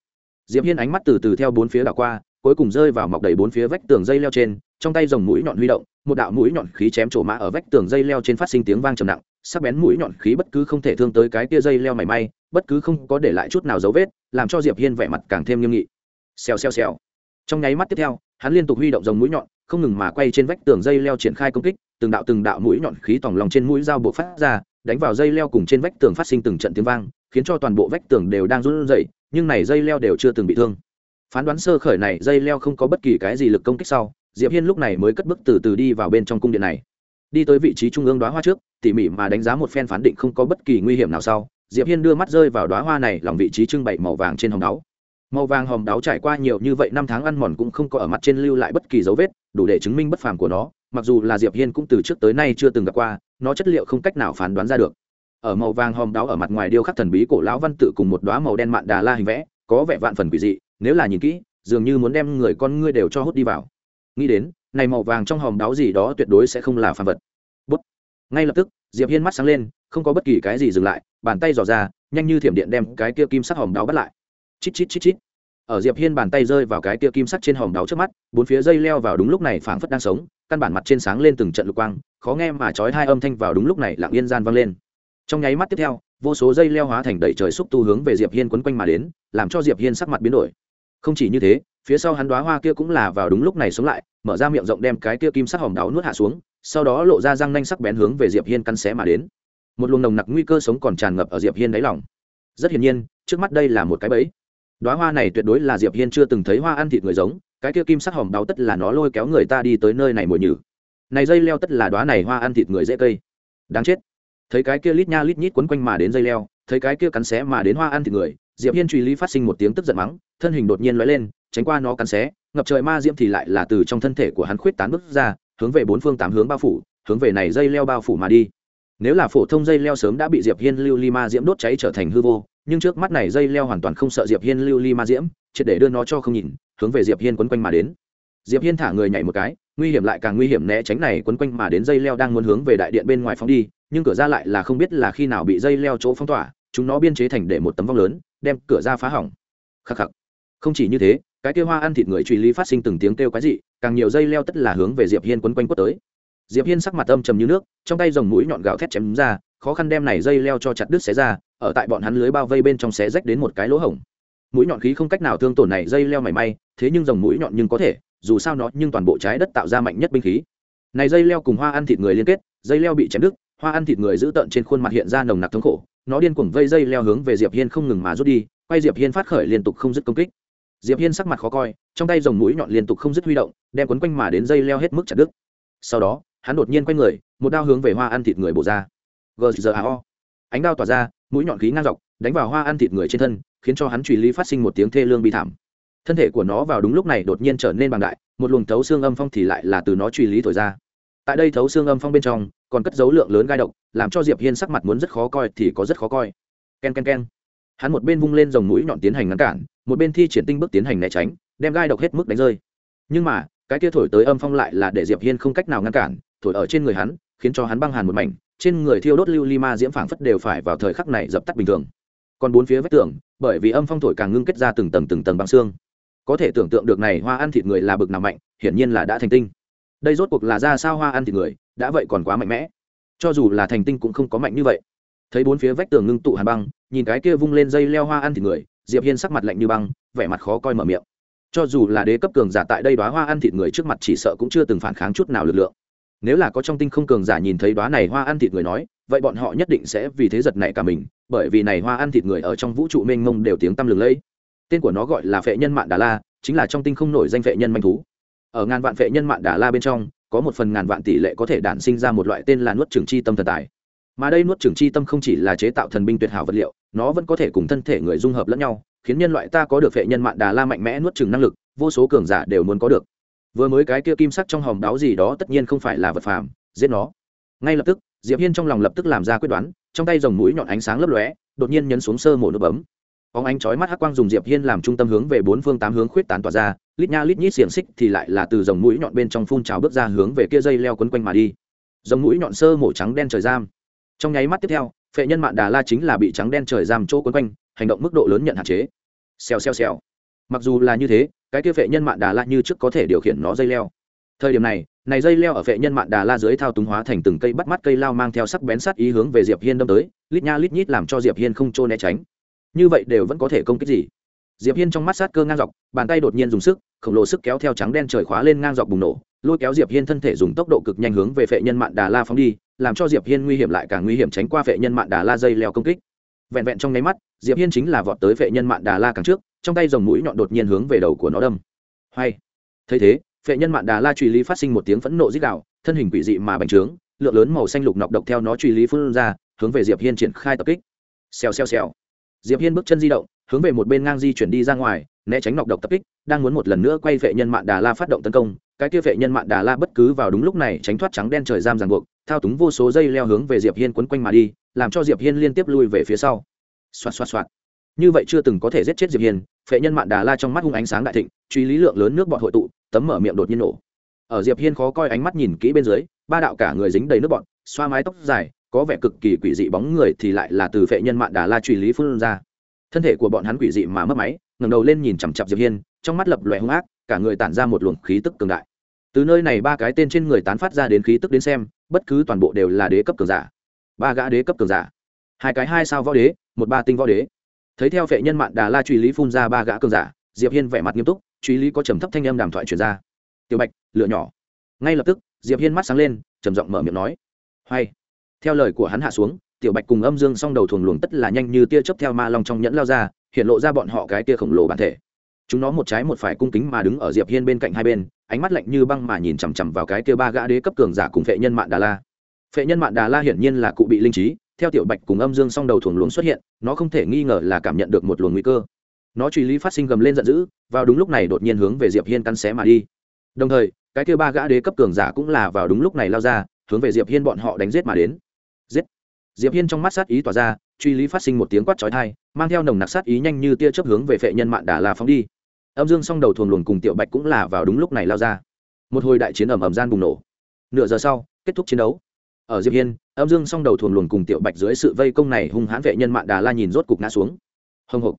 Diệp hiên ánh mắt từ từ theo bốn phía đảo qua cuối cùng rơi vào mọc đầy bốn phía vách tường dây leo trên, trong tay dòng mũi nhọn huy động, một đạo mũi nhọn khí chém trổ mã ở vách tường dây leo trên phát sinh tiếng vang trầm nặng, sắc bén mũi nhọn khí bất cứ không thể thương tới cái kia dây leo mảy may, bất cứ không có để lại chút nào dấu vết, làm cho diệp hiên vẻ mặt càng thêm nghiêm nghị. Xèo xèo xèo. Trong nháy mắt tiếp theo, hắn liên tục huy động dòng mũi nhọn, không ngừng mà quay trên vách tường dây leo triển khai công kích, từng đạo từng đạo mũi nhọn khí tòng lòng trên mũi dao buộc phát ra, đánh vào dây leo cùng trên vách tường phát sinh từng trận tiếng vang, khiến cho toàn bộ vách tường đều đang run rẩy, nhưng này dây leo đều chưa từng bị thương phán đoán sơ khởi này dây leo không có bất kỳ cái gì lực công kích sau, diệp hiên lúc này mới cất bước từ từ đi vào bên trong cung điện này. Đi tới vị trí trung ương đoá hoa trước, tỉ mỉ mà đánh giá một phen phán định không có bất kỳ nguy hiểm nào sau, diệp hiên đưa mắt rơi vào đoá hoa này lòng vị trí trưng bày màu vàng trên hồng đáo. Màu vàng hồng đáo trải qua nhiều như vậy năm tháng ăn mòn cũng không có ở mặt trên lưu lại bất kỳ dấu vết, đủ để chứng minh bất phàm của nó, mặc dù là diệp hiên cũng từ trước tới nay chưa từng gặp qua, nó chất liệu không cách nào phán đoán ra được. Ở màu vàng hồng đáo ở mặt ngoài điêu khắc thần bí cổ lão văn tự cùng một đóa màu đen mạn đà la hình vẽ, có vẻ vạn phần quỷ dị nếu là nhìn kỹ, dường như muốn đem người con ngươi đều cho hút đi vào. Nghĩ đến, này màu vàng trong hòm đáo gì đó tuyệt đối sẽ không là phàm vật. Bút. Ngay lập tức, diệp hiên mắt sáng lên, không có bất kỳ cái gì dừng lại, bàn tay dò ra, nhanh như thiểm điện đem cái kia kim sắc hòm đáo bắt lại. Chít chít chít chít. Ở diệp hiên bàn tay rơi vào cái kia kim sắc trên hòm đáo trước mắt, bốn phía dây leo vào đúng lúc này phảng phất đang sống, căn bản mặt trên sáng lên từng trận lục quang, khó nghe mà chói hai âm thanh vào đúng lúc này lặng yên gian vang lên. Trong nháy mắt tiếp theo, vô số dây leo hóa thành đầy trời xúc tu hướng về diệp hiên quấn quanh mà đến, làm cho diệp hiên sắc mặt biến đổi không chỉ như thế, phía sau hắn đoá hoa kia cũng là vào đúng lúc này sống lại, mở ra miệng rộng đem cái kia kim sắc hòm đáo nuốt hạ xuống, sau đó lộ ra răng nanh sắc bén hướng về diệp hiên căn xé mà đến. Một luồng nồng nặc nguy cơ sống còn tràn ngập ở diệp hiên đáy lòng. Rất hiển nhiên, trước mắt đây là một cái bẫy. Đoá hoa này tuyệt đối là diệp hiên chưa từng thấy hoa ăn thịt người giống, cái kia kim sắc hòm đáo tất là nó lôi kéo người ta đi tới nơi này mồi nhử. Này dây leo tất là đoá này hoa ăn thịt người dễ cây. Đáng chết. Thấy cái kia lít nha lít nhít quấn quanh mà đến dây leo, thấy cái kia cắn xé mà đến hoa ăn thịt người diệp hiên truy lý phát sinh một tiếng tức giận mắng, thân hình đột nhiên lóe lên, tránh qua nó cắn xé, ngập trời ma diễm thì lại là từ trong thân thể của hắn khuyết tán bước ra, hướng về bốn phương tám hướng bao phủ, hướng về này dây leo bao phủ mà đi. Nếu là phổ thông dây leo sớm đã bị diệp hiên lưu ly ma diễm đốt cháy trở thành hư vô, nhưng trước mắt này dây leo hoàn toàn không sợ diệp hiên lưu ly ma diễm, triệt để đưa nó cho không nhìn, hướng về diệp hiên quấn quanh mà đến. Diệp hiên thả người nhảy một cái, nguy hiểm lại càng nguy hiểm né tránh này quấn quanh mà đến dây leo đang muốn hướng về đại điện bên ngoài phóng đi, nhưng cửa ra lại là không biết là khi nào bị dây leo chỗ phong tỏa, chúng nó biên chế thành để một tấm vong lớn đem cửa ra phá hỏng. Khắc khắc. Không chỉ như thế, cái kia hoa ăn thịt người truy lý phát sinh từng tiếng kêu quái dị, càng nhiều dây leo tất là hướng về diệp hiên quấn quanh quất tới. Diệp hiên sắc mặt âm trầm như nước, trong tay dòng mũi nhọn gạo thét chém ra, khó khăn đem này dây leo cho chặt đứt xé ra, ở tại bọn hắn lưới bao vây bên trong xé rách đến một cái lỗ hổng. Mũi nhọn khí không cách nào thương tổn này dây leo mảy may, thế nhưng dòng mũi nhọn nhưng có thể, dù sao nó nhưng toàn bộ trái đất tạo ra mạnh nhất binh khí. Này dây leo cùng hoa ăn thịt người liên kết, dây leo bị chém đứt, hoa ăn thịt người giữ tận trên khuôn mặt hiện ra nồng nặc thống khổ nó điên cuồng vây dây leo hướng về diệp hiên không ngừng mà rút đi, quay diệp hiên phát khởi liên tục không dứt công kích. Diệp hiên sắc mặt khó coi, trong tay dòng mũi nhọn liên tục không dứt huy động, đem quấn quanh mà đến dây leo hết mức chặt đứt. Sau đó, hắn đột nhiên quay người, một đao hướng về hoa ăn thịt người bổ ra. Gzao ánh đao tỏa ra, mũi nhọn khí ngang dọc, đánh vào hoa ăn thịt người trên thân, khiến cho hắn truy lý phát sinh một tiếng thê lương bi thảm. Thân thể của nó vào đúng lúc này đột nhiên trở nên bằng đại, một luồng thấu xương âm phong thì lại là từ nó truy lý thổi ra. Tại đây thấu xương âm phong bên trong còn cất dấu lượng lớn gai độc, làm cho diệp hiên sắc mặt muốn rất khó coi thì có rất khó coi. Ken ken ken. Hắn một bên vung lên dòng mũi nhọn tiến hành ngăn cản, một bên thi triển tinh bước tiến hành né tránh, đem gai độc hết mức đánh rơi. Nhưng mà, cái kia thổi tới âm phong lại là để diệp hiên không cách nào ngăn cản, thổi ở trên người hắn, khiến cho hắn băng hàn một mảnh, trên người thiêu đốt lưu ly ma diễm phảng phất đều phải vào thời khắc này dập tắt bình thường. Còn bốn phía vách tường, bởi vì âm phong thổi càng ngưng kết ra từng tầng từng tầng băng xương. Có thể tưởng tượng được này hoa ăn thịt người là bực nào mạnh, hiển nhiên là đã thành tinh. Đây rốt cuộc là ra sao hoa ăn thịt người đã vậy còn quá mạnh mẽ. Cho dù là thành tinh cũng không có mạnh như vậy. Thấy bốn phía vách tường ngưng tụ hàn băng, nhìn cái kia vung lên dây leo hoa ăn thịt người, diệp hiên sắc mặt lạnh như băng, vẻ mặt khó coi mở miệng. Cho dù là đế cấp cường giả tại đây đóa hoa ăn thịt người trước mặt chỉ sợ cũng chưa từng phản kháng chút nào lực lượng. Nếu là có trong tinh không cường giả nhìn thấy đóa này hoa ăn thịt người nói, vậy bọn họ nhất định sẽ vì thế giật này cả mình, bởi vì này hoa ăn thịt người ở trong vũ trụ mênh mông đều tiếng tăm lừng lẫy. Tên của nó gọi là phệ nhân mạn đà la, chính là trong tinh không nổi danh phệ nhân manh thú. Ở ngàn vạn phệ nhân mạn đà la bên trong có một phần ngàn vạn tỷ lệ có thể đản sinh ra một loại tên là nuốt trường chi tâm thần tài. Mà đây nuốt trường chi tâm không chỉ là chế tạo thần binh tuyệt hảo vật liệu, nó vẫn có thể cùng thân thể người dung hợp lẫn nhau, khiến nhân loại ta có được phệ nhân mạn đà la mạnh mẽ nuốt trừng năng lực, vô số cường giả đều muốn có được. Vừa mới cái kia kim sắc trong hòm đáo gì đó tất nhiên không phải là vật phàm, giết nó. Ngay lập tức, diệp hiên trong lòng lập tức làm ra quyết đoán, trong tay dòng mũi nhọn ánh sáng lấp lóe, đột nhiên nhấn xuống sơ mổ nút bấm. Óng ánh chói mắt hắc quang dùng diệp hiên làm trung tâm hướng về bốn phương tám hướng khuyết tán tỏa ra lít nha lít nhít xiềng xích thì lại là từ dòng mũi nhọn bên trong phun trào bước ra hướng về kia dây leo quấn quanh mà đi. Dòng mũi nhọn sơ mổ trắng đen trời giam. Trong nháy mắt tiếp theo, phệ nhân mạn đà la chính là bị trắng đen trời giam chỗ quấn quanh, hành động mức độ lớn nhận hạn chế. Xèo xèo xèo. Mặc dù là như thế, cái kia phệ nhân mạn đà la như trước có thể điều khiển nó dây leo. Thời điểm này này dây leo ở phệ nhân mạn đà la dưới thao túng hóa thành từng cây bắt mắt cây lao mang theo sắc bén sát ý hướng về diệp hiên đâm tới, lít nha lít nhít làm cho diệp hiên không trôn né tránh. Như vậy đều vẫn có thể công kích gì diệp hiên trong mắt sát cơ ngang dọc, bàn tay đột nhiên dùng sức, khổng lồ sức kéo theo trắng đen trời khóa lên ngang dọc bùng nổ, lôi kéo diệp hiên thân thể dùng tốc độ cực nhanh hướng về phệ nhân mạn đà la phóng đi, làm cho diệp hiên nguy hiểm lại càng nguy hiểm tránh qua phệ nhân mạn đà la dây leo công kích. Vẹn vẹn trong nháy mắt, diệp hiên chính là vọt tới phệ nhân mạn đà la càng trước, trong tay dòng mũi nhọn đột nhiên hướng về đầu của nó đâm. Hay! Thấy thế, phệ nhân mạn đà la truy lý phát sinh một tiếng phẫn nộ rít gào, thân hình quỷ dị mà bành trướng, lượng lớn màu xanh lục nọc độc theo nó truy lý phun ra, hướng về diệp hiên triển khai tập kích. Xèo xèo xèo. Diệp hiên bước chân di động hướng về một bên ngang di chuyển đi ra ngoài, né tránh nọc độc tập kích, đang muốn một lần nữa quay vệ nhân mạng đà la phát động tấn công, cái kia vệ nhân mạng đà la bất cứ vào đúng lúc này tránh thoát trắng đen trời giam ràng buộc, thao túng vô số dây leo hướng về diệp hiên quấn quanh mà đi, làm cho diệp hiên liên tiếp lui về phía sau. Xoạt xoạt xoạt. Như vậy chưa từng có thể giết chết diệp hiên, vệ nhân mạng đà la trong mắt hung ánh sáng đại thịnh, truy lý lượng lớn nước bọt hội tụ, tấm mở miệng đột nhiên nổ. Ở diệp hiên khó coi ánh mắt nhìn kỹ bên dưới, ba đạo cả người dính đầy nước bọt, xoa mái tóc dài, có vẻ cực kỳ quỷ dị bóng người thì lại là từ vệ nhân mạng đà la truy lý phun ra thân thể của bọn hắn quỷ dị mà mất máy, ngẩng đầu lên nhìn chằm chằm diệp hiên, trong mắt lập loè hung ác, cả người tản ra một luồng khí tức cường đại. Từ nơi này ba cái tên trên người tán phát ra đến khí tức đến xem, bất cứ toàn bộ đều là đế cấp cường giả. Ba gã đế cấp cường giả. Hai cái hai sao võ đế, một ba tinh võ đế. Thấy theo vệ nhân mạn đà la truy lý phun ra ba gã cường giả, diệp hiên vẻ mặt nghiêm túc, truy lý có trầm thấp thanh âm đàm thoại truyền ra. Tiểu bạch lựa nhỏ. Ngay lập tức, diệp hiên mắt sáng lên, trầm giọng mở miệng nói. Hay. Theo lời của hắn hạ xuống tiểu bạch cùng âm dương song đầu thuồng luồng tất là nhanh như tia chớp theo ma long trong nhẫn lao ra, hiện lộ ra bọn họ cái tia khổng lồ bản thể. Chúng nó một trái một phải cung kính mà đứng ở diệp hiên bên cạnh hai bên, ánh mắt lạnh như băng mà nhìn chằm chằm vào cái tia ba gã đế cấp cường giả cùng vệ nhân mạn đà la. Vệ nhân mạn đà la hiển nhiên là cụ bị linh trí, theo tiểu bạch cùng âm dương song đầu thuồng luồng xuất hiện, nó không thể nghi ngờ là cảm nhận được một luồng nguy cơ. Nó truy lý phát sinh gầm lên giận dữ, vào đúng lúc này đột nhiên hướng về diệp hiên căn xé mà đi. Đồng thời, cái kia ba gã đế cấp cường giả cũng là vào đúng lúc này lao ra, hướng về diệp hiên bọn họ đánh giết mà đến diệp hiên trong mắt sát ý tỏa ra, truy lý phát sinh một tiếng quát chói tai, mang theo nồng nặc sát ý nhanh như tia chớp hướng về phệ nhân mạn đà la phóng đi. Âm dương song đầu thuồng luồn cùng tiểu bạch cũng là vào đúng lúc này lao ra. Một hồi đại chiến ầm ầm gian bùng nổ. Nửa giờ sau, kết thúc chiến đấu. Ở diệp hiên, âm dương song đầu thuồng luồn cùng tiểu bạch dưới sự vây công này hung hãn vệ nhân mạn đà la nhìn rốt cục ngã xuống. Hồng hộc.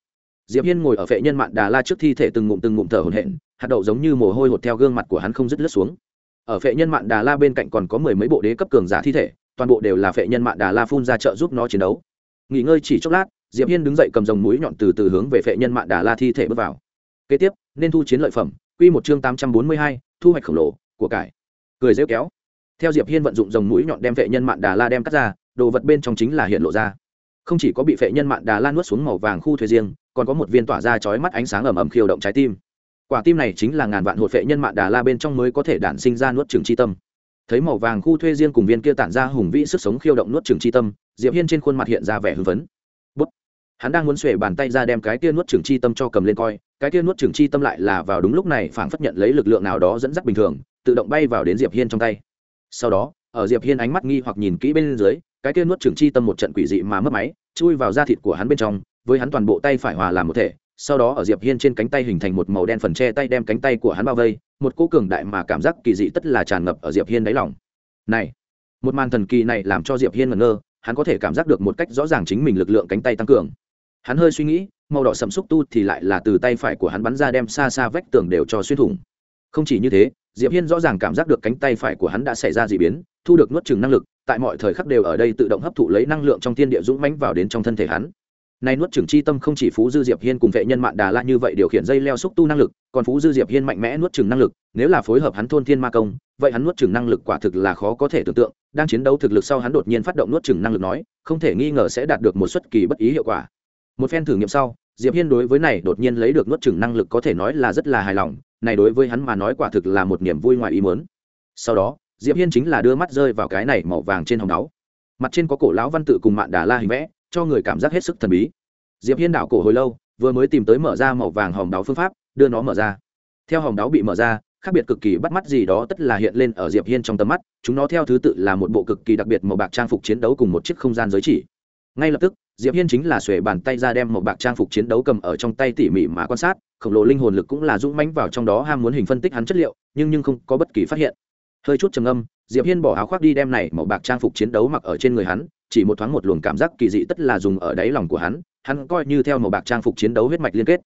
Diệp hiên ngồi ở vệ nhân mạn đà la trước thi thể từng ngụm từng ngụm thở hổn hển, hạt đậu giống như mồ hôi hột theo gương mặt của hắn không dứt lướt xuống. Ở vệ nhân mạn đà la bên cạnh còn có mười mấy bộ đế cấp cường giả thi thể toàn bộ đều là vệ nhân mạn đà la phun ra trợ giúp nó chiến đấu. Nghỉ ngơi chỉ chốc lát diệp hiên đứng dậy cầm dòng mũi nhọn từ từ hướng về vệ nhân mạn đà la thi thể bước vào. Kế tiếp nên thu chiến lợi phẩm quy một chương tám trăm bốn mươi hai, thu hoạch khổng lồ của cải. Cười rêu kéo. Theo diệp hiên vận dụng dòng mũi nhọn đem vệ nhân mạn đà la đem cắt ra đồ vật bên trong chính là hiện lộ ra. Không chỉ có bị vệ nhân mạn đà la nuốt xuống màu vàng khu thuế riêng còn có một viên tỏa ra chói mắt ánh sáng ẩm ẩm khiêu động trái tim. Quả tim này chính là ngàn vạn hột vệ nhân mạn đà la bên trong mới có thể đản sinh ra nuốt trường chi tâm thấy màu vàng khu thuê riêng cùng viên kia tản ra hùng vĩ sức sống khiêu động nuốt trừng chi tâm, diệp hiên trên khuôn mặt hiện ra vẻ hưng phấn. Bút. Hắn đang muốn xuể bàn tay ra đem cái kia nuốt trừng chi tâm cho cầm lên coi, cái kia nuốt trừng chi tâm lại là vào đúng lúc này phảng phất nhận lấy lực lượng nào đó dẫn dắt bình thường, tự động bay vào đến diệp hiên trong tay. Sau đó, ở diệp hiên ánh mắt nghi hoặc nhìn kỹ bên dưới, cái kia nuốt trừng chi tâm một trận quỷ dị mà mất máy, chui vào da thịt của hắn bên trong, với hắn toàn bộ tay phải hòa làm một thể sau đó ở diệp hiên trên cánh tay hình thành một màu đen phần che tay đem cánh tay của hắn bao vây, một cỗ cường đại mà cảm giác kỳ dị tất là tràn ngập ở diệp hiên đáy lòng. Này, một màn thần kỳ này làm cho diệp hiên ngẩn ngơ, hắn có thể cảm giác được một cách rõ ràng chính mình lực lượng cánh tay tăng cường. Hắn hơi suy nghĩ, màu đỏ sẫm xúc tu thì lại là từ tay phải của hắn bắn ra đem xa xa vách tường đều cho xuyên thủng. Không chỉ như thế, diệp hiên rõ ràng cảm giác được cánh tay phải của hắn đã xảy ra d ị biến, thu được nuốt chừng năng lực, tại mọi thời khắc đều ở đây tự động hấp thụ lấy năng lượng trong thiên địa dũng mãnh vào đến trong thân thể hắn nay nuốt trưởng chi tâm không chỉ phú dư diệp hiên cùng vệ nhân mạn đà la như vậy điều khiển dây leo xúc tu năng lực, còn phú dư diệp hiên mạnh mẽ nuốt trưởng năng lực, nếu là phối hợp hắn thôn thiên ma công, vậy hắn nuốt trưởng năng lực quả thực là khó có thể tưởng tượng, đang chiến đấu thực lực sau hắn đột nhiên phát động nuốt trưởng năng lực nói, không thể nghi ngờ sẽ đạt được một xuất kỳ bất ý hiệu quả. Một phen thử nghiệm sau, diệp hiên đối với này đột nhiên lấy được nuốt trưởng năng lực có thể nói là rất là hài lòng, này đối với hắn mà nói quả thực là một niềm vui ngoài ý muốn. Sau đó, diệp hiên chính là đưa mắt rơi vào cái này màu vàng trên hồng đáo mặt trên có cổ lão văn tự cùng mạn đà la hình vẽ cho người cảm giác hết sức thần bí. Diệp hiên đảo cổ hồi lâu, vừa mới tìm tới mở ra màu vàng hồng đáo phương pháp, đưa nó mở ra. Theo hồng đáo bị mở ra, khác biệt cực kỳ bắt mắt gì đó tất là hiện lên ở diệp hiên trong tầm mắt, chúng nó theo thứ tự là một bộ cực kỳ đặc biệt màu bạc trang phục chiến đấu cùng một chiếc không gian giới chỉ. Ngay lập tức, diệp hiên chính là xuề bàn tay ra đem một bạc trang phục chiến đấu cầm ở trong tay tỉ mỉ mà quan sát, khổng lồ linh hồn lực cũng là dũng mãnh vào trong đó ham muốn hình phân tích hắn chất liệu, nhưng nhưng không có bất kỳ phát hiện. Hơi chút trầm âm diệp hiên bỏ áo khoác đi đem này màu bạc trang phục chiến đấu mặc ở trên người hắn chỉ một thoáng một luồng cảm giác kỳ dị tất là dùng ở đáy lòng của hắn hắn coi như theo màu bạc trang phục chiến đấu huyết mạch liên kết.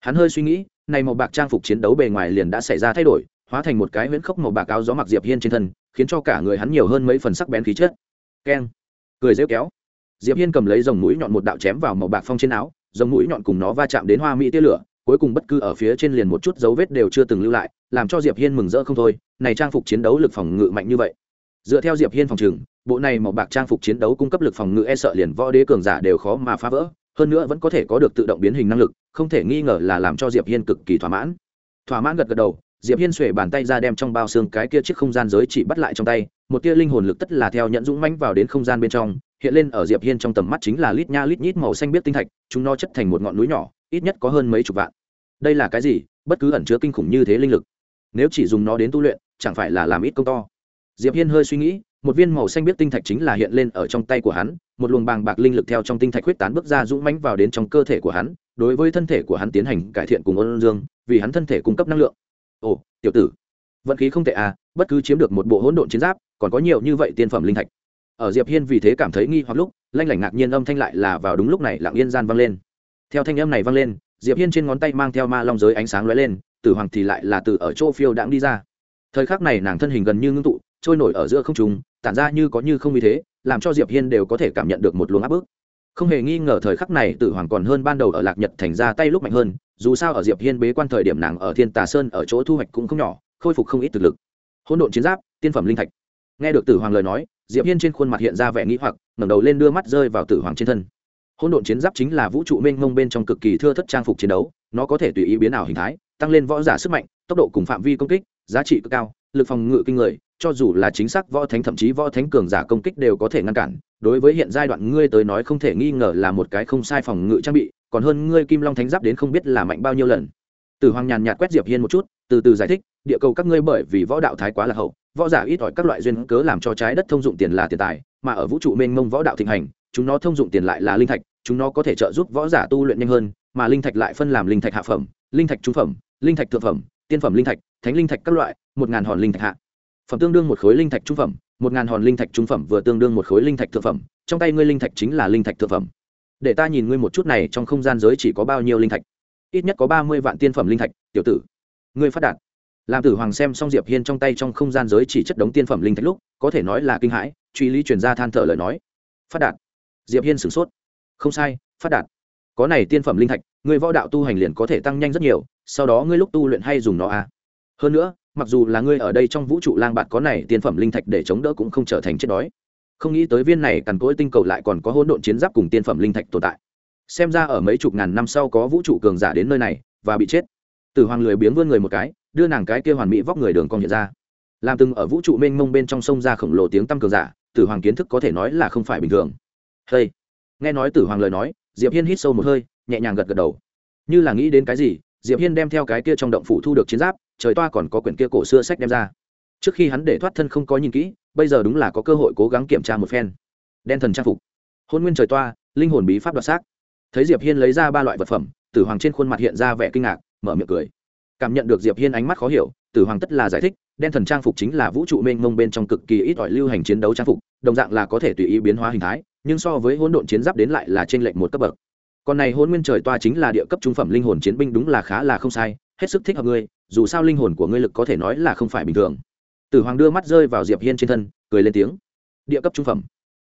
Hắn hơi suy nghĩ, này màu bạc trang phục chiến đấu bề ngoài liền đã xảy ra thay đổi, hóa thành một cái huyễn khốc màu bạc áo gió mặc diệp hiên trên thân, khiến cho cả người hắn nhiều hơn mấy phần sắc bén khí chất. Keng. Cười rêu kéo. Diệp hiên cầm lấy dòng mũi nhọn một đạo chém vào màu bạc phong trên áo dòng mũi nhọn cùng nó va chạm đến hoa mỹ tia lửa, cuối cùng bất cứ ở phía trên liền một chút dấu vết đều chưa từng lưu lại, làm cho diệp hiên mừng rỡ không thôi, này trang phục chiến đấu lực phòng ngự mạnh như vậy dựa theo diệp hiên phòng trường bộ này màu bạc trang phục chiến đấu cung cấp lực phòng ngự e sợ liền võ đế cường giả đều khó mà phá vỡ, hơn nữa vẫn có thể có được tự động biến hình năng lực, không thể nghi ngờ là làm cho diệp hiên cực kỳ thỏa mãn. Thỏa mãn gật gật đầu, diệp hiên xuể bàn tay ra đem trong bao xương cái kia chiếc không gian giới chỉ bắt lại trong tay, một tia linh hồn lực tất là theo nhận dũng mãnh vào đến không gian bên trong, hiện lên ở diệp hiên trong tầm mắt chính là lít nha lít nhít màu xanh biết tinh thạch, chúng nó chất thành một ngọn núi nhỏ, ít nhất có hơn mấy chục vạn. Đây là cái gì? Bất cứ ẩn chứa kinh khủng như thế linh lực. Nếu chỉ dùng nó đến tu luyện, chẳng phải là làm ít công to diệp hiên hơi suy nghĩ, một viên màu xanh biết tinh thạch chính là hiện lên ở trong tay của hắn, một luồng bàng bạc linh lực theo trong tinh thạch huyết tán bước ra dũng mãnh vào đến trong cơ thể của hắn, đối với thân thể của hắn tiến hành cải thiện cùng ôn dương, vì hắn thân thể cung cấp năng lượng. Ồ, tiểu tử, vận khí không tệ à bất cứ chiếm được một bộ hỗn độn chiến giáp, còn có nhiều như vậy tiên phẩm linh thạch. Ở diệp hiên vì thế cảm thấy nghi hoặc lúc, lanh lảnh ngạc nhiên âm thanh lại là vào đúng lúc này lặng yên gian vang lên. Theo thanh âm này vang lên, diệp hiên trên ngón tay mang theo ma long giới ánh sáng lóe lên, tử hoàng thì lại là từ ở chỗ phiêu đãng đi ra. Thời khắc này nàng thân hình gần như ngưng tụ trôi nổi ở giữa không trung, tản ra như có như không như thế, làm cho diệp hiên đều có thể cảm nhận được một luồng áp bức. Không hề nghi ngờ thời khắc này tử hoàng còn hơn ban đầu ở lạc nhật thành ra tay lúc mạnh hơn, dù sao ở diệp hiên bế quan thời điểm nàng ở thiên tà sơn ở chỗ thu hoạch cũng không nhỏ, khôi phục không ít thực lực. Hỗn độn chiến giáp, tiên phẩm linh thạch. Nghe được tử hoàng lời nói, diệp hiên trên khuôn mặt hiện ra vẻ nghĩ hoặc, ngẩng đầu lên đưa mắt rơi vào tử hoàng trên thân. Hỗn độn chiến giáp chính là vũ trụ mênh mông bên trong cực kỳ thưa thất trang phục chiến đấu, nó có thể tùy ý biến ảo hình thái, tăng lên võ giả sức mạnh, tốc độ cùng phạm vi công kích, giá trị cực cao, lực phòng ngự kinh người cho dù là chính xác võ thánh, thậm chí võ thánh cường giả công kích đều có thể ngăn cản. Đối với hiện giai đoạn ngươi tới nói không thể nghi ngờ là một cái không sai phòng ngự trang bị, còn hơn ngươi kim long thánh giáp đến không biết là mạnh bao nhiêu lần. Từ hoàng nhàn nhạt quét diệp hiên một chút, từ từ giải thích, địa cầu các ngươi bởi vì võ đạo thái quá là hậu, võ giả ít ỏi các loại duyên cớ làm cho trái đất thông dụng tiền là tiền tài, mà ở vũ trụ mênh mông võ đạo thịnh hành, chúng nó thông dụng tiền lại là linh thạch, chúng nó có thể trợ giúp võ giả tu luyện nhanh hơn, mà linh thạch lại phân làm linh thạch hạ phẩm, linh thạch trung phẩm, linh thạch thượng phẩm, tiên phẩm linh thạch, thánh linh thạch các loại, một ngàn hòn linh thạch hạ phẩm tương đương một khối linh thạch trung phẩm, một ngàn hòn linh thạch trung phẩm vừa tương đương một khối linh thạch thượng phẩm, trong tay ngươi linh thạch chính là linh thạch thượng phẩm. Để ta nhìn ngươi một chút này trong không gian giới chỉ có bao nhiêu linh thạch. Ít nhất có ba mươi vạn tiên phẩm linh thạch, tiểu tử. Ngươi phát đạt. Làm tử hoàng xem xong diệp hiên trong tay trong không gian giới chỉ chất đống tiên phẩm linh thạch lúc, có thể nói là kinh hãi, truy lý truyền ra than thở lời nói. Phát đạt. Diệp hiên sửng sốt. Không sai, phát đạt. Có này tiên phẩm linh thạch người võ đạo tu hành liền có thể tăng nhanh rất nhiều, sau đó ngươi lúc tu luyện hay dùng nó à? Hơn nữa mặc dù là ngươi ở đây trong vũ trụ lang bạt có này tiên phẩm linh thạch để chống đỡ cũng không trở thành chết đói. Không nghĩ tới viên này cằn cỗi tinh cầu lại còn có hỗn độn chiến giáp cùng tiên phẩm linh thạch tồn tại. Xem ra ở mấy chục ngàn năm sau có vũ trụ cường giả đến nơi này và bị chết. Tử hoàng lười biếng vươn người một cái, đưa nàng cái kia hoàn mỹ vóc người đường cong hiện ra. Làm từng ở vũ trụ mênh mông bên trong sông ra khổng lồ tiếng tăm cường giả, tử hoàng kiến thức có thể nói là không phải bình thường. Hey. nghe nói tử hoàng lời nói, diệp hiên hít sâu một hơi, nhẹ nhàng gật gật đầu. Như là nghĩ đến cái gì, diệp hiên đem theo cái kia trong động phủ thu được chiến giáp trời toa còn có quyển kia cổ xưa sách đem ra. Trước khi hắn để thoát thân không có nhìn kỹ, bây giờ đúng là có cơ hội cố gắng kiểm tra một phen. Đen thần trang phục. Hôn nguyên trời toa, linh hồn bí pháp đoạt xác. Thấy diệp hiên lấy ra ba loại vật phẩm, tử hoàng trên khuôn mặt hiện ra vẻ kinh ngạc, mở miệng cười. Cảm nhận được diệp hiên ánh mắt khó hiểu, tử hoàng tất là giải thích, đen thần trang phục chính là vũ trụ mênh mông bên trong cực kỳ ít ỏi lưu hành chiến đấu trang phục, đồng dạng là có thể tùy ý biến hóa hình thái, nhưng so với hỗn độn chiến giáp đến lại là trên lệnh một cấp bậc. Còn này hôn nguyên trời toa chính là địa cấp trung phẩm linh hồn chiến binh đúng là khá là không sai hết sức thích hợp ngươi, dù sao linh hồn của ngươi lực có thể nói là không phải bình thường. Tử hoàng đưa mắt rơi vào diệp hiên trên thân, cười lên tiếng. Địa cấp trung phẩm.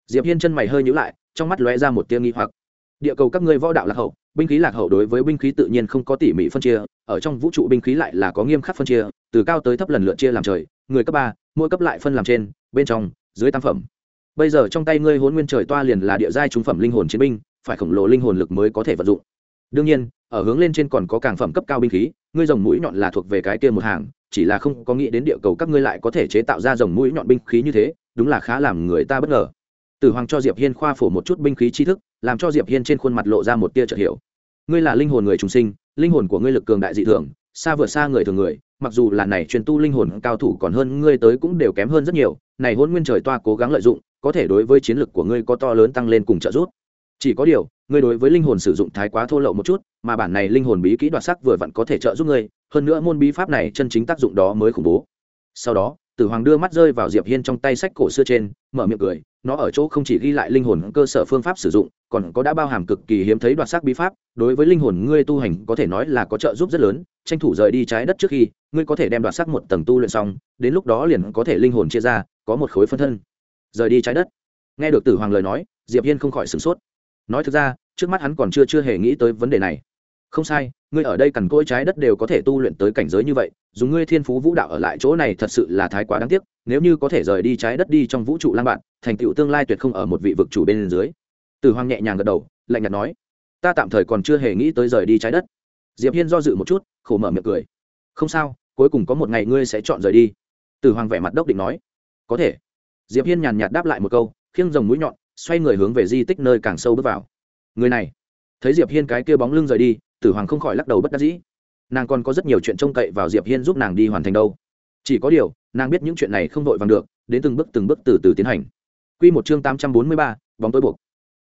Diệp hiên chân mày hơi nhíu lại, trong mắt lóe ra một tia nghi hoặc. Địa cầu các ngươi võ đạo lạc hậu, binh khí lạc hậu đối với binh khí tự nhiên không có tỉ mỉ phân chia, ở trong vũ trụ binh khí lại là có nghiêm khắc phân chia, từ cao tới thấp lần lượt chia làm trời, người cấp ba, mỗi cấp lại phân làm trên, bên trong, dưới tam phẩm. Bây giờ trong tay ngươi hôn nguyên trời toa liền là địa giai trung phẩm linh hồn chiến binh, phải khổng lồ linh hồn lực mới có thể vận dụng đương nhiên, ở hướng lên trên còn có càng phẩm cấp cao binh khí, ngươi rồng mũi nhọn là thuộc về cái kia một hàng, chỉ là không có nghĩ đến địa cầu các ngươi lại có thể chế tạo ra rồng mũi nhọn binh khí như thế, đúng là khá làm người ta bất ngờ. Tử hoàng cho diệp hiên khoa phổ một chút binh khí tri thức, làm cho diệp hiên trên khuôn mặt lộ ra một tia chợt hiểu. Ngươi là linh hồn người trùng sinh, linh hồn của ngươi lực cường đại dị thường, xa vượt xa người thường người, mặc dù là này truyền tu linh hồn cao thủ còn hơn ngươi tới cũng đều kém hơn rất nhiều, này hôn nguyên trời toa cố gắng lợi dụng, có thể đối với chiến lực của ngươi có to lớn tăng lên cùng trợ giúp. Chỉ có điều ngươi đối với linh hồn sử dụng thái quá thô lậu một chút, mà bản này linh hồn bí kỹ đoạt sắc vừa vặn có thể trợ giúp ngươi, hơn nữa môn bí pháp này chân chính tác dụng đó mới khủng bố. Sau đó, tử hoàng đưa mắt rơi vào diệp hiên trong tay sách cổ xưa trên, mở miệng cười, nó ở chỗ không chỉ ghi lại linh hồn cơ sở phương pháp sử dụng, còn có đã bao hàm cực kỳ hiếm thấy đoạt sắc bí pháp, đối với linh hồn ngươi tu hành có thể nói là có trợ giúp rất lớn, tranh thủ rời đi trái đất trước khi, ngươi có thể đem đoạt sắc một tầng tu luyện xong, đến lúc đó liền có thể linh hồn chia ra, có một khối phân thân. Rời đi trái đất. Nghe được tử hoàng lời nói, diệp hiên không khỏi sửng sốt nói thực ra, trước mắt hắn còn chưa chưa hề nghĩ tới vấn đề này. Không sai, ngươi ở đây cằn cỗi trái đất đều có thể tu luyện tới cảnh giới như vậy, dùng ngươi thiên phú vũ đạo ở lại chỗ này thật sự là thái quá đáng tiếc, nếu như có thể rời đi trái đất đi trong vũ trụ lang bạn, thành tựu tương lai tuyệt không ở một vị vực chủ bên dưới. Từ hoàng nhẹ nhàng gật đầu, lạnh nhạt nói, ta tạm thời còn chưa hề nghĩ tới rời đi trái đất. Diệp hiên do dự một chút, khổ mở miệng cười, không sao, cuối cùng có một ngày ngươi sẽ chọn rời đi. Từ hoàng vẻ mặt đốc định nói, có thể. Diệp hiên nhàn nhạt đáp lại một câu, khiêng rồng mũi nhọn xoay người hướng về di tích nơi càng sâu bước vào. Người này thấy diệp hiên cái kia bóng lưng rời đi tử hoàng không khỏi lắc đầu bất đắc dĩ. Nàng còn có rất nhiều chuyện trông cậy vào diệp hiên giúp nàng đi hoàn thành đâu. Chỉ có điều nàng biết những chuyện này không vội vàng được đến từng bước từng bước từ từ tiến hành. Quy một chương tám trăm bốn mươi ba, bóng tối buộc.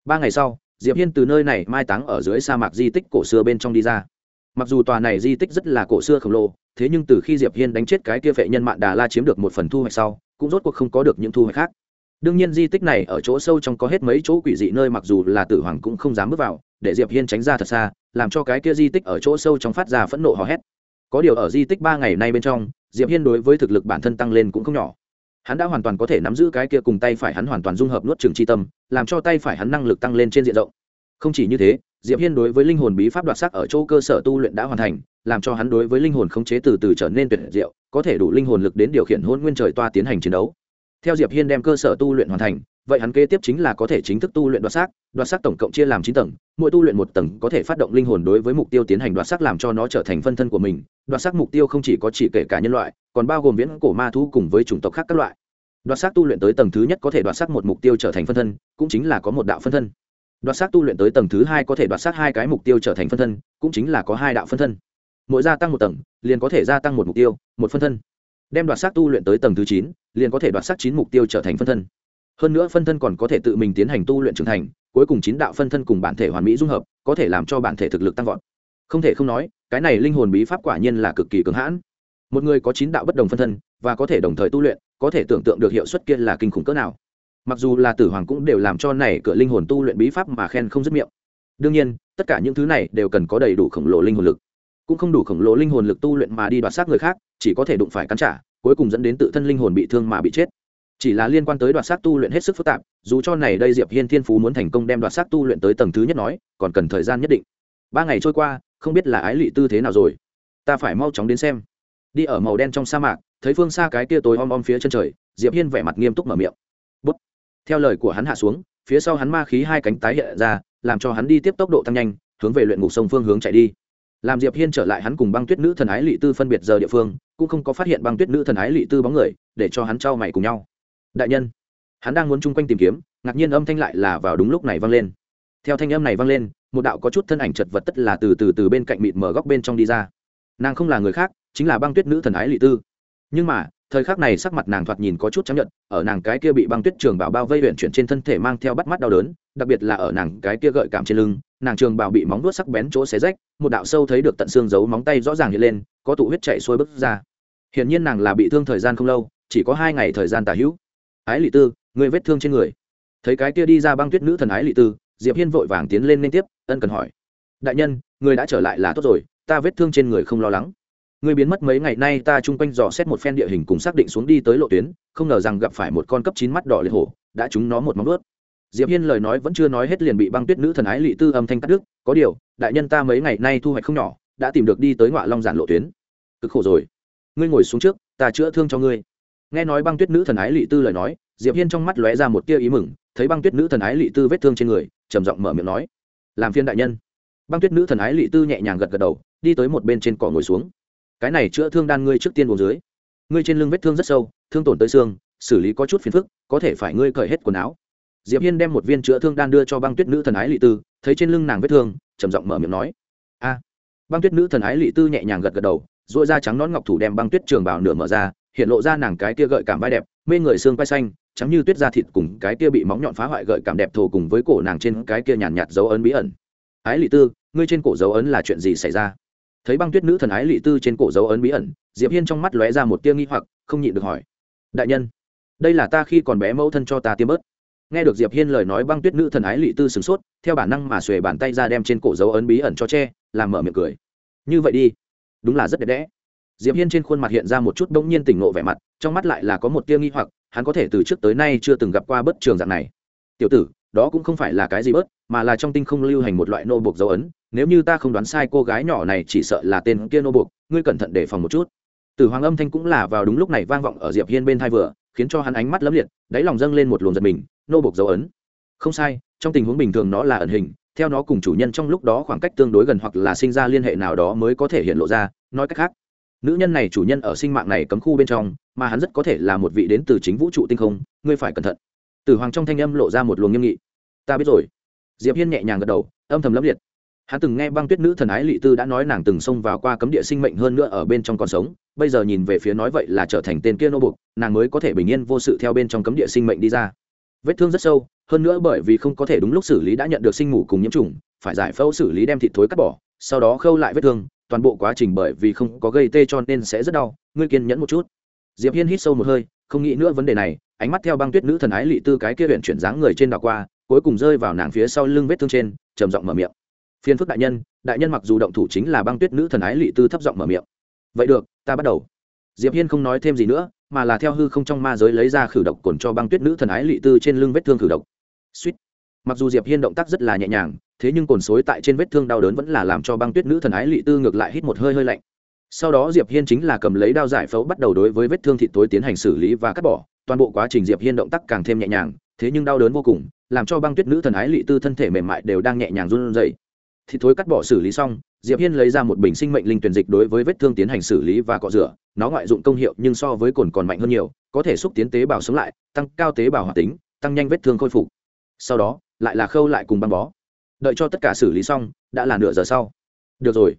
Ba ngày sau diệp hiên từ nơi này mai táng ở dưới sa mạc di tích cổ xưa bên trong đi ra. Mặc dù tòa này di tích rất là cổ xưa khổng lồ thế nhưng từ khi diệp hiên đánh chết cái kia vệ nhân mạng đà la chiếm được một phần thu hoạch sau cũng rốt cuộc không có được những thu hoạch khác đương nhiên di tích này ở chỗ sâu trong có hết mấy chỗ quỷ dị nơi mặc dù là tử hoàng cũng không dám bước vào, để diệp hiên tránh ra thật xa, làm cho cái kia di tích ở chỗ sâu trong phát ra phẫn nộ hò hét. Có điều ở di tích ba ngày nay bên trong, diệp hiên đối với thực lực bản thân tăng lên cũng không nhỏ. Hắn đã hoàn toàn có thể nắm giữ cái kia cùng tay phải hắn hoàn toàn dung hợp nuốt trường chi tâm, làm cho tay phải hắn năng lực tăng lên trên diện rộng. Không chỉ như thế, diệp hiên đối với linh hồn bí pháp đoạt sắc ở chỗ cơ sở tu luyện đã hoàn thành, làm cho hắn đối với linh hồn khống chế từ từ trở nên tuyệt diệu, có thể đủ linh hồn lực đến điều khiển hôn nguyên trời toa tiến hành chiến đấu theo diệp hiên đem cơ sở tu luyện hoàn thành, vậy hắn kế tiếp chính là có thể chính thức tu luyện đoạt sắc đoạt sắc tổng cộng chia làm chín tầng, mỗi tu luyện một tầng có thể phát động linh hồn đối với mục tiêu tiến hành đoạt sắc làm cho nó trở thành phân thân của mình. Đoạt sắc mục tiêu không chỉ có chỉ kể cả nhân loại, còn bao gồm viễn cổ ma thu cùng với chủng tộc khác các loại. Đoạt sắc tu luyện tới tầng thứ nhất có thể đoạt sắc một mục tiêu trở thành phân thân, cũng chính là có một đạo phân thân. Đoạt sắc tu luyện tới tầng thứ hai có thể đoạt sắc hai cái mục tiêu trở thành phân thân, cũng chính là có hai đạo phân thân. Mỗi gia tăng một tầng, liền có thể gia tăng một mục tiêu, một phân thân đem đoạt sắc tu luyện tới tầng thứ chín, liền có thể đoạt sắc chín mục tiêu trở thành phân thân. Hơn nữa phân thân còn có thể tự mình tiến hành tu luyện trưởng thành, cuối cùng chín đạo phân thân cùng bản thể hoàn mỹ dung hợp, có thể làm cho bản thể thực lực tăng vọt. Không thể không nói, cái này linh hồn bí pháp quả nhiên là cực kỳ cường hãn. Một người có chín đạo bất đồng phân thân và có thể đồng thời tu luyện, có thể tưởng tượng được hiệu suất kia là kinh khủng cỡ nào. Mặc dù là tử hoàng cũng đều làm cho này cửa linh hồn tu luyện bí pháp mà khen không dứt miệng. Đương nhiên, tất cả những thứ này đều cần có đầy đủ khổng lồ linh hồn lực cũng không đủ khổng lồ linh hồn lực tu luyện mà đi đoạt xác người khác, chỉ có thể đụng phải cắn trả, cuối cùng dẫn đến tự thân linh hồn bị thương mà bị chết. Chỉ là liên quan tới đoạt xác tu luyện hết sức phức tạp, dù cho này đây diệp hiên thiên phú muốn thành công đem đoạt xác tu luyện tới tầng thứ nhất nói, còn cần thời gian nhất định. Ba ngày trôi qua, không biết là ái lị tư thế nào rồi. Ta phải mau chóng đến xem. Đi ở màu đen trong sa mạc, thấy phương xa cái kia tối om om phía chân trời, diệp hiên vẻ mặt nghiêm túc mở miệng. Bút. Theo lời của hắn hạ xuống, phía sau hắn ma khí hai cánh tái hiện ra, làm cho hắn đi tiếp tốc độ tăng nhanh, hướng về luyện ngục sông phương hướng chạy đi làm diệp hiên trở lại hắn cùng băng tuyết nữ thần ái lị tư phân biệt giờ địa phương, cũng không có phát hiện băng tuyết nữ thần ái lị tư bóng người, để cho hắn trao mày cùng nhau. Đại nhân, hắn đang muốn chung quanh tìm kiếm, ngạc nhiên âm thanh lại là vào đúng lúc này vang lên. Theo thanh âm này vang lên, một đạo có chút thân ảnh chật vật tất là từ từ từ bên cạnh mịt mở góc bên trong đi ra. Nàng không là người khác, chính là băng tuyết nữ thần ái lị tư. Nhưng mà, thời khắc này sắc mặt nàng thoạt nhìn có chút chấp nhận ở nàng cái kia bị băng tuyết trường bảo bao vây huyện chuyển trên thân thể mang theo bắt mắt đau đớn, đặc biệt là ở nàng cái kia gợi cảm trên lưng nàng trường bảo bị móng vuốt sắc bén chỗ xé rách, một đạo sâu thấy được tận xương giấu móng tay rõ ràng hiện lên, có tụ huyết chạy xuôi bước ra. Hiển nhiên nàng là bị thương thời gian không lâu, chỉ có hai ngày thời gian tả hữu. Ái lị tư người vết thương trên người. Thấy cái kia đi ra băng tuyết nữ thần ái lị tư, diệp hiên vội vàng tiến lên liên tiếp, ân cần hỏi. Đại nhân, người đã trở lại là tốt rồi, ta vết thương trên người không lo lắng. Người biến mất mấy ngày nay ta chung quanh dò xét một phen địa hình cùng xác định xuống đi tới lộ tuyến, không ngờ rằng gặp phải một con cấp chín mắt đỏ liệt hổ, đã chúng nó một móng ướt diệp hiên lời nói vẫn chưa nói hết liền bị băng tuyết nữ thần ái lị tư âm thanh cắt đứt, có điều, đại nhân ta mấy ngày nay thu hoạch không nhỏ, đã tìm được đi tới ngọa long giản lộ tuyến. Cực khổ rồi. Ngươi ngồi xuống trước, ta chữa thương cho ngươi. Nghe nói băng tuyết nữ thần ái lị tư lời nói, diệp hiên trong mắt lóe ra một tia ý mừng, thấy băng tuyết nữ thần ái lị tư vết thương trên người, trầm giọng mở miệng nói, làm phiên đại nhân. Băng tuyết nữ thần ái lị tư nhẹ nhàng gật gật đầu, đi tới một bên trên cỏ ngồi xuống. Cái này chữa thương đan ngươi trước tiên uống dưới. Ngươi trên lưng vết thương rất sâu, thương tổn tới xương, xử lý có chút phiền phức, có thể phải ngươi cởi hết quần áo diệp hiên đem một viên chữa thương đan đưa cho băng tuyết nữ thần ái lị tư thấy trên lưng nàng vết thương trầm giọng mở miệng nói a. Băng tuyết nữ thần ái lị tư nhẹ nhàng gật gật đầu dội ra trắng nón ngọc thủ đem băng tuyết trường bảo nửa mở ra hiện lộ ra nàng cái kia gợi cảm vai đẹp mê người xương vai xanh trắng như tuyết da thịt cùng cái kia bị móng nhọn phá hoại gợi cảm đẹp thổ cùng với cổ nàng trên cái kia nhàn nhạt, nhạt dấu ấn bí ẩn. Ái lị tư ngươi trên cổ dấu ấn là chuyện gì xảy ra? Thấy băng tuyết nữ thần ái lị tư trên cổ dấu ấn bí ẩn diệp hiên trong mắt lóe ra một tia nghi hoặc không nhịn được hỏi đại nhân đây là ta khi còn bé mẫu thân cho ta tiêm bớt nghe được diệp hiên lời nói băng tuyết nữ thần ái lị tư sửng sốt, theo bản năng mà xuề bàn tay ra đem trên cổ dấu ấn bí ẩn cho che, làm mở miệng cười. Như vậy đi. Đúng là rất đẹp đẽ. Diệp hiên trên khuôn mặt hiện ra một chút bỗng nhiên tỉnh ngộ vẻ mặt, trong mắt lại là có một tia nghi hoặc, hắn có thể từ trước tới nay chưa từng gặp qua bất trường dạng này. Tiểu tử, đó cũng không phải là cái gì bớt, mà là trong tinh không lưu hành một loại nô buộc dấu ấn, nếu như ta không đoán sai cô gái nhỏ này chỉ sợ là tên kia nô buộc, ngươi cẩn thận đề phòng một chút. Tử hoàng âm thanh cũng là vào đúng lúc này vang vọng ở diệp hiên bên thai vừa, khiến cho hắn ánh mắt lấm liệt, đáy lòng dâng lên một luồng giật mình nô buộc dấu ấn. Không sai, trong tình huống bình thường nó là ẩn hình, theo nó cùng chủ nhân trong lúc đó khoảng cách tương đối gần hoặc là sinh ra liên hệ nào đó mới có thể hiện lộ ra, nói cách khác, nữ nhân này chủ nhân ở sinh mạng này cấm khu bên trong, mà hắn rất có thể là một vị đến từ chính vũ trụ tinh không, ngươi phải cẩn thận. Tử hoàng trong thanh âm lộ ra một luồng nghiêm nghị. Ta biết rồi. Diệp hiên nhẹ nhàng gật đầu, âm thầm lấp liệt. Hắn từng nghe băng tuyết nữ thần ái lị tư đã nói nàng từng xông vào qua cấm địa sinh mệnh hơn nữa ở bên trong còn sống, bây giờ nhìn về phía nói vậy là trở thành tên kia nô bục nàng mới có thể bình yên vô sự theo bên trong cấm địa sinh mệnh đi ra vết thương rất sâu, hơn nữa bởi vì không có thể đúng lúc xử lý đã nhận được sinh mù cùng nhiễm trùng, phải giải phẫu xử lý đem thịt thối cắt bỏ, sau đó khâu lại vết thương, toàn bộ quá trình bởi vì không có gây tê cho nên sẽ rất đau, ngươi kiên nhẫn một chút. Diệp hiên hít sâu một hơi, không nghĩ nữa vấn đề này, ánh mắt theo băng tuyết nữ thần ái lị tư cái kia huyện chuyển dáng người trên đảo qua, cuối cùng rơi vào nàng phía sau lưng vết thương trên, trầm giọng mở miệng. Phiên phức đại nhân đại nhân mặc dù động thủ chính là băng tuyết nữ thần ái lị tư thấp giọng mở miệng. Vậy được, ta bắt đầu diệp hiên không nói thêm gì nữa, mà là theo hư không trong ma giới lấy ra khử độc cồn cho băng tuyết nữ thần ái lị tư trên lưng vết thương khử độc. Suýt. Mặc dù diệp hiên động tác rất là nhẹ nhàng, thế nhưng cồn xối tại trên vết thương đau đớn vẫn là làm cho băng tuyết nữ thần ái lị tư ngược lại hít một hơi hơi lạnh. Sau đó diệp hiên chính là cầm lấy đao giải phẫu bắt đầu đối với vết thương thịt tối tiến hành xử lý và cắt bỏ. Toàn bộ quá trình diệp hiên động tác càng thêm nhẹ nhàng, thế nhưng đau đớn vô cùng, làm cho băng tuyết nữ thần ái lị tư thân thể mềm mại đều đang nhẹ nhàng run rẩy thì thối cắt bỏ xử lý xong, diệp hiên lấy ra một bình sinh mệnh linh tuyển dịch đối với vết thương tiến hành xử lý và cọ rửa. Nó ngoại dụng công hiệu nhưng so với cồn còn mạnh hơn nhiều, có thể xúc tiến tế bào sống lại, tăng cao tế bào hoạt tính, tăng nhanh vết thương khôi phục. Sau đó, lại là khâu lại cùng băng bó. Đợi cho tất cả xử lý xong, đã là nửa giờ sau. Được rồi.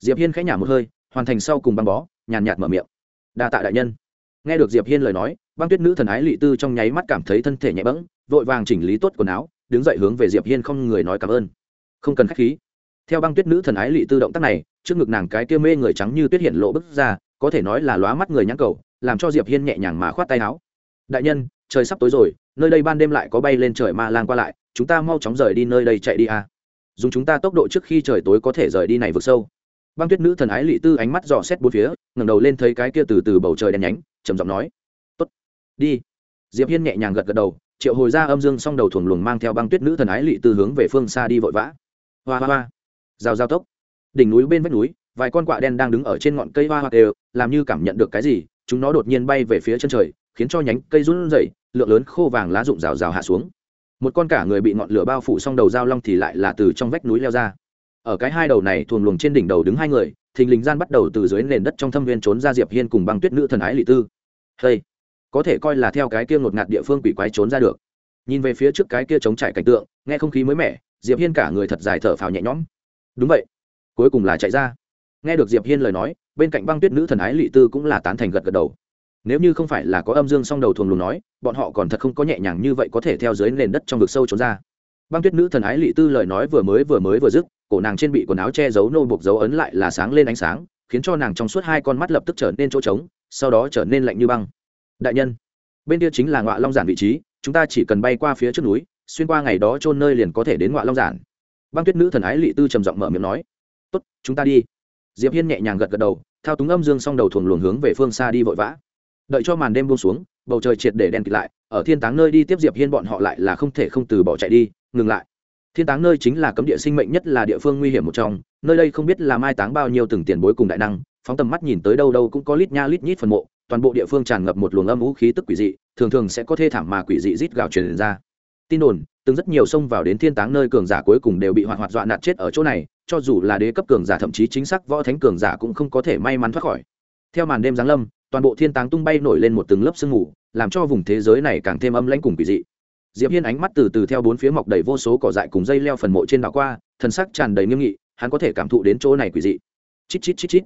Diệp hiên khẽ nhả một hơi, hoàn thành sau cùng băng bó, nhàn nhạt mở miệng. Đa tạ đại nhân. Nghe được diệp hiên lời nói, băng tuyết nữ thần ái lị tư trong nháy mắt cảm thấy thân thể nhẹ bẫng, vội vàng chỉnh lý tốt quần áo, đứng dậy hướng về diệp hiên không người nói cảm ơn. Không cần khách khí theo băng tuyết nữ thần ái lị tư động tác này, trước ngực nàng cái kia mê người trắng như tuyết hiện lộ bức ra, có thể nói là lóa mắt người nhãn cầu, làm cho diệp hiên nhẹ nhàng mà khoát tay áo. Đại nhân, trời sắp tối rồi, nơi đây ban đêm lại có bay lên trời ma lang qua lại, chúng ta mau chóng rời đi nơi đây chạy đi à. dùng chúng ta tốc độ trước khi trời tối có thể rời đi này vực sâu. Băng tuyết nữ thần ái lị tư ánh mắt dò xét bốn phía, ngẩng đầu lên thấy cái kia từ từ bầu trời đen nhánh, trầm giọng nói. Tốt, đi. Diệp hiên nhẹ nhàng gật gật đầu, triệu hồi ra âm dương song đầu thuồng luồng mang theo băng tuyết nữ thần ái lị tư hướng về phương xa đi vội vã. Hoa hoa hoa giao giao tốc. Đỉnh núi bên vách núi, vài con quạ đen đang đứng ở trên ngọn cây hoa hoa đều, làm như cảm nhận được cái gì, chúng nó đột nhiên bay về phía chân trời, khiến cho nhánh cây run rẩy, lượng lớn khô vàng lá rụng rào rào hạ xuống. Một con cả người bị ngọn lửa bao phủ xong đầu dao long thì lại là từ trong vách núi leo ra. Ở cái hai đầu này thuồng luồng trên đỉnh đầu đứng hai người, thình lình gian bắt đầu từ dưới nền đất trong thâm viên trốn ra diệp hiên cùng băng tuyết nữ thần ái lị tư. Hey, có thể coi là theo cái kia ngột ngạt địa phương quỷ quái trốn ra được. Nhìn về phía trước cái kia chống trải cảnh tượng, nghe không khí mới mẻ, diệp hiên cả người thật dài thở phào nhẹ nhõm đúng vậy. Cuối cùng là chạy ra. Nghe được diệp hiên lời nói, bên cạnh băng tuyết nữ thần ái lị tư cũng là tán thành gật gật đầu. Nếu như không phải là có âm dương song đầu thuồng lùn nói, bọn họ còn thật không có nhẹ nhàng như vậy có thể theo dưới nền đất trong vực sâu trốn ra. Băng tuyết nữ thần ái lị tư lời nói vừa mới vừa mới vừa dứt, cổ nàng trên bị quần áo che giấu nô buộc dấu ấn lại là sáng lên ánh sáng, khiến cho nàng trong suốt hai con mắt lập tức trở nên chỗ trống, sau đó trở nên lạnh như băng. Đại nhân, bên kia chính là ngọa long giản vị trí, chúng ta chỉ cần bay qua phía trước núi, xuyên qua ngày đó trôn nơi liền có thể đến ngọa long giản băng tuyết nữ thần ái lị tư trầm giọng mở miệng nói, tốt, chúng ta đi. Diệp hiên nhẹ nhàng gật gật đầu, thao túng âm dương song đầu thuồng luồng hướng về phương xa đi vội vã. Đợi cho màn đêm buông xuống, bầu trời triệt để đen kịt lại, ở thiên táng nơi đi tiếp diệp hiên bọn họ lại là không thể không từ bỏ chạy đi, ngừng lại. Thiên táng nơi chính là cấm địa sinh mệnh nhất là địa phương nguy hiểm một trong, nơi đây không biết là mai táng bao nhiêu từng tiền bối cùng đại năng, phóng tầm mắt nhìn tới đâu đâu cũng có lít nha lít nhít phần mộ, toàn bộ địa phương tràn ngập một luồng âm vũ khí tức quỷ dị, thường thường sẽ có thê thảm mà quỷ dị rít gào truyền ra. Tin đồn từng rất nhiều sông vào đến thiên táng nơi cường giả cuối cùng đều bị hoạt hoạt dọa nạt chết ở chỗ này, cho dù là đế cấp cường giả thậm chí chính xác võ thánh cường giả cũng không có thể may mắn thoát khỏi. Theo màn đêm giáng lâm, toàn bộ thiên táng tung bay nổi lên một từng lớp sương mù, làm cho vùng thế giới này càng thêm âm lãnh cùng quỷ dị. Diệp hiên ánh mắt từ từ theo bốn phía mọc đầy vô số cỏ dại cùng dây leo phần mộ trên đảo qua, thần sắc tràn đầy nghiêm nghị, hắn có thể cảm thụ đến chỗ này quỷ dị. Chít chít chít chít.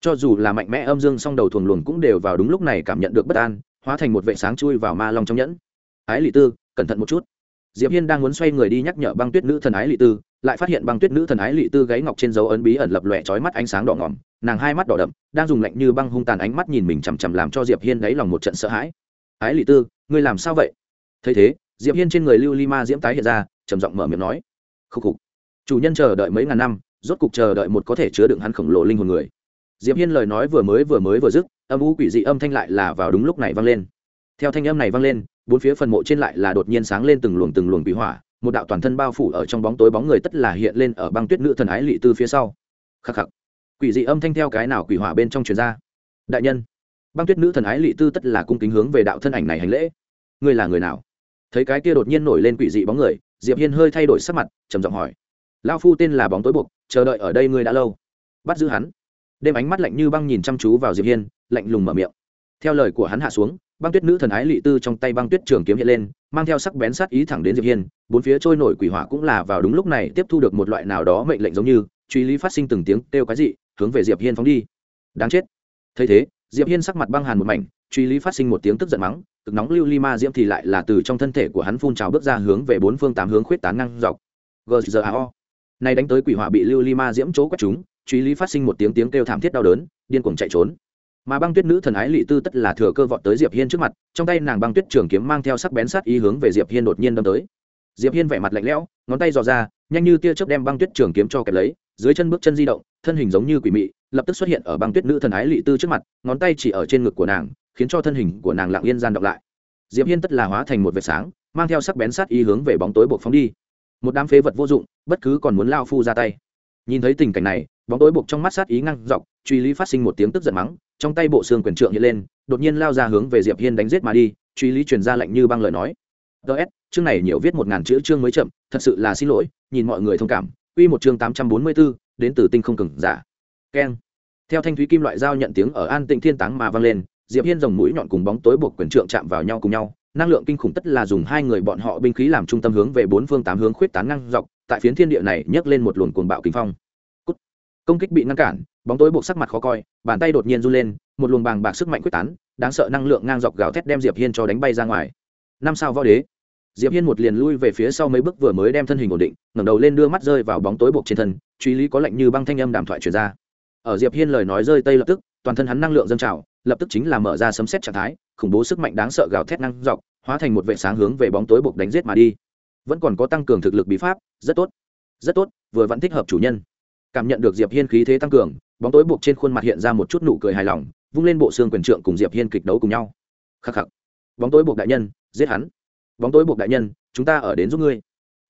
Cho dù là mạnh mẽ âm dương song đầu thuần luồng cũng đều vào đúng lúc này cảm nhận được bất an, hóa thành một vệ sáng chui vào ma long trong nhẫn. Ái lỵ tư, cẩn thận một chút diệp hiên đang muốn xoay người đi nhắc nhở băng tuyết nữ thần ái lị tư, lại phát hiện băng tuyết nữ thần ái lị tư gáy ngọc trên dấu ấn bí ẩn lập lòe chói mắt ánh sáng đỏ ngỏm, nàng hai mắt đỏ đậm, đang dùng lạnh như băng hung tàn ánh mắt nhìn mình chằm chằm làm cho diệp hiên đáy lòng một trận sợ hãi. Ái lị tư, ngươi làm sao vậy? Thấy thế, diệp hiên trên người lưu ly ma diễm tái hiện ra, trầm giọng mở miệng nói, khúc khục, chủ nhân chờ đợi mấy ngàn năm, rốt cục chờ đợi một có thể chứa đựng hắn khổng lồ linh hồn người. Diệp hiên lời nói vừa mới vừa mới vừa dứt, âm u quỷ dị âm thanh lại là vào đúng lúc này vang lên. Theo thanh âm này vang lên bốn phía phần mộ trên lại là đột nhiên sáng lên từng luồng từng luồng bị hỏa, một đạo toàn thân bao phủ ở trong bóng tối bóng người tất là hiện lên ở băng tuyết nữ thần ái lị tư phía sau. Khắc khắc. Quỷ dị âm thanh theo cái nào quỷ hỏa bên trong truyền ra? Đại nhân. Băng tuyết nữ thần ái lị tư tất là cung kính hướng về đạo thân ảnh này hành lễ. Ngươi là người nào? Thấy cái kia đột nhiên nổi lên quỷ dị bóng người, diệp hiên hơi thay đổi sắc mặt, trầm giọng hỏi. Lao phu tên là bóng tối buộc, chờ đợi ở đây ngươi đã lâu. Bắt giữ hắn. Đêm ánh mắt lạnh như băng nhìn chăm chú vào diệp hiên, lạnh lùng mở miệng. Theo lời của hắn hạ xuống băng tuyết nữ thần ái lị tư trong tay băng tuyết trường kiếm hiện lên, mang theo sắc bén sát ý thẳng đến diệp hiên, bốn phía trôi nổi quỷ hỏa cũng là vào đúng lúc này tiếp thu được một loại nào đó mệnh lệnh giống như, truy lý phát sinh từng tiếng kêu cái gì hướng về diệp hiên phóng đi. Đáng chết. Thấy thế, diệp hiên sắc mặt băng hàn một mảnh, truy lý phát sinh một tiếng tức giận mắng, cực nóng lưu ly ma diễm thì lại là từ trong thân thể của hắn phun trào bước ra hướng về bốn phương tám hướng khuyết tán ngang dọc. Gzao này đánh tới quỷ hỏa bị lưu ly ma diễm chỗ quét chúng, truy lý phát sinh một tiếng tiếng kêu thảm thiết đau đớn, điên cuồng chạy trốn mà băng tuyết nữ thần ái lị tư tất là thừa cơ vọt tới diệp hiên trước mặt trong tay nàng băng tuyết trường kiếm mang theo sắc bén sát ý hướng về diệp hiên đột nhiên đâm tới diệp hiên vẻ mặt lạnh lẽo ngón tay dò ra nhanh như tia chớp đem băng tuyết trường kiếm cho kẹp lấy dưới chân bước chân di động thân hình giống như quỷ mị lập tức xuất hiện ở băng tuyết nữ thần ái lị tư trước mặt ngón tay chỉ ở trên ngực của nàng khiến cho thân hình của nàng lặng yên gian động lại diệp hiên tất là hóa thành một vệt sáng mang theo sắc bén sát ý hướng về bóng tối buộc phóng đi một đám phế vật vô dụng bất cứ còn muốn lao phu ra tay nhìn thấy tình cảnh này bóng tối buộc trong mắt sát ý ngăn dọc truy lý phát sinh một tiếng tức giận mắng trong tay bộ xương quyền trượng hiện lên đột nhiên lao ra hướng về diệp hiên đánh giết mà đi truy lý truyền ra lệnh như băng lời nói ts chương này nhiều viết một ngàn chữ chương mới chậm thật sự là xin lỗi nhìn mọi người thông cảm Quy một chương tám trăm bốn mươi 844, đến từ tinh không cứng giả. Keng. Theo thanh thúy kim loại dao nhận tiếng ở an tịnh thiên táng mà vang lên, Diệp Hiên rồng mũi nhọn cùng bóng tối buộc quyền trượng chạm vào nhau cùng nhau, năng lượng kinh khủng tất là dùng hai người bọn họ binh khí làm trung tâm hướng về bốn phương tám hướng khuyết tán ngang dọc, tại phiến thiên địa này nhấc lên một luồng cuồng bạo kinh phong. Công kích bị ngăn cản, bóng tối buộc sắc mặt khó coi, bàn tay đột nhiên run lên, một luồng bàng bạc sức mạnh quyết tán, đáng sợ năng lượng ngang dọc gào thét đem Diệp Hiên cho đánh bay ra ngoài. Năm sao võ đế. Diệp Hiên một liền lui về phía sau mấy bước vừa mới đem thân hình ổn định, ngẩng đầu lên đưa mắt rơi vào bóng tối buộc trên thân, truy lý có lệnh như băng thanh âm đàm thoại truyền ra. Ở Diệp Hiên lời nói rơi tây lập tức, toàn thân hắn năng lượng dâng trào, lập tức chính là mở ra sấm sét trạng thái, khủng bố sức mạnh đáng sợ gào thét năng dọc, hóa thành một vệ sáng hướng về bóng tối buộc đánh giết mà đi. Vẫn còn có tăng cường thực lực bí pháp, rất tốt. Rất tốt, vừa vẫn thích hợp chủ nhân. Cảm nhận được Diệp Hiên khí thế tăng cường, bóng tối buộc trên khuôn mặt hiện ra một chút nụ cười hài lòng, vung lên bộ xương quyền trượng cùng Diệp Hiên kịch đấu cùng nhau. Khắc khắc. Bóng tối buộc đại nhân, giết hắn. Bóng tối buộc đại nhân, chúng ta ở đến giúp ngươi.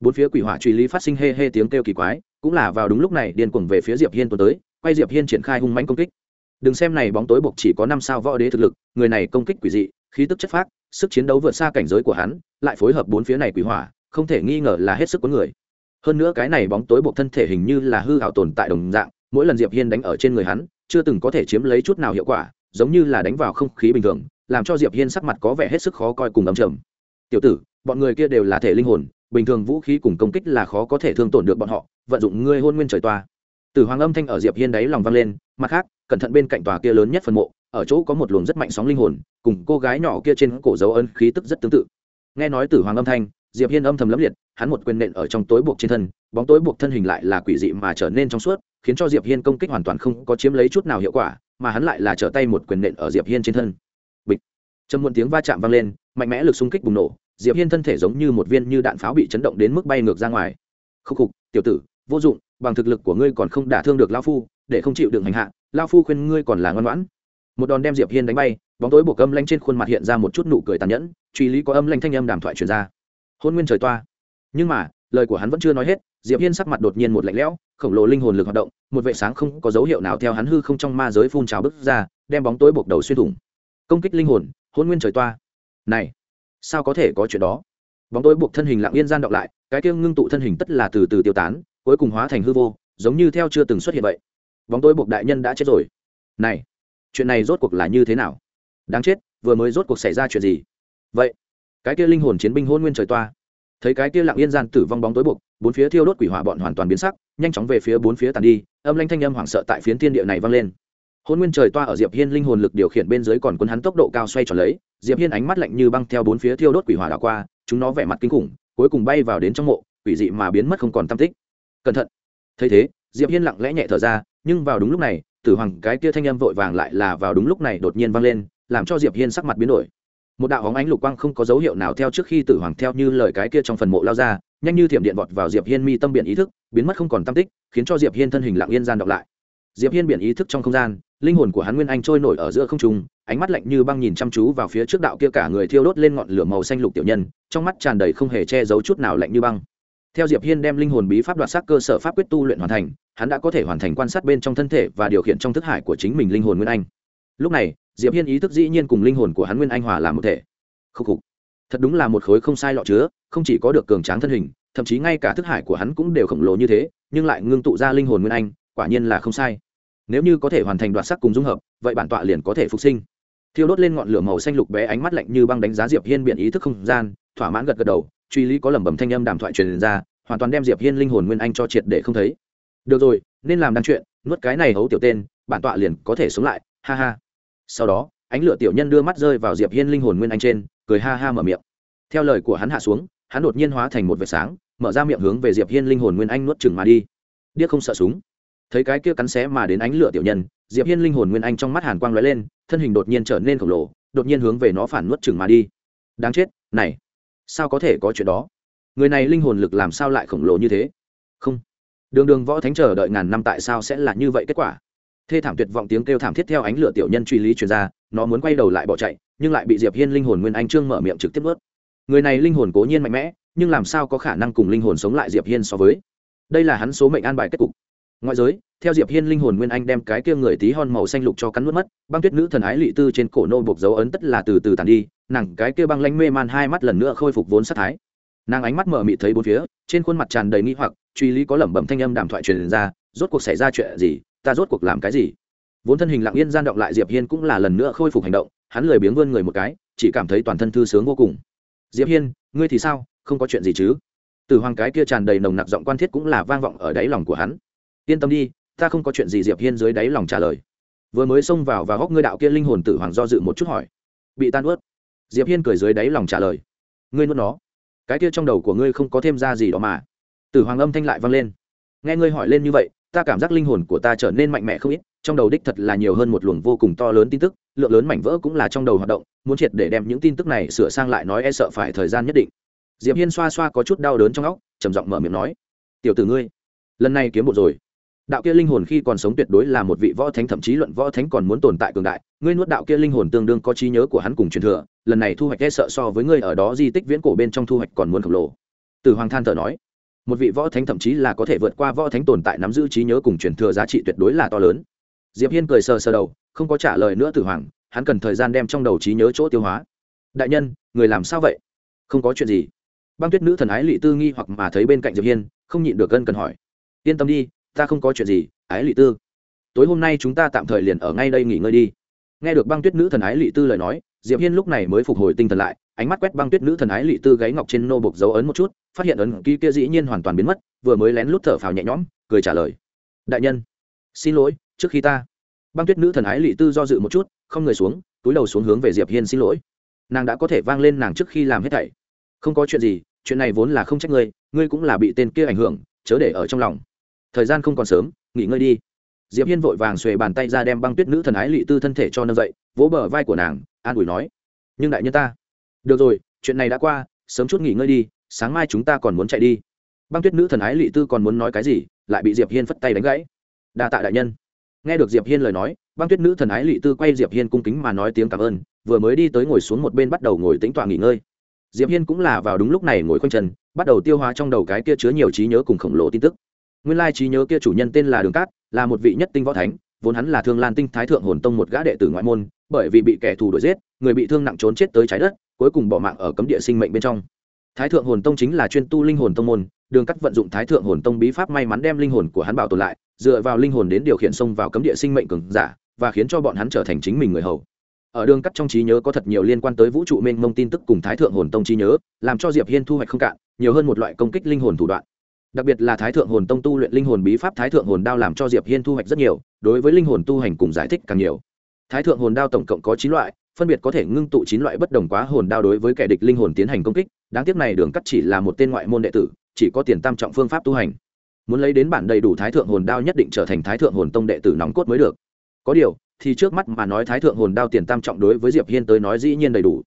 Bốn phía quỷ hỏa truy lý phát sinh hê hê tiếng kêu kỳ quái, cũng là vào đúng lúc này điên cuồng về phía Diệp Hiên tuần tới, quay Diệp Hiên triển khai hung mãnh công kích đừng xem này bóng tối buộc chỉ có năm sao võ đế thực lực người này công kích quỷ dị khí tức chất phác sức chiến đấu vượt xa cảnh giới của hắn lại phối hợp bốn phía này quỷ hỏa không thể nghi ngờ là hết sức của người hơn nữa cái này bóng tối buộc thân thể hình như là hư hảo tồn tại đồng dạng, mỗi lần diệp hiên đánh ở trên người hắn, chưa từng có thể chiếm lấy chút nào hiệu quả, giống như là đánh vào không khí bình thường, làm cho diệp hiên sắc mặt có vẻ hết sức khó coi cùng ấm trầm. Tiểu tử, bọn người kia đều là thể linh hồn, bình thường vũ khí cùng công kích là khó có thể thương tổn được bọn họ, vận dụng ngươi hôn nguyên trời toa. Từ hoàng âm thanh ở diệp hiên đáy lòng vang lên, mặt khác, cẩn thận bên cạnh tòa kia lớn nhất phần mộ, ở chỗ có một luồng rất mạnh sóng linh hồn, cùng cô gái nhỏ kia trên cổ dấu ân khí tức rất tương tự. Nghe nói từ hoàng âm thanh diệp hiên âm thầm lấm liệt, hắn một quyền nện ở trong tối buộc trên thân, bóng tối buộc thân hình lại là quỷ dị mà trở nên trong suốt, khiến cho diệp hiên công kích hoàn toàn không có chiếm lấy chút nào hiệu quả, mà hắn lại là trở tay một quyền nện ở diệp hiên trên thân. Bịch. Trầm muộn tiếng va chạm vang lên, mạnh mẽ lực xung kích bùng nổ, diệp hiên thân thể giống như một viên như đạn pháo bị chấn động đến mức bay ngược ra ngoài. Khúc khục, tiểu tử, vô dụng, bằng thực lực của ngươi còn không đả thương được lao phu, để không chịu đựng hành hạ lao phu khuyên ngươi còn là ngoan ngoãn. Một đòn đem diệp hiên đánh bay, bóng tối buộc âm lanh trên khuôn mặt hiện ra một chút nụ cười tàn nhẫn, truy lý có âm lanh thanh âm đàm thoại truyền ra hôn nguyên trời toa. Nhưng mà, lời của hắn vẫn chưa nói hết, diệp hiên sắc mặt đột nhiên một lạnh lẽo, khổng lồ linh hồn lực hoạt động, một vệ sáng không có dấu hiệu nào theo hắn hư không trong ma giới phun trào bứt ra, đem bóng tối buộc đầu xuyên thủng. Công kích linh hồn, hôn nguyên trời toa. Này, sao có thể có chuyện đó? Bóng tối buộc thân hình lặng yên gian động lại, cái kia ngưng tụ thân hình tất là từ từ tiêu tán, cuối cùng hóa thành hư vô, giống như theo chưa từng xuất hiện vậy. Bóng tối buộc đại nhân đã chết rồi. Này, chuyện này rốt cuộc là như thế nào? Đáng chết, vừa mới rốt cuộc xảy ra chuyện gì? Vậy cái kia linh hồn chiến binh hôn nguyên trời toa. Thấy cái kia lặng yên gian tử vong bóng tối buộc, bốn phía thiêu đốt quỷ hỏa bọn hoàn toàn biến sắc, nhanh chóng về phía bốn phía tàn đi, âm lanh thanh âm hoảng sợ tại phiến thiên địa này vang lên. Hôn nguyên trời toa ở diệp hiên linh hồn lực điều khiển bên dưới còn quân hắn tốc độ cao xoay tròn lấy, diệp hiên ánh mắt lạnh như băng theo bốn phía thiêu đốt quỷ hỏa đảo qua, chúng nó vẻ mặt kinh khủng, cuối cùng bay vào đến trong mộ, quỷ dị mà biến mất không còn tâm tích. Cẩn thận. Thấy thế, diệp hiên lặng lẽ nhẹ thở ra, nhưng vào đúng lúc này, tử hoàng cái kia thanh âm vội vàng lại là vào đúng lúc này đột nhiên vang lên, làm cho diệp hiên sắc mặt biến đổi một đạo hóng ánh lục quang không có dấu hiệu nào theo trước khi tử hoàng theo như lời cái kia trong phần mộ lao ra, nhanh như thiểm điện vọt vào diệp hiên mi tâm biển ý thức, biến mất không còn tâm tích, khiến cho diệp hiên thân hình lặng yên gian đọc lại. Diệp hiên biển ý thức trong không gian, linh hồn của hắn nguyên anh trôi nổi ở giữa không trung, ánh mắt lạnh như băng nhìn chăm chú vào phía trước đạo kia cả người thiêu đốt lên ngọn lửa màu xanh lục tiểu nhân, trong mắt tràn đầy không hề che giấu chút nào lạnh như băng. Theo diệp hiên đem linh hồn bí pháp đoạt xác cơ sở pháp quyết tu luyện hoàn thành, hắn đã có thể hoàn thành quan sát bên trong thân thể và điều khiển trong thức hải của chính mình linh hồn nguyên anh. Lúc này diệp hiên ý thức dĩ nhiên cùng linh hồn của hắn nguyên anh hòa làm một thể. Khúc khục. Thật đúng là một khối không sai lọ chứa, không chỉ có được cường tráng thân hình, thậm chí ngay cả thức hải của hắn cũng đều khổng lồ như thế, nhưng lại ngưng tụ ra linh hồn nguyên anh, quả nhiên là không sai. Nếu như có thể hoàn thành đoạt sắc cùng dung hợp, vậy bản tọa liền có thể phục sinh. Thiêu đốt lên ngọn lửa màu xanh lục bé ánh mắt lạnh như băng đánh giá diệp hiên biện ý thức không gian, thỏa mãn gật gật đầu, truy lý có lẩm bẩm thanh âm đàm thoại truyền ra, hoàn toàn đem diệp hiên linh hồn nguyên anh cho triệt để không thấy. Được rồi, nên làm đăng chuyện, nuốt cái này hấu tiểu tên, bản tọa liền có thể sống lại, ha ha sau đó, ánh lửa tiểu nhân đưa mắt rơi vào diệp hiên linh hồn nguyên anh trên, cười ha ha mở miệng. Theo lời của hắn hạ xuống, hắn đột nhiên hóa thành một vệt sáng, mở ra miệng hướng về diệp hiên linh hồn nguyên anh nuốt chừng mà đi. Điếc không sợ súng. Thấy cái kia cắn xé mà đến ánh lửa tiểu nhân, diệp hiên linh hồn nguyên anh trong mắt hàn quang lóe lên, thân hình đột nhiên trở nên khổng lồ, đột nhiên hướng về nó phản nuốt chừng mà đi. Đáng chết, này, sao có thể có chuyện đó? Người này linh hồn lực làm sao lại khổng lồ như thế? Không. Đường đường võ thánh chờ đợi ngàn năm tại sao sẽ là như vậy kết quả? Thê thảm tuyệt vọng tiếng kêu thảm thiết theo ánh lửa tiểu nhân truy lý truyền ra, nó muốn quay đầu lại bỏ chạy, nhưng lại bị diệp hiên linh hồn nguyên anh trương mở miệng trực tiếp ướt người này linh hồn cố nhiên mạnh mẽ, nhưng làm sao có khả năng cùng linh hồn sống lại diệp hiên so với? Đây là hắn số mệnh an bài kết cục. Ngoại giới, theo diệp hiên linh hồn nguyên anh đem cái kia người tí hon màu xanh lục cho cắn nuốt mất, băng tuyết nữ thần ái lị tư trên cổ nô buộc dấu ấn tất là từ từ tàn đi, nàng cái kia băng lanh mê man hai mắt lần nữa khôi phục vốn sát thái. Nàng ánh mắt mở mị thấy bốn phía, trên khuôn mặt tràn đầy nghi hoặc, truy lý có lẩm bẩm thanh âm đàm thoại truyền ra, rốt cuộc xảy ra chuyện gì? Ta rốt cuộc làm cái gì? Vốn thân hình lặng yên gian động lại diệp hiên cũng là lần nữa khôi phục hành động, hắn lười biếng vươn người một cái, chỉ cảm thấy toàn thân thư sướng vô cùng. Diệp hiên, ngươi thì sao? Không có chuyện gì chứ? Từ hoàng cái kia tràn đầy nồng nặc giọng quan thiết cũng là vang vọng ở đáy lòng của hắn. Yên tâm đi, ta không có chuyện gì diệp hiên dưới đáy lòng trả lời. Vừa mới xông vào và góc ngươi đạo kia linh hồn tử hoàng do dự một chút hỏi. Bị tan ướt. Diệp hiên cười dưới đáy lòng trả lời. Ngươi nuốt nó. Cái kia trong đầu của ngươi không có thêm ra gì đó mà. Tử hoàng âm thanh lại vang lên. Nghe ngươi hỏi lên như vậy ta cảm giác linh hồn của ta trở nên mạnh mẽ không ít, trong đầu đích thật là nhiều hơn một luồng vô cùng to lớn tin tức, lượng lớn mảnh vỡ cũng là trong đầu hoạt động, muốn triệt để đem những tin tức này sửa sang lại nói e sợ phải thời gian nhất định. Diệp hiên xoa xoa có chút đau đớn trong óc, trầm giọng mở miệng nói, tiểu tử ngươi, lần này kiếm bộ rồi. Đạo kia linh hồn khi còn sống tuyệt đối là một vị võ thánh, thậm chí luận võ thánh còn muốn tồn tại cường đại. Ngươi nuốt đạo kia linh hồn tương đương có trí nhớ của hắn cùng truyền thừa, lần này thu hoạch e sợ so với ngươi ở đó di tích viễn cổ bên trong thu hoạch còn muốn khổng lồ. Từ hoàng than thở nói một vị võ thánh thậm chí là có thể vượt qua võ thánh tồn tại nắm giữ trí nhớ cùng truyền thừa giá trị tuyệt đối là to lớn. Diệp hiên cười sờ sờ đầu, không có trả lời nữa tử hoàng, hắn cần thời gian đem trong đầu trí nhớ chỗ tiêu hóa. Đại nhân, người làm sao vậy? Không có chuyện gì. Băng tuyết nữ thần ái lị tư nghi hoặc mà thấy bên cạnh diệp hiên, không nhịn được gân cần hỏi. Yên tâm đi, ta không có chuyện gì, ái lị tư. Tối hôm nay chúng ta tạm thời liền ở ngay đây nghỉ ngơi đi. Nghe được băng tuyết nữ thần ái lị tư lời nói, diệp hiên lúc này mới phục hồi tinh thần lại, ánh mắt quét băng tuyết nữ thần ái lị tư gáy ngọc trên nô bộc dấu ấn một chút phát hiện ấn ký kia dĩ nhiên hoàn toàn biến mất, vừa mới lén lút thở phào nhẹ nhõm, cười trả lời. Đại nhân, xin lỗi, trước khi ta. Băng tuyết nữ thần ái lị tư do dự một chút, không người xuống, túi đầu xuống hướng về diệp hiên xin lỗi. Nàng đã có thể vang lên nàng trước khi làm hết thảy. Không có chuyện gì, chuyện này vốn là không trách ngươi ngươi cũng là bị tên kia ảnh hưởng, chớ để ở trong lòng. Thời gian không còn sớm, nghỉ ngơi đi. Diệp hiên vội vàng xuề bàn tay ra đem băng tuyết nữ thần ái lị tư thân thể cho nâng dậy, vỗ bờ vai của nàng, an ủi nói. Nhưng đại nhân ta. Được rồi, chuyện này đã qua, sớm chút nghỉ ngơi đi sáng mai chúng ta còn muốn chạy đi. Băng tuyết nữ thần ái lị tư còn muốn nói cái gì, lại bị diệp hiên phất tay đánh gãy. Đa tạ đại nhân. Nghe được diệp hiên lời nói, băng tuyết nữ thần ái lị tư quay diệp hiên cung kính mà nói tiếng cảm ơn, vừa mới đi tới ngồi xuống một bên bắt đầu ngồi tĩnh tọa nghỉ ngơi. Diệp hiên cũng là vào đúng lúc này ngồi khoanh chân, bắt đầu tiêu hóa trong đầu cái kia chứa nhiều trí nhớ cùng khổng lồ tin tức. Nguyên lai trí nhớ kia chủ nhân tên là đường cát, là một vị nhất tinh võ thánh, vốn hắn là thương lan tinh thái thượng hồn tông một gã đệ tử ngoại môn, bởi vì bị kẻ thù đuổi giết, người bị thương nặng trốn chết tới trái đất, cuối cùng bỏ mạng ở cấm địa sinh mệnh bên trong thái thượng hồn tông chính là chuyên tu linh hồn tông môn, đường cắt vận dụng thái thượng hồn tông bí pháp may mắn đem linh hồn của hắn bảo tồn lại, dựa vào linh hồn đến điều khiển xông vào cấm địa sinh mệnh cường giả, và khiến cho bọn hắn trở thành chính mình người hầu. Ở đường cắt trong trí nhớ có thật nhiều liên quan tới vũ trụ mênh mông tin tức cùng thái thượng hồn tông trí nhớ, làm cho diệp hiên thu hoạch không cạn, nhiều hơn một loại công kích linh hồn thủ đoạn. Đặc biệt là thái thượng hồn tông tu luyện linh hồn bí pháp thái thượng hồn đao làm cho diệp hiên thu hoạch rất nhiều, đối với linh hồn tu hành cùng giải thích càng nhiều. Thái thượng hồn đao tổng cộng có chín loại phân biệt có thể ngưng tụ chín loại bất đồng quá hồn đao đối với kẻ địch linh hồn tiến hành công kích, đáng tiếc này đường cắt chỉ là một tên ngoại môn đệ tử, chỉ có tiền tam trọng phương pháp tu hành. Muốn lấy đến bản đầy đủ thái thượng hồn đao nhất định trở thành thái thượng hồn tông đệ tử nòng cốt mới được. Có điều, thì trước mắt mà nói thái thượng hồn đao tiền tam trọng đối với diệp hiên tới nói dĩ nhiên đầy đủ.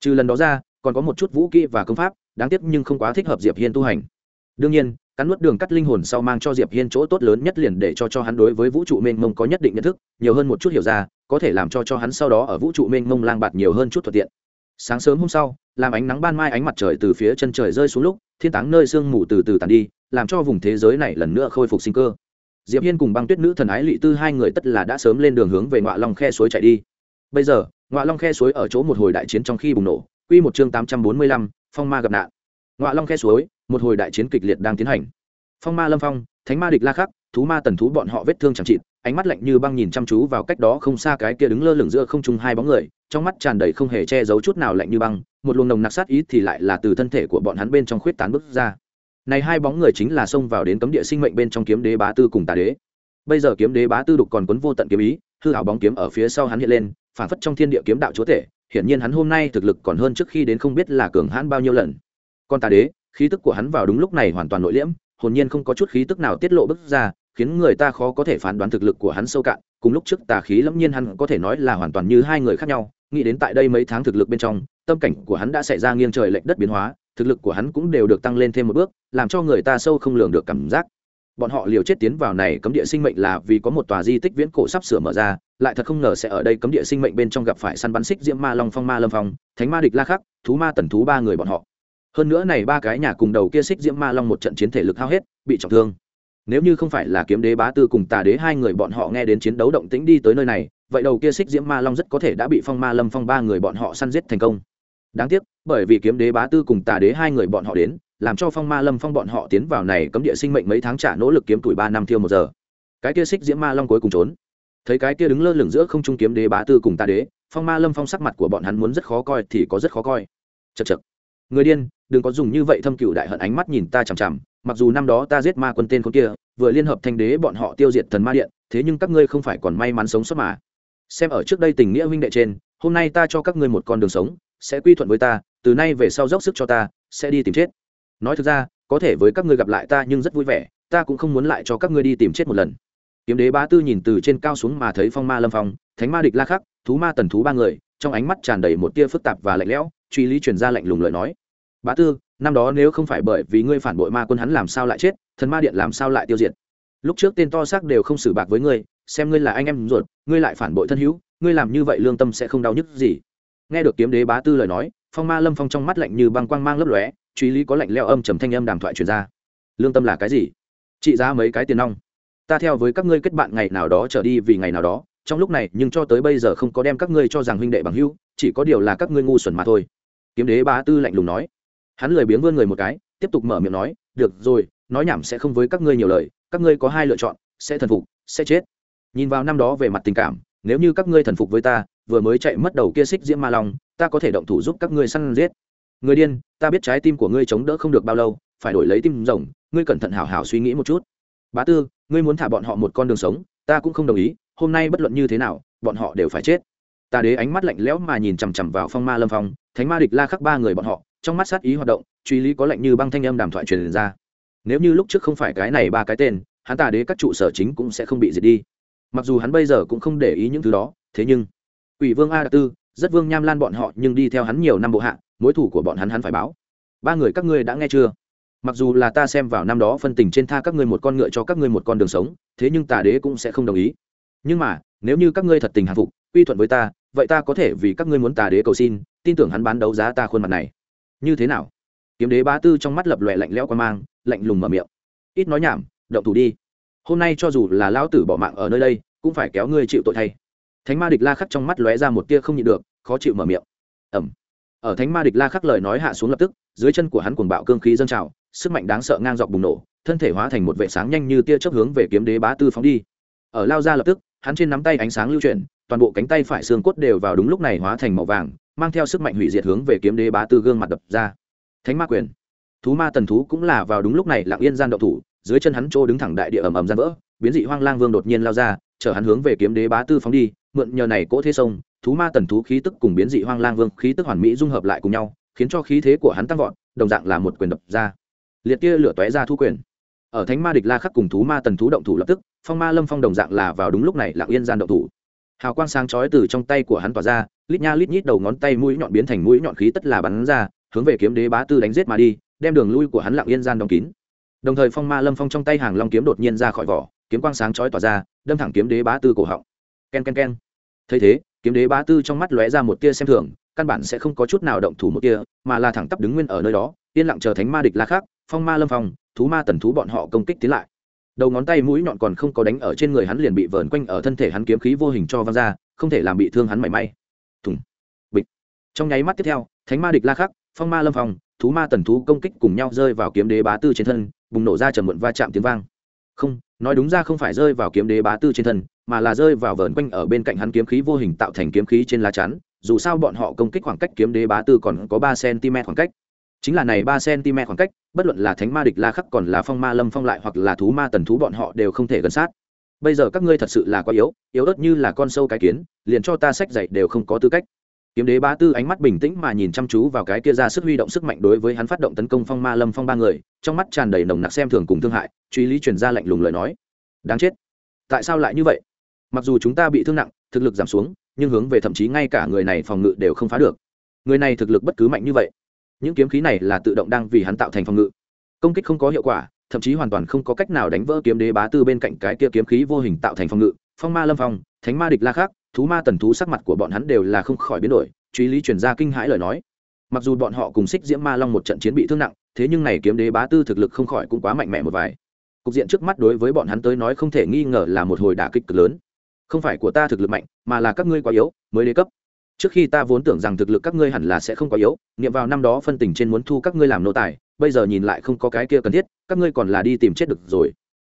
Trừ lần đó ra, còn có một chút vũ kỹ và công pháp, đáng tiếc nhưng không quá thích hợp diệp hiên tu hành. Đương nhiên cắn nuốt đường cắt linh hồn sau mang cho diệp hiên chỗ tốt lớn nhất liền để cho cho hắn đối với vũ trụ mênh mông có nhất định nhận thức nhiều hơn một chút hiểu ra có thể làm cho cho hắn sau đó ở vũ trụ mênh mông lang bạt nhiều hơn chút thuận tiện. Sáng sớm hôm sau làm ánh nắng ban mai ánh mặt trời từ phía chân trời rơi xuống lúc thiên táng nơi sương mù từ từ tàn đi làm cho vùng thế giới này lần nữa khôi phục sinh cơ. Diệp hiên cùng băng tuyết nữ thần ái lị tư hai người tất là đã sớm lên đường hướng về ngọa long khe suối chạy đi. Bây giờ ngọa long khe suối ở chỗ một hồi đại chiến trong khi bùng nổ quy một chương tám trăm bốn mươi lăm, phong ma gặp nạn ngọa long khe suối, một hồi đại chiến kịch liệt đang tiến hành. Phong ma lâm phong, thánh ma địch la khắc, thú ma tần thú bọn họ vết thương chẳng chịt, ánh mắt lạnh như băng nhìn chăm chú vào cách đó không xa cái kia đứng lơ lửng giữa không trung hai bóng người, trong mắt tràn đầy không hề che giấu chút nào lạnh như băng, một luồng nồng nặc sát ý thì lại là từ thân thể của bọn hắn bên trong khuyết tán bước ra. Này hai bóng người chính là xông vào đến cấm địa sinh mệnh bên trong kiếm đế bá tư cùng tà đế. Bây giờ kiếm đế bá tư đục còn quấn vô tận kiếm ý, hư hảo bóng kiếm ở phía sau hắn hiện lên phản phất trong thiên địa kiếm đạo chúa tể, hiển nhiên hắn hôm nay thực lực còn hơn trước khi đến không biết là cường hãn bao nhiêu lần còn tà đế, khí tức của hắn vào đúng lúc này hoàn toàn nội liễm, hồn nhiên không có chút khí tức nào tiết lộ bước ra, khiến người ta khó có thể phán đoán thực lực của hắn sâu cạn. Cùng lúc trước tà khí lẫm nhiên hắn có thể nói là hoàn toàn như hai người khác nhau, nghĩ đến tại đây mấy tháng thực lực bên trong, tâm cảnh của hắn đã xảy ra nghiêng trời lệch đất biến hóa, thực lực của hắn cũng đều được tăng lên thêm một bước, làm cho người ta sâu không lường được cảm giác. Bọn họ liều chết tiến vào này cấm địa sinh mệnh là vì có một tòa di tích viễn cổ sắp sửa mở ra, lại thật không ngờ sẽ ở đây cấm địa sinh mệnh bên trong gặp phải săn bắn xích diễm ma long phong ma lâm phong, thánh ma địch la khắc, thú ma tần thú ba người bọn họ hơn nữa này ba cái nhà cùng đầu kia xích diễm ma long một trận chiến thể lực hao hết, bị trọng thương. Nếu như không phải là kiếm đế bá tư cùng tà đế hai người bọn họ nghe đến chiến đấu động tĩnh đi tới nơi này, vậy đầu kia xích diễm ma long rất có thể đã bị phong ma lâm phong ba người bọn họ săn giết thành công. Đáng tiếc, bởi vì kiếm đế bá tư cùng tà đế hai người bọn họ đến, làm cho phong ma lâm phong bọn họ tiến vào này cấm địa sinh mệnh mấy tháng trả nỗ lực kiếm tuổi ba năm thiêu một giờ. Cái kia xích diễm ma long cuối cùng trốn. Thấy cái kia đứng lơ lửng giữa không trung kiếm đế bá tư cùng tà đế, phong ma lâm phong sắc mặt của bọn hắn muốn rất khó coi thì có rất khó coi. Chật chật người điên, đừng có dùng như vậy thâm cựu đại hận ánh mắt nhìn ta chằm chằm, mặc dù năm đó ta giết ma quân tên con kia, vừa liên hợp thanh đế bọn họ tiêu diệt thần ma điện, thế nhưng các ngươi không phải còn may mắn sống sót mà. Xem ở trước đây tình nghĩa huynh đệ trên, hôm nay ta cho các ngươi một con đường sống, sẽ quy thuận với ta, từ nay về sau dốc sức cho ta, sẽ đi tìm chết. Nói thực ra, có thể với các ngươi gặp lại ta nhưng rất vui vẻ, ta cũng không muốn lại cho các ngươi đi tìm chết một lần. Kiếm đế bá tư nhìn từ trên cao xuống mà thấy phong ma lâm phong, thánh ma địch la khắc, thú ma tần thú ba người, trong ánh mắt tràn đầy một tia phức tạp và lạnh lẽo, truy lý truyền ra lạnh lùng lời nói bá tư, năm đó nếu không phải bởi vì ngươi phản bội ma quân hắn làm sao lại chết, thần ma điện làm sao lại tiêu diệt? Lúc trước tên to xác đều không xử bạc với ngươi, xem ngươi là anh em ruột, ngươi lại phản bội thân hữu, ngươi làm như vậy lương tâm sẽ không đau nhức gì. Nghe được kiếm đế bá tư lời nói, phong ma lâm phong trong mắt lạnh như băng quang mang lấp lóe, truy lý có lạnh leo âm trầm thanh âm đàm thoại truyền ra. Lương tâm là cái gì? Trị giá mấy cái tiền nong? Ta theo với các ngươi kết bạn ngày nào đó trở đi vì ngày nào đó, trong lúc này nhưng cho tới bây giờ không có đem các ngươi cho rằng huynh đệ bằng hữu, chỉ có điều là các ngươi ngu xuẩn mà thôi. Kiếm đế bá tư lạnh lùng nói hắn lười biếng vươn người một cái, tiếp tục mở miệng nói, được rồi, nói nhảm sẽ không với các ngươi nhiều lời, các ngươi có hai lựa chọn, sẽ thần phục, sẽ chết. Nhìn vào năm đó về mặt tình cảm, nếu như các ngươi thần phục với ta, vừa mới chạy mất đầu kia xích diễm ma long, ta có thể động thủ giúp các ngươi săn giết. Người điên, ta biết trái tim của ngươi chống đỡ không được bao lâu, phải đổi lấy tim rồng, ngươi cẩn thận hảo hảo suy nghĩ một chút. Bá tư, ngươi muốn thả bọn họ một con đường sống, ta cũng không đồng ý, hôm nay bất luận như thế nào, bọn họ đều phải chết. Ta đế ánh mắt lạnh lẽo mà nhìn chằm chằm vào phong ma lâm phong, thánh ma địch la khắc ba người bọn họ trong mắt sát ý hoạt động, truy lý có lệnh như băng thanh âm đàm thoại truyền ra. Nếu như lúc trước không phải cái này ba cái tên, hắn tà đế các trụ sở chính cũng sẽ không bị diệt đi. Mặc dù hắn bây giờ cũng không để ý những thứ đó, thế nhưng, quỷ vương a đặc tư, rất vương nham lan bọn họ nhưng đi theo hắn nhiều năm bộ hạ, mối thủ của bọn hắn hắn phải báo. Ba người các ngươi đã nghe chưa? Mặc dù là ta xem vào năm đó phân tình trên tha các ngươi một con ngựa cho các ngươi một con đường sống, thế nhưng tà đế cũng sẽ không đồng ý. Nhưng mà, nếu như các ngươi thật tình hạ phục, quy thuận với ta, vậy ta có thể vì các ngươi muốn tà đế cầu xin, tin tưởng hắn bán đấu giá ta khuôn mặt này như thế nào? Kiếm đế bá tư trong mắt lập lòe lạnh lẽo qua mang, lạnh lùng mở miệng. Ít nói nhảm, động thủ đi. Hôm nay cho dù là lão tử bỏ mạng ở nơi đây, cũng phải kéo ngươi chịu tội thay. Thánh ma địch la khắc trong mắt lóe ra một tia không nhịn được, khó chịu mở miệng. Ẩm ở thánh ma địch la khắc lời nói hạ xuống lập tức, dưới chân của hắn cuồng bạo cương khí dâng trào, sức mạnh đáng sợ ngang dọc bùng nổ, thân thể hóa thành một vệ sáng nhanh như tia chớp hướng về kiếm đế bá tư phóng đi. Ở lao ra lập tức, hắn trên nắm tay ánh sáng lưu chuyển, toàn bộ cánh tay phải xương cốt đều vào đúng lúc này hóa thành màu vàng mang theo sức mạnh hủy diệt hướng về kiếm đế bá tư gương mặt đập ra. Thánh ma quyền. Thú ma tần thú cũng là vào đúng lúc này lặng yên gian động thủ, dưới chân hắn trô đứng thẳng đại địa ầm ầm gian vỡ, biến dị hoang lang vương đột nhiên lao ra, chở hắn hướng về kiếm đế bá tư phóng đi, mượn nhờ này cỗ thế sông, thú ma tần thú khí tức cùng biến dị hoang lang vương khí tức hoàn mỹ dung hợp lại cùng nhau, khiến cho khí thế của hắn tăng vọt, đồng dạng là một quyền đập ra. Liệt kia lửa tóe ra thu quyền. Ở thánh ma địch la khắc cùng thú ma tần thú động thủ lập tức, phong ma lâm phong đồng dạng là vào đúng lúc này lặng yên gian động thủ hào quang sáng chói từ trong tay của hắn tỏa ra, lít nha lít nhít đầu ngón tay mũi nhọn biến thành mũi nhọn khí tất là bắn ra, hướng về kiếm đế bá tư đánh giết mà đi, đem đường lui của hắn lặng yên gian đóng kín. Đồng thời phong ma lâm phong trong tay hàng long kiếm đột nhiên ra khỏi vỏ, kiếm quang sáng chói tỏa ra, đâm thẳng kiếm đế bá tư cổ họng. Ken ken ken. Thấy thế, kiếm đế bá tư trong mắt lóe ra một tia xem thường, căn bản sẽ không có chút nào động thủ một tia, mà là thẳng tắp đứng nguyên ở nơi đó, yên lặng chờ thánh ma địch la khác phong ma lâm phong, thú ma tần thú bọn họ công kích tiến lại đầu ngón tay mũi nhọn còn không có đánh ở trên người hắn liền bị vờn quanh ở thân thể hắn kiếm khí vô hình cho văng ra, không thể làm bị thương hắn mảy may. Thùng. Bịch. Trong nháy mắt tiếp theo, thánh ma địch la khắc, phong ma lâm phòng thú ma tần thú công kích cùng nhau rơi vào kiếm đế bá tư trên thân, bùng nổ ra trầm muộn va chạm tiếng vang. Không, nói đúng ra không phải rơi vào kiếm đế bá tư trên thân, mà là rơi vào vờn quanh ở bên cạnh hắn kiếm khí vô hình tạo thành kiếm khí trên lá chắn, dù sao bọn họ công kích khoảng cách kiếm đế bá tư còn có ba cm khoảng cách chính là này ba cm khoảng cách, bất luận là thánh ma địch la khắc còn là phong ma lâm phong lại hoặc là thú ma tần thú bọn họ đều không thể gần sát. Bây giờ các ngươi thật sự là quá yếu yếu ớt như là con sâu cái kiến, liền cho ta sách dạy đều không có tư cách. Kiếm đế bá tư ánh mắt bình tĩnh mà nhìn chăm chú vào cái kia ra sức huy động sức mạnh đối với hắn phát động tấn công phong ma lâm phong ba người, trong mắt tràn đầy nồng nặc xem thường cùng thương hại, truy lý truyền ra lạnh lùng lời nói. Đáng chết. Tại sao lại như vậy? Mặc dù chúng ta bị thương nặng, thực lực giảm xuống, nhưng hướng về thậm chí ngay cả người này phòng ngự đều không phá được. Người này thực lực bất cứ mạnh như vậy những kiếm khí này là tự động đang vì hắn tạo thành phòng ngự. Công kích không có hiệu quả, thậm chí hoàn toàn không có cách nào đánh vỡ kiếm đế bá tư bên cạnh cái kia kiếm khí vô hình tạo thành phòng ngự. Phong ma lâm phong, thánh ma địch la khác thú ma tần thú sắc mặt của bọn hắn đều là không khỏi biến đổi, truy lý truyền ra kinh hãi lời nói. Mặc dù bọn họ cùng xích diễm ma long một trận chiến bị thương nặng, thế nhưng này kiếm đế bá tư thực lực không khỏi cũng quá mạnh mẽ một vài. Cục diện trước mắt đối với bọn hắn tới nói không thể nghi ngờ là một hồi đả kích cực lớn. Không phải của ta thực lực mạnh, mà là các ngươi quá yếu, mới đế cấp trước khi ta vốn tưởng rằng thực lực các ngươi hẳn là sẽ không quá yếu, niệm vào năm đó phân tình trên muốn thu các ngươi làm nô tài, bây giờ nhìn lại không có cái kia cần thiết, các ngươi còn là đi tìm chết được rồi.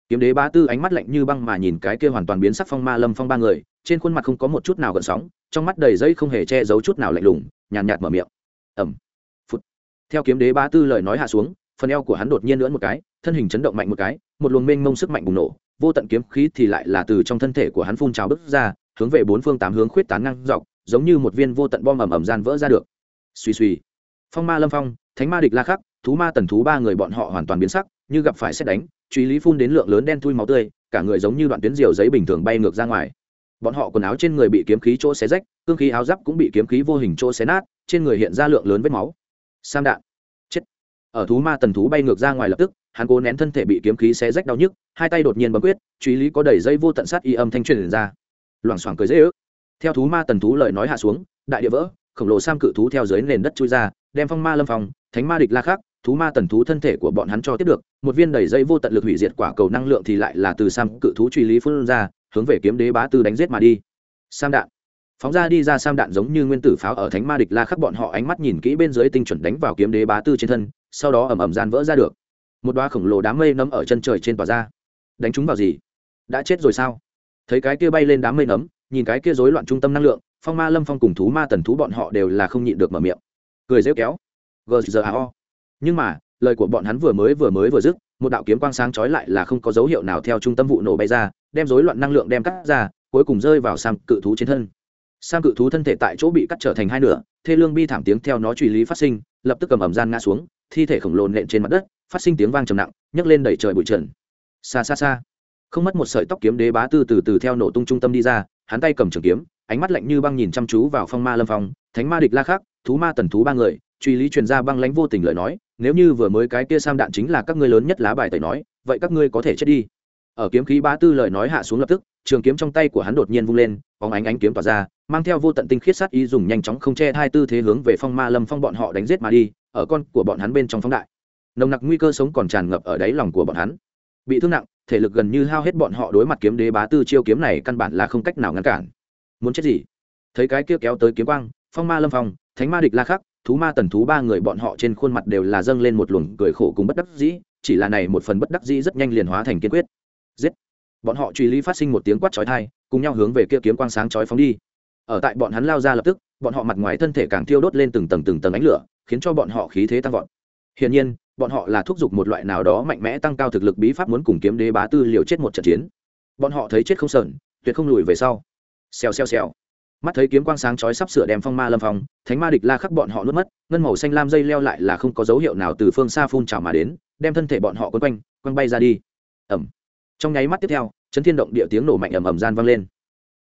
Kiếm đế bá tư ánh mắt lạnh như băng mà nhìn cái kia hoàn toàn biến sắc phong ma lâm phong ba người, trên khuôn mặt không có một chút nào gợn sóng, trong mắt đầy dây không hề che giấu chút nào lạnh lùng, nhàn nhạt mở miệng. Ẩm phút theo kiếm đế bá tư lời nói hạ xuống, phần eo của hắn đột nhiên lưỡn một cái, thân hình chấn động mạnh một cái, một luồng mênh mông sức mạnh bùng nổ, vô tận kiếm khí thì lại là từ trong thân thể của hắn phun trào bứt ra, hướng về bốn phương tám hướng khuyết tán ngang dọc giống như một viên vô tận bom ầm ầm gian vỡ ra được. Suy suy phong ma lâm phong, thánh ma địch la khắc, thú ma tần thú ba người bọn họ hoàn toàn biến sắc, như gặp phải xét đánh, truy lý phun đến lượng lớn đen thui máu tươi, cả người giống như đoạn tuyến diều giấy bình thường bay ngược ra ngoài. Bọn họ quần áo trên người bị kiếm khí chỗ xé rách, cương khí áo giáp cũng bị kiếm khí vô hình chỗ xé nát, trên người hiện ra lượng lớn vết máu. Sam đạn. Chết. Ở thú ma tần thú bay ngược ra ngoài lập tức, hắn cố nén thân thể bị kiếm khí xé rách đau nhức, hai tay đột nhiên bấm quyết, truy lý có đẩy dây vô tận sát y âm thanh truyền ra. Loảng xoảng cười dễ ước theo thú ma tần thú lời nói hạ xuống, đại địa vỡ, khổng lồ sam cự thú theo dưới nền đất chui ra, đem phong ma lâm phong, thánh ma địch la khác thú ma tần thú thân thể của bọn hắn cho tiếp được, một viên đầy dây vô tận lực hủy diệt quả cầu năng lượng thì lại là từ sam cự thú truy lý phun ra, hướng về kiếm đế bá tư đánh giết mà đi. Sam đạn. Phóng ra đi ra sam đạn giống như nguyên tử pháo ở thánh ma địch la khắc bọn họ ánh mắt nhìn kỹ bên dưới tinh chuẩn đánh vào kiếm đế bá tư trên thân, sau đó ẩm ẩm gian vỡ ra được. Một đoá khổng lồ đám mây nấm ở chân trời trên tòa ra. Đánh chúng vào gì? Đã chết rồi sao? Thấy cái kia bay lên đám mây nấm nhìn cái kia rối loạn trung tâm năng lượng, phong ma lâm phong cùng thú ma tần thú bọn họ đều là không nhịn được mở miệng. Cười rêu kéo. Gzao nhưng mà, lời của bọn hắn vừa mới vừa mới vừa dứt, một đạo kiếm quang sáng chói lại là không có dấu hiệu nào theo trung tâm vụ nổ bay ra, đem rối loạn năng lượng đem cắt ra, cuối cùng rơi vào sam cự thú trên thân. Sam cự thú thân thể tại chỗ bị cắt trở thành hai nửa, thê lương bi thảm tiếng theo nó truy lý phát sinh, lập tức cầm ẩm gian ngã xuống, thi thể khổng lồ nện trên mặt đất, phát sinh tiếng vang trầm nặng, nhấc lên đẩy trời bụi trần. Xa xa xa. Không mất một sợi tóc kiếm đế bá tư từ từ theo nổ tung trung tâm đi ra hắn tay cầm trường kiếm, ánh mắt lạnh như băng nhìn chăm chú vào phong ma lâm phong, thánh ma địch la khắc, thú ma tần thú ba người, truy lý truyền ra băng lãnh vô tình lời nói, nếu như vừa mới cái kia sam đạn chính là các ngươi lớn nhất lá bài tẩy nói, vậy các ngươi có thể chết đi. Ở kiếm khí bá tư lời nói hạ xuống lập tức, trường kiếm trong tay của hắn đột nhiên vung lên, bóng ánh ánh kiếm tỏa ra, mang theo vô tận tinh khiết sát ý dùng nhanh chóng không che hai tư thế hướng về phong ma lâm phong bọn họ đánh giết mà đi, ở con của bọn hắn bên trong phóng đại. Nồng nặc nguy cơ sống còn tràn ngập ở đáy lòng của bọn hắn. Bị thương nặng thể lực gần như hao hết bọn họ đối mặt kiếm đế bá tư chiêu kiếm này căn bản là không cách nào ngăn cản. Muốn chết gì? Thấy cái kia kéo tới kiếm quang, phong ma lâm phong, thánh ma địch la khắc, thú ma tần thú ba người bọn họ trên khuôn mặt đều là dâng lên một luồng cười khổ cùng bất đắc dĩ, chỉ là này một phần bất đắc dĩ rất nhanh liền hóa thành kiên quyết. Giết! Bọn họ truy lý phát sinh một tiếng quát chói tai, cùng nhau hướng về kia kiếm quang sáng chói phóng đi. Ở tại bọn hắn lao ra lập tức, bọn họ mặt ngoài thân thể càng thiêu đốt lên từng tầng từng tầng ánh lửa, khiến cho bọn họ khí thế tăng vọt. Hiển nhiên bọn họ là thúc giục một loại nào đó mạnh mẽ tăng cao thực lực bí pháp muốn cùng kiếm đế bá tư liều chết một trận chiến. Bọn họ thấy chết không sờn, tuyệt không lùi về sau. Xèo xèo xèo. Mắt thấy kiếm quang sáng chói sắp sửa đem phong ma lâm phong, thánh ma địch la khắc bọn họ nuốt mất, ngân màu xanh lam dây leo lại là không có dấu hiệu nào từ phương xa phun trào mà đến, đem thân thể bọn họ quấn quanh, quăng bay ra đi. Ẩm trong nháy mắt tiếp theo, chấn thiên động địa tiếng nổ mạnh ầm ầm gian vang lên.